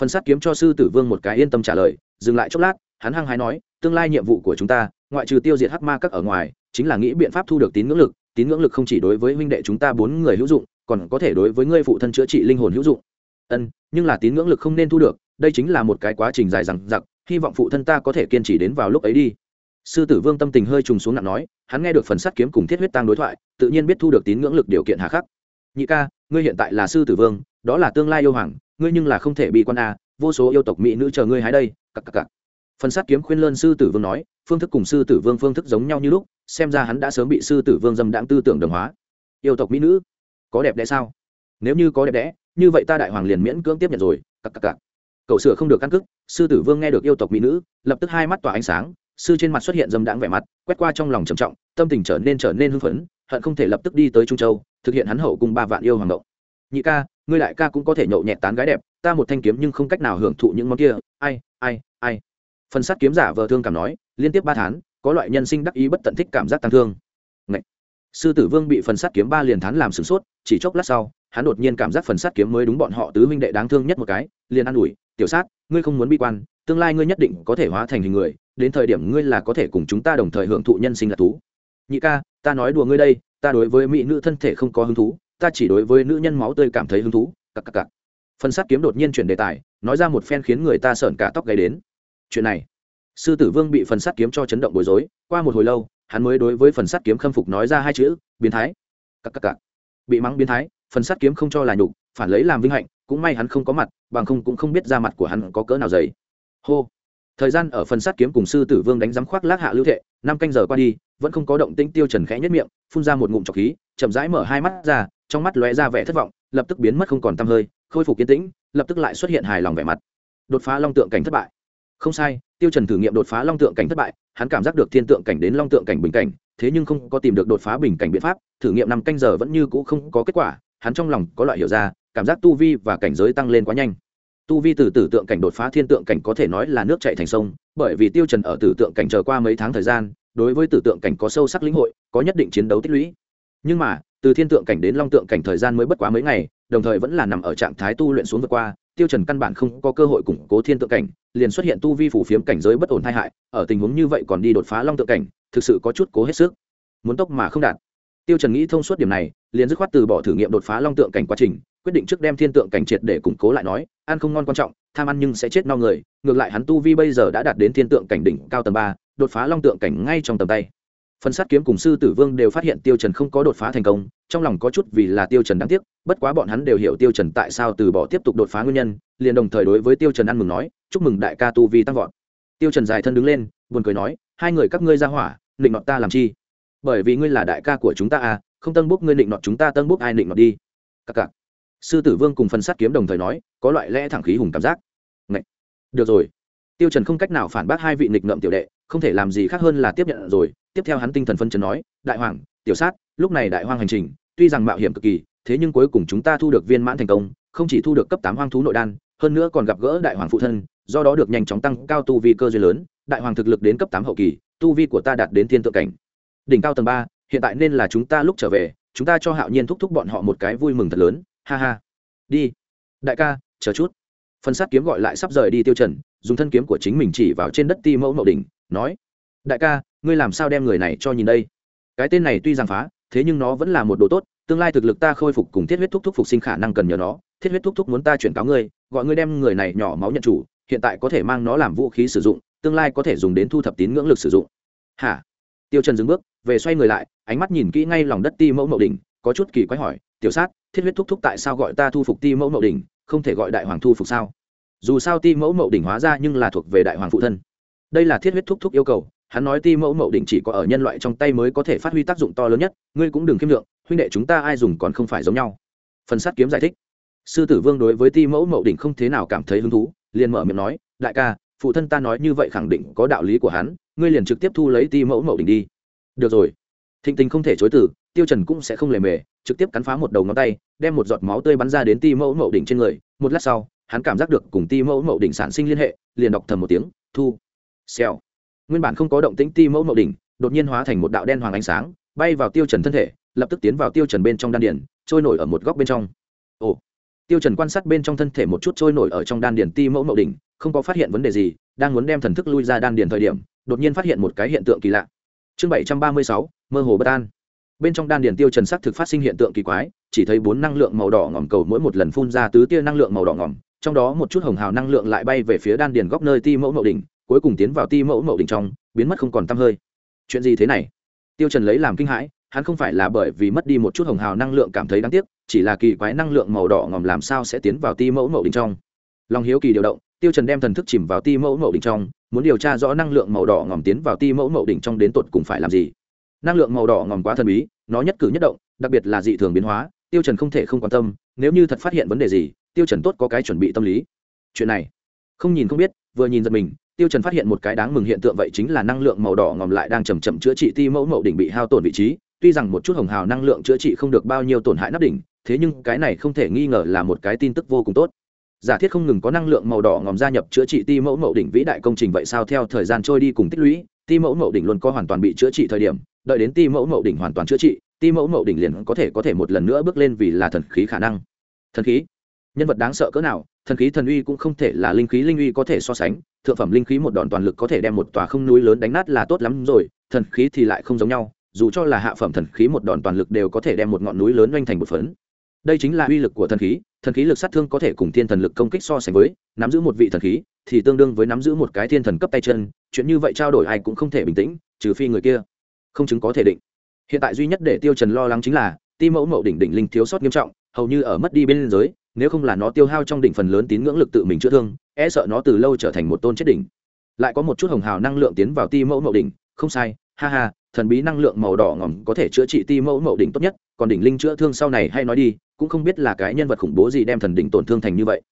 Phần sát kiếm cho sư tử vương một cái yên tâm trả lời, dừng lại chốc lát, hắn hăng hái nói, tương lai nhiệm vụ của chúng ta, ngoại trừ tiêu diệt hắc ma các ở ngoài, chính là nghĩ biện pháp thu được tín ngưỡng lực, tín ngưỡng lực không chỉ đối với huynh đệ chúng ta bốn người hữu dụng, còn có thể đối với ngươi phụ thân chữa trị linh hồn hữu dụng. Ân, nhưng là tín ngưỡng lực không nên thu được, đây chính là một cái quá trình dài dằng dặc, hy vọng phụ thân ta có thể kiên trì đến vào lúc ấy đi sư tử vương tâm tình hơi trùng xuống nặng nói, hắn nghe được phần sắt kiếm cùng thiết huyết tăng đối thoại, tự nhiên biết thu được tín ngưỡng lực điều kiện hà khắc. Nhị ca, ngươi hiện tại là sư tử vương, đó là tương lai yêu hoàng, ngươi nhưng là không thể bị quan a, vô số yêu tộc mỹ nữ chờ ngươi hái đây, cặc cặc cặc. Phần sát kiếm khuyên lơn sư tử vương nói, phương thức cùng sư tử vương phương thức giống nhau như lúc, xem ra hắn đã sớm bị sư tử vương dâm đãng tư tưởng đồng hóa. Yêu tộc mỹ nữ, có đẹp đẽ sao? Nếu như có đẹp đẽ, như vậy ta đại hoàng liền miễn cưỡng tiếp nhận rồi, cặc cặc cặc. Cậu sửa không được căn cức sư tử vương nghe được yêu tộc mỹ nữ, lập tức hai mắt tỏa ánh sáng sư trên mặt xuất hiện dâm đãng vẻ mặt, quét qua trong lòng trầm trọng, tâm tình trở nên trở nên hưng phấn, hận không thể lập tức đi tới trung châu, thực hiện hắn hậu cùng ba vạn yêu hoàng động nhị ca, ngươi đại ca cũng có thể nhậu nhẹt tán gái đẹp, ta một thanh kiếm nhưng không cách nào hưởng thụ những món kia, ai ai ai. Phần sát kiếm giả vờ thương cảm nói, liên tiếp ba tháng, có loại nhân sinh đắc ý bất tận thích cảm giác tăng thương. Ngậy! sư tử vương bị phần sát kiếm ba liền thán làm sửng sốt, chỉ chốc lát sau, hắn đột nhiên cảm giác phần sát kiếm mới đúng bọn họ tứ minh đệ đáng thương nhất một cái, liền an ủi, tiểu sát, ngươi không muốn bi quan, tương lai ngươi nhất định có thể hóa thành hình người đến thời điểm ngươi là có thể cùng chúng ta đồng thời hưởng thụ nhân sinh là thú. Nhị ca, ta nói đùa ngươi đây, ta đối với mỹ nữ thân thể không có hứng thú, ta chỉ đối với nữ nhân máu tươi cảm thấy hứng thú. Cặc cặc cặc. Phần sát kiếm đột nhiên chuyển đề tài, nói ra một phen khiến người ta sợn cả tóc gáy đến. Chuyện này, sư tử vương bị phần sát kiếm cho chấn động bối rối, qua một hồi lâu, hắn mới đối với phần sát kiếm khâm phục nói ra hai chữ, biến thái. Cặc cặc cặc. Bị mắng biến thái, phần sát kiếm không cho là nhục, phản lấy làm vinh hạnh, cũng may hắn không có mặt, bằng không cũng không biết ra mặt của hắn có cỡ nào dày. Hô thời gian ở phần sát kiếm cùng sư tử vương đánh giám khoác lác hạ lưu thệ, năm canh giờ qua đi, vẫn không có động tĩnh tiêu trần khẽ nhất miệng, phun ra một ngụm trọc khí, chậm rãi mở hai mắt ra, trong mắt lóe ra vẻ thất vọng, lập tức biến mất không còn tăm hơi, khôi phục kiên tĩnh, lập tức lại xuất hiện hài lòng vẻ mặt. Đột phá long tượng cảnh thất bại. Không sai, tiêu trần thử nghiệm đột phá long tượng cảnh thất bại, hắn cảm giác được thiên tượng cảnh đến long tượng cảnh bình cảnh, thế nhưng không có tìm được đột phá bình cảnh biện pháp, thử nghiệm năm canh giờ vẫn như cũ không có kết quả, hắn trong lòng có loại hiểu ra, cảm giác tu vi và cảnh giới tăng lên quá nhanh tu vi từ tử tượng cảnh đột phá thiên tượng cảnh có thể nói là nước chảy thành sông, bởi vì tiêu trần ở tử tượng cảnh chờ qua mấy tháng thời gian, đối với tử tượng cảnh có sâu sắc lĩnh hội, có nhất định chiến đấu tích lũy. Nhưng mà, từ thiên tượng cảnh đến long tượng cảnh thời gian mới bất quá mấy ngày, đồng thời vẫn là nằm ở trạng thái tu luyện xuống vượt qua, tiêu trần căn bản không có cơ hội củng cố thiên tượng cảnh, liền xuất hiện tu vi phủ phiếm cảnh giới bất ổn tai hại, ở tình huống như vậy còn đi đột phá long tượng cảnh, thực sự có chút cố hết sức. Muốn tốc mà không đạt. Tiêu trần nghĩ thông suốt điểm này, liền dứt khoát từ bỏ thử nghiệm đột phá long tượng cảnh quá trình quyết định trước đem thiên tượng cảnh triệt để củng cố lại nói, ăn không ngon quan trọng, tham ăn nhưng sẽ chết no người, ngược lại hắn tu vi bây giờ đã đạt đến thiên tượng cảnh đỉnh cao tầng ba, đột phá long tượng cảnh ngay trong tầm tay. Phần sát kiếm cùng sư tử vương đều phát hiện tiêu trần không có đột phá thành công, trong lòng có chút vì là tiêu trần đáng tiếc, bất quá bọn hắn đều hiểu tiêu trần tại sao từ bỏ tiếp tục đột phá nguyên nhân, liền đồng thời đối với tiêu trần ăn mừng nói, chúc mừng đại ca tu vi tăng vọt. Tiêu trần dài thân đứng lên, buồn cười nói, hai người các ngươi ra hỏa, định nọt ta làm chi? Bởi vì ngươi là đại ca của chúng ta à không tân bốc ngươi định nọt chúng ta tân bốc ai định nọt đi? Các cặc sư tử vương cùng phần sát kiếm đồng thời nói, có loại lẽ thẳng khí hùng cảm giác. Ngậy. được rồi. Tiêu trần không cách nào phản bác hai vị nghịch ngợm tiểu đệ, không thể làm gì khác hơn là tiếp nhận rồi. Tiếp theo hắn tinh thần phân chấn nói, đại hoàng, tiểu sát, lúc này đại hoang hành trình, tuy rằng mạo hiểm cực kỳ, thế nhưng cuối cùng chúng ta thu được viên mãn thành công, không chỉ thu được cấp tám hoang thú nội đan, hơn nữa còn gặp gỡ đại hoàng phụ thân, do đó được nhanh chóng tăng cao tu vi cơ duyên lớn. Đại hoàng thực lực đến cấp tám hậu kỳ, tu vi của ta đạt đến thiên tượng cảnh. Đỉnh cao tầng ba, hiện tại nên là chúng ta lúc trở về, chúng ta cho hạo nhiên thúc thúc bọn họ một cái vui mừng thật lớn ha ha. Đi. Đại ca, chờ chút. Phần sát kiếm gọi lại sắp rời đi tiêu trần, dùng thân kiếm của chính mình chỉ vào trên đất ti mẫu mậu đỉnh, nói, đại ca, ngươi làm sao đem người này cho nhìn đây? Cái tên này tuy rằng phá, thế nhưng nó vẫn là một đồ tốt, tương lai thực lực ta khôi phục cùng thiết huyết thúc thúc phục sinh khả năng cần nhờ nó. Thiết huyết thúc thúc muốn ta chuyển cáo ngươi, gọi ngươi đem người này nhỏ máu nhận chủ, hiện tại có thể mang nó làm vũ khí sử dụng, tương lai có thể dùng đến thu thập tín ngưỡng lực sử dụng. Hả? Tiêu trần dừng bước, về xoay người lại, ánh mắt nhìn kỹ ngay lòng đất ti mẫu mậu đỉnh, có chút kỳ quái hỏi, tiểu sát thiết huyết thúc thúc tại sao gọi ta thu phục ti mẫu mậu đỉnh, không thể gọi đại hoàng thu phục sao? Dù sao ti mẫu mậu đỉnh hóa ra nhưng là thuộc về đại hoàng phụ thân. Đây là thiết huyết thúc thúc yêu cầu, hắn nói ti mẫu mậu đỉnh chỉ có ở nhân loại trong tay mới có thể phát huy tác dụng to lớn nhất, ngươi cũng đừng khiêm lượng huynh đệ chúng ta ai dùng còn không phải giống nhau. Phần sát kiếm giải thích. Sư tử vương đối với ti mẫu mậu đỉnh không thế nào cảm thấy hứng thú, liền mở miệng nói, đại ca, phụ thân ta nói như vậy khẳng định có đạo lý của hắn, ngươi liền trực tiếp thu lấy ti mẫu mậu đỉnh đi. Được rồi. Thịnh tình không thể chối từ tiêu trần cũng sẽ không lề mề, trực tiếp cắn phá một đầu ngón tay, đem một giọt máu tươi bắn ra đến ti mẫu mậu đỉnh trên người. Một lát sau, hắn cảm giác được cùng ti mẫu mậu đỉnh sản sinh liên hệ, liền đọc thầm một tiếng, thu, xèo. Nguyên bản không có động tĩnh ti mẫu mậu đỉnh, đột nhiên hóa thành một đạo đen hoàng ánh sáng, bay vào tiêu trần thân thể, lập tức tiến vào tiêu trần bên trong đan điền, trôi nổi ở một góc bên trong. Ồ. Tiêu trần quan sát bên trong thân thể một chút trôi nổi ở trong đan điền ti mẫu mậu đỉnh, không có phát hiện vấn đề gì, đang muốn đem thần thức lui ra đan điền thời điểm, đột nhiên phát hiện một cái hiện tượng kỳ lạ. Chương bảy trăm ba mươi sáu, mơ hồ bất an bên trong đan điền tiêu trần sắc thực phát sinh hiện tượng kỳ quái, chỉ thấy bốn năng lượng màu đỏ ngòm cầu mỗi một lần phun ra tứ tia năng lượng màu đỏ ngòm trong đó một chút hồng hào năng lượng lại bay về phía đan điền góc nơi ti mẫu mậu đỉnh, cuối cùng tiến vào ti mẫu mậu đỉnh trong, biến mất không còn tăm hơi. Chuyện gì thế này? Tiêu trần lấy làm kinh hãi, hắn không phải là bởi vì mất đi một chút hồng hào năng lượng cảm thấy đáng tiếc, chỉ là kỳ quái năng lượng màu đỏ ngòm làm sao sẽ tiến vào ti mẫu mậu đỉnh trong. Lòng hiếu kỳ điều động, tiêu trần đem thần thức chìm vào ti mẫu mậu đỉnh trong, muốn điều tra rõ năng lượng màu đỏ ngòm tiến vào ti mẫu mậu đỉnh trong đến tột cùng phải làm gì năng lượng màu đỏ ngòm quá thần bí, nó nhất cử nhất động, đặc biệt là dị thường biến hóa, tiêu trần không thể không quan tâm, nếu như thật phát hiện vấn đề gì, tiêu trần tốt có cái chuẩn bị tâm lý. Chuyện này, không nhìn không biết, vừa nhìn giật mình, tiêu trần phát hiện một cái đáng mừng hiện tượng vậy chính là năng lượng màu đỏ ngòm lại đang chậm chậm chữa trị ti mẫu mậu đỉnh bị hao tổn vị trí. Tuy rằng một chút hồng hào năng lượng chữa trị không được bao nhiêu tổn hại nắp đỉnh, thế nhưng cái này không thể nghi ngờ là một cái tin tức vô cùng tốt. Giả thiết không ngừng có năng lượng màu đỏ ngòm gia nhập chữa trị ti mẫu mậu đỉnh vĩ đại công trình vậy sao theo thời gian trôi đi cùng tích lũy, ti mẫu mậu đỉnh luôn có hoàn toàn bị chữa trị thời điểm đợi đến ti mẫu mậu đỉnh hoàn toàn chữa trị, ti mẫu mậu đỉnh liền có thể có thể một lần nữa bước lên vì là thần khí khả năng. Thần khí? Nhân vật đáng sợ cỡ nào, thần khí thần uy cũng không thể là linh khí, linh uy có thể so sánh, thượng phẩm linh khí một đòn toàn lực có thể đem một tòa không núi lớn đánh nát là tốt lắm rồi, thần khí thì lại không giống nhau, dù cho là hạ phẩm thần khí một đòn toàn lực đều có thể đem một ngọn núi lớn oanh thành một phấn. Đây chính là uy lực của thần khí thần khí lực sát thương có thể cùng thiên thần lực công kích so sánh với, nắm giữ một vị thần khí thì tương đương với nắm giữ một cái thiên thần cấp tay chân, chuyện như vậy trao đổi ai cũng không thể bình tĩnh, trừ phi người kia không chứng có thể định. Hiện tại duy nhất để tiêu trần lo lắng chính là, ti mẫu mậu đỉnh đỉnh linh thiếu sót nghiêm trọng, hầu như ở mất đi bên giới, nếu không là nó tiêu hao trong đỉnh phần lớn tín ngưỡng lực tự mình chữa thương e sợ nó từ lâu trở thành một tôn chết đỉnh. Lại có một chút hồng hào năng lượng tiến vào ti mẫu mậu đỉnh, không sai, ha ha, thần bí năng lượng màu đỏ ngỏm có thể chữa trị ti mẫu mậu đỉnh tốt nhất, còn đỉnh linh chữa thương sau này hay nói đi, cũng không biết là cái nhân vật khủng bố gì đem thần đỉnh tổn thương thành như vậy.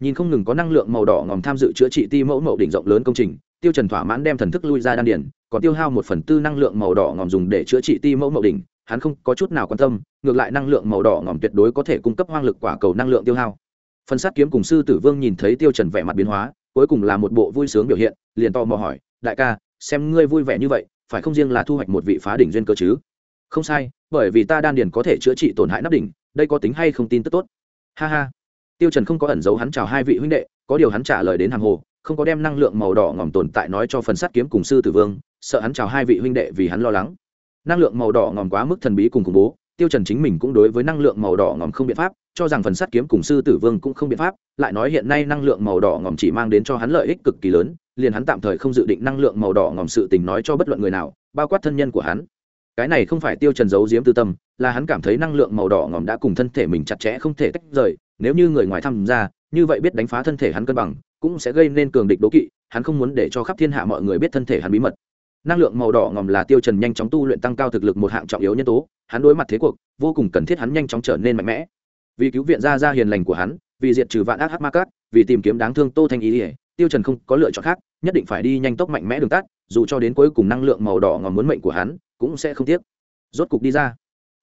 Nhìn không ngừng có năng lượng màu đỏ ngòm tham dự chữa trị ti mẫu mậu đỉnh rộng lớn công trình tiêu trần thỏa mãn đem thần thức lui ra đan điển còn tiêu hao một phần tư năng lượng màu đỏ ngòm dùng để chữa trị ti mẫu mậu đỉnh, hắn không có chút nào quan tâm, ngược lại năng lượng màu đỏ ngòm tuyệt đối có thể cung cấp hoang lực quả cầu năng lượng tiêu hao. Phần sát kiếm cùng sư tử vương nhìn thấy tiêu trần vẻ mặt biến hóa, cuối cùng là một bộ vui sướng biểu hiện, liền to mò hỏi, đại ca, xem ngươi vui vẻ như vậy, phải không riêng là thu hoạch một vị phá đỉnh duyên cơ chứ? Không sai, bởi vì ta đan điền có thể chữa trị tổn hại nắp đỉnh, đây có tính hay không tin tức tốt? Ha ha. Tiêu trần không có ẩn giấu hắn chào hai vị huynh đệ, có điều hắn trả lời đến hàng hồ không có đem năng lượng màu đỏ ngòm tồn tại nói cho phần sắt kiếm cùng sư tử vương, sợ hắn chào hai vị huynh đệ vì hắn lo lắng. Năng lượng màu đỏ ngòm quá mức thần bí cùng khủng bố, tiêu trần chính mình cũng đối với năng lượng màu đỏ ngòm không biện pháp, cho rằng phần sắt kiếm cùng sư tử vương cũng không biện pháp, lại nói hiện nay năng lượng màu đỏ ngòm chỉ mang đến cho hắn lợi ích cực kỳ lớn, liền hắn tạm thời không dự định năng lượng màu đỏ ngòm sự tình nói cho bất luận người nào, bao quát thân nhân của hắn. Cái này không phải tiêu trần giấu giếm tư tâm, là hắn cảm thấy năng lượng màu đỏ ngòm đã cùng thân thể mình chặt chẽ không thể tách rời, nếu như người ngoài tham gia, như vậy biết đánh phá thân thể hắn cân bằng cũng sẽ gây nên cường địch đố kỵ, hắn không muốn để cho khắp thiên hạ mọi người biết thân thể hắn bí mật. Năng lượng màu đỏ ngòm là tiêu trần nhanh chóng tu luyện tăng cao thực lực một hạng trọng yếu nhân tố, hắn đối mặt thế cuộc, vô cùng cần thiết hắn nhanh chóng trở nên mạnh mẽ. Vì cứu viện gia gia hiền lành của hắn, vì diệt trừ vạn ác hắc ma cát vì tìm kiếm đáng thương tô thanh ý ỉa tiêu trần không có lựa chọn khác, nhất định phải đi nhanh tốc mạnh mẽ đường tắt, dù cho đến cuối cùng năng lượng màu đỏ ngòm muốn mệnh của hắn, cũng sẽ không tiếc. Rốt cục đi ra.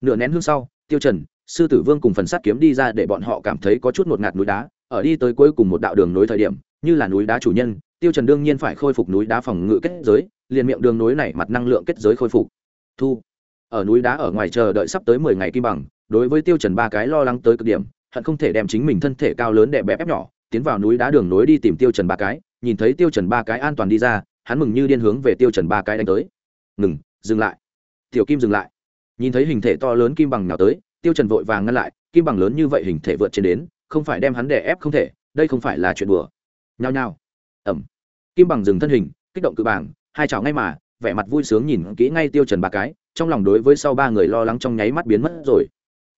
Nửa nén hương sau, tiêu trần, sư tử vương cùng phần sát kiếm đi ra để bọn họ cảm thấy có chút một ngạt núi đá, ở đi tới cuối cùng một đạo đường nối thời điểm như là núi đá chủ nhân, tiêu trần đương nhiên phải khôi phục núi đá phòng ngự kết giới, liền miệng đường núi này mặt năng lượng kết giới khôi phục. Thu, ở núi đá ở ngoài chờ đợi sắp tới mười ngày kim bằng, đối với tiêu trần ba cái lo lắng tới cực điểm, hận không thể đem chính mình thân thể cao lớn đè bẹp ép nhỏ, tiến vào núi đá đường núi đi tìm tiêu trần ba cái, nhìn thấy tiêu trần ba cái an toàn đi ra, hắn mừng như điên hướng về tiêu trần ba cái đánh tới. Ngừng, dừng lại. Tiểu kim dừng lại. Nhìn thấy hình thể to lớn kim bằng nào tới, tiêu trần vội vàng ngăn lại, kim bằng lớn như vậy hình thể vượt trên đến, không phải đem hắn đè ép không thể, đây không phải là chuyện đùa nhao nhao. Ẩm. Kim bằng dừng thân hình, kích động cự bảng, hai chảo ngay mà, vẻ mặt vui sướng nhìn kỹ ngay tiêu trần ba cái, trong lòng đối với sau ba người lo lắng trong nháy mắt biến mất rồi.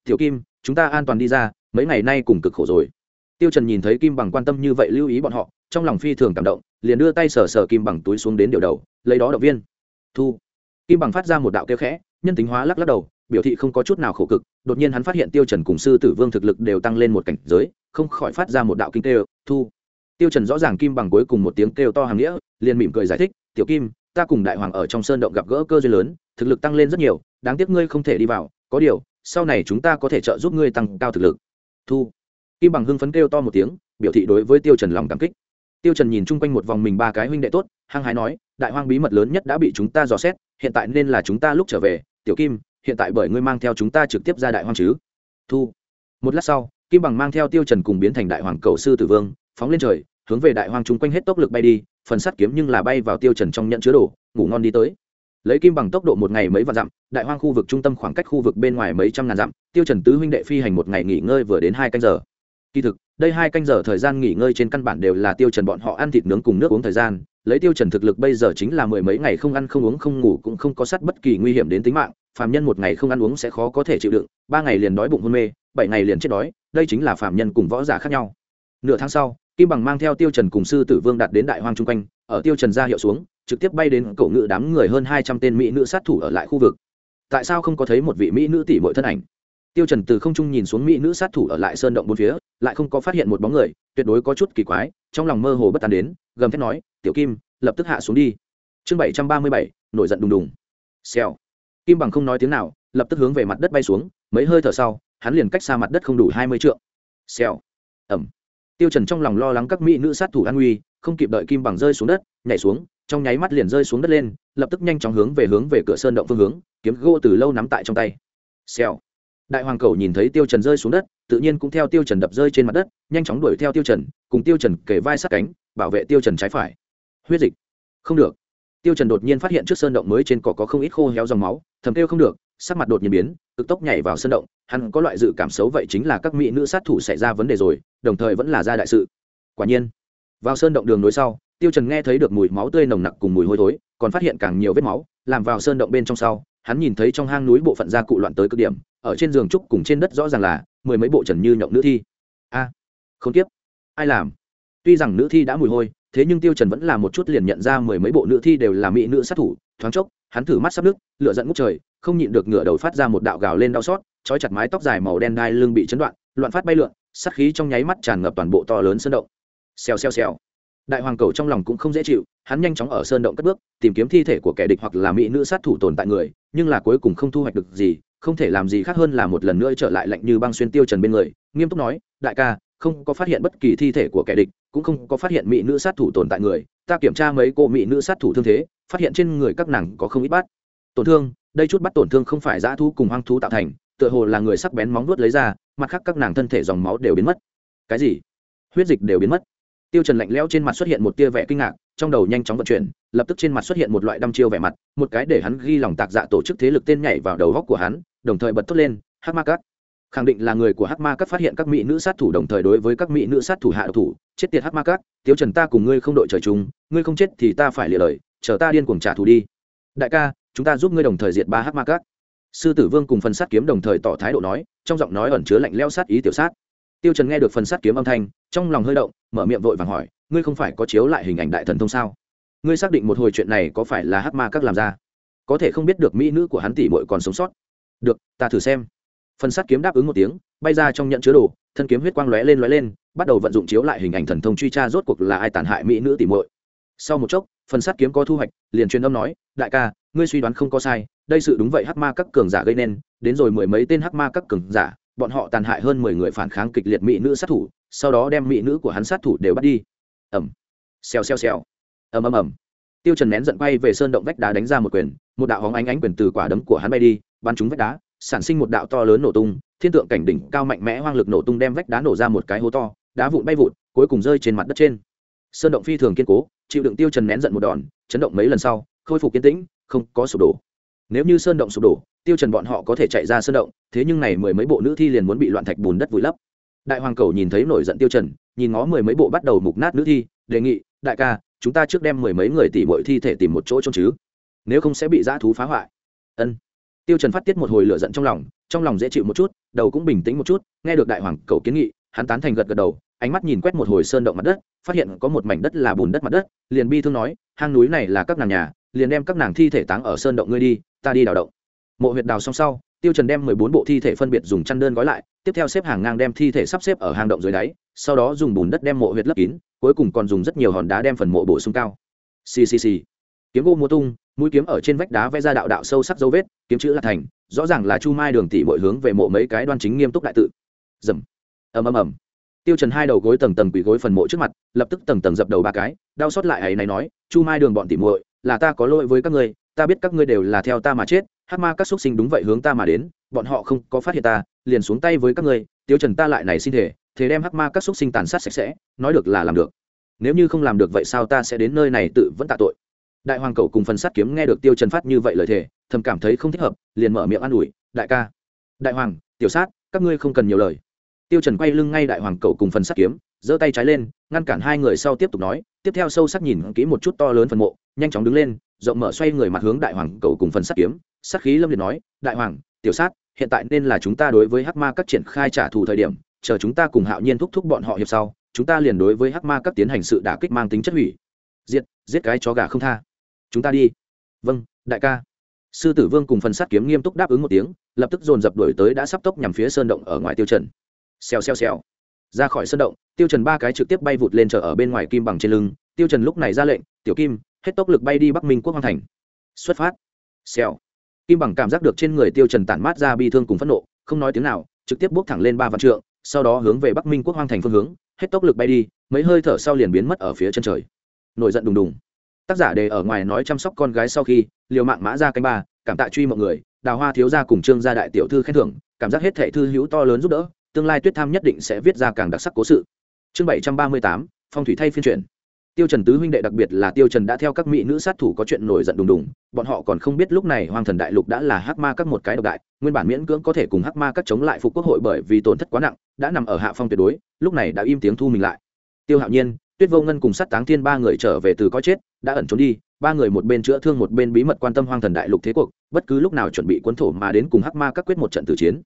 Tiểu kim, chúng ta an toàn đi ra, mấy ngày nay cùng cực khổ rồi. Tiêu trần nhìn thấy kim bằng quan tâm như vậy lưu ý bọn họ, trong lòng phi thường cảm động, liền đưa tay sờ sờ kim bằng túi xuống đến điều đầu, lấy đó động viên. Thu. Kim bằng phát ra một đạo kêu khẽ, nhân tính hóa lắc lắc đầu, biểu thị không có chút nào khổ cực, đột nhiên hắn phát hiện tiêu trần cùng sư tử vương thực lực đều tăng lên một cảnh giới, không khỏi phát ra một đạo kinh kêu, thu tiêu trần rõ ràng kim bằng cuối cùng một tiếng kêu to hàng nghĩa, liền mỉm cười giải thích, tiểu kim, ta cùng đại hoàng ở trong sơn động gặp gỡ cơ duyên lớn, thực lực tăng lên rất nhiều, đáng tiếc ngươi không thể đi vào, có điều, sau này chúng ta có thể trợ giúp ngươi tăng cao thực lực. Thu. Kim bằng hưng phấn kêu to một tiếng, biểu thị đối với tiêu trần lòng cảm kích. Tiêu trần nhìn chung quanh một vòng mình ba cái huynh đệ tốt, hăng hái nói, đại hoang bí mật lớn nhất đã bị chúng ta dò xét, hiện tại nên là chúng ta lúc trở về, tiểu kim, hiện tại bởi ngươi mang theo chúng ta trực tiếp ra đại hoang chứ. Thu. Một lát sau, kim bằng mang theo tiêu trần cùng biến thành đại hoàng cầu sư tử vương phóng lên trời, hướng về đại hoang chung quanh hết tốc lực bay đi, phần sắt kiếm nhưng là bay vào tiêu trần trong nhận chứa đồ, ngủ ngon đi tới. Lấy kim bằng tốc độ một ngày mấy vạn dặm, đại hoang khu vực trung tâm khoảng cách khu vực bên ngoài mấy trăm ngàn dặm, tiêu trần tứ huynh đệ phi hành một ngày nghỉ ngơi vừa đến hai canh giờ. Kỳ thực, đây hai canh giờ thời gian nghỉ ngơi trên căn bản đều là tiêu trần bọn họ ăn thịt nướng cùng nước uống thời gian, lấy tiêu trần thực lực bây giờ chính là mười mấy ngày không ăn không uống không ngủ cũng không có sát bất kỳ nguy hiểm đến tính mạng, phàm nhân một ngày không ăn uống sẽ khó có thể chịu đựng, ba ngày liền đói bụng hôn mê, bảy ngày liền chết đói, đây chính là phàm nhân cùng võ giả khác nhau. Nửa tháng sau kim bằng mang theo tiêu trần cùng sư tử vương đạt đến đại hoang trung quanh, ở tiêu trần ra hiệu xuống, trực tiếp bay đến cổ ngự đám người hơn hai trăm tên mỹ nữ sát thủ ở lại khu vực. Tại sao không có thấy một vị mỹ nữ tỷ muội thân ảnh? Tiêu trần từ không trung nhìn xuống mỹ nữ sát thủ ở lại sơn động bốn phía, lại không có phát hiện một bóng người, tuyệt đối có chút kỳ quái, trong lòng mơ hồ bất an đến, gầm thét nói, tiểu kim, lập tức hạ xuống đi. Chương bảy trăm ba mươi bảy, nổi giận đùng đùng. Xèo. Kim bằng không nói tiếng nào, lập tức hướng về mặt đất bay xuống, mấy hơi thở sau, hắn liền cách xa mặt đất không đủ hai mươi trượng. Xèo. Ẩm tiêu trần trong lòng lo lắng các mỹ nữ sát thủ an nguy, không kịp đợi kim bằng rơi xuống đất, nhảy xuống, trong nháy mắt liền rơi xuống đất lên, lập tức nhanh chóng hướng về hướng về cửa sơn động phương hướng, kiếm gỗ từ lâu nắm tại trong tay. Xèo. Đại hoàng cầu nhìn thấy tiêu trần rơi xuống đất, tự nhiên cũng theo tiêu trần đập rơi trên mặt đất, nhanh chóng đuổi theo tiêu trần, cùng tiêu trần kề vai sát cánh, bảo vệ tiêu trần trái phải. Huyết dịch. Không được. Tiêu trần đột nhiên phát hiện trước sơn động mới trên cỏ có không ít khô héo dòng máu, thầm tiêu không được sắc mặt đột nhiên biến, cực tốc nhảy vào sân động, hắn có loại dự cảm xấu vậy chính là các mỹ nữ sát thủ xảy ra vấn đề rồi, đồng thời vẫn là ra đại sự. Quả nhiên, vào sơn động đường nối sau, tiêu trần nghe thấy được mùi máu tươi nồng nặc cùng mùi hôi thối, còn phát hiện càng nhiều vết máu, làm vào sơn động bên trong sau, hắn nhìn thấy trong hang núi bộ phận gia cụ loạn tới cực điểm, ở trên giường trúc cùng trên đất rõ ràng là mười mấy bộ trần như nhộng nữ thi. A không tiếp ai làm? Tuy rằng nữ thi đã mùi hôi, thế nhưng tiêu trần vẫn là một chút liền nhận ra mười mấy bộ nữ thi đều là mỹ nữ sát thủ, thoáng chốc hắn thử mắt sắp nước, lửa giận ngút trời, không nhịn được ngửa đầu phát ra một đạo gào lên đau xót, trói chặt mái tóc dài màu đen đai lưng bị chấn đoạn, loạn phát bay lượn, sát khí trong nháy mắt tràn ngập toàn bộ to lớn sơn động. Xèo xèo xèo. Đại hoàng cầu trong lòng cũng không dễ chịu, hắn nhanh chóng ở sơn động cất bước, tìm kiếm thi thể của kẻ địch hoặc là mỹ nữ sát thủ tồn tại người, nhưng là cuối cùng không thu hoạch được gì, không thể làm gì khác hơn là một lần nữa trở lại lạnh như băng xuyên tiêu trần bên người, nghiêm túc nói, đại ca, không có phát hiện bất kỳ thi thể của kẻ địch, cũng không có phát hiện mỹ nữ sát thủ tồn tại người, ta kiểm tra mấy cô mỹ nữ sát thủ thương thế phát hiện trên người các nàng có không ít bắt tổn thương, đây chút bắt tổn thương không phải dã thú cùng hoang thú tạo thành, tựa hồ là người sắc bén móng vuốt lấy ra, mặt khác các nàng thân thể dòng máu đều biến mất. Cái gì? Huyết dịch đều biến mất. Tiêu trần lạnh lẽo trên mặt xuất hiện một tia vẻ kinh ngạc, trong đầu nhanh chóng vận chuyển, lập tức trên mặt xuất hiện một loại đăm chiêu vẻ mặt, một cái để hắn ghi lòng tạc dạ tổ chức thế lực tên nhảy vào đầu góc của hắn, đồng thời bật thốt lên, hắc ma cắt khẳng định là người của hắc ma cắt phát hiện các mỹ nữ sát thủ đồng thời đối với các mỹ nữ sát thủ hạ độc thủ, chết tiệt hắc ma cắt tiêu trần ta cùng ngươi không đội trời chung, ngươi không chết thì ta phải lìa lời chờ ta điên cuồng trả thù đi. Đại ca, chúng ta giúp ngươi đồng thời diệt ba hắc ma các. Sư tử vương cùng phần sát kiếm đồng thời tỏ thái độ nói, trong giọng nói ẩn chứa lạnh lẽo sát ý tiểu sát. Tiêu trần nghe được phần sát kiếm âm thanh, trong lòng hơi động, mở miệng vội vàng hỏi, ngươi không phải có chiếu lại hình ảnh đại thần thông sao? Ngươi xác định một hồi chuyện này có phải là hắc ma các làm ra? Có thể không biết được mỹ nữ của hắn tỷ muội còn sống sót. Được, ta thử xem. Phần sát kiếm đáp ứng một tiếng, bay ra trong nhận chứa đồ, thân kiếm huyết quang lóe lên lóe lên, bắt đầu vận dụng chiếu lại hình ảnh thần thông truy tra rốt cuộc là ai tàn hại mỹ nữ tỷ muội. Sau một chốc phần sát kiếm có thu hoạch, liền truyền âm nói, đại ca, ngươi suy đoán không có sai, đây sự đúng vậy hắc ma các cường giả gây nên, đến rồi mười mấy tên hắc ma các cường giả, bọn họ tàn hại hơn mười người phản kháng kịch liệt mỹ nữ sát thủ, sau đó đem mỹ nữ của hắn sát thủ đều bắt đi. Ẩm xèo xèo xèo. Ầm ầm ầm. Tiêu trần nén giận bay về sơn động vách đá đánh ra một quyền, một đạo hóng ánh ánh quyền từ quả đấm của hắn bay đi, bắn trúng vách đá, sản sinh một đạo to lớn nổ tung, thiên tượng cảnh đỉnh cao mạnh mẽ hoang lực nổ tung đem vách đá nổ ra một cái hố to, đá vụn bay vụn, cuối cùng rơi trên mặt đất trên. Sơn động phi thường kiên cố chịu đựng tiêu trần nén giận một đòn, chấn động mấy lần sau, khôi phục kiên tĩnh, không có sụp đổ. Nếu như sơn động sụp đổ, tiêu trần bọn họ có thể chạy ra sơn động, thế nhưng này mười mấy bộ nữ thi liền muốn bị loạn thạch bùn đất vùi lấp. Đại hoàng cầu nhìn thấy nổi giận tiêu trần, nhìn ngó mười mấy bộ bắt đầu mục nát nữ thi, đề nghị, đại ca, chúng ta trước đem mười mấy người tỷ bội thi thể tìm một chỗ trôn chứ? Nếu không sẽ bị dã thú phá hoại. Ân. Tiêu trần phát tiết một hồi lửa giận trong lòng trong lòng dễ chịu một chút, đầu cũng bình tĩnh một chút, nghe được đại hoàng cầu kiến nghị hắn tán thành gật gật đầu, ánh mắt nhìn quét một hồi sơn động mặt đất, phát hiện có một mảnh đất là bùn đất mặt đất, liền bi thương nói, hang núi này là các nàng nhà, liền đem các nàng thi thể táng ở sơn động ngươi đi, ta đi đào động. Mộ huyệt đào xong sau, tiêu trần đem mười bốn bộ thi thể phân biệt dùng chăn đơn gói lại, tiếp theo xếp hàng ngang đem thi thể sắp xếp ở hang động dưới đáy, sau đó dùng bùn đất đem mộ huyệt lấp kín, cuối cùng còn dùng rất nhiều hòn đá đem phần mộ bổ sung cao. Xì xì xì. Kiếm gỗ mua tung, mũi kiếm ở trên vách đá vẽ ra đạo đạo sâu sắc dấu vết, kiếm chữ là thành, rõ ràng là chu mai đường tỷ bội hướng về mộ mấy cái đoan chính nghiêm túc đại tự. Dầm ầm ầm ầm. Tiêu trần hai đầu gối tầng tầng quỳ gối phần mộ trước mặt, lập tức tầng tầng dập đầu ba cái, đau xót lại ấy này nói, chu mai đường bọn tỷ muội, là ta có lỗi với các ngươi, ta biết các ngươi đều là theo ta mà chết, Hắc ma các xuất sinh đúng vậy hướng ta mà đến, bọn họ không có phát hiện ta, liền xuống tay với các ngươi, tiêu trần ta lại này xin thể thế đem hắc ma các xuất sinh tàn sát sạch sẽ, nói được là làm được. Nếu như không làm được vậy sao ta sẽ đến nơi này tự vẫn tạ tội? Đại hoàng cầu cùng phần sát kiếm nghe được tiêu trần phát như vậy lời thề, thầm cảm thấy không thích hợp, liền mở miệng an ủi, đại ca, đại hoàng, tiểu sát, các ngươi không cần nhiều lời tiêu trần quay lưng ngay đại hoàng cầu cùng phần Sắt kiếm giơ tay trái lên ngăn cản hai người sau tiếp tục nói tiếp theo sâu sắc nhìn kỹ một chút to lớn phần mộ nhanh chóng đứng lên rộng mở xoay người mặt hướng đại hoàng cầu cùng phần Sắt kiếm. Sát khí lâm liệt nói đại hoàng tiểu sát hiện tại nên là chúng ta đối với hắc ma các triển khai trả thù thời điểm chờ chúng ta cùng hạo nhiên thúc thúc bọn họ hiệp sau chúng ta liền đối với hắc ma các tiến hành sự đả kích mang tính chất hủy. Diệt, giết cái chó gà không tha. Chúng ta đi. Vâng đại ca. Sư tử vương cùng phần sát kiếm nghiêm túc đáp ứng một tiếng lập tức dồn dập đổi tới đã sắp tốc nhằm phía sơn động ở ngoài tiêu trần xèo xèo xèo. Ra khỏi sân động, tiêu trần ba cái trực tiếp bay vụt lên trở ở bên ngoài kim bằng trên lưng. Tiêu trần lúc này ra lệnh, tiểu kim, hết tốc lực bay đi bắc minh quốc hoàng thành. Xuất phát. Xèo. Kim bằng cảm giác được trên người tiêu trần tản mát ra bi thương cùng phẫn nộ, không nói tiếng nào, trực tiếp bước thẳng lên ba vạn trượng, sau đó hướng về bắc minh quốc hoàng thành phương hướng, hết tốc lực bay đi, mấy hơi thở sau liền biến mất ở phía chân trời. Nổi giận đùng đùng. Tác giả đề ở ngoài nói chăm sóc con gái sau khi, liều mạng mã ra canh ba, cảm tạ truy mọi người, đào hoa thiếu gia cùng trương gia đại tiểu thư khen thưởng, cảm giác hết thệ thư hữu to lớn giúp đỡ tương lai tuyết tham nhất định sẽ viết ra càng đặc sắc cố sự. Chương bảy trăm ba mươi tám, phong thủy thay phiên truyền tiêu trần tứ huynh đệ đặc biệt là tiêu trần đã theo các mỹ nữ sát thủ có chuyện nổi giận đùng đùng, bọn họ còn không biết lúc này hoàng thần đại lục đã là hắc ma các một cái độc đại, nguyên bản miễn cưỡng có thể cùng hắc ma các chống lại phục quốc hội bởi vì tổn thất quá nặng, đã nằm ở hạ phong tuyệt đối, lúc này đã im tiếng thu mình lại. Tiêu hạo nhiên, tuyết vô ngân cùng sát táng thiên ba người trở về từ có chết, đã ẩn trốn đi, ba người một bên chữa thương một bên bí mật quan tâm hoang thần đại lục thế cuộc, bất cứ lúc nào chuẩn bị quân thổ mà đến cùng hắc ma các quyết một trận tử chiến.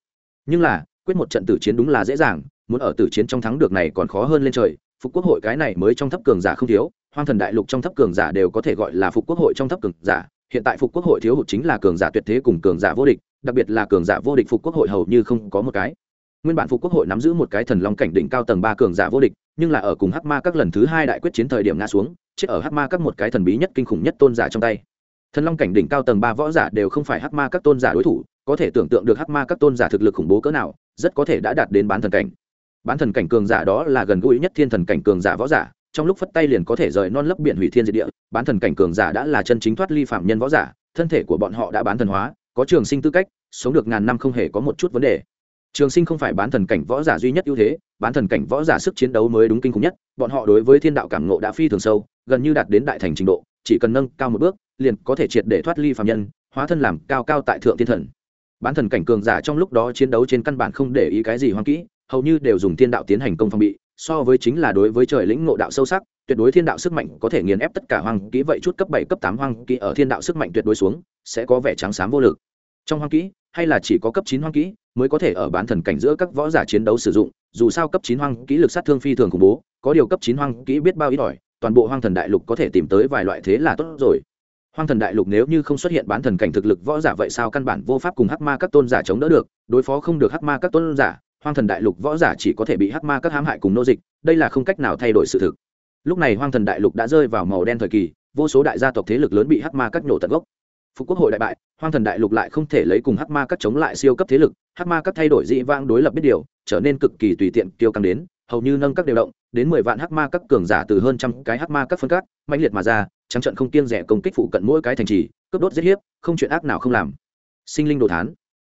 Nhưng là quyết một trận tử chiến đúng là dễ dàng, muốn ở tử chiến trong thắng được này còn khó hơn lên trời. Phục quốc hội cái này mới trong thấp cường giả không thiếu, hoang thần đại lục trong thấp cường giả đều có thể gọi là phục quốc hội trong thấp cường giả. Hiện tại phục quốc hội thiếu hụt chính là cường giả tuyệt thế cùng cường giả vô địch, đặc biệt là cường giả vô địch phục quốc hội hầu như không có một cái. Nguyên bản phục quốc hội nắm giữ một cái thần long cảnh đỉnh cao tầng ba cường giả vô địch, nhưng là ở cùng hắc ma các lần thứ hai đại quyết chiến thời điểm ngã xuống, chết ở hắc ma các một cái thần bí nhất kinh khủng nhất tôn giả trong tay. Thần long cảnh đỉnh cao tầng ba võ giả đều không phải hắc ma các tôn giả đối thủ, có thể tưởng tượng được hắc ma các tôn giả thực lực khủng bố cỡ nào rất có thể đã đạt đến bán thần cảnh. Bán thần cảnh cường giả đó là gần gũi nhất thiên thần cảnh cường giả võ giả, trong lúc phất tay liền có thể rời non lấp biển hủy thiên diệt địa, bán thần cảnh cường giả đã là chân chính thoát ly phạm nhân võ giả, thân thể của bọn họ đã bán thần hóa, có trường sinh tư cách, sống được ngàn năm không hề có một chút vấn đề. Trường sinh không phải bán thần cảnh võ giả duy nhất ưu thế, bán thần cảnh võ giả sức chiến đấu mới đúng kinh khủng nhất, bọn họ đối với thiên đạo cảm ngộ đã phi thường sâu, gần như đạt đến đại thành trình độ, chỉ cần nâng cao một bước, liền có thể triệt để thoát ly phạm nhân, hóa thân làm cao cao tại thượng thiên thần bán thần cảnh cường giả trong lúc đó chiến đấu trên căn bản không để ý cái gì hoang kỹ, hầu như đều dùng thiên đạo tiến hành công phòng bị, so với chính là đối với trời lĩnh ngộ đạo sâu sắc, tuyệt đối thiên đạo sức mạnh có thể nghiền ép tất cả hoang kỹ vậy chút cấp bảy, cấp tám hoang kỹ ở thiên đạo sức mạnh tuyệt đối xuống, sẽ có vẻ trắng xám vô lực. Trong hoang kỹ, hay là chỉ có cấp chín hoang kỹ mới có thể ở bán thần cảnh giữa các võ giả chiến đấu sử dụng, dù sao cấp chín hoang kỹ lực sát thương phi thường khủng bố, có điều cấp chín hoang kỹ biết bao ít ỏi, toàn bộ hoang thần đại lục có thể tìm tới vài loại thế là tốt rồi hoang thần đại lục nếu như không xuất hiện bán thần cảnh thực lực võ giả vậy sao căn bản vô pháp cùng hắc ma các tôn giả chống đỡ được? Đối phó không được hắc ma các tôn giả, hoang thần đại lục võ giả chỉ có thể bị hắc ma các hãm hại cùng nô dịch, đây là không cách nào thay đổi sự thực. Lúc này hoang thần đại lục đã rơi vào màu đen thời kỳ, vô số đại gia tộc thế lực lớn bị hắc ma các nhổ tận gốc. Phục quốc hội đại bại, hoang thần đại lục lại không thể lấy cùng hắc ma các chống lại siêu cấp thế lực, hắc ma các thay đổi dị vang đối lập biết điều, trở nên cực kỳ tùy tiện tiêu căng đến, hầu như nâng các điều động, đến mười vạn hắc ma các cường giả từ hơn trăm cái hắc ma các phân cắt mạnh liệt mà ra trắng trận không kiêng rẻ công kích phụ cận mỗi cái thành trì, cướp đốt giết hiếp, không chuyện ác nào không làm. Sinh linh đồ thán.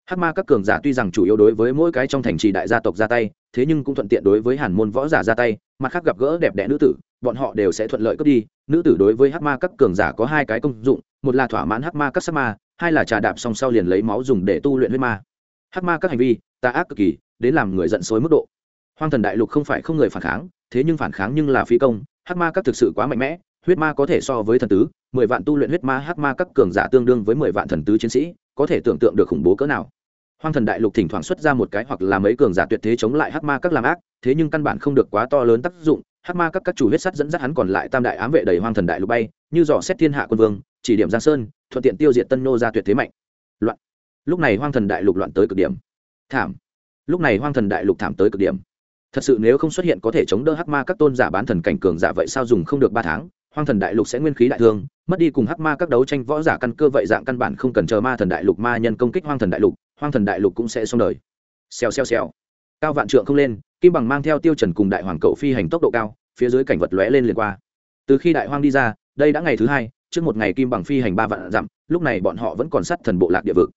Hắc ma các cường giả tuy rằng chủ yếu đối với mỗi cái trong thành trì đại gia tộc ra tay, thế nhưng cũng thuận tiện đối với hàn môn võ giả ra tay, mặt khác gặp gỡ đẹp đẽ nữ tử, bọn họ đều sẽ thuận lợi cướp đi. Nữ tử đối với hắc ma các cường giả có hai cái công dụng, một là thỏa mãn hắc ma các sắc ma, hai là trà đạp song sau liền lấy máu dùng để tu luyện huyết ma. Hắc ma các hành vi, tà ác cực kỳ, đến làm người giận xối mức độ. Hoang thần đại lục không phải không người phản kháng, thế nhưng phản kháng nhưng là phi công, hắc ma các thực sự quá mạnh mẽ huyết ma có thể so với thần tứ, mười vạn tu luyện huyết ma hắc ma các cường giả tương đương với mười vạn thần tứ chiến sĩ, có thể tưởng tượng được khủng bố cỡ nào. Hoang thần đại lục thỉnh thoảng xuất ra một cái hoặc là mấy cường giả tuyệt thế chống lại hắc ma các làm ác, thế nhưng căn bản không được quá to lớn tác dụng, hắc ma các các chủ huyết sắt dẫn dắt hắn còn lại tam đại ám vệ đầy hoang thần đại lục bay, như dò xét thiên hạ quân vương, chỉ điểm giang sơn, thuận tiện tiêu diệt tân nô ra tuyệt thế mạnh. Loạn. Lúc này hoang thần đại lục loạn tới cực điểm. Thảm. Lúc này hoang thần đại lục thảm tới cực điểm. Thật sự nếu không xuất hiện có thể chống đỡ hắc ma các tôn giả bán thần cảnh cường giả vậy sao dùng không được ba tháng? Hoang thần đại lục sẽ nguyên khí đại thương, mất đi cùng hắc ma các đấu tranh võ giả căn cơ vậy dạng căn bản không cần chờ ma thần đại lục ma nhân công kích hoang thần đại lục, hoang thần đại lục cũng sẽ xong đời. Xèo xèo xèo. Cao vạn trượng không lên, kim bằng mang theo tiêu trần cùng đại hoàng cậu phi hành tốc độ cao, phía dưới cảnh vật lóe lên liền qua. Từ khi đại hoang đi ra, đây đã ngày thứ hai, trước một ngày kim bằng phi hành ba vạn dặm, lúc này bọn họ vẫn còn sát thần bộ lạc địa vực.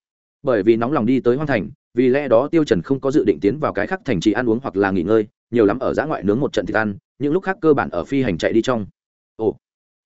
Bởi vì nóng lòng đi tới hoang thành, vì lẽ đó tiêu trần không có dự định tiến vào cái khác thành trì ăn uống hoặc là nghỉ ngơi, nhiều lắm ở giã ngoại nướng một trận thịt ăn, những lúc khác cơ bản ở phi hành chạy đi trong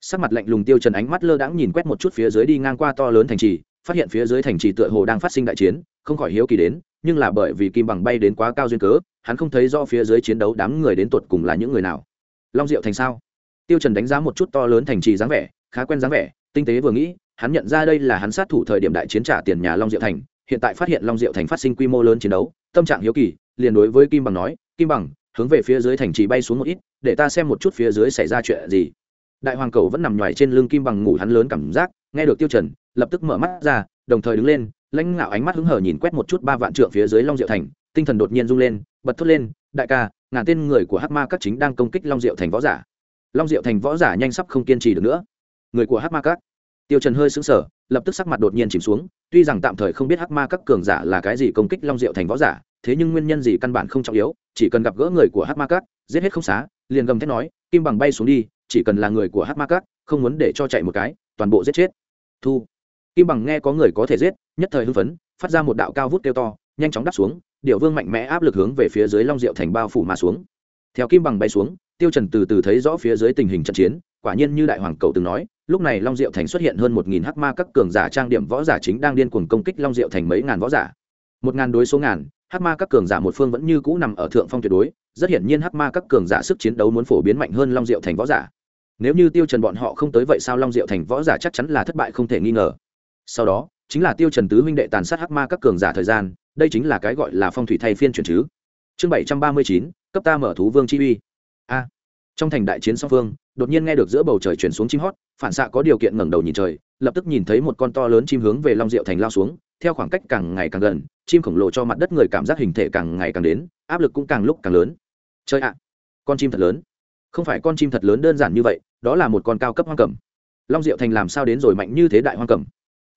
sắc mặt lạnh lùng tiêu trần ánh mắt lơ đãng nhìn quét một chút phía dưới đi ngang qua to lớn thành trì, phát hiện phía dưới thành trì tựa hồ đang phát sinh đại chiến, không khỏi hiếu kỳ đến, nhưng là bởi vì kim bằng bay đến quá cao duyên cớ, hắn không thấy do phía dưới chiến đấu đám người đến tuột cùng là những người nào. Long diệu thành sao? Tiêu trần đánh giá một chút to lớn thành trì dáng vẻ, khá quen dáng vẻ, tinh tế vừa nghĩ, hắn nhận ra đây là hắn sát thủ thời điểm đại chiến trả tiền nhà long diệu thành, hiện tại phát hiện long diệu thành phát sinh quy mô lớn chiến đấu, tâm trạng hiếu kỳ, liền đối với kim bằng nói, kim bằng, hướng về phía dưới thành trì bay xuống một ít, để ta xem một chút phía dưới xảy ra chuyện gì đại hoàng cầu vẫn nằm nhoài trên lưng kim bằng ngủ hắn lớn cảm giác, nghe được tiêu trần, lập tức mở mắt ra, đồng thời đứng lên, lãnh ngạo ánh mắt hứng hở nhìn quét một chút ba vạn trượng phía dưới long diệu thành, tinh thần đột nhiên rung lên, bật thốt lên, đại ca, ngàn tên người của hắc ma các chính đang công kích long diệu thành võ giả. Long diệu thành võ giả nhanh sắp không kiên trì được nữa. Người của hắc ma các. Tiêu trần hơi sững sờ, lập tức sắc mặt đột nhiên chìm xuống, tuy rằng tạm thời không biết hắc ma các cường giả là cái gì công kích long diệu thành võ giả, thế nhưng nguyên nhân gì căn bản không trọng yếu, chỉ cần gặp gỡ người của hắc ma các, giết hết không xá, liền gầm thét nói, kim bằng bay xuống đi chỉ cần là người của Hát ma Cắt, không muốn để cho chạy một cái toàn bộ giết chết. Thu. Kim bằng nghe có người có thể giết nhất thời hưng phấn phát ra một đạo cao vút kêu to nhanh chóng đáp xuống điệu vương mạnh mẽ áp lực hướng về phía dưới long diệu thành bao phủ mà xuống. Theo kim bằng bay xuống tiêu trần từ từ thấy rõ phía dưới tình hình trận chiến quả nhiên như đại hoàng cầu từng nói lúc này long diệu thành xuất hiện hơn một nghìn hắc ma các cường giả trang điểm võ giả chính đang điên cuồng công kích long diệu thành mấy ngàn võ giả. Một ngàn đối số ngàn hắc ma các cường giả một phương vẫn như cũ nằm ở thượng phong tuyệt đối rất hiển nhiên hắc ma các cường giả sức chiến đấu muốn phổ biến mạnh hơn long diệu thành võ giả nếu như tiêu trần bọn họ không tới vậy sao long diệu thành võ giả chắc chắn là thất bại không thể nghi ngờ. Sau đó, chính là tiêu trần tứ huynh đệ tàn sát hắc ma các cường giả thời gian, đây chính là cái gọi là phong thủy thay phiên chuyển chứ. Chương bảy trăm ba mươi chín, cấp ta mở thú vương chi uy. A. Trong thành đại chiến song phương, đột nhiên nghe được giữa bầu trời chuyển xuống chim hót, phản xạ có điều kiện ngẩng đầu nhìn trời, lập tức nhìn thấy một con to lớn chim hướng về long diệu thành lao xuống, theo khoảng cách càng ngày càng gần, chim khổng lồ cho mặt đất người cảm giác hình thể càng ngày càng đến, áp lực cũng càng lúc càng lớn. Chơi ạ, con chim thật lớn. Không phải con chim thật lớn đơn giản như vậy đó là một con cao cấp hoang cầm. Long diệu thành làm sao đến rồi mạnh như thế đại hoang cầm?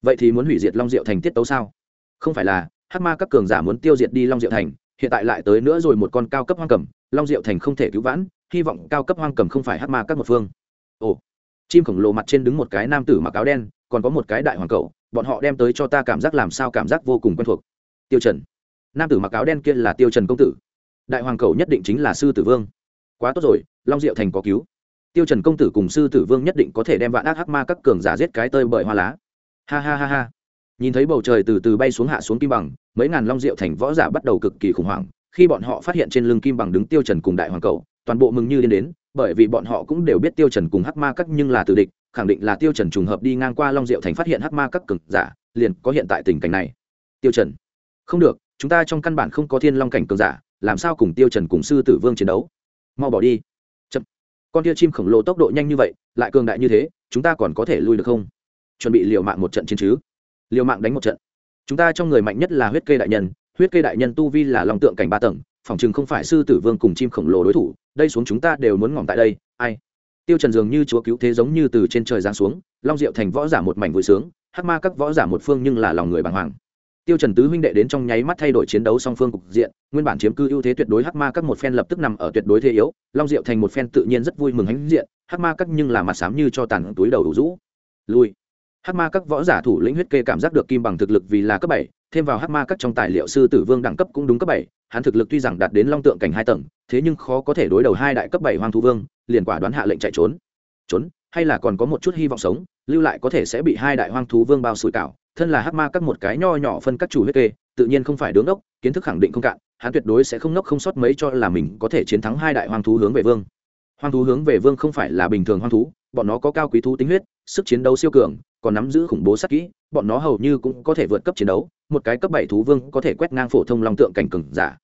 Vậy thì muốn hủy diệt long diệu thành tiết tấu sao? Không phải là hát ma các cường giả muốn tiêu diệt đi long diệu thành, hiện tại lại tới nữa rồi một con cao cấp hoang cầm, long diệu thành không thể cứu vãn, hy vọng cao cấp hoang cầm không phải hát ma các một phương. Ồ, chim khổng lồ mặt trên đứng một cái nam tử mặc áo đen, còn có một cái đại hoàng cậu, bọn họ đem tới cho ta cảm giác làm sao cảm giác vô cùng quen thuộc. Tiêu trần. Nam tử mặc áo đen kia là tiêu trần công tử. Đại hoàng cậu nhất định chính là sư tử vương. Quá tốt rồi, long diệu thành có cứu tiêu trần công tử cùng sư tử vương nhất định có thể đem vạn ác hắc ma các cường giả giết cái tơi bởi hoa lá. Ha ha ha ha. Nhìn thấy bầu trời từ từ bay xuống hạ xuống kim bằng, mấy ngàn long diệu thành võ giả bắt đầu cực kỳ khủng hoảng. Khi bọn họ phát hiện trên lưng kim bằng đứng tiêu trần cùng đại hoàng cầu, toàn bộ mừng như điên đến, bởi vì bọn họ cũng đều biết tiêu trần cùng hắc ma các nhưng là tử địch, khẳng định là tiêu trần trùng hợp đi ngang qua long diệu thành phát hiện hắc ma các cường giả, liền có hiện tại tình cảnh này. Tiêu trần, không được, chúng ta trong căn bản không có thiên long cảnh cường giả, làm sao cùng tiêu trần cùng sư tử vương chiến đấu? Mau bỏ đi con tia chim khổng lồ tốc độ nhanh như vậy, lại cường đại như thế, chúng ta còn có thể lui được không? Chuẩn bị liều mạng một trận chiến chứ? Liều mạng đánh một trận. Chúng ta trong người mạnh nhất là huyết kê đại nhân, huyết kê đại nhân tu vi là lòng tượng cảnh ba tầng, phòng chừng không phải sư tử vương cùng chim khổng lồ đối thủ, đây xuống chúng ta đều muốn ngỏm tại đây, ai? Tiêu trần dường như chúa cứu thế giống như từ trên trời giáng xuống, long diệu thành võ giả một mảnh vui sướng, hắc ma các võ giả một phương nhưng là lòng người bàng hoàng tiêu trần tứ huynh đệ đến trong nháy mắt thay đổi chiến đấu song phương cục diện, nguyên bản chiếm cư ưu thế tuyệt đối hắc ma các một phen lập tức nằm ở tuyệt đối thế yếu, long diệu thành một phen tự nhiên rất vui mừng hãnh diện, hắc ma các nhưng là mặt sám như cho tàn túi đầu đủ rũ. Lui. Hắc ma các võ giả thủ lĩnh huyết kê cảm giác được kim bằng thực lực vì là cấp bảy, thêm vào hắc ma các trong tài liệu sư tử vương đẳng cấp cũng đúng cấp bảy, hắn thực lực tuy rằng đạt đến long tượng cảnh hai tầng, thế nhưng khó có thể đối đầu hai đại cấp bảy hoang thú vương, liền quả đoán hạ lệnh chạy trốn. Trốn, hay là còn có một chút hy vọng sống, lưu lại có thể sẽ bị hai đại hoang thú vương bao sủi cảo thân là hắc ma các một cái nho nhỏ phân các chủ huyết kê, tự nhiên không phải đứng đốc, kiến thức khẳng định không cạn, hắn tuyệt đối sẽ không nốc không sót mấy cho là mình có thể chiến thắng hai đại hoang thú hướng về vương. Hoang thú hướng về vương không phải là bình thường hoang thú, bọn nó có cao quý thú tính huyết, sức chiến đấu siêu cường, còn nắm giữ khủng bố sát kỹ, bọn nó hầu như cũng có thể vượt cấp chiến đấu, một cái cấp bảy thú vương có thể quét ngang phổ thông long tượng cảnh cừng giả.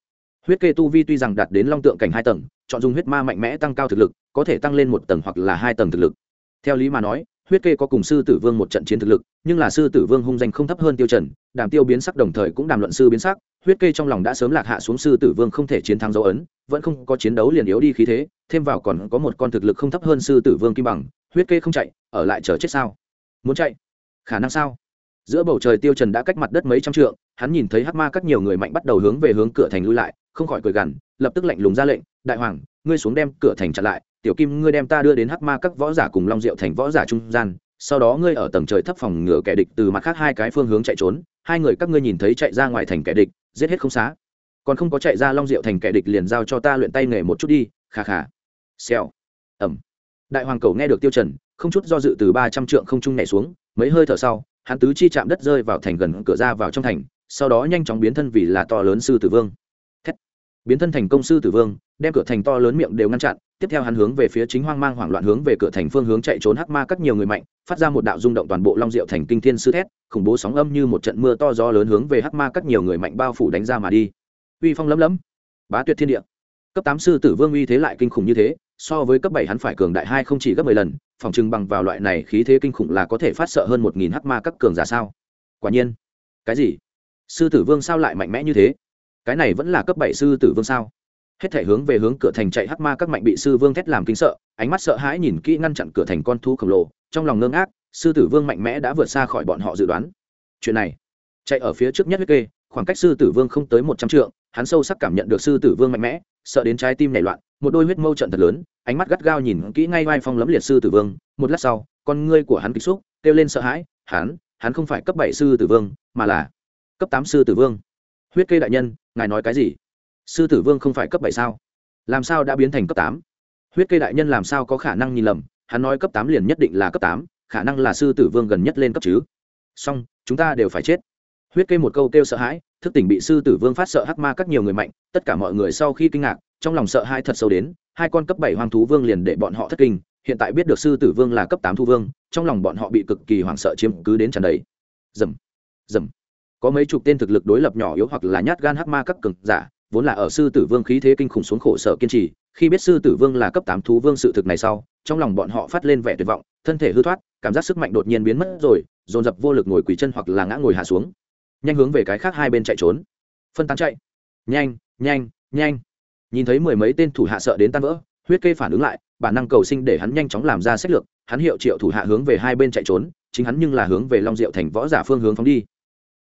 Huyết kê tu vi tuy rằng đạt đến long tượng cảnh hai tầng, chọn dùng huyết ma mạnh mẽ tăng cao thực lực, có thể tăng lên một tầng hoặc là hai tầng thực lực. Theo lý mà nói huyết kê có cùng sư tử vương một trận chiến thực lực, nhưng là sư tử vương hung danh không thấp hơn tiêu trần, đàm tiêu biến sắc đồng thời cũng đàm luận sư biến sắc, huyết kê trong lòng đã sớm lạc hạ xuống sư tử vương không thể chiến thắng dấu ấn, vẫn không có chiến đấu liền yếu đi khí thế, thêm vào còn có một con thực lực không thấp hơn sư tử vương kim bằng, huyết kê không chạy, ở lại chờ chết sao? Muốn chạy? Khả năng sao? Giữa bầu trời tiêu trần đã cách mặt đất mấy trăm trượng, hắn nhìn thấy hắc ma các nhiều người mạnh bắt đầu hướng về hướng cửa thành lui lại, không khỏi cười gằn, lập tức lạnh lùng ra lệnh, đại hoàng, ngươi xuống đem cửa thành chặn lại tiểu kim, ngươi đem ta đưa đến hắc ma các võ giả cùng long diệu thành võ giả trung gian, sau đó ngươi ở tầng trời thấp phòng ngừa kẻ địch từ mặt khác hai cái phương hướng chạy trốn, hai người các ngươi nhìn thấy chạy ra ngoài thành kẻ địch, giết hết không xá. Còn không có chạy ra long diệu thành kẻ địch liền giao cho ta luyện tay nghề một chút đi khà khà xèo. Ẩm đại hoàng cầu nghe được tiêu trần, không chút do dự từ ba trăm trượng không trung nhảy xuống, mấy hơi thở sau, hắn tứ chi chạm đất rơi vào thành gần cửa ra vào trong thành, sau đó nhanh chóng biến thân vì là to lớn sư tử vương biến thân thành công sư tử vương, đem cửa thành to lớn miệng đều ngăn chặn, tiếp theo hắn hướng về phía chính hoang mang hoảng loạn hướng về cửa thành phương hướng chạy trốn hắc ma các nhiều người mạnh, phát ra một đạo rung động toàn bộ long diệu thành kinh thiên sư thét, khủng bố sóng âm như một trận mưa to gió lớn hướng về hắc ma các nhiều người mạnh bao phủ đánh ra mà đi. Uy phong lấm lấm, bá tuyệt thiên địa. Cấp tám sư tử vương uy thế lại kinh khủng như thế, so với cấp bảy hắn phải cường đại hai không chỉ gấp mười lần, phòng trưng bằng vào loại này khí thế kinh khủng là có thể phát sợ hơn một nghìn hắc ma các cường giả sao? Quả nhiên. Cái gì? Sư tử vương sao lại mạnh mẽ như thế? Cái này vẫn là cấp bảy sư tử vương sao? Hết thể hướng về hướng cửa thành chạy hắc ma các mạnh bị sư vương thét làm kinh sợ, ánh mắt sợ hãi nhìn kỹ ngăn chặn cửa thành con thú khổng lồ, trong lòng ngưng ác sư tử vương mạnh mẽ đã vượt xa khỏi bọn họ dự đoán. Chuyện này, chạy ở phía trước nhất huyết kê, khoảng cách sư tử vương không tới một trăm trượng, hắn sâu sắc cảm nhận được sư tử vương mạnh mẽ, sợ đến trái tim nảy loạn, một đôi huyết mâu trận thật lớn, ánh mắt gắt gao nhìn kỹ ngay vai phong lấm liệt sư tử vương, một lát sau, con ngươi của hắn kích xúc, kêu lên sợ hãi, hắn hắn không phải cấp bảy sư tử vương, mà là cấp tám sư tử vương. Huyết kê đại nhân ngài nói cái gì? Sư tử vương không phải cấp bảy sao? Làm sao đã biến thành cấp tám? Huyết kê đại nhân làm sao có khả năng nhìn lầm? Hắn nói cấp tám liền nhất định là cấp tám, khả năng là sư tử vương gần nhất lên cấp chứ. Song chúng ta đều phải chết. Huyết kê một câu kêu sợ hãi, thức tỉnh bị sư tử vương phát sợ hắc ma các nhiều người mạnh, tất cả mọi người sau khi kinh ngạc, trong lòng sợ hãi thật sâu đến, hai con cấp bảy hoang thú vương liền để bọn họ thất kinh, hiện tại biết được sư tử vương là cấp tám thu vương, trong lòng bọn họ bị cực kỳ hoảng sợ chiếm cứ đến tràn đầy. Dầm dầm có mấy chục tên thực lực đối lập nhỏ yếu hoặc là nhát gan hắc ma các cường giả, vốn là ở sư tử vương khí thế kinh khủng xuống khổ sở kiên trì, khi biết sư tử vương là cấp tám thú vương sự thực này sau, trong lòng bọn họ phát lên vẻ tuyệt vọng, thân thể hư thoát, cảm giác sức mạnh đột nhiên biến mất rồi, dồn dập vô lực ngồi quỳ chân hoặc là ngã ngồi hạ xuống. Nhanh hướng về cái khác hai bên chạy trốn. Phân tán chạy. Nhanh nhanh nhanh. Nhìn thấy mười mấy tên thủ hạ sợ đến tan vỡ, huyết kê phản ứng lại, bản năng cầu sinh để hắn nhanh chóng làm ra sách lược, hắn hiệu triệu thủ hạ hướng về hai bên chạy trốn, chính hắn nhưng là hướng về long diệu thành võ giả phương hướng phóng đi.